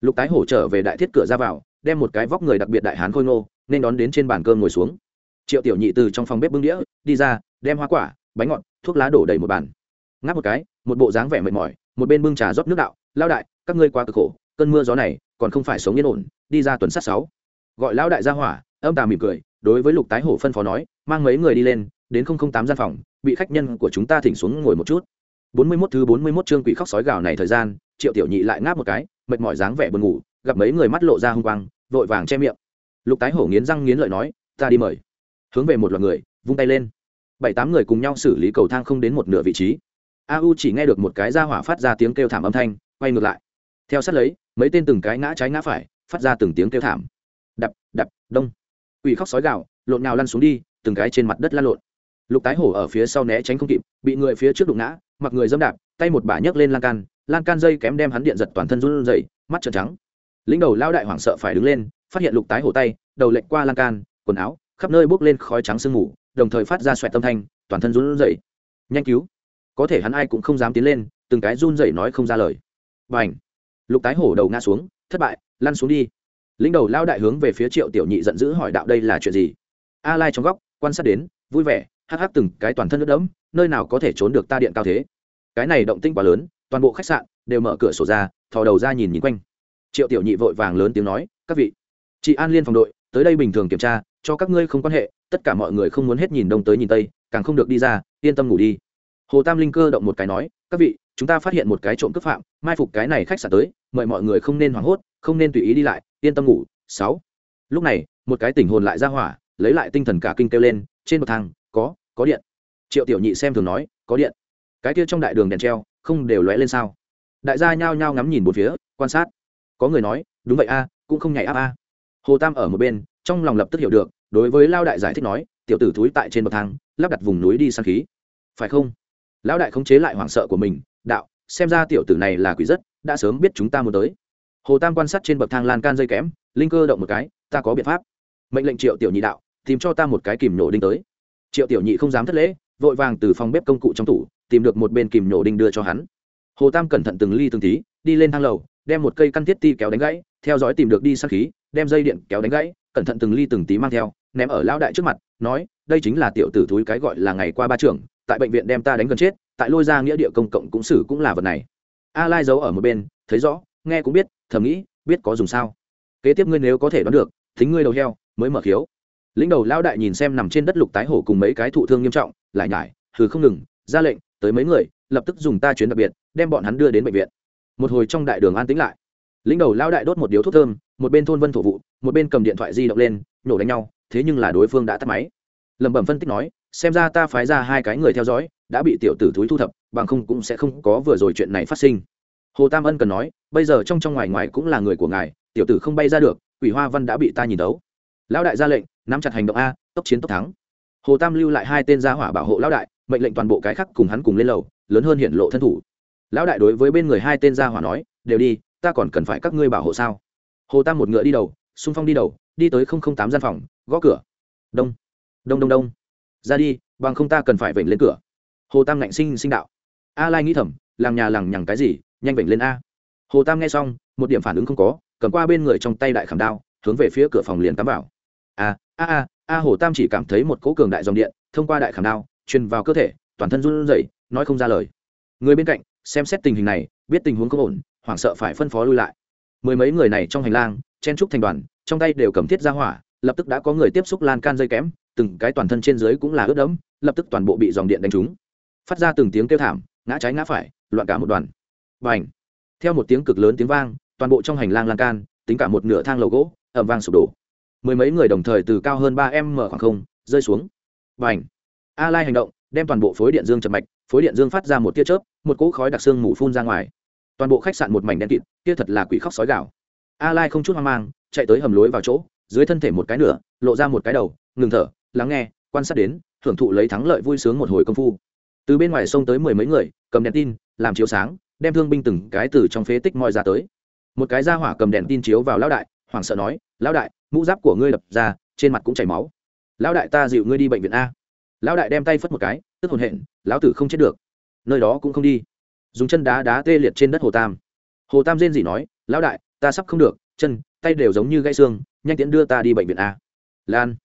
Lục tái hổ trở về đại thiết cửa ra vào, đem một cái vóc người đặc biệt đại hán khôi ngô, nên đón đến trên bàn cơm ngồi xuống. Triệu tiểu nhị từ trong phòng bếp bưng đĩa, đi ra, đem hoa quả, bánh ngọt, thuốc lá đổ đầy một bàn. Ngáp một cái, một bộ dáng vẻ mệt mỏi, một bên bưng trà rót nước đạo lao đại, các ngươi quá cực khổ, cơn mưa gió này, còn không phải sống yên ổn, đi ra tuần sát sáu. Gọi lão đại ra hỏa, âm tà mỉm cười, đối với lục tái hổ phân phó nói, mang mấy người đi lên, đến không không tám gian phòng bị khách nhân của chúng ta thỉnh xuống ngồi một chút. Bốn mươi 41 thứ bốn mươi 41 chương quỷ khóc sói gào này thời gian, triệu tiểu nhị lại ngáp một cái, mệt mỏi dáng vẻ buồn ngủ, gặp mấy người mắt lộ ra hung quang, vội vàng che miệng. Lục tái hổ nghiến răng nghiến lợi nói, ta đi mời. Hướng về một loạt người, vung tay lên. Bảy tám người cùng nhau xử lý cầu thang không đến một nửa vị trí. A u chỉ nghe được một cái ra hỏa phát ra tiếng kêu thảm âm thanh, quay ngược lại. Theo sát lấy, mấy tên từng cái ngã trái ngã phải, phát ra từng tiếng kêu thảm. Đập đập, đông. Quỷ khóc sói gạo lộn nào lăn xuống đi, từng cái trên mặt đất lăn lộn lục tái hổ ở phía sau né tránh không kịp, bị người phía trước đụng ngã, mặc người dâm đạp, tay một bà nhấc lên lan can lan can dây kém đem hắn điện giật toàn thân run rẩy, mắt trợn trắng. Lính đầu lao đại hoảng sợ phải đứng lên, phát hiện lục tái hổ tay, đầu lệnh qua lan can, quần áo, khắp nơi bốc lên khói trắng sương mù, đồng thời phát ra xoẹt tâm thanh, toàn thân run rẩy. Nhanh cứu. Có thể hắn ai cũng không dám tiến lên, từng cái run rẩy nói không ra lời. B lục tái hổ đầu ngã xuống, thất bại, lăn xuống đi. Lính đầu lao đại hướng về phía triệu tiểu nhị giận dữ hỏi đạo đây là chuyện gì? A lai trong góc, quan sát đến, vui vẻ hắc hắc từng cái toàn thân nước đẫm, nơi nào có thể trốn được ta điện cao thế. Cái này động tinh quá lớn, toàn bộ khách sạn đều mở cửa sổ ra, thò đầu ra nhìn nhìn quanh. Triệu tiểu nhị vội vàng lớn tiếng nói, các vị, chị an liên phòng đội, tới đây bình thường kiểm tra, cho các ngươi không quan hệ, tất cả mọi người không muốn hết nhìn đông tới nhìn tây, càng không được đi ra, yên tâm ngủ đi. Hồ tam linh cơ động một cái nói, các vị, chúng ta phát hiện một cái trộm cướp phạm, mai phục cái này khách sạn tới, mời mọi người không nên hoảng hốt, không nên tùy ý đi lại, yên tâm ngủ. Sáu. Lúc này, một cái tỉnh hồn lại ra hỏa, lấy lại tinh thần cả kinh kêu lên, trên bậc thang có có điện. Triệu tiểu nhị xem thường nói, có điện. Cái kia trong đại đường đèn treo, không đều lóe lên sao? Đại gia nhao nhao ngắm nhìn một phía, quan sát. Có người nói, đúng vậy a, cũng không nhảy áp a. Hồ tam ở một bên, trong lòng lập tức hiểu được, đối với lao đại giải thích nói, tiểu tử thúi tại trên bậc thang, lắp đặt vùng núi đi săn khí. Phải không? Lão đại khống chế lại hoảng sợ của mình, đạo, xem ra tiểu tử này là quỷ rất, đã sớm biết chúng ta muốn tới. Hồ tam quan sát trên bậc thang lan can dây kém, linh cơ động một cái, ta có biện pháp. Mệnh lệnh triệu tiểu nhị đạo, tìm cho ta một cái kìm nổ đinh tới triệu tiểu nhị không dám thất lễ, vội vàng từ phòng bếp công cụ trong tủ, tìm được một bên kìm nhổ đinh đưa cho hắn. Hồ tam cẩn thận từng ly từng tí, đi lên thang lầu, đem một cây căn thiết ti kéo đánh gãy, theo dõi tìm được đi sát khí, đem dây điện kéo đánh gãy, cẩn thận từng ly từng tí mang theo, ném ở lão đại trước mặt, nói, đây chính là tiểu tử thúi cái gọi là ngày qua ba trưởng, tại bệnh viện đem ta đánh gần chết, tại lôi ra nghĩa địa công cộng cũng xử cũng là vật này. A lai giấu ở một bên, thấy rõ, nghe cũng biết, thầm nghĩ, biết có dùng sao. Kế tiếp ngươi nếu có thể đoán được, thính ngươi đầu heo, mới mở khiếu lĩnh đầu lão đại nhìn xem nằm trên đất lục tái hổ cùng mấy cái thụ thương nghiêm trọng, lại nhải thử không ngừng, ra lệnh, tới mấy người, lập tức dùng ta chuyến đặc biệt, đem bọn hắn đưa đến bệnh viện. Một hồi trong đại đường an tĩnh lại. Lĩnh đầu lão đại đốt một điếu thuốc thơm, một bên thôn vân thổ vụ, một bên cầm điện thoại di động lên, nhổ đánh nhau, thế nhưng là đối phương đã tắt máy. Lẩm bẩm phân tích nói, xem ra ta phái ra hai cái người theo dõi, đã bị tiểu tử thúi thu thập, bằng không cũng sẽ không có vừa rồi chuyện này phát sinh. Hồ tam ân cần nói, bây giờ trong trong ngoài ngoài cũng là người của ngài, tiểu tử không bay ra được, quỷ hoa văn đã bị ta nhìn đấu lão đại ra lệnh, nắm chặt hành động a, tốc chiến tốc thắng. Hồ tam lưu lại hai tên gia hỏa bảo hộ lão đại, mệnh lệnh toàn bộ cái khác cùng hắn cùng lên lầu, lớn hơn hiện lộ thân thủ. Lão đại đối với bên người hai tên gia hỏa nói, đều đi, ta còn cần phải các ngươi bảo hộ sao? Hồ tam một ngựa đi đầu, xung phong đi đầu, đi tới không không tám gian phòng, gõ cửa. Đông đông đông đông. Ra đi, bằng không ta cần phải vểnh lên cửa. Hồ tam ngạnh sinh sinh đạo. A lai nghĩ thầm, làng nhà làng nhằng cái gì, nhanh vểnh lên a. Hồ tam nghe xong, một điểm phản ứng không có, cầm qua bên người trong tay đại khảm đao, hướng về phía cửa phòng liền tắm vào. À, a a a a hồ tam chỉ cảm thấy một cỗ cường đại dòng điện thông qua đại khảm đao, truyền vào cơ thể, toàn thân run rẩy, nói không ra lời. Người bên cạnh, xem xét tình hình này, biết tình huống không ổn, hoảng sợ phải phân phó lui lại. Mười mấy người này trong hành lang, chen trúc thành đoàn, trong tay đều cầm thiết ra hỏa, lập tức đã có người tiếp xúc lan can dây kém, từng cái toàn thân trên dưới cũng là ướt đẫm, lập tức toàn bộ bị dòng điện đánh trúng. Phát ra từng tiếng kêu thảm, ngã trái ngã phải, loạn cả một đoàn. Và ảnh theo một tiếng cực lớn tiếng vang, toàn bộ trong hành lang lan can, tính cả một nửa thang lầu gỗ ẩm vang sụp đổ mười mấy người đồng thời từ cao hơn ba m mở khoảng không, rơi xuống. Và a lai hành động, đem toàn bộ phối điện dương chập mạch, phối điện dương phát ra một tia chớp, một cỗ khói đặc xương mù phun ra ngoài. Toàn bộ khách sạn một mảnh đen kịt, kia thật là quỷ khóc sói gạo a lai không chút hoang mang, chạy tới hầm lối vào chỗ, dưới thân thể một cái nửa, lộ ra một cái đầu, ngừng thở, lắng nghe, quan sát đến thưởng thụ lấy thắng lợi vui sướng một hồi công phu. Từ bên ngoài sông tới mười mấy người, cầm đèn tin, làm chiếu sáng, đem thương binh từng cái từ trong phế tích moi ra tới. Một cái ra hỏa cầm đèn tin chiếu vào lão đại hoảng sợ nói, lão đại, mũ giáp của ngươi đập ra, trên mặt cũng chảy máu. Lão đại ta dịu ngươi đi bệnh viện a. Lão đại đem tay phất một cái, tức hồn hện, lão tử không chết được, nơi đó cũng không đi. Dùng chân đá đá tê liệt trên đất hồ tam. Hồ tam rên gì nói, lão đại, ta sắp không được, chân, tay đều giống như gãy xương, nhanh tiễn đưa ta đi bệnh viện a. Lan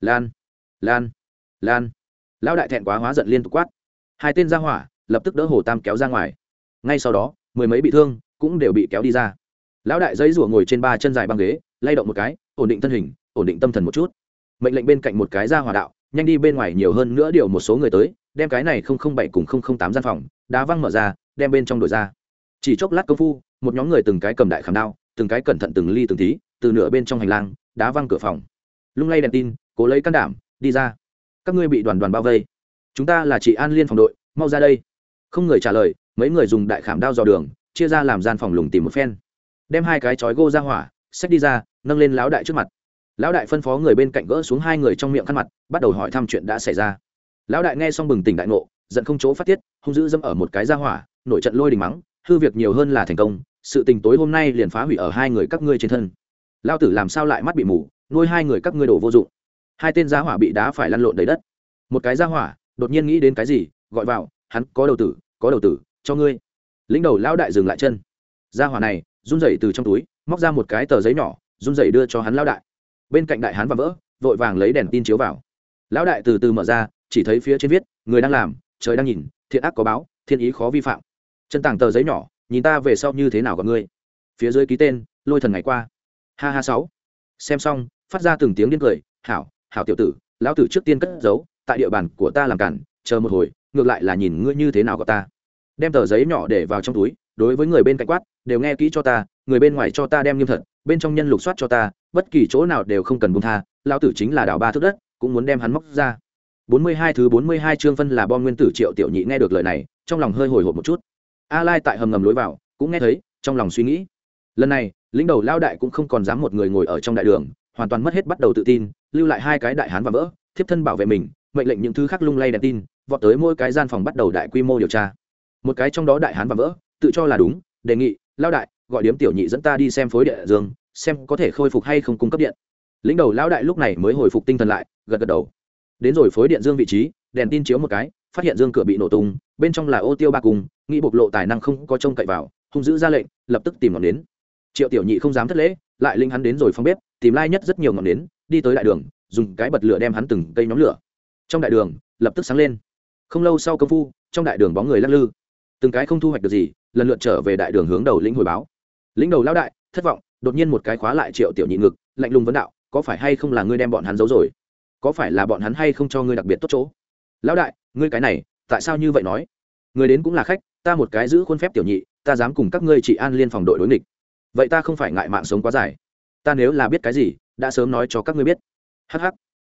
lan lan lan. Lão đại thẹn quá hóa giận liên tục quát. Hai tên ra hỏa lập tức đỡ hồ tam kéo ra ngoài. Ngay sau đó, mười mấy bị thương cũng đều bị kéo đi ra lão đại giấy rủa ngồi trên ba chân dài băng ghế, lay động một cái, ổn định thân hình, ổn định tâm thần một chút. Mệnh lệnh bên cạnh một cái ra hòa đạo, nhanh đi bên ngoài nhiều hơn nữa điều một số người tới, đem cái này không không bảy cùng không không tám gian phòng, đá văng mở ra, đem bên trong đổi ra. Chỉ chốc lát công phu, một nhóm người từng cái cầm đại khảm đao, từng cái cẩn thận từng ly từng tí, từ nửa bên trong hành lang, đá văng cửa phòng. Lung lay đèn tin, cố lấy can đảm, đi ra. Các ngươi bị đoàn đoàn bao vây. Chúng ta là chị an liên phòng đội, mau ra đây. Không người trả lời, mấy người dùng đại khảm đao dò đường, chia ra làm gian phòng lùng tìm một phen đem hai cái chói gô ra hỏa, xách đi ra, nâng lên lão đại trước mặt. Lão đại phân phó người bên cạnh gỡ xuống hai người trong miệng khăn mặt, bắt đầu hỏi thăm chuyện đã xảy ra. Lão đại nghe xong bừng tỉnh đại ngộ, giận không chỗ phát tiết, hung dữ dâm ở một cái ra hỏa nội trận lôi đình mắng, hư việc nhiều hơn là thành công, sự tình tối hôm nay liền phá hủy ở hai người các ngươi trên thân. Lao tử làm sao lại mắt bị mù, nuôi hai người các ngươi đổ vô dụng. Hai tên gia hỏa bị đá phải lăn lộn đầy đất. Một cái gia hỏa, đột nhiên nghĩ đến cái gì, gọi vào, hắn, có đầu tử, có đầu tử, cho ngươi. Lính đầu lão đại dừng lại chân. Gia hỏa này run rẩy từ trong túi, móc ra một cái tờ giấy nhỏ, run rẩy đưa cho hắn lão đại. Bên cạnh đại hán và vỡ, vội vàng lấy đèn tin chiếu vào. Lão đại từ từ mở ra, chỉ thấy phía trên viết, người đang làm, trời đang nhìn, thiện ác có báo, thiên ý khó vi phạm. Chân tàng tờ giấy nhỏ, nhìn ta về sau như thế nào gặp ngươi? Phía dưới ký tên, lôi thần ngày qua. Ha ha sáu. Xem xong, phát ra từng tiếng điên cười, hảo hảo tiểu tử, lão tử trước tiên cất giấu, tại địa bàn của ta làm cản, chờ một hồi, ngược lại là nhìn ngươi như thế nào gặp ta. Đem tờ giấy nhỏ để vào trong túi, đối với người bên cạnh quát đều nghe kỹ cho ta người bên ngoài cho ta đem nghiêm thật bên trong nhân lục soát cho ta bất kỳ chỗ nào đều không cần buông tha lão tử chính là đảo ba thước đất cũng muốn đem hắn móc ra 42 thứ 42 chương phân là bom nguyên tử Triệu Tiểu Nhị nghe được lời này, trong lòng hơi hồi hộp một chút. A Lai tại hầm ngầm lối vào, cũng nghe thấy, trong lòng suy nghĩ. Lần này, lĩnh đầu lao đại cũng không còn dám một người ngồi ở trong đại đường, hoàn toàn mất hết bắt đầu tự tin, lưu lại hai cái đại hán và vỡ, thiếp thân bảo vệ mình, mệnh lệnh những thứ khác lung lay đèn tin, vọt tới mỗi cái gian phòng bắt đầu đại quy mô điều tra. Một cái trong đó đại hán và vỡ, tự cho là đúng, đề nghị, lao đại, gọi điếm tiểu nhị dẫn ta đi xem phối địa dương, xem có thể khôi phục hay không cung cấp điện. Lĩnh đầu lao đại lúc này mới hồi phục tinh thần lại, gật gật đầu. Đến rồi phối điện dương vị trí đèn tin chiếu một cái phát hiện dương cửa bị nổ tung bên trong là ô tiêu ba cùng, nghĩ bộc lộ tài năng không có trông cậy vào hung dữ ra lệnh lập tức tìm ngọn nến. Triệu tiểu nhị không dám thất lễ lại linh hắn đến rồi phong bếp tìm lai nhất rất nhiều ngọn nến đi tới đại đường dùng cái bật lửa đem hắn từng cây nhóm lửa. Trong đại đường lập tức sáng lên. Không lâu sau công phu trong đại đường bóng người lắc lư từng cái không thu hoạch được gì, lần lượt trở về đại đường hướng đầu lĩnh hồi báo. Lĩnh đầu lão đại, thất vọng, đột nhiên một cái khóa lại triệu tiểu nhị ngực, lạnh lùng vấn đạo, có phải hay không là ngươi đem bọn hắn giấu rồi? Có phải là bọn hắn hay không cho ngươi đặc biệt tốt chỗ? Lão đại, ngươi cái này, tại sao như vậy nói? Người đến cũng là khách, ta một cái giữ khuôn phép tiểu nhị, ta dám cùng các ngươi chị an liên phòng đội đối nghịch. Vậy ta không phải ngại mạng sống quá dài. Ta nếu là biết cái gì, đã sớm nói cho các ngươi biết. Hh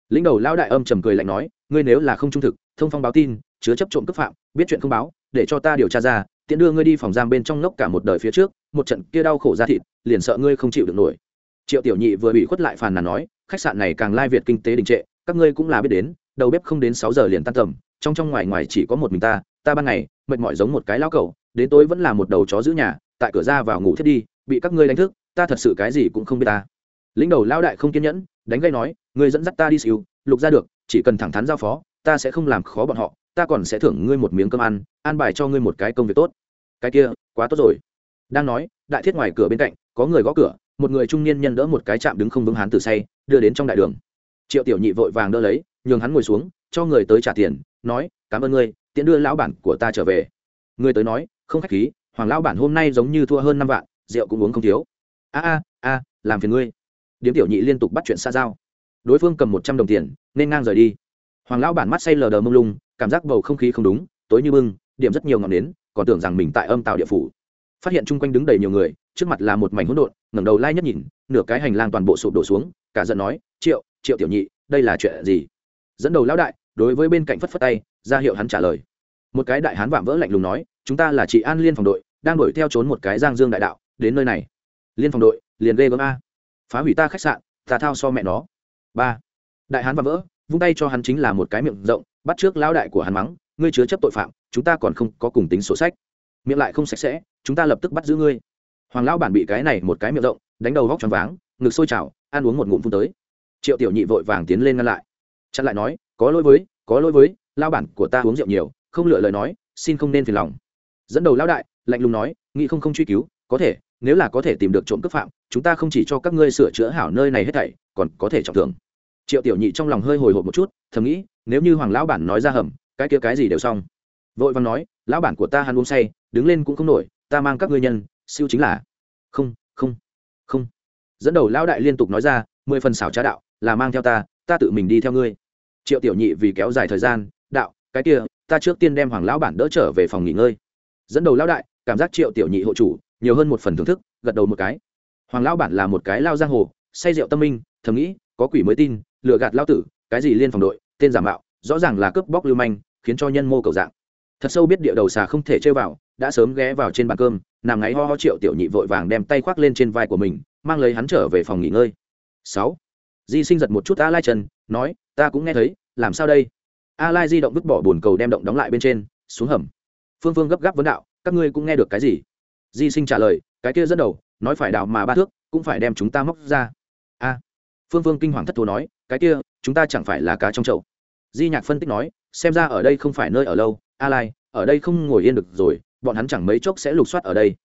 lĩnh đầu lão đại âm trầm cười lạnh nói, ngươi nếu là không trung thực, thông phong báo tin, chứa chấp trộm cướp phạm, biết chuyện không báo để cho ta điều tra ra, tiện đưa ngươi đi phòng giam bên trong ngốc cả một đời phía trước, một trận kia đau khổ ra thịt, liền sợ ngươi không chịu được nổi. Triệu tiểu nhị vừa bị khuất lại phàn nàn nói, khách sạn này càng lai việt kinh tế đình trệ, các ngươi cũng là biết đến, đầu bếp không đến sáu giờ liền tan tầm, trong trong ngoài ngoài chỉ có một mình ta ta ban ngày, mệt mỏi giống một cái lao cẩu, đến tối vẫn là một đầu chó giữ nhà, tại cửa ra vào ngủ thiết đi, bị các ngươi đánh thức, ta thật sự cái gì cũng không biết ta. Lính đầu lao đại không kiên nhẫn, đánh gây nói, ngươi dẫn dắt ta đi siêu lục ra được, chỉ cần thẳng thắn giao phó, ta sẽ không làm khó bọn họ ta còn sẽ thưởng ngươi một miếng cơm ăn, an bài cho ngươi một cái công việc tốt. Cái kia, quá tốt rồi. Đang nói, đại thiết ngoài cửa bên cạnh, có người gõ cửa, một người trung niên nhân đỡ một cái chạm đứng không vững hán từ say, đưa đến trong đại đường. Triệu tiểu nhị vội vàng đỡ lấy, nhường hắn ngồi xuống, cho người tới trả tiền, nói, cảm ơn ngươi, tiện đưa lão bản của ta trở về. Người tới nói, không khách khí, hoàng lão bản hôm nay giống như thua hơn năm vạn, rượu cũng uống không thiếu. A a a, làm phiền ngươi. Điếm tiểu nhị liên tục bắt chuyện xa giao. Đối phương cầm một trăm đồng tiền, nên ngang rời đi. Hoàng lão bản mắt say lờ đờ mông lung cảm giác bầu không khí không đúng, tối như bưng, điểm rất nhiều ngọn nến, còn tưởng rằng mình tại âm tàu địa phủ. Phát hiện chung quanh đứng đầy nhiều người, trước mặt là một mảnh hỗn độn, ngẩng đầu lai nhất nhìn, nửa cái hành lang toàn bộ sụp đổ xuống, cả giận nói, triệu triệu tiểu nhị, đây là chuyện gì? Dẫn đầu lão đại, đối với bên cạnh phất phất tay, ra hiệu hắn trả lời. Một cái đại hán vạm vỡ lạnh lùng nói, chúng ta là chị an liên phòng đội, đang đuổi theo trốn một cái giang dương đại đạo, đến nơi này. Liên phòng đội, liền ghê gớm a. Phá hủy ta khách sạn, ta thao so mẹ nó. Ba. Đại hán vạm vỡ, vung tay cho hắn chính là một cái miệng rộng bắt trước lão đại của hắn mắng, ngươi chứa chấp tội phạm, chúng ta còn không có cùng tính sổ sách. Miệng lại không sạch sẽ, chúng ta lập tức bắt giữ ngươi. Hoàng lão bản bị cái này một cái miệng rộng, đánh đầu vóc tròn váng, ngực sôi trào, ăn uống một ngụm phun tới. Triệu tiểu nhị vội vàng tiến lên ngăn lại. Chặn lại nói, có lỗi với, có lỗi với lao bản của ta uống rượu nhiều, không lựa lời nói, xin không nên phiền lòng. Dẫn đầu lão đại, lạnh lùng nói nghĩ không không truy cứu, có thể, nếu là có thể tìm được trộm cướp phạm, chúng ta không chỉ cho các ngươi sửa chữa hảo nơi này hết thảy, còn có thể trọng thưởng. Triệu tiểu nhị trong lòng hơi hồi hộp một chút, thầm nghĩ nếu như hoàng lão bản nói ra hầm, cái kia cái gì đều xong. Vội vàng nói, lão bản của ta hắn uống say, đứng lên cũng không nổi, ta mang các ngươi nhân, siêu chính là. Không không không. Dẫn đầu lão đại liên tục nói ra, mười phần xảo trá đạo, là mang theo ta ta tự mình đi theo ngươi. Triệu tiểu nhị vì kéo dài thời gian, đạo, cái kia, ta trước tiên đem hoàng lão bản đỡ trở về phòng nghỉ ngơi. Dẫn đầu lão đại, cảm giác triệu tiểu nhị hộ chủ, nhiều hơn một phần thưởng thức, gật đầu một cái. Hoàng lão bản là một cái lao giang hồ, say rượu tâm minh, thầm nghĩ, có quỷ mới tin, lừa gạt lao tử, cái gì liên phòng đội tên giả mạo, rõ ràng là cướp bóc lưu manh, khiến cho nhân mô cầu dạng. Thật sâu biết địa đầu xà không thể chơi vào, đã sớm ghé vào trên bàn cơm, nằm ngáy ho ho triệu tiểu nhị vội vàng đem tay khoác lên trên vai của mình, mang lấy hắn trở về phòng nghỉ ngơi. Sáu. Di sinh giật một chút a lai trần, nói, ta cũng nghe thấy, làm sao đây? A lai di động vứt bỏ bồn cầu đem động đóng lại bên trên, xuống hầm. Phương phương gấp gáp vấn đạo, các ngươi cũng nghe được cái gì? Di sinh trả lời, cái kia dẫn đầu, nói phải đào mà ba thước, cũng phải đem chúng ta móc ra. A. Phương phương kinh hoàng thất thố nói, cái kia chúng ta chẳng phải là cá trong chậu. Di nhạc phân tích nói, xem ra ở đây không phải nơi ở lâu a lai ở đây không ngồi yên được rồi, bọn hắn chẳng mấy chốc sẽ lục soát ở đây.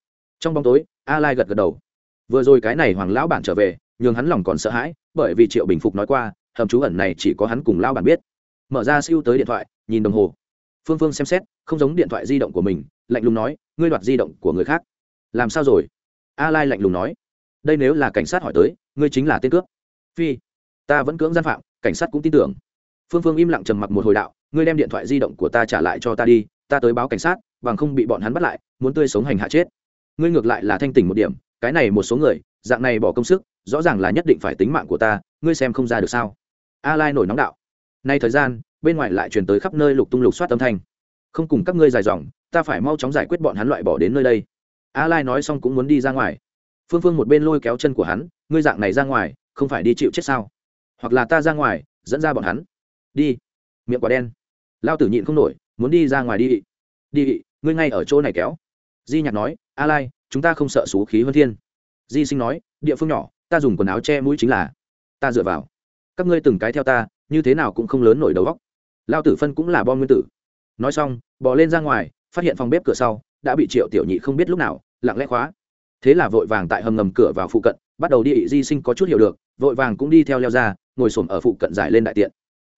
Trong bóng tối a lai gật gật đầu. Vừa rồi cái này hoàng lão bản trở về, nhường hắn lòng còn sợ hãi, bởi vì triệu bình phục nói qua, hầm trú ẩn này chỉ có hắn cùng lão bản biết. Mở ra siêu tới điện thoại, nhìn đồng hồ. Phương phương xem xét, không giống điện thoại di động của mình, lạnh lùng nói, ngươi đoạt di động của người khác. Làm sao rồi? A lai lạnh lùng nói. Đây nếu là cảnh sát hỏi tới, ngươi chính là tên cướp. Phi ta vẫn cưỡng gian phạm, cảnh sát cũng tin tưởng. Phương phương im lặng trầm mặc một hồi đạo, ngươi đem điện thoại di động của ta trả lại cho ta đi, ta tới báo cảnh sát, bằng không bị bọn hắn bắt lại, muốn tươi sống hành hạ chết. Ngươi ngược lại là thanh tỉnh một điểm, cái này một số người, dạng này bỏ công sức, rõ ràng là nhất định phải tính mạng của ta, ngươi xem không ra được sao? A lai nổi nóng đạo. Nay thời gian, bên ngoài lại truyền tới khắp nơi lục tung lục soát âm thanh. Không cùng các ngươi dài dòng, ta phải mau chóng giải quyết bọn hắn loại bỏ đến nơi đây. A lai nói xong cũng muốn đi ra ngoài. Phương phương một bên lôi kéo chân của hắn, ngươi dạng này ra ngoài, không phải đi chịu chết sao? Hoặc là ta ra ngoài, dẫn ra bọn hắn. Đi. Miệng quả đen. Lao tử nhịn không nổi, muốn đi ra ngoài đi. Đi, ngươi ngay ở chỗ này kéo. Di nhạc nói, a lai, chúng ta không sợ xú khí hơn thiên. Di sinh nói, địa phương nhỏ, ta dùng quần áo che mũi chính là ta dựa vào. Các ngươi từng cái theo ta, như thế nào cũng không lớn nổi đầu góc lao tử phân cũng là bom nguyên tử. Nói xong bỏ lên ra ngoài, phát hiện phòng bếp cửa sau đã bị triệu tiểu nhị không biết lúc nào, lặng lẽ khóa. Thế là vội vàng tại hầm ngầm cửa vào phụ cận, bắt đầu đi, di sinh có chút hiểu được, vội vàng cũng đi theo leo ra ngồi xổm ở phụ cận giải lên đại tiện.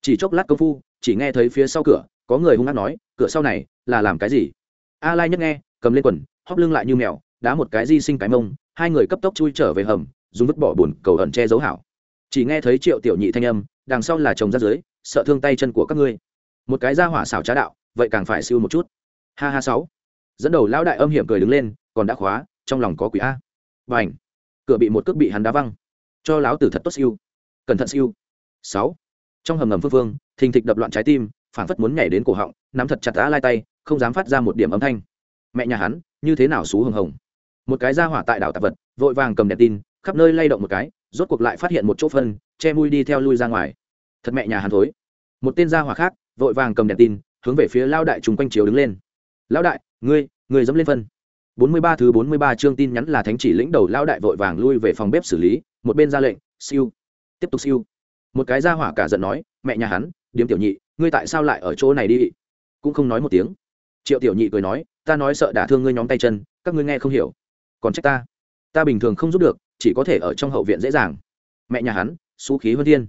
Chỉ chốc lát công phu, chỉ nghe thấy phía sau cửa, có người hung hát nói, cửa sau này là làm cái gì? A lai nhất nghe, cầm lên quần, hóp lưng lại như mèo, đá một cái di sinh cái mông, hai người cấp tốc chui trở về hầm, dùng vứt bỏ bùn cầu ẩn che giấu hảo. Chỉ nghe thấy triệu tiểu nhị thanh âm, đằng sau là chồng ra dưới, sợ thương tay chân của các ngươi. Một cái ra hỏa xảo trá đạo, vậy càng phải siêu một chút. Ha ha sáu. Dẫn đầu lão đại âm hiểm cười đứng lên, còn đã khóa, trong lòng có quỷ a. Và ảnh cửa bị một cước bị hắn đá văng. Cho lão tử thật tốt siêu cẩn thận siêu. Sáu. Trong hầm ngầm phương phương, thình thịch đập loạn trái tim phản phất muốn nhảy đến cổ họng, nắm thật chặt đã lai tay, không dám phát ra một điểm âm thanh. Mẹ nhà hắn, như thế nào xú hồng hồng. Một cái ra hỏa tại đảo tạp vật, vội vàng cầm đèn tin, khắp nơi lay động một cái, rốt cuộc lại phát hiện một chỗ phân, che mui đi theo lui ra ngoài. Thật mẹ nhà hắn thối. Một tên gia hỏa khác, vội vàng cầm đèn tin, hướng về phía lao đại chung quanh chiếu đứng lên. Lão đại, ngươi ngươi dẫm lên phân. Bốn mươi ba thứ bốn mươi ba chương tin nhắn là thánh chỉ lĩnh đầu lao đại vội vàng lui về phòng bếp xử lý, một bên ra lệnh, siêu tiếp tục siêu. Một cái gia hỏa cả giận nói, mẹ nhà hắn, điếm tiểu nhị, ngươi tại sao lại ở chỗ này đi? Cũng không nói một tiếng. Triệu tiểu nhị cười nói, ta nói sợ đả thương ngươi nhóm tay chân, các ngươi nghe không hiểu. Còn trách ta. Ta bình thường không giúp được, chỉ có thể ở trong hậu viện dễ dàng. Mẹ nhà hắn, xú khí hơn thiên.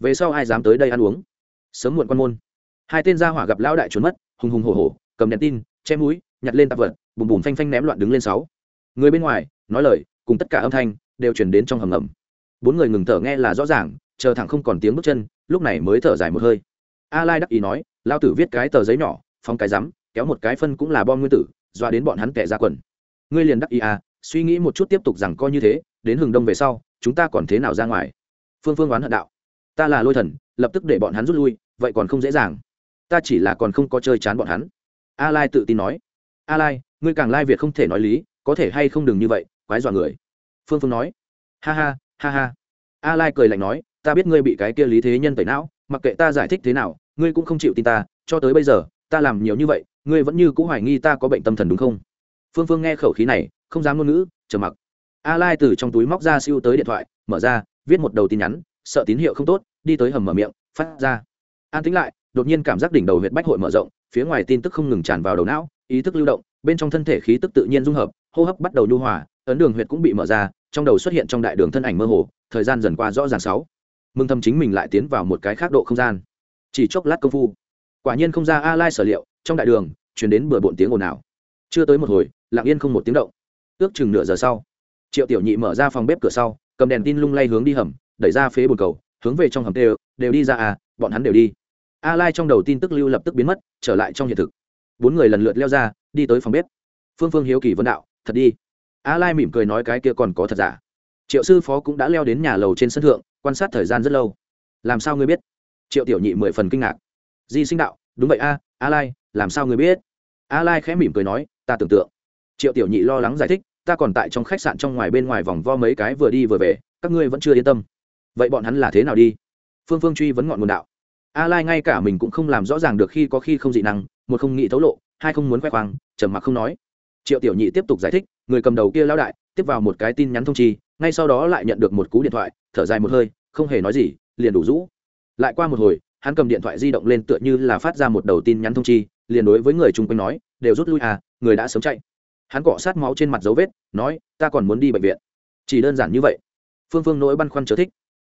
Về sau ai dám tới đây ăn uống? Sớm muộn quan môn. Hai tên gia hỏa gặp lão đại trốn mất, hùng hùng hổ hổ, cầm đèn tin, che mũi, nhặt lên tạp vật, bùm bùm phanh phanh ném loạn đứng lên sáu. Người bên ngoài, nói lời, cùng tất cả âm thanh, đều chuyển đến trong hầm ngầm bốn người ngừng thở nghe là rõ ràng, chờ thẳng không còn tiếng bước chân, lúc này mới thở dài một hơi. A lai đắc ý nói lao tử viết cái tờ giấy nhỏ phong cái rắm, kéo một cái phân cũng là bom nguyên tử doa đến bọn hắn kẻ ra quần. Ngươi liền đắc ý à suy nghĩ một chút tiếp tục rằng coi như thế, đến hừng đông về sau, chúng ta còn thế nào ra ngoài? Phương phương oán hận đạo, ta là lôi thần, lập tức để bọn hắn rút lui, vậy còn không dễ dàng. Ta chỉ là còn không có chơi chán bọn hắn. A lai tự tin nói, a lai, ngươi càng lai việt không thể nói lý, có thể hay không đừng như vậy, quái dọa người. Phương phương nói, ha ha ha ha. A lai cười lạnh nói, ta biết ngươi bị cái kia lý thế nhân tẩy não, mặc kệ ta giải thích thế nào, ngươi cũng không chịu tin ta, cho tới bây giờ, ta làm nhiều như vậy, ngươi vẫn như cũng hoài nghi ta có bệnh tâm thần đúng không? Phương phương nghe khẩu khí này, không dám ngôn ngữ, trầm mặc. A lai từ trong túi móc ra siêu tới điện thoại, mở ra, viết một đầu tin nhắn, sợ tín hiệu không tốt, đi tới hầm mở miệng, phát ra. An tính lại, đột nhiên cảm giác đỉnh đầu huyện bách hội mở rộng, phía ngoài tin tức không ngừng tràn vào đầu não, ý thức lưu động, bên trong thân thể khí tức tự nhiên dung hợp, hô hấp bắt đầu nhu hòa ấn đường huyệt cũng bị mở ra, trong đầu xuất hiện trong đại đường thân ảnh mơ hồ, thời gian dần qua rõ ràng sáu. Mừng thầm chính mình lại tiến vào một cái khác độ không gian. Chỉ chốc lát công phu, quả nhiên không ra a lai sở liệu, trong đại đường, chuyển đến bừa bộn tiếng ồn ào. Chưa tới một hồi, lặng yên không một tiếng động. Ước chừng nửa giờ sau, triệu tiểu nhị mở ra phòng bếp cửa sau, cầm đèn tin lung lay hướng đi hầm, đẩy ra phế bồn cầu, hướng về trong hầm đều đều đi ra à bọn hắn đều đi. A lai trong đầu tin tức lưu lập tức biến mất, trở lại trong hiện thực. Bốn người lần lượt leo ra, đi tới phòng bếp. Phương phương hiếu kỳ vân đạo, thật đi a lai mỉm cười nói cái kia còn có thật giả. Triệu sư phó cũng đã leo đến nhà lầu trên sân thượng, quan sát thời gian rất lâu. Làm sao ngươi biết? Triệu tiểu nhị mười phần kinh ngạc. Di sinh đạo, đúng vậy a a lai, làm sao ngươi biết? A lai khẽ mỉm cười nói, ta tưởng tượng. Triệu tiểu nhị lo lắng giải thích, ta còn tại trong khách sạn trong ngoài bên ngoài vòng vo mấy cái vừa đi vừa về, các ngươi vẫn chưa yên tâm. Vậy bọn hắn là thế nào đi? Phương phương truy vấn ngọn nguồn đạo. A lai ngay cả mình cũng không làm rõ ràng được khi có khi không dị năng, một không nghĩ thấu lộ, hai không muốn khoe khoang, trầm mặc không nói. Triệu tiểu nhị tiếp tục giải thích người cầm đầu kia lão đại, tiếp vào một cái tin nhắn thông chi, ngay sau đó lại nhận được một cú điện thoại, thở dài một hơi, không hề nói gì, liền đủ rũ. Lại qua một hồi, hắn cầm điện thoại di động lên tựa như là phát ra một đầu tin nhắn thông chi, liền đối với người chung quanh nói, đều rút lui à người đã sớm chạy. Hắn cọ sát máu trên mặt dấu vết, nói, ta còn muốn đi bệnh viện. Chỉ đơn giản như vậy. Phương phương nỗi băn khoăn chớ thích.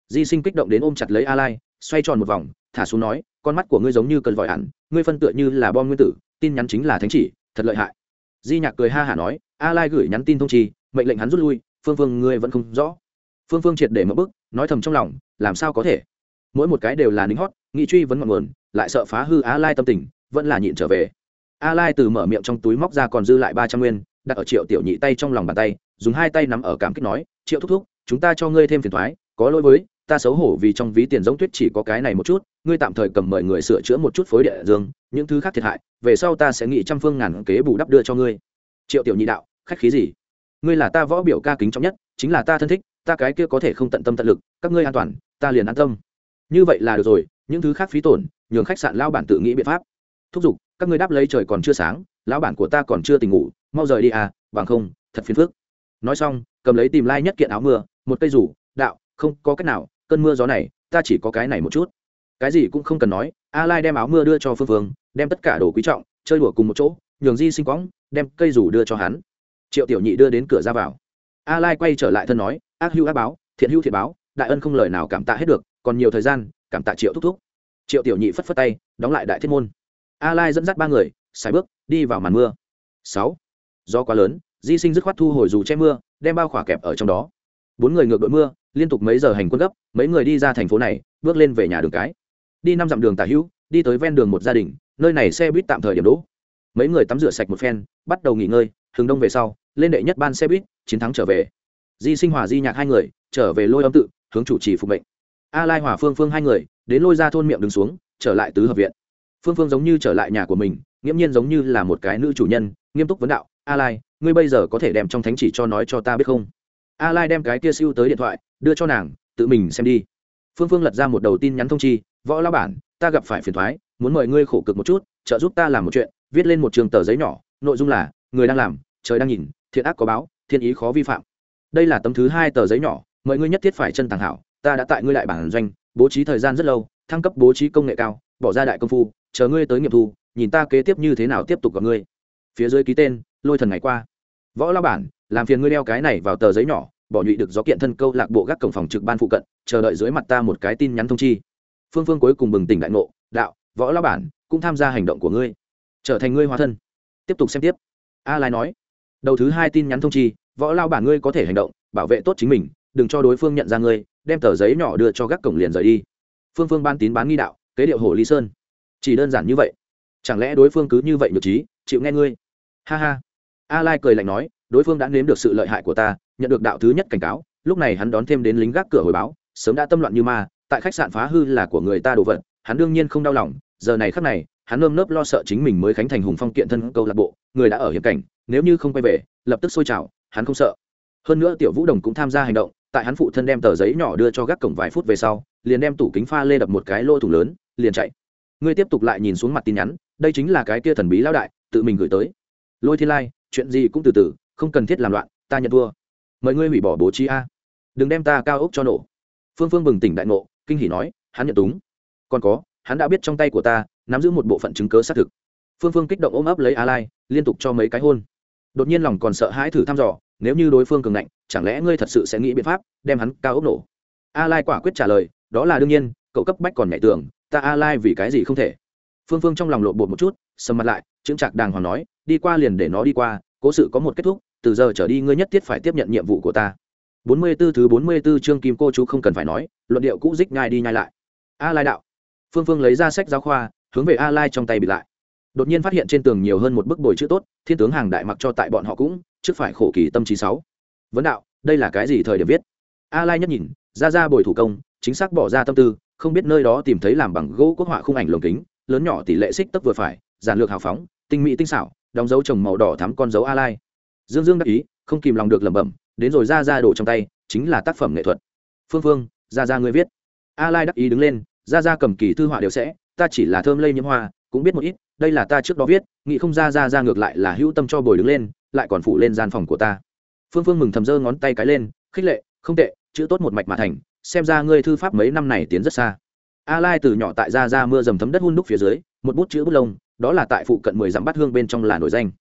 Di sinh kích động đến ôm chặt lấy a lai, xoay tròn một vòng, thả xuống nói, con mắt của ngươi giống như cần vòi hẳn ngươi phân tựa như là bom nguyên tử, tin nhắn chính là thánh chỉ, thật lợi hại di nhạc cười ha hả nói, a lai gửi nhắn tin thông chi, mệnh lệnh hắn rút lui, phương phương ngươi vẫn không rõ. Phương phương triệt để mất bức, nói thầm trong lòng, làm sao có thể? Mỗi một cái đều là nính hót, nghị truy vấn ngọn nguồn, lại sợ phá hư a lai tâm tình, vẫn là nhịn trở về. A lai từ mở miệng trong túi móc ra còn dư lại ba trăm nguyên, đặt ở triệu tiểu nhị tay trong lòng bàn tay, dùng hai tay nắm ở cảm kích nói, triệu thúc thúc, chúng ta cho ngươi thêm phiền thoái, có lỗi với ta xấu hổ vì trong ví tiền giống tuyết chỉ có cái này một chút, ngươi tạm thời cầm mời người sửa chữa một chút phối địa dương, những thứ khác thiệt hại, về sau ta sẽ nghĩ trăm phương ngàn kế bù đắp đưa cho ngươi. Triệu tiểu nhị đạo, khách khí gì? Ngươi là ta võ biểu ca kính trọng nhất, chính là ta thân thích, ta cái kia có thể không tận tâm tận lực, các ngươi an toàn, ta liền an tâm. Như vậy là được rồi, những thứ khác phí tổn, nhường khách sạn lao bản tự nghĩ biện pháp. Thúc giục, các ngươi đáp lấy trời còn chưa sáng, lão bản của ta còn chưa tỉnh ngủ, mau rời đi à bằng không, thật phiền phức. Nói xong, cầm lấy tìm lai nhất kiện áo mưa, một cây rủ, đạo, không có cách nào cơn mưa gió này, ta chỉ có cái này một chút. Cái gì cũng không cần nói, a lai đem áo mưa đưa cho phương phương, đem tất cả đồ quý trọng, chơi đùa cùng một chỗ, nhường di sinh quõng, đem cây rủ đưa cho hắn. Triệu tiểu nhị đưa đến cửa ra vào. A lai quay trở lại thân nói, ác hưu ác báo, thiện hưu thiện báo, đại ân không lời nào cảm tạ hết được, còn nhiều thời gian, cảm tạ triệu thúc thúc. Triệu tiểu nhị phất phất tay, đóng lại đại thiết môn. A lai dẫn dắt ba người xài bước, đi vào màn mưa. Sáu. Do quá lớn, di sinh dứt khoát thu hồi dù che mưa, đem bao khỏa kẹp ở trong đó. Bốn người ngược đội mưa liên tục mấy giờ hành quân gấp, mấy người đi ra thành phố này, bước lên về nhà đường cái. Đi năm dặm đường tả hữu, đi tới ven đường một gia đình, nơi này xe buýt tạm thời điểm đỗ. Mấy người tắm rửa sạch một phen, bắt đầu nghỉ ngơi, hướng đông về sau, lên đệ nhất ban xe buýt, chiến thắng trở về. Di sinh hòa di nhạc hai người, trở về lôi âm tự, hướng chủ trì phục mệnh. A lai hòa phương phương hai người, đến lôi ra thôn miệng đứng xuống, trở lại tứ hợp viện. Phương phương giống như trở lại nhà của mình, nghiễm nhiên giống như là một cái nữ chủ nhân, nghiêm túc vấn đạo, a lai, ngươi bây giờ có thể đem trong thánh chỉ cho nói cho ta biết không? A lai đem cái kia siêu tới điện thoại, đưa cho nàng, tự mình xem đi. Phương phương lật ra một đầu tin nhắn thông chi, võ lao bản, ta gặp phải phiền thoái, muốn mời ngươi khổ cực một chút, trợ giúp ta làm một chuyện, viết lên một trường tờ giấy nhỏ, nội dung là, người đang làm, trời đang nhìn, thiện ác có báo, thiên ý khó vi phạm. Đây là tấm thứ hai tờ giấy nhỏ, mời ngươi nhất thiết phải chân tàng hảo, ta đã tại ngươi lại bản doanh, bố trí thời gian rất lâu, thăng cấp bố trí công nghệ cao, bỏ ra đại công phu, chờ ngươi tới nghiệm thu, nhìn ta kế tiếp như thế nào tiếp tục gặp ngươi. Phía dưới ký tên, lôi thần ngày qua võ lao bản, làm phiền ngươi đeo cái này vào tờ giấy nhỏ, bỏ nhụy được gió kiện thân câu lạc bộ gác cổng phòng trực ban phụ cận, chờ đợi dưới mặt ta một cái tin nhắn thông chi. Phương phương cuối cùng bừng tỉnh đại ngộ, đạo, võ lao bản, cũng tham gia hành động của ngươi. Trở thành ngươi hóa thân. Tiếp tục xem tiếp. A lai nói, đầu thứ hai tin nhắn thông chi, võ lao bản ngươi có thể hành động, bảo vệ tốt chính mình, đừng cho đối phương nhận ra ngươi, đem tờ giấy nhỏ đưa cho gác cổng liền rời đi. Phương phương ban tín bán nghi đạo, kế điệu hồ lý sơn. Chỉ đơn giản như vậy. Chẳng lẽ đối phương cứ như vậy nhược trí, chịu nghe ngươi? Ha ha a lai cười lạnh nói, đối phương đã nếm được sự lợi hại của ta, nhận được đạo thứ nhất cảnh cáo, lúc này hắn đón thêm đến lính gác cửa hồi báo, sớm đã tâm loạn như ma, tại khách sạn phá hư là của người ta đồ vật, hắn đương nhiên không đau lòng, giờ này khắc này, hắn nơm nớp lo sợ chính mình mới khánh thành hùng phong kiện thân câu lạc bộ, người đã ở hiểm cảnh, nếu như không quay về, lập tức sôi trào, hắn không sợ. Hơn nữa tiểu vũ đồng cũng tham gia hành động, tại hắn phụ thân đem tờ giấy nhỏ đưa cho gác cổng vài phút về sau, liền đem tủ kính pha lê đập một cái lô thủng lớn, liền chạy. Ngươi tiếp tục lại nhìn xuống mặt tin nhắn, đây chính là cái kia thần bí lao đại, tự mình gửi tới. Lôi thiên lai chuyện gì cũng từ từ không cần thiết làm loạn ta nhận thua. Mời ngươi hủy bỏ bố trí a. Đừng đem ta cao ốc cho nổ. Phương phương bừng tỉnh đại ngộ kinh hỉ nói hắn nhận túng. Còn có hắn đã biết trong tay của ta nắm giữ một bộ phận chứng cớ xác thực. Phương phương kích động ôm ấp lấy a lai liên tục cho mấy cái hôn. Đột nhiên lòng còn sợ hãi thử thăm dò nếu như đối phương cường ngạnh chẳng lẽ ngươi thật sự sẽ nghĩ biện pháp đem hắn cao ốc nổ? A lai quả quyết trả lời đó là đương nhiên cậu cấp bách còn nhảy tưởng, ta a lai vì cái gì không thể? Phương phương trong lòng lộn bột một chút sầm mặt lại chững chạc đàng hoàng nói đi qua liền để nó đi qua, cố sự có một kết thúc, từ giờ trở đi ngươi nhất thiết phải tiếp nhận nhiệm vụ của ta. 44 thứ 44 chương kim cô chú không cần phải nói, luận điệu cũ dích nhai đi nhai lại. A lai đạo. Phương phương lấy ra sách giáo khoa, hướng về a lai trong tay bị lại. Đột nhiên phát hiện trên tường nhiều hơn một bức bồi chữ tốt, thiên tướng hàng đại mặc cho tại bọn họ cũng, trước phải khổ kỳ tâm trí sáu. Vấn đạo, đây là cái gì thời điểm viết? A lai nhất nhìn, ra ra bồi thủ công, chính xác bỏ ra tâm tư, không biết nơi đó tìm thấy làm bằng gỗ quốc họa khung ảnh lồng kính, lớn nhỏ tỷ lệ xích tấp vừa phải, giản lược hào phóng, tinh mỹ tinh xảo đóng dấu trồng màu đỏ thắm con dấu a lai dương dương đắc ý, không kìm lòng được lẩm bẩm, đến rồi ra ra đổ trong tay, chính là tác phẩm nghệ thuật. Phương phương, ra ra ngươi viết. A lai đắc ý đứng lên, ra ra cầm kỳ thư họa đều sẽ, ta chỉ là thơm lây nhiễm hoa, cũng biết một ít, đây là ta trước đó viết, nghĩ không ra ra ra ngược lại là hữu tâm cho bồi đứng lên, lại còn phụ lên gian phòng của ta. Phương phương mừng thầm giơ ngón tay cái lên, khích lệ, không tệ, chữ tốt một mạch mà thành, xem ra ngươi thư pháp mấy năm này tiến rất xa. A lai từ nhỏ tại ra ra mưa dầm thấm đất hun đúc phía dưới, một bút chữ bút lông đó là tại phụ cận mười dặm bát hương bên trong là nổi danh.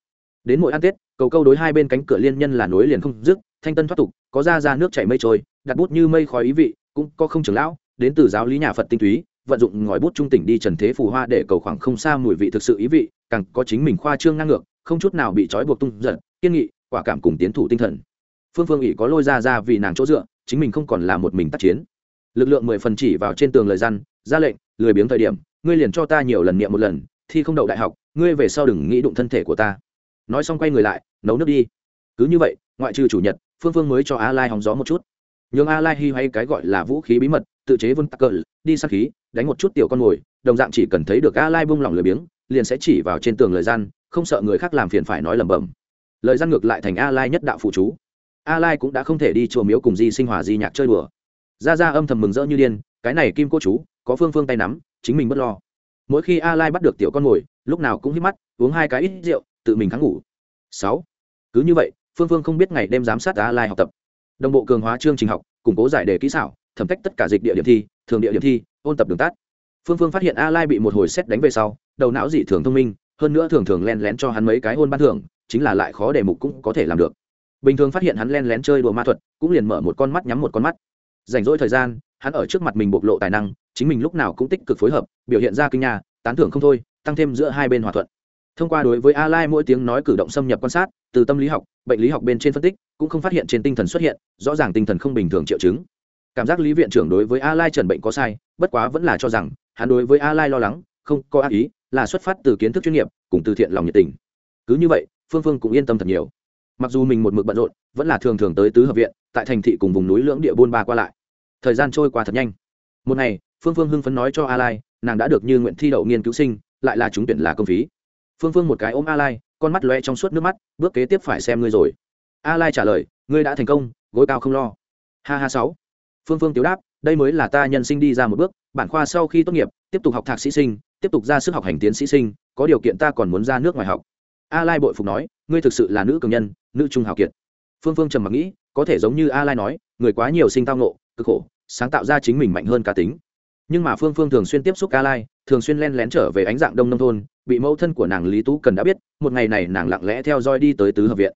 Đến mỗi ăn tết, cầu câu đối hai bên cánh cửa liên nhân là nối liền không dứt, thanh tân thoát tục, có ra ra nước chảy mây trôi, đặt bút như mây khói ý vị, cũng có không trưởng lão, đến từ giáo lý nhà phật tinh túy, vận dụng ngòi bút trung tỉnh đi trần thế phù hoa để cầu khoảng không xa mùi vị thực sự ý vị, càng có chính mình khoa trương ngang ngược, không chút nào bị trói buộc tung giận, kiên nghị, quả cảm cùng tiến thủ tinh thần. Phương phương ỉ có lôi ra ra vì nàng chỗ dựa, chính mình không còn là một mình tác chiến. Lực lượng mười phần chỉ vào trên tường lời răn, ra lệnh, lười biếng thời điểm, ngươi liền cho ta nhiều lần niệm một lần thi không đậu đại học, ngươi về sau đừng nghĩ đụng thân thể của ta. Nói xong quay người lại, nấu nước đi. Cứ như vậy, ngoại trừ chủ nhật, phương phương mới cho a lai hóng gió một chút. Nhường a lai hy hay cái gọi là vũ khí bí mật, tự chế vân tắc cờ, đi sát khí, đánh một chút tiểu con mồi, đồng dạng chỉ cần thấy được a lai bung lỏng lười biếng, liền sẽ chỉ vào trên tường lời gian, không sợ người khác làm phiền phải nói lẩm bẩm. Lời gian ngược lại thành a lai nhất đạo phụ chú. A lai cũng đã không thể đi chùa miếu cùng di sinh hòa di nhạc chơi đùa. Ra ra âm thầm mừng rỡ như điên, cái này kim cô chú, có phương phương tay nắm, chính mình bất lo mỗi khi a lai bắt được tiểu con mồi, lúc nào cũng hít mắt, uống hai cái ít rượu, tự mình kháng ngủ. Sáu. Cứ như vậy, phương phương không biết ngày đêm giám sát a lai học tập. Đồng bộ cường hóa chương trình học, củng cố giải đề kỹ xảo, thẩm cách tất cả dịch địa điểm thi, thường địa điểm thi, ôn tập đường tắt. Phương phương phát hiện a lai bị một hồi xét đánh về sau, đầu não dị thường thông minh, hơn nữa thường thường len lén cho hắn mấy cái hôn ban thưởng, chính là lại khó đề mục cũng có thể làm được. Bình thường phát hiện hắn len lén chơi đùa ma thuật, cũng liền mở một con mắt nhắm một con mắt. Rảnh rỗi thời gian, hắn ở trước mặt mình bộc lộ tài năng chính mình lúc nào cũng tích cực phối hợp, biểu hiện ra kinh nhà tán thưởng không thôi, tăng thêm giữa hai bên hòa thuận. Thông qua đối với a lai mỗi tiếng nói cử động xâm nhập quan sát, từ tâm lý học, bệnh lý học bên trên phân tích, cũng không phát hiện trên tinh thần xuất hiện, rõ ràng tinh thần không bình thường triệu chứng. Cảm giác lý viện trưởng đối với a lai trần bệnh có sai, bất quá vẫn là cho rằng, hắn đối với a lai lo lắng, không có ác ý, là xuất phát từ kiến thức chuyên nghiệp, cùng từ thiện lòng nhiệt tình. Cứ như vậy, phương phương cũng yên tâm thật nhiều. Mặc dù mình một mực bận rộn, vẫn là thường thường tới tứ hợp viện, tại thành thị cùng vùng núi lưỡng địa buôn ba qua lại. Thời gian trôi qua thật nhanh. Một ngày phương phương hưng phấn nói cho a lai nàng đã được như nguyện thi đậu nghiên cứu sinh lại là trúng tuyển là công phí. Phương phương một cái ôm a lai con mắt loe trong suốt nước mắt bước kế tiếp phải xem ngươi rồi. A lai trả lời ngươi đã thành công gối cao không lo. Ha ha sáu. Phương phương tiếu đáp đây mới là ta nhân sinh đi ra một bước bản khoa sau khi tốt nghiệp tiếp tục học thạc sĩ sinh tiếp tục ra sức học hành tiến sĩ sinh có điều kiện ta còn muốn ra nước ngoài học. A lai bội phục nói ngươi thực sự là nữ cường nhân nữ trung hào kiệt. Phương phương trầm mặc nghĩ có thể giống như a lai nói người quá nhiều sinh tao ngộ, cực khổ sáng tạo ra chính mình mạnh hơn cá tính nhưng mà phương phương thường xuyên tiếp xúc a lai, thường xuyên len lén trở về ánh dạng đông nông thôn, bị mẫu thân của nàng lý tú cần đã biết, một ngày này nàng lặng lẽ theo dõi đi tới tứ hợp viện.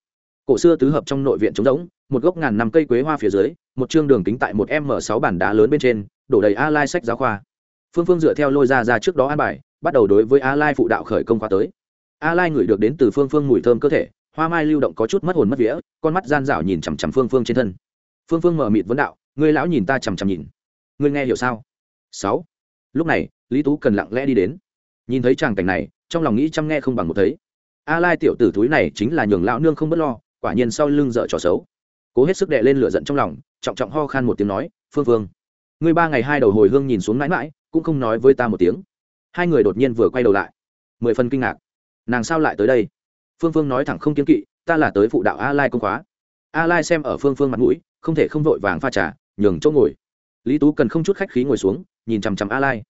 Cổ xưa tứ hợp trong nội viện trống rỗng, một gốc ngàn năm cây quế hoa phía dưới, một chương đường kính tại một m sáu bản đá lớn bên trên, đổ đầy a lai sách giáo khoa. Phương phương dựa theo lôi ra ra trước đó an bài, bắt đầu đối với a lai phụ đạo khởi công khoa tới. A lai ngửi được đến từ phương phương mùi thơm cơ thể, hoa mai lưu động có chút mất hồn mất vía, con mắt gian dảo nhìn chằm chằm phương phương trên thân. Phương phương mở mịt vấn đạo người lão nhìn ta chằm chằm nhìn. Ngươi nghe hiểu sao? Sáu. Lúc này, lý tú cần lặng lẽ đi đến. Nhìn thấy tràng cảnh này, trong lòng nghĩ chăm nghe không bằng một thấy. A lai tiểu tử túi này chính là nhường lão nương không bất lo, quả nhiên sau lưng dở trò xấu. Cố hết sức đệ lên lửa giận trong lòng, trọng trọng ho khan một tiếng nói, phương phương ngươi ba ngày hai đầu hồi hương nhìn xuống mãi mãi, cũng không nói với ta một tiếng. Hai người đột nhiên vừa quay đầu lại. Mười phần kinh ngạc. Nàng sao lại tới đây? Phương phương nói thẳng không kiếm kỵ, ta là tới phụ đạo a lai công khóa. A lai xem ở phương phương mặt mũi, không thể không vội vàng pha trà, nhường chỗ ngồi. Lý tú cần không chút khách khí ngồi xuống nhìn chằm chằm a lai.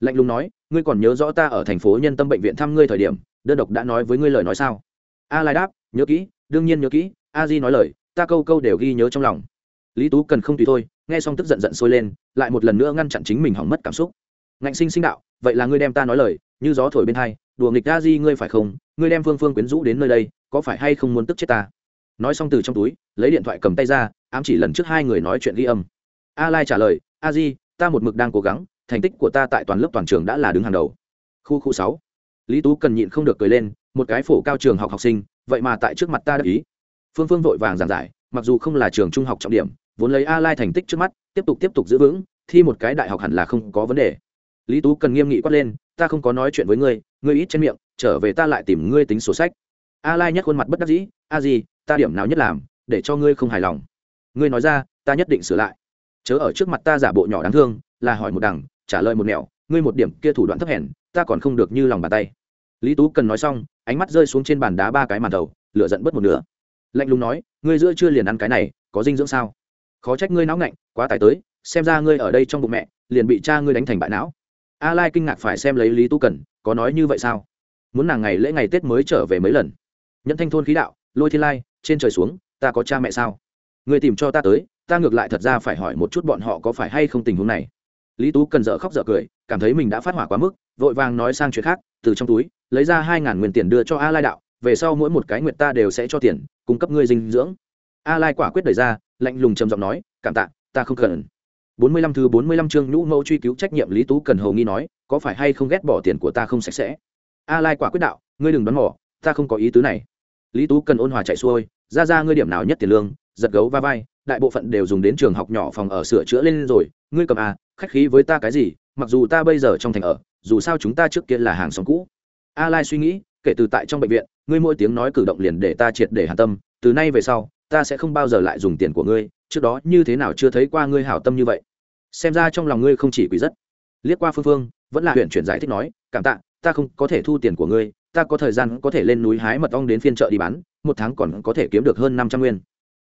Lạnh lùng nói, ngươi còn nhớ rõ ta ở thành phố nhân tâm bệnh viện thăm ngươi thời điểm, đơn độc đã nói với ngươi lời nói sao? A lai đáp, nhớ kỹ, đương nhiên nhớ kỹ, a di nói lời, ta câu câu đều ghi nhớ trong lòng. Lý tú cần không tùy thôi, nghe xong tức giận giận sôi lên, lại một lần nữa ngăn chặn chính mình hỏng mất cảm xúc. Ngạnh sinh sinh đạo, vậy là ngươi đem ta nói lời, như gió thổi bên hai, đùa nghịch a di ngươi phải không? Ngươi đem phương phương quyến rũ đến nơi đây, có phải hay không muốn tức chết ta? Nói xong từ trong túi, lấy điện thoại cầm tay ra, ám chỉ lần trước hai người nói chuyện ghi âm. A lai trả lời, a di ta một mực đang cố gắng, thành tích của ta tại toàn lớp toàn trường đã là đứng hàng đầu. Khu khu sáu. Lý tú cần nhịn không được cười lên, một cái phổ cao trường học học sinh, vậy mà tại trước mặt ta đắc ý. Phương phương vội vàng giảng giải, mặc dù không là trường trung học trọng điểm, vốn lấy a lai thành tích trước mắt, tiếp tục tiếp tục giữ vững, thi một cái đại học hẳn là không có vấn đề. Lý tú cần nghiêm nghị quát lên, ta không có nói chuyện với ngươi ngươi ít trên miệng, trở về ta lại tìm ngươi tính sổ sách. A lai nhắc khuôn mặt bất đắc dĩ, a gì, ta điểm nào nhất làm, để cho ngươi không hài lòng? Ngươi nói ra, ta nhất định sửa lại chớ ở trước mặt ta giả bộ nhỏ đáng thương, là hỏi một đằng, trả lời một nẻo, ngươi một điểm kia thủ đoạn thấp hèn, ta còn không được như lòng bàn tay. Lý tú cần nói xong, ánh mắt rơi xuống trên bàn đá ba cái màn đầu, lửa giận bớt một nửa. Lạnh lùng nói, ngươi giữa chưa liền ăn cái này, có dinh dưỡng sao? Khó trách ngươi não ngạnh, quá tải tới, xem ra ngươi ở đây trong bụng mẹ, liền bị cha ngươi đánh thành bại não. A lai kinh ngạc phải xem lấy lý tú cần, có nói như vậy sao? Muốn nàng ngày lễ ngày tết mới trở về mấy lần? Nhận thanh thôn khí đạo, lôi thiên lai, trên trời xuống, ta có cha mẹ sao? Người tìm cho ta tới ta ngược lại thật ra phải hỏi một chút bọn họ có phải hay không tình huống này. Lý tú cần dở khóc dở cười cảm thấy mình đã phát hỏa quá mức vội vàng nói sang chuyện khác từ trong túi lấy ra hai ngàn nguyên tiền đưa cho a lai đạo về sau mỗi một cái nguyệt ta đều sẽ cho tiền cung cấp ngươi dinh dưỡng. A lai quả quyết đẩy ra lạnh lùng trầm giọng nói cảm tạ ta không cần. 45 thứ 45 chương nhũ mẫu truy cứu trách nhiệm lý tú cần hầu nghi nói có phải hay không ghét bỏ tiền của ta không sạch sẽ? A lai quả quyết đạo ngươi đừng đoán mỏ, ta không có ý tứ này. Lý tú cần ôn hòa chạy xuôi ra ra ngươi điểm nào nhất tiền lương giật gấu va vai, đại bộ phận đều dùng đến trường học nhỏ phòng ở sửa chữa lên rồi. Ngươi cầm à khách khí với ta cái gì, mặc dù ta bây giờ trong thành ở, dù sao chúng ta trước kia là hàng xóm cũ. A lai suy nghĩ, kể từ tại trong bệnh viện, ngươi mỗi tiếng nói cử động liền để ta triệt để hàn tâm. Từ nay về sau, ta sẽ không bao giờ lại dùng tiền của ngươi. Trước đó như thế nào chưa thấy qua ngươi hảo tâm như vậy. Xem ra trong lòng ngươi không chỉ quý rất. Liếc qua phương phương, vẫn là huyện chuyển giải thích nói, cảm tạ, ta không có thể thu tiền của ngươi, ta có thời gian có thể lên núi hái mật ong đến phiên chợ đi bán, một tháng còn có thể kiếm được hơn năm trăm nguyên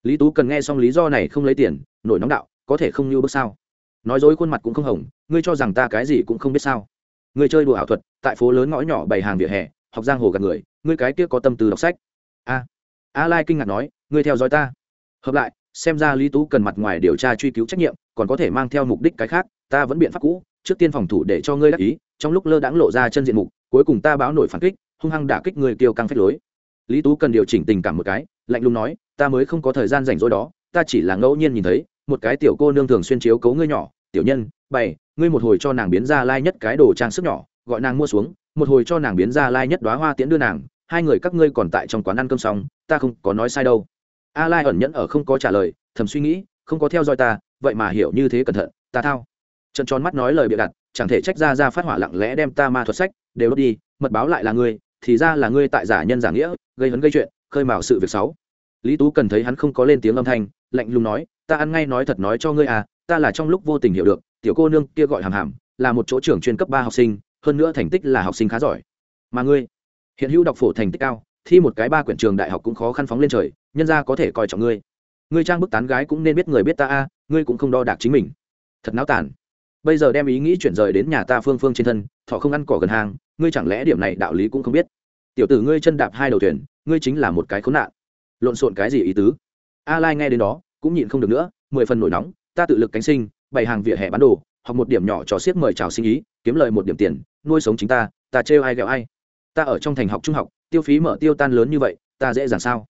lý tú cần nghe xong lý do này không lấy tiền, nổi nóng đạo, có thể không như bước sao? Nói dối khuôn mặt cũng không hồng, ngươi cho rằng ta cái gì cũng không biết sao? Ngươi chơi đùa ảo thuật, tại phố lớn ngõ nhỏ bày hàng vỉa hè, học giang hồ gạt người, ngươi cái kia có tâm từ đọc sách. A a lai kinh ngạc nói, ngươi theo dõi ta. Hợp lại, xem ra lý tú cần mặt ngoài điều tra truy cứu trách nhiệm, còn có thể mang theo mục đích cái khác, ta vẫn biện pháp cũ, trước tiên phòng thủ để cho ngươi đắc ý. Trong lúc lơ đãng lộ ra chân diện mục, cuối cùng ta báo nổi phản kích, hung hăng đả kích người kiêu căng phách lối. Lý tú cần điều chỉnh tình cảm một cái, lạnh lùng nói ta mới không có thời gian rảnh rỗi đó, ta chỉ là ngẫu nhiên nhìn thấy, một cái tiểu cô nương thường xuyên chiếu cấu ngươi nhỏ, tiểu nhân, bày, ngươi một hồi cho nàng biến ra lai nhất cái đồ trang sức nhỏ, gọi nàng mua xuống, một hồi cho nàng biến ra lai nhất đoá hoa tiễn đưa nàng, hai người các ngươi còn tại trong quán ăn cơm xong, ta không có nói sai đâu. A lai ẩn nhẫn ở không có trả lời, thầm suy nghĩ, không có theo dõi ta, vậy mà hiểu như thế cẩn thận, ta thao. Trận tròn mắt nói lời bịa đặt, chẳng thể trách ra ra phát hỏa lặng lẽ đem ta ma thuật sách, đều đốt đi, mật báo lại là ngươi, thì ra là ngươi tại giả nhân giả nghĩa, gây hấn gây chuyện, khơi mào sự việc xấu lý tú cần thấy hắn không có lên tiếng âm thanh, lạnh lùng nói, ta ăn ngay nói thật nói cho ngươi à ta là trong lúc vô tình hiểu được, tiểu cô nương kia gọi hàm hàm, là một chỗ trưởng chuyên cấp ba học sinh, hơn nữa thành tích là học sinh khá giỏi. Mà ngươi, hiện hữu đọc phổ thành tích cao, thi một cái ba quyển trường đại học cũng khó khăn phóng lên trời, nhân ra có thể coi trọng ngươi. Ngươi trang bức tán gái cũng nên biết người biết ta a ngươi cũng không đo đạc chính mình. Thật náo tàn. Bây giờ đem ý nghĩ chuyển rời đến nhà ta phương phương trên thân, thọ không ăn cỏ gần hàng, ngươi chẳng lẽ điểm này đạo lý cũng không biết? Tiểu tử ngươi chân đạp hai đầu thuyền, ngươi chính là một cái khốn nạn lộn xộn cái gì ý tứ? A lai nghe đến đó, cũng nhịn không được nữa, mười phần nổi nóng, ta tự lực cánh sinh, bày hàng vỉa hè bán đồ hoặc một điểm nhỏ trò xiết mời chào sinh ý, kiếm lời một điểm tiền, nuôi sống chính ta ta trêu ai ghẹo ai? Ta ở trong thành học trung học, tiêu phí mở tiêu tan lớn như vậy, ta dễ dàng sao?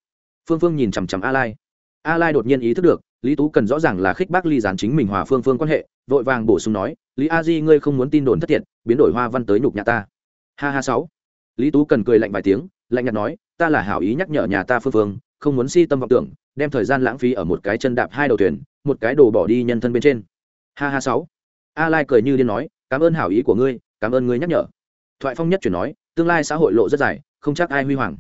Phương phương nhìn chằm chằm a lai a lai đột nhiên ý thức được, lý tú cần rõ ràng là khích bác ly gián chính mình hòa phương phương quan hệ, vội vàng bổ sung nói, lý a di, ngươi không muốn tin đồn thất thiệt, biến đổi hoa văn tới nhục nhà ta. Ha ha sáu. Lý tú cần cười lạnh vài tiếng, lạnh nhạt nói, ta là hảo ý nhắc nhở nhà ta phương phương không muốn si tâm vọng tưởng, đem thời gian lãng phí ở một cái chân đạp hai đầu thuyền, một cái đồ bỏ đi nhân thân bên trên. Ha ha sáu. A lai cười như điên nói, cảm ơn hảo ý của ngươi, cảm ơn ngươi nhắc nhở. Thoại phong nhất chuyển nói, tương lai xã hội lộ rất dài, không chắc ai huy hoàng.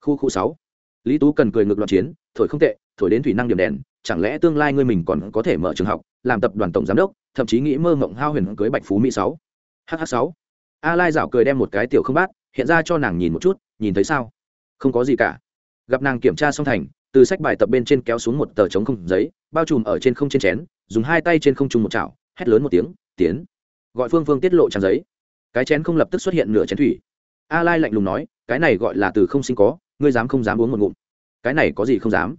Khu khu sáu. Lý tú cần cười ngược loạn chiến, thổi không tệ, thổi đến thủy năng điểm đèn, chẳng lẽ tương lai ngươi mình còn có thể mở trường học, làm tập đoàn tổng giám đốc, thậm chí nghĩ mơ mộng hao huyền cưới bạch phú mỹ sáu? Hh sáu. A lai dạo cười đem một cái tiểu không bát, hiện ra cho nàng nhìn một chút, nhìn thấy sao? Không có gì cả gặp nàng kiểm tra xong thành, từ sách bài tập bên trên kéo xuống một tờ trống không giấy, bao trùm ở trên không trên chén, dùng hai tay trên không trung một chảo, hét lớn một tiếng, tiến. Gọi phương phương tiết lộ trang giấy. Cái chén không lập tức xuất hiện nửa chén thủy. A lai lạnh lùng nói, cái này gọi là từ không sinh có, ngươi dám không dám uống một ngụm. Cái này có gì không dám?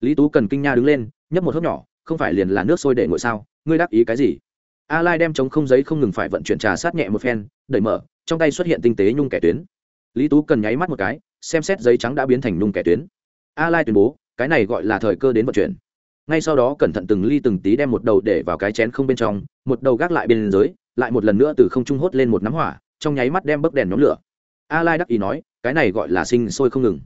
Lý tú cần kinh nha đứng lên, nhấp một hớp nhỏ, không phải liền là nước sôi để ngồi sao, ngươi đáp ý cái gì? A lai đem chống không giấy không ngừng phải vận chuyển trà sát nhẹ một phen, đẩy mở, trong tay xuất hiện tinh tế nhung kẻ tuyến. Lý tú cần nháy mắt một cái xem xét giấy trắng đã biến thành nung kẻ tuyến. A lai tuyên bố, cái này gọi là thời cơ đến vận chuyển. Ngay sau đó cẩn thận từng ly từng tí đem một đầu để vào cái chén không bên trong, một đầu gác lại bên dưới, lại một lần nữa từ không trung hốt lên một nắm hỏa, trong nháy mắt đem bấc đèn nhóm lửa. A lai đắc ý nói, cái này gọi là sinh sôi không ngừng.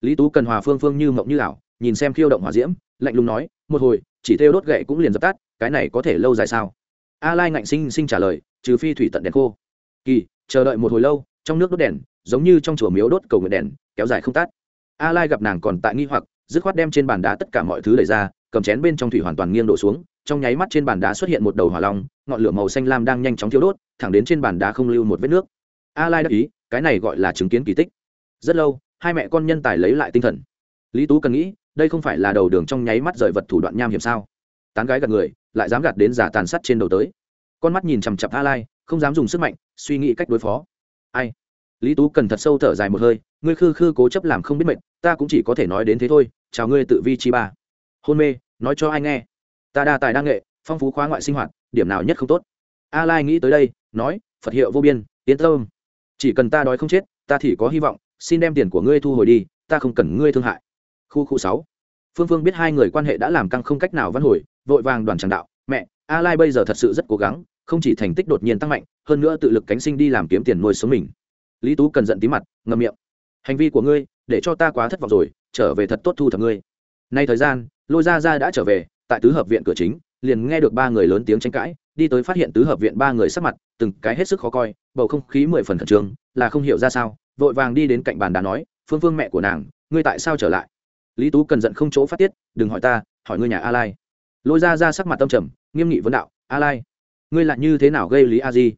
Lý tú cần hòa phương phương như mộng như ảo, nhìn xem khiêu động hỏa diễm, lạnh lùng nói, một hồi, chỉ theo đốt gậy cũng liền dập tắt, cái này có thể lâu dài sao? A lai ngạnh sinh sinh trả lời, trừ phi thủy tận đèn khô. Kỳ, chờ đợi một hồi lâu trong nước đốt đèn, giống như trong chùa miếu đốt cầu nguyện đèn, kéo dài không tắt a lai gặp nàng còn tại nghi hoặc, dứt khoát đem trên bàn đá tất cả mọi thứ đẩy ra, cầm chén bên trong thủy hoàn toàn nghiêng đổ xuống, trong nháy mắt trên bàn đá xuất hiện một đầu hỏa long, ngọn lửa màu xanh lam đang nhanh chóng thiêu đốt, thẳng đến trên bàn đá không lưu một vết nước. A lai đắc ý, cái này gọi là chứng kiến kỳ tích. Rất lâu, hai mẹ con nhân tài lấy lại tinh thần. Lý tú cần nghĩ, đây không phải là đầu đường trong nháy mắt rời vật thủ đoạn nham hiểm sao? Tán gái gạt người, lại dám gạt đến giả tàn sắt trên đầu tới. Con mắt nhìn chằm chặp a lai, không dám dùng sức mạnh, suy nghĩ cách đối phó ai? Lý tú cần thật sâu thở dài một hơi, ngươi khư khư cố chấp làm không biết mệnh ta cũng chỉ có thể nói đến thế thôi, chào ngươi tự vi chi ba. Hôn mê, nói cho ai nghe. Ta đa tài đa nghệ, phong phú khóa ngoại sinh hoạt, điểm nào nhất không tốt? A lai nghĩ tới đây, nói, phật hiệu vô biên, yên tâm. Chỉ cần ta đói không chết, ta thì có hy vọng, xin đem tiền của ngươi thu hồi đi, ta không cần ngươi thương hại. Khu khu sáu. Phương phương biết hai người quan hệ đã làm căng không cách nào văn hồi, vội vàng đoàn tràng đạo, mẹ, a lai bây giờ thật sự rất cố gắng không chỉ thành tích đột nhiên tăng mạnh, hơn nữa tự lực cánh sinh đi làm kiếm tiền nuôi sống mình. Lý tú cần giận tí mặt, ngậm miệng. Hành vi của ngươi, để cho ta quá thất vọng rồi, trở về thật tốt thu thập ngươi. Nay thời gian, lôi ra ra đã trở về, tại tứ hợp viện cửa chính, liền nghe được ba người lớn tiếng tranh cãi, đi tới phát hiện tứ hợp viện ba người sắc mặt, từng cái hết sức khó coi, bầu không khí mười phần khẩn trương, là không hiểu ra sao, vội vàng đi đến cạnh bàn đá nói, phương phương mẹ của nàng, ngươi tại sao trở lại? Lý tú cần giận không chỗ phát tiết, đừng hỏi ta, hỏi ngươi nhà a lai. Lôi ra ra sắc mặt tâm trầm, nghiêm nghị vấn đạo, a lai ngươi lại như thế nào gây lý a di?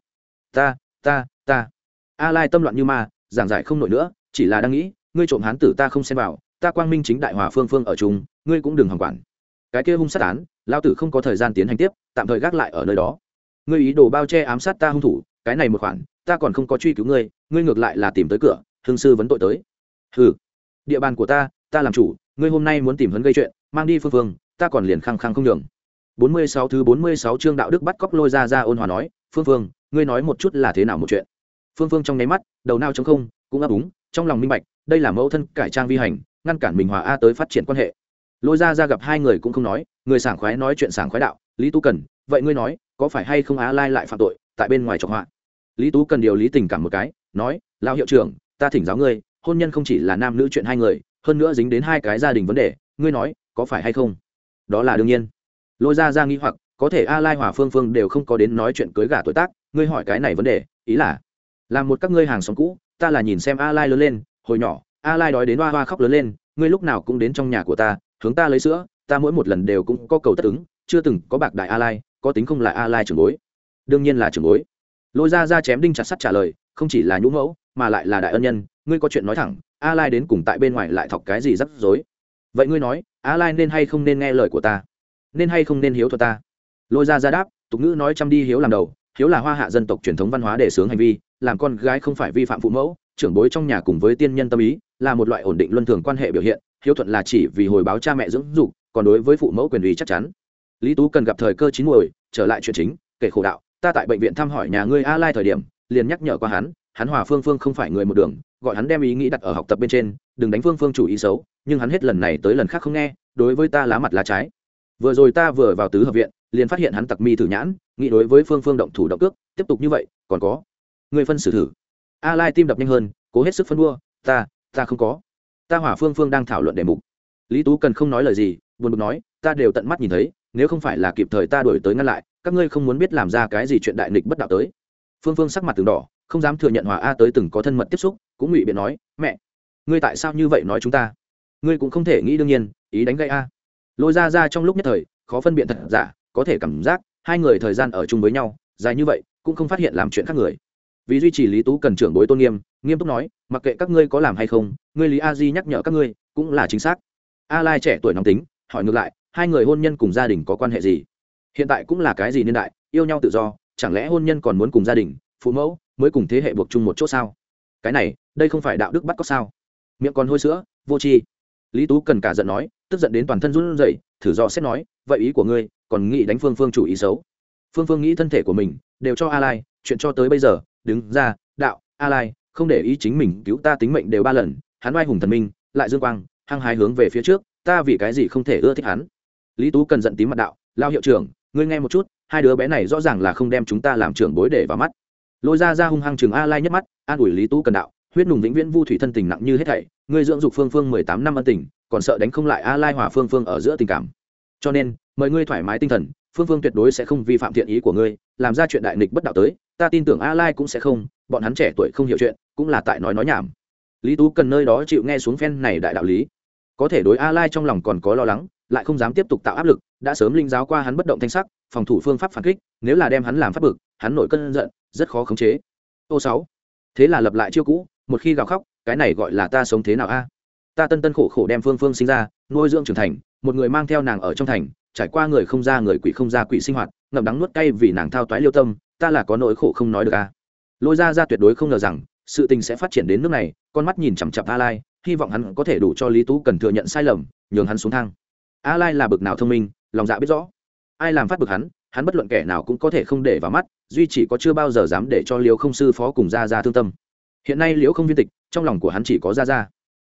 Ta ta ta. A lai tâm loạn như ma, giảng giải không nổi nữa, chỉ là đang nghĩ, ngươi trộm hán tử ta không xem vào, ta quang minh chính đại hòa phương phương ở chung, ngươi cũng đừng hòng quản. Cái kia hung sát án lao tử không có thời gian tiến hành tiếp, tạm thời gác lại ở nơi đó. Ngươi ý đồ bao che ám sát ta hung thủ, cái này một khoản, ta còn không có truy cứu ngươi ngươi ngược lại là tìm tới cửa thương sư vấn tội tới. Ừ địa bàn của ta ta làm chủ, ngươi hôm nay muốn tìm hấn gây chuyện, mang đi phương phương, ta còn liền khăng khăng không đường 46 thứ 46 chương đạo đức bắt cóc lôi ra ra ôn hòa nói, phương phương, ngươi nói một chút là thế nào một chuyện? Phương phương trong nháy mắt, đầu nao trống không, cũng ấp úng, trong lòng minh bạch, đây là mẫu thân cải trang vi hành, ngăn cản mình hòa a tới phát triển quan hệ. Lôi ra ra gặp hai người cũng không nói, người sảng khoái nói chuyện sảng khoái đạo, lý tú cần, vậy ngươi nói, có phải hay không á lai lại phạm tội, tại bên ngoài trọng họa? Lý tú cần điều lý tình cảm một cái, nói, lão hiệu trưởng, ta thỉnh giáo ngươi, hôn nhân không chỉ là nam nữ chuyện hai người, hơn nữa dính đến hai cái gia đình vấn đề, ngươi nói, có phải hay không? Đó là đương nhiên lôi ra ra nghĩ hoặc, có thể a lai hòa phương phương đều không có đến nói chuyện cưới gả tuổi tác, ngươi hỏi cái này vấn đề, ý là, làm một các ngươi hàng xóm cũ, ta là nhìn xem a lai lớn lên, hồi nhỏ, a lai đói đến hoa hoa khóc lớn lên, ngươi lúc nào cũng đến trong nhà của ta, hướng ta lấy sữa, ta mỗi một lần đều cũng có cầu tất ứng, chưa từng có bạc đại a lai, có tính không là a lai trưởng bối. Đương nhiên là trưởng bối. Lôi ra ra chém đinh chặt sắt trả lời, không chỉ là nhũ mẫu, mà lại là đại ân nhân, ngươi có chuyện nói thẳng, a lai đến cùng tại bên ngoài lại thọc cái gì rắc rối. Vậy ngươi nói, a lai nên hay không nên nghe lời của ta? Nên hay không nên hiếu thuật ta? Lôi ra ra đáp, tục ngữ nói chăm đi hiếu làm đầu, hiếu là hoa hạ dân tộc truyền thống văn hóa để sướng hành vi, làm con gái không phải vi phạm phụ mẫu, trưởng bối trong nhà cùng với tiên nhân tâm ý, là một loại ổn định luân thường quan hệ biểu hiện, hiếu thuận là chỉ vì hồi báo cha mẹ dưỡng dục, còn đối với phụ mẫu quyền uy chắc chắn. Lý tú cần gặp thời cơ chín muồi, trở lại chuyện chính, kể khổ đạo, ta tại bệnh viện thăm hỏi nhà ngươi a lai thời điểm, liền nhắc nhở qua hắn hắn hòa phương phương không phải người một đường, gọi hắn đem ý nghĩ đặt ở học tập bên trên, đừng đánh phương phương chủ ý xấu, nhưng hắn hết lần này tới lần khác không nghe, đối với ta lá mặt lá trái vừa rồi ta vừa vào tứ hợp viện, liền phát hiện hắn tặc mi thử nhãn, nghĩ đối với phương phương động thủ động cước, tiếp tục như vậy, còn có. Người phân xử thử. A lai tim đập nhanh hơn, cố hết sức phân đua, ta ta không có. Ta hỏa phương phương đang thảo luận đề mục. Lý tú cần không nói lời gì, buồn bực nói, ta đều tận mắt nhìn thấy, nếu không phải là kịp thời ta đổi tới ngăn lại, các ngươi không muốn biết làm ra cái gì chuyện đại nghịch bất đạo tới. Phương phương sắc mặt từng đỏ, không dám thừa nhận hòa a tới từng có thân mật tiếp xúc, cũng ngụy biện nói, mẹ, ngươi tại sao như vậy nói chúng ta? Ngươi cũng không thể nghĩ đương nhiên, ý đánh gây a lôi ra ra trong lúc nhất thời, khó phân biện thật giả, có thể cảm giác hai người thời gian ở chung với nhau, dài như vậy, cũng không phát hiện làm chuyện khác người. Vì duy trì lý tú cần trưởng bối tôn nghiêm nghiêm túc nói, mặc kệ các ngươi có làm hay không, ngươi lý a di nhắc nhở các ngươi, cũng là chính xác. A lai trẻ tuổi nóng tính, hỏi ngược lại, hai người hôn nhân cùng gia đình có quan hệ gì? Hiện tại cũng là cái gì niên đại, yêu nhau tự do, chẳng lẽ hôn nhân còn muốn cùng gia đình, phụ mẫu, mới cùng thế hệ buộc chung một chỗ sao? Cái này, đây không phải đạo đức bắt có sao? Miệng còn hôi sữa, vô tri. Lý tú cần cả giận nói tức giận đến toàn thân run rẩy, thử dò xét nói, vậy ý của ngươi, còn nghĩ đánh phương phương chủ ý xấu? Phương phương nghĩ thân thể của mình đều cho a lai chuyện cho tới bây giờ, đứng ra, đạo a lai không để ý chính mình, cứu ta tính mệnh đều ba lần. Hắn oai hùng thần minh, lại dương quang, hăng hái hướng về phía trước, ta vì cái gì không thể ưa thích hắn? Lý tú cần giận tím mặt đạo, lao hiệu trưởng, ngươi nghe một chút, hai đứa bé này rõ ràng là không đem chúng ta làm trưởng bối để vào mắt. Lôi ra ra hung hăng chừng a lai nhất mắt, an ủi lý tú cần đạo huyết nùng vĩnh viễn vu thủy thân tình nặng như hết thảy, ngươi dưỡng dục phương phương mười tám năm ân tình, còn sợ đánh không lại a lai hòa phương phương ở giữa tình cảm. Cho nên, mời ngươi thoải mái tinh thần, phương phương tuyệt đối sẽ không vi phạm thiện ý của ngươi, làm ra chuyện đại nghịch bất đạo tới, ta tin tưởng a lai cũng sẽ không, bọn hắn trẻ tuổi không hiểu chuyện, cũng là tại nói nói nhảm. Lý tú cần nơi đó chịu nghe xuống phen này đại đạo lý. Có thể đối a lai trong lòng còn có lo lắng, lại không dám tiếp tục tạo áp lực, đã sớm linh giáo qua hắn bất động thanh sắc, phòng thủ phương pháp phản kích, nếu là đem hắn làm phát bực, hắn nổi cơn giận, rất khó khống chế. Ô sáu, thế là lập lại chiêu cũ một khi gào khóc, cái này gọi là ta sống thế nào a? Ta tân tân khổ khổ đem phương phương sinh ra, nuôi dưỡng trưởng thành, một người mang theo nàng ở trong thành, trải qua người không ra người quỷ không ra quỷ sinh hoạt, ngậm đắng nuốt cay vì nàng thao toái liêu tâm, ta là có nỗi khổ không nói được a. Lôi ra ra tuyệt đối không ngờ rằng, sự tình sẽ phát triển đến nước này, con mắt nhìn chằm chặp a lai, hy vọng hắn có thể đủ cho lý tú cần thừa nhận sai lầm, nhường hắn xuống thang. A lai là bực nào thông minh, lòng dạ biết rõ. Ai làm phát bực hắn hắn bất luận kẻ nào cũng có thể không để vào mắt, duy chỉ có chưa bao giờ dám để cho liều không sư phó cùng ra ra thương tâm hiện nay liễu không viên tịch, trong lòng của hắn chỉ có ra ra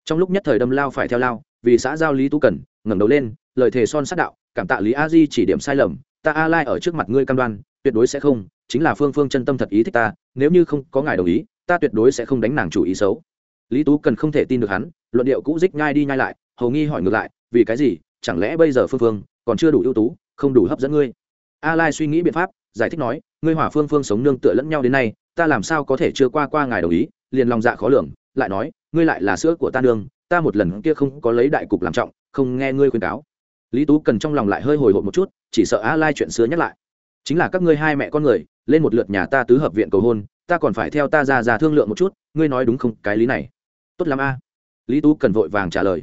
trong lúc nhất thời đâm lao phải theo lao, vì xã giao lý tú cần, ngẩng đầu lên, lời thề son sát đạo, cảm tạ lý a di chỉ điểm sai lầm, ta a lai ở trước mặt ngươi cam đoan, tuyệt đối sẽ không, chính là phương phương chân tâm thật ý thích ta, nếu như không có ngài đồng ý, ta tuyệt đối sẽ không đánh nàng chủ ý xấu. Lý tú cần không thể tin được hắn, luận điệu cũ dích nhai đi nhai lại, hầu nghi hỏi ngược lại, vì cái gì? Chẳng lẽ bây giờ phương phương còn chưa đủ ưu tú, không đủ hấp dẫn ngươi? A lai suy nghĩ biện pháp, giải thích nói ngươi hỏa phương phương sống nương tựa lẫn nhau đến nay, ta làm sao có thể chưa qua qua ngài đồng ý? Liền lòng dạ khó lường, lại nói, ngươi lại là sữa của ta nương, ta một lần kia không có lấy đại cục làm trọng, không nghe ngươi khuyên cáo. Lý tú cần trong lòng lại hơi hồi hộp một chút, chỉ sợ a lai chuyện xưa nhắc lại. Chính là các ngươi hai mẹ con người, lên một lượt nhà ta tứ hợp viện cầu hôn, ta còn phải theo ta ra ra thương lượng một chút, ngươi nói đúng không? Cái lý này. Tốt lắm a. Lý tú cần vội vàng trả lời.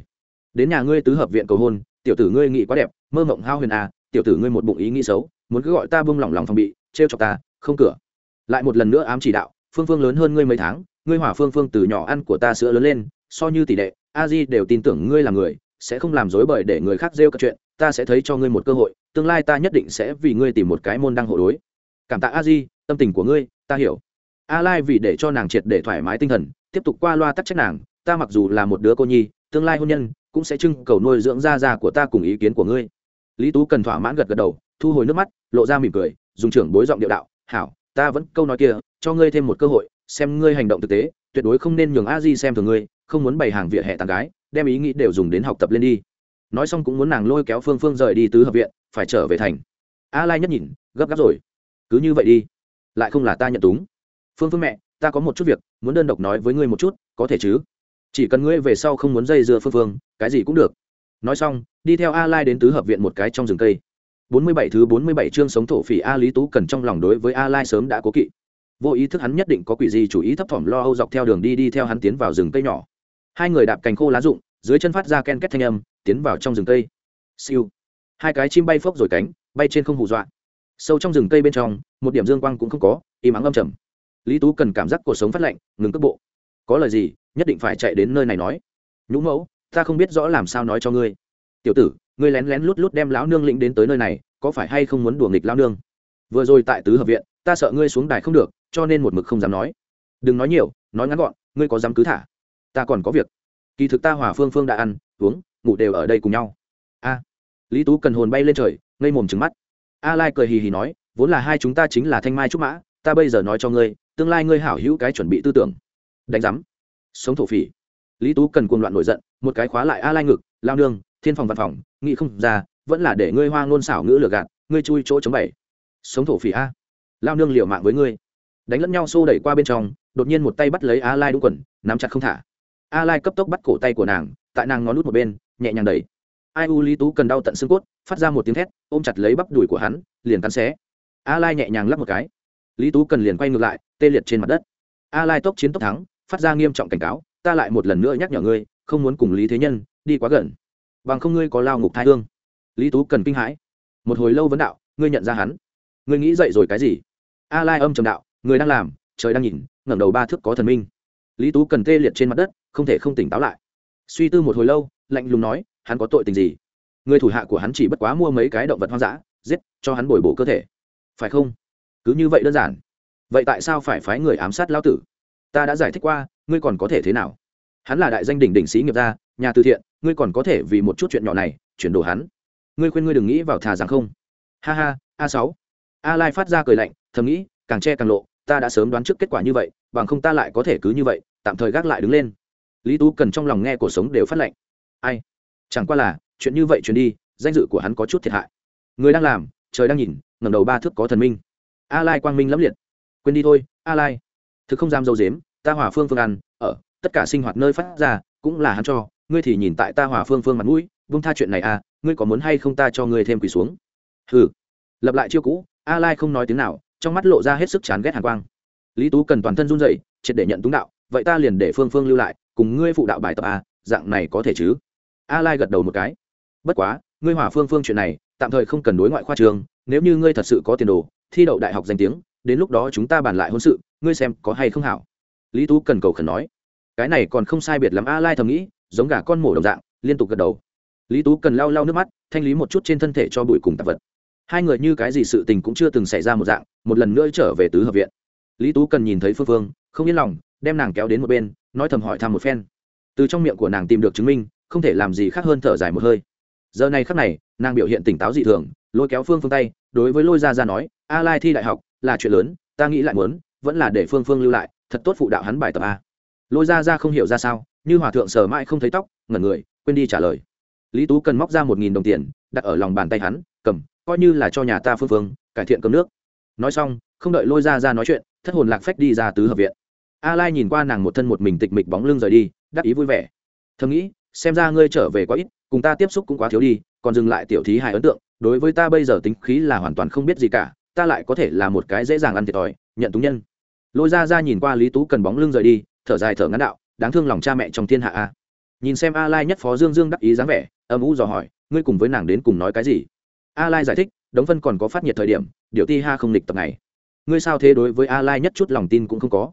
Đến nhà ngươi tứ hợp viện cầu hôn, tiểu tử ngươi nghĩ quá đẹp, mơ mộng hao huyền a, tiểu tử ngươi một bụng ý nghĩ xấu, muốn cứ gọi ta bông lỏng lòng phòng bị trêu chọc ta không cửa. Lại một lần nữa ám chỉ đạo phương phương lớn hơn ngươi mấy tháng ngươi hỏa phương phương từ nhỏ ăn của ta sữa lớn lên so như tỷ lệ, a di đều tin tưởng ngươi là người sẽ không làm dối bời để người khác rêu câu chuyện ta sẽ thấy cho ngươi một cơ hội tương lai ta nhất định sẽ vì ngươi tìm một cái môn đăng hộ đối. Cảm tạ a di tâm tình của ngươi ta hiểu. A lai vì để cho nàng triệt để thoải mái tinh thần tiếp tục qua loa tắc trách nàng ta mặc dù là một đứa cô nhi tương lai hôn nhân cũng sẽ trưng cầu nuôi dưỡng gia già của ta cùng ý kiến của ngươi. Lý tú cần thỏa mãn gật gật đầu thu hồi nước mắt, lộ ra mỉm cười, dùng trưởng bối giọng điệu đạo, hảo, ta vẫn câu nói kia, cho ngươi thêm một cơ hội, xem ngươi hành động thực tế, tuyệt đối không nên nhường a di xem thường ngươi, không muốn bày hàng vỉa hè tàn gái, đem ý nghĩ đều dùng đến học tập lên đi. Nói xong cũng muốn nàng lôi kéo phương phương rời đi tứ hợp viện, phải trở về thành. A lai nhất nhìn, gấp gáp rồi. Cứ như vậy đi, lại không là ta nhận túng. Phương phương mẹ, ta có một chút việc, muốn đơn độc nói với ngươi một chút, có thể chứ? Chỉ cần ngươi về sau không muốn dây dưa phương phương, cái gì cũng được. Nói xong, đi theo a lai đến tứ hợp viện một cái trong rừng cây. 47 thứ 47 chương sống thổ phỉ a lý tú cần trong lòng đối với a lai sớm đã cố kỵ. Vô ý thức hắn nhất định có quỷ gì chủ ý thấp thỏm lo âu dọc theo đường đi đi theo hắn tiến vào rừng cây nhỏ. Hai người đạp cành khô lá rụng, dưới chân phát ra ken két thanh âm, tiến vào trong rừng cây. Siêu. Hai cái chim bay phốc rồi cánh, bay trên không hù dọa. Sâu trong rừng cây bên trong, một điểm dương quang cũng không có, im ắng âm trầm. Lý tú cần cảm giác cuộc sống phát lạnh, ngừng cước bộ. Có lời gì, nhất định phải chạy đến nơi này nói. Nhũ mẫu, ta không biết rõ làm sao nói cho ngươi. Tiểu tử ngươi lén lén lút lút đem lão nương lĩnh đến tới nơi này, có phải hay không muốn đùa nghịch lão nương? Vừa rồi tại tứ hợp viện, ta sợ ngươi xuống đài không được, cho nên một mực không dám nói. Đừng nói nhiều, nói ngắn gọn, ngươi có dám cứ thả? Ta còn có việc. Kỳ thực ta hòa phương phương đã ăn, uống, ngủ đều ở đây cùng nhau. A. Lý tú cần hồn bay lên trời, ngây mồm trứng mắt. A lai cười hì hì nói, vốn là hai chúng ta chính là thanh mai trúc mã, ta bây giờ nói cho ngươi, tương lai ngươi hảo hữu cái chuẩn bị tư tưởng. Đánh giám. Sống thổ phỉ. Lý tú cần cuồng loạn nổi giận, một cái khóa lại a lai ngực lao nương thiên phòng văn phòng, nghĩ không ra, vẫn là để ngươi hoa ngôn xảo ngữ lừa gạt, ngươi chui chỗ chống bậy. Sống thổ phỉ a. Lao nương liều mạng với ngươi. Đánh lẫn nhau xô đẩy qua bên trong, đột nhiên một tay bắt lấy a lai đúng quần, nắm chặt không thả. A lai cấp tốc bắt cổ tay của nàng, tại nàng ngón nút một bên, nhẹ nhàng đẩy. Ai u lý tú cần đau tận xương cốt, phát ra một tiếng thét, ôm chặt lấy bắp đùi của hắn, liền cắn xé. A lai nhẹ nhàng lắp một cái. Lý tú cần liền quay ngược lại, tê liệt trên mặt đất. A lai tốc chiến tốc thắng, phát ra nghiêm trọng cảnh cáo, ta lại một lần nữa nhắc nhở ngươi, không muốn cùng lý thế nhân đi quá gần bằng không ngươi có lao ngục thái hương. Lý tú cần kinh hãi. Một hồi lâu vấn đạo, ngươi nhận ra hắn. Ngươi nghĩ dậy rồi cái gì? A lai âm trầm đạo, người đang làm, trời đang nhìn, ngẩng đầu ba thước có thần minh. Lý tú cần tê liệt trên mặt đất, không thể không tỉnh táo lại. Suy tư một hồi lâu, lạnh lùng nói, hắn có tội tình gì? Người thủ hạ của hắn chỉ bất quá mua mấy cái động vật hoang dã, giết, cho hắn bồi bổ cơ thể. Phải không? Cứ như vậy đơn giản. Vậy tại sao phải phái người ám sát lao tử? Ta đã giải thích qua, ngươi còn có thể thế nào? Hắn là đại danh đỉnh đỉnh sĩ nghiệp gia, nhà từ thiện ngươi còn có thể vì một chút chuyện nhỏ này, chuyển đồ hắn. Ngươi khuyên ngươi đừng nghĩ vào thà rằng không. Ha ha, a sáu. A lai phát ra cười lạnh, thầm nghĩ, càng che càng lộ, ta đã sớm đoán trước kết quả như vậy, bằng không ta lại có thể cứ như vậy, tạm thời gác lại đứng lên. Lý tú cần trong lòng nghe cuộc sống đều phát lệnh. Ai? Chẳng qua là, chuyện như vậy chuyển đi, danh dự của hắn có chút thiệt hại. Người đang làm, trời đang nhìn, ngẩng đầu ba thước có thần minh. A lai quang minh lẫm liệt. Quên đi thôi, a lai. Thực không dám dâu dếm ta hỏa phương phương ăn, ở, tất cả sinh hoạt nơi phát ra, cũng là hắn cho ngươi thì nhìn tại ta hòa phương phương mặt mũi vung tha chuyện này à ngươi có muốn hay không ta cho ngươi thêm quỳ xuống? Hừ. Lập lại chiêu cũ, a lai không nói tiếng nào, trong mắt lộ ra hết sức chán ghét hàn quang. Lý tú cần toàn thân run dậy triệt để nhận túng đạo, vậy ta liền để phương phương lưu lại, cùng ngươi phụ đạo bài tập a dạng này có thể chứ? A lai gật đầu một cái. Bất quá, ngươi hỏa phương phương chuyện này, tạm thời không cần đối ngoại khoa trường, nếu như ngươi thật sự có tiền đồ, thi đậu đại học danh tiếng, đến lúc đó chúng ta bàn lại hôn sự, ngươi xem có hay không hảo. Lý tú cần cầu khẩn nói. Cái này còn không sai biệt lắm, a lai thầm nghĩ giống gà con mổ đồng dạng, liên tục gật đầu. Lý tú cần lau lau nước mắt, thanh lý một chút trên thân thể cho bụi cùng tạp vật. Hai người như cái gì sự tình cũng chưa từng xảy ra một dạng, một lần nữa trở về tứ hợp viện. Lý tú cần nhìn thấy phương phương, không yên lòng, đem nàng kéo đến một bên, nói thầm hỏi thăm một phen. Từ trong miệng của nàng tìm được chứng minh, không thể làm gì khác hơn thở dài một hơi. Giờ này khắc này, nàng biểu hiện tỉnh táo dị thường, lôi kéo phương phương tay, đối với lôi gia ra nói, a lai thi đại học, là chuyện lớn, ta nghĩ lại muốn, vẫn là để phương phương lưu lại, thật tốt phụ đạo hắn bài tập a. Lôi gia ra không hiểu ra sao như hòa thượng sờ mãi không thấy tóc, ngẩn người, quên đi trả lời. Lý tú cần móc ra một nghìn đồng tiền, đặt ở lòng bàn tay hắn, cầm, coi như là cho nhà ta phương phương, cải thiện cấm nước. Nói xong, không đợi lôi ra ra nói chuyện, thất hồn lạc phách đi ra tứ hợp viện. A lai nhìn qua nàng một thân một mình tịch mịch bóng lưng rời đi, đắc ý vui vẻ. Thầm nghĩ, xem ra ngươi trở về quá ít, cùng ta tiếp xúc cũng quá thiếu đi, còn dừng lại tiểu thí hài ấn tượng, đối với ta bây giờ tính khí là hoàn toàn không biết gì cả, ta lại có thể là một cái dễ dàng ăn thiệt thòi, nhận túng nhân. Lôi ra ra nhìn qua lý tú cần bóng lưng rời đi, thở dài thở ngắn đạo đáng thương lòng cha mẹ trong thiên hạ a. Nhìn xem a lai nhất phó dương dương đắc ý dáng vẻ, âm u dò hỏi, ngươi cùng với nàng đến cùng nói cái gì? A lai giải thích, đống vân còn có phát nhiệt thời điểm, điều ti ha không lịch tập này. Ngươi sao thế đối với a lai nhất chút lòng tin cũng không có?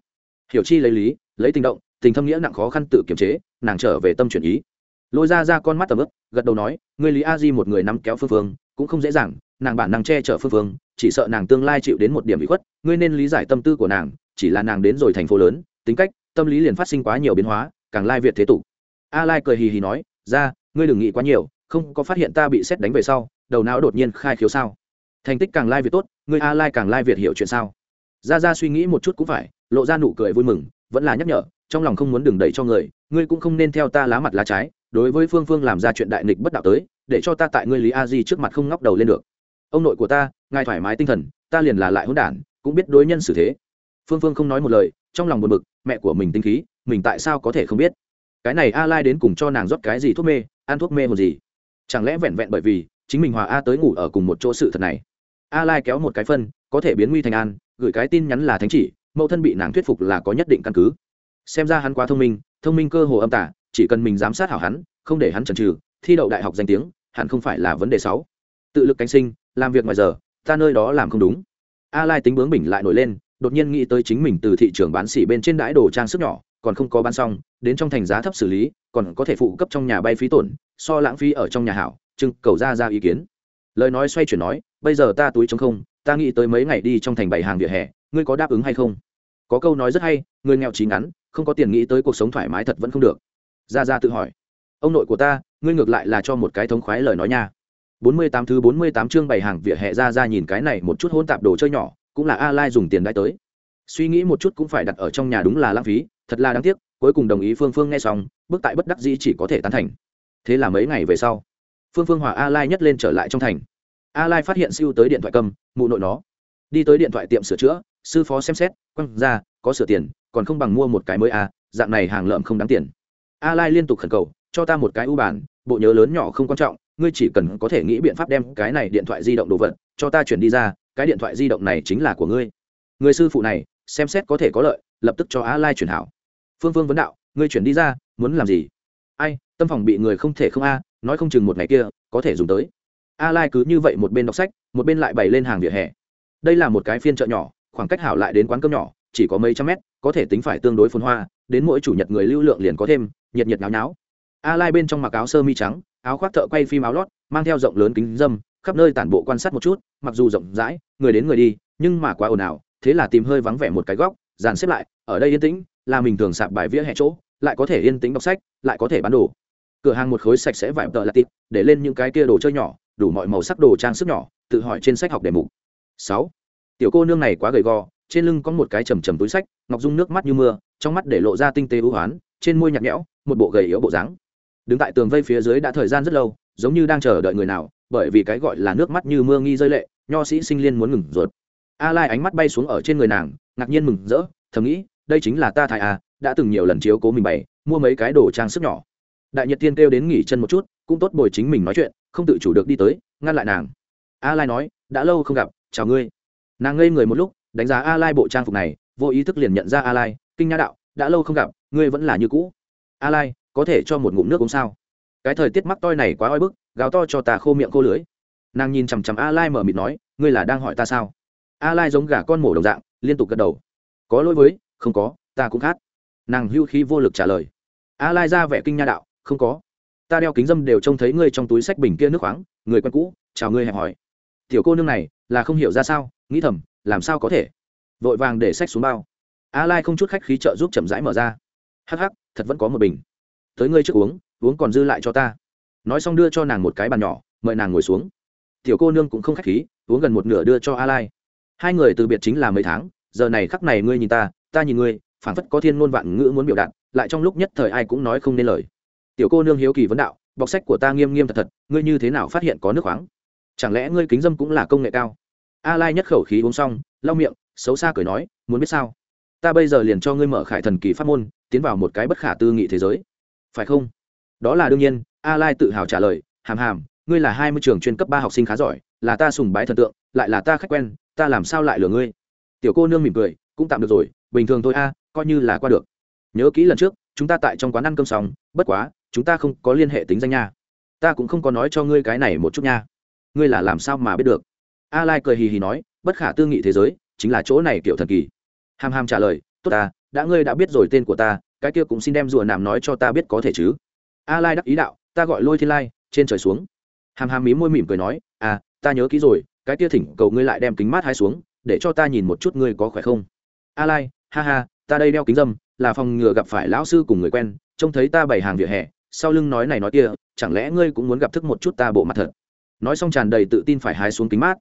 Hiểu chi lấy lý, lấy tình động, tình thâm nghĩa nặng khó khăn tự kiềm chế, nàng trở về tâm chuyển ý. Lôi ra ra con mắt tầm ức gật đầu nói, ngươi lý a di một người nắm kéo phương phương, cũng không dễ dàng, nàng bản năng che chở phương phương, chỉ sợ nàng tương lai chịu đến một điểm bị khuất, ngươi nên lý giải tâm tư của nàng, chỉ là nàng đến rồi thành phố lớn, tính cách tâm lý liền phát sinh quá nhiều biến hóa, càng lai việt thế tục. A lai cười hì hì nói, ra, ngươi đừng nghĩ quá nhiều, không có phát hiện ta bị xét đánh về sau, đầu não đột nhiên khai khiếu sao? Thành tích càng lai việt tốt, ngươi a lai càng lai việt hiểu chuyện sao? Ra ra suy nghĩ một chút cũng phải, lộ ra nụ cười vui mừng, vẫn là nhắc nhở, trong lòng không muốn đừng đẩy cho người, ngươi cũng không nên theo ta lá mặt lá trái, đối với phương phương làm ra chuyện đại nghịch bất đạo tới, để cho ta tại ngươi lý a di trước mặt không ngóc đầu lên được. Ông nội của ta, ngài thoải mái tinh thần, ta liền là lại hỗn đản, cũng biết đối nhân xử thế phương phương không nói một lời, trong lòng buồn bực, mẹ của mình tinh khí, mình tại sao có thể không biết? Cái này a lai đến cùng cho nàng rót cái gì thuốc mê, ăn thuốc mê một gì? Chẳng lẽ vẹn vẹn bởi vì chính mình hòa a tới ngủ ở cùng một chỗ sự thật này? A lai kéo một cái phân, có thể biến nguy thành an, gửi cái tin nhắn là thánh chỉ, mẫu thân bị nàng thuyết phục là có nhất định căn cứ. Xem ra hắn quá thông minh thông minh cơ hồ âm tả, chỉ cần mình giám sát hảo hắn, không để hắn chần trừ thi đậu đại học danh tiếng, hẳn không phải là vấn đề xấu tự lực cánh sinh, làm việc ngoài giờ, ta nơi đó làm không đúng. A lai tính bướng bỉnh lại nổi lên đột nhiên nghĩ tới chính mình từ thị trường bán xỉ bên trên đãi đồ trang sức nhỏ, còn không có bán xong, đến trong thành giá thấp xử lý, còn có thể phụ cấp trong nhà bay phí tổn, so lãng phí ở trong nhà hảo trưng cầu ra ra ý kiến. Lời nói xoay chuyển nói, bây giờ ta túi trống không, ta nghĩ tới mấy ngày đi trong thành bày hàng vỉa hè, ngươi có đáp ứng hay không? Có câu nói rất hay, người nghèo trí ngắn, không có tiền nghĩ tới cuộc sống thoải mái thật vẫn không được. Ra ra tự hỏi, ông nội của ta, ngươi ngược lại là cho một cái thống khoái lời nói nha. Bốn mươi tám thứ bốn mươi tám chương bày hàng vỉa hè ra ra nhìn cái này một chút hôn tạp đồ chơi nhỏ cũng là a lai dùng tiền đãi tới. Suy nghĩ một chút cũng phải đặt ở trong nhà đúng là lãng phí, thật là đáng tiếc, cuối cùng đồng ý phương phương nghe xong, bước tại bất đắc dĩ chỉ có thể tán thành. Thế là mấy ngày về sau, phương phương hòa a lai nhất lên trở lại trong thành. A lai phát hiện siêu tới điện thoại cầm, mụ nội nó. Đi tới điện thoại tiệm sửa chữa, sư phó xem xét, quăng ra, có sửa tiền, còn không bằng mua một cái mới a, dạng này hàng lợm không đáng tiền. A lai liên tục khẩn cầu, cho ta một cái ưu bản, bộ nhớ lớn nhỏ không quan trọng, ngươi chỉ cần có thể nghĩ biện pháp đem cái này điện thoại di động đồ vật, cho ta chuyển đi ra cái điện thoại di động này chính là của ngươi. Người sư phụ này, xem xét có thể có lợi, lập tức cho a lai chuyển hảo. Phương phương vấn đạo, ngươi chuyển đi ra, muốn làm gì? Ai, tâm phòng bị người không thể không a, nói không chừng một ngày kia, có thể dùng tới. A lai cứ như vậy một bên đọc sách, một bên lại bày lên hàng vỉa hè. Đây là một cái phiên chợ nhỏ, khoảng cách hảo lại đến quán cơm nhỏ, chỉ có mấy trăm mét, có thể tính phải tương đối phồn hoa, đến mỗi chủ nhật người lưu lượng liền có thêm, nhiệt nhiệt náo náo a lai bên trong mặc áo sơ mi trắng, áo khoác thợ quay phim áo lót, mang theo rộng lớn kính dâm khắp nơi tản bộ quan sát một chút, mặc dù rộng rãi, người đến người đi, nhưng mà quá ồn ào, thế là tìm hơi vắng vẻ một cái góc, dàn xếp lại, ở đây yên tĩnh, là mình thường sạp bài vỉa hè chỗ, lại có thể yên tĩnh đọc sách, lại có thể bán đồ. Cửa hàng một khối sạch sẽ vải tợ là tịp để lên những cái kia đồ chơi nhỏ, đủ mọi màu sắc đồ trang sức nhỏ, tự hỏi trên sách học đề mục. Sáu. Tiểu cô nương này quá gầy gò, trên lưng có một cái trầm trầm túi sách, ngọc dung nước mắt như mưa, trong mắt để lộ ra tinh tế ưu hoán trên môi nhạt nhẽo, một bộ gầy yếu bộ dáng. Đứng tại tường vây phía dưới đã thời gian rất lâu, giống như đang chờ đợi người nào bởi vì cái gọi là nước mắt như mưa nghi rơi lệ, nho sĩ sinh liên muốn ngừng ruột. A lai ánh mắt bay xuống ở trên người nàng, ngạc nhiên mừng rỡ, thầm nghĩ, đây chính là ta thai a, đã từng nhiều lần chiếu cố mình bày, mua mấy cái đồ trang sức nhỏ. Đại nhật tiên kêu đến nghỉ chân một chút, cũng tốt bồi chính mình nói chuyện, không tự chủ được đi tới, ngăn lại nàng. A lai nói, đã lâu không gặp, chào ngươi. Nàng ngây người một lúc, đánh giá a lai bộ trang phục này, vô ý thức liền nhận ra a lai, kinh nha đạo, đã lâu không gặp, ngươi vẫn là như cũ. A lai, có thể cho một ngụm nước uống sao? Cái thời tiết mắc toi này quá oi bức, gào to cho ta khô miệng khô lưới nàng nhìn chằm chằm a lai mở mịt nói, ngươi là đang hỏi ta sao? A lai giống gà con mổ đồng dạng, liên tục gật đầu. Có lỗi với, không có, ta cũng khát nàng hưu khí vô lực trả lời. A lai ra vẻ kinh nha đạo, không có. Ta đeo kính dâm đều trông thấy ngươi trong túi sách bình kia nước khoáng, người quen cũ, chào ngươi hẹp hỏi. Tiểu cô nương này, là không hiểu ra sao, nghĩ thầm, làm sao có thể? Vội vàng để sách xuống bao. A lai không chút khách khí trợ giúp chậm rãi mở ra. Hắc hắc, thật vẫn có một bình. Tới ngươi trước uống uống còn dư lại cho ta. Nói xong đưa cho nàng một cái bàn nhỏ, mời nàng ngồi xuống. Tiểu cô nương cũng không k h á c h khí, uống gần một nửa đưa cho a lai. Hai người từ biệt chính là mấy tháng, giờ này khắc này ngươi nhìn ta ta nhìn ngươi, phảng phất có thiên ngôn vạn ngữ muốn biểu đạt, lại trong lúc nhất thời ai cũng nói không nên lời. Tiểu cô nương hiếu kỳ vấn đạo, bọc sách của ta nghiêm nghiêm thật thật, ngươi như thế nào phát hiện có nước khoáng? Chẳng lẽ ngươi kính dâm cũng là công nghệ cao? A lai nhất khẩu khí uống xong, lau miệng, xấu xa cười nói, muốn biết sao? Ta bây giờ liền cho ngươi mở khải thần kỳ pháp môn, tiến vào một cái bất khả tư nghị thế giới. Phải không? Đó là đương nhiên, a lai tự hào trả lời, hàm hàm, ngươi là hai mươi trường chuyên cấp ba học sinh khá giỏi, là ta sùng bái thần tượng, lại là ta khách quen, ta làm sao lại lừa ngươi? Tiểu cô nương mỉm cười, cũng tạm được rồi, bình thường thôi a, coi như là qua được. Nhớ kỹ lần trước, chúng ta tại trong quán ăn cơm xong, bất quá, chúng ta không có liên hệ tính danh nha. Ta cũng không có nói cho ngươi cái này một chút nha. Ngươi là làm sao mà biết được? A lai cười hì hì nói, bất khả tư nghị thế giới, chính là chỗ này kiểu thần kỳ. Hàm hàm trả lời, tốt ta, đã ngươi đã biết rồi tên của ta, cái kia cũng xin đem rùa nàm nói cho ta biết có thể chứ a lai đắc ý đạo, ta gọi lôi thiên lai, trên trời xuống. Hàm hàm mí môi mỉm cười nói à ta nhớ kỹ rồi, cái kia thỉnh cầu ngươi lại đem kính mát hai xuống, để cho ta nhìn một chút ngươi có khỏe không. A lai, ha ha, ta đây đeo kính dâm, là phòng ngừa gặp phải lão sư cùng người quen, trông thấy ta bày hàng vỉa hè, sau lưng nói này nói kia, chẳng lẽ ngươi cũng muốn gặp thức một chút ta bộ mặt thật? Nói xong tràn đầy tự tin phải hái xuống kính mát.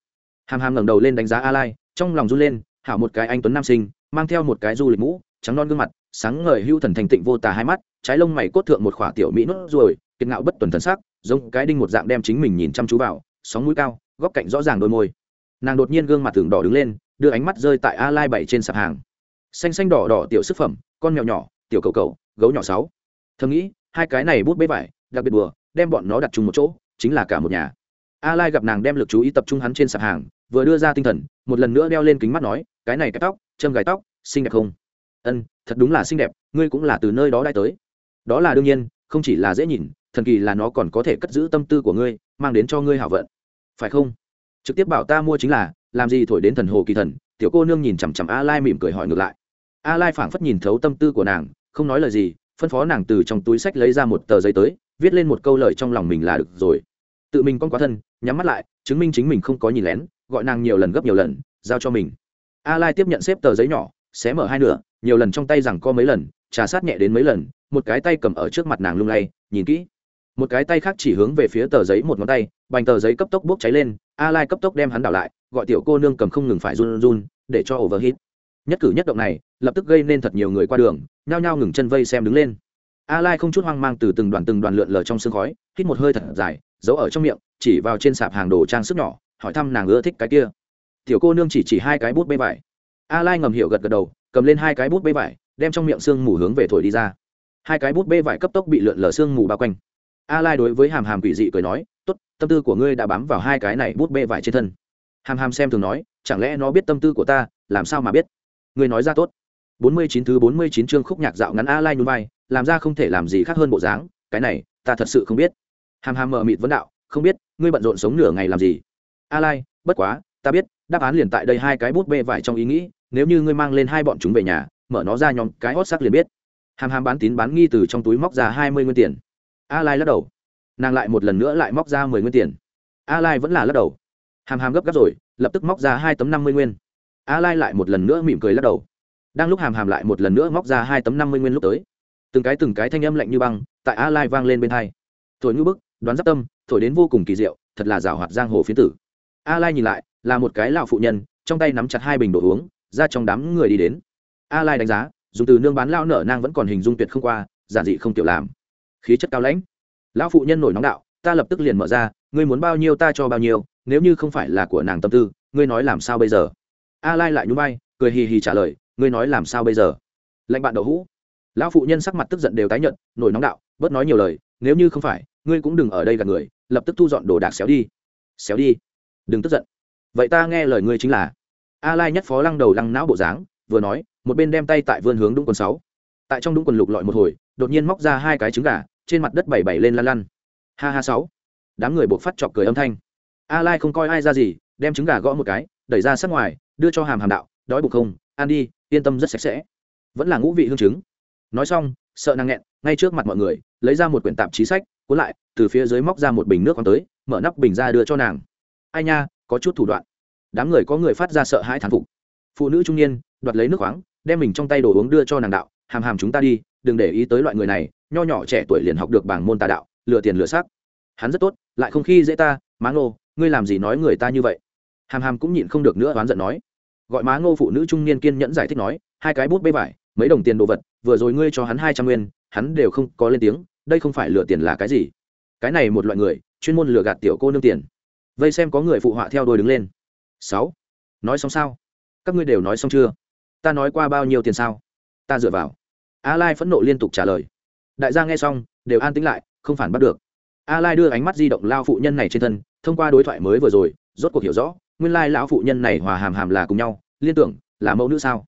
Hàm hàm ngẩng đầu lên đánh giá a lai, trong lòng run lên, hảo một cái anh tuấn nam sinh, mang theo một cái du lịch mũ, trắng non gương mặt, sáng ngời hưu thần thành tịnh vô tà hai mắt trái lông mày cốt thượng một khỏa tiểu mỹ nốt ruồi, kiệt ngạo bất tuần thần sắc, giống cái đinh một dạng đem chính mình nhìn chăm chú vào, sóng mũi cao, góc cạnh rõ ràng đôi môi. Nàng đột nhiên gương mặt thường đỏ đứng lên, đưa ánh mắt rơi tại a lai bảy trên sạp hàng. Xanh xanh đỏ đỏ tiểu sức phẩm, con mèo nhỏ, tiểu cầu cầu, gấu nhỏ sáu. Thầm nghĩ, hai cái này bút bế vải, đặc biệt đùa, đem bọn nó đặt chung một chỗ, chính là cả một nhà. A lai gặp nàng đem lực chú ý tập trung hắn trên sạp hàng, vừa đưa ra tinh thần, một lần nữa đeo lên kính mắt nói, cái này cái tóc, châm gài tóc, xinh đẹp không? Ân, thật đúng là xinh đẹp, ngươi cũng là từ nơi đó đai tới đó là đương nhiên, không chỉ là dễ nhìn, thần kỳ là nó còn có thể cất giữ tâm tư của ngươi, mang đến cho ngươi hảo vận. Phải không? Trực tiếp bảo ta mua chính là, làm gì thổi đến thần hồ kỳ thần, tiểu cô nương nhìn chằm chằm a lai mỉm cười hỏi ngược lại. A lai phảng phất nhìn thấu tâm tư của nàng, không nói lời gì, phân phó nàng từ trong túi sách lấy ra một tờ giấy tới, viết lên một câu lời trong lòng mình là được rồi. Tự mình con quá thân, nhắm mắt lại, chứng minh chính mình không có nhìn lén, gọi nàng nhiều lần gấp nhiều lần, giao cho mình. A lai tiếp nhận xếp tờ giấy nhỏ, xé mở hai nửa, nhiều lần trong tay rằng co mấy lần, trà sát nhẹ đến mấy lần một cái tay cầm ở trước mặt nàng lung lay, nhìn kỹ. Một cái tay khác chỉ hướng về phía tờ giấy một ngón tay, bành tờ giấy cấp tốc bốc cháy lên, a lai cấp tốc đem hắn đảo lại, gọi tiểu cô nương cầm không ngừng phải run run, để cho overhit nhất cử nhất động này, lập tức gây nên thật nhiều người qua đường, nhao nhao ngừng chân vây xem đứng lên. A lai không chút hoang mang từ từng đoàn từng đoàn lượn lờ trong sương khói, hít một hơi thật dài, giấu ở trong miệng, chỉ vào trên sạp hàng đồ trang sức nhỏ, hỏi thăm nàng ưa thích cái kia. Tiểu cô nương chỉ chỉ hai cái bút bê vải. A lai ngầm hiểu gật gật đầu, cầm lên hai cái bút bê vải, đem trong miệng sương mù hướng về thổi đi ra hai cái bút bê vải cấp tốc bị lượn lờ sương mù bao quanh. A lai đối với hàm hàm quỷ dị cười nói, tốt, tâm tư của ngươi đã bám vào hai cái này bút bê vải trên thân. Hàm hàm xem thường nói, chẳng lẽ nó biết tâm tư của ta, làm sao mà biết? Ngươi nói ra tốt. 49 thứ 49 chương khúc nhạc dạo ngắn a lai nhún vai, làm ra không thể làm gì khác hơn bộ dáng, cái này, ta thật sự không biết. Hàm hàm mờ mịt vấn đạo, không biết, ngươi bận rộn sống nửa ngày làm gì? A lai bất quá, ta biết, đáp án liền tại đây hai cái bút bê vải trong ý nghĩ, nếu như ngươi mang lên hai bọn chúng về nhà, mở nó ra nhóm cái hót sắc liền biết hàm hàm bán tín bán nghi từ trong túi móc ra hai mươi nguyên tiền. A lai lắc đầu. Nàng lại một lần nữa lại móc ra mười nguyên tiền. A lai vẫn là lắc đầu. Hàm hàm gấp gáp rồi, lập tức móc ra hai tấm năm mươi nguyên. A lai lại một lần nữa mỉm cười lắc đầu. Đang lúc hàm hàm lại một lần nữa móc ra hai tấm năm mươi nguyên lúc tới, từng cái từng cái thanh âm lạnh như băng tại a lai vang lên bên hai. Thổi ngữ bức, đoán giáp tâm, thổi đến vô cùng kỳ diệu, thật là rào hoạt giang hồ phiến tử. A lai nhìn lại, là một cái lão phụ nhân, trong tay nắm chặt hai bình đồ uống, ra trong đám người đi đến. A lai đánh giá dùng từ nương bán lao nở nang vẫn còn hình dung tuyệt không qua, giản dị không tiểu làm. Khí chất cao lãnh. Lão phụ nhân nổi nóng đạo, ta lập tức liền mở ra, ngươi muốn bao nhiêu ta cho bao nhiêu, nếu như không phải là của nàng tâm tư, ngươi nói làm sao bây giờ? A lai lại nhún vai, cười hì hì trả lời, ngươi nói làm sao bây giờ? Lệnh bạn đậu hũ. Lão phụ nhân sắc mặt tức giận đều tái nhận nổi nóng đạo, bớt nói nhiều lời, nếu như không phải, ngươi cũng đừng ở đây gặp người, lập tức thu dọn đồ đạc xéo đi. Xéo đi? Đừng tức giận. Vậy ta nghe lời ngươi chính là. A lai nhất phó lăng đầu lăng não bộ dáng, vừa nói một bên đem tay tại vươn hướng đúng quần sáu. Tại trong đúng quần lục lọi một hồi, đột nhiên móc ra hai cái trứng gà, trên mặt đất bảy bảy lên lăn lăn. Ha ha sáu. Đám người buộc phát chọc cười âm thanh. A lai không coi ai ra gì, đem trứng gà gõ một cái, đẩy ra sát ngoài, đưa cho hàm hàm đạo, đói bụng không? Ăn đi, yên tâm rất sạch sẽ. Vẫn là ngũ vị hương trứng. Nói xong, sợ năng nghẹn, ngay trước mặt mọi người, lấy ra một quyển tạp chí sách, cuốn lại, từ phía dưới móc ra một bình nước còn tới, mở nắp bình ra đưa cho nàng. Ai nha, có chút thủ đoạn. Đám người có người phát ra sợ hãi thán phục. Phụ nữ trung niên, đoạt lấy nước khoáng đem mình trong tay đồ uống đưa cho nàng đạo, hàm hàm chúng ta đi, đừng để ý tới loại người này, nho nhỏ trẻ tuổi liền học được bảng môn tà đạo, lừa tiền lừa sắc hắn rất tốt, lại không khi dễ ta, má ngô, ngươi làm gì nói người ta như vậy? Hàm hàm cũng nhịn không được nữa oán giận nói. Gọi má ngô phụ nữ trung niên kiên nhẫn giải thích nói, hai cái bút bê vải, mấy đồng tiền đồ vật, vừa rồi ngươi cho hắn hai trăm nguyên, hắn đều không có lên tiếng, đây không phải lừa tiền là cái gì? Cái này một loại người, chuyên môn lừa gạt tiểu cô nương tiền. Vây xem có người phụ họa theo đôi đứng lên. Sáu. Nói xong sao? Các ngươi đều nói xong chưa? Ta nói qua bao nhiêu tiền sao? Ta dựa vào. A lai phẫn nộ liên tục trả lời. Đại gia nghe xong, đều an tĩnh lại, không phản bắt được. A lai đưa ánh mắt di động lao phụ nhân này trên thân, thông qua đối thoại mới vừa rồi, rốt cuộc hiểu rõ, nguyên lai lão phụ nhân này hòa hàm hàm là cùng nhau, liên tưởng, là mẫu nữ sao?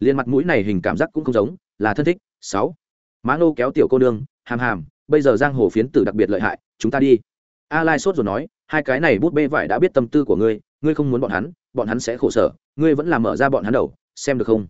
Liên mặt mũi này hình cảm giác cũng không giống, là thân thích. Sáu. Má nô kéo tiểu cô nương, hàm hàm, bây giờ giang hồ phiến tử đặc biệt lợi hại, chúng ta đi. A lai sốt rồi nói, hai cái này bút bê vải đã biết tâm tư của ngươi ngươi không muốn bọn hắn bọn hắn sẽ khổ sở, ngươi vẫn làm mở ra bọn hắn đầu xem được không?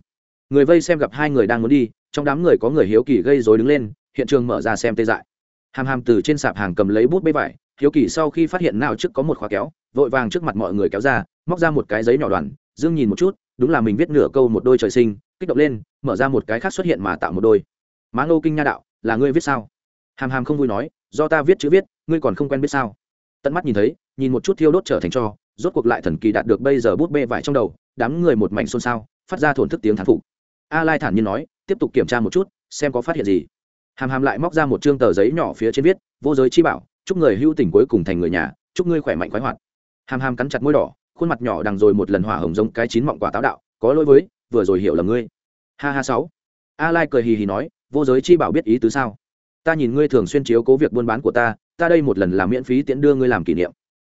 Người vây xem gặp hai người đang muốn đi, trong đám người có người hiếu kỳ gây rối đứng lên, hiện trường mở ra xem tê dại. Hàm hàm từ trên sạp hàng cầm lấy bút bê vải, hiếu kỳ sau khi phát hiện nào trước có một khóa kéo, vội vàng trước mặt mọi người kéo ra, móc ra một cái giấy nhỏ đoàn, dương nhìn một chút, đúng là mình viết nửa câu một đôi trời sinh, kích động lên, mở ra một cái khác xuất hiện mà tạo một đôi. Má ngô kinh nha đạo, là ngươi viết sao? Hàm hàm không vui nói, do ta viết chữ viết, ngươi còn không quen biết sao? Tận mắt nhìn thấy, nhìn một chút thiêu đốt trở thành cho, rốt cuộc lại thần kỳ đạt được bây giờ bút bê vải trong đầu, đám người một mảnh xôn xao phát ra thổn thức tiếng thán phục. A lai thản nhiên nói, tiếp tục kiểm tra một chút, xem có phát hiện gì. Hàm hàm lại móc ra một chương tờ giấy nhỏ phía trên viết, vô giới chi bảo, chúc người hưu tình cuối cùng thành người nhà, chúc ngươi khỏe mạnh khoái hoạt. Hàm hàm cắn chặt môi đỏ, khuôn mặt nhỏ đằng rồi một lần hỏa hồng giống cái chín mọng quả táo đạo, có lỗi với, vừa rồi hiểu là ngươi. Ha ha sáu. A lai cười hì hì nói, vô giới chi bảo biết ý tứ sao? Ta nhìn ngươi thường xuyên chiếu cố việc buôn bán của ta ta đây một lần làm miễn phí tiễn đưa ngươi làm kỷ niệm.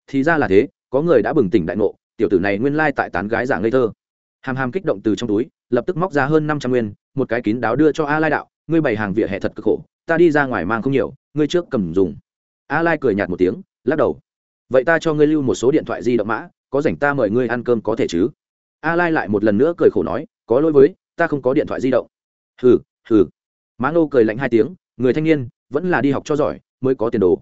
Thì ra là thế, có người đã bừng tỉnh đại ngộ, tiểu tử này nguyên lai tại tán gái giả ngây thơ hàm hàm kích động từ trong túi, lập tức móc ra hơn năm trăm nguyên, một cái kín đáo đưa cho a lai đạo, ngươi bày hàng vỉa hè thật cực khổ, ta đi ra ngoài mang không nhiều, ngươi trước cầm dùng. A lai cười nhạt một tiếng, lắc đầu. Vậy ta cho ngươi lưu một số điện thoại di động mã, có rảnh ta mời ngươi ăn cơm có thể chứ? A lai lại một lần nữa cười khổ nói, có lỗi với, ta không có điện thoại di động. Hừ hừ. Má ngô cười lạnh hai tiếng, người thanh niên, vẫn là đi học cho giỏi, mới có tiền đồ.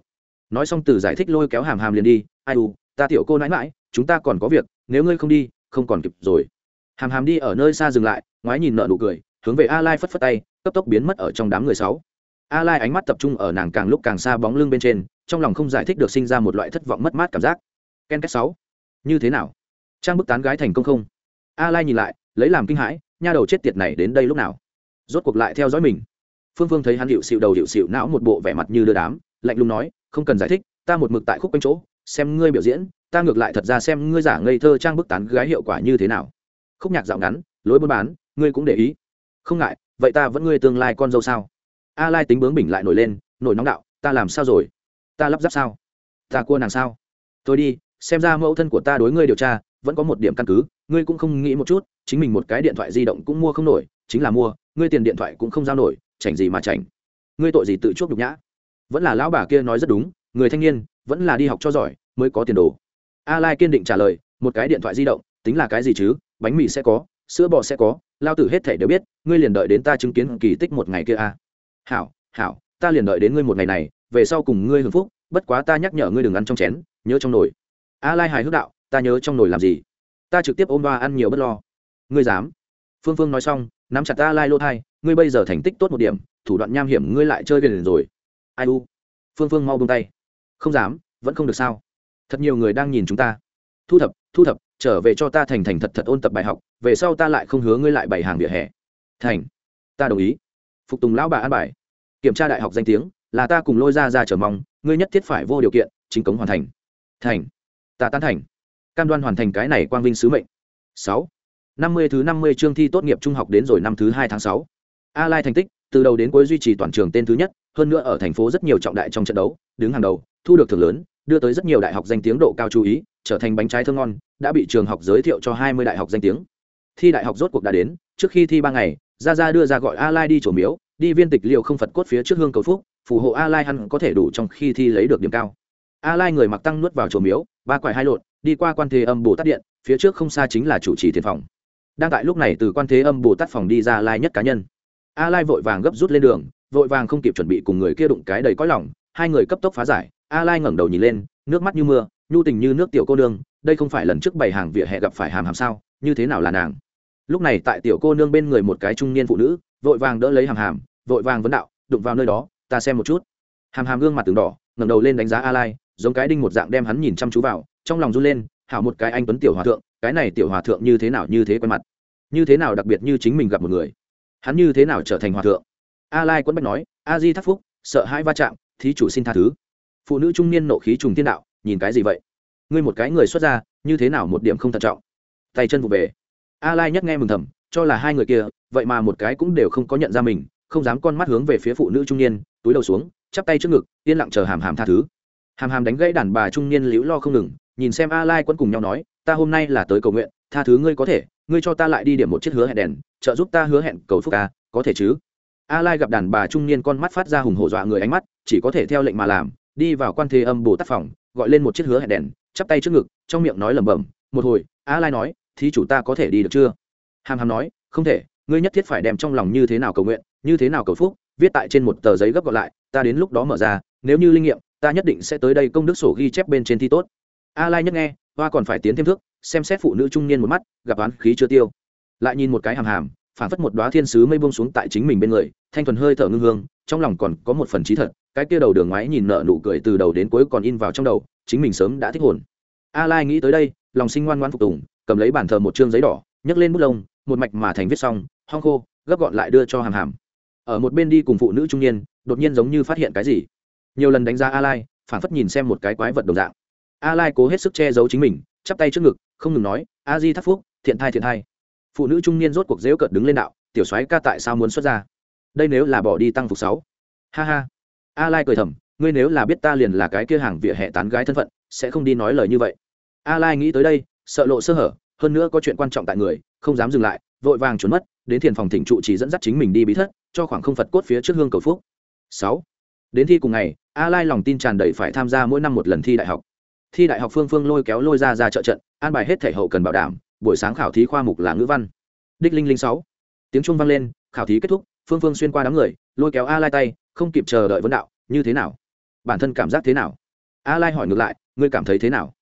Nói xong từ giải thích lôi kéo hàm hàm liền đi, ai u, ta tiểu cô nãi mãi chúng ta còn có việc, nếu ngươi không đi, không còn kịp rồi hàm hàm đi ở nơi xa dừng lại, ngoái nhìn nợ nụ cười, hướng về a lai phất phất tay, cấp tốc biến mất ở trong đám người sáu. A lai ánh mắt tập trung ở nàng càng lúc càng xa bóng lưng bên trên, trong lòng không giải thích được sinh ra một loại thất vọng mất mát cảm giác. Ken kết sáu, như thế nào? Trang bức tán gái thành công không? A lai nhìn lại, lấy làm kinh hãi, nha đầu chết tiệt này đến đây lúc nào? Rốt cuộc lại theo dõi mình. Phương phương thấy hắn hiệu xịu đầu hiệu xịu não một bộ vẻ mặt như đưa đám, lạnh lùng nói, không cần giải thích, ta một mực tại khúc quanh chỗ, xem ngươi biểu diễn, ta ngược lại thật ra xem ngươi giả ngây thơ trang bức tán gái hiệu quả như thế nào khúc nhạc dạo ngắn, lối buôn bán, ngươi cũng để ý. Không ngại, vậy ta vẫn ngươi tương lai con dâu sao? A lai tính bướng bỉnh lại nổi lên, nổi nóng đạo, ta làm sao rồi? Ta lắp ráp sao? Ta cua nàng sao? Tôi đi, xem ra mẫu thân của ta đối ngươi điều tra, vẫn có một điểm căn cứ, ngươi cũng không nghĩ một chút, chính mình một cái điện thoại di động cũng mua không nổi, chính là mua, ngươi tiền điện thoại cũng không giao nổi, chảnh gì mà chảnh. Ngươi tội gì tự chuốc nhục nhã? Vẫn là lão bà kia nói rất đúng, người thanh niên, vẫn là đi học cho giỏi, mới có tiền đồ. A lai kiên định trả lời, một cái điện thoại di động, tính là cái gì chứ? Bánh mì sẽ có, sữa bò sẽ có, lao tử hết thể đều biết, ngươi liền đợi đến ta chứng kiến kỳ tích một ngày kia a à. hảo hảo, ta liền đợi đến ngươi một ngày này, về sau cùng ngươi hưởng phúc, bất quá ta nhắc nhở ngươi đừng ăn trong chén, nhớ trong nồi. A lai hài hước đạo, ta nhớ trong nồi làm gì? Ta trực tiếp ôm ba ăn nhiều bất lo. Ngươi dám. Phương phương nói xong, nắm chặt a lai lô thai, ngươi bây giờ thành tích tốt một điểm, thủ đoạn nham hiểm ngươi lại chơi gần rồi. Ai u? Phương phương mau buông tay. Không dám, vẫn không được sao? Thật nhiều người đang nhìn chúng ta. Thu thập thu thập trở về cho ta thành thành thật thật ôn tập bài học, về sau ta lại không hứa ngươi lại bày hàng vỉa hè. Thành, ta đồng ý. Phục tùng lão bà an bài. Kiểm tra đại học danh tiếng, là ta cùng lôi ra ra chờ mong, ngươi nhất thiết phải vô điều kiện, chính cống hoàn thành. Thành, ta tán thành. Cam đoan hoàn thành cái này quang vinh sứ mệnh. Sáu. Năm mươi thứ năm mươi chương thi tốt nghiệp trung học đến rồi năm thứ hai tháng sáu. A lai thành tích, từ đầu đến cuối duy trì toàn trường tên thứ nhất, hơn nữa ở thành phố rất nhiều trọng đại trong trận đấu, đứng hàng đầu, thu được thưởng lớn đưa tới rất nhiều đại học danh tiếng độ cao chú ý, trở thành bánh trái thơm ngon, đã bị trường học giới thiệu cho hai mươi đại học danh tiếng. Thi đại học rốt cuộc đã đến, trước khi thi ba ngày ra ra đưa ra gọi a lai đi trổ miếu, đi viên tịch liệu không phật cốt phía trước hương cầu phúc, phù hộ a lai hắn có thể đủ trong khi thi lấy được điểm cao. A lai người mặc tăng nuốt vào trổ miếu, ba quải hai lột đi qua quan thế âm bồ tát điện, phía trước không xa chính là chủ trì thiền phòng. Đang tại lúc này từ quan thế âm bồ tát phòng đi ra lai nhất cá nhân. A lai vội vàng gấp rút lên đường, vội vàng không kịp chuẩn bị cùng người kia đụng cái đầy cõi lòng, hai người cấp tốc phá giải a lai ngẩng đầu nhìn lên, nước mắt như mưa, nhu tình như nước tiểu cô nương, đây không phải lần trước bày hàng vỉa hè gặp phải hàm hàm sao, như thế nào là nàng? Lúc này tại tiểu cô nương bên người một cái trung niên phụ nữ, vội vàng đỡ lấy hàm hàm, vội vàng vấn đạo, đụng vào nơi đó, ta xem một chút. Hàm hàm gương mặt từng đỏ, ngẩng đầu lên đánh giá a lai, giống cái đinh một dạng đem hắn nhìn chăm chú vào, trong lòng run lên, hảo một cái anh tuấn tiểu hòa thượng, cái này tiểu hòa thượng như thế nào như thế quen mặt. Như thế nào đặc biệt như chính mình gặp một người. Hắn như thế nào trở thành hòa thượng? A lai quấn bách nói, a di thắc phúc, sợ hai va chạm, thí chủ xin tha thứ phụ nữ trung niên nộ khí trùng thiên đạo, nhìn cái gì vậy? Ngươi một cái người xuất ra như thế nào một điểm không thận trọng? Tay chân vụ về. A lai nhắc nghe mừng thầm, cho là hai người kia, vậy mà một cái cũng đều không có nhận ra mình, không dám con mắt hướng về phía phụ nữ trung niên, túi đầu xuống, chắp tay trước ngực, yên lặng chờ hàm hàm tha thứ. Hàm hàm đánh gãy đàn bà trung niên liễu lo không ngừng, nhìn xem a lai quân cùng nhau nói, ta hôm nay là tới cầu nguyện, tha thứ ngươi có thể, ngươi cho ta lại đi điểm một chiếc hứa hẹn đèn, trợ giúp ta hứa hẹn cầu phúc ca, có thể chứ? A lai gặp đàn bà trung niên con mắt phát ra hùng hổ dọa người ánh mắt, chỉ có thể theo lệnh mà làm đi vào quan thế âm bồ tát phòng, gọi lên một chiếc hứa hẹn đèn, chắp tay trước ngực, trong miệng nói lẩm bẩm, một hồi, a lai nói thì chủ ta có thể đi được chưa? Hàm hàm nói, không thể, ngươi nhất thiết phải đem trong lòng như thế nào cầu nguyện, như thế nào cầu phúc, viết tại trên một tờ giấy gấp gọn lại, ta đến lúc đó mở ra, nếu như linh nghiệm, ta nhất định sẽ tới đây công đức sổ ghi chép bên trên thi tốt. A lai nhất nghe, hoa còn phải tiến thêm thước, xem xét phụ nữ trung niên một mắt, gặp oán khí chưa tiêu. Lại nhìn một cái hàm hàm phản phất một đoá thiên sứ mây buông xuống tại chính mình bên người, thanh thuần hơi thở ngưng hương, trong lòng còn có một phần trí thật, cái kia đầu đường ngoái nhìn nợ nụ cười từ đầu đến cuối còn in vào trong đầu, chính mình sớm đã thích hồn. A lai nghĩ tới đây, lòng sinh ngoan ngoan phục tùng, cầm lấy bản thờ một chương giấy đỏ, nhấc lên bút lông, một mạch mà thành viết xong, hong khô, gấp gọn lại đưa cho hàm hàm. Ở một bên đi cùng phụ nữ trung niên, đột nhiên giống như phát hiện cái gì. Nhiều lần đánh giá a lai phản phất nhìn xem một cái quái vật đồng dạng. A lai cố hết sức che giấu chính mình, chắp tay trước ngực, không ngừng nói, a di thắc phúc, thiện thai thiện thai phụ nữ trung niên rốt cuộc dễu cợt đứng lên đạo, tiểu soái ca tại sao muốn xuất ra? Đây nếu là bỏ đi tăng phục sáu. Ha ha. A lai cười thầm, ngươi nếu là biết ta liền là cái kia hàng vỉa hè tán gái thân phận, sẽ không đi nói lời như vậy. A lai nghĩ tới đây, sợ lộ sơ hở, hơn nữa có chuyện quan trọng tại người, không dám dừng lại, vội vàng trốn mất, đến thiền phòng thỉnh trụ chỉ dẫn dắt chính mình đi bí thất, cho khoảng không phật cốt phía trước hương cầu phúc. Sáu. Đến thi cùng ngày, a lai lòng tin tràn đầy phải tham gia mỗi năm một lần thi đại học. Thi đại học phương phương lôi kéo lôi ra ra trợ trận, an bài hết thể hậu cần bảo đảm buổi sáng khảo thí khoa mục là ngữ văn. Đích linh linh sáu. Tiếng trung vang lên, khảo thí kết thúc, phương phương xuyên qua đám người, lôi kéo a lai tay, không kịp chờ đợi vấn đạo, như thế nào? Bản thân cảm giác thế nào? A lai hỏi ngược lại, ngươi cảm thấy thế nào?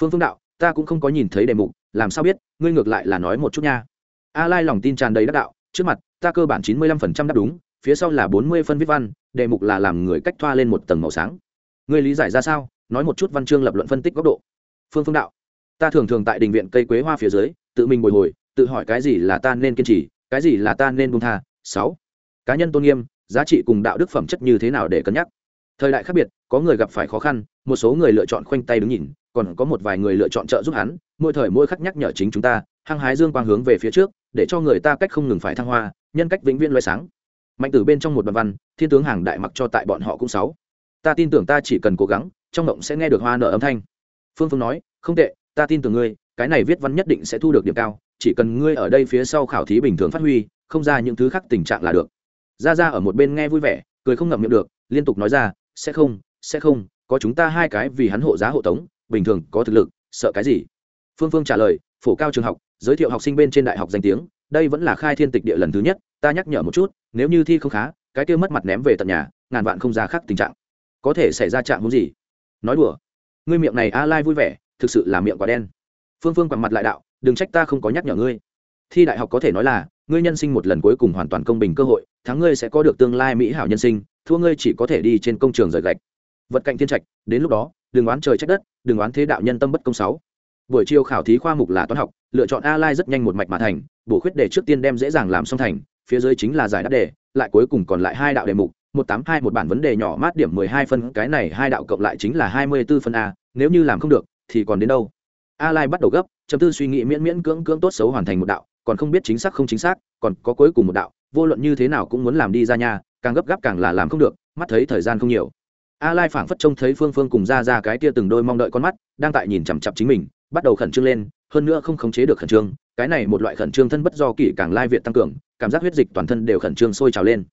Phương phương đạo, ta cũng không có nhìn thấy đề mục, làm sao biết, ngươi ngược lại là nói một chút nha. A lai lòng tin tràn đầy đắc đạo, trước mặt, ta cơ bản chín mươi lăm phần trăm đáp đúng, phía sau là bốn mươi phân viết văn, đề mục là làm người cách thoa lên một tầng màu sáng. Ngươi lý giải ra sao? Nói một chút văn chương lập luận phân tích góc độ. Phương phương đạo ta thường thường tại đình viện cây quế hoa phía dưới, tự mình bồi hồi, tự hỏi cái gì là ta nên kiên trì, cái gì là ta nên buông tha. Sáu, cá nhân tôn nghiêm, giá trị cùng đạo đức phẩm chất như thế nào để cân nhắc? Thời đại khác biệt, có người gặp phải khó khăn, một số người lựa chọn khoanh tay đứng nhìn, còn có một vài người lựa chọn trợ giúp hắn, mỗi thời mỗi khắc nhắc nhở chính chúng ta, hăng hái dương quang hướng về phía trước, để cho người ta cách không ngừng phải thăng hoa, nhân cách vĩnh viễn loay sáng. Mạnh tử bên trong một bàn văn, thiên tướng hàng đại mặc cho tại bọn họ cũng sáu. Ta tin tưởng ta chỉ cần cố gắng, trong mộng sẽ nghe được hoa nở âm thanh. Phương phương nói, không tệ ta tin tưởng ngươi, cái này viết văn nhất định sẽ thu được điểm cao, chỉ cần ngươi ở đây phía sau khảo thí bình thường phát huy, không ra những thứ khác tình trạng là được. Ra ra ở một bên nghe vui vẻ, cười không ngậm miệng được, liên tục nói ra, sẽ không sẽ không, có chúng ta hai cái vì hắn hộ giá hộ tống, bình thường có thực lực, sợ cái gì? Phương phương trả lời, phổ cao trường học, giới thiệu học sinh bên trên đại học danh tiếng, đây vẫn là khai thiên tịch địa lần thứ nhất, ta nhắc nhở một chút, nếu như thi không khá, cái kia mất mặt ném về tận nhà, ngàn vạn không ra khác tình trạng. Có thể xảy ra trạng muốn gì? Nói đùa. Ngươi miệng này a lai vui vẻ thực sự là miệng quá đen. Phương phương quẳng mặt lại đạo, đừng trách ta không có nhắc nhở ngươi. Thi đại học có thể nói là, ngươi nhân sinh một lần cuối cùng hoàn toàn công bình cơ hội, thắng ngươi sẽ có được tương lai mỹ hảo nhân sinh, thua ngươi chỉ có thể đi trên công trường rời gạch. Vật cạnh thiên trạch, đến lúc đó, đừng oán trời trách đất, đừng oán thế đạo nhân tâm bất công sáu. Buổi chiều khảo thí khoa mục là toán học, lựa chọn a lai rất nhanh một mạch mà thành, bổ khuyết đề trước tiên đem dễ dàng làm xong thành, phía dưới chính là giải đáp đề, lại cuối cùng còn lại hai đạo đề mục, một tám hai một bản vấn đề nhỏ mát điểm mười hai phân, cái này hai đạo cộng lại chính là hai mươi 24 phân a, nếu như làm không được thì còn đến đâu? A lai bắt đầu gấp, chấm tư suy nghĩ miễn miễn cưỡng cưỡng tốt xấu hoàn thành một đạo, còn không biết chính xác không chính xác, còn có cuối cùng một đạo, vô luận như thế nào cũng muốn làm đi ra nhà càng gấp gáp càng là làm không được, mắt thấy thời gian không nhiều. A lai phảng phất trông thấy phương phương cùng ra ra cái kia từng đôi mong đợi con mắt, đang tại nhìn chằm chặp chính mình, bắt đầu khẩn trương lên, hơn nữa không khống chế được khẩn trương, cái này một loại khẩn trương thân bất do kỷ càng lai việt tăng cường, cảm giác huyết dịch toàn thân đều khẩn trương sôi trào lên.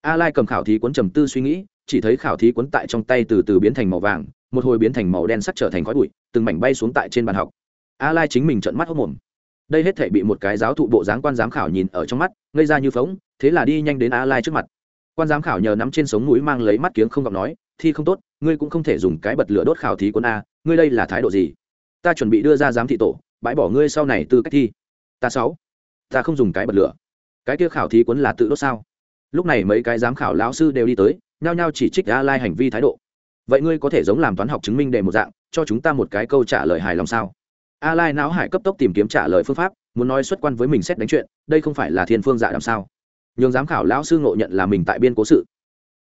A lai cầm khảo thí cuốn trầm tư suy nghĩ, chỉ thấy khảo thí cuốn tại trong tay từ từ biến thành màu vàng một hồi biến thành màu đen sắc trở thành khói bụi, từng mảnh bay xuống tại trên bàn học. A lai chính mình trợn mắt hốc mồm. Đây hết thể bị một cái giáo thụ bộ dáng quan giám khảo nhìn ở trong mắt, ngây ra như phóng thế là đi nhanh đến a lai trước mặt. Quan giám khảo nhờ nắm trên sống mũi mang lấy mắt kiếng không gặp nói, thi không tốt, ngươi cũng không thể dùng cái bật lửa đốt khảo thí quân a, ngươi đây là thái độ gì? Ta chuẩn bị đưa ra giám thị tổ, bãi bỏ ngươi sau này tư cách thi. Ta sáu, ta không dùng cái bật lửa. Cái kia khảo thí quân là tự đốt sao? Lúc này mấy cái giám khảo lão sư đều đi tới, nhao nhao chỉ trích a lai hành vi thái độ vậy ngươi có thể giống làm toán học chứng minh đề một dạng, cho chúng ta một cái câu trả lời hài lòng sao? A lai não hải cấp tốc tìm kiếm trả lời phương pháp, muốn nói xuất quan với mình xét đánh chuyện, đây không phải là thiên phương dạ làm sao? Nhường giám khảo lão sư ngộ nhận là mình tại biên cố sự.